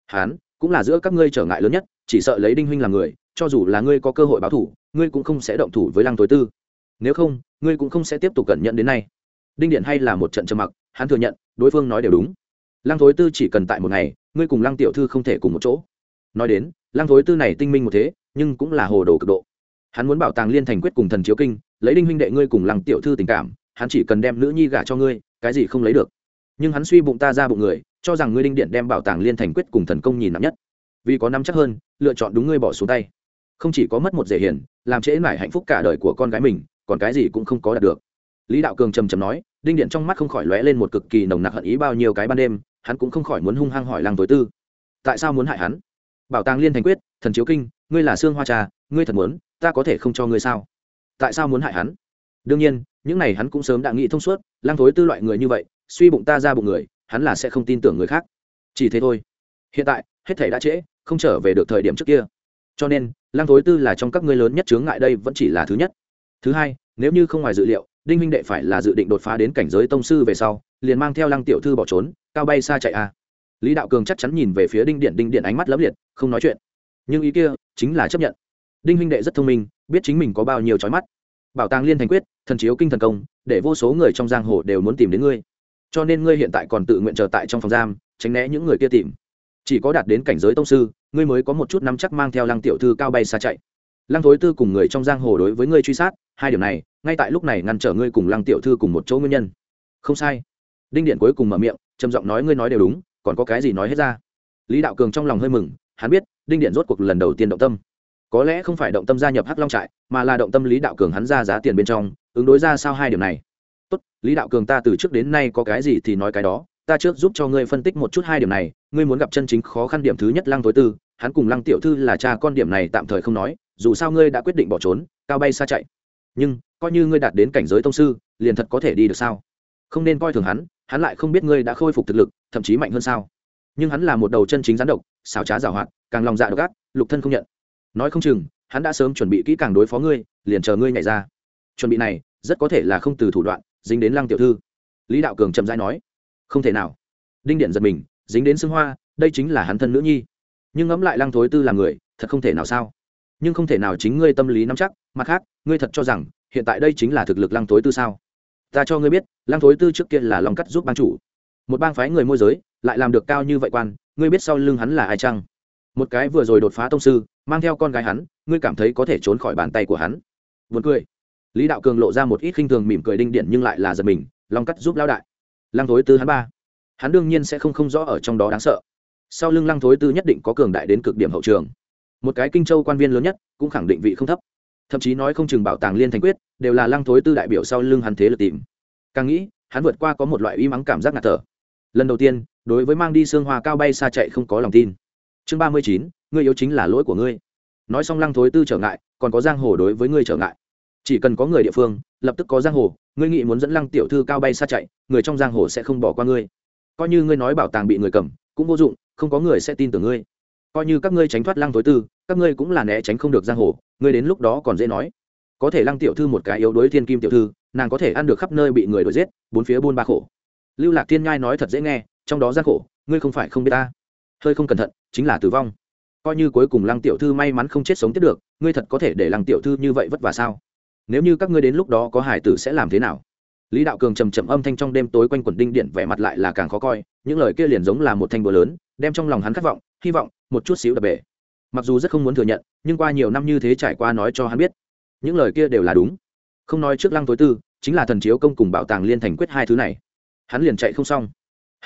Hắn cũng là giữa các ngươi trở ngại lớn nhất, chỉ sợ lấy đinh huynh làm người, cho dù là ngươi có cơ hội báo thủ, ngươi cũng không sẽ động thủ với lăng thối tư. Nếu không, ngươi cũng không sẽ tiếp tục cẩn nhận đến nay. Đinh điện hay là một trận trầm mặc, hắn thừa nhận, đối phương nói đều đúng. Lăng thối tư chỉ cần tại một ngày, ngươi cùng lăng tiểu thư không thể cùng một chỗ. Nói đến, lăng thối tư này tinh minh một thế, nhưng cũng là hồ đồ cực độ. Hắn muốn bảo tàng liên thành quyết cùng thần chiếu kinh lấy đinh huynh đệ ngươi cùng lăng tiểu thư tình cảm, hắn chỉ cần đem nữ nhi gả cho ngươi, cái gì không lấy được. Nhưng hắn suy bụng ta ra bụng người, cho rằng ngươi đinh điện đem bảo tàng liên thành quyết cùng thần công nhìn nặng nhất. Vì có năm chắc hơn, lựa chọn đúng ngươi bỏ xuống tay. Không chỉ có mất một dễ hiền, làm trễ mải hạnh phúc cả đời của con gái mình, còn cái gì cũng không có đạt được. Lý đạo cường trầm trầm nói, đinh điện trong mắt không khỏi lóe lên một cực kỳ nồng nặc hận ý bao nhiêu cái ban đêm, hắn cũng không khỏi muốn hung hăng hỏi lăng tối tư. Tại sao muốn hại hắn? Bảo tàng liên thành quyết, thần chiếu kinh, ngươi là xương hoa trà, ngươi thật muốn, ta có thể không cho ngươi sao? Tại sao muốn hại hắn? Đương nhiên, những này hắn cũng sớm đã nghĩ thông suốt Lang thối tư loại người như vậy, suy bụng ta ra bụng người, hắn là sẽ không tin tưởng người khác. Chỉ thế thôi. Hiện tại, hết thể đã trễ, không trở về được thời điểm trước kia. Cho nên Lang thối tư là trong các ngươi lớn nhất chướng ngại đây vẫn chỉ là thứ nhất. Thứ hai, nếu như không ngoài dự liệu, đinh Minh đệ phải là dự định đột phá đến cảnh giới tông sư về sau, liền mang theo lăng tiểu thư bỏ trốn, cao bay xa chạy a. À. lý đạo cường chắc chắn nhìn về phía đinh điện đinh điện ánh mắt lấp liệt, không nói chuyện. Nhưng ý kia chính là chấp nhận. Đinh Minh đệ rất thông minh biết chính mình có bao nhiêu trói mắt. Bảo tàng liên thành quyết, thần chiếu kinh thần công, để vô số người trong giang hồ đều muốn tìm đến ngươi. Cho nên ngươi hiện tại còn tự nguyện chờ tại trong phòng giam, tránh né những người kia tìm. Chỉ có đạt đến cảnh giới tông sư, ngươi mới có một chút nắm chắc mang theo lăng tiểu thư cao bay xa chạy. Lăng thối tư cùng người trong giang hồ đối với ngươi truy sát, hai điểm này, ngay tại lúc này ngăn trở ngươi cùng lăng tiểu thư cùng một chỗ nguyên nhân. Không sai. Đinh điện cuối cùng mở miệng, trầm giọng nói ngươi nói đều đúng, còn có cái gì nói hết ra? Lý đạo cường trong lòng hơi mừng, hắn biết, đinh điện rốt cuộc lần đầu tiên động tâm có lẽ không phải động tâm gia nhập hắc long trại, mà là động tâm lý đạo cường hắn ra giá tiền bên trong, ứng đối ra sao hai điểm này. Tốt, lý đạo cường ta từ trước đến nay có cái gì thì nói cái đó, ta trước giúp cho ngươi phân tích một chút hai điểm này, ngươi muốn gặp chân chính khó khăn điểm thứ nhất lăng tối tư, hắn cùng lăng tiểu thư là cha con điểm này tạm thời không nói, dù sao ngươi đã quyết định bỏ trốn, cao bay xa chạy. Nhưng, coi như ngươi đạt đến cảnh giới tông sư, liền thật có thể đi được sao? Không nên coi thường hắn hắn lại không biết ngươi đã khôi phục thực lực, thậm chí mạnh hơn sao. Nhưng hắn là một đầu chân chính gián độc, xảo trá giảo hoạt, càng lòng dạ độc ác, lục thân không nhận nói không chừng, hắn đã sớm chuẩn bị kỹ càng đối phó ngươi, liền chờ ngươi nhảy ra. Chuẩn bị này, rất có thể là không từ thủ đoạn, dính đến lăng tiểu thư. Lý đạo cường chậm rãi nói, không thể nào. Đinh điện giật mình, dính đến xương hoa, đây chính là hắn thân nữ nhi. Nhưng ngẫm lại lăng thối tư là người, thật không thể nào sao? Nhưng không thể nào chính ngươi tâm lý nắm chắc, mặt khác, ngươi thật cho rằng, hiện tại đây chính là thực lực lăng thối tư sao? Ta cho ngươi biết, lăng thối tư trước kia là lòng cắt giúp ban chủ. Một bang phái người môi giới, lại làm được cao như vậy quan, ngươi biết sau lưng hắn là ai chăng? Một cái vừa rồi đột phá tông sư, mang theo con gái hắn, ngươi cảm thấy có thể trốn khỏi bàn tay của hắn. Vượt cười. Lý đạo cường lộ ra một ít khinh thường mỉm cười đinh điện nhưng lại là giật mình, long cắt giúp lao đại. Lăng thối tư hắn ba. Hắn đương nhiên sẽ không không rõ ở trong đó đáng sợ. Sau lưng lăng thối tư nhất định có cường đại đến cực điểm hậu trường. Một cái kinh châu quan viên lớn nhất, cũng khẳng định vị không thấp. Thậm chí nói không chừng bảo tàng liên thành quyết, đều là lăng thối tư đại biểu sau lưng hắn thế lực tìm. Càng nghĩ, hắn vượt qua có một loại uy mắng cảm giác ngạt thở. Lần đầu tiên, đối với mang đi xương hoa cao bay xa chạy không có lòng tin chương ba mươi chín, ngươi yếu chính là lỗi của ngươi. Nói xong lăng thối tư trở ngại, còn có giang hồ đối với ngươi trở ngại. Chỉ cần có người địa phương, lập tức có giang hồ, ngươi nghĩ muốn dẫn lăng tiểu thư cao bay xa chạy, người trong giang hồ sẽ không bỏ qua ngươi. Coi như ngươi nói bảo tàng bị người cầm, cũng vô dụng, không có người sẽ tin tưởng ngươi. Coi như các ngươi tránh thoát lăng tối tư, các ngươi cũng là né tránh không được giang hồ, ngươi đến lúc đó còn dễ nói. Có thể lăng tiểu thư một cái yếu đối thiên kim tiểu thư, nàng có thể ăn được khắp nơi bị người đuổi giết, bốn phía buôn ba khổ. Lưu lạc thiên nhai nói thật dễ nghe, trong đó gian khổ, ngươi không phải không biết ta hơi không cẩn thận, chính là tử vong. Coi như cuối cùng lăng tiểu thư may mắn không chết sống tiếp được, ngươi thật có thể để lăng tiểu thư như vậy vất vả sao? Nếu như các ngươi đến lúc đó có hải tử sẽ làm thế nào? Lý đạo cường trầm trầm âm thanh trong đêm tối quanh quẩn đinh điện vẻ mặt lại là càng khó coi, những lời kia liền giống là một thanh búa lớn, đem trong lòng hắn khát vọng, hy vọng, một chút xíu đập bể. Mặc dù rất không muốn thừa nhận, nhưng qua nhiều năm như thế trải qua nói cho hắn biết, những lời kia đều là đúng. Không nói trước lăng tối tư, chính là thần chiếu công cùng bảo tàng liên thành quyết hai thứ này. Hắn liền chạy không xong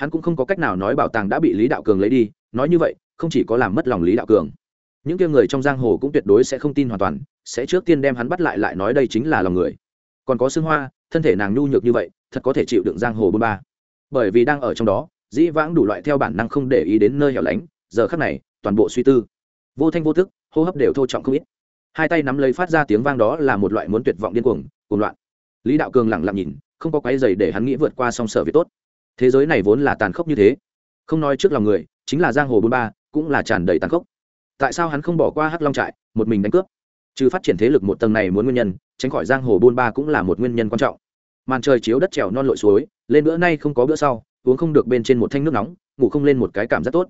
hắn cũng không có cách nào nói bảo tàng đã bị lý đạo cường lấy đi nói như vậy không chỉ có làm mất lòng lý đạo cường những kia người trong giang hồ cũng tuyệt đối sẽ không tin hoàn toàn sẽ trước tiên đem hắn bắt lại lại nói đây chính là lòng người còn có xương hoa thân thể nàng nhu nhược như vậy thật có thể chịu đựng giang hồ bôn ba bởi vì đang ở trong đó dĩ vãng đủ loại theo bản năng không để ý đến nơi hẻo lánh giờ khắc này toàn bộ suy tư vô thanh vô thức hô hấp đều thô trọng không ít hai tay nắm lấy phát ra tiếng vang đó là một loại muốn tuyệt vọng điên cuồng cuồng loạn lý đạo cường lẳng lặng nhìn không có quái dày để hắn nghĩ vượt qua song sở việc tốt thế giới này vốn là tàn khốc như thế. Không nói trước lòng người, chính là giang hồ bôn ba, cũng là tràn đầy tàn khốc. Tại sao hắn không bỏ qua hắc long trại, một mình đánh cướp? Trừ phát triển thế lực một tầng này muốn nguyên nhân, tránh khỏi giang hồ bôn ba cũng là một nguyên nhân quan trọng. Màn trời chiếu đất trèo non lội suối, lên bữa nay không có bữa sau, uống không được bên trên một thanh nước nóng, ngủ không lên một cái cảm giác tốt.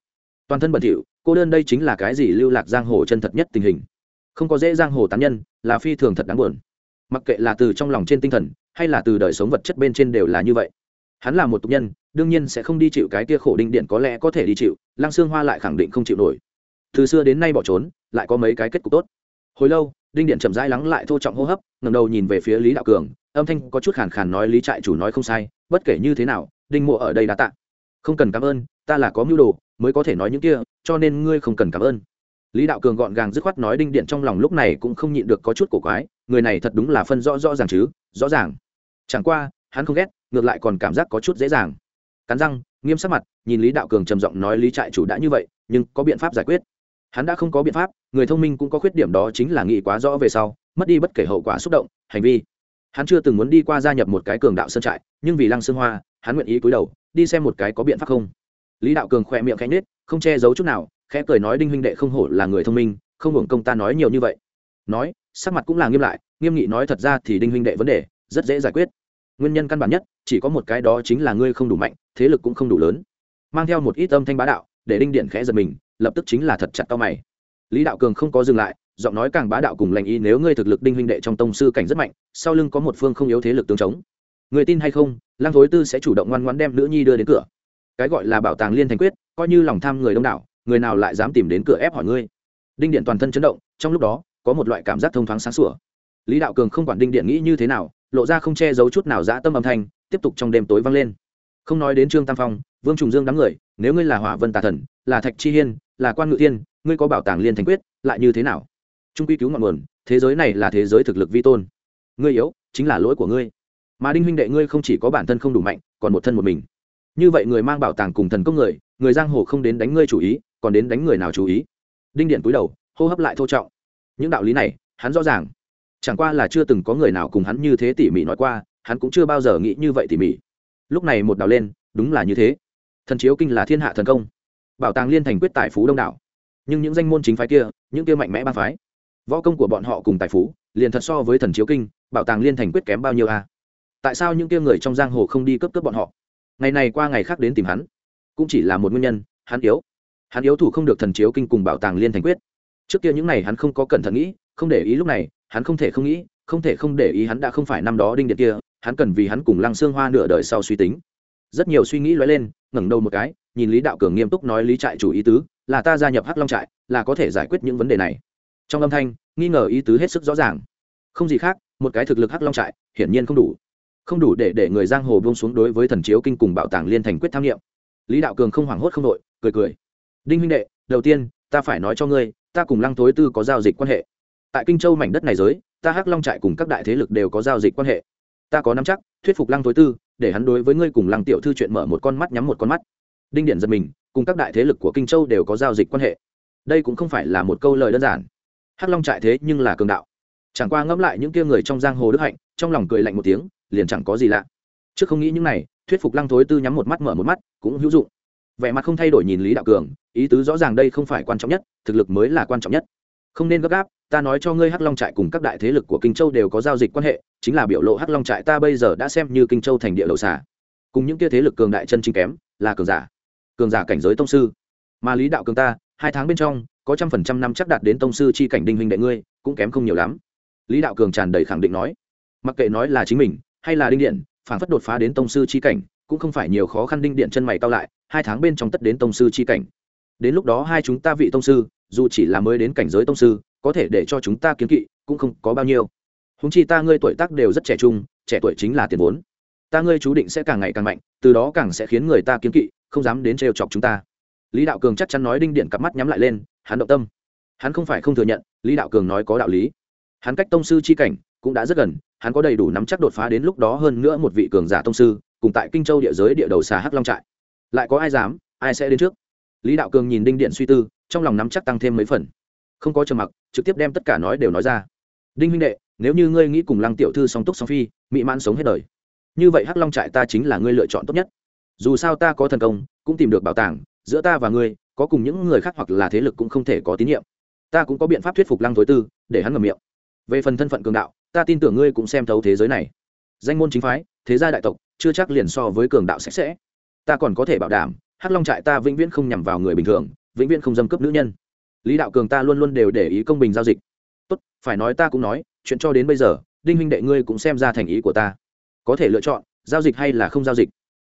Toàn thân bẩn thỉu, cô đơn đây chính là cái gì lưu lạc giang hồ chân thật nhất tình hình. Không có dễ giang hồ tán nhân, là phi thường thật đáng buồn. Mặc kệ là từ trong lòng trên tinh thần, hay là từ đời sống vật chất bên trên đều là như vậy hắn là một tục nhân, đương nhiên sẽ không đi chịu cái kia khổ đinh điện có lẽ có thể đi chịu, lăng xương hoa lại khẳng định không chịu nổi. Từ xưa đến nay bỏ trốn, lại có mấy cái kết cục tốt. Hồi lâu, đinh điện chậm rãi lắng lại thô trọng hô hấp ngầm đầu nhìn về phía lý đạo cường, âm thanh có chút khàn khàn nói lý trại chủ nói không sai, bất kể như thế nào, đinh mộ ở đây đã tạ. Không cần cảm ơn, ta là có mưu đồ, mới có thể nói những kia, cho nên ngươi không cần cảm ơn. Lý đạo cường gọn gàng dứt khoát nói đinh điện trong lòng lúc này cũng không nhịn được có chút cổ quái, người này thật đúng là phân rõ rõ ràng chứ, rõ ràng. Chẳng qua, hắn không ghét ngược lại còn cảm giác có chút dễ dàng. Cắn răng, nghiêm sắc mặt, nhìn lý đạo cường trầm giọng nói lý trại chủ đã như vậy, nhưng có biện pháp giải quyết. Hắn đã không có biện pháp, người thông minh cũng có khuyết điểm đó chính là nghĩ quá rõ về sau, mất đi bất kể hậu quả xúc động, hành vi. Hắn chưa từng muốn đi qua gia nhập một cái cường đạo sơn trại, nhưng vì lăng sơn hoa, hắn nguyện ý cúi đầu, đi xem một cái có biện pháp không. Lý đạo cường khỏe miệng khẽ nết không che giấu chút nào, khẽ cười nói đinh huynh đệ không hổ là người thông minh, không hưởng công ta nói nhiều như vậy. Nói, sắc mặt cũng là nghiêm lại, nghiêm nghị nói thật ra thì đinh huynh đệ vấn đề rất dễ giải quyết. Nguyên nhân căn bản nhất chỉ có một cái đó chính là ngươi không đủ mạnh, thế lực cũng không đủ lớn. Mang theo một ít âm thanh bá đạo, để đinh điện khẽ giật mình, lập tức chính là thật chặt tao mày. Lý đạo cường không có dừng lại, giọng nói càng bá đạo cùng lành y nếu ngươi thực lực đinh huynh đệ trong tông sư cảnh rất mạnh, sau lưng có một phương không yếu thế lực tương chống. Người tin hay không lang thối tư sẽ chủ động ngoan ngoãn đem nữ nhi đưa đến cửa. Cái gọi là bảo tàng liên thành quyết, coi như lòng tham người đông đảo, người nào lại dám tìm đến cửa ép hỏi ngươi? Đinh điện toàn thân chấn động, trong lúc đó, có một loại cảm giác thông thoáng sáng sủa. Lý đạo cường không quản đinh điện nghĩ như thế nào, lộ ra không che giấu chút nào dã tâm âm thanh tiếp tục trong đêm tối vang lên. Không nói đến trương tam phong, vương trùng dương đám người, nếu ngươi là hỏa vân tà thần, là thạch chi hiên, là quan ngự thiên, ngươi có bảo tàng liên thành quyết, lại như thế nào? Trung quy cứu ngọn nguồn, thế giới này là thế giới thực lực vi tôn. Ngươi yếu, chính là lỗi của ngươi. Mà đinh huynh đệ ngươi không chỉ có bản thân không đủ mạnh, còn một thân một mình. Như vậy người mang bảo tàng cùng thần công người người giang hồ không đến đánh ngươi chủ ý, còn đến đánh người nào chú ý? Đinh điện cúi đầu, hô hấp lại thô trọng. Những đạo lý này, hắn rõ ràng. Chẳng qua là chưa từng có người nào cùng hắn như thế tỉ mỉ nói qua hắn cũng chưa bao giờ nghĩ như vậy tỉ mỉ. Lúc này một đào lên, đúng là như thế. Thần chiếu kinh là thiên hạ thần công. Bảo tàng liên thành quyết tài phú đông đảo. Nhưng những danh môn chính phái kia, những kia mạnh mẽ ba phái, võ công của bọn họ cùng tài phú, liền thật so với thần chiếu kinh, bảo tàng liên thành quyết kém bao nhiêu a? À? tại sao những kia người trong giang hồ không đi cấp cấp bọn họ? Ngày này qua ngày khác đến tìm hắn. Cũng chỉ là một nguyên nhân, hắn yếu. Hắn yếu thủ không được thần chiếu kinh cùng bảo tàng liên thành quyết. Trước kia những này hắn không có cẩn thận nghĩ, không để ý lúc này, hắn không thể không nghĩ, không thể không để ý hắn đã không phải năm đó đinh điện kia hắn cần vì hắn cùng lăng xương hoa nửa đời sau suy tính. Rất nhiều suy nghĩ lóe lên, ngẩng đầu một cái, nhìn lý đạo cường nghiêm túc nói lý trại chủ ý tứ, là ta gia nhập hắc long trại, là có thể giải quyết những vấn đề này. Trong âm thanh, nghi ngờ ý tứ hết sức rõ ràng. Không gì khác, một cái thực lực hắc long trại, hiển nhiên không đủ. Không đủ để để người giang hồ buông xuống đối với thần chiếu kinh cùng bảo tàng liên thành quyết tham nghiệm lý đạo cường không hoảng hốt không đội, cười cười. Đinh huynh đệ, đầu tiên, ta phải nói cho ngươi, ta cùng lăng thối tư có giao dịch quan hệ. Tại kinh châu mảnh đất này giới, ta hắc long trại cùng các đại thế lực đều có giao dịch quan hệ ta có nắm chắc, thuyết phục lăng thối tư, để hắn đối với ngươi cùng lăng tiểu thư chuyện mở một con mắt nhắm một con mắt. Đinh điện giật mình, cùng các đại thế lực của kinh châu đều có giao dịch quan hệ. Đây cũng không phải là một câu lời đơn giản. Hắc long trại thế nhưng là cường đạo. Chẳng qua ngẫm lại những kia người trong giang hồ đức hạnh, trong lòng cười lạnh một tiếng, liền chẳng có gì lạ. Trước không nghĩ những này, thuyết phục lăng thối tư nhắm một mắt mở một mắt, cũng hữu dụng. Vẻ mặt không thay đổi nhìn lý đạo cường, ý tứ rõ ràng đây không phải quan trọng nhất, thực lực mới là quan trọng nhất. Không nên gấp gáp, ta nói cho ngươi hắc long trại cùng các đại thế lực của kinh châu đều có giao dịch quan hệ chính là biểu lộ hắc long trại ta bây giờ đã xem như kinh châu thành địa lầu xả cùng những kia thế lực cường đại chân chính kém, là cường giả. Cường giả cảnh giới tông sư. Mà lý đạo cường ta, hai tháng bên trong, có trăm phần trăm năm chắc đạt đến tông sư chi cảnh đinh huynh đệ ngươi, cũng kém không nhiều lắm. Lý đạo cường tràn đầy khẳng định nói. Mặc kệ nói là chính mình, hay là đinh điện, phản phất đột phá đến tông sư chi cảnh, cũng không phải nhiều khó khăn đinh điện chân mày cao lại, hai tháng bên trong tất đến tông sư chi cảnh. Đến lúc đó hai chúng ta vị tông sư, dù chỉ là mới đến cảnh giới tông sư, có thể để cho chúng ta kiến kỵ, cũng không có bao nhiêu húng chi ta ngươi tuổi tác đều rất trẻ trung, trẻ tuổi chính là tiền vốn. Ta ngươi chú định sẽ càng ngày càng mạnh, từ đó càng sẽ khiến người ta kiếm kỵ, không dám đến trêu chọc chúng ta. Lý đạo cường chắc chắn nói đinh điện cặp mắt nhắm lại lên, hắn động tâm. Hắn không phải không thừa nhận, lý đạo cường nói có đạo lý. Hắn cách tông sư c h i cảnh cũng đã rất gần, hắn có đầy đủ nắm chắc đột phá đến lúc đó hơn nữa một vị cường giả tông sư, cùng tại kinh châu địa giới địa đầu xà hắc long trại. Lại có ai dám, ai sẽ đến trước? Lý đạo cường nhìn đinh điện suy tư, trong lòng nắm chắc tăng thêm mấy phần. Không có trầm mặc, trực tiếp đem tất cả nói đều nói ra. Đinh huynh đệ nếu như ngươi nghĩ cùng lăng tiểu thư song túc song phi, mỹ mãn sống hết đời, như vậy hắc long trại ta chính là ngươi lựa chọn tốt nhất. Dù sao ta có thần công, cũng tìm được bảo tàng, giữa ta và ngươi, có cùng những người khác hoặc là thế lực cũng không thể có tín nhiệm. Ta cũng có biện pháp thuyết phục lăng thối tư, để hắn ngầm miệng. Về phần thân phận cường đạo, ta tin tưởng ngươi cũng xem thấu thế giới này. Danh môn chính phái, thế gia đại tộc, chưa chắc liền so với cường đạo sạch sẽ. Ta còn có thể bảo đảm, hắc long trại ta vĩnh viễn không nhằm vào người bình thường, vĩnh viễn không dâm cấp nữ nhân. Lý đạo cường ta luôn luôn đều để ý công bình giao dịch. Tốt, phải nói ta cũng nói chuyện cho đến bây giờ, đinh huynh đệ ngươi cũng xem ra thành ý của ta. Có thể lựa chọn, giao dịch hay là không giao dịch.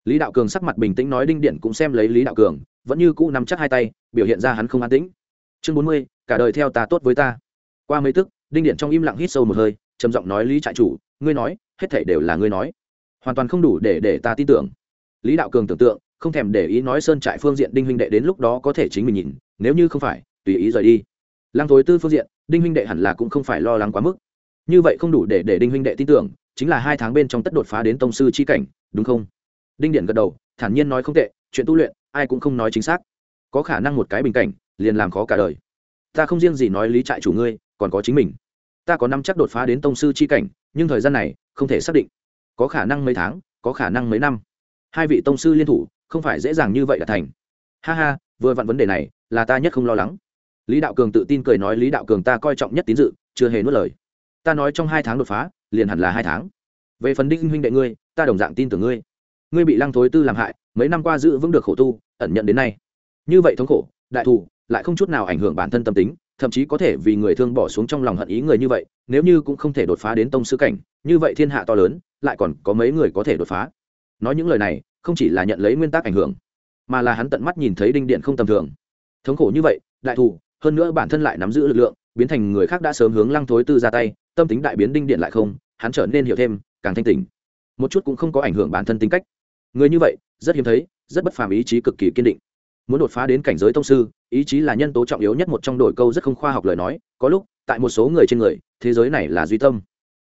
Lý đạo cường sắc mặt bình tĩnh nói đinh điện cũng xem lấy lý đạo cường, vẫn như cũ nắm chắc hai tay, biểu hiện ra hắn không an tĩnh. Chương bốn mươi, cả đời theo ta tốt với ta. Qua mấy tức, đinh điện trong im lặng hít sâu một hơi, trầm giọng nói lý trại chủ, ngươi nói, hết thảy đều là ngươi nói. Hoàn toàn không đủ để để ta tin tưởng. Lý đạo cường tưởng tượng, không thèm để ý nói sơn trại phương diện đinh huynh đệ đến lúc đó có thể chính mình nhìn, nếu như không phải, tùy ý rời đi. Lăng thối tư phương diện, đinh huynh đệ hẳn là cũng không phải lo lắng quá mức như vậy không đủ để để đinh huynh đệ tin tưởng, chính là hai tháng bên trong tất đột phá đến tông sư chi cảnh, đúng không? Đinh điện gật đầu, thản nhiên nói không tệ, chuyện tu luyện, ai cũng không nói chính xác. Có khả năng một cái bình cảnh, liền làm khó cả đời. Ta không riêng gì nói lý trại chủ ngươi, còn có chính mình. Ta có năm chắc đột phá đến tông sư chi cảnh, nhưng thời gian này, không thể xác định. Có khả năng mấy tháng, có khả năng mấy năm. Hai vị tông sư liên thủ, không phải dễ dàng như vậy là thành. Ha ha, vừa vặn vấn đề này, là ta nhất không lo lắng. Lý đạo cường tự tin cười nói, lý đạo cường ta coi trọng nhất tín dự, chưa hề nuốt lời ta nói trong hai tháng đột phá, liền hẳn là hai tháng. Về phần đinh huynh đệ ngươi, ta đồng dạng tin tưởng ngươi. Ngươi bị lăng thối tư làm hại, mấy năm qua giữ vững được khổ tu, ẩn nhận đến nay. Như vậy thống khổ, đại thù, lại không chút nào ảnh hưởng bản thân tâm tính, thậm chí có thể vì người thương bỏ xuống trong lòng hận ý người như vậy, nếu như cũng không thể đột phá đến tông sư cảnh, như vậy thiên hạ to lớn, lại còn có mấy người có thể đột phá. Nói những lời này, không chỉ là nhận lấy nguyên tắc ảnh hưởng, mà là hắn tận mắt nhìn thấy đinh điện không tầm thường. Thống khổ như vậy, đại thù, hơn nữa bản thân lại nắm giữ lực lượng, biến thành người khác đã sớm hướng lăng thối tư ra tay tâm tính đại biến đinh điện lại không, hắn trở nên hiểu thêm, càng thanh tình một chút cũng không có ảnh hưởng bản thân tính cách. Người như vậy, rất hiếm thấy, rất bất phàm ý chí cực kỳ kiên định. Muốn đột phá đến cảnh giới tông sư, ý chí là nhân tố trọng yếu nhất một trong đổi câu rất không khoa học lời nói, có lúc, tại một số người trên người, thế giới này là duy tâm.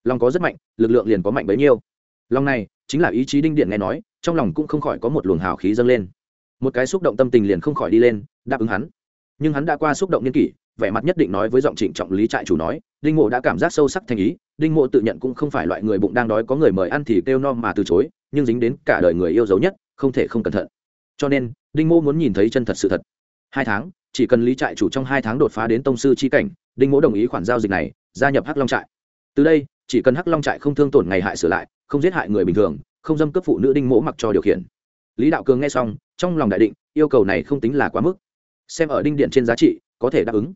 Lòng có rất mạnh, lực lượng liền có mạnh bấy nhiêu. Lòng này, chính là ý chí đinh điện nghe nói, trong lòng cũng không khỏi có một luồng hào khí dâng lên. Một cái xúc động tâm tình liền không khỏi đi lên, đáp ứng hắn. Nhưng hắn đã qua xúc động niên kỷ vẻ mặt nhất định nói với giọng trịnh trọng lý trại chủ nói, đinh mộ đã cảm giác sâu sắc thành ý, đinh mộ tự nhận cũng không phải loại người bụng đang đói có người mời ăn thì kêu no mà từ chối, nhưng dính đến cả đời người yêu dấu nhất, không thể không cẩn thận. Cho nên, đinh mộ muốn nhìn thấy chân thật sự thật. Hai tháng, chỉ cần lý trại chủ trong hai tháng đột phá đến tông sư c h i cảnh, đinh mộ đồng ý khoản giao dịch này, gia nhập hắc long trại. Từ đây, chỉ cần hắc long trại không thương tổn ngày hại sửa lại, không giết hại người bình thường, không dâm cấp phụ nữ đinh mộ mặc cho điều khiển. Lý đạo cường nghe xong, trong lòng đại định, yêu cầu này không tính là quá mức. Xem ở đinh điện trên giá trị, có thể đáp ứng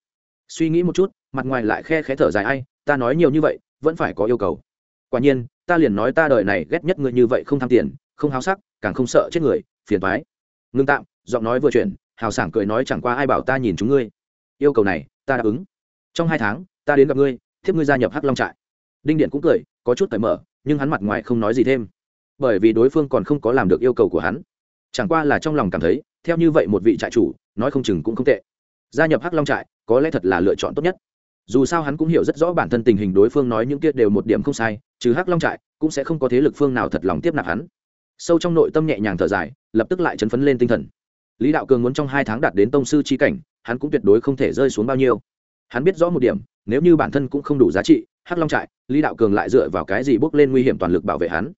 suy nghĩ một chút, mặt ngoài lại khe khé thở dài, ai, ta nói nhiều như vậy, vẫn phải có yêu cầu. Quả nhiên, ta liền nói ta đời này ghét nhất người như vậy không tham tiền, không háo sắc, càng không sợ chết người, phiền thoái ngưng tạm, giọng nói vừa chuyển, hào sảng cười nói, chẳng qua ai bảo ta nhìn chúng ngươi. Yêu cầu này, ta đáp ứng. Trong hai tháng, ta đến gặp ngươi, thiếp ngươi gia nhập hắc long trại. Đinh điện cũng cười, có chút cởi mở, nhưng hắn mặt ngoài không nói gì thêm. Bởi vì đối phương còn không có làm được yêu cầu của hắn. Chẳng qua là trong lòng cảm thấy, theo như vậy một vị trại chủ, nói không chừng cũng không tệ gia nhập hắc long trại có lẽ thật là lựa chọn tốt nhất dù sao hắn cũng hiểu rất rõ bản thân tình hình đối phương nói những kia đều một điểm không sai trừ hắc long trại cũng sẽ không có thế lực phương nào thật lòng tiếp nạp hắn sâu trong nội tâm nhẹ nhàng thở dài lập tức lại chấn phấn lên tinh thần lý đạo cường muốn trong hai tháng đạt đến tông sư trí cảnh hắn cũng tuyệt đối không thể rơi xuống bao nhiêu hắn biết rõ một điểm nếu như bản thân cũng không đủ giá trị hắc long trại lý đạo cường lại dựa vào cái gì bước lên nguy hiểm toàn lực bảo vệ hắn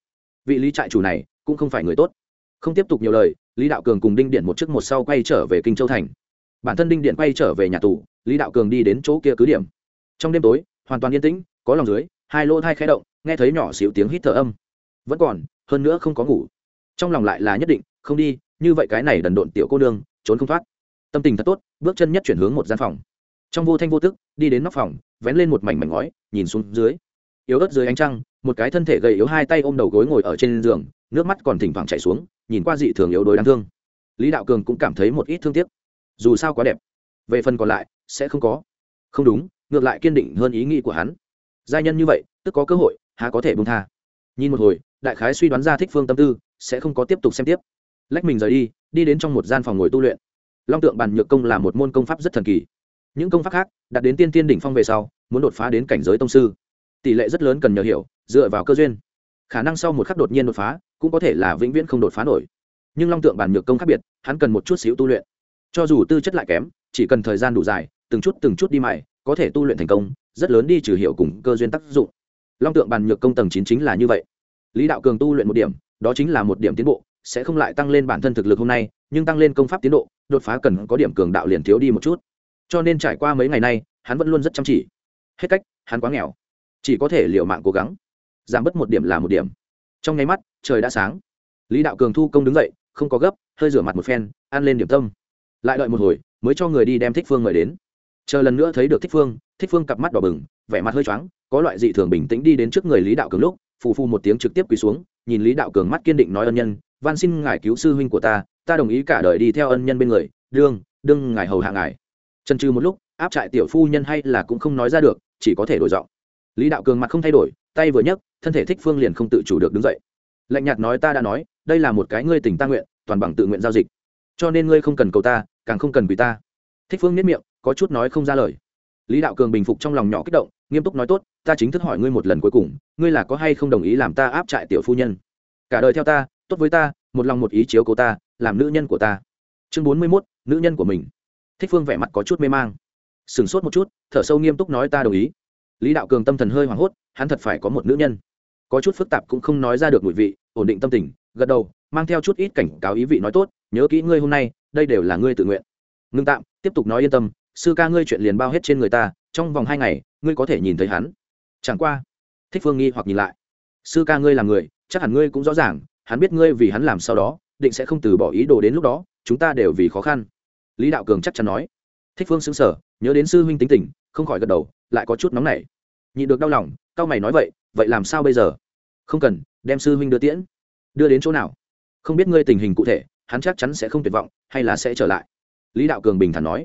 vị lý trại chủ này cũng không phải người tốt không tiếp tục nhiều lời lý đạo cường cùng đinh điện một chức một sau quay trở về kinh châu thành bản thân đinh điện quay trở về nhà tù, lý đạo cường đi đến chỗ kia cứ điểm. Trong đêm tối, hoàn toàn yên tĩnh, có lòng dưới, hai lỗ thai khẽ động, nghe thấy nhỏ xíu tiếng hít thở âm. Vẫn còn, hơn nữa không có ngủ. Trong lòng lại là nhất định, không đi, như vậy cái này đần độn tiểu cô nương, trốn không thoát. Tâm tình thật tốt, bước chân nhất chuyển hướng một gian phòng. Trong vô thanh vô tức, đi đến nóc phòng, vén lên một mảnh mảnh ngói, nhìn xuống dưới. Yếu ớt dưới ánh trăng, một cái thân thể gầy yếu hai tay ôm đầu gối ngồi ở trên giường, nước mắt còn thỉnh thoảng chảy xuống, nhìn qua dị thường yếu đuối đáng thương. Lý đạo cường cũng cảm thấy một ít thương tiếc dù sao quá đẹp. Về phần còn lại, sẽ không có. Không đúng, ngược lại kiên định hơn ý nghĩ của hắn. Giai nhân như vậy, tức có cơ hội, há có thể bung tha. Nhìn một hồi, đại khái suy đoán ra thích phương tâm tư, sẽ không có tiếp tục xem tiếp. Lách mình rời đi đi đến trong một gian phòng ngồi tu luyện. Long tượng bàn nhược công là một môn công pháp rất thần kỳ. Những công pháp khác đạt đến tiên tiên đỉnh phong về sau, muốn đột phá đến cảnh giới tông sư. Tỷ lệ rất lớn cần nhờ hiểu, dựa vào cơ duyên. Khả năng sau một khắc đột nhiên đột phá, cũng có thể là vĩnh viễn không đột phá nổi. Nhưng long tượng bản nhược công khác biệt, hắn cần một chút xíu tu luyện cho dù tư chất lại kém, chỉ cần thời gian đủ dài, từng chút từng chút đi mày có thể tu luyện thành công, rất lớn đi trừ hiệu cùng cơ duyên tác dụng. Long tượng bàn nhược công tầng chín chính là như vậy. Lý đạo cường tu luyện một điểm, đó chính là một điểm tiến bộ, sẽ không lại tăng lên bản thân thực lực hôm nay, nhưng tăng lên công pháp tiến độ, đột phá cần có điểm cường đạo liền thiếu đi một chút. Cho nên trải qua mấy ngày nay, hắn vẫn luôn rất chăm chỉ. Hết cách, hắn quá nghèo. Chỉ có thể liệu mạng cố gắng. Giảm bớt một điểm là một điểm. Trong nháy mắt, trời đã sáng. Lý đạo cường thu công đứng dậy, không có gấp, hơi rửa mặt một phen ăn lên điểm tâm lại đợi một hồi, mới cho người đi đem thích phương mời đến. Chờ lần nữa thấy được thích phương thích phương cặp mắt đỏ bừng, vẻ mặt hơi choáng, có loại dị thường bình tĩnh đi đến trước người lý đạo cường lúc, phù phu một tiếng trực tiếp quỳ xuống, nhìn lý đạo cường mắt kiên định nói ân nhân, van xin ngài cứu sư huynh của ta ta đồng ý cả đời đi theo ân nhân bên người, đương đương ngài hầu hạ ngài. Trần trừ một lúc, áp trại tiểu phu nhân hay là cũng không nói ra được, chỉ có thể đổi giọng. Lý đạo cường mặt không thay đổi, tay vừa nhấc, thân thể thích phương liền không tự chủ được đứng dậy. Lạnh nhạt nói, ta đã nói, đây là một cái ngươi tình ta nguyện, toàn bằng tự nguyện giao dịch cho nên ngươi không cần cầu ta, càng không cần quỳ ta. Thích phương nhất miệng, có chút nói không ra lời. Lý đạo cường bình phục trong lòng nhỏ kích động, nghiêm túc nói tốt, ta chính thức hỏi ngươi một lần cuối cùng, ngươi là có hay không đồng ý làm ta áp trại tiểu phu nhân? Cả đời theo ta, tốt với ta, một lòng một ý chiếu cố ta, làm nữ nhân của ta. Chương bốn mươi mốt, nữ nhân của mình. Thích phương vẻ mặt có chút mê mang. Sửng sốt một chút, thở sâu nghiêm túc nói ta đồng ý. Lý đạo cường tâm thần hơi hoảng hốt, hắn thật phải có một nữ nhân. Có chút phức tạp cũng không nói ra được mùi vị, ổn định tâm tình, gật đầu, mang theo chút ít cảnh cáo ý vị nói tốt nhớ kỹ ngươi hôm nay, đây đều là ngươi tự nguyện. Ngưng tạm, tiếp tục nói yên tâm, sư ca ngươi chuyện liền bao hết trên người ta, trong vòng hai ngày, ngươi có thể nhìn thấy hắn. Chẳng qua, thích phương nghi hoặc nhìn lại. Sư ca ngươi là người, chắc hẳn ngươi cũng rõ ràng, hắn biết ngươi vì hắn làm sau đó, định sẽ không từ bỏ ý đồ đến lúc đó, chúng ta đều vì khó khăn. Lý đạo cường chắc chắn nói. Thích phương xứng sở nhớ đến sư huynh tính tình, không khỏi gật đầu, lại có chút nóng nảy. Nhị được đau lòng cao mày nói vậy vậy làm sao bây giờ? Không cần, đem sư huynh đưa tiễn. Đưa đến chỗ nào? Không biết ngươi tình hình cụ thể hắn chắc chắn sẽ không tuyệt vọng, hay là sẽ trở lại. Lý đạo cường bình thản nói.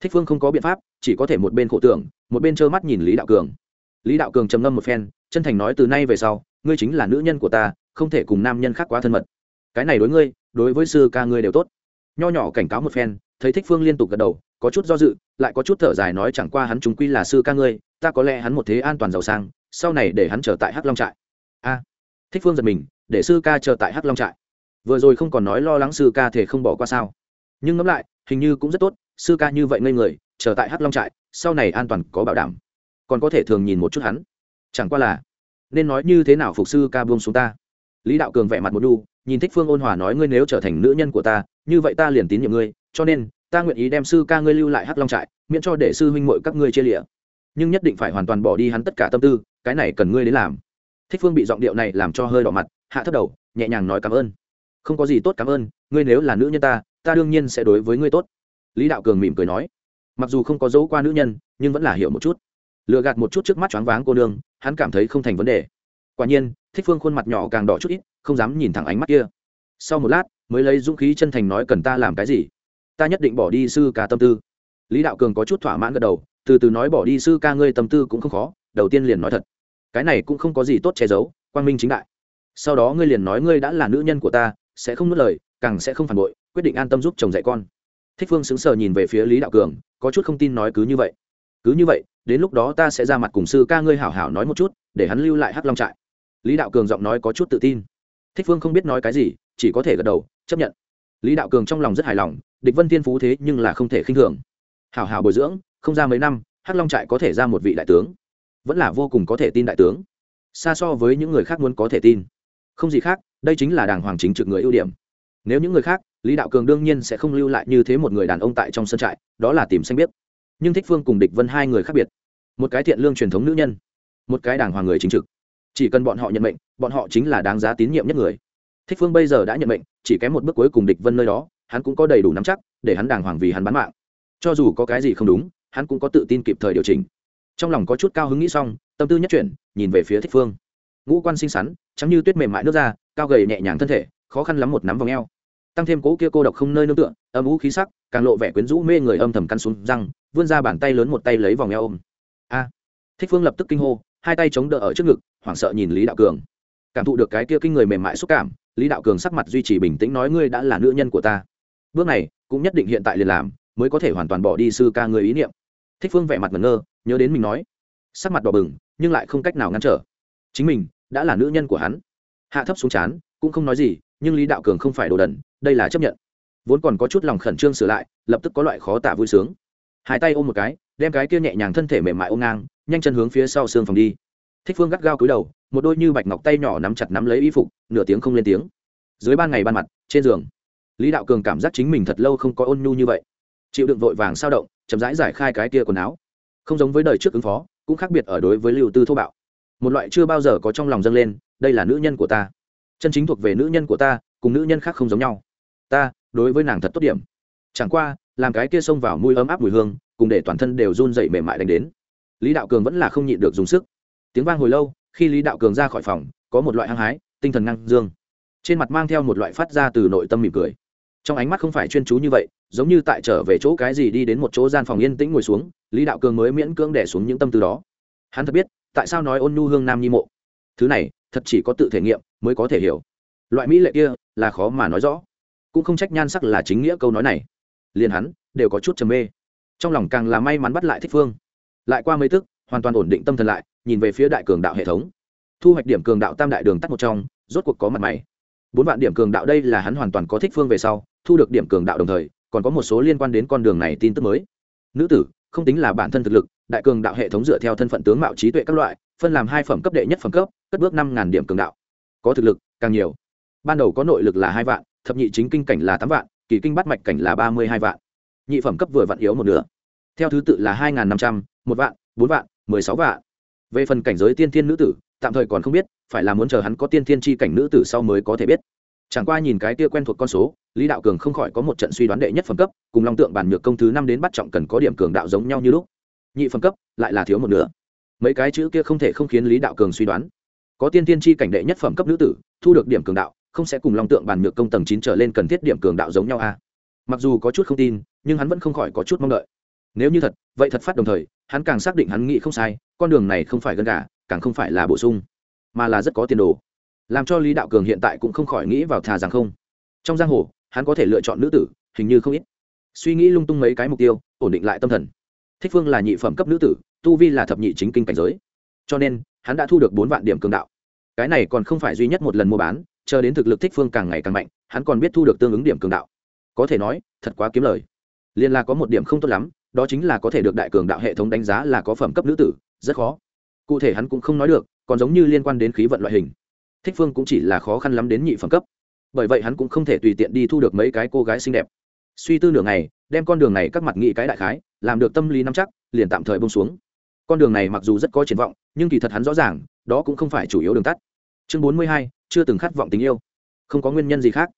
Thích phương không có biện pháp, chỉ có thể một bên khổ tưởng, một bên trơ mắt nhìn lý đạo cường. Lý đạo cường trầm ngâm một phen, chân thành nói từ nay về sau, ngươi chính là nữ nhân của ta, không thể cùng nam nhân khác quá thân mật. Cái này đối ngươi, đối với sư ca ngươi đều tốt. Nho nhỏ cảnh cáo một phen, thấy thích phương liên tục gật đầu, có chút do dự, lại có chút thở dài nói chẳng qua hắn chúng quy là sư ca ngươi, ta có lẽ hắn một thế an toàn giàu sang, sau này để hắn trở tại hắc long trại. A. Thích phương giật mình, để sư ca chờ tại hắc long trại vừa rồi không còn nói lo lắng sư ca thể không bỏ qua sao. Nhưng ngẫm lại, hình như cũng rất tốt, sư ca như vậy ngây người, chờ tại hắc long trại, sau này an toàn có bảo đảm. Còn có thể thường nhìn một chút hắn. Chẳng qua là, nên nói như thế nào phục sư ca buông xuống ta. Lý đạo cường vẻ mặt một đu nhìn thích phương ôn hòa nói ngươi nếu trở thành nữ nhân của ta, như vậy ta liền tín nhiệm ngươi, cho nên, ta nguyện ý đem sư ca ngươi lưu lại hắc long trại, miễn cho để sư huynh mội các ngươi chia lịa. Nhưng nhất định phải hoàn toàn bỏ đi hắn tất cả tâm tư, cái này cần ngươi đến làm. Thích phương bị giọng điệu này làm cho hơi đỏ mặt, hạ thấp đầu, nhẹ nhàng nói cảm ơn không có gì tốt cảm ơn, ngươi nếu là nữ nhân ta ta đương nhiên sẽ đối với ngươi tốt. Lý đạo cường mỉm cười nói. Mặc dù không có dấu qua nữ nhân, nhưng vẫn là hiểu một chút. Lừa gạt một chút trước mắt choáng váng cô nương, hắn cảm thấy không thành vấn đề. Quả nhiên, thích phương khuôn mặt nhỏ càng đỏ chút ít, không dám nhìn thẳng ánh mắt kia. Sau một lát, mới lấy dũng khí chân thành nói cần ta làm cái gì? Ta nhất định bỏ đi sư ca tâm tư. Lý đạo cường có chút thỏa mãn gật đầu, từ từ nói bỏ đi sư ca ngươi tâm tư cũng không khó, đầu tiên liền nói thật. Cái này cũng không có gì tốt che giấu, quang minh chính đại. Sau đó ngươi liền nói ngươi đã là nữ nhân của ta sẽ không nuốt lời, càng sẽ không phản bội, quyết định an tâm giúp chồng dạy con. Thích phương sững sờ nhìn về phía lý đạo cường, có chút không tin nói cứ như vậy. Cứ như vậy, đến lúc đó ta sẽ ra mặt cùng sư ca ngươi hảo hảo nói một chút, để hắn lưu lại hắc long trại. Lý đạo cường giọng nói có chút tự tin. Thích phương không biết nói cái gì, chỉ có thể gật đầu, chấp nhận. Lý đạo cường trong lòng rất hài lòng, địch vân thiên phú thế nhưng là không thể khinh thường. Hảo hảo bồi dưỡng, không ra mấy năm, hắc long trại có thể ra một vị đại tướng. Vẫn là vô cùng có thể tin đại tướng. Xa so với những người khác muốn có thể tin. Không gì khác đây chính là đàng hoàng chính trực người ưu điểm. Nếu những người khác, lý đạo cường đương nhiên sẽ không lưu lại như thế một người đàn ông tại trong sân trại, đó là tìm xanh biết nhưng thích phương cùng địch vân hai người khác biệt. Một cái thiện lương truyền thống nữ nhân, một cái đàng hoàng người chính trực. Chỉ cần bọn họ nhận mệnh, bọn họ chính là đáng giá tín nhiệm nhất người. Thích phương bây giờ đã nhận mệnh, chỉ kém một bước cuối cùng địch vân nơi đó, hắn cũng có đầy đủ nắm chắc để hắn đàng hoàng vì hắn bán mạng. Cho dù có cái gì không đúng, hắn cũng có tự tin kịp thời điều chỉnh. Trong lòng có chút cao hứng nghĩ xong, tâm tư nhất chuyển, nhìn về phía thích phương ngũ quan xinh xắn chẳng như tuyết mềm mại nước ra cao gầy nhẹ nhàng thân thể, khó khăn lắm một nắm vòng eo. Tăng thêm cố kia cô độc không nơi nương tựa, âm ú khí sắc, càng lộ vẻ quyến rũ mê người âm thầm căn xuống răng, vươn ra bàn tay lớn một tay lấy vòng eo ôm. A! Thích phương lập tức kinh hô, hai tay chống đỡ ở trước ngực, hoảng sợ nhìn lý đạo cường. Cảm thụ được cái kia kinh người mềm mại xúc cảm, lý đạo cường sắc mặt duy trì bình tĩnh nói, ngươi đã là nữ nhân của ta. Bước này, cũng nhất định hiện tại liền làm, mới có thể hoàn toàn bỏ đi sư ca người ý niệm. Thích phương vẻ mặt ngẩn ngơ, nhớ đến mình nói. Sắc mặt đỏ bừng, nhưng lại không cách nào ngăn trở. Chính mình đã là nữ nhân của hắn. Hạ thấp xuống chán, cũng không nói gì, nhưng lý đạo cường không phải đồ đần, đây là chấp nhận. Vốn còn có chút lòng khẩn trương sửa lại, lập tức có loại khó tả vui sướng. Hai tay ôm một cái, đem cái kia nhẹ nhàng thân thể mềm mại ôm ngang, nhanh chân hướng phía sau xương phòng đi. Thích phương gắt gao cúi đầu, một đôi như bạch ngọc tay nhỏ nắm chặt nắm lấy y phục, nửa tiếng không lên tiếng. Dưới ban ngày ban mặt, trên giường, lý đạo cường cảm giác chính mình thật lâu không có ôn nhu như vậy. Chịu đựng vội vàng sao động, chậm rãi giải khai cái kia quần áo. Không giống với đời trước ứng phó, cũng khác biệt ở đối với lưu tư thô bạo một loại chưa bao giờ có trong lòng dâng lên, đây là nữ nhân của ta. Chân chính thuộc về nữ nhân của ta, cùng nữ nhân khác không giống nhau. Ta, đối với nàng thật tốt điểm. Chẳng qua, làm cái kia xông vào mùi ấm áp mùi hương, cùng để toàn thân đều run dậy mềm mại đánh đến. Lý đạo cường vẫn là không nhịn được dùng sức. Tiếng vang hồi lâu, khi lý đạo cường ra khỏi phòng, có một loại hăng hái, tinh thần năng dương. Trên mặt mang theo một loại phát ra từ nội tâm mỉm cười. Trong ánh mắt không phải chuyên chú như vậy, giống như tại trở về chỗ cái gì đi đến một chỗ gian phòng yên tĩnh ngồi xuống, lý đạo cường mới miễn cưỡng đẻ xuống những tâm tư đó. Hắn thật biết tại sao nói ôn nhu hương nam nhi mộ? Thứ này, thật chỉ có tự thể nghiệm mới có thể hiểu. Loại mỹ lệ kia là khó mà nói rõ. Cũng không trách nhan sắc là chính nghĩa câu nói này. Liền hắn đều có chút trầm mê. Trong lòng càng là may mắn bắt lại thích phương. Lại qua mấy tức, hoàn toàn ổn định tâm thần lại, nhìn về phía đại cường đạo hệ thống. Thu hoạch điểm cường đạo tam đại đường tắt một trong, rốt cuộc có mặt mày. Bốn vạn điểm cường đạo đây là hắn hoàn toàn có thích phương về sau, thu được điểm cường đạo đồng thời, còn có một số liên quan đến con đường này tin tức mới. Nữ tử không tính là bản thân thực lực, đại cường đạo hệ thống dựa theo thân phận tướng mạo trí tuệ các loại, phân làm hai phẩm cấp đệ nhất phẩm cấp, cất bước năm điểm cường đạo. Có thực lực, càng nhiều. Ban đầu có nội lực là hai vạn, thập nhị chính kinh cảnh là tám vạn, kỳ kinh bắt mạch cảnh là ba mươi hai vạn. Nhị phẩm cấp vừa vạn yếu một nửa. Theo thứ tự là hai năm trăm, một vạn, bốn vạn, mười sáu vạn. Về phần cảnh giới tiên thiên nữ tử, tạm thời còn không biết, phải là muốn chờ hắn có tiên thiên tri cảnh nữ tử sau mới có thể biết chẳng qua nhìn cái kia quen thuộc con số, lý đạo cường không khỏi có một trận suy đoán đệ nhất phẩm cấp, cùng long tượng bản nhược công thứ năm đến bắt trọng cần có điểm cường đạo giống nhau như lúc. Nhị phẩm cấp, lại là thiếu một nửa. Mấy cái chữ kia không thể không khiến lý đạo cường suy đoán. Có tiên tiên tri cảnh đệ nhất phẩm cấp nữ tử, thu được điểm cường đạo, không sẽ cùng long tượng bản nhược công tầng chín trở lên cần thiết điểm cường đạo giống nhau a à? mặc dù có chút không tin, nhưng hắn vẫn không khỏi có chút mong đợi. Nếu như thật, vậy thật phát đồng thời, hắn càng xác định hắn nghĩ không sai, con đường này không phải gần cả càng không phải là bổ sung, mà là rất có tiền đồ làm cho lý đạo cường hiện tại cũng không khỏi nghĩ vào thà rằng không. Trong giang hồ, hắn có thể lựa chọn nữ tử, hình như không ít. Suy nghĩ lung tung mấy cái mục tiêu, ổn định lại tâm thần. Thích phương là nhị phẩm cấp nữ tử, tu vi là thập nhị chính kinh cảnh giới. Cho nên, hắn đã thu được bốn vạn điểm cường đạo. Cái này còn không phải duy nhất một lần mua bán, chờ đến thực lực thích phương càng ngày càng mạnh, hắn còn biết thu được tương ứng điểm cường đạo. Có thể nói, thật quá kiếm lời. Liên là có một điểm không tốt lắm, đó chính là có thể được đại cường đạo hệ thống đánh giá là có phẩm cấp nữ tử, rất khó. Cụ thể hắn cũng không nói được, còn giống như liên quan đến khí vận loại hình thích phương cũng chỉ là khó khăn lắm đến nhị phẩm cấp. Bởi vậy hắn cũng không thể tùy tiện đi thu được mấy cái cô gái xinh đẹp. Suy tư nửa ngày, đem con đường này các mặt nghĩ cái đại khái, làm được tâm lý nắm chắc, liền tạm thời bông xuống. Con đường này mặc dù rất có triển vọng, nhưng kỳ thật hắn rõ ràng, đó cũng không phải chủ yếu đường tắt. Chương bốn mươi hai, chưa từng khát vọng tình yêu. Không có nguyên nhân gì khác.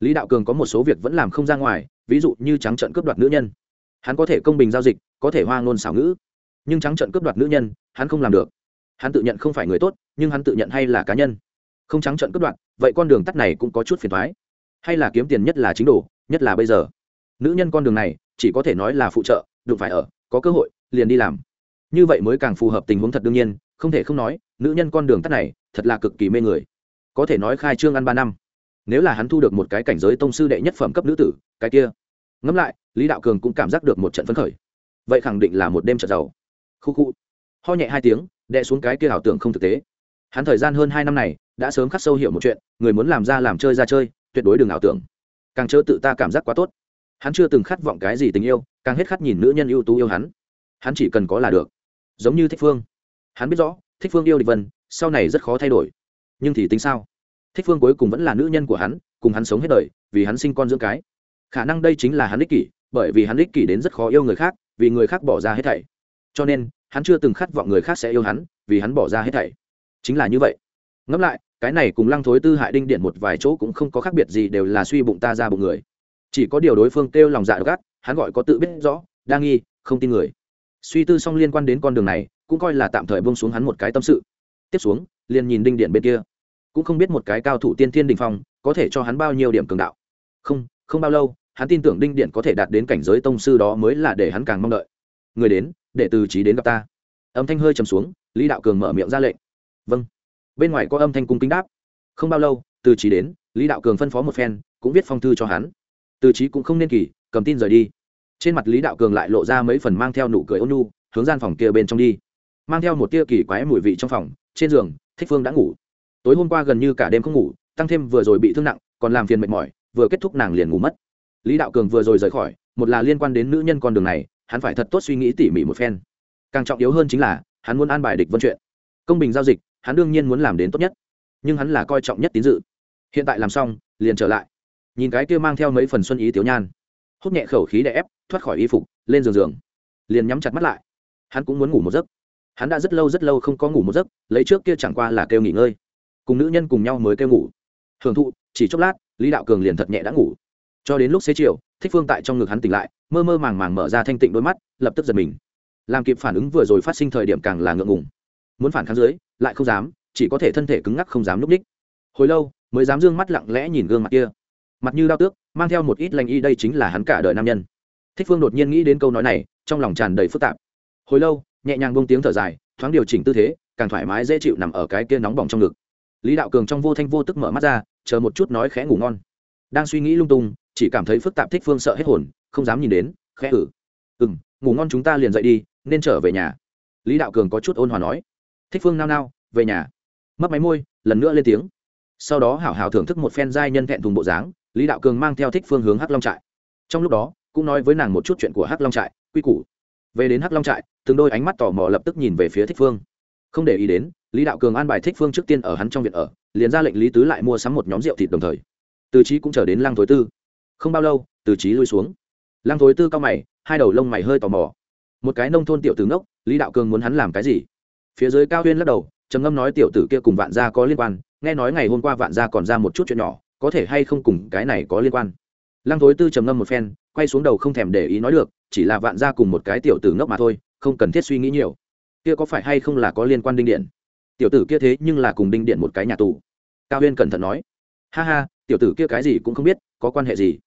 Lý đạo cường có một số việc vẫn làm không ra ngoài, ví dụ như trắng trận cướp đoạt nữ nhân. Hắn có thể công bình giao dịch, có thể hoa ngôn xảo ngữ. Nhưng trắng trận cướp đoạt nữ nhân, hắn không làm được. Hắn tự nhận không phải người tốt, nhưng hắn tự nhận hay là cá nhân không trắng trận cướp đoạn vậy con đường tắt này cũng có chút phiền thoái. Hay là kiếm tiền nhất là chính đồ, nhất là bây giờ. Nữ nhân con đường này, chỉ có thể nói là phụ trợ, đụng phải ở, có cơ hội, liền đi làm. Như vậy mới càng phù hợp tình huống thật đương nhiên, không thể không nói, nữ nhân con đường tắt này, thật là cực kỳ mê người. Có thể nói khai trương ăn ba năm. Nếu là hắn thu được một cái cảnh giới tông sư đệ nhất phẩm cấp nữ tử, cái kia. Ngẫm lại, lý đạo cường cũng cảm giác được một trận phấn khởi. Vậy khẳng định là một đêm trận giàu. Khu khu. Ho nhẹ hai tiếng đệ xuống cái kia ảo tưởng không thực tế hắn thời gian hơn hai năm này, đã sớm khắc sâu hiểu một chuyện, người muốn làm ra làm chơi ra chơi, tuyệt đối đừng ảo tưởng. Càng chớ tự ta cảm giác quá tốt. Hắn chưa từng khát vọng cái gì tình yêu, càng hết khát nhìn nữ nhân ưu tú yêu hắn. Hắn chỉ cần có là được. Giống như thích phương. Hắn biết rõ, thích phương yêu địch vân, sau này rất khó thay đổi. Nhưng thì tính sao? Thích phương cuối cùng vẫn là nữ nhân của hắn, cùng hắn sống hết đời, vì hắn sinh con dưỡng cái. Khả năng đây chính là hắn ích kỷ, bởi vì hắn ích kỷ đến rất khó yêu người khác, vì người khác bỏ ra hết thảy. Cho nên, hắn chưa từng khát vọng người khác sẽ yêu hắn, vì hắn bỏ ra hết thảy chính là như vậy. Ngẫm lại, cái này cùng lăng thối tư hại đinh điện một vài chỗ cũng không có khác biệt gì đều là suy bụng ta ra bụng người. Chỉ có điều đối phương kêu lòng dạ gắt, hắn gọi có tự biết rõ, đa nghi, không tin người. Suy tư xong liên quan đến con đường này, cũng coi là tạm thời bông xuống hắn một cái tâm sự. Tiếp xuống, liền nhìn đinh điện bên kia. Cũng không biết một cái cao thủ tiên thiên đình phong, có thể cho hắn bao nhiêu điểm cường đạo. Không không bao lâu, hắn tin tưởng đinh điện có thể đạt đến cảnh giới tông sư đó mới là để hắn càng mong đợi. Người đến, để từ trí đến gặp ta. Âm thanh hơi trầm xuống, lý đạo cường mở miệng ra lệnh vâng. Bên ngoài có âm thanh cung kính đáp. Không bao lâu, từ trí đến, lý đạo cường phân phó một phen, cũng viết phong thư cho hắn. Từ trí cũng không nên kỳ, cầm tin rời đi. Trên mặt lý đạo cường lại lộ ra mấy phần mang theo nụ cười ôn nhu, hướng gian phòng kia bên trong đi. Mang theo một tia kỳ quái mùi vị trong phòng, trên giường, thích phương đã ngủ. Tối hôm qua gần như cả đêm không ngủ, tăng thêm vừa rồi bị thương nặng, còn làm phiền mệt mỏi, vừa kết thúc nàng liền ngủ mất. Lý đạo cường vừa rồi rời khỏi, một là liên quan đến nữ nhân con đường này, hắn phải thật tốt suy nghĩ tỉ mỉ một phen. Càng trọng yếu hơn chính là, hắn muốn an bài địch vân chuyện. Công bình giao dịch hắn đương nhiên muốn làm đến tốt nhất, nhưng hắn là coi trọng nhất tín dự. Hiện tại làm xong, liền trở lại. Nhìn cái kia mang theo mấy phần xuân ý tiểu nhan, hút nhẹ khẩu khí đè ép, thoát khỏi y phục, lên giường giường, liền nhắm chặt mắt lại. Hắn cũng muốn ngủ một giấc. Hắn đã rất lâu rất lâu không có ngủ một giấc, lấy trước kia chẳng qua là kêu nghỉ ngơi. Cùng nữ nhân cùng nhau mới kêu ngủ. Hưởng thụ, chỉ chốc lát, lý đạo cường liền thật nhẹ đã ngủ. Cho đến lúc xế chiều, thích phương tại trong ngực hắn tỉnh lại, mơ mơ màng màng mở ra thanh tịnh đôi mắt, lập tức giật mình. Làm kịp phản ứng vừa rồi phát sinh thời điểm càng là ngượng ngùng muốn phản kháng dưới, lại không dám, chỉ có thể thân thể cứng ngắc không dám núp ních hồi lâu, mới dám d ư ơ n g mắt lặng lẽ nhìn gương mặt kia. Mặt như đao tước, mang theo một ít lành y, đây chính là hắn cả đời nam nhân. Thích phương đột nhiên nghĩ đến câu nói này, trong lòng tràn đầy phức tạp. Hồi lâu, nhẹ nhàng bông tiếng thở dài, thoáng điều chỉnh tư thế, càng thoải mái dễ chịu nằm ở cái kia nóng bỏng trong ngực. Lý đạo cường trong vô thanh vô tức mở mắt ra, chờ một chút nói khẽ ngủ ngon. Đang suy nghĩ lung tung, chỉ cảm thấy phức tạp thích phương sợ hết hồn, không dám nhìn đến, khẽ ử ừ. M ngủ ngon chúng ta liền dậy đi, nên trở về nhà. Lý đạo cường có chút ôn hòa nói thích phương nao nao, về nhà. Mất máy môi, lần nữa lên tiếng. Sau đó hảo hảo thưởng thức một phen giai nhân thẹn thùng bộ dáng, lý đạo cường mang theo thích phương hướng hắc long trại. Trong lúc đó, cũng nói với nàng một chút chuyện của hắc long trại, quy củ. Về đến hắc long trại, từng đôi ánh mắt tò mò lập tức nhìn về phía thích phương. Không để ý đến, lý đạo cường an bài thích phương trước tiên ở hắn trong viện ở, liền ra lệnh lý tứ lại mua sắm một nhóm rượu thịt đồng thời. Từ trí cũng chờ đến lăng thối tư. Không bao lâu, từ trí lui xuống. Lăng thối tư cao mày, hai đầu lông mày hơi tò mò. Một cái nông thôn tiểu tướng ngốc, lý đạo cường muốn hắn làm cái gì? Phía dưới cao huyên lắc đầu, trầm ngâm nói tiểu tử kia cùng vạn gia có liên quan, nghe nói ngày hôm qua vạn gia còn ra một chút chuyện nhỏ, có thể hay không cùng cái này có liên quan? Lăng thối tư trầm ngâm một phen, quay xuống đầu không thèm để ý nói được, chỉ là vạn gia cùng một cái tiểu tử ngốc mà thôi, không cần thiết suy nghĩ nhiều. Kia có phải hay không là có liên quan đinh điện? Tiểu tử kia thế nhưng là cùng đinh điện một cái nhà tù. Cao huyên cẩn thận nói. Ha ha, tiểu tử kia cái gì cũng không biết, có quan hệ gì?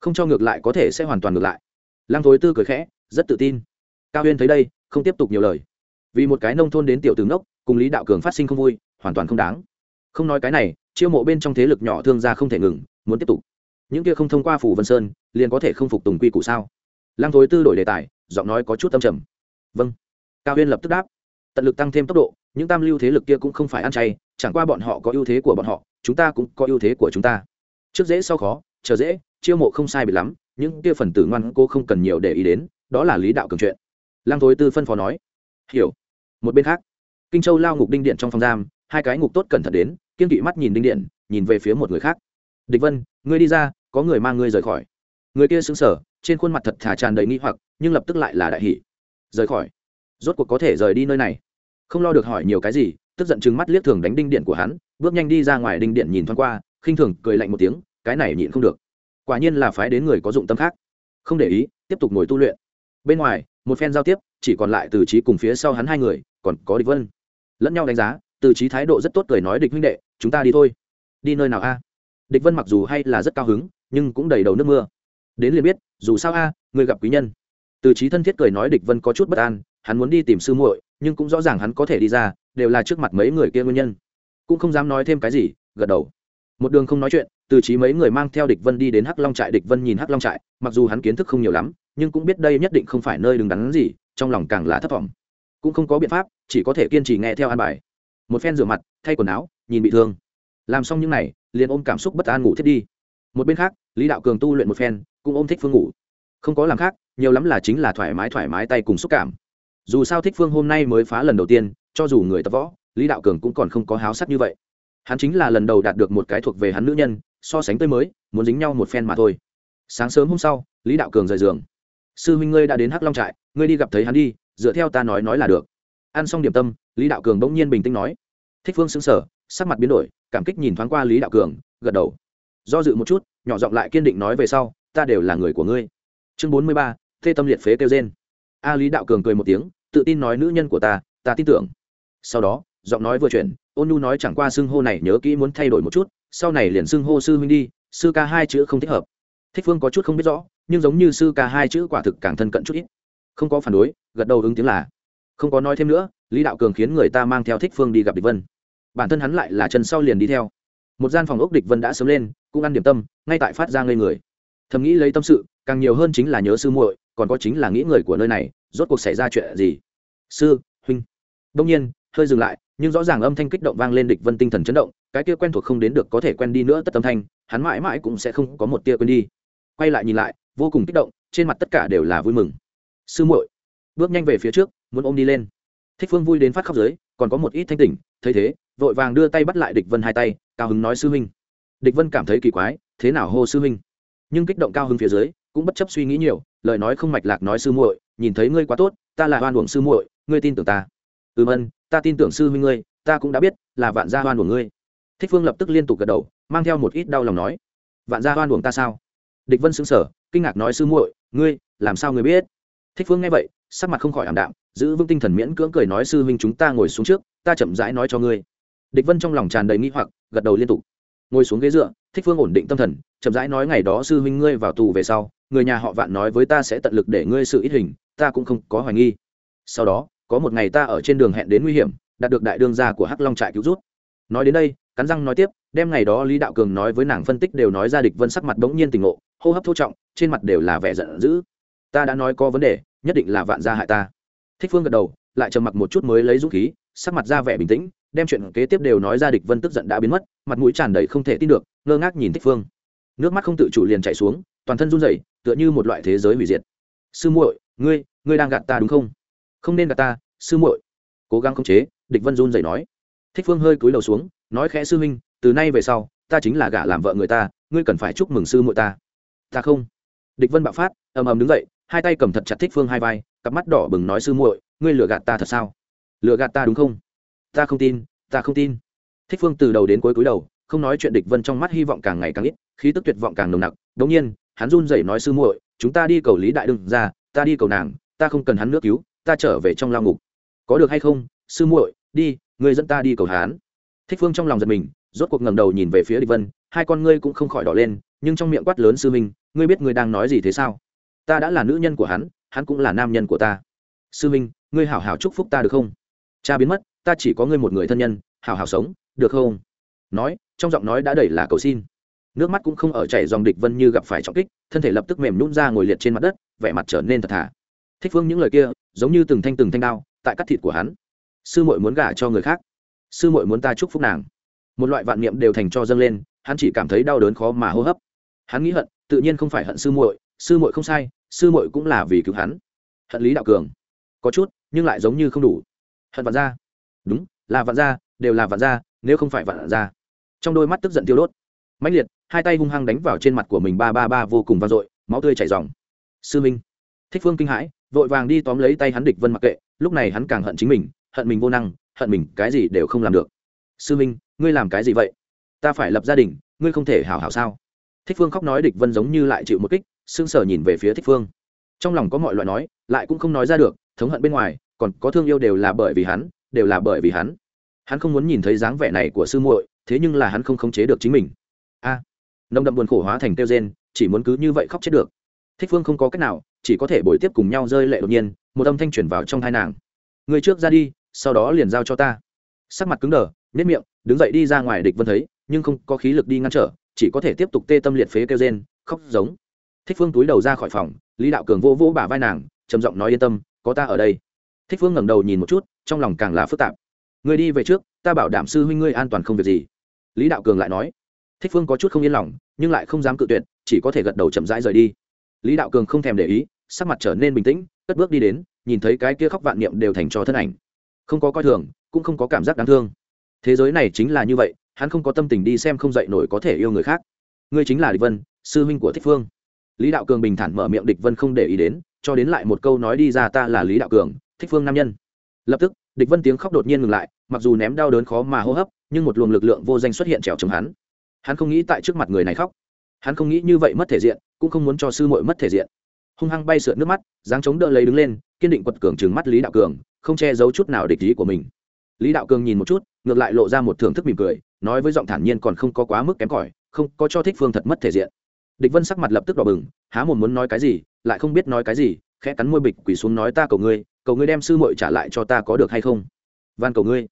Không cho ngược lại có thể sẽ hoàn toàn ngược lại. Lăng thối tư cười khẽ, rất tự tin. Cao huyên thấy đây, không tiếp tục nhiều lời vì một cái nông thôn đến tiểu tướng đốc cùng lý đạo cường phát sinh không vui, hoàn toàn không đáng. Không nói cái này, chiêu mộ bên trong thế lực nhỏ thương gia không thể ngừng, muốn tiếp tục. Những kia không thông qua phủ vân sơn, liền có thể không phục tùng quy củ sao? Lăng thối tư đổi đề tài, giọng nói có chút âm trầm. Vâng. Cao huyên lập tức đáp. Tận lực tăng thêm tốc độ, những tam lưu thế lực kia cũng không phải ăn chay, chẳng qua bọn họ có ưu thế của bọn họ, chúng ta cũng có ưu thế của chúng ta. Trước dễ sau khó, chờ dễ, chiêu mộ không sai bị lắm, những kia phần tử ngoan cô không cần nhiều để ý đến, đó là lý đạo cường chuyện. Lăng thối tư phân phó nói. Hiểu một bên khác, kinh châu lao ngục đinh điện trong phòng giam, hai cái ngục tốt cẩn thận đến, kiên kỵ mắt nhìn đinh điện, nhìn về phía một người khác. Địch vân, ngươi đi ra, có người mang ngươi rời khỏi. Người kia xứng sở trên khuôn mặt thật thà tràn đầy nghi hoặc, nhưng lập tức lại là đại hỷ rời khỏi. Rốt cuộc có thể rời đi nơi này. Không lo được hỏi nhiều cái gì, tức giận chừng mắt liếc thường đánh đinh điện của hắn, bước nhanh đi ra ngoài đinh điện nhìn thoáng qua, khinh thường cười lạnh một tiếng, cái này nhịn không được. Quả nhiên là phái đến người có dụng tâm khác. Không để ý, tiếp tục ngồi tu luyện bên ngoài, một phen giao tiếp, chỉ còn lại từ trí cùng phía sau hắn hai người, còn có địch vân. Lẫn nhau đánh giá, từ trí thái độ rất tốt cười nói, địch huynh đệ, chúng ta đi thôi. Đi nơi nào a? Địch vân mặc dù hay là rất cao hứng, nhưng cũng đầy đầu nước mưa. Đến liền biết, dù sao a, người gặp quý nhân. Từ trí thân thiết cười nói, địch vân có chút bất an, hắn muốn đi tìm sư muội, nhưng cũng rõ ràng hắn có thể đi ra, đều là trước mặt mấy người kia nguyên nhân. Cũng không dám nói thêm cái gì, gật đầu. Một đường không nói chuyện, từ trí mấy người mang theo địch vân đi đến hắc long trại, địch vân nhìn hắc long trại, mặc dù hắn kiến thức không nhiều lắm nhưng cũng biết đây nhất định không phải nơi đứng đắn gì, trong lòng càng là thất vọng cũng không có biện pháp, chỉ có thể kiên trì nghe theo an bài. Một phen rửa mặt, thay quần áo, nhìn bị thương. Làm xong những n à y liền ôm cảm xúc bất an ngủ thiết đi. Một bên khác, lý đạo cường tu luyện một phen, cũng ôm thích phương ngủ. Không có làm khác, nhiều lắm là chính là thoải mái thoải mái tay cùng xúc cảm. Dù sao thích phương hôm nay mới phá lần đầu tiên, cho dù người tập võ, lý đạo cường cũng còn không có háo sắc như vậy. Hắn chính là lần đầu đạt được một cái thuộc về hắn nữ nhân, so sánh tới mới, muốn dính nhau một phen mà thôi. Sáng sớm hôm sau, lý đạo cường rời giường sư huynh ngươi đã đến hắc long trại ngươi đi gặp thấy hắn đi dựa theo ta nói nói là được ăn xong điểm tâm lý đạo cường bỗng nhiên bình tĩnh nói thích phương xứng sở sắc mặt biến đổi cảm kích nhìn thoáng qua lý đạo cường gật đầu do dự một chút nhỏ giọng lại kiên định nói về sau ta đều là người của ngươi chương bốn mươi ba thê tâm liệt phế kêu trên a lý đạo cường cười một tiếng tự tin nói nữ nhân của ta ta tin tưởng sau đó giọng nói vừa chuyển ôn nhu nói chẳng qua xưng hô này nhớ kỹ muốn thay đổi một chút sau này liền xưng hô sư huynh đi sư ca hai chữ không thích hợp thích phương có chút không biết rõ nhưng giống như sư ca hai chữ quả thực càng thân cận chút ít. Không có phản đối, gật đầu ứng tiếng là. Không có nói thêm nữa, lý đạo cường khiến người ta mang theo thích phương đi gặp địch vân. Bản thân hắn lại là chân sau liền đi theo. Một gian phòng ốc địch vân đã sớm lên, cũng ăn điểm tâm, ngay tại phát ra ngây người. Thầm nghĩ lấy tâm sự, càng nhiều hơn chính là nhớ sư muội, còn có chính là nghĩ người của nơi này, rốt cuộc xảy ra chuyện gì? Sư, huynh. Đông nhiên, hơi dừng lại, nhưng rõ ràng âm thanh kích động vang lên địch vân tinh thần chấn động, cái kia quen thuộc không đến được có thể quen đi nữa tất âm thanh, hắn mãi mãi cũng sẽ không có một tia quên đi. Quay lại nhìn lại vô cùng kích động, trên mặt tất cả đều là vui mừng. Sư muội, bước nhanh về phía trước, muốn ôm đi lên. Thích phương vui đến phát khóc dưới, còn có một ít thanh tỉnh, thấy thế, vội vàng đưa tay bắt lại địch vân hai tay, cao hứng nói, sư huynh. Địch vân cảm thấy kỳ quái, thế nào hô sư huynh? Nhưng kích động cao hứng phía dưới, cũng bất chấp suy nghĩ nhiều, lời nói không mạch lạc nói, sư muội, nhìn thấy ngươi quá tốt, ta là hoan uổng sư muội, ngươi tin tưởng ta. Ừm ân, ta tin tưởng sư huynh ngươi, ta cũng đã biết, là vạn gia hoan uổng ngươi. Thích phương lập tức liên tục gật đầu, mang theo một ít đau lòng nói, vạn gia hoan uổng ta sao? Địch vân xứng sở kinh ngạc nói sư muội, ngươi, làm sao ngươi biết? Thích phương nghe vậy, sắc mặt không khỏi ảm đạm, giữ vững tinh thần miễn cưỡng cười nói, sư huynh chúng ta ngồi xuống trước, ta chậm rãi nói cho ngươi. Địch vân trong lòng tràn đầy nghi hoặc, gật đầu liên tục. Ngồi xuống ghế dựa, thích phương ổn định tâm thần, chậm rãi nói, ngày đó sư huynh ngươi vào tù về sau, người nhà họ vạn nói với ta sẽ tận lực để ngươi sự ít hình, ta cũng không có hoài nghi. Sau đó, có một ngày ta ở trên đường hẹn đến nguy hiểm, đạt được đại đương gia của hắc long trại cứu rút. Nói đến đây, cắn răng nói tiếp, đem ngày đó lý đạo cường nói với nàng phân tích đều nói ra, địch vân sắc mặt bỗng nhiên tình ngộ, hô hấp thô trọng trên mặt đều là vẻ giận dữ. Ta đã nói có vấn đề, nhất định là vạn gia hại ta. Thích phương gật đầu, lại trầm mặc một chút mới lấy dũng khí, sắc mặt ra vẻ bình tĩnh, đem chuyện kế tiếp đều nói ra địch vân tức giận đã biến mất, mặt mũi tràn đầy không thể tin được, ngơ ngác nhìn thích phương. Nước mắt không tự chủ liền chảy xuống, toàn thân run rẩy, tựa như một loại thế giới hủy diệt. Sư muội, ngươi ngươi đang gạt ta đúng không? Không nên gạt ta, sư muội. Cố gắng khống chế, địch vân run rẩy nói. Thích phương hơi cúi đầu xuống, nói khẽ, sư huynh, từ nay về sau, ta chính là gả làm vợ người ta, ngươi cần phải chúc mừng sư muội ta. Ta không địch vân bạo phát, ầm ầm đứng dậy, hai tay cầm thật chặt thích phương hai vai, cặp mắt đỏ bừng nói sư muội, ngươi lừa gạt ta thật sao? Lừa gạt ta đúng không? Ta không tin, ta không tin. Thích phương từ đầu đến cuối cúi đầu, không nói chuyện địch vân trong mắt hy vọng càng ngày càng ít, khí tức tuyệt vọng càng nồng nặc. Đống nhiên, hắn run rẩy nói sư muội, chúng ta đi cầu lý đại đương ra, ta đi cầu nàng, ta không cần hắn nước cứu, ta trở về trong lao ngục. Có được hay không? Sư muội, đi, ngươi dẫn ta đi cầu hán. Thích phương trong lòng giật mình, rốt cuộc ngẩng đầu nhìn về phía địch vân, hai con ngươi cũng không khỏi đỏ lên, nhưng trong miệng quát lớn sư minh ngươi biết ngươi đang nói gì thế sao? Ta đã là nữ nhân của hắn hắn cũng là nam nhân của ta. Sư minh, ngươi hảo hảo chúc phúc ta được không? Cha biến mất, ta chỉ có ngươi một người thân nhân, hảo hảo sống, được không? Nói, trong giọng nói đã đầy là cầu xin. Nước mắt cũng không ở chảy dòng địch vân như gặp phải trọng kích, thân thể lập tức mềm nhún ra ngồi liệt trên mặt đất, vẻ mặt trở nên thật thà. Thích phương những lời kia, giống như từng thanh từng thanh đao, tại cắt thịt của hắn. Sư muội muốn gả cho người khác. Sư muội muốn ta chúc phúc nàng. Một loại vạn niệm đều thành cho dâng lên, hắn chỉ cảm thấy đau đớn khó mà hô hấp. Hắn nghĩ hận tự nhiên không phải hận sư muội sư muội không sai, sư muội cũng là vì cứu hắn. Hận lý đạo cường. Có chút, nhưng lại giống như không đủ. Hận vạn gia. Đúng, là vạn gia, đều là vạn gia, nếu không phải vạn gia. Trong đôi mắt tức giận tiêu đốt. Mãnh liệt, hai tay hung hăng đánh vào trên mặt của mình ba ba ba vô cùng vang dội, máu tươi chảy ròng. Sư minh. Thích phương kinh hãi, vội vàng đi tóm lấy tay hắn địch vân mặc kệ, lúc này hắn càng hận chính mình, hận mình vô năng, hận mình cái gì đều không làm được. Sư minh, ngươi làm cái gì vậy? Ta phải lập gia đình, ngươi không thể hảo hảo sao? Thích phương khóc nói địch vân giống như lại chịu một kích sững sờ nhìn về phía thích phương. Trong lòng có mọi loại nói lại cũng không nói ra được thống hận bên ngoài còn có thương yêu đều là bởi vì hắn đều là bởi vì hắn. Hắn không muốn nhìn thấy dáng vẻ này của sư muội thế nhưng là hắn không khống chế được chính mình. A! À, nồng đậm buồn khổ hóa thành tiêu gen chỉ muốn cứ như vậy khóc chết được. Thích phương không có cách nào chỉ có thể bồi tiếp cùng nhau rơi lệ đột nhiên một âm thanh chuyển vào trong hai nàng. Người trước ra đi sau đó liền giao cho ta. Sắc mặt cứng đờ nếp miệng đứng dậy đi ra ngoài địch vân thấy nhưng không có khí lực đi ngăn trở chỉ có thể tiếp tục tê tâm liệt phế kêu rên, khóc giống. Thích phương túi đầu ra khỏi phòng, lý đạo cường vô vô bả vai nàng, trầm giọng nói yên tâm, có ta ở đây. Thích phương ngẩng đầu nhìn một chút, trong lòng càng là phức tạp. Người đi về trước, ta bảo đảm sư huynh ngươi an toàn không việc gì. Lý đạo cường lại nói. Thích phương có chút không yên lòng, nhưng lại không dám cự tuyệt, chỉ có thể gật đầu chậm rãi rời đi. Lý đạo cường không thèm để ý, sắc mặt trở nên bình tĩnh, cất bước đi đến, nhìn thấy cái kia khóc vạn niệm đều thành cho thân ảnh. Không có coi thường, cũng không có cảm giác đáng thương. Thế giới này chính là như vậy hắn không có tâm tình đi xem không dậy nổi có thể yêu người khác. Ngươi chính là địch vân, sư huynh của thích phương. Lý đạo cường bình thản mở miệng địch vân không để ý đến, cho đến lại một câu nói đi ra ta là lý đạo cường, thích phương nam nhân. Lập tức, địch vân tiếng khóc đột nhiên ngừng lại, mặc dù ném đau đớn khó mà hô hấp, nhưng một luồng lực lượng vô danh xuất hiện trèo chống hắn. Hắn không nghĩ tại trước mặt người này khóc. Hắn không nghĩ như vậy mất thể diện, cũng không muốn cho sư muội mất thể diện. Hung hăng bay sượt nước mắt, dáng chống đỡ lấy đứng lên, kiên định quật cường trừng mắt lý đạo cường, không che giấu chút nào địch ý của mình lý đạo cường nhìn một chút, ngược lại lộ ra một thưởng thức mỉm cười, nói với giọng thản nhiên còn không có quá mức kém cỏi, không, có cho thích phương thật mất thể diện. Địch vân sắc mặt lập tức đỏ bừng, há một muốn nói cái gì, lại không biết nói cái gì, khẽ cắn môi bịch quỳ xuống nói ta cầu ngươi cầu ngươi đem sư muội trả lại cho ta có được hay không? Van cầu ngươi.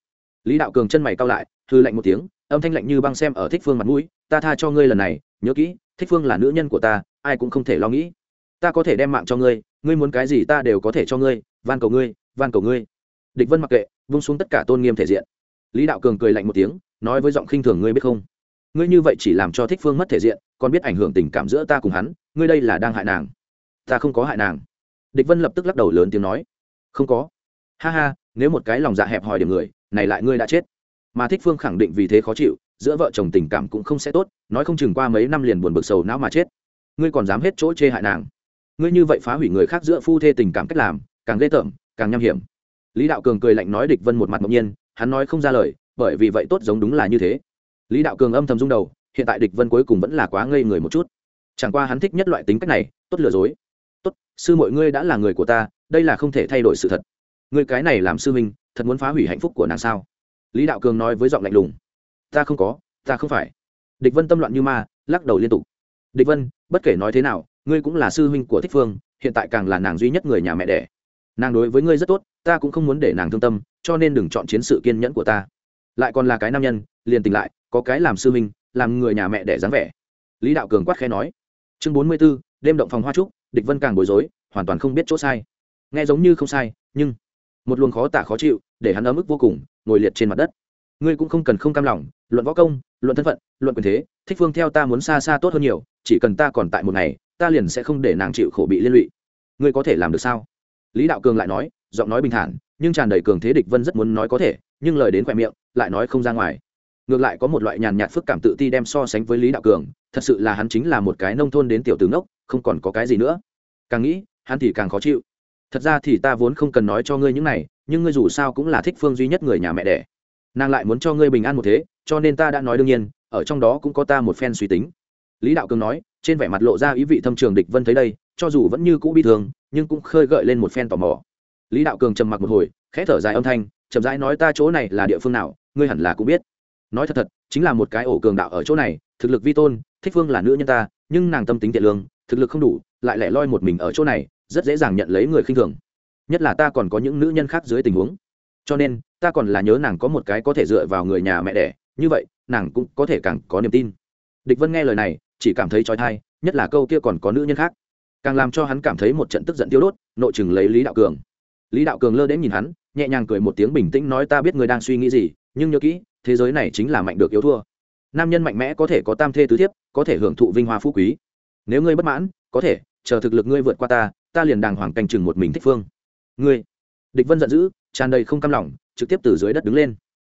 Lý đạo cường chân mày cao lại hư lạnh một tiếng, âm thanh lạnh như băng xem ở thích phương mặt mũi, ta tha cho ngươi lần này, nhớ kỹ, thích phương là nữ nhân của ta, ai cũng không thể lo nghĩ. Ta có thể đem mạng cho ngươi ngươi muốn cái gì ta đều có thể cho ngươi, van cầu ngươi, van cầu ngươi địch vân mặc kệ, vung xuống tất cả tôn nghiêm thể diện. Lý đạo cường cười lạnh một tiếng, nói với giọng khinh thường, ngươi biết không? Ngươi như vậy chỉ làm cho thích phương mất thể diện, còn biết ảnh hưởng tình cảm giữa ta cùng hắn, ngươi đây là đang hại nàng. Ta không có hại nàng. Địch vân lập tức lắc đầu lớn tiếng nói, không có. Ha ha, nếu một cái lòng dạ hẹp hòi điểm người, này lại ngươi đã chết. Mà thích phương khẳng định vì thế khó chịu, giữa vợ chồng tình cảm cũng không sẽ tốt, nói không chừng qua mấy năm liền buồn bực sầu não mà chết. Ngươi còn dám hết chỗ chê hại nàng. Ngươi như vậy phá hủy người khác giữa phu thê tình cảm cách làm, càng ghê tởm, càng nham hiểm lý đạo cường cười lạnh nói địch vân một mặt ngẫu nhiên, hắn nói không ra lời, bởi vì vậy tốt giống đúng là như thế. Lý đạo cường âm thầm rung đầu, hiện tại địch vân cuối cùng vẫn là quá ngây người một chút. Chẳng qua hắn thích nhất loại tính cách này, tốt lừa dối. Tốt, sư mọi ngươi đã là người của ta, đây là không thể thay đổi sự thật. Ngươi cái này làm sư minh thật muốn phá hủy hạnh phúc của nàng sao? Lý đạo cường nói với giọng lạnh lùng. Ta không có, ta không phải. Địch vân tâm loạn như ma, lắc đầu liên tục. Địch vân, bất kể nói thế nào, ngươi cũng là sư huynh của thích phương, hiện tại càng là nàng duy nhất người nhà mẹ đẻ nàng đối với ngươi rất tốt, ta cũng không muốn để nàng thương tâm, cho nên đừng chọn chiến sự kiên nhẫn của ta. Lại còn là cái nam nhân, liền tỉnh lại, có cái làm sư huynh, làm người nhà mẹ đẻ dáng vẻ. Lý đạo cường quát khẽ nói. Chương bốn mươi b ố đêm động phòng hoa trúc, địch vân càng bối rối, hoàn toàn không biết chỗ sai. Nghe giống như không sai, nhưng một luồng khó tả khó chịu, để hắn ấm ức vô cùng, ngồi liệt trên mặt đất. Ngươi cũng không cần không cam lòng, luận võ công, luận thân phận, luận quyền thế, thích phương theo ta muốn xa xa tốt hơn nhiều, chỉ cần ta còn tại một ngày, ta liền sẽ không để nàng chịu khổ bị liên lụy. Ngươi có thể làm được sao? Lý đạo cường lại nói, giọng nói bình thản, nhưng tràn đầy cường thế địch vân rất muốn nói có thể, nhưng lời đến khoe miệng, lại nói không ra ngoài. Ngược lại có một loại nhàn nhạt phức cảm tự ti đem so sánh với lý đạo cường, thật sự là hắn chính là một cái nông thôn đến tiểu tướng ốc không còn có cái gì nữa. Càng nghĩ, hắn thì càng khó chịu. Thật ra thì ta vốn không cần nói cho ngươi những này, nhưng ngươi dù sao cũng là thích phương duy nhất người nhà mẹ đẻ. Nàng lại muốn cho ngươi bình an một thế, cho nên ta đã nói đương nhiên, ở trong đó cũng có ta một phen suy tính. Lý đạo cường nói, trên vẻ mặt lộ ra ý vị thâm trường địch vân thấy đây, cho dù vẫn như cũ bi thương nhưng cũng khơi gợi lên một phen tò mò. Lý đạo cường trầm mặc một hồi, khẽ thở dài âm thanh, chậm rãi nói, ta chỗ này là địa phương nào, ngươi hẳn là cũng biết. Nói thật thật, chính là một cái ổ cường đạo ở chỗ này, thực lực vi tôn, thích phương là nữ nhân ta, nhưng nàng tâm tính tiện lương, thực lực không đủ, lại lẻ loi một mình ở chỗ này, rất dễ dàng nhận lấy người khinh thường. Nhất là ta còn có những nữ nhân khác dưới tình huống. Cho nên, ta còn là nhớ nàng có một cái có thể dựa vào người nhà mẹ đẻ, như vậy, nàng cũng có thể càng có niềm tin. Địch vân nghe lời này, chỉ cảm thấy trói thai, nhất là câu kia còn có nữ nhân khác càng làm cho hắn cảm thấy một trận tức giận tiêu đốt, nội chừng lấy lý đạo cường. Lý đạo cường lơ đến nhìn hắn, nhẹ nhàng cười một tiếng bình tĩnh nói ta biết người đang suy nghĩ gì, nhưng nhớ kỹ, thế giới này chính là mạnh được yếu thua. Nam nhân mạnh mẽ có thể có tam thê tứ thiếp, có thể hưởng thụ vinh hoa phú quý. Nếu ngươi bất mãn, có thể, chờ thực lực ngươi vượt qua ta ta liền đàng hoàng canh chừng một mình thích phương. Ngươi, địch vân giận dữ, tràn đầy không cam lòng, trực tiếp từ dưới đất đứng lên.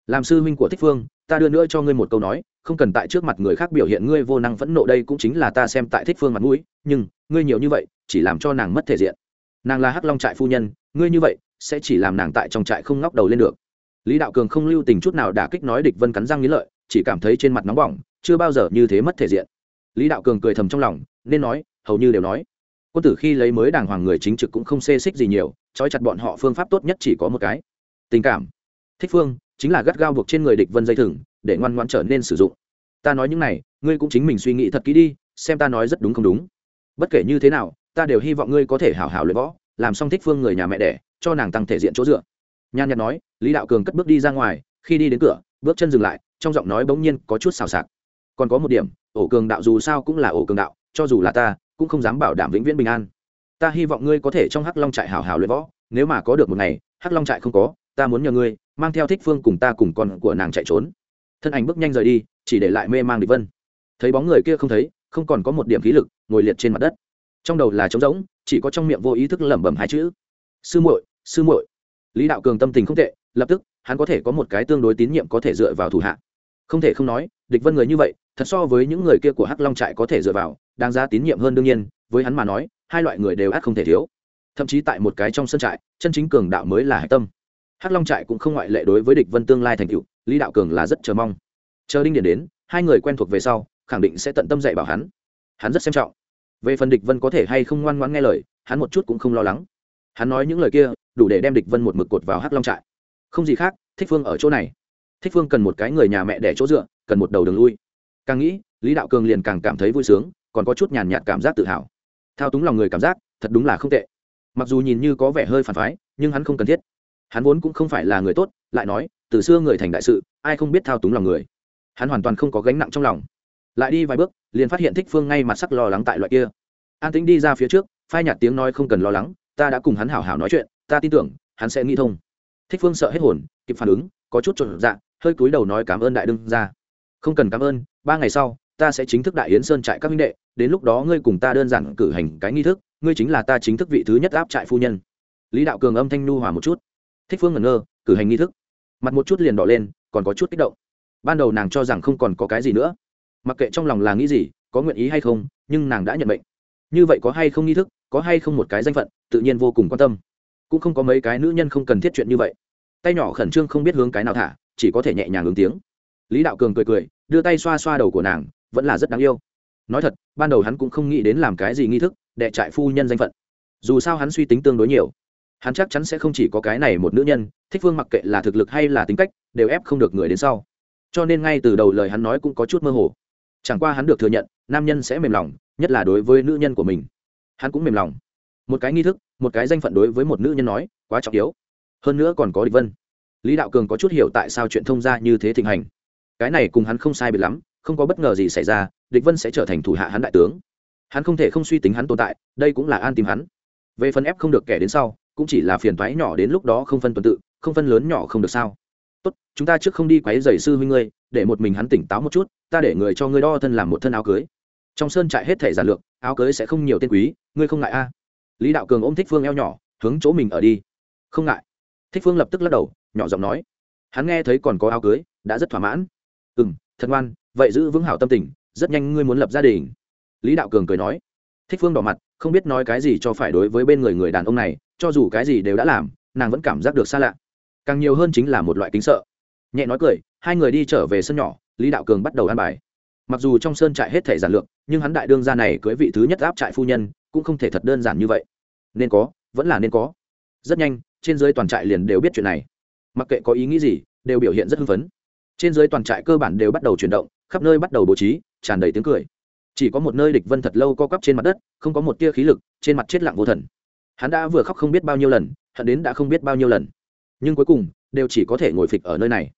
Làm sư huynh của thích phương ta đưa nữa cho ngươi một câu nói, không cần tại trước mặt người khác biểu hiện ngươi vô năng phẫn nộ đây cũng chính là ta xem tại thích phương mặt mũi, nhưng, ngươi nhiều như vậy, chỉ làm cho nàng mất thể diện. Nàng là hắc long trại phu nhân, ngươi như vậy, sẽ chỉ làm nàng tại trong trại không ngóc đầu lên được. Lý đạo cường không lưu tình chút nào đả kích nói địch vân cắn răng nghĩ lợi, chỉ cảm thấy trên mặt nóng bỏng, chưa bao giờ như thế mất thể diện. Lý đạo cường cười thầm trong lòng, nên nói, hầu như đều nói. Quân tử khi lấy mới đàng hoàng người chính trực cũng không xê xích gì nhiều, trói chặt bọn họ phương pháp tốt nhất chỉ có một cái. Tình cảm. Thích phương chính là gắt gao buộc trên người địch vân dây thừng, để ngoan ngoan trở nên sử dụng. Ta nói những này, ngươi cũng chính mình suy nghĩ thật kỹ đi, xem ta nói rất đúng không đúng. Bất kể như thế nào, ta đều hy vọng ngươi có thể hảo hảo luyện võ, làm xong thích phương người nhà mẹ đẻ, cho nàng tăng thể diện chỗ dựa. Nhan nhạt nói, lý đạo cường cất bước đi ra ngoài, khi đi đến cửa, bước chân dừng lại, trong giọng nói bỗng nhiên có chút xào xạc. Còn có một điểm, ổ cường đạo dù sao cũng là ổ cường đạo, cho dù là ta, cũng không dám bảo đảm vĩnh viễn bình an. Ta hy vọng ngươi có thể trong hắc long trại hảo hảo luyện võ, nếu mà có được một ngày, hắc long trại không có ta muốn nhờ ngươi, mang theo thích phương cùng ta cùng con của nàng chạy trốn. Thân ảnh bước nhanh rời đi, chỉ để lại mê mang địch vân. Thấy bóng người kia không thấy, không còn có một điểm khí lực, ngồi liệt trên mặt đất. Trong đầu là trống rỗng, chỉ có trong miệng vô ý thức lẩm bẩm hai chữ. Sư muội sư muội. Lý đạo cường tâm tình không tệ, lập tức, hắn có thể có một cái tương đối tín nhiệm có thể dựa vào thủ hạ. Không thể không nói, địch vân người như vậy, thật so với những người kia của hắc long trại có thể dựa vào, đáng ra tín nhiệm hơn đương nhiên, với hắn mà nói, hai loại người đều ắt không thể thiếu. Thậm chí tại một cái trong sân trại, chân chính cường đạo mới là hạch tâm hắc long trại cũng không ngoại lệ đối với địch vân tương lai thành cựu lý đạo cường là rất chờ mong. Chờ đinh điển đến, hai người quen thuộc về sau, khẳng định sẽ tận tâm dạy bảo hắn. Hắn rất xem trọng. Về phần địch vân có thể hay không ngoan ngoãn nghe lời, hắn một chút cũng không lo lắng. Hắn nói những lời kia, đủ để đem địch vân một mực cột vào hắc long trại. Không gì khác, thích phương ở chỗ này. Thích phương cần một cái người nhà mẹ để chỗ dựa, cần một đầu đường lui. Càng nghĩ, lý đạo cường liền càng cảm thấy vui sướng, còn có chút nhàn nhạt cảm giác tự hào. Thao túng lòng người cảm giác, thật đúng là không tệ. Mặc dù nhìn như có vẻ hơi phản phái, nhưng hắn không cần thiết hắn vốn cũng không phải là người tốt, lại nói, từ xưa người thành đại sự, ai không biết thao túng lòng người. Hắn hoàn toàn không có gánh nặng trong lòng. Lại đi vài bước, liền phát hiện thích phương ngay mặt sắc lo lắng tại loại kia. An tính đi ra phía trước, phai nhạt tiếng nói không cần lo lắng, ta đã cùng hắn hảo hảo nói chuyện, ta tin tưởng, hắn sẽ nghĩ thông. Thích phương sợ hết hồn, kịp phản ứng, có chút trộn dạ hơi cúi đầu nói cảm ơn đại đương ra không cần cảm ơn, ba ngày sau, ta sẽ chính thức đại yến sơn trại các minh đệ, đến lúc đó ngươi cùng ta đơn giản cử hành cái nghi thức, ngươi chính là ta chính thức vị thứ nhất áp trại phu nhân. Lý đạo cường âm thanh nhu hòa một chút thích phương ngẩn ngơ, cử hành nghi thức. Mặt một chút liền đỏ lên, còn có chút kích động. Ban đầu nàng cho rằng không còn có cái gì nữa. Mặc kệ trong lòng là nghĩ gì, có nguyện ý hay không, nhưng nàng đã nhận mệnh. Như vậy có hay không nghi thức, có hay không một cái danh phận, tự nhiên vô cùng quan tâm. Cũng không có mấy cái nữ nhân không cần thiết chuyện như vậy. Tay nhỏ khẩn trương không biết hướng cái nào thả, chỉ có thể nhẹ nhàng ứng tiếng. Lý đạo cường cười cười, đưa tay xoa xoa đầu của nàng, vẫn là rất đáng yêu. Nói thật, ban đầu hắn cũng không nghĩ đến làm cái gì nghi thức đệ trại phu nhân danh phận. Dù sao hắn suy tính tương đối nhiều hắn chắc chắn sẽ không chỉ có cái này một nữ nhân, thích phương mặc kệ là thực lực hay là tính cách, đều ép không được người đến sau. Cho nên ngay từ đầu lời hắn nói cũng có chút mơ hồ. Chẳng qua hắn được thừa nhận, nam nhân sẽ mềm lòng, nhất là đối với nữ nhân của mình. Hắn cũng mềm lòng. Một cái nghi thức, một cái danh phận đối với một nữ nhân nói, quá trọng yếu. Hơn nữa còn có địch vân. Lý đạo cường có chút hiểu tại sao chuyện thông ra như thế thịnh hành. Cái này cùng hắn không sai biệt lắm, không có bất ngờ gì xảy ra, địch vân sẽ trở thành thủ hạ hắn đại tướng. Hắn không thể không suy tính hắn tồn tại, đây cũng là an tìm hắn. Về phần ép không được kẻ đến sau cũng chỉ là phiền toái nhỏ đến lúc đó không phân tuần tự, không phân lớn nhỏ không được sao. Tốt, chúng ta trước không đi quấy giày sư huynh ngươi, để một mình hắn tỉnh táo một chút, ta để người cho ngươi đo thân làm một thân áo cưới. Trong sơn trại hết thể giản lược, áo cưới sẽ không nhiều tên quý, ngươi không ngại a? Lý đạo cường ôm thích phương eo nhỏ, hướng chỗ mình ở đi. Không ngại. Thích phương lập tức lắc đầu, nhỏ giọng nói. Hắn nghe thấy còn có áo cưới, đã rất thỏa mãn. Ừ m thật ngoan, vậy giữ vững hảo tâm tình, rất nhanh ngươi muốn lập gia đình. Lý đạo cường cười nói. Thích phương đỏ mặt, không biết nói cái gì cho phải đối với bên người người đàn ông này cho dù cái gì đều đã làm, nàng vẫn cảm giác được xa lạ. Càng nhiều hơn chính là một loại kính sợ. Nhẹ nói cười, hai người đi trở về sân nhỏ, lý đạo cường bắt đầu ăn bài. Mặc dù trong sơn trại hết thể giản lược, nhưng hắn đại đương gia này cưới vị thứ nhất áp trại phu nhân, cũng không thể thật đơn giản như vậy. Nên có, vẫn là nên có. Rất nhanh, trên dưới toàn trại liền đều biết chuyện này. Mặc kệ có ý nghĩ gì, đều biểu hiện rất hưng phấn. Trên dưới toàn trại cơ bản đều bắt đầu chuyển động, khắp nơi bắt đầu bố trí, tràn đầy tiếng cười. Chỉ có một nơi địch vân thật lâu co quắp trên mặt đất, không có một tia khí lực, trên mặt chết lặng vô thần hắn đã vừa khóc không biết bao nhiêu lần, hận đến đã không biết bao nhiêu lần. Nhưng cuối cùng, đều chỉ có thể ngồi phịch ở nơi này.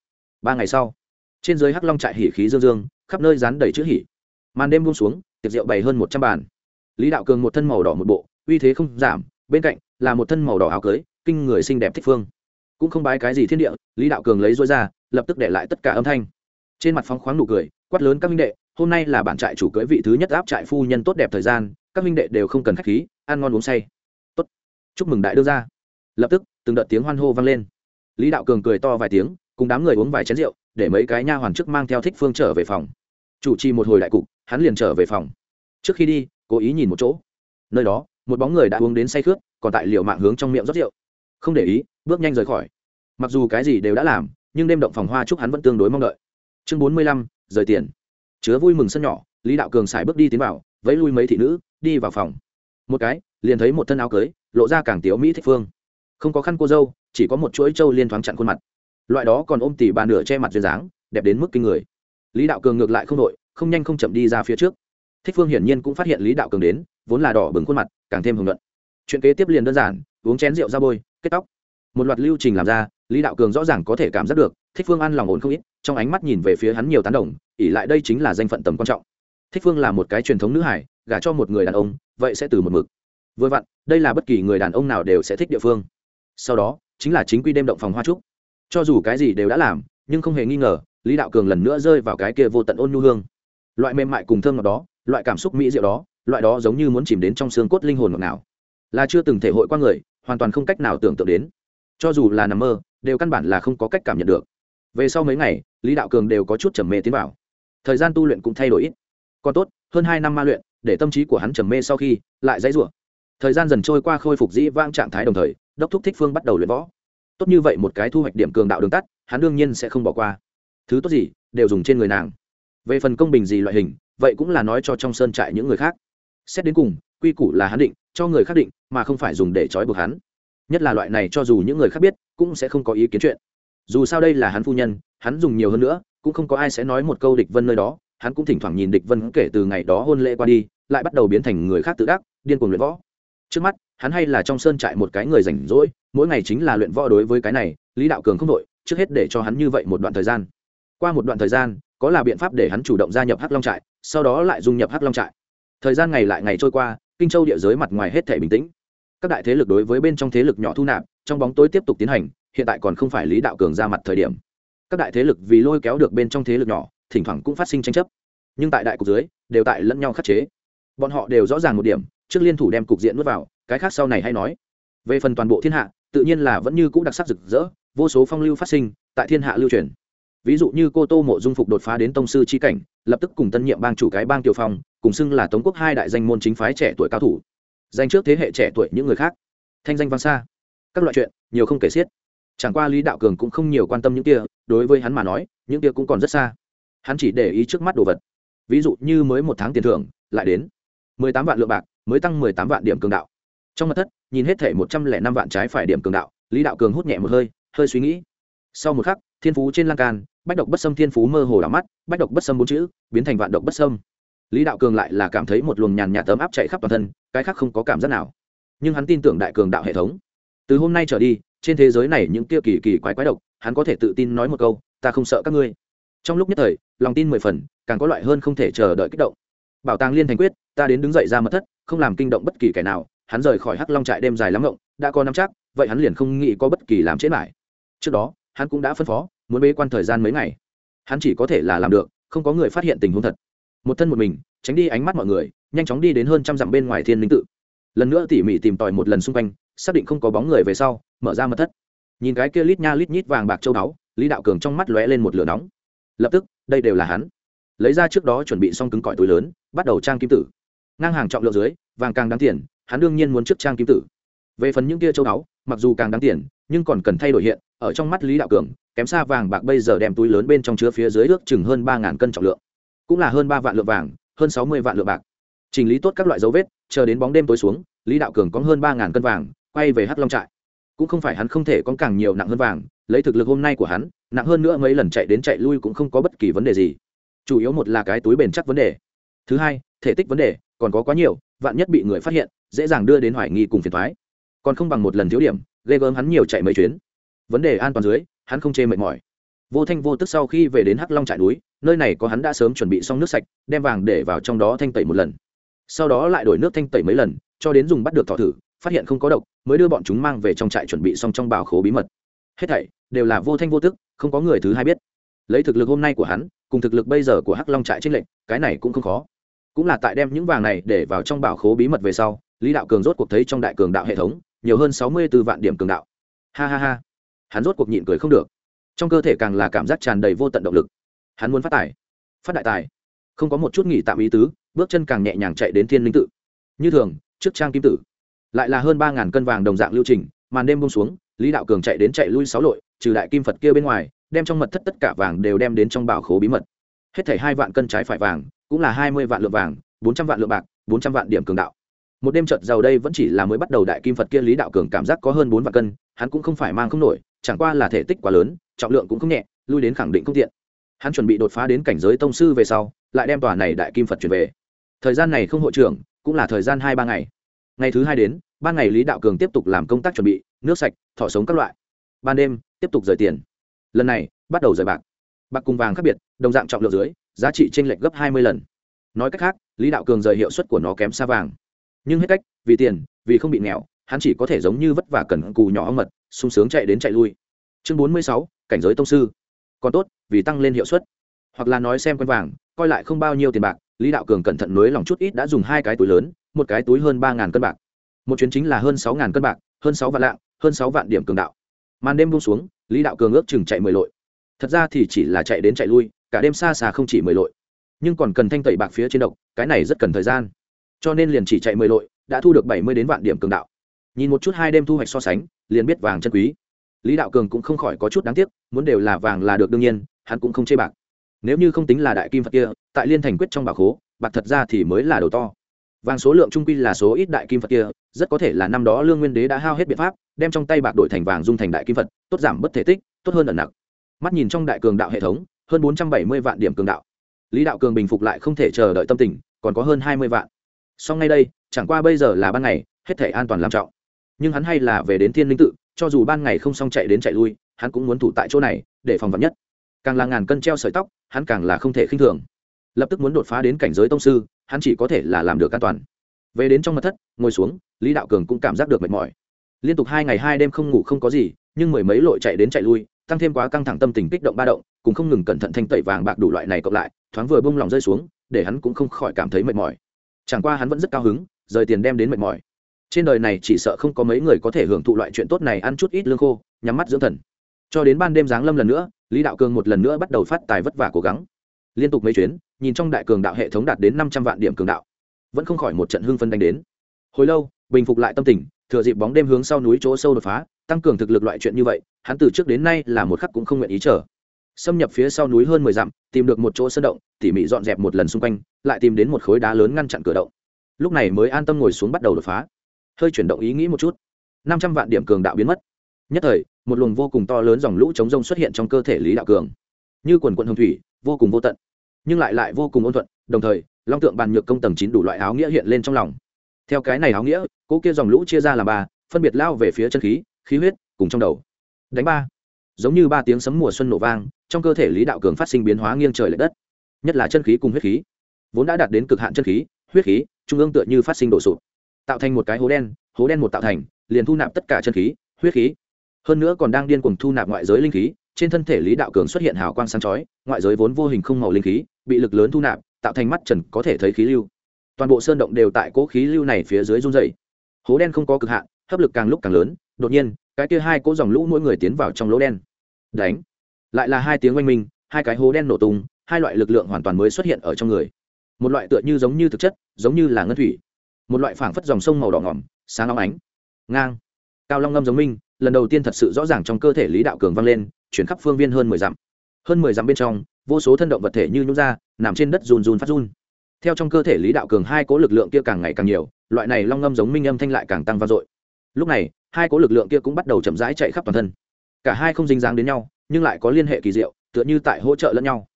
Ba ngày sau, trên dưới hắc long trại hỉ khí dương dương, khắp nơi dán đầy chữ hỉ. Màn đêm buông xuống, tiệc rượu bày hơn một trăm bàn. Lý đạo cường một thân màu đỏ một bộ, uy thế không giảm, bên cạnh là một thân màu đỏ áo cưới, kinh người xinh đẹp thích phương. Cũng không bái cái gì thiên địa, lý đạo cường lấy rối ra, lập tức để lại tất cả âm thanh. Trên mặt phóng khoáng nụ cười, quát lớn các minh đệ, hôm nay là bản trại chủ cưới vị thứ nhất áp trại phu nhân tốt đẹp thời gian, các minh đệ đều không cần khách khí, ăn ngon uống say chúc mừng đại đương ra. Lập tức, từng đợt tiếng hoan hô vang lên. Lý đạo cường cười to vài tiếng, cùng đám người uống vài chén rượu, để mấy cái nha hoàn chức mang theo thích phương trở về phòng. Chủ trì một hồi đại cục, hắn liền trở về phòng. Trước khi đi, cố ý nhìn một chỗ. Nơi đó, một bóng người đã uống đến say khướt, còn tại liều mạng hướng trong miệng rót rượu. Không để ý, bước nhanh rời khỏi. Mặc dù cái gì đều đã làm, nhưng đêm động phòng hoa chúc hắn vẫn tương đối mong đợi. Chương bốn mươi lăm, rời tiền. Chứa vui mừng sân nhỏ, lý đạo cường xài bước đi tiến vào, vẫy lui mấy thị nữ, đi vào phòng. Một cái, liền thấy một thân áo cưới lộ ra càng tiếu mỹ thích phương. Không có khăn cô dâu, chỉ có một chuỗi trâu liên thoáng chặn khuôn mặt. Loại đó còn ôm tỉ bà nửa che mặt duyên dáng, đẹp đến mức kinh người. Lý đạo cường ngược lại không đội, không nhanh không chậm đi ra phía trước. Thích phương hiển nhiên cũng phát hiện lý đạo cường đến, vốn là đỏ bừng khuôn mặt, càng thêm hưởng luận chuyện kế tiếp liền đơn giản, uống chén rượu ra bôi, kết tóc. Một loạt lưu trình làm ra, lý đạo cường rõ ràng có thể cảm giác được, thích phương ăn lòng ổn không ít, trong ánh mắt nhìn về phía hắn nhiều tán đồng ỉ lại đây chính là danh phận tầm quan trọng. Thích phương là một cái truyền thống nữ hải gả cho một người đàn ông, vậy sẽ từ một mực vừa vặn, đây là bất kỳ người đàn ông nào đều sẽ thích địa phương. Sau đó, chính là chính quy đêm động phòng hoa trúc. Cho dù cái gì đều đã làm, nhưng không hề nghi ngờ, lý đạo cường lần nữa rơi vào cái kia vô tận ôn nhu hương. Loại mềm mại cùng thơm ngọt đó, loại cảm xúc mỹ diệu đó, loại đó giống như muốn chìm đến trong xương cốt linh hồn ngọt nào là chưa từng thể hội qua người, hoàn toàn không cách nào tưởng tượng đến. Cho dù là nằm mơ, đều căn bản là không có cách cảm nhận được. Về sau mấy ngày, lý đạo cường đều có chút trầm mê tiến vào. Thời gian tu luyện cũng thay đổi ít. Còn tốt, hơn hai năm ma luyện, để tâm trí của hắn trầm mê sau khi, lại dãy rủa thời gian dần trôi qua khôi phục dĩ vang trạng thái đồng thời, đốc thúc thích phương bắt đầu luyện võ. Tốt như vậy một cái thu hoạch điểm cường đạo đường tắt, hắn đương nhiên sẽ không bỏ qua. Thứ tốt gì, đều dùng trên người nàng. Về phần công bình gì loại hình, vậy cũng là nói cho trong sơn trại những người khác. Xét đến cùng, quy củ là hắn định, cho người khác định, mà không phải dùng để trói buộc hắn. Nhất là loại này cho dù những người khác biết, cũng sẽ không có ý kiến chuyện. Dù sao đây là hắn phu nhân, hắn dùng nhiều hơn nữa, cũng không có ai sẽ nói một câu địch vân nơi đó, hắn cũng thỉnh thoảng nhìn địch vân kể từ ngày đó hôn lễ qua đi, lại bắt đầu biến thành người khác tự đắc, điên cuồng luyện võ trước mắt, hắn hay là trong sơn trại một cái người rảnh rỗi, mỗi ngày chính là luyện võ đối với cái này, lý đạo cường không đội, trước hết để cho hắn như vậy một đoạn thời gian. Qua một đoạn thời gian, có là biện pháp để hắn chủ động gia nhập hắc long trại, sau đó lại dung nhập hắc long trại. Thời gian ngày lại ngày trôi qua, kinh châu địa giới mặt ngoài hết thể bình tĩnh. Các đại thế lực đối với bên trong thế lực nhỏ thu nạp, trong bóng tối tiếp tục tiến hành, hiện tại còn không phải lý đạo cường ra mặt thời điểm. Các đại thế lực vì lôi kéo được bên trong thế lực nhỏ, thỉnh thoảng cũng phát sinh tranh chấp. Nhưng tại đại cục dưới, đều tại lẫn nhau khắc chế. Bọn họ đều rõ ràng một điểm trước liên thủ đem cục diện nuốt vào, cái khác sau này hay nói. Về phần toàn bộ thiên hạ, tự nhiên là vẫn như cũ đặc sắc rực rỡ, vô số phong lưu phát sinh, tại thiên hạ lưu truyền. Ví dụ như cô tô mộ dung phục đột phá đến tông sư c h i cảnh, lập tức cùng tân nhiệm bang chủ cái bang tiểu phong, cùng xưng là tống quốc hai đại danh môn chính phái trẻ tuổi cao thủ. Danh trước thế hệ trẻ tuổi những người khác. Thanh danh vang xa. Các loại chuyện, nhiều không kể xiết. Chẳng qua lý đạo cường cũng không nhiều quan tâm những kia, đối với hắn mà nói, những kia cũng còn rất xa. Hắn chỉ để ý trước mắt đồ vật. Ví dụ như mới một tháng tiền thưởng, lại đến mười tám vạn lượng bạc mới tăng mười tám vạn điểm cường đạo. Trong mặt thất, nhìn hết thể một trăm lẻ năm vạn trái phải điểm cường đạo, lý đạo cường hút nhẹ một hơi hơi suy nghĩ. Sau một khắc, thiên phú trên lan can, bách độc bất xâm thiên phú mơ hồ đảo mắt, bách độc bất xâm bốn chữ, biến thành vạn độc bất xâm. Lý đạo cường lại là cảm thấy một luồng nhàn nhạt tấm áp chạy khắp toàn thân, cái khác không có cảm giác nào. Nhưng hắn tin tưởng đại cường đạo hệ thống. Từ hôm nay trở đi, trên thế giới này những kia kỳ kỳ quái quái độc, hắn có thể tự tin nói một câu, ta không sợ các ngươi. Trong lúc nhất thời, lòng tin mười phần, càng có loại hơn không thể chờ đợi kích động bảo tàng liên thành quyết, ta đến đứng dậy ra mật thất, không làm kinh động bất kỳ kẻ nào, hắn rời khỏi hắc long trại đêm dài lắm ngộng, đã có năm chắc, vậy hắn liền không nghĩ có bất kỳ làm chết lại. Trước đó, hắn cũng đã phân phó, muốn bế quan thời gian mấy ngày. Hắn chỉ có thể là làm được, không có người phát hiện tình huống thật. Một thân một mình, tránh đi ánh mắt mọi người, nhanh chóng đi đến hơn trăm dặm bên ngoài thiên linh tự. Lần nữa tỉ mỉ tìm tòi một lần xung quanh, xác định không có bóng người về sau, mở ra mật thất. Nhìn cái kia lít nha lít nhít vàng bạc châu báu, lý đạo cường trong mắt lóe lên một lửa nóng. Lập tức, đây đều là hắn. Lấy ra trước đó chuẩn bị xong cứng cỏi túi lớn bắt đầu trang kim tử. Ngang hàng trọng lượng dưới, vàng càng đáng tiền, hắn đương nhiên muốn trước trang kim tử. Về phần những kia châu báu, mặc dù càng đáng tiền, nhưng còn cần thay đổi hiện, ở trong mắt lý đạo cường, kém xa vàng bạc bây giờ đem túi lớn bên trong chứa phía dưới ước chừng hơn ba ngàn cân trọng lượng. Cũng là hơn ba vạn lượng vàng, hơn sáu mươi vạn lượng bạc. Chỉnh lý tốt các loại dấu vết, chờ đến bóng đêm tối xuống, lý đạo cường có hơn ba ngàn cân vàng, quay về hắc long trại. Cũng không phải hắn không thể có càng nhiều nặng hơn vàng, lấy thực lực hôm nay của hắn, nặng hơn nữa mấy lần chạy đến chạy lui cũng không có bất kỳ vấn đề gì. Chủ yếu một là cái túi bền chắc vấn đề thứ hai, thể tích vấn đề, còn có quá nhiều, vạn nhất bị người phát hiện, dễ dàng đưa đến hoài nghi cùng phiền thoái còn không bằng một lần thiếu điểm, ghê gớm hắn nhiều chạy mấy chuyến. Vấn đề an toàn dưới, hắn không chê mệt mỏi. Vô thanh vô tức sau khi về đến hắc long trại núi, nơi này có hắn đã sớm chuẩn bị xong nước sạch, đem vàng để vào trong đó thanh tẩy một lần. Sau đó lại đổi nước thanh tẩy mấy lần, cho đến dùng bắt được thọ thử, phát hiện không có độc, mới đưa bọn chúng mang về trong trại chuẩn bị xong trong bảo khố bí mật. Hết thảy đều là vô thanh vô tức, không có người thứ hai biết. Lấy thực lực hôm nay của hắn, cùng thực lực bây giờ của hắc long trại trên lệnh cái này cũng không khó cũng là tại đem những vàng này để vào trong bảo khố bí mật về sau, lý đạo cường rốt cuộc thấy trong đại cường đạo hệ thống, nhiều hơn sáu mươi b ố vạn điểm cường đạo. Ha ha ha. Hắn rốt cuộc nhịn cười không được. Trong cơ thể càng là cảm giác tràn đầy vô tận động lực. Hắn muốn phát tài. Phát đại tài. Không có một chút nghỉ tạm ý tứ, bước chân càng nhẹ nhàng chạy đến thiên linh tự. Như thường, trước trang kim tử. Lại là hơn ba ngàn cân vàng đồng dạng lưu trình, màn đêm bông xuống, lý đạo cường chạy đến chạy lui sáu lội, trừ đại kim phật kia bên ngoài, đem trong mật thất tất cả vàng đều đem đến trong bảo khố bí mật. Hết thảy hai vạn cân trái phải vàng cũng là hai mươi vạn lượng vàng, bốn trăm vạn lượng bạc, bốn trăm vạn điểm cường đạo. Một đêm trợt giàu đây vẫn chỉ là mới bắt đầu đại kim phật kia lý đạo cường cảm giác có hơn bốn vạn cân, hắn cũng không phải mang không nổi, chẳng qua là thể tích quá lớn, trọng lượng cũng không nhẹ, lui đến khẳng định không tiện. Hắn chuẩn bị đột phá đến cảnh giới tông sư về sau, lại đem tòa này đại kim phật chuyển về. Thời gian này không hội trưởng, cũng là thời gian hai ba ngày. Ngày thứ hai đến, ban ngày lý đạo cường tiếp tục làm công tác chuẩn bị, nước sạch, thỏ sống các loại. Ban đêm, tiếp tục rời tiền. Lần này, bắt đầu rời bạc. Bạc cùng vàng khác biệt, đồng dạng trọng lượng dưới giá trị t r ê n lệch gấp hai mươi lần. Nói cách khác, lý đạo cường rời hiệu suất của nó kém xa vàng. Nhưng hết cách, vì tiền, vì không bị nghèo, hắn chỉ có thể giống như vất vả cần cù nhỏ mật, sung sướng chạy đến chạy lui. Chương bốn mươi sáu, cảnh giới tông sư. Còn tốt, vì tăng lên hiệu suất. Hoặc là nói xem quen vàng, coi lại không bao nhiêu tiền bạc, lý đạo cường cẩn thận nối lòng chút ít đã dùng hai cái túi lớn, một cái túi hơn ba ngàn cân bạc. Một chuyến chính là hơn sáu ngàn cân bạc, hơn sáu vạn lạng, hơn sáu vạn điểm cường đạo. Màn đêm buông xuống, lý đạo cường ước chừng chạy mười lội. Thật ra thì chỉ là chạy đến chạy lui cả đêm xa xa không chỉ mười lội. Nhưng còn cần thanh tẩy bạc phía trên độc, cái này rất cần thời gian. Cho nên liền chỉ chạy mười lội, đã thu được bảy mươi đến vạn điểm cường đạo. Nhìn một chút hai đêm thu hoạch so sánh, liền biết vàng chân quý. Lý đạo cường cũng không khỏi có chút đáng tiếc, muốn đều là vàng là được đương nhiên, hắn cũng không chê bạc. Nếu như không tính là đại kim phật kia, tại liên thành quyết trong bạc khố, bạc thật ra thì mới là đầu to. Vàng số lượng trung quy là số ít đại kim phật kia, rất có thể là năm đó lương nguyên đế đã hao hết biện pháp, đem trong tay bạc đổi thành vàng dung thành đại kim phật, tốt giảm bất thể tích, tốt hơn ẩn nặc. Mắt nhìn trong đại cường đạo hệ thống hơn bốn trăm bảy mươi vạn điểm cường đạo. Lý đạo cường bình phục lại không thể chờ đợi tâm tình, còn có hơn hai mươi vạn. Song ngay đây, chẳng qua bây giờ là ban ngày, hết thể an toàn làm trọng. Nhưng hắn hay là về đến thiên linh tự, cho dù ban ngày không xong chạy đến chạy lui, hắn cũng muốn thủ tại chỗ này, để phòng vật nhất. Càng là ngàn cân treo sợi tóc, hắn càng là không thể khinh thường. Lập tức muốn đột phá đến cảnh giới tông sư, hắn chỉ có thể là làm được an toàn. Về đến trong mật thất, ngồi xuống, lý đạo cường cũng cảm giác được mệt mỏi. Liên tục hai ngày hai đêm không ngủ không có gì, nhưng mười mấy lội chạy đến chạy lui, tăng thêm quá căng thẳng tâm tình kích động ba động cũng không ngừng cẩn thận thanh tẩy vàng bạc đủ loại này cộng lại, thoáng vừa bông lòng rơi xuống, để hắn cũng không khỏi cảm thấy mệt mỏi. Chẳng qua hắn vẫn rất cao hứng, rời tiền đem đến mệt mỏi. Trên đời này chỉ sợ không có mấy người có thể hưởng thụ loại chuyện tốt này ăn chút ít lương khô, nhắm mắt dưỡng thần. Cho đến ban đêm giáng lâm lần nữa, lý đạo cường một lần nữa bắt đầu phát tài vất vả cố gắng. Liên tục mấy chuyến, nhìn trong đại cường đạo hệ thống đạt đến năm trăm vạn điểm cường đạo. Vẫn không khỏi một trận hưng phân đánh đến. Hồi lâu, bình phục lại tâm tình, thừa dịp bóng đêm hướng sau núi chỗ sâu đột phá, tăng cường thực lực loại chuyện như vậy, hắn từ trước đến nay là một khắc cũng không nguyện ý chờ xâm nhập phía sau núi hơn mười dặm, tìm được một chỗ sơn động, tỉ mỉ dọn dẹp một lần xung quanh, lại tìm đến một khối đá lớn ngăn chặn cửa động. Lúc này mới an tâm ngồi xuống bắt đầu đột phá. Hơi chuyển động ý nghĩ một chút. Năm trăm vạn điểm cường đạo biến mất. Nhất thời, một luồng vô cùng to lớn dòng lũ chống rông xuất hiện trong cơ thể lý đạo cường. Như quần quận hồng thủy, vô cùng vô tận, nhưng lại lại vô cùng ôn thuận, đồng thời, long tượng bàn nhược công tầng chín đủ loại áo nghĩa hiện lên trong lòng. Theo cái này áo nghĩa cỗ kia dòng lũ chia ra làm ba, phân biệt lao về phía chân khí khí huyết, cùng trong đầu. Đánh ba. Giống như ba tiếng sấm mùa xuân nổ vang trong cơ thể lý đạo cường phát sinh biến hóa nghiêng trời l ệ đất, nhất là chân khí cùng huyết khí. Vốn đã đạt đến cực hạn chân khí, huyết khí, trung ương tựa như phát sinh đổ sụt tạo thành một cái hố đen hố đen một tạo thành, liền thu nạp tất cả chân khí, huyết khí. Hơn nữa còn đang điên cuồng thu nạp ngoại giới linh khí, trên thân thể lý đạo cường xuất hiện hào quang sáng chói, ngoại giới vốn vô hình không màu linh khí, bị lực lớn thu nạp, tạo thành mắt trần có thể thấy khí lưu. Toàn bộ sơn động đều tại cố khí lưu này phía dưới run dày hố đen không có cực hạn, hấp lực càng lúc càng lớn, đột nhiên, cái kia hai cỗ dòng lũ mỗi người tiến vào trong lỗ đen. Đánh lại là hai tiếng oanh minh, hai cái hố đen nổ tung, hai loại lực lượng hoàn toàn mới xuất hiện ở trong người. Một loại tựa như giống như thực chất, giống như là ngân thủy. Một loại phảng phất dòng sông màu đỏ ngỏm, sáng óng ánh. Ngang. Cao long ngâm giống minh, lần đầu tiên thật sự rõ ràng trong cơ thể lý đạo cường vang lên, chuyển khắp phương viên hơn mười dặm. Hơn mười dặm bên trong, vô số thân động vật thể như nhũ ra, nằm trên đất run run phát run. Theo trong cơ thể lý đạo cường hai cố lực lượng kia càng ngày càng nhiều, loại này long ngâm giống minh âm thanh lại càng tăng vang dội. Lúc này, hai cố lực lượng kia cũng bắt đầu chậm rãi chạy khắp toàn thân. Cả hai không dính dáng đến nhau nhưng lại có liên hệ kỳ diệu, tựa như tại hỗ trợ lẫn nhau.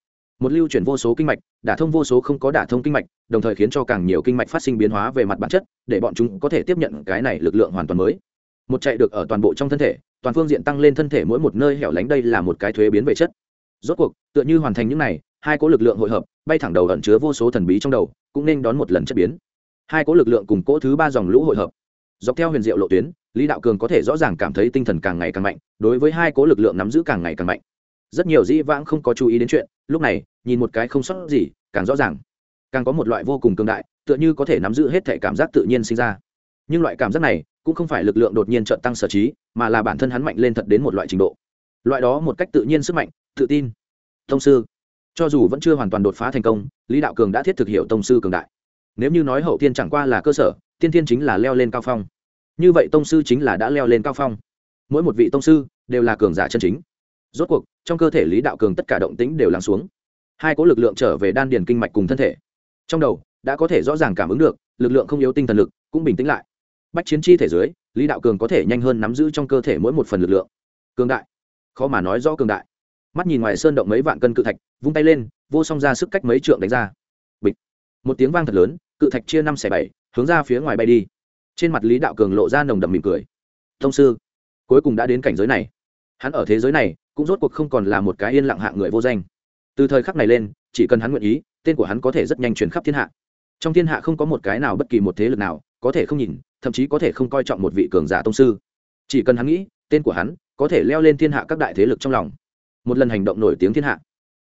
Một lưu chuyển vô số kinh mạch, đả thông vô số không có đả thông kinh mạch, đồng thời khiến cho càng nhiều kinh mạch phát sinh biến hóa về mặt bản chất, để bọn chúng có thể tiếp nhận cái này lực lượng hoàn toàn mới. Một chạy được ở toàn bộ trong thân thể, toàn phương diện tăng lên thân thể mỗi một nơi hẻo lánh đây là một cái thuế biến về chất. Rốt cuộc, tựa như hoàn thành những này, hai cỗ lực lượng hội hợp, bay thẳng đầu ẩn chứa vô số thần bí trong đầu, cũng nên đón một lần chất biến. Hai cỗ lực lượng cùng cỗ thứ ba dòng lũ hội hợp. Dọc theo huyền diệu lộ tuyến lý đạo cường có thể rõ ràng cảm thấy tinh thần càng ngày càng mạnh, đối với hai cố lực lượng nắm giữ càng ngày càng mạnh. Rất nhiều dĩ vãng không có chú ý đến chuyện, lúc này, nhìn một cái không sót gì, càng rõ ràng. Càng có một loại vô cùng cường đại, tựa như có thể nắm giữ hết thể cảm giác tự nhiên sinh ra. Nhưng loại cảm giác này, cũng không phải lực lượng đột nhiên trợn tăng sở trí, mà là bản thân hắn mạnh lên thật đến một loại trình độ. Loại đó một cách tự nhiên sức mạnh, tự tin. Thông sư, cho dù vẫn chưa hoàn toàn đột phá thành công, lý đạo cường đã thiết thực hiểu tông sư cường đại. Nếu như nói hậu tiên chẳng qua là cơ sở, tiên tiên chính là leo lên cao phong như vậy tông sư chính là đã leo lên cao phong. Mỗi một vị tông sư đều là cường giả chân chính. Rốt cuộc, trong cơ thể lý đạo cường tất cả động tĩnh đều lắng xuống. Hai có lực lượng trở về đan điền kinh mạch cùng thân thể. Trong đầu, đã có thể rõ ràng cảm ứng được, lực lượng không yếu tinh thần lực cũng bình tĩnh lại. Bách chiến chi thể dưới, lý đạo cường có thể nhanh hơn nắm giữ trong cơ thể mỗi một phần lực lượng. Cường đại. Khó mà nói rõ cường đại. Mắt nhìn ngoài sơn động mấy vạn cân cự thạch, vung tay lên, vô song ra sức cách mấy trượng đánh ra. Bịch. Một tiếng vang thật lớn, cự thạch chia năm xẻ bảy, hướng ra phía ngoài bay đi trên mặt lý đạo cường lộ ra nồng đậm mỉm cười. Thông sư, cuối cùng đã đến cảnh giới này. Hắn ở thế giới này cũng rốt cuộc không còn là một cái yên lặng hạng người vô danh. Từ thời khắc này lên, chỉ cần hắn nguyện ý, tên của hắn có thể rất nhanh truyền khắp thiên hạ. Trong thiên hạ không có một cái nào bất kỳ một thế lực nào có thể không nhìn, thậm chí có thể không coi trọng một vị cường giả tông sư. Chỉ cần hắn nghĩ, tên của hắn có thể leo lên thiên hạ các đại thế lực trong lòng. Một lần hành động nổi tiếng thiên hạ.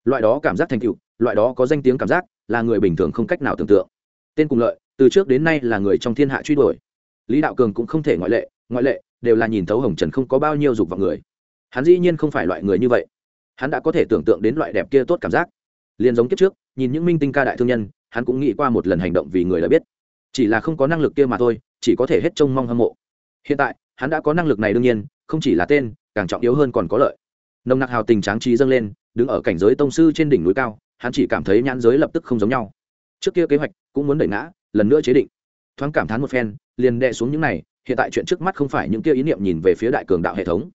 Loại đó cảm giác thành tựu, loại đó có danh tiếng cảm giác là người bình thường không cách nào tưởng tượng. Tên cùng lợi, từ trước đến nay là người trong thiên hạ truy đuổi lý đạo cường cũng không thể ngoại lệ ngoại lệ, đều là nhìn thấu hồng trần không có bao nhiêu dục vào người. Hắn dĩ nhiên không phải loại người như vậy. Hắn đã có thể tưởng tượng đến loại đẹp kia tốt cảm giác. Liền giống kiếp trước, nhìn những minh tinh ca đại thương nhân, hắn cũng nghĩ qua một lần hành động vì người đã biết. Chỉ là không có năng lực kia mà thôi, chỉ có thể hết trông mong hâm mộ. Hiện tại, hắn đã có năng lực này đương nhiên, không chỉ là tên, càng trọng yếu hơn còn có lợi. Nồng nặc hào tình tráng trí dâng lên, đứng ở cảnh giới tông sư trên đỉnh núi cao, hắn chỉ cảm thấy nhãn giới lập tức không giống nhau. Trước kia kế hoạch cũng muốn đẩy ngã, lần nữa chế định. Thoáng cảm thán một phen liền đệ xuống những này, hiện tại chuyện trước mắt không phải những kia ý niệm nhìn về phía đại cường đạo hệ thống.